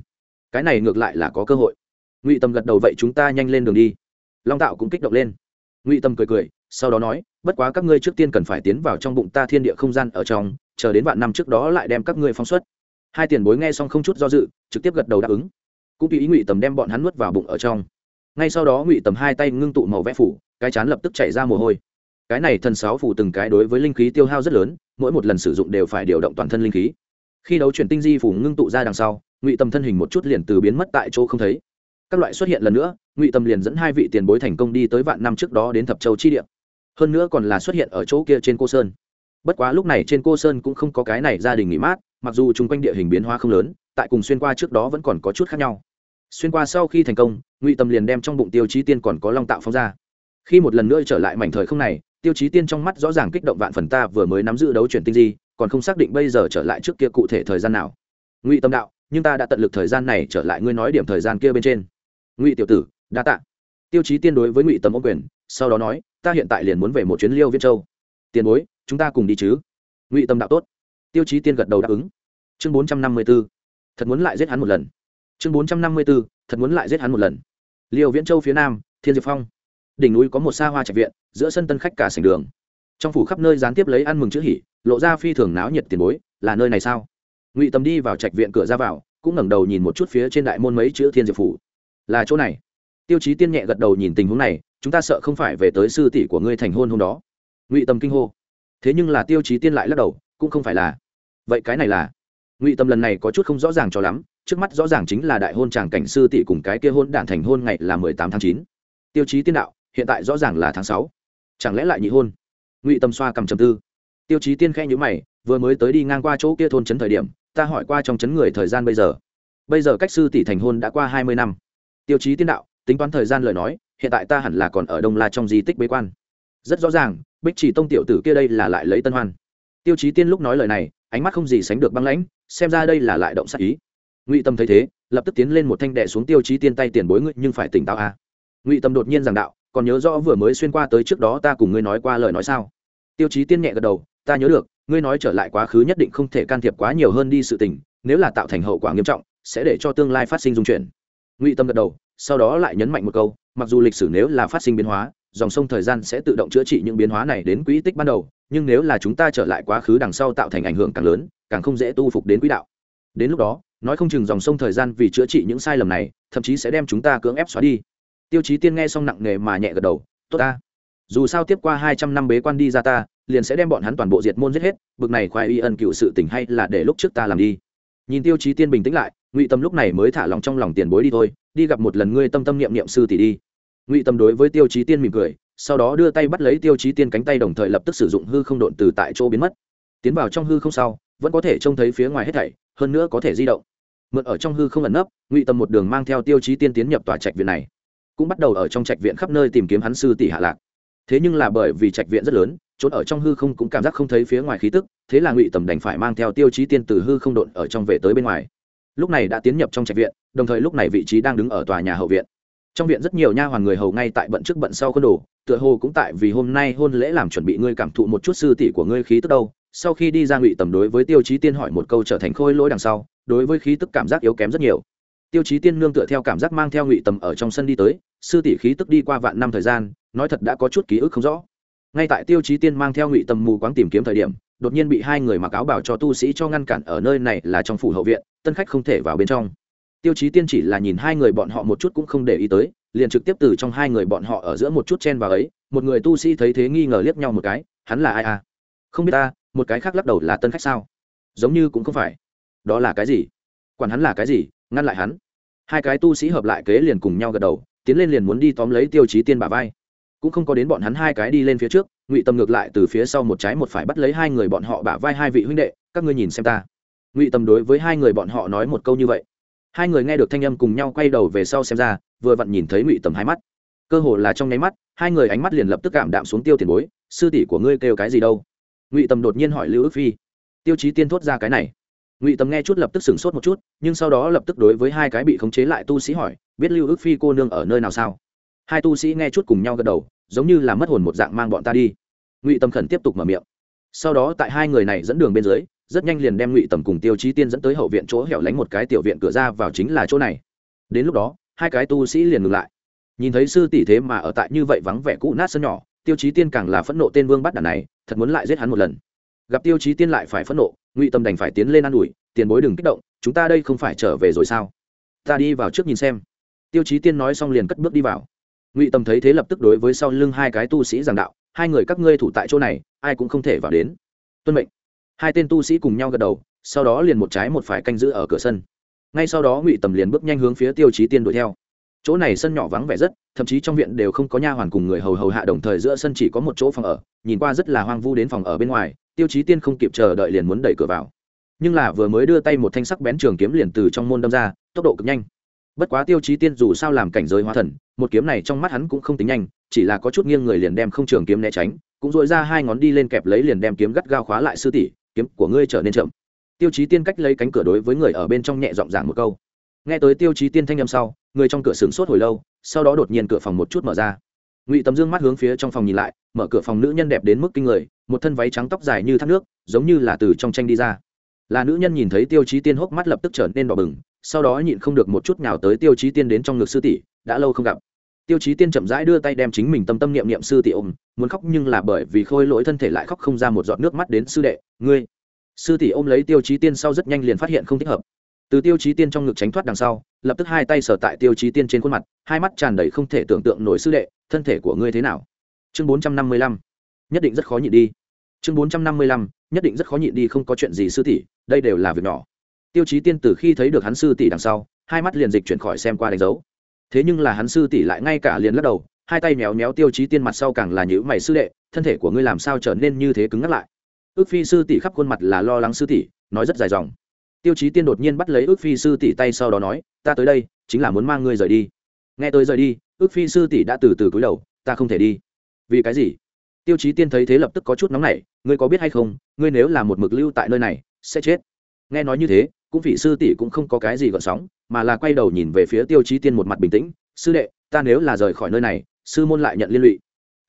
cái này ngược lại là có cơ hội ngụy tâm gật đầu vậy chúng ta nhanh lên đường đi long tạo cũng kích động lên ngụy tâm cười cười sau đó nói bất quá các ngươi trước tiên cần phải tiến vào trong bụng ta thiên địa không gian ở trong chờ đến vạn năm trước đó lại đem các ngươi phóng xuất hai tiền bối nghe xong không chút do dự trực tiếp gật đầu đáp ứng cũng tùy ý ngụy tầm đem bọn hắn nuốt vào bụng ở trong ngay sau đó ngụy tầm hai tay ngưng tụ màu vẽ phủ cái chán lập tức chảy ra mồ hôi cái này thần sáu phủ từng cái đối với linh khí tiêu hao rất lớn mỗi một lần sử dụng đều phải điều động toàn thân linh khí khi đấu chuyển tinh di phủ ngưng tụ ra đằng sau ngụy tầm thân hình một chút liền từ biến mất tại chỗ không thấy các loại xuất hiện lần nữa, ngụy tâm liền dẫn hai vị tiền bối thành công đi tới vạn năm trước đó đến thập châu chi địa. Hơn nữa còn là xuất hiện ở chỗ kia trên cô sơn. Bất quá lúc này trên cô sơn cũng không có cái này gia đình nghỉ mát, mặc dù chung quanh địa hình biến hóa không lớn, tại cùng xuyên qua trước đó vẫn còn có chút khác nhau. Xuyên qua sau khi thành công, ngụy tâm liền đem trong bụng tiêu chí tiên còn có long tạo phóng ra. Khi một lần nữa trở lại mảnh thời không này, tiêu chí tiên trong mắt rõ ràng kích động vạn phần ta vừa mới nắm giữ đấu chuyển tinh di, còn không xác định bây giờ trở lại trước kia cụ thể thời gian nào. Ngụy tâm đạo, nhưng ta đã tận lực thời gian này trở lại, ngươi nói điểm thời gian kia bên trên ngụy tiểu tử, đa tạ. Tiêu chí tiên đối với ngụy Tầm ô quyền, sau đó nói, ta hiện tại liền muốn về một chuyến liêu Viễn châu. Tiền bối, chúng ta cùng đi chứ? Ngụy tâm đạo tốt. Tiêu chí tiên gật đầu đáp ứng. Chương bốn trăm năm mươi b ố thật muốn lại giết hắn một lần. Chương bốn trăm năm mươi b ố thật muốn lại giết hắn một lần. Liêu viễn châu phía nam, thiên diệp phong. Đỉnh núi có một xa hoa trạch viện, giữa sân tân khách cả sành đường. Trong phủ khắp nơi gián tiếp lấy ăn mừng chữ hỉ, lộ ra phi thường náo nhiệt tiền bối, là nơi này sao? Ngụy tâm đi vào trạch viện cửa ra vào, cũng ngẩng đầu nhìn một chút phía trên đại môn mấy chữ thiên diệp phủ là chỗ này. Tiêu chí tiên nhẹ gật đầu nhìn tình huống này, chúng ta sợ không phải về tới sư tỷ của ngươi thành hôn hôm đó. Ngụy tâm kinh hô. Thế nhưng là tiêu chí tiên lại lắc đầu, cũng không phải là. Vậy cái này là? Ngụy tâm lần này có chút không rõ ràng cho lắm, trước mắt rõ ràng chính là đại hôn tràng cảnh sư tỷ cùng cái kia hôn đản thành hôn ngày là mười tám tháng chín. Tiêu chí tiên đạo, hiện tại rõ ràng là tháng sáu. Chẳng lẽ lại nhị hôn? Ngụy tâm xoa cầm trầm tư. Tiêu chí tiên khe nhữ mày, vừa mới tới đi ngang qua chỗ kia thôn trấn thời điểm, ta hỏi qua trong trấn người thời gian bây giờ. Bây giờ cách sư tỷ thành hôn đã qua hai mươi năm tiêu chí tiên đạo, tính toán thời gian lời nói, hiện tại ta hẳn là còn ở đông la trong di tích bế quan. Rất rõ ràng, bích chỉ tông tiểu tử kia đây là lại lấy tân hoan. Tiêu chí tiên lúc nói lời này, ánh mắt không gì sánh được băng lãnh, xem ra đây là lại động sát ý. Ngụy tâm thấy thế, lập tức tiến lên một thanh đệ xuống tiêu chí tiên tay tiền bối ngươi, nhưng phải tỉnh táo a à. ngụy tâm đột nhiên giảng đạo, còn nhớ rõ vừa mới xuyên qua tới trước đó ta cùng ngươi nói qua lời nói sao? Tiêu chí tiên nhẹ gật đầu, ta nhớ được, ngươi nói trở lại quá khứ nhất định không thể can thiệp quá nhiều hơn đi sự tình, nếu là tạo thành hậu quả nghiêm trọng, sẽ để cho tương lai phát sinh dung chuyển ngụy tâm gật đầu, sau đó lại nhấn mạnh một câu, mặc dù lịch sử nếu là phát sinh biến hóa, dòng sông thời gian sẽ tự động chữa trị những biến hóa này đến quỹ tích ban đầu, nhưng nếu là chúng ta trở lại quá khứ đằng sau tạo thành ảnh hưởng càng lớn, càng không dễ tu phục đến quỹ đạo. Đến lúc đó, nói không chừng dòng sông thời gian vì chữa trị những sai lầm này, thậm chí sẽ đem chúng ta cưỡng ép xóa đi. Tiêu chí tiên nghe xong nặng nề mà nhẹ gật đầu, tốt ta. Dù sao tiếp qua hai trăm năm bế quan đi ra ta, liền sẽ đem bọn hắn toàn bộ diệt môn giết hết, bực này khoai y ân cựu sự tỉnh hay là để lúc trước ta làm đi nhìn tiêu chí tiên bình tĩnh lại, ngụy tâm lúc này mới thả lòng trong lòng tiền bối đi thôi, đi gặp một lần ngươi tâm tâm niệm niệm sư tỷ đi. Ngụy tâm đối với tiêu chí tiên mỉm cười, sau đó đưa tay bắt lấy tiêu chí tiên cánh tay đồng thời lập tức sử dụng hư không độn từ tại chỗ biến mất. Tiến vào trong hư không sau, vẫn có thể trông thấy phía ngoài hết thảy, hơn nữa có thể di động. Mượn ở trong hư không ẩn nấp, ngụy tâm một đường mang theo tiêu chí tiên tiến nhập tòa trạch viện này. Cũng bắt đầu ở trong trạch viện khắp nơi tìm kiếm hắn sư tỷ hạ lạc. Thế nhưng là bởi vì trạch viện rất lớn trốn ở trong hư không cũng cảm giác không thấy phía ngoài khí tức, thế là ngụy tầm đành phải mang theo tiêu chí tiên từ hư không độn ở trong về tới bên ngoài. Lúc này đã tiến nhập trong trạch viện, đồng thời lúc này vị trí đang đứng ở tòa nhà hậu viện. Trong viện rất nhiều nha hoàn người hầu ngay tại bận trước bận sau khuôn đồ, tựa hồ cũng tại vì hôm nay hôn lễ làm chuẩn bị ngươi cảm thụ một chút sư tỷ của ngươi khí tức đâu. Sau khi đi ra ngụy tầm đối với tiêu chí tiên hỏi một câu trở thành khôi lỗi đằng sau, đối với khí tức cảm giác yếu kém rất nhiều. Tiêu chí tiên nương tựa theo cảm giác mang theo ngụy tầm ở trong sân đi tới, sư tỷ khí tức đi qua vạn năm thời gian, nói thật đã có chút ký ức không rõ ngay tại tiêu chí tiên mang theo ngụy tầm mù quáng tìm kiếm thời điểm, đột nhiên bị hai người mặc áo bảo cho tu sĩ cho ngăn cản ở nơi này là trong phủ hậu viện, tân khách không thể vào bên trong. Tiêu chí tiên chỉ là nhìn hai người bọn họ một chút cũng không để ý tới, liền trực tiếp từ trong hai người bọn họ ở giữa một chút chen vào ấy, một người tu sĩ thấy thế nghi ngờ liếc nhau một cái, hắn là ai à? Không biết ta, một cái khác lắc đầu là tân khách sao? Giống như cũng không phải. Đó là cái gì? Quản hắn là cái gì, ngăn lại hắn. Hai cái tu sĩ hợp lại kế liền cùng nhau gật đầu, tiến lên liền muốn đi tóm lấy tiêu chí tiên bà vai cũng không có đến bọn hắn hai cái đi lên phía trước, ngụy tâm ngược lại từ phía sau một trái một phải bắt lấy hai người bọn họ bả vai hai vị huynh đệ, các ngươi nhìn xem ta. Ngụy tâm đối với hai người bọn họ nói một câu như vậy. Hai người nghe được thanh âm cùng nhau quay đầu về sau xem ra, vừa vặn nhìn thấy ngụy tầm hai mắt. Cơ hồ là trong nháy mắt, hai người ánh mắt liền lập tức cảm đạm xuống tiêu tiền bối, sư tỷ của ngươi kêu cái gì đâu? Ngụy tầm đột nhiên hỏi lưu ước phi. Tiêu chí tiên thốt ra cái này. Ngụy tầm nghe chút lập tức sửng sốt một chút, nhưng sau đó lập tức đối với hai cái bị khống chế lại tu sĩ hỏi, biết lưu ước phi cô nương ở nơi nào sao? Hai tu sĩ nghe chút cùng nhau gật đầu, giống như là mất hồn một dạng mang bọn ta đi. Ngụy tâm khẩn tiếp tục mở miệng. Sau đó tại hai người này dẫn đường bên dưới, rất nhanh liền đem ngụy tầm cùng tiêu chí tiên dẫn tới hậu viện chỗ hẻo lánh một cái tiểu viện cửa ra vào chính là chỗ này. Đến lúc đó, hai cái tu sĩ liền ngừng lại. Nhìn thấy sư tỷ thế mà ở tại như vậy vắng vẻ cũ nát sân nhỏ, tiêu chí tiên càng là phẫn nộ tên vương bắt đàn này, thật muốn lại giết hắn một lần. Gặp tiêu chí tiên lại phải phẫn nộ, ngụy tâm đành phải tiến lên ă n ủi, tiền bối đừng kích động, chúng ta đây không phải trở về rồi sao? Ta đi vào trước nhìn xem. Tiêu chí tiên nói xong liền cất bước đi vào ngụy tâm thấy thế lập tức đối với sau lưng hai cái tu sĩ giảng đạo, hai người các ngươi thủ tại chỗ này, ai cũng không thể vào đến. Tuân mệnh. Hai tên tu sĩ cùng nhau gật đầu, sau đó liền một trái một phải canh giữ ở cửa sân. Ngay sau đó ngụy tầm liền bước nhanh hướng phía tiêu chí tiên đuổi theo. Chỗ này sân nhỏ vắng vẻ rất, thậm chí trong viện đều không có nha hoàn cùng người hầu hầu hạ đồng thời giữa sân chỉ có một chỗ phòng ở, nhìn qua rất là hoang vu đến phòng ở bên ngoài, tiêu chí tiên không kịp chờ đợi liền muốn đẩy cửa vào. Nhưng là vừa mới đưa tay một thanh sắc bén trường kiếm liền từ trong môn đâm ra, tốc độ cực nhanh bất quá tiêu chí tiên dù sao làm cảnh giới hóa thần, một kiếm này trong mắt hắn cũng không tính nhanh, chỉ là có chút nghiêng người liền đem không trường kiếm né tránh, cũng dội ra hai ngón đi lên kẹp lấy liền đem kiếm gắt gao khóa lại sư tỷ, kiếm của ngươi trở nên chậm. Tiêu chí tiên cách lấy cánh cửa đối với người ở bên trong nhẹ giọng giảng một câu. Nghe tới tiêu chí tiên thanh â m sau, người trong cửa sửng sốt hồi lâu, sau đó đột nhiên cửa phòng một chút mở ra. Ngụy tầm dương mắt hướng phía trong phòng nhìn lại, mở cửa phòng nữ nhân đẹp đến mức kinh người, một thân váy trắng tóc dài như thác nước, giống như là từ trong tranh đi ra là nữ nhân nhìn thấy tiêu chí tiên hốc mắt lập tức trở nên đỏ bừng, sau đó nhịn không được một chút nào tới tiêu chí tiên đến trong ngực sư tỷ, đã lâu không gặp. Tiêu chí tiên chậm rãi đưa tay đem chính mình tâm tâm niệm niệm sư tỷ ôm, muốn khóc nhưng là bởi vì khôi lỗi thân thể lại khóc không ra một giọt nước mắt đến sư đệ, ngươi. Sư tỷ ôm lấy tiêu chí tiên sau rất nhanh liền phát hiện không thích hợp. Từ tiêu chí tiên trong ngực tránh thoát đằng sau, lập tức hai tay sở tại tiêu chí tiên trên khuôn mặt, hai mắt tràn đầy không thể tưởng tượng nổi sư đệ, thân thể của ngươi thế nào? Chương bốn trăm năm mươi lăm. Nhất định rất khó nhịn đi. Chương bốn trăm năm mươi lăm nhất định rất khó nhịn đi không có chuyện gì sư tỷ, đây đều là việc nhỏ. Tiêu chí tiên từ khi thấy được hắn sư tỷ đằng sau, hai mắt liền dịch chuyển khỏi xem qua đánh dấu. Thế nhưng là hắn sư tỷ lại ngay cả liền lắc đầu, hai tay méo méo tiêu chí tiên mặt sau càng là nhữ mày sư đệ, thân thể của ngươi làm sao trở nên như thế cứng ngắt lại? Ước phi sư tỷ khắp khuôn mặt là lo lắng sư tỷ, nói rất dài dòng. Tiêu chí tiên đột nhiên bắt lấy ước phi sư tỷ tay sau đó nói, ta tới đây, chính là muốn mang ngươi rời đi. Nghe tôi rời đi, ước phi sư tỷ đã từ từ cúi đầu, ta không thể đi. Vì cái gì? Tiêu chí tiên thấy thế lập tức có chút nóng nảy ngươi có biết hay không, ngươi nếu là một mực lưu tại nơi này, sẽ chết. Nghe nói như thế, cũng vị sư tỷ cũng không có cái gì gợn sóng, mà là quay đầu nhìn về phía tiêu chí tiên một mặt bình tĩnh, sư đệ, ta nếu là rời khỏi nơi này, sư môn lại nhận liên lụy.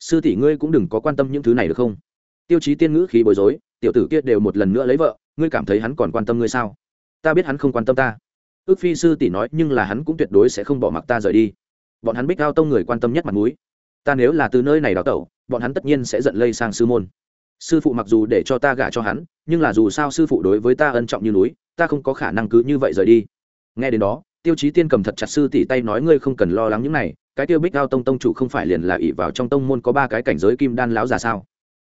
Sư tỷ ngươi cũng đừng có quan tâm những thứ này được không? Tiêu chí tiên ngữ khí bối rối, tiểu tử kia đều một lần nữa lấy vợ, ngươi cảm thấy hắn còn quan tâm ngươi sao? Ta biết hắn không quan tâm ta. Ước phi sư tỷ nói, nhưng là hắn cũng tuyệt đối sẽ không bỏ mặc ta rời đi. Bọn hắn bích cao tông người quan tâm nhất mặt mũi. Ta nếu là từ nơi này đào tẩu, bọn hắn tất nhiên sẽ giận lây sang sư môn sư phụ mặc dù để cho ta gả cho hắn, nhưng là dù sao sư phụ đối với ta ân trọng như núi, ta không có khả năng cứ như vậy rời đi. Nghe đến đó, tiêu chí tiên cầm thật chặt sư tỷ tay nói ngươi không cần lo lắng những này, cái tiêu bích cao tông tông chủ không phải liền là ỷ vào trong tông môn có ba cái cảnh giới kim đan láo già sao?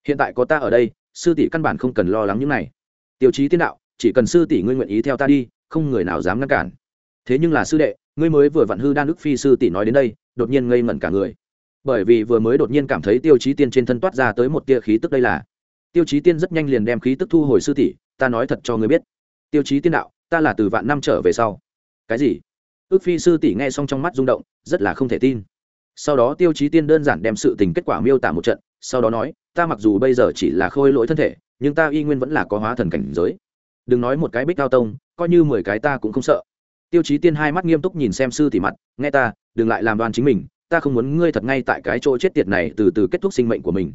Hiện tại có ta ở đây, sư tỷ căn bản không cần lo lắng những này. Tiêu chí tiên đạo, chỉ cần sư tỷ ngươi nguyện ý theo ta đi, không người nào dám ngăn cản. Thế nhưng là sư đệ, ngươi mới vừa vặn hư đan đức phi sư tỷ nói đến đây, đột nhiên ngây ngẩn cả người. Bởi vì vừa mới đột nhiên cảm thấy tiêu chí tiên trên thân toát ra tới một tia khí tức đây là tiêu chí tiên rất nhanh liền đem khí tức thu hồi sư tỷ, ta nói thật cho ngươi biết, tiêu chí tiên đạo, ta là từ vạn năm trở về sau. Cái gì? Ước phi sư tỷ nghe xong trong mắt rung động, rất là không thể tin. Sau đó tiêu chí tiên đơn giản đem sự tình kết quả miêu tả một trận, sau đó nói, ta mặc dù bây giờ chỉ là khôi lỗi thân thể, nhưng ta y nguyên vẫn là có hóa thần cảnh giới. Đừng nói một cái bích cao tông, coi như mười cái ta cũng không sợ. Tiêu chí tiên hai mắt nghiêm túc nhìn xem sư tỷ mặt, nghe ta, đừng lại làm đoan chính mình, ta không muốn ngươi thật ngay tại cái chỗ chết tiệt này từ từ kết thúc sinh mệnh của mình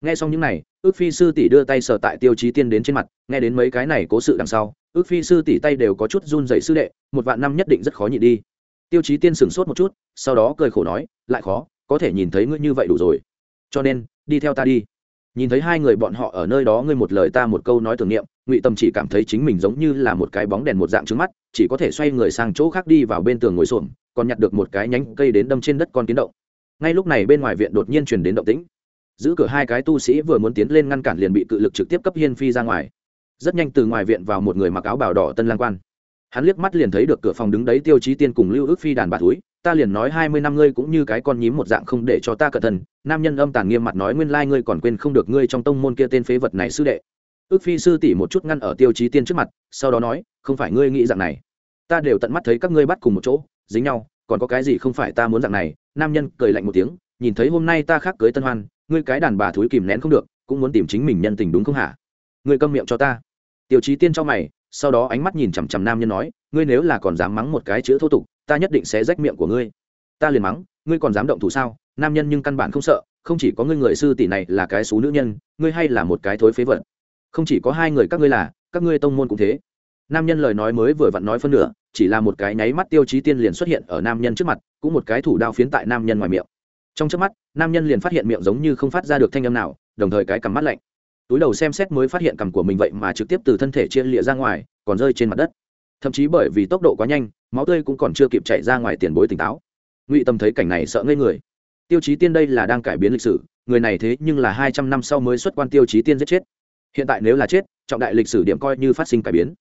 nghe xong những này, ước phi sư tỷ đưa tay sờ tại tiêu chí tiên đến trên mặt, nghe đến mấy cái này cố sự đằng sau, ước phi sư tỷ tay đều có chút run dậy sư đệ, một vạn năm nhất định rất khó nhịn đi. Tiêu chí tiên sửng sốt một chút, sau đó cười khổ nói, lại khó, có thể nhìn thấy ngươi như vậy đủ rồi. Cho nên, đi theo ta đi. Nhìn thấy hai người bọn họ ở nơi đó, ngươi một lời ta một câu nói tưởng niệm, ngụy tâm chỉ cảm thấy chính mình giống như là một cái bóng đèn một dạng trứng mắt, chỉ có thể xoay người sang chỗ khác đi vào bên tường ngồi xổm, còn nhặt được một cái nhánh cây đến đâm trên đất con kiến động. Ngay lúc này bên ngoài viện đột nhiên truyền đến động tĩnh giữ cửa hai cái tu sĩ vừa muốn tiến lên ngăn cản liền bị cự lực trực tiếp cấp hiên phi ra ngoài. Rất nhanh từ ngoài viện vào một người mặc áo bào đỏ tân lang quan. Hắn liếc mắt liền thấy được cửa phòng đứng đấy tiêu chí tiên cùng lưu ước phi đàn bà túi ta liền nói hai mươi năm ngươi cũng như cái con nhím một dạng không để cho ta cẩn thận. Nam nhân âm tàn nghiêm mặt nói nguyên lai ngươi còn quên không được ngươi trong tông môn kia tên phế vật này sư đệ. Ước phi sư tỷ một chút ngăn ở tiêu chí tiên trước mặt, sau đó nói, không phải ngươi nghĩ dạng này. Ta đều tận mắt thấy các ngươi bắt cùng một chỗ, dính nhau, còn có cái gì không phải ta muốn dạng này? Nam nhân cười lạnh một tiếng, nhìn thấy hôm nay ta khác cưới tân hoan ngươi cái đàn bà thúi kìm nén không được, cũng muốn tìm chính mình nhân tình đúng không hả? Ngươi câm miệng cho ta. Tiêu chí tiên cho mày, sau đó ánh mắt nhìn chằm chằm nam nhân nói, ngươi nếu là còn dám mắng một cái chữ thô tục, ta nhất định sẽ rách miệng của ngươi. Ta liền mắng, ngươi còn dám động thủ sao? Nam nhân nhưng căn bản không sợ, không chỉ có ngươi người sư tỷ này là cái xú nữ nhân, ngươi hay là một cái thối phế vật. Không chỉ có hai người các ngươi là, các ngươi tông môn cũng thế. Nam nhân lời nói mới vừa vặn nói phân nửa, chỉ là một cái nháy mắt tiêu chí tiên liền xuất hiện ở nam nhân trước mặt, cũng một cái thủ đao phiến tại nam nhân ngoài miệng trong trước mắt, nam nhân liền phát hiện miệng giống như không phát ra được thanh âm nào, đồng thời cái cằm mắt lạnh. Túi đầu xem xét mới phát hiện cằm của mình vậy mà trực tiếp từ thân thể chia lịa ra ngoài, còn rơi trên mặt đất. Thậm chí bởi vì tốc độ quá nhanh, máu tươi cũng còn chưa kịp chạy ra ngoài tiền bối tỉnh táo. Ngụy tâm thấy cảnh này sợ ngây người. Tiêu chí tiên đây là đang cải biến lịch sử, người này thế nhưng là hai trăm năm sau mới xuất quan tiêu chí tiên giết chết. Hiện tại nếu là chết, trọng đại lịch sử điểm coi như phát sinh cải biến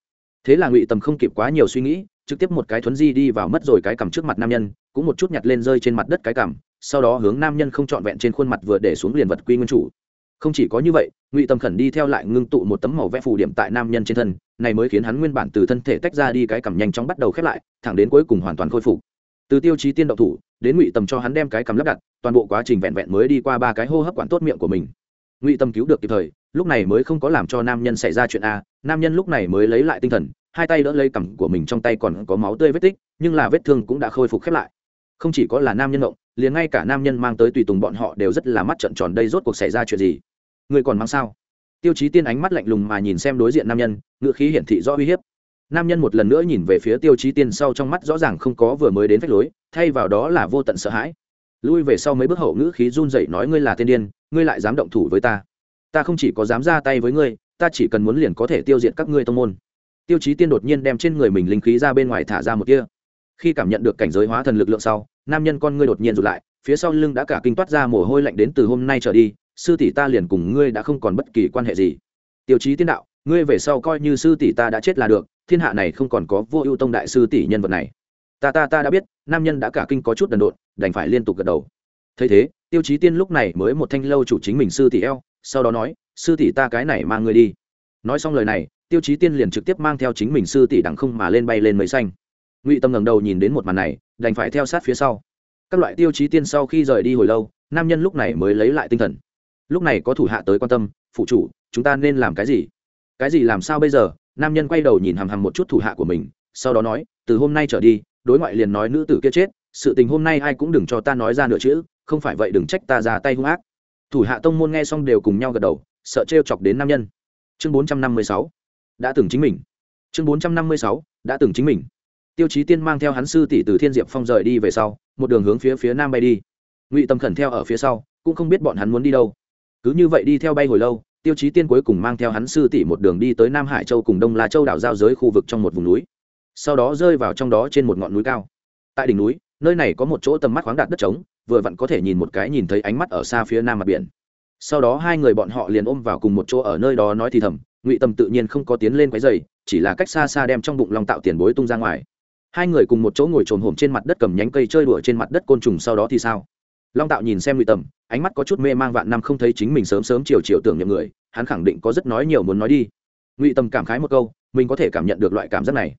thế là ngụy tầm không kịp quá nhiều suy nghĩ, trực tiếp một cái thuấn di đi vào mất rồi cái cằm trước mặt nam nhân, cũng một chút nhặt lên rơi trên mặt đất cái cằm, sau đó hướng nam nhân không trọn vẹn trên khuôn mặt vừa để xuống liền vật quy nguyên chủ. Không chỉ có như vậy, ngụy tâm khẩn đi theo lại ngưng tụ một tấm màu vẽ phù điểm tại nam nhân trên thân, này mới khiến hắn nguyên bản từ thân thể tách ra đi cái cằm nhanh chóng bắt đầu khép lại, thẳng đến cuối cùng hoàn toàn khôi phục. Từ tiêu chí tiên đậu thủ, đến ngụy tâm cho hắn đem cái cằm lắp đặt, toàn bộ quá trình vẹn vẹn mới đi qua ba cái hô hấp quản tốt miệng của mình ngụy tâm cứu được kịp thời, lúc này mới không có làm cho nam nhân xảy ra chuyện a. Nam nhân lúc này mới lấy lại tinh thần, hai tay đỡ lấy cằm của mình trong tay còn có máu tươi vết tích, nhưng là vết thương cũng đã khôi phục khép lại. Không chỉ có là nam nhân động liền ngay cả nam nhân mang tới tùy tùng bọn họ đều rất là mắt trận tròn đây rốt cuộc xảy ra chuyện gì. Người còn mang sao? Tiêu chí tiên ánh mắt lạnh lùng mà nhìn xem đối diện nam nhân, ngựa khí hiển thị rõ uy hiếp. Nam nhân một lần nữa nhìn về phía tiêu chí tiên sau trong mắt rõ ràng không có vừa mới đến phách lối, thay vào đó là vô tận sợ hãi lui về sau mấy bước hậu ngữ khí run dậy nói ngươi là tiên điên, ngươi lại dám động thủ với ta. Ta không chỉ có dám ra tay với ngươi, ta chỉ cần muốn liền có thể tiêu diệt các ngươi tông môn. Tiêu chí tiên đột nhiên đem trên người mình linh khí ra bên ngoài thả ra một kia khi cảm nhận được cảnh giới hóa thần lực lượng sau, nam nhân con ngươi đột nhiên rụt lại, phía sau lưng đã cả kinh toát ra mồ hôi lạnh đến từ hôm nay trở đi, sư tỷ ta liền cùng ngươi đã không còn bất kỳ quan hệ gì. Tiêu chí tiên đạo, ngươi về sau coi như sư tỷ ta đã chết là được, thiên hạ này không còn có vô ưu tông đại sư tỷ nhân vật này ta ta ta đã biết, nam nhân đã cả kinh có chút đần độn, đành phải liên tục gật đầu. Thấy thế, tiêu chí tiên lúc này mới một thanh lâu chủ chính mình sư tỷ eo, sau đó nói, sư tỷ ta cái này mang ngươi đi. Nói xong lời này, tiêu chí tiên liền trực tiếp mang theo chính mình sư tỷ đằng không mà lên bay lên mấy xanh. Ngụy tâm ngẩng đầu nhìn đến một màn này, đành phải theo sát phía sau. Các loại tiêu chí tiên sau khi rời đi hồi lâu, nam nhân lúc này mới lấy lại tinh thần. Lúc này có thủ hạ tới quan tâm, phụ chủ, chúng ta nên làm cái gì? Cái gì làm sao bây giờ? Nam nhân quay đầu nhìn hằm hằm một chút thủ hạ của mình, sau đó nói, từ hôm nay trở đi đối ngoại liền nói nữ tử kia chết, sự tình hôm nay ai cũng đừng cho ta nói ra nửa chữ không phải vậy đừng trách ta ra tay hung ác. Thủ hạ tông môn nghe xong đều cùng nhau gật đầu, sợ t chọc đến nam nhân. Chương bốn trăm năm mươi sáu, đã từng chính mình. Chương bốn trăm năm mươi sáu, đã từng chính mình. Tiêu chí tiên mang theo hắn sư tỷ từ thiên diệp phong rời đi về sau, một đường hướng phía phía nam bay đi. Ngụy tâm khẩn theo ở phía sau, cũng không biết bọn hắn muốn đi đâu. Cứ như vậy đi theo bay hồi lâu, tiêu chí tiên cuối cùng mang theo hắn sư tỷ một đường đi tới nam hải châu cùng đông la châu đảo giao giới khu vực trong một vùng núi sau đó rơi vào trong đó trên một ngọn núi cao. Tại đỉnh núi, nơi này có một chỗ tầm mắt khoáng đạt đất trống, vừa vặn có thể nhìn một cái nhìn thấy ánh mắt ở xa phía nam mặt biển. Sau đó hai người bọn họ liền ôm vào cùng một chỗ ở nơi đó nói thì thầm, ngụy tâm tự nhiên không có tiến lên quái dày chỉ là cách xa xa đem trong bụng long tạo tiền bối tung ra ngoài. Hai người cùng một chỗ ngồi trồm hổm trên mặt đất cầm nhánh cây chơi đùa trên mặt đất côn trùng sau đó thì sao? Long tạo nhìn xem ngụy tầm ánh mắt có chút mê mang vạn năm không thấy chính mình sớm sớm chiều chiều tưởng nhầm người, hắn khẳng định có rất nói nhiều muốn nói đi. Ngụy tầm cảm khái một câu, mình có thể cảm nhận được loại cảm giác này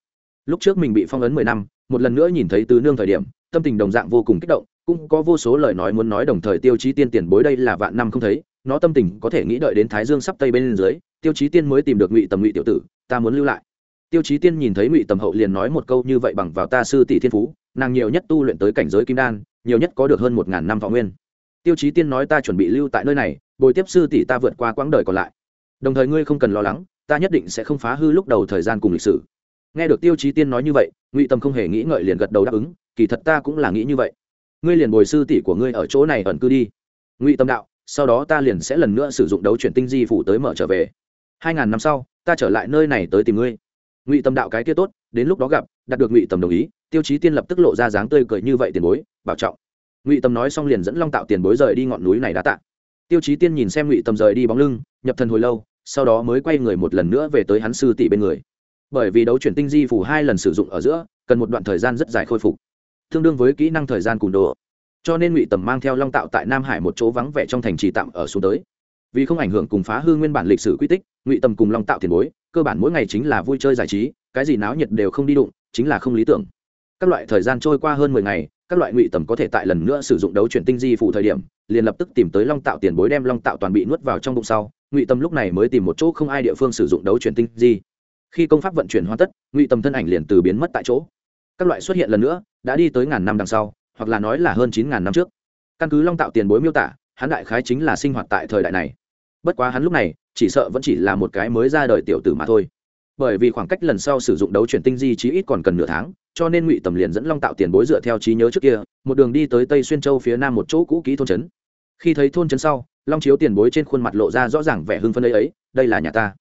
lúc trước mình bị phong ấn mười năm, một lần nữa nhìn thấy tứ nương thời điểm, tâm tình đồng dạng vô cùng kích động, cũng có vô số lời nói muốn nói đồng thời tiêu chí tiên tiền bối đây là vạn năm không thấy, nó tâm tình có thể nghĩ đợi đến thái dương sắp tây bên dưới, tiêu chí tiên mới tìm được ngụy tầm ngụy tiểu tử, ta muốn lưu lại. Tiêu chí tiên nhìn thấy ngụy tầm hậu liền nói một câu như vậy bằng vào ta sư tỷ thiên phú, nàng nhiều nhất tu luyện tới cảnh giới kim đan, nhiều nhất có được hơn một ngàn năm võ nguyên. Tiêu chí tiên nói ta chuẩn bị lưu tại nơi này, bồi tiếp sư tỷ ta vượt qua quãng đời còn lại. Đồng thời ngươi không cần lo lắng, ta nhất định sẽ không phá hư lúc đầu thời gian cùng lịch sử nghe được tiêu chí tiên nói như vậy, ngụy tâm không hề nghĩ ngợi liền gật đầu đáp ứng, kỳ thật ta cũng là nghĩ như vậy. Ngươi liền bồi sư tỷ của ngươi ở chỗ này ẩn cư đi. Ngụy tâm đạo, sau đó ta liền sẽ lần nữa sử dụng đấu chuyển tinh di phủ tới mở trở về. Hai ngàn năm sau, ta trở lại nơi này tới tìm ngươi. Ngụy tâm đạo cái kia tốt, đến lúc đó gặp, đạt được ngụy tâm đồng ý, tiêu chí tiên lập tức lộ ra dáng tươi cười như vậy tiền bối, bảo trọng. Ngụy tâm nói xong liền dẫn long tạo tiền bối rời đi ngọn núi này đã tạ. Tiêu chí tiên nhìn xem ngụy tâm rời đi bóng lưng, nhập thần hồi lâu, sau đó mới quay người một lần nữa về tới hắn sư tỷ bên người bởi vì đấu chuyển tinh di phủ hai lần sử dụng ở giữa, cần một đoạn thời gian rất dài khôi phục, tương đương với kỹ năng thời gian cùn đồ. Cho nên ngụy tầm mang theo long tạo tại nam hải một chỗ vắng vẻ trong thành trì tạm ở xuống tới. Vì không ảnh hưởng cùng phá hư nguyên bản lịch sử quy tích, ngụy tầm cùng long tạo tiền bối, cơ bản mỗi ngày chính là vui chơi giải trí, cái gì náo nhiệt đều không đi đụng, chính là không lý tưởng. Các loại thời gian trôi qua hơn mười ngày, các loại ngụy tầm có thể tại lần nữa sử dụng đấu chuyển tinh di phủ thời điểm, liền lập tức tìm tới long tạo tiền bối đem long tạo toàn bị nuốt vào trong bụng sau. Ngụy tầm lúc này mới tìm một chỗ không ai địa phương sử dụng đấu chuyển tinh di khi công pháp vận chuyển hoàn tất, ngụy tầm thân ảnh liền từ biến mất tại chỗ. Các loại xuất hiện lần nữa, đã đi tới ngàn năm đằng sau, hoặc là nói là hơn chín ngàn năm trước. Căn cứ long tạo tiền bối miêu tả, hắn đại khái chính là sinh hoạt tại thời đại này. Bất quá hắn lúc này, chỉ sợ vẫn chỉ là một cái mới ra đời tiểu tử mà thôi. Bởi vì khoảng cách lần sau sử dụng đấu chuyển tinh di chí ít còn cần nửa tháng, cho nên ngụy tầm liền dẫn long tạo tiền bối dựa theo trí nhớ trước kia, một đường đi tới tây xuyên châu phía nam một chỗ cũ kỹ thôn trấn. Khi thấy thôn trấn sau, long chiếu tiền bối trên khuôn mặt lộ ra rõ ràng vẻ hưng phân ấy ấy, đây là nhà ta.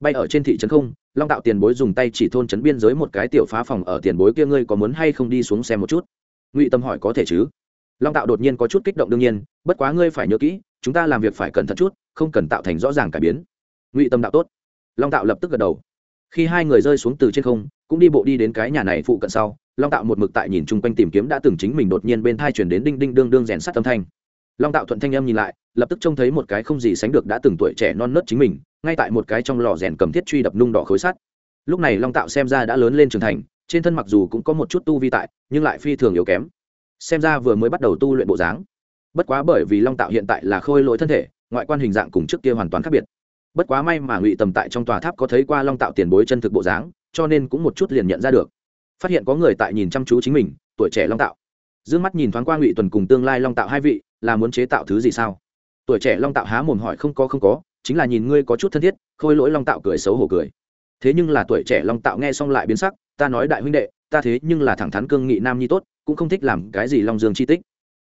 Bay ở trên thị trấn không long tạo tiền bối dùng tay chỉ thôn trấn biên giới một cái tiểu phá phòng ở tiền bối kia, ngươi có muốn hay không đi xuống xem một chút? Ngụy tâm hỏi có thể chứ. Long tạo đột nhiên có chút kích động đương nhiên, bất quá ngươi phải nhớ kỹ, chúng ta làm việc phải cẩn thận chút, không cần tạo thành rõ ràng cải biến. Ngụy tâm đạo tốt. Long tạo lập tức gật đầu. Khi hai người rơi xuống từ trên không, cũng đi bộ đi đến cái nhà này phụ cận sau, long tạo một mực tại nhìn chung quanh tìm kiếm đã từng chính mình đột nhiên bên thai chuyển đến đinh đinh đương đương rèn sắt âm thanh long tạo thuận thanh em nhìn lại, lập tức trông thấy một cái không gì sánh được đã từng tuổi trẻ non nớt chính mình, ngay tại một cái trong lò rèn cầm thiết truy đập nung đỏ khối sắt. Lúc này long tạo xem ra đã lớn lên trưởng thành, trên thân mặc dù cũng có một chút tu vi tại, nhưng lại phi thường yếu kém. Xem ra vừa mới bắt đầu tu luyện bộ dáng. Bất quá bởi vì long tạo hiện tại là khôi lỗi thân thể, ngoại quan hình dạng cùng trước kia hoàn toàn khác biệt. Bất quá may mà ngụy tầm tại trong tòa tháp có thấy qua long tạo tiền bối chân thực bộ dáng, cho nên cũng một chút liền nhận ra được. Phát hiện có người tại nhìn chăm chú chính mình, tuổi trẻ long tạo. D ư ơ n g mắt nhìn thoáng qua ngụy tuần cùng tương lai long tạo hai vị là muốn chế tạo thứ gì sao? Tuổi trẻ long tạo há mồm hỏi, không có không có, chính là nhìn ngươi có chút thân thiết, khôi lỗi long tạo cười xấu hổ cười. Thế nhưng là tuổi trẻ long tạo nghe xong lại biến sắc, ta nói đại huynh đệ, ta thế nhưng là thẳng thắn cương nghị nam nhi tốt, cũng không thích làm cái gì long dương chi tích.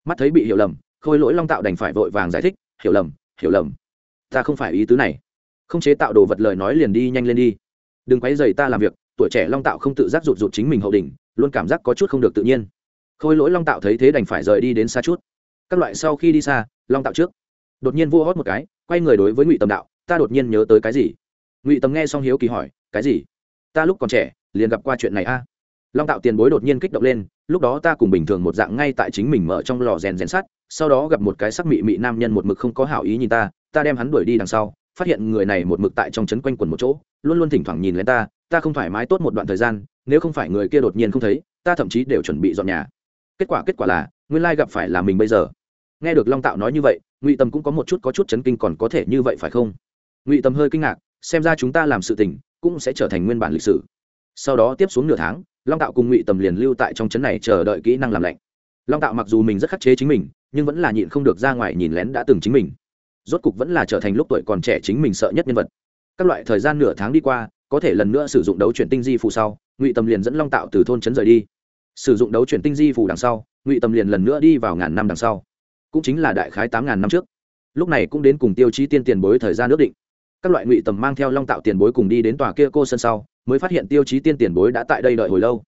Mắt thấy bị hiểu lầm, khôi lỗi long tạo đành phải vội vàng giải thích, hiểu lầm hiểu lầm. Ta không phải ý tứ này. Không chế tạo đồ vật lời nói liền đi nhanh lên đi. Đừng quấy dày ta làm việc, tuổi trẻ long tạo không tự giác rụt rụt chính mình hậu đỉnh, luôn cảm giác có chút không được tự nhiên. Khôi lỗi long tạo thấy thế đành phải rời đi đến xa chút các loại sau khi đi xa, long tạo trước. Đột nhiên vua hót một cái, quay người đối với ngụy tầm đạo, ta đột nhiên nhớ tới cái gì? Ngụy tầm nghe xong hiếu kỳ hỏi, cái gì? Ta lúc còn trẻ, liền gặp qua chuyện này a. Long tạo tiền bối đột nhiên kích động lên, lúc đó ta cùng bình thường một dạng ngay tại chính mình mở trong lò rèn rèn sắt, sau đó gặp một cái sắc mị mị nam nhân một mực không có hảo ý nhìn ta ta đem hắn đuổi đi đằng sau, phát hiện người này một mực tại trong trấn quanh quần một chỗ, luôn luôn thỉnh thoảng nhìn lên ta ta không thoải mái tốt một đoạn thời gian, nếu không phải người kia đột nhiên không thấy, ta thậm chí đều chuẩn bị dọn nhà. Kết quả kết quả là, nguyên lai gặp phải là mình bây giờ nghe được long tạo nói như vậy, ngụy tâm cũng có một chút có chút chấn kinh còn có thể như vậy phải không? Ngụy tâm hơi kinh ngạc, xem ra chúng ta làm sự tình, cũng sẽ trở thành nguyên bản lịch sử. Sau đó tiếp xuống nửa tháng, long tạo cùng ngụy tầm liền lưu tại trong trấn này chờ đợi kỹ năng làm lạnh. Long tạo mặc dù mình rất khắc chế chính mình, nhưng vẫn là nhịn không được ra ngoài nhìn lén đã từng chính mình. Rốt cục vẫn là trở thành lúc tuổi còn trẻ chính mình sợ nhất nhân vật. Các loại thời gian nửa tháng đi qua, có thể lần nữa sử dụng đấu chuyển tinh di phù sau, ngụy tầm liền dẫn long tạo từ thôn trấn rời đi. Sử dụng đấu chuyển tinh di phù đằng sau, ngụy tầm liền lần nữa đi vào ngàn năm đằng sau cũng chính là đại khái tám ngàn năm trước. Lúc này cũng đến cùng tiêu chí tiên tiền bối thời gian ước định. Các loại ngụy tầm mang theo long tạo tiền bối cùng đi đến tòa kia cô sân sau, mới phát hiện tiêu chí tiên tiền bối đã tại đây đợi hồi lâu.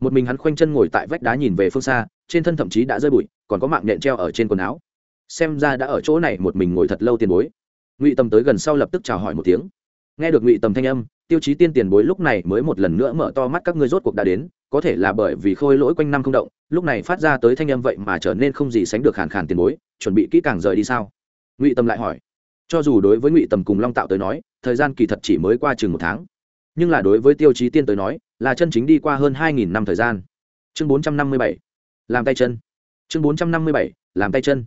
Một mình hắn khoanh chân ngồi tại vách đá nhìn về phương xa, trên thân thậm chí đã rơi bụi, còn có mạng nhện treo ở trên quần áo. Xem ra đã ở chỗ này một mình ngồi thật lâu tiền bối. Ngụy tầm tới gần sau lập tức chào hỏi một tiếng nghe được ngụy tầm thanh âm, tiêu chí tiên tiền bối lúc này mới một lần nữa mở to mắt các ngươi rốt cuộc đã đến, có thể là bởi vì khôi lỗi quanh năm không động, lúc này phát ra tới thanh âm vậy mà trở nên không gì sánh được khàn khàn tiền bối, chuẩn bị kỹ càng rời đi sao? Ngụy tầm lại hỏi. Cho dù đối với ngụy tầm cùng long tạo tới nói, thời gian kỳ thật chỉ mới qua chừng một tháng. Nhưng là đối với tiêu chí tiên tới nói, là chân chính đi qua hơn hai nghìn năm thời gian. Chương bốn trăm năm mươi bảy. Làm tay chân. Chương bốn trăm năm mươi bảy. Làm tay chân.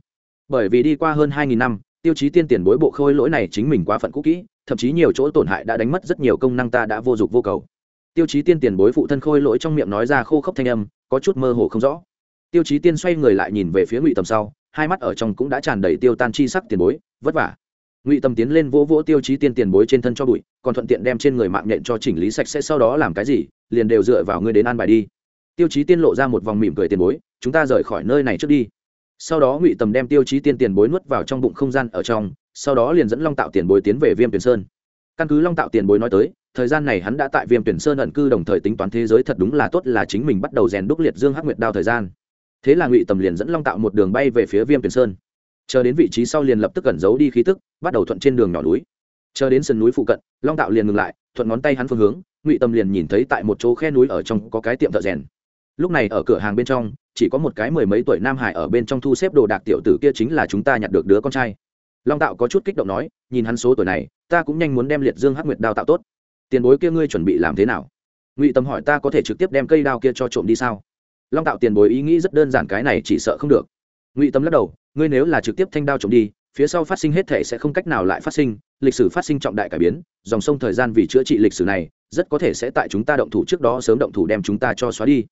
Bởi vì đi qua hơn hai nghìn năm, tiêu chí tiên tiền bối bộ khôi lỗi này chính mình quá phận cũ kỹ thậm chí nhiều chỗ tổn hại đã đánh mất rất nhiều công năng ta đã vô dụng vô cầu. Tiêu chí tiên tiền bối phụ thân khôi lỗi trong miệng nói ra khô khốc thanh âm, có chút mơ hồ không rõ. Tiêu chí tiên xoay người lại nhìn về phía ngụy tầm sau, hai mắt ở trong cũng đã tràn đầy tiêu tan chi sắc tiền bối, vất vả. Ngụy tầm tiến lên vỗ vỗ tiêu chí tiên tiền bối trên thân cho bụi, còn thuận tiện đem trên người mạng nhện cho chỉnh lý sạch sẽ sau đó làm cái gì, liền đều dựa vào ngươi đến an bài đi. Tiêu chí tiên lộ ra một vòng mỉm cười tiền bối, chúng ta rời khỏi nơi này trước đi. Sau đó ngụy tầm đem tiêu chí tiên tiền bối nuốt vào trong bụng không gian ở trong sau đó liền dẫn long tạo tiền bối tiến về viêm tuyển sơn. Căn cứ long tạo tiền bối nói tới, thời gian này hắn đã tại viêm tuyển sơn ẩn cư đồng thời tính toán thế giới thật đúng là tốt là chính mình bắt đầu rèn đúc liệt dương hắc nguyệt đao thời gian. Thế là ngụy tầm liền dẫn long tạo một đường bay về phía viêm tuyển sơn. Chờ đến vị trí sau liền lập tức cẩn giấu đi khí tức, bắt đầu thuận trên đường nhỏ núi. Chờ đến sườn núi phụ cận, long tạo liền ngừng lại, thuận ngón tay hắn phương hướng, ngụy Tầm liền nhìn thấy tại một chỗ khe núi ở trong có cái tiệm thợ rèn. Lúc này ở cửa hàng bên trong, chỉ có một cái mười mấy tuổi nam hải ở bên trong thu xếp đồ đạc tiểu tử kia chính là chúng ta nhặt được đứa con trai long tạo có chút kích động nói, nhìn hắn số tuổi này, ta cũng nhanh muốn đem liệt dương hắc nguyệt đao tạo tốt. Tiền bối kia ngươi chuẩn bị làm thế nào? Ngụy tâm hỏi, ta có thể trực tiếp đem cây đao kia cho trộm đi sao? Long tạo tiền bối ý nghĩ rất đơn giản, cái này chỉ sợ không được. Ngụy tâm lắc đầu, ngươi nếu là trực tiếp thanh đao trộm đi, phía sau phát sinh hết thể sẽ không cách nào lại phát sinh, lịch sử phát sinh trọng đại cải biến, dòng sông thời gian vì chữa trị lịch sử này, rất có thể sẽ tại chúng ta động thủ trước đó sớm động thủ đem chúng ta cho xóa đi.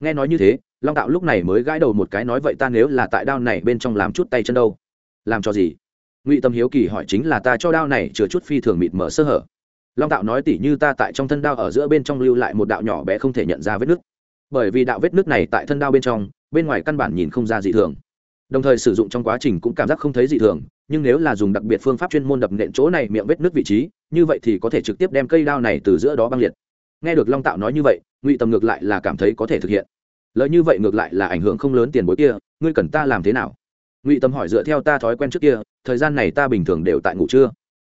Nghe nói như thế, long tạo lúc này mới gãi đầu một cái nói, vậy ta nếu là tại đao này bên trong làm chút tay chân đâu? Làm cho gì? Ngụy tâm hiếu kỳ hỏi chính là ta cho đao này chứa chút phi thường mịt mở sơ hở. Long tạo nói tỉ như ta tại trong thân đao ở giữa bên trong lưu lại một đạo nhỏ bé không thể nhận ra vết nứt. Bởi vì đạo vết nứt này tại thân đao bên trong, bên ngoài căn bản nhìn không ra dị thường. Đồng thời sử dụng trong quá trình cũng cảm giác không thấy dị thường, nhưng nếu là dùng đặc biệt phương pháp chuyên môn đập nện chỗ này miệng vết nứt vị trí, như vậy thì có thể trực tiếp đem cây đao này từ giữa đó băng liệt. Nghe được long tạo nói như vậy, ngụy tầm ngược lại là cảm thấy có thể thực hiện. Lợi như vậy ngược lại là ảnh hưởng không lớn tiền bối kia, ngươi cần ta làm thế nào? Ngụy tâm hỏi dựa theo ta thói quen trước kia, thời gian này ta bình thường đều tại ngủ trưa.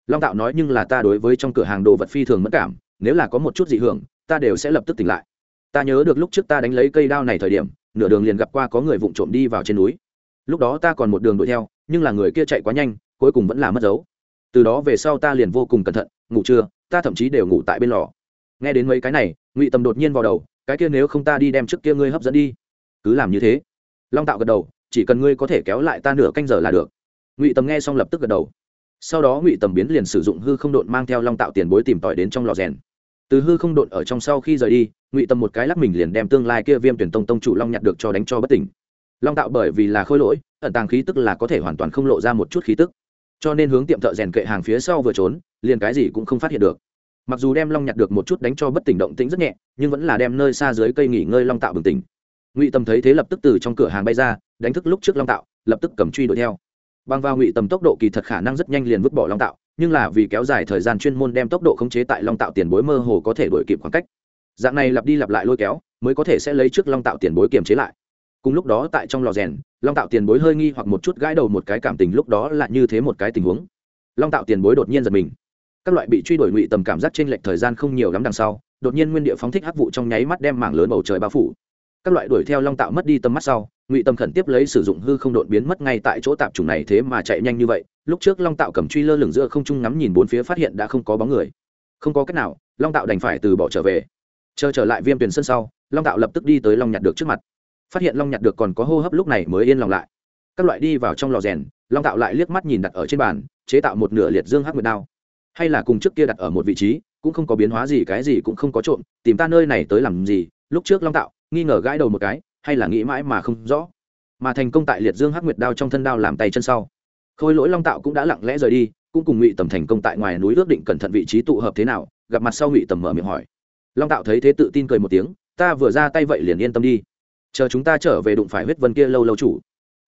Long tạo nói nhưng là ta đối với trong cửa hàng đồ vật phi thường mất cảm, nếu là có một chút dị hưởng, ta đều sẽ lập tức tỉnh lại. Ta nhớ được lúc trước ta đánh lấy cây đao này thời điểm, nửa đường liền gặp qua có người vụng trộm đi vào trên núi. Lúc đó ta còn một đường đuổi theo, nhưng là người kia chạy quá nhanh, cuối cùng vẫn là mất dấu. Từ đó về sau ta liền vô cùng cẩn thận, ngủ trưa, ta thậm chí đều ngủ tại bên lò. Nghe đến mấy cái này, ngụy tâm đột nhiên vào đầu, cái kia nếu không ta đi đem trước kia ngươi hấp dẫn đi. Cứ làm như thế. Long tạo gật đầu chỉ cần ngươi có thể kéo lại ta nửa canh giờ là được. Ngụy tầm nghe xong lập tức gật đầu. Sau đó ngụy tầm biến liền sử dụng hư không độn mang theo long tạo tiền bối tìm tòi đến trong lò rèn. Từ hư không độn ở trong sau khi rời đi, ngụy tầm một cái lắc mình liền đem tương lai kia viêm tuyển tông tông chủ long nhặt được cho đánh cho bất tỉnh. Long tạo bởi vì là khôi lỗi, ẩn tàng khí tức là có thể hoàn toàn không lộ ra một chút khí tức. Cho nên hướng tiệm thợ rèn kệ hàng phía sau vừa trốn, liền cái gì cũng không phát hiện được. Mặc dù đem long nhặt được một chút đánh cho bất tỉnh động tĩnh rất nhẹ, nhưng vẫn là đem nơi xa dưới cây nghỉ ngơi long tạo bừng tỉnh. Ngụy tầm thấy thế lập tức từ trong cửa hàng bay ra đánh thức lúc trước long tạo, lập tức cầm truy đuổi theo. Bằng vào ngụy tầm tốc độ kỳ thật khả năng rất nhanh liền vứt bỏ long tạo, nhưng là vì kéo dài thời gian chuyên môn đem tốc độ khống chế tại long tạo tiền bối mơ hồ có thể đuổi kịp khoảng cách. Dạng này lặp đi lặp lại lôi kéo, mới có thể sẽ lấy trước long tạo tiền bối kiềm chế lại. Cùng lúc đó tại trong lò rèn, long tạo tiền bối hơi nghi hoặc một chút gãi đầu một cái cảm tình lúc đó là như thế một cái tình huống. Long tạo tiền bối đột nhiên giật mình. Các loại bị truy đuổi ngụy tầm cảm giác trên lệch thời gian không nhiều lắm đằng sau, đột nhiên nguyên địa phóng thích hắc vụ trong nháy mắt đem mảng lớn bầu trời bao phủ. Các loại đuổi theo long tạo mất đi tầm mắt sau ngụy tâm khẩn tiếp lấy sử dụng hư không đột biến mất ngay tại chỗ tạp chủng này thế mà chạy nhanh như vậy lúc trước long tạo cầm truy lơ lửng giữa không trung ngắm nhìn bốn phía phát hiện đã không có bóng người không có cách nào long tạo đành phải từ bỏ trở về chờ trở lại viêm tuyển sân sau long tạo lập tức đi tới long nhặt được trước mặt phát hiện long nhặt được còn có hô hấp lúc này mới yên lòng lại các loại đi vào trong lò rèn long tạo lại liếc mắt nhìn đặt ở trên bàn chế tạo một nửa liệt dương hắc nguyệt đao hay là cùng trước kia đặt ở một vị trí cũng không có biến hóa gì cái gì cũng không có trộm tìm ta nơi này tới làm gì lúc trước long tạo nghi ngờ gãi đầu một cái hay là nghĩ mãi mà không rõ. Mà thành công tại liệt dương hắc nguyệt đao trong thân đao làm tay chân sau. Khôi lỗi long tạo cũng đã lặng lẽ rời đi, cũng cùng ngụy tầm thành công tại ngoài núi ước định cẩn thận vị trí tụ hợp thế nào, gặp mặt sau ngụy tầm mở miệng hỏi. Long tạo thấy thế tự tin cười một tiếng, ta vừa ra tay vậy liền yên tâm đi. Chờ chúng ta trở về đụng phải huyết vân kia lâu lâu chủ.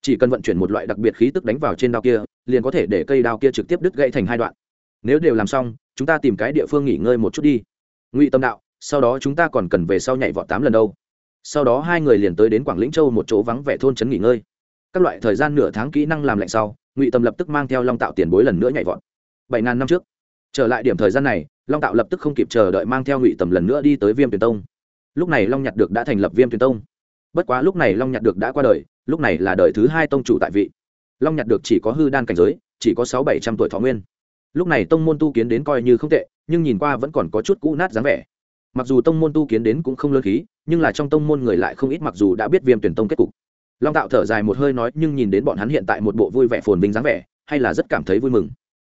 Chỉ cần vận chuyển một loại đặc biệt khí tức đánh vào trên đao kia, liền có thể để cây đao kia trực tiếp đứt gãy thành hai đoạn. Nếu đều làm xong, chúng ta tìm cái địa phương nghỉ ngơi một chút đi. Ngụy tâm đạo, sau đó chúng ta còn cần về sau nhảy vọt tám lần đâu sau đó hai người liền tới đến quảng lĩnh châu một chỗ vắng vẻ thôn trấn nghỉ ngơi. Các loại thời gian nửa tháng kỹ năng làm lạnh sau, ngụy tâm lập tức mang theo long tạo tiền bối lần nữa nhảy vọt. Bảy ngàn năm trước. Trở lại điểm thời gian này, long tạo lập tức không kịp chờ đợi mang theo ngụy tầm lần nữa đi tới viêm tuyền tông. Lúc này long nhặt được đã thành lập viêm tuyền tông. Bất quá lúc này long nhặt được đã qua đời, lúc này là đời thứ hai tông chủ tại vị. Long nhặt được chỉ có hư đan cảnh giới, chỉ có sáu bảy trăm tuổi thọ nguyên. Lúc này tông môn tu kiến đến coi như không tệ, nhưng nhìn qua vẫn còn có chút cũ nát dáng vẻ mặc dù tông môn tu kiến đến cũng không lớn khí, nhưng là trong tông môn người lại không ít mặc dù đã biết viêm tuyển tông kết cục. Long tạo thở dài một hơi nói, nhưng nhìn đến bọn hắn hiện tại một bộ vui vẻ phồn vinh dáng vẻ, hay là rất cảm thấy vui mừng.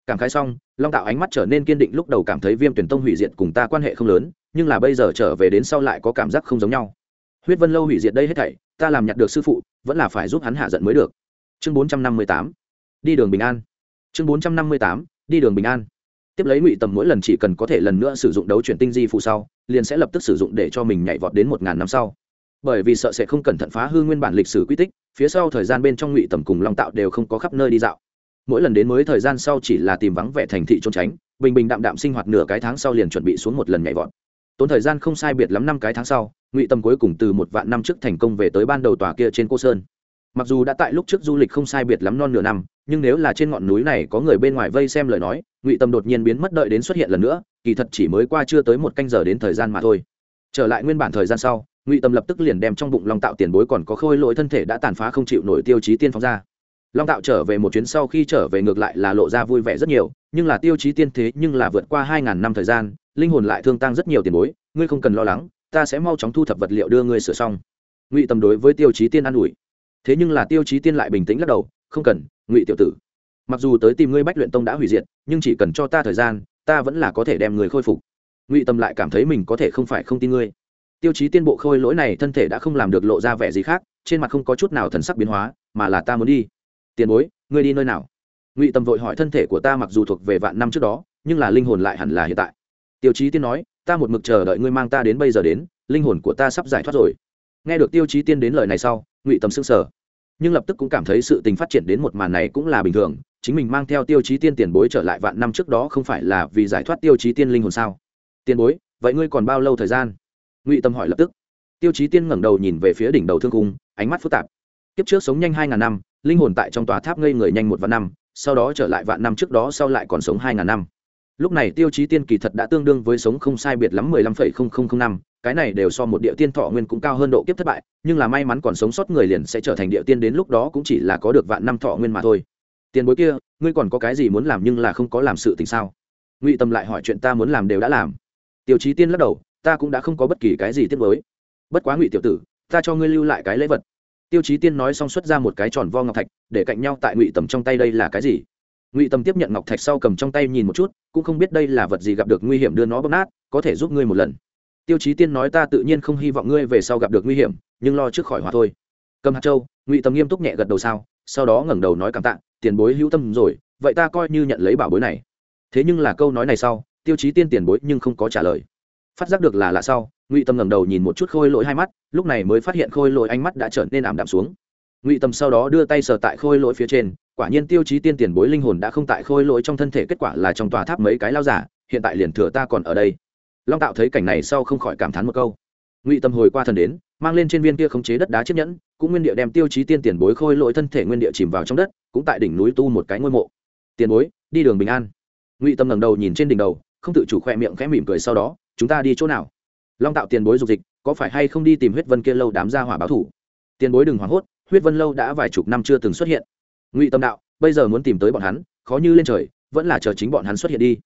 Cảm khái xong, long tạo ánh mắt trở nên kiên định lúc đầu cảm thấy viêm tuyển tông hủy diệt cùng ta quan hệ không lớn, nhưng là bây giờ trở về đến sau lại có cảm giác không giống nhau. Huyết vân lâu hủy diệt đây hết thảy, ta làm nhặt được sư phụ, vẫn là phải giúp hắn hạ giận mới được. Chương bốn trăm năm mươi tám, đi đường bình an. Chương bốn trăm năm mươi tám, đi đường bình an. Tiếp lấy ngụy tầm mỗi lần chỉ cần có thể lần nữa sử dụng đấu chuyển tinh di phụ sau liền sẽ lập tức sử dụng để cho mình nhảy vọt đến một ngàn năm sau. Bởi vì sợ sẽ không cẩn thận phá hư nguyên bản lịch sử quy tích, phía sau thời gian bên trong ngụy tầm cùng long tạo đều không có khắp nơi đi dạo. Mỗi lần đến mới thời gian sau chỉ là tìm vắng vẻ thành thị trốn tránh, bình bình đạm đạm sinh hoạt nửa cái tháng sau liền chuẩn bị xuống một lần nhảy vọt. Tốn thời gian không sai biệt lắm năm cái tháng sau, ngụy tầm cuối cùng từ một vạn năm trước thành công về tới ban đầu tòa kia trên cô sơn. Mặc dù đã tại lúc trước du lịch không sai biệt lắm non nửa năm, nhưng nếu là trên ngọn núi này có người bên ngoài vây xem lời nói, ngụy tâm đột nhiên biến mất đợi đến xuất hiện lần nữa kỳ thật chỉ mới qua chưa tới một canh giờ đến thời gian mà thôi. Trở lại nguyên bản thời gian sau, ngụy tâm lập tức liền đem trong bụng long tạo tiền bối còn có khôi lỗi thân thể đã tàn phá không chịu nổi tiêu chí tiên phóng ra. Long tạo trở về một chuyến sau khi trở về ngược lại là lộ ra vui vẻ rất nhiều, nhưng là tiêu chí tiên thế nhưng là vượt qua hai ngàn năm thời gian, linh hồn lại thương tăng rất nhiều tiền bối, ngươi không cần lo lắng, ta sẽ mau chóng thu thập vật liệu đưa ngươi sửa xong. Ngụy tâm đối với tiêu chí tiên an ủi. Thế nhưng là tiêu chí tiên lại bình tĩnh lắc đầu, không cần, ngụy tiểu tử. Mặc dù tới tìm ngươi bách luyện tông đã hủy diệt, nhưng chỉ cần cho ta thời gian ta vẫn là có thể đem người khôi phục. Ngụy tâm lại cảm thấy mình có thể không phải không tin ngươi. Tiêu chí tiên bộ khôi lỗi này thân thể đã không làm được lộ ra vẻ gì khác, trên mặt không có chút nào thần sắc biến hóa, mà là ta muốn đi. Tiền bối, ngươi đi nơi nào? Ngụy tâm vội hỏi thân thể của ta mặc dù thuộc về vạn năm trước đó, nhưng là linh hồn lại hẳn là hiện tại. Tiêu chí tiên nói, ta một mực chờ đợi ngươi mang ta đến bây giờ đến, linh hồn của ta sắp giải thoát rồi. Nghe được tiêu chí tiên đến lời này sau, ngụy tâm sững sờ. Nhưng lập tức cũng cảm thấy sự tình phát triển đến một màn này cũng là bình thường chính mình mang theo tiêu chí tiên tiền bối trở lại vạn năm trước đó không phải là vì giải thoát tiêu chí tiên linh hồn sao? Tiền bối, vậy ngươi còn bao lâu thời gian? Ngụy tâm hỏi lập tức. Tiêu chí tiên ngẩng đầu nhìn về phía đỉnh đầu thương cung, ánh mắt phức tạp. Kiếp trước sống nhanh hai ngàn năm, linh hồn tại trong tòa tháp ngây người nhanh một vạn năm, sau đó trở lại vạn năm trước đó sau lại còn sống hai ngàn năm. Lúc này tiêu chí tiên kỳ thật đã tương đương với sống không sai biệt lắm mười lăm phẩy không không không năm, cái này đều so một địa tiên thọ nguyên cũng cao hơn độ kiếp thất bại, nhưng là may mắn còn sống sót người liền sẽ trở thành địa tiên đến lúc đó cũng chỉ là có được vạn năm thọ nguyên mà thôi tiền bối kia, ngươi còn có cái gì muốn làm nhưng là không có làm sự tình sao? Ngụy tâm lại hỏi chuyện ta muốn làm đều đã làm. Tiêu chí tiên lắc đầu, ta cũng đã không có bất kỳ cái gì tiếc với bất quá ngụy tiểu tử, ta cho ngươi lưu lại cái lễ vật. Tiêu chí tiên nói xong xuất ra một cái tròn vo ngọc thạch, để cạnh nhau tại ngụy tầm trong tay đây là cái gì? Ngụy tầm tiếp nhận ngọc thạch sau cầm trong tay nhìn một chút, cũng không biết đây là vật gì gặp được nguy hiểm đưa nó bóp nát, có thể giúp ngươi một lần. Tiêu chí tiên nói ta tự nhiên không hy vọng ngươi về sau gặp được nguy hiểm, nhưng lo trước khỏi hòa thôi. Cầm hạt châu, ngụy tầm nghiêm túc nhẹ gật đầu sao, sau đó ngẩng đầu nói cảm tạ tiền bối hữu tâm rồi, vậy ta coi như nhận lấy bảo bối này. Thế nhưng là câu nói này sau, tiêu chí tiên tiền bối nhưng không có trả lời. Phát giác được là lạ sau, ngụy tâm ngẩng đầu nhìn một chút khôi lỗi hai mắt, lúc này mới phát hiện khôi lỗi ánh mắt đã trở nên ảm đạm xuống. Ngụy tâm sau đó đưa tay sờ tại khôi lỗi phía trên, quả nhiên tiêu chí tiên tiền bối linh hồn đã không tại khôi lỗi trong thân thể, kết quả là trong tòa tháp mấy cái lao giả, hiện tại liền thừa ta còn ở đây. Long tạo thấy cảnh này sau không khỏi cảm thán một câu. Ngụy tâm hồi qua thần đến, mang lên trên viên kia khống chế đất đá chiếc nhẫn cũng nguyên địa đem tiêu chí tiên tiền bối khôi lỗi thân thể nguyên địa chìm vào trong đất, cũng tại đỉnh núi tu một cái ngôi mộ. Tiền bối, đi đường bình an. Ngụy tâm ngẩng đầu nhìn trên đỉnh đầu, không tự chủ khoe miệng khẽ mỉm cười sau đó, chúng ta đi chỗ nào? Long tạo tiền bối dục dịch, có phải hay không đi tìm huyết vân kia lâu đám ra hỏa báo thủ? Tiền bối đừng hoảng hốt, huyết vân lâu đã vài chục năm chưa từng xuất hiện. Ngụy tâm đạo, bây giờ muốn tìm tới bọn hắn, khó như lên trời, vẫn là chờ chính bọn hắn xuất hiện đi.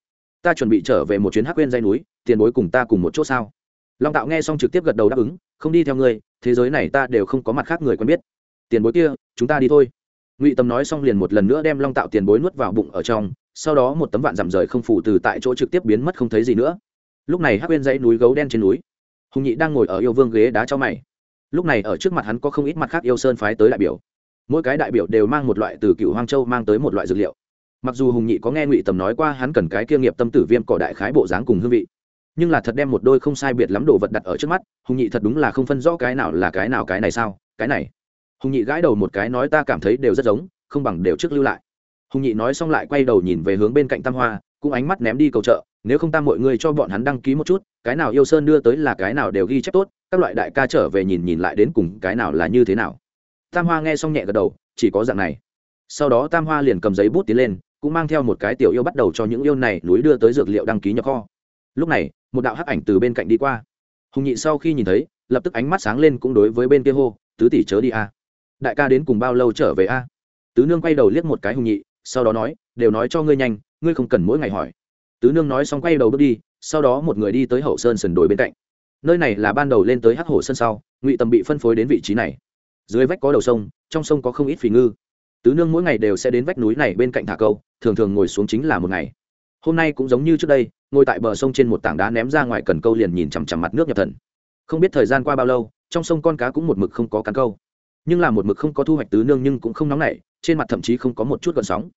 Ta chuẩn bị trở về một chuyến hắc quên dây núi, tiền bối cùng ta cùng một chỗ sao? Long tạo nghe xong trực tiếp gật đầu đáp ứng, không đi theo ngươi thế giới này ta đều không có mặt khác người quen biết. Tiền bối kia, chúng ta đi thôi. Ngụy tâm nói xong liền một lần nữa đem long tạo tiền bối nuốt vào bụng ở trong, sau đó một tấm vạn giảm rời không phủ từ tại chỗ trực tiếp biến mất không thấy gì nữa. Lúc này hắc bên dãy núi gấu đen trên núi. Hùng nhị đang ngồi ở yêu vương ghế đá cho mày. Lúc này ở trước mặt hắn có không ít mặt khác yêu sơn phái tới đại biểu. Mỗi cái đại biểu đều mang một loại từ cựu hoang châu mang tới một loại dược liệu. Mặc dù hùng nhị có nghe ngụy tầm nói qua hắn cần cái kia nghiệp tâm tử viêm cỏ đại khái bộ dáng cùng hương vị nhưng là thật đem một đôi không sai biệt lắm đồ vật đặt ở trước mắt, hùng nhị thật đúng là không phân rõ cái nào là cái nào cái này sao, cái này. Hùng nhị gãi đầu một cái nói ta cảm thấy đều rất giống, không bằng đều trước lưu lại. Hùng nhị nói xong lại quay đầu nhìn về hướng bên cạnh tam hoa, cũng ánh mắt ném đi cầu chợ nếu không tam mọi người cho bọn hắn đăng ký một chút, cái nào yêu sơn đưa tới là cái nào đều ghi chép tốt, các loại đại ca trở về nhìn nhìn lại đến cùng cái nào là như thế nào. Tam hoa nghe xong nhẹ gật đầu, chỉ có dạng này. Sau đó tam hoa liền cầm giấy bút tiến lên, cũng mang theo một cái tiểu yêu bắt đầu cho những yêu này núi đưa tới dược liệu đăng ký nhập kho. Lúc này một đạo hắc ảnh từ bên cạnh đi qua. Hùng nhị sau khi nhìn thấy, lập tức ánh mắt sáng lên cũng đối với bên kia hô, tứ tỷ chớ đi a. Đại ca đến cùng bao lâu trở về a? Tứ nương quay đầu liếc một cái hùng nhị, sau đó nói, đều nói cho ngươi nhanh, ngươi không cần mỗi ngày hỏi. Tứ nương nói xong quay đầu bước đi, sau đó một người đi tới hậu sơn sườn đồi bên cạnh. Nơi này là ban đầu lên tới hắc hổ sơn sau, ngụy tầm bị phân phối đến vị trí này. Dưới vách có đầu sông, trong sông có không ít phì ngư. Tứ nương mỗi ngày đều sẽ đến vách núi này bên cạnh thả câu, thường thường ngồi xuống chính là một ngày hôm nay cũng giống như trước đây, ngồi tại bờ sông trên một tảng đá ném ra ngoài cần câu liền nhìn chằm chằm mặt nước nhập thần. Không biết thời gian qua bao lâu, trong sông con cá cũng một mực không có cắn câu. Nhưng là một mực không có thu hoạch tứ nương nhưng cũng không nóng nảy, trên mặt thậm chí không có một chút gợn sóng.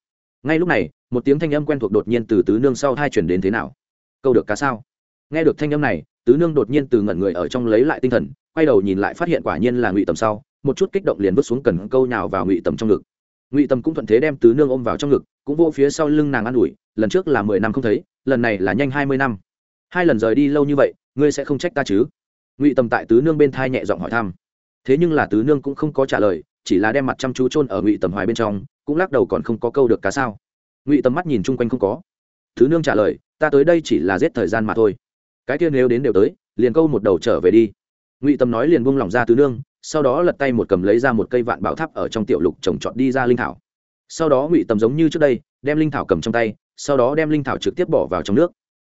Ngay lúc này, một tiếng thanh âm quen thuộc đột nhiên từ tứ nương sau hai chuyển đến thế nào? Câu được cá sao? Nghe được thanh âm này, tứ nương đột nhiên từ ngẩn người ở trong lấy lại tinh thần, quay đầu nhìn lại phát hiện quả nhiên là ngụy tầm sau, một chút kích động liền vứt xuống cần câu nhào vào ngụy tầm trong ngực ngụy tầm cũng thuận thế đem tứ nương ôm vào trong ngực cũng vô phía sau lưng nàng an ủi lần trước là mười năm không thấy lần này là nhanh hai mươi năm hai lần rời đi lâu như vậy ngươi sẽ không trách ta chứ ngụy tầm tại tứ nương bên thai nhẹ giọng hỏi thăm thế nhưng là tứ nương cũng không có trả lời chỉ là đem mặt chăm chú chôn ở ngụy tầm hoài bên trong cũng lắc đầu còn không có câu được cá sao ngụy tầm mắt nhìn chung quanh không có thứ nương trả lời ta tới đây chỉ là giết thời gian mà thôi cái kia nếu đến đều tới liền câu một đầu trở về đi ngụy tầm nói liền buông lỏng ra tứ nương sau đó lật tay một cầm lấy ra một cây vạn bảo tháp ở trong tiểu lục trồng trọt đi ra linh thảo. Sau đó ngụy tầm giống như trước đây, đem linh thảo cầm trong tay, sau đó đem linh thảo trực tiếp bỏ vào trong nước.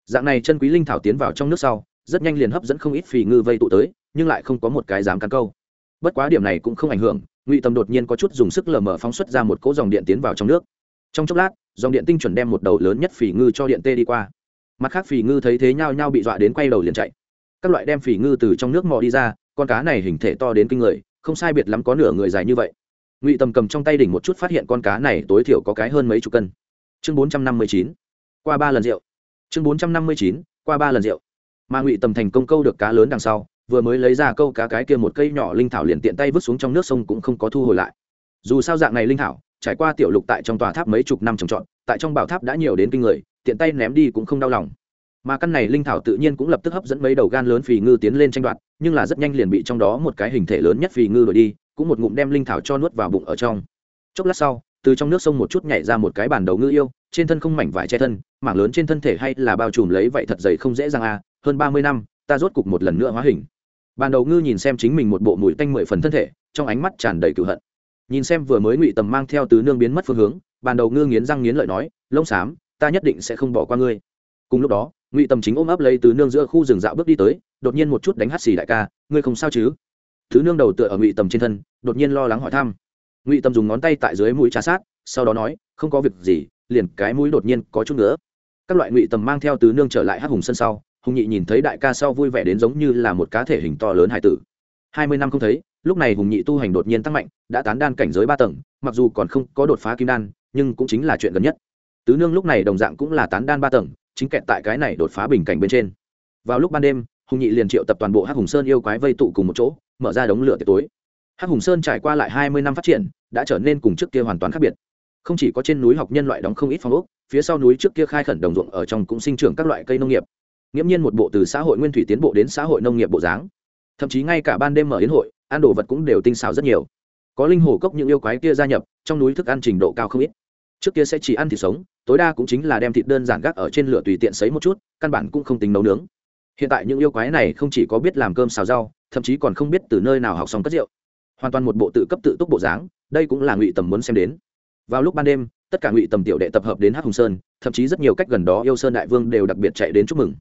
Dạng này chân quý linh thảo tiến vào trong nước sau, rất nhanh liền hấp dẫn không ít phì ngư vây tụ tới, nhưng lại không có một cái dám cắn câu. Bất quá điểm này cũng không ảnh hưởng, ngụy tầm đột nhiên có chút dùng sức lờ mờ phóng xuất ra một cỗ dòng điện tiến vào trong nước. Trong chốc lát, dòng điện tinh chuẩn đem một đầu lớn nhất phì ngư cho điện tê đi qua. Mặt khác phì ngư thấy thế nhau nhau bị dọa đến quay đầu liền chạy. Các loại đem phì ngư từ trong nước mò đi ra con cá này hình thể to đến kinh người, không sai biệt lắm có nửa người dài như vậy. Ngụy tầm cầm trong tay đỉnh một chút phát hiện con cá này tối thiểu có cái hơn mấy chục cân. Chương bốn trăm năm mươi chín, qua ba lần rượu. Chương bốn trăm năm mươi chín, qua ba lần rượu. Mà ngụy tầm thành công câu được cá lớn đằng sau, vừa mới lấy ra câu cá cái kia một cây nhỏ linh thảo liền tiện tay vứt xuống trong nước sông cũng không có thu hồi lại. Dù sao dạng này linh thảo, trải qua tiểu lục tại trong tòa tháp mấy chục năm trồng trọt, tại trong bảo tháp đã nhiều đến kinh người, tiện tay ném đi cũng không đau lòng mà căn này linh thảo tự nhiên cũng lập tức hấp dẫn mấy đầu gan lớn phì ngư tiến lên tranh đoạt, nhưng là rất nhanh liền bị trong đó một cái hình thể lớn nhất phì ngư đổi đi, cũng một ngụm đem linh thảo cho nuốt vào bụng ở trong. Chốc lát sau, từ trong nước sông một chút nhảy ra một cái bản đầu ngư yêu, trên thân không mảnh vải che thân, mảng lớn trên thân thể hay là bao trùm lấy vậy thật dày không dễ dàng à hơn ba mươi năm, ta rốt cục một lần nữa hóa hình. Bản đầu ngư nhìn xem chính mình một bộ mùi tanh mười phần thân thể, trong ánh mắt tràn đầy cựu hận. Nhìn xem vừa mới ngụy tầm mang theo tứ nương biến mất phương hướng, bản đầu ngư nghiến răng nghiến lợi nói, lông xám, ta nhất định sẽ không bỏ qua ngươi. Cùng lúc đó ngụy tầm chính ôm ấp lấy tứ nương giữa khu rừng dạo bước đi tới, đột nhiên một chút đánh hắt xì đại ca, ngươi không sao chứ? Thứ nương đầu tựa ở ngụy tầm trên thân, đột nhiên lo lắng hỏi thăm. Ngụy tầm dùng ngón tay tại dưới mũi trà sát, sau đó nói, không có việc gì, liền cái mũi đột nhiên có chút nữa các loại ngụy tầm mang theo tứ nương trở lại hắc hùng sân sau, hùng nhị nhìn thấy đại ca sau vui vẻ đến giống như là một cá thể hình to lớn hải tử. Hai mươi năm không thấy, lúc này hùng nhị tu hành đột nhiên tăng mạnh, đã tán đan cảnh giới ba tầng, mặc dù còn không có đột phá kim đan, nhưng cũng chính là chuyện gần nhất. Tứ nương lúc này đồng dạng cũng là tán đan ba tầng chính kẹt tại cái này đột phá bình cảnh bên trên. Vào lúc ban đêm, hùng nhị liền triệu tập toàn bộ hắc hùng sơn yêu quái vây tụ cùng một chỗ, mở ra đống lửa tiệc tối. Hắc hùng sơn trải qua lại hai mươi năm phát triển, đã trở nên cùng trước kia hoàn toàn khác biệt. Không chỉ có trên núi học nhân loại đóng không ít phong ốc, phía sau núi trước kia khai khẩn đồng ruộng ở trong cũng sinh trưởng các loại cây nông nghiệp. Nghiễm nhiên một bộ từ xã hội nguyên thủy tiến bộ đến xã hội nông nghiệp bộ dáng. Thậm chí ngay cả ban đêm mở yến hội, ăn đồ vật cũng đều tinh xảo rất nhiều. Có linh hồ cốc những yêu quái kia gia nhập, trong núi thức ăn trình độ cao không ít. Trước kia sẽ chỉ ăn thịt sống tối đa cũng chính là đem thịt đơn giản gác ở trên lửa tùy tiện sấy một chút, căn bản cũng không tính nấu nướng. Hiện tại những yêu quái này không chỉ có biết làm cơm xào rau, thậm chí còn không biết từ nơi nào học xong cất rượu. Hoàn toàn một bộ tự cấp tự túc bộ dáng, đây cũng là ngụy tầm muốn xem đến. Vào lúc ban đêm, tất cả ngụy tầm tiểu đệ tập hợp đến hát hùng sơn, thậm chí rất nhiều cách gần đó yêu sơn đại vương đều đặc biệt chạy đến chúc mừng.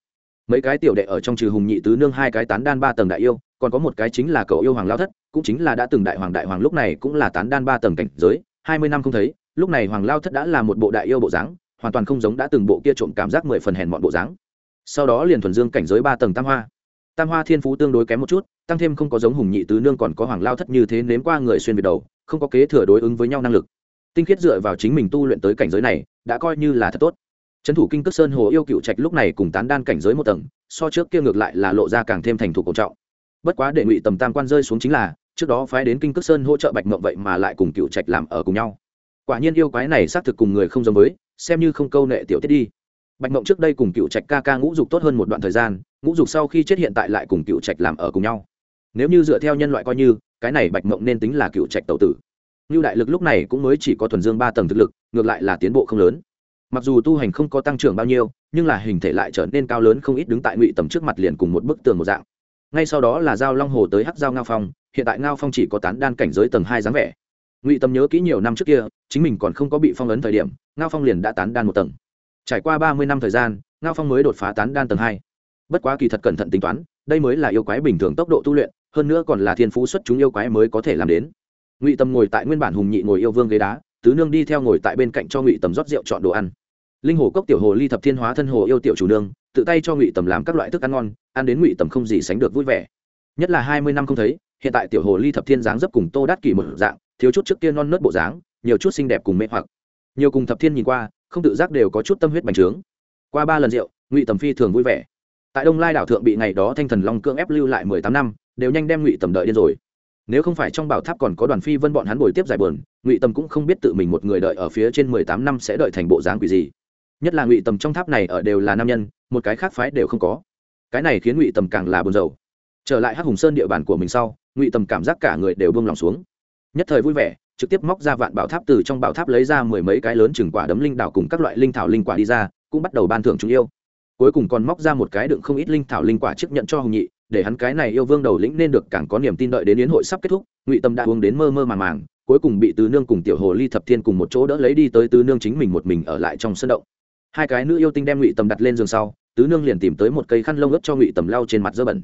Mấy cái tiểu đệ ở trong trừ hùng nhị tứ nương hai cái tán đan ba tầng đại yêu, còn có một cái chính là cậu yêu hoàng lao thất, cũng chính là đã từng đại hoàng đại hoàng lúc này cũng là tán đan ba tầng cảnh giới, hai mươi năm không thấy lúc này hoàng lao thất đã là một bộ đại yêu bộ dáng, hoàn toàn không giống đã từng bộ kia trộm cảm giác mười phần hèn mọn bộ dáng. Sau đó liền thuần dương cảnh giới ba tầng tam hoa. Tam hoa thiên phú tương đối kém một chút, tăng thêm không có giống hùng nhị tứ nương còn có hoàng lao thất như thế nếm qua người xuyên việt đầu, không có kế thừa đối ứng với nhau năng lực. Tinh khiết dựa vào chính mình tu luyện tới cảnh giới này, đã coi như là thật tốt. Trấn thủ kinh cước sơn hồ yêu cựu trạch lúc này cùng tán đan cảnh giới một tầng, so trước kia ngược lại là lộ ra càng thêm thành thủ cổ trọng. Bất quá đệ ngụy tầm tam quan rơi xuống chính là, trước đó phái đến kinh cước sơn hỗ trợ bạch mộng vậy mà lại cùng cựu trạch làm ở cùng nhau quả nhiên yêu quái này xác thực cùng người không giống với, xem như không câu nệ tiểu tiết đi. Bạch mộng trước đây cùng cựu trạch ca ca ngũ dục tốt hơn một đoạn thời gian, ngũ dục sau khi chết hiện tại lại cùng cựu trạch làm ở cùng nhau. Nếu như dựa theo nhân loại coi như, cái này bạch mộng nên tính là cựu trạch tẩu tử. Như đại lực lúc này cũng mới chỉ có thuần dương ba tầng thực lực, ngược lại là tiến bộ không lớn. Mặc dù tu hành không có tăng trưởng bao nhiêu, nhưng là hình thể lại trở nên cao lớn không ít đứng tại ngụy tầm trước mặt liền cùng một bức tường một dạng. Ngay sau đó là giao long hồ tới hắc giao ngao phong, hiện tại ngao phong chỉ có tán đan cảnh giới tầng hai dáng vẻ ngụy Tâm nhớ kỹ nhiều năm trước kia chính mình còn không có bị phong ấn thời điểm ngao phong liền đã tán đan một tầng trải qua ba mươi năm thời gian ngao phong mới đột phá tán đan tầng hai bất quá kỳ thật cẩn thận tính toán đây mới là yêu quái bình thường tốc độ tu luyện hơn nữa còn là thiên phú xuất chúng yêu quái mới có thể làm đến ngụy Tâm ngồi tại nguyên bản hùng nhị ngồi yêu vương ghế đá tứ nương đi theo ngồi tại bên cạnh cho ngụy tầm rót rượu chọn đồ ăn linh hồ cốc tiểu hồ ly thập thiên hóa thân hồ yêu tiểu chủ nương tự tay cho ngụy tầm làm các loại thức ăn ngon ăn đến ngụy tầm không gì sánh được vui vẻ nhất là hai mươi năm không thấy hiện tại tiểu hồ ly thập thiên dáng dấp cùng tô đát kỷ một dạng thiếu chút trước kia non nớt bộ dáng, nhiều chút xinh đẹp cùng mê hoặc. Nhiều cùng thập thiên nhìn qua, không tự giác đều có chút tâm huyết bành trướng. Qua ba lần rượu, ngụy tầm phi thường vui vẻ. Tại đông lai đảo thượng bị ngày đó thanh thần long cưỡng ép lưu lại mười tám năm, đều nhanh đem ngụy tầm đợi điên rồi. Nếu không phải trong bảo tháp còn có đoàn phi vân bọn hắn bồi tiếp giải bờn ngụy tầm cũng không biết tự mình một người đợi ở phía trên mười tám năm sẽ đợi thành bộ dáng quỷ gì. Nhất là ngụy tầm trong tháp này ở đều là nam nhân, một cái khác phái đều không có. Cái này khiến ngụy tầm càng là buồn rầu. Trở lại hắc hùng sơn địa bàn của mình sau, ngụy tầm cảm giác cả người đều buông lòng xuống nhất thời vui vẻ, trực tiếp móc ra vạn bảo tháp từ trong bảo tháp lấy ra mười mấy cái lớn chừng quả đấm linh đảo cùng các loại linh thảo linh quả đi ra, cũng bắt đầu ban thưởng chúng yêu. Cuối cùng còn móc ra một cái đựng không ít linh thảo linh quả chấp nhận cho hồng nhị, để hắn cái này yêu vương đầu lĩnh nên được càng có niềm tin đợi đến yến hội sắp kết thúc, ngụy tâm đã uống đến mơ mơ màng màng, cuối cùng bị tứ nương cùng tiểu hồ ly thập thiên cùng một chỗ đỡ lấy đi tới tứ nương chính mình một mình ở lại trong sân động. Hai cái nữ yêu tinh đem ngụy tầm đặt lên giường sau, tứ nương liền tìm tới một cây khăn lông ướt cho ngụy tầm lau trên mặt dơ bẩn.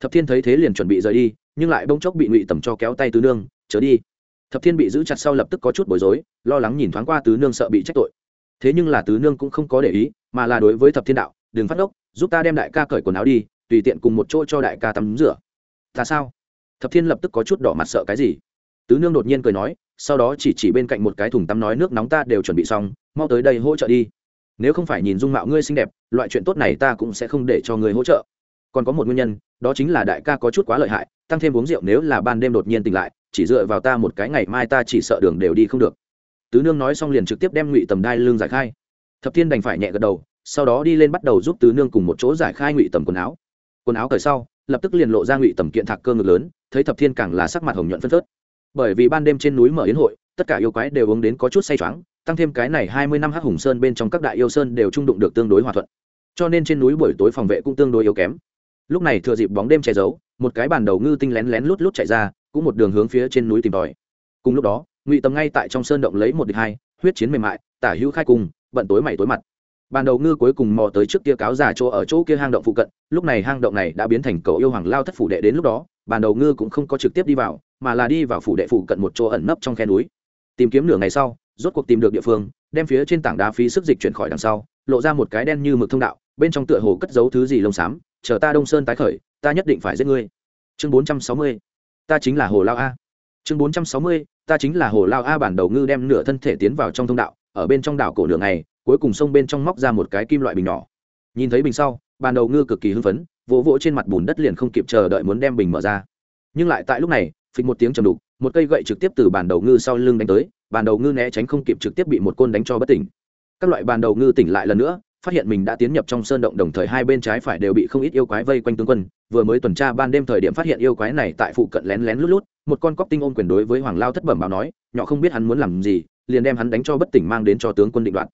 Thập thiên thấy thế liền chuẩn bị rời đi, nhưng lại bỗng chốc bị ngụy tầm cho kéo tay tứ nương, chớ đi thập thiên bị giữ chặt sau lập tức có chút bối rối, lo lắng nhìn thoáng qua tứ nương sợ bị trách tội. Thế nhưng là tứ nương cũng không có để ý, mà là đối với thập thiên đạo, đừng phát ốc giúp ta đem đại ca cởi quần áo đi, tùy tiện cùng một chỗ cho đại ca tắm rửa. Ta sao? Thập thiên lập tức có chút đỏ mặt sợ cái gì. Tứ nương đột nhiên cười nói, sau đó chỉ chỉ bên cạnh một cái thùng tắm nói nước nóng ta đều chuẩn bị xong, mau tới đây hỗ trợ đi. Nếu không phải nhìn dung mạo ngươi xinh đẹp, loại chuyện tốt này ta cũng sẽ không để cho ngươi hỗ trợ. Còn có một nguyên nhân, đó chính là đại ca có chút quá lợi hại, tăng thêm uống rượu nếu là ban đêm đột nhiên tỉnh lại chỉ dựa vào ta một cái ngày mai ta chỉ sợ đường đều đi không được. Tứ nương nói xong liền trực tiếp đem ngụy tầm đai lưng giải khai. Thập thiên đành phải nhẹ gật đầu, sau đó đi lên bắt đầu giúp tứ nương cùng một chỗ giải khai ngụy tầm quần áo. Quần áo cởi sau, lập tức liền lộ ra ngụy tầm kiện thạc cơ ngực lớn, thấy thập thiên càng là sắc mặt hồng nhuận phân phớt. Bởi vì ban đêm trên núi mở yến hội, tất cả yêu quái đều uống đến có chút say choáng, tăng thêm cái này hai mươi năm hắc hùng sơn bên trong các đại yêu sơn đều trung đụng được tương đối hòa thuận. Cho nên trên núi buổi tối phòng vệ cũng tương đối yếu kém lúc này thừa dịp bóng đêm che giấu, một cái bàn đầu ngư tinh lén lén lút lút chạy ra, cũng một đường hướng phía trên núi tìm tòi. Cùng lúc đó, ngụy tầm ngay tại trong sơn động lấy một địch hai, huyết chiến mềm mại, tả hữu khai cùng, bận tối mày tối mặt. Bàn đầu ngư cuối cùng mò tới trước kia cáo già chỗ ở chỗ kia hang động phụ cận, lúc này hang động này đã biến thành cầu yêu hoàng lao thất phủ đệ đến lúc đó, bàn đầu ngư cũng không có trực tiếp đi vào, mà là đi vào phủ đệ phụ cận một chỗ ẩn nấp trong khe núi. Tìm kiếm nửa ngày sau, rốt cuộc tìm được địa phương, đem phía trên tảng đá phí sức dịch chuyển khỏi đằng sau, lộ ra một cái đen như mực thông đạo, bên trong tựa hồ cất giấu thứ gì lông xám chờ ta đông sơn tái khởi, ta nhất định phải giết ngươi. Chương bốn trăm sáu mươi, ta chính là hồ lao a. Chương bốn trăm sáu mươi, ta chính là hồ lao a bản đầu ngư đem nửa thân thể tiến vào trong thông đạo, ở bên trong đảo cổ nửa ngày, cuối cùng sông bên trong móc ra một cái kim loại bình nhỏ. Nhìn thấy bình sau, bản đầu ngư cực kỳ hưng phấn, vỗ vỗ trên mặt bùn đất liền không kịp chờ đợi muốn đem bình mở ra. Nhưng lại tại lúc này, phịch một tiếng trầm đục, một cây gậy trực tiếp từ bàn đầu ngư sau lưng đánh tới bàn đầu ngư né tránh không kịp trực tiếp bị một côn đánh cho bất tỉnh. Các loại bàn đầu ngư tỉnh lại lần nữa phát hiện mình đã tiến nhập trong sơn động đồng thời hai bên trái phải đều bị không ít yêu quái vây quanh tướng quân. Vừa mới tuần tra ban đêm thời điểm phát hiện yêu quái này tại phụ cận lén lén lút lút, một con cóc tinh ôm quyền đối với hoàng lao thất bẩm báo nói, nhỏ không biết hắn muốn làm gì, liền đem hắn đánh cho bất tỉnh mang đến cho tướng quân định đoạt.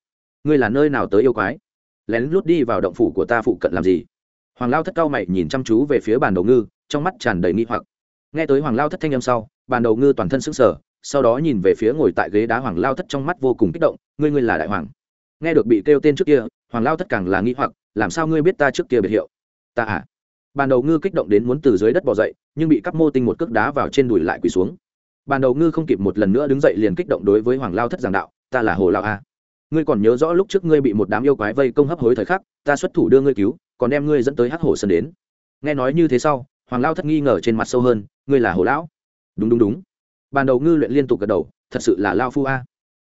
Ngươi là nơi nào tới yêu quái? Lén lút đi vào động phủ của ta phụ cận làm gì? Hoàng lao thất cao mày nhìn chăm chú về phía bàn đầu ngư, trong mắt tràn đầy nghi hoặc. Nghe tới hoàng lao thất thanh âm sau, bàn đầu ngư toàn thân sững sờ, sau đó nhìn về phía ngồi tại ghế đá hoàng lao thất trong mắt vô cùng kích động, ngươi ngươi là đại hoàng. Nghe được bị kêu tên trước kia hoàng lao thất càng là nghi hoặc, làm sao ngươi biết ta trước kia biệt hiệu? Ta à. Bàn đầu ngư kích động đến muốn từ dưới đất bỏ dậy, nhưng bị cắp mô tinh một cước đá vào trên đùi lại quỳ xuống. Bàn đầu ngư không kịp một lần nữa đứng dậy liền kích động đối với hoàng lao thất giảng đạo, ta là hồ lao a ngươi còn nhớ rõ lúc trước ngươi bị một đám yêu quái vây công hấp hối thời khắc, ta xuất thủ đưa ngươi cứu, còn đem ngươi dẫn tới hắc hồ sơn đến. Nghe nói như thế sau, hoàng lao thất nghi ngờ trên mặt sâu hơn, ngươi là hồ lão? Đúng đúng đúng. Bàn đầu ngư luyện liên tục gật đầu, thật sự là lao phu a.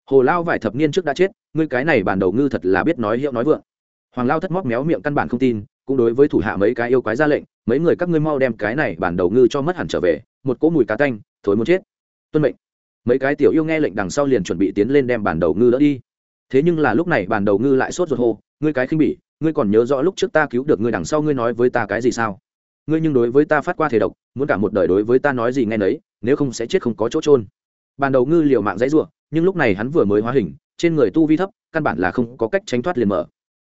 Hồ lao vài thập niên trước đã chết ngươi cái này bản đầu ngư thật là biết nói hiệu nói vượng. Hoàng lao thất móc méo miệng căn bản không tin, cũng đối với thủ hạ mấy cái yêu quái ra lệnh, mấy người các ngươi mau đem cái này bản đầu ngư cho mất hẳn trở về, một cỗ mùi cá tanh, thối muốn chết. Tuân mệnh. Mấy cái tiểu yêu nghe lệnh đằng sau liền chuẩn bị tiến lên đem bản đầu ngư đỡ đi. Thế nhưng là lúc này bản đầu ngư lại sốt ruột hô, ngươi cái khinh bỉ, ngươi còn nhớ rõ lúc trước ta cứu được ngươi đằng sau ngươi nói với ta cái gì sao? Ngươi nhưng đối với ta phát qua thể độc, muốn cả một đời đối với ta nói gì nghe nấy, nếu không sẽ chết không có chỗ trôn ban đầu ngư liều mạng dãy ruộng nhưng lúc này hắn vừa mới hóa hình trên người tu vi thấp, căn bản là không có cách tránh thoát liền mở.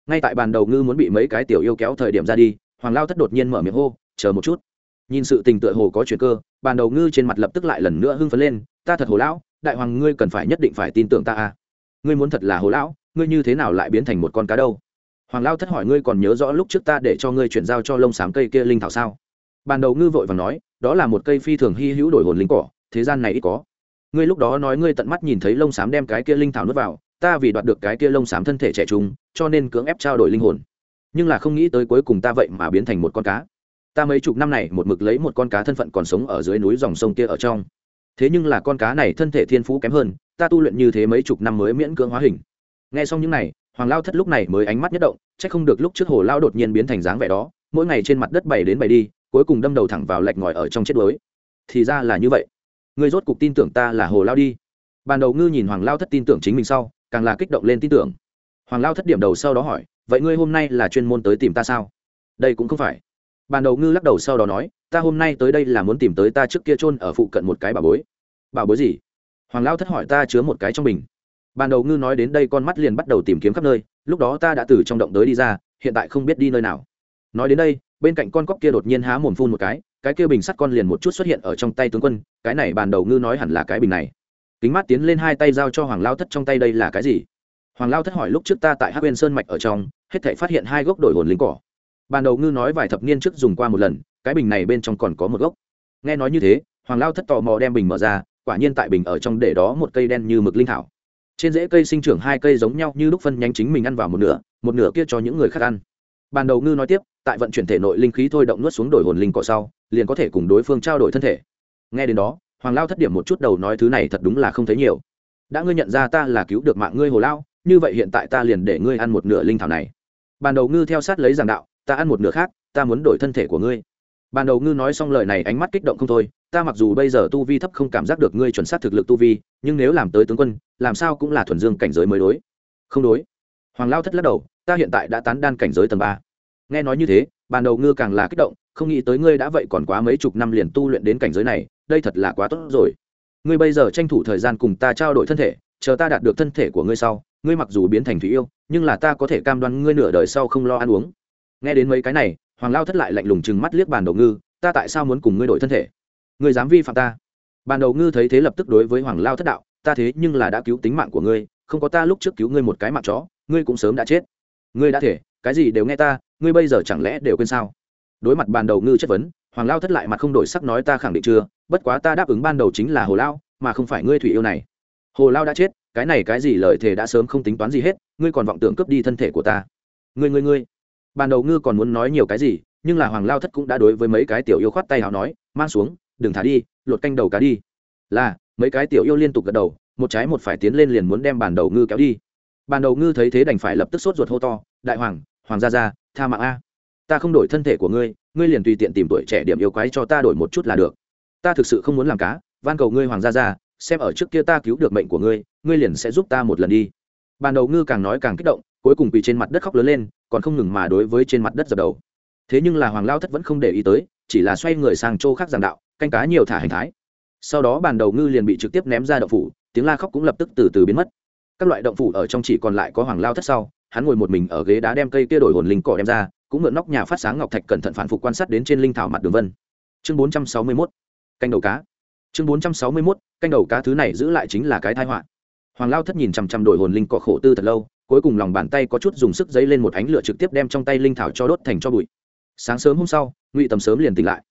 Ngay tại bàn đầu ngư muốn bị mấy cái tiểu yêu kéo thời điểm ra đi, hoàng lao thất đột nhiên mở miệng hô, chờ một chút. Nhìn sự tình tựa hồ có chuyện cơ, bàn đầu ngư trên mặt lập tức lại lần nữa hưng phấn lên, ta thật hồ lão, đại hoàng ngươi cần phải nhất định phải tin tưởng ta à. Ngươi muốn thật là hồ lão, ngươi như thế nào lại biến thành một con cá đâu? Hoàng lao thất hỏi, ngươi còn nhớ rõ lúc trước ta để cho ngươi chuyển giao cho lông xám cây kia linh thảo sao? Bàn đầu ngư vội và nói, đó là một cây phi thường hy hữu đổi hồn linh cỏ, thế gian này ít có ngươi lúc đó nói ngươi tận mắt nhìn thấy lông xám đem cái kia linh thảo nuốt vào, ta vì đoạt được cái kia lông xám thân thể trẻ trung, cho nên cưỡng ép trao đổi linh hồn. Nhưng là không nghĩ tới cuối cùng ta vậy mà biến thành một con cá. Ta mấy chục năm này một mực lấy một con cá thân phận còn sống ở dưới núi dòng sông kia ở trong. Thế nhưng là con cá này thân thể thiên phú kém hơn, ta tu luyện như thế mấy chục năm mới miễn cưỡng hóa hình. Nghe xong những này, hoàng lao thất lúc này mới ánh mắt nhất động c h ắ c không được lúc trước hồ lao đột nhiên biến thành dáng vẻ đó, mỗi ngày trên mặt đất bày đến bày đi, cuối cùng đâm đầu thẳng vào lạch ngòi ở trong chết đuối. Thì ra là như vậy ngươi rốt cục tin tưởng ta là hồ lao đi. Ban đầu ngư nhìn hoàng lao thất tin tưởng chính mình sau, càng là kích động lên tin tưởng. Hoàng lao thất điểm đầu sau đó hỏi, vậy ngươi hôm nay là chuyên môn tới tìm ta sao? Đây cũng không phải. Ban đầu ngư lắc đầu sau đó nói, ta hôm nay tới đây là muốn tìm tới ta trước kia chôn ở phụ cận một cái bà bối. Bảo bối gì? Hoàng lao thất hỏi, ta chứa một cái trong mình. ban đầu ngư nói đến đây con mắt liền bắt đầu tìm kiếm khắp nơi, lúc đó ta đã từ trong động tới đi ra, hiện tại không biết đi nơi nào. Nói đến đây, bên cạnh con cóc kia đột nhiên há mồm phun một cái cái kia bình sắt con liền một chút xuất hiện ở trong tay tướng quân, cái này bàn đầu ngư nói hẳn là cái bình này. Kính mắt tiến lên hai tay giao cho hoàng lao thất trong tay đây là cái gì? Hoàng lao thất hỏi lúc trước ta tại hát bên sơn mạch ở trong, hết thể phát hiện hai gốc đổi hồn lính cỏ. Ban đầu ngư nói vài thập niên trước dùng qua một lần, cái bình này bên trong còn có một gốc. Nghe nói như thế, hoàng lao thất tò mò đem bình mở ra, quả nhiên tại bình ở trong để đó một cây đen như mực linh thảo. Trên rễ cây sinh trưởng hai cây giống nhau như lúc phân nhánh chính mình ăn vào một nửa một nửa kia cho những người khác ăn. Ban đầu ngư nói tiếp, tại vận chuyển thể nội linh khí thôi động nuốt xuống đổi hồn linh cỏ sau liền có thể cùng đối phương trao đổi thân thể. Nghe đến đó, hoàng lao thất điểm một chút đầu nói thứ này thật đúng là không thấy nhiều. Đã ngươi nhận ra ta là cứu được mạng ngươi hồ lao, như vậy hiện tại ta liền để ngươi ăn một nửa linh thảo này. Ban đầu ngư theo sát lấy giảng đạo, ta ăn một nửa khác, ta muốn đổi thân thể của ngươi. Ban đầu ngư nói xong lời này ánh mắt kích động không thôi, ta mặc dù bây giờ tu vi thấp không cảm giác được ngươi chuẩn xác thực lực tu vi, nhưng nếu làm tới tướng quân, làm sao cũng là thuần dương cảnh giới mới đối. Không đối. Hoàng lao thất lắc đầu, ta hiện tại đã tán đan cảnh giới tầng ba. Nghe nói như thế bàn đầu ngư càng là kích động, không nghĩ tới ngươi đã vậy còn quá mấy chục năm liền tu luyện đến cảnh giới này, đây thật là quá tốt rồi. Ngươi bây giờ tranh thủ thời gian cùng ta trao đổi thân thể, chờ ta đạt được thân thể của ngươi sau, ngươi mặc dù biến thành thủy yêu, nhưng là ta có thể cam đoan ngươi nửa đời sau không lo ăn uống. Nghe đến mấy cái này, hoàng lao thất lại lạnh lùng chừng mắt liếc bàn đầu ngư, ta tại sao muốn cùng ngươi đổi thân thể? Ngươi dám vi phạm ta? Bàn đầu ngư thấy thế lập tức đối với hoàng lao thất đạo, ta thế nhưng là đã cứu tính mạng của ngươi, không có ta lúc trước cứu ngươi một cái mạng chó, ngươi cũng sớm đã chết. Ngươi đã thể cái gì đều nghe ta, ngươi bây giờ chẳng lẽ đều quên sao? Đối mặt bàn đầu ngư chất vấn, hoàng lao thất lại mặt không đổi sắc nói ta khẳng định chưa, bất quá ta đáp ứng ban đầu chính là hồ lao, mà không phải ngươi thủy yêu này. Hồ lao đã chết, cái này cái gì lời thề đã sớm không tính toán gì hết, ngươi còn vọng tưởng cướp đi thân thể của ta. Ngươi ngươi ngươi. Ban đầu ngư còn muốn nói nhiều cái gì, nhưng là hoàng lao thất cũng đã đối với mấy cái tiểu yêu khoát tay hào nói, mang xuống, đừng thả đi, lột canh đầu cá đi. Là, mấy cái tiểu yêu liên tục gật đầu, một trái một phải tiến lên liền muốn đem bàn đầu ngư kéo đi. Bàn đầu ngư thấy thế đành phải lập tức sốt ruột hô to, đại hoàng hoàng gia gia, tha mạng a. Ta không đổi thân thể của ngươi ngươi liền tùy tiện tìm tuổi trẻ điểm yêu quái cho ta đổi một chút là được. Ta thực sự không muốn làm cá, van cầu ngươi hoàng gia gia, xem ở trước kia ta cứu được mệnh của ngươi ngươi liền sẽ giúp ta một lần đi. Bàn đầu ngư càng nói càng kích động, cuối cùng quỳ trên mặt đất khóc lớn lên, còn không ngừng mà đối với trên mặt đất dập đầu. Thế nhưng là hoàng lao thất vẫn không để ý tới, chỉ là xoay người sang chỗ khác giảng đạo, canh cá nhiều thả hành thái. Sau đó bàn đầu ngư liền bị trực tiếp ném ra động phủ, tiếng la khóc cũng lập tức từ từ biến mất. Các loại động phủ ở trong chỉ còn lại có hoàng lao thất sau hắn ngồi một mình ở ghế đá đem cây kia đổi hồn linh cỏ đem ra, cũng mượn nóc nhà phát sáng ngọc thạch cẩn thận phản phục quan sát đến trên linh thảo mặt đường vân. Chương bốn trăm sáu mươi mốt, canh đầu cá. Chương bốn trăm sáu mươi mốt, canh đầu cá thứ này giữ lại chính là cái thai họa. Hoàng lao thất nhìn chằm chằm đổi hồn linh cỏ khổ tư thật lâu, cuối cùng lòng bàn tay có chút dùng sức giấy lên một ánh lửa trực tiếp đem trong tay linh thảo cho đốt thành cho bụi. Sáng sớm hôm sau, ngụy tầm sớm liền tỉnh lại.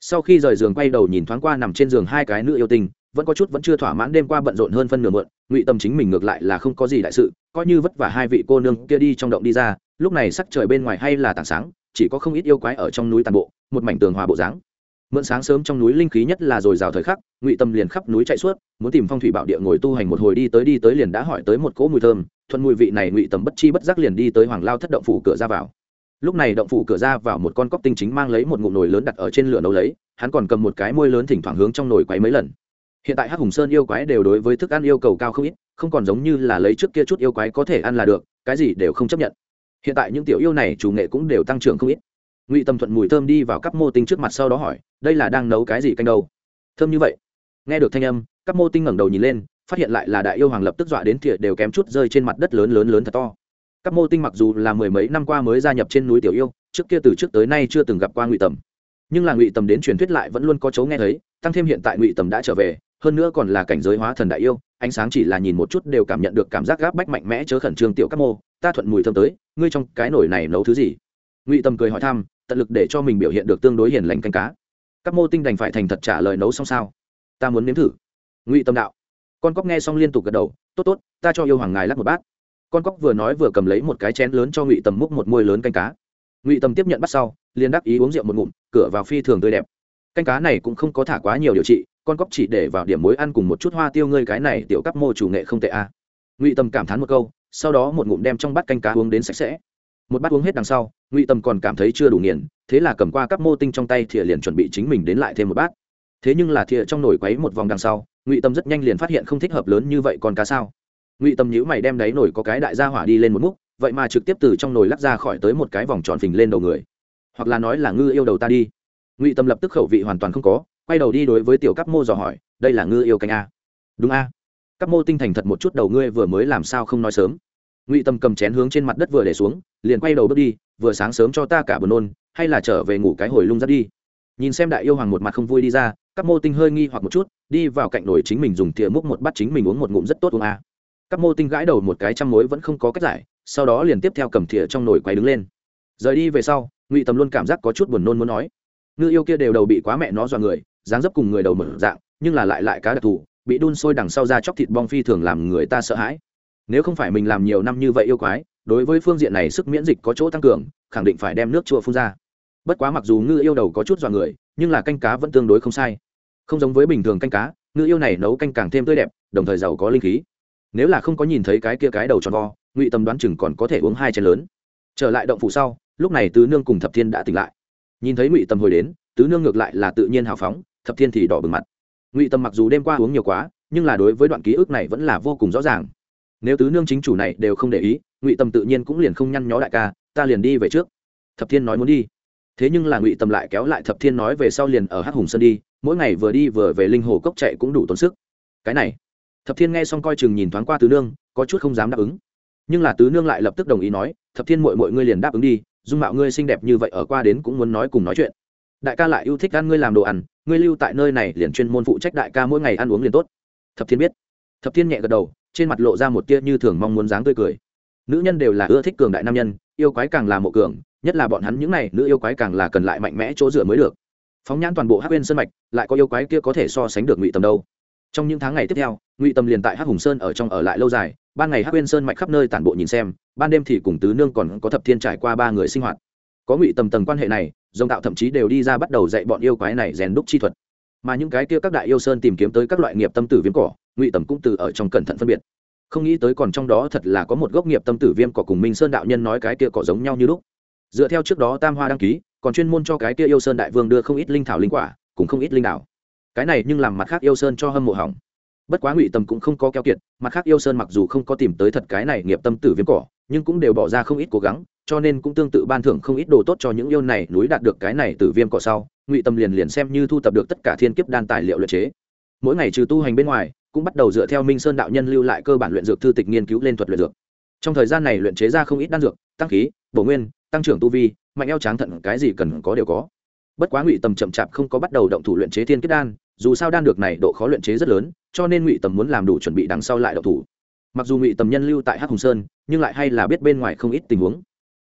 Sau khi rời giường quay đầu nhìn thoáng qua nằm trên giường hai cái nữ yêu tình vẫn có chút vẫn chưa thỏa mãn đêm qua bận rộn hơn phân nửa mượn ngụy tâm chính mình ngược lại là không có gì đại sự coi như vất vả hai vị cô nương kia đi trong động đi ra, lúc này sắc trời bên ngoài hay là tảng sáng, chỉ có không ít yêu quái ở trong núi tàn bộ, một mảnh tường hòa bộ dáng. Mượn sáng sớm trong núi linh khí nhất là dồi dào thời khắc, ngụy tâm liền khắp núi chạy suốt, muốn tìm phong thủy bảo địa ngồi tu hành một hồi đi tới đi tới liền đã hỏi tới một cỗ mùi thơm, thuận mùi vị này ngụy tâm bất chi bất giác liền đi tới hoàng lao thất động phủ cửa ra vào. Lúc này động phủ cửa ra vào một con cóc tinh chính mang lấy một ngụm nồi lớn đặt ở trên lửa nấu lấy, hắn còn cầm một cái môi lớn thỉnh thoảng hướng trong nồi quấy mấy lần. Hiện tại hắc hùng sơn yêu quái đều đối với thức ăn yêu cầu cao không ít không còn giống như là lấy trước kia chút yêu quái có thể ăn là được, cái gì đều không chấp nhận. Hiện tại những tiểu yêu này chủ nghệ cũng đều tăng trưởng không ít. Ngụy tâm thuận mùi thơm đi vào các mô tinh trước mặt sau đó hỏi, đây là đang nấu cái gì canh đâu? Thơm như vậy. Nghe được thanh âm các mô tinh ngẩng đầu nhìn lên, phát hiện lại là đại yêu hoàng lập tức dọa đến thiệt đều kém chút rơi trên mặt đất lớn lớn lớn thật to. Các mô tinh mặc dù là mười mấy năm qua mới gia nhập trên núi tiểu yêu, trước kia từ trước tới nay chưa từng gặp qua ngụy tầm nhưng là ngụy tầm đến truyền thuyết lại vẫn luôn có chấu nghe thấy, tăng thêm hiện tại ngụy tầm đã trở về hơn nữa còn là cảnh giới hóa thần đại yêu, ánh sáng chỉ là nhìn một chút đều cảm nhận được cảm giác gáp bách mạnh mẽ chớ khẩn trương tiểu các mô, ta thuận mùi thơm tới, ngươi trong cái nồi này nấu thứ gì? Ngụy tâm cười hỏi thăm, tận lực để cho mình biểu hiện được tương đối hiền lành canh cá. Các mô tinh đành phải thành thật trả lời nấu xong sao? Ta muốn nếm thử. Ngụy tâm đạo. Con cóc nghe xong liên tục gật đầu, tốt tốt, ta cho yêu hoàng ngài lắc một bát. Con cóc vừa nói vừa cầm lấy một cái chén lớn cho ngụy tầm múc một môi lớn canh cá. Ngụy tầm tiếp nhận bắt sau, liền đắc ý uống rượu một ngụm, cửa vào phi thường tươi đẹp. Canh cá này cũng không có thả quá nhiều điều trị con cóc chỉ để vào điểm muối ăn cùng một chút hoa tiêu ngươi cái này tiểu cấp mô chủ nghệ không tệ a à. ngụy Tâm cảm thán một câu, sau đó một ngụm đem trong bát canh cá uống đến sạch sẽ. Một bát uống hết đằng sau, ngụy Tâm còn cảm thấy chưa đủ nghiền, thế là cầm qua các mô tinh trong tay thìa liền chuẩn bị chính mình đến lại thêm một bát. Thế nhưng là thìa trong nồi quấy một vòng đằng sau, ngụy tâm rất nhanh liền phát hiện không thích hợp lớn như vậy còn cá sao. Ngụy tâm nhữ mày đem đáy nồi có cái đại gia hỏa đi lên một múc, vậy mà trực tiếp từ trong nồi lắc ra khỏi tới một cái vòng tròn phình lên đầu người. Hoặc là nói là ngư yêu đầu ta đi. Ngụy tâm lập tức khẩu vị hoàn toàn không có quay đầu đi đối với tiểu cấp mô dò hỏi, đây là ngư yêu canh a? Đúng a. Các mô tinh thành thật một chút đầu ngươi vừa mới làm sao không nói sớm. Ngụy tâm cầm chén hướng trên mặt đất vừa để xuống, liền quay đầu bước đi, vừa sáng sớm cho ta cả buồn nôn, hay là trở về ngủ cái hồi lung dắt đi. Nhìn xem đại yêu hoàng một mặt không vui đi ra các mô tinh hơi nghi hoặc một chút, đi vào cạnh nồi chính mình dùng thìa múc một bát chính mình uống một ngụm rất tốt uống a. Các mô tinh gãi đầu một cái trăm mối vẫn không có cách giải, sau đó liền tiếp theo cầm thìa trong nồi quay đứng lên. Rời đi về sau, ngụy tâm luôn cảm giác có chút buồn nôn muốn nói, ngư yêu kia đều đầu bị quá mẹ nó dọa người dáng dấp cùng người đầu mở dạng, nhưng là lại lại cá đặc thù, bị đun sôi đằng sau ra chóc thịt bong phi thường làm người ta sợ hãi. Nếu không phải mình làm nhiều năm như vậy yêu quái, đối với phương diện này sức miễn dịch có chỗ tăng cường, khẳng định phải đem nước chua phun ra. Bất quá mặc dù ngư yêu đầu có chút dọa người, nhưng là canh cá vẫn tương đối không sai. Không giống với bình thường canh cá, ngư yêu này nấu canh càng thêm tươi đẹp, đồng thời giàu có linh khí. Nếu là không có nhìn thấy cái kia cái đầu tròn vo, ngụy tâm đoán chừng còn có thể uống hai chén lớn. Trở lại động phủ sau, lúc này tứ nương cùng thập thiên đã tỉnh lại. Nhìn thấy ngụy tâm hồi đến, tứ nương ngược lại là tự nhiên hào phóng thập thiên thì đỏ bừng mặt. Ngụy tâm mặc dù đêm qua uống nhiều quá, nhưng là đối với đoạn ký ức này vẫn là vô cùng rõ ràng. Nếu tứ nương chính chủ này đều không để ý, ngụy tâm tự nhiên cũng liền không nhăn nhó đại ca, ta liền đi về trước. Thập thiên nói muốn đi. Thế nhưng là ngụy tâm lại kéo lại thập thiên nói về sau liền ở hát hùng sơn đi, mỗi ngày vừa đi vừa về linh hồ cốc chạy cũng đủ tốn sức. Cái này, thập thiên nghe xong coi chừng nhìn thoáng qua tứ nương, có chút không dám đáp ứng. Nhưng là tứ nương lại lập tức đồng ý nói, thập thiên mội mội ngươi liền đáp ứng đi, dung mạo ngươi xinh đẹp như vậy ở qua đến cũng muốn nói cùng nói chuyện. Đại ca lại yêu thích ăn ngươi làm đồ ăn ngươi lưu tại nơi này liền chuyên môn phụ trách đại ca mỗi ngày ăn uống liền tốt. Thập thiên biết. Thập thiên nhẹ gật đầu, trên mặt lộ ra một tia như thường mong muốn dáng tươi cười. Nữ nhân đều là ưa thích cường đại nam nhân, yêu quái càng là mộ cường, nhất là bọn hắn những này, nữ yêu quái càng là cần lại mạnh mẽ chỗ dựa mới được. Phóng nhãn toàn bộ hắc bên sơn mạch, lại có yêu quái kia có thể so sánh được ngụy tầm đâu. Trong những tháng ngày tiếp theo, ngụy tầm liền tại hắc hùng sơn ở trong ở lại lâu dài, ban ngày hắc bên sơn mạch khắp nơi tản bộ nhìn xem, ban đêm thì cùng tứ nương còn có thập thiên trải qua ba người sinh hoạt có ngụy tầm tầng quan hệ này, dòng tạo thậm chí đều đi ra bắt đầu dạy bọn yêu quái này rèn đúc chi thuật. Mà những cái kia các đại yêu sơn tìm kiếm tới các loại nghiệp tâm tử viêm cỏ, ngụy tầm cũng từ ở trong cẩn thận phân biệt. Không nghĩ tới còn trong đó thật là có một gốc nghiệp tâm tử viêm cỏ cùng minh sơn đạo nhân nói cái kia cỏ giống nhau như lúc. Dựa theo trước đó tam hoa đăng ký, còn chuyên môn cho cái kia yêu sơn đại vương đưa không ít linh thảo linh quả cũng không ít linh đạo cái này nhưng làm mặt khác yêu sơn cho hâm mộ hỏng. Bất quá ngụy tầm cũng không có keo kiệt, mặt khác yêu sơn mặc dù không có tìm tới thật cái này nghiệp tâm tử viêm cỏ, nhưng cũng đều bỏ ra không ít cố gắng cho nên cũng tương tự ban thưởng không ít đồ tốt cho những yêu này núi đạt được cái này tử viêm cỏ sau, ngụy tâm liền liền xem như thu tập được tất cả thiên kiếp đan tài liệu luyện chế. Mỗi ngày trừ tu hành bên ngoài, cũng bắt đầu dựa theo minh sơn đạo nhân lưu lại cơ bản luyện dược thư tịch nghiên cứu lên thuật luyện dược. Trong thời gian này luyện chế ra không ít đan dược, tăng khí, bổ nguyên, tăng trưởng tu vi, mạnh eo tráng thận cái gì cần có đều có. Bất quá ngụy tầm chậm chạp không có bắt đầu động thủ luyện chế thiên kiếp đan, dù sao đan được này độ khó luyện chế rất lớn, cho nên ngụy tầm muốn làm đủ chuẩn bị đằng sau lại động thủ. Mặc dù ngụy tầm nhân lưu tại hắc hùng sơn, nhưng lại hay là biết bên ngoài không ít tình huống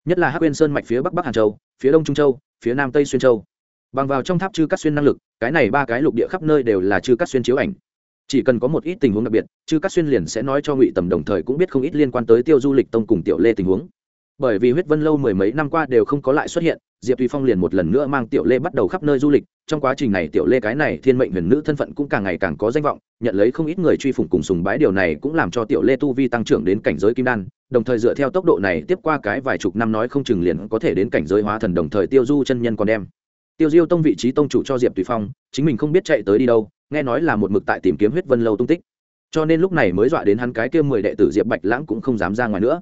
nhất là hắc uyên sơn mạch phía bắc bắc hàn châu, phía đông trung châu, phía nam tây xuyên châu. Bằng vào trong tháp chư cắt xuyên năng lực, cái này ba cái lục địa khắp nơi đều là chư cắt xuyên chiếu ảnh. Chỉ cần có một ít tình huống đặc biệt, chư cắt xuyên liền sẽ nói cho ngụy tầm đồng thời cũng biết không ít liên quan tới tiêu du lịch tông cùng tiểu lê tình huống bởi vì huyết vân lâu mười mấy năm qua đều không có lại xuất hiện, diệp tùy phong liền một lần nữa mang tiểu lê bắt đầu khắp nơi du lịch, trong quá trình này tiểu lê cái này thiên mệnh huyền nữ thân phận cũng càng ngày càng có danh vọng, nhận lấy không ít người truy phủng cùng sùng bái, điều này cũng làm cho tiểu lê tu vi tăng trưởng đến cảnh giới kim đan, đồng thời dựa theo tốc độ này tiếp qua cái vài chục năm nói không chừng liền có thể đến cảnh giới hóa thần đồng thời tiêu du chân nhân còn đem. Tiêu diêu tông vị trí tông chủ cho diệp tùy phong, chính mình không biết chạy tới đi đâu, nghe nói là một mực tại tìm kiếm huyết vân lâu tung tích. Cho nên lúc này mới dọa đến hắn cái kia mười đệ tử diệp bạch lãng cũng không dám ra ngoài nữa.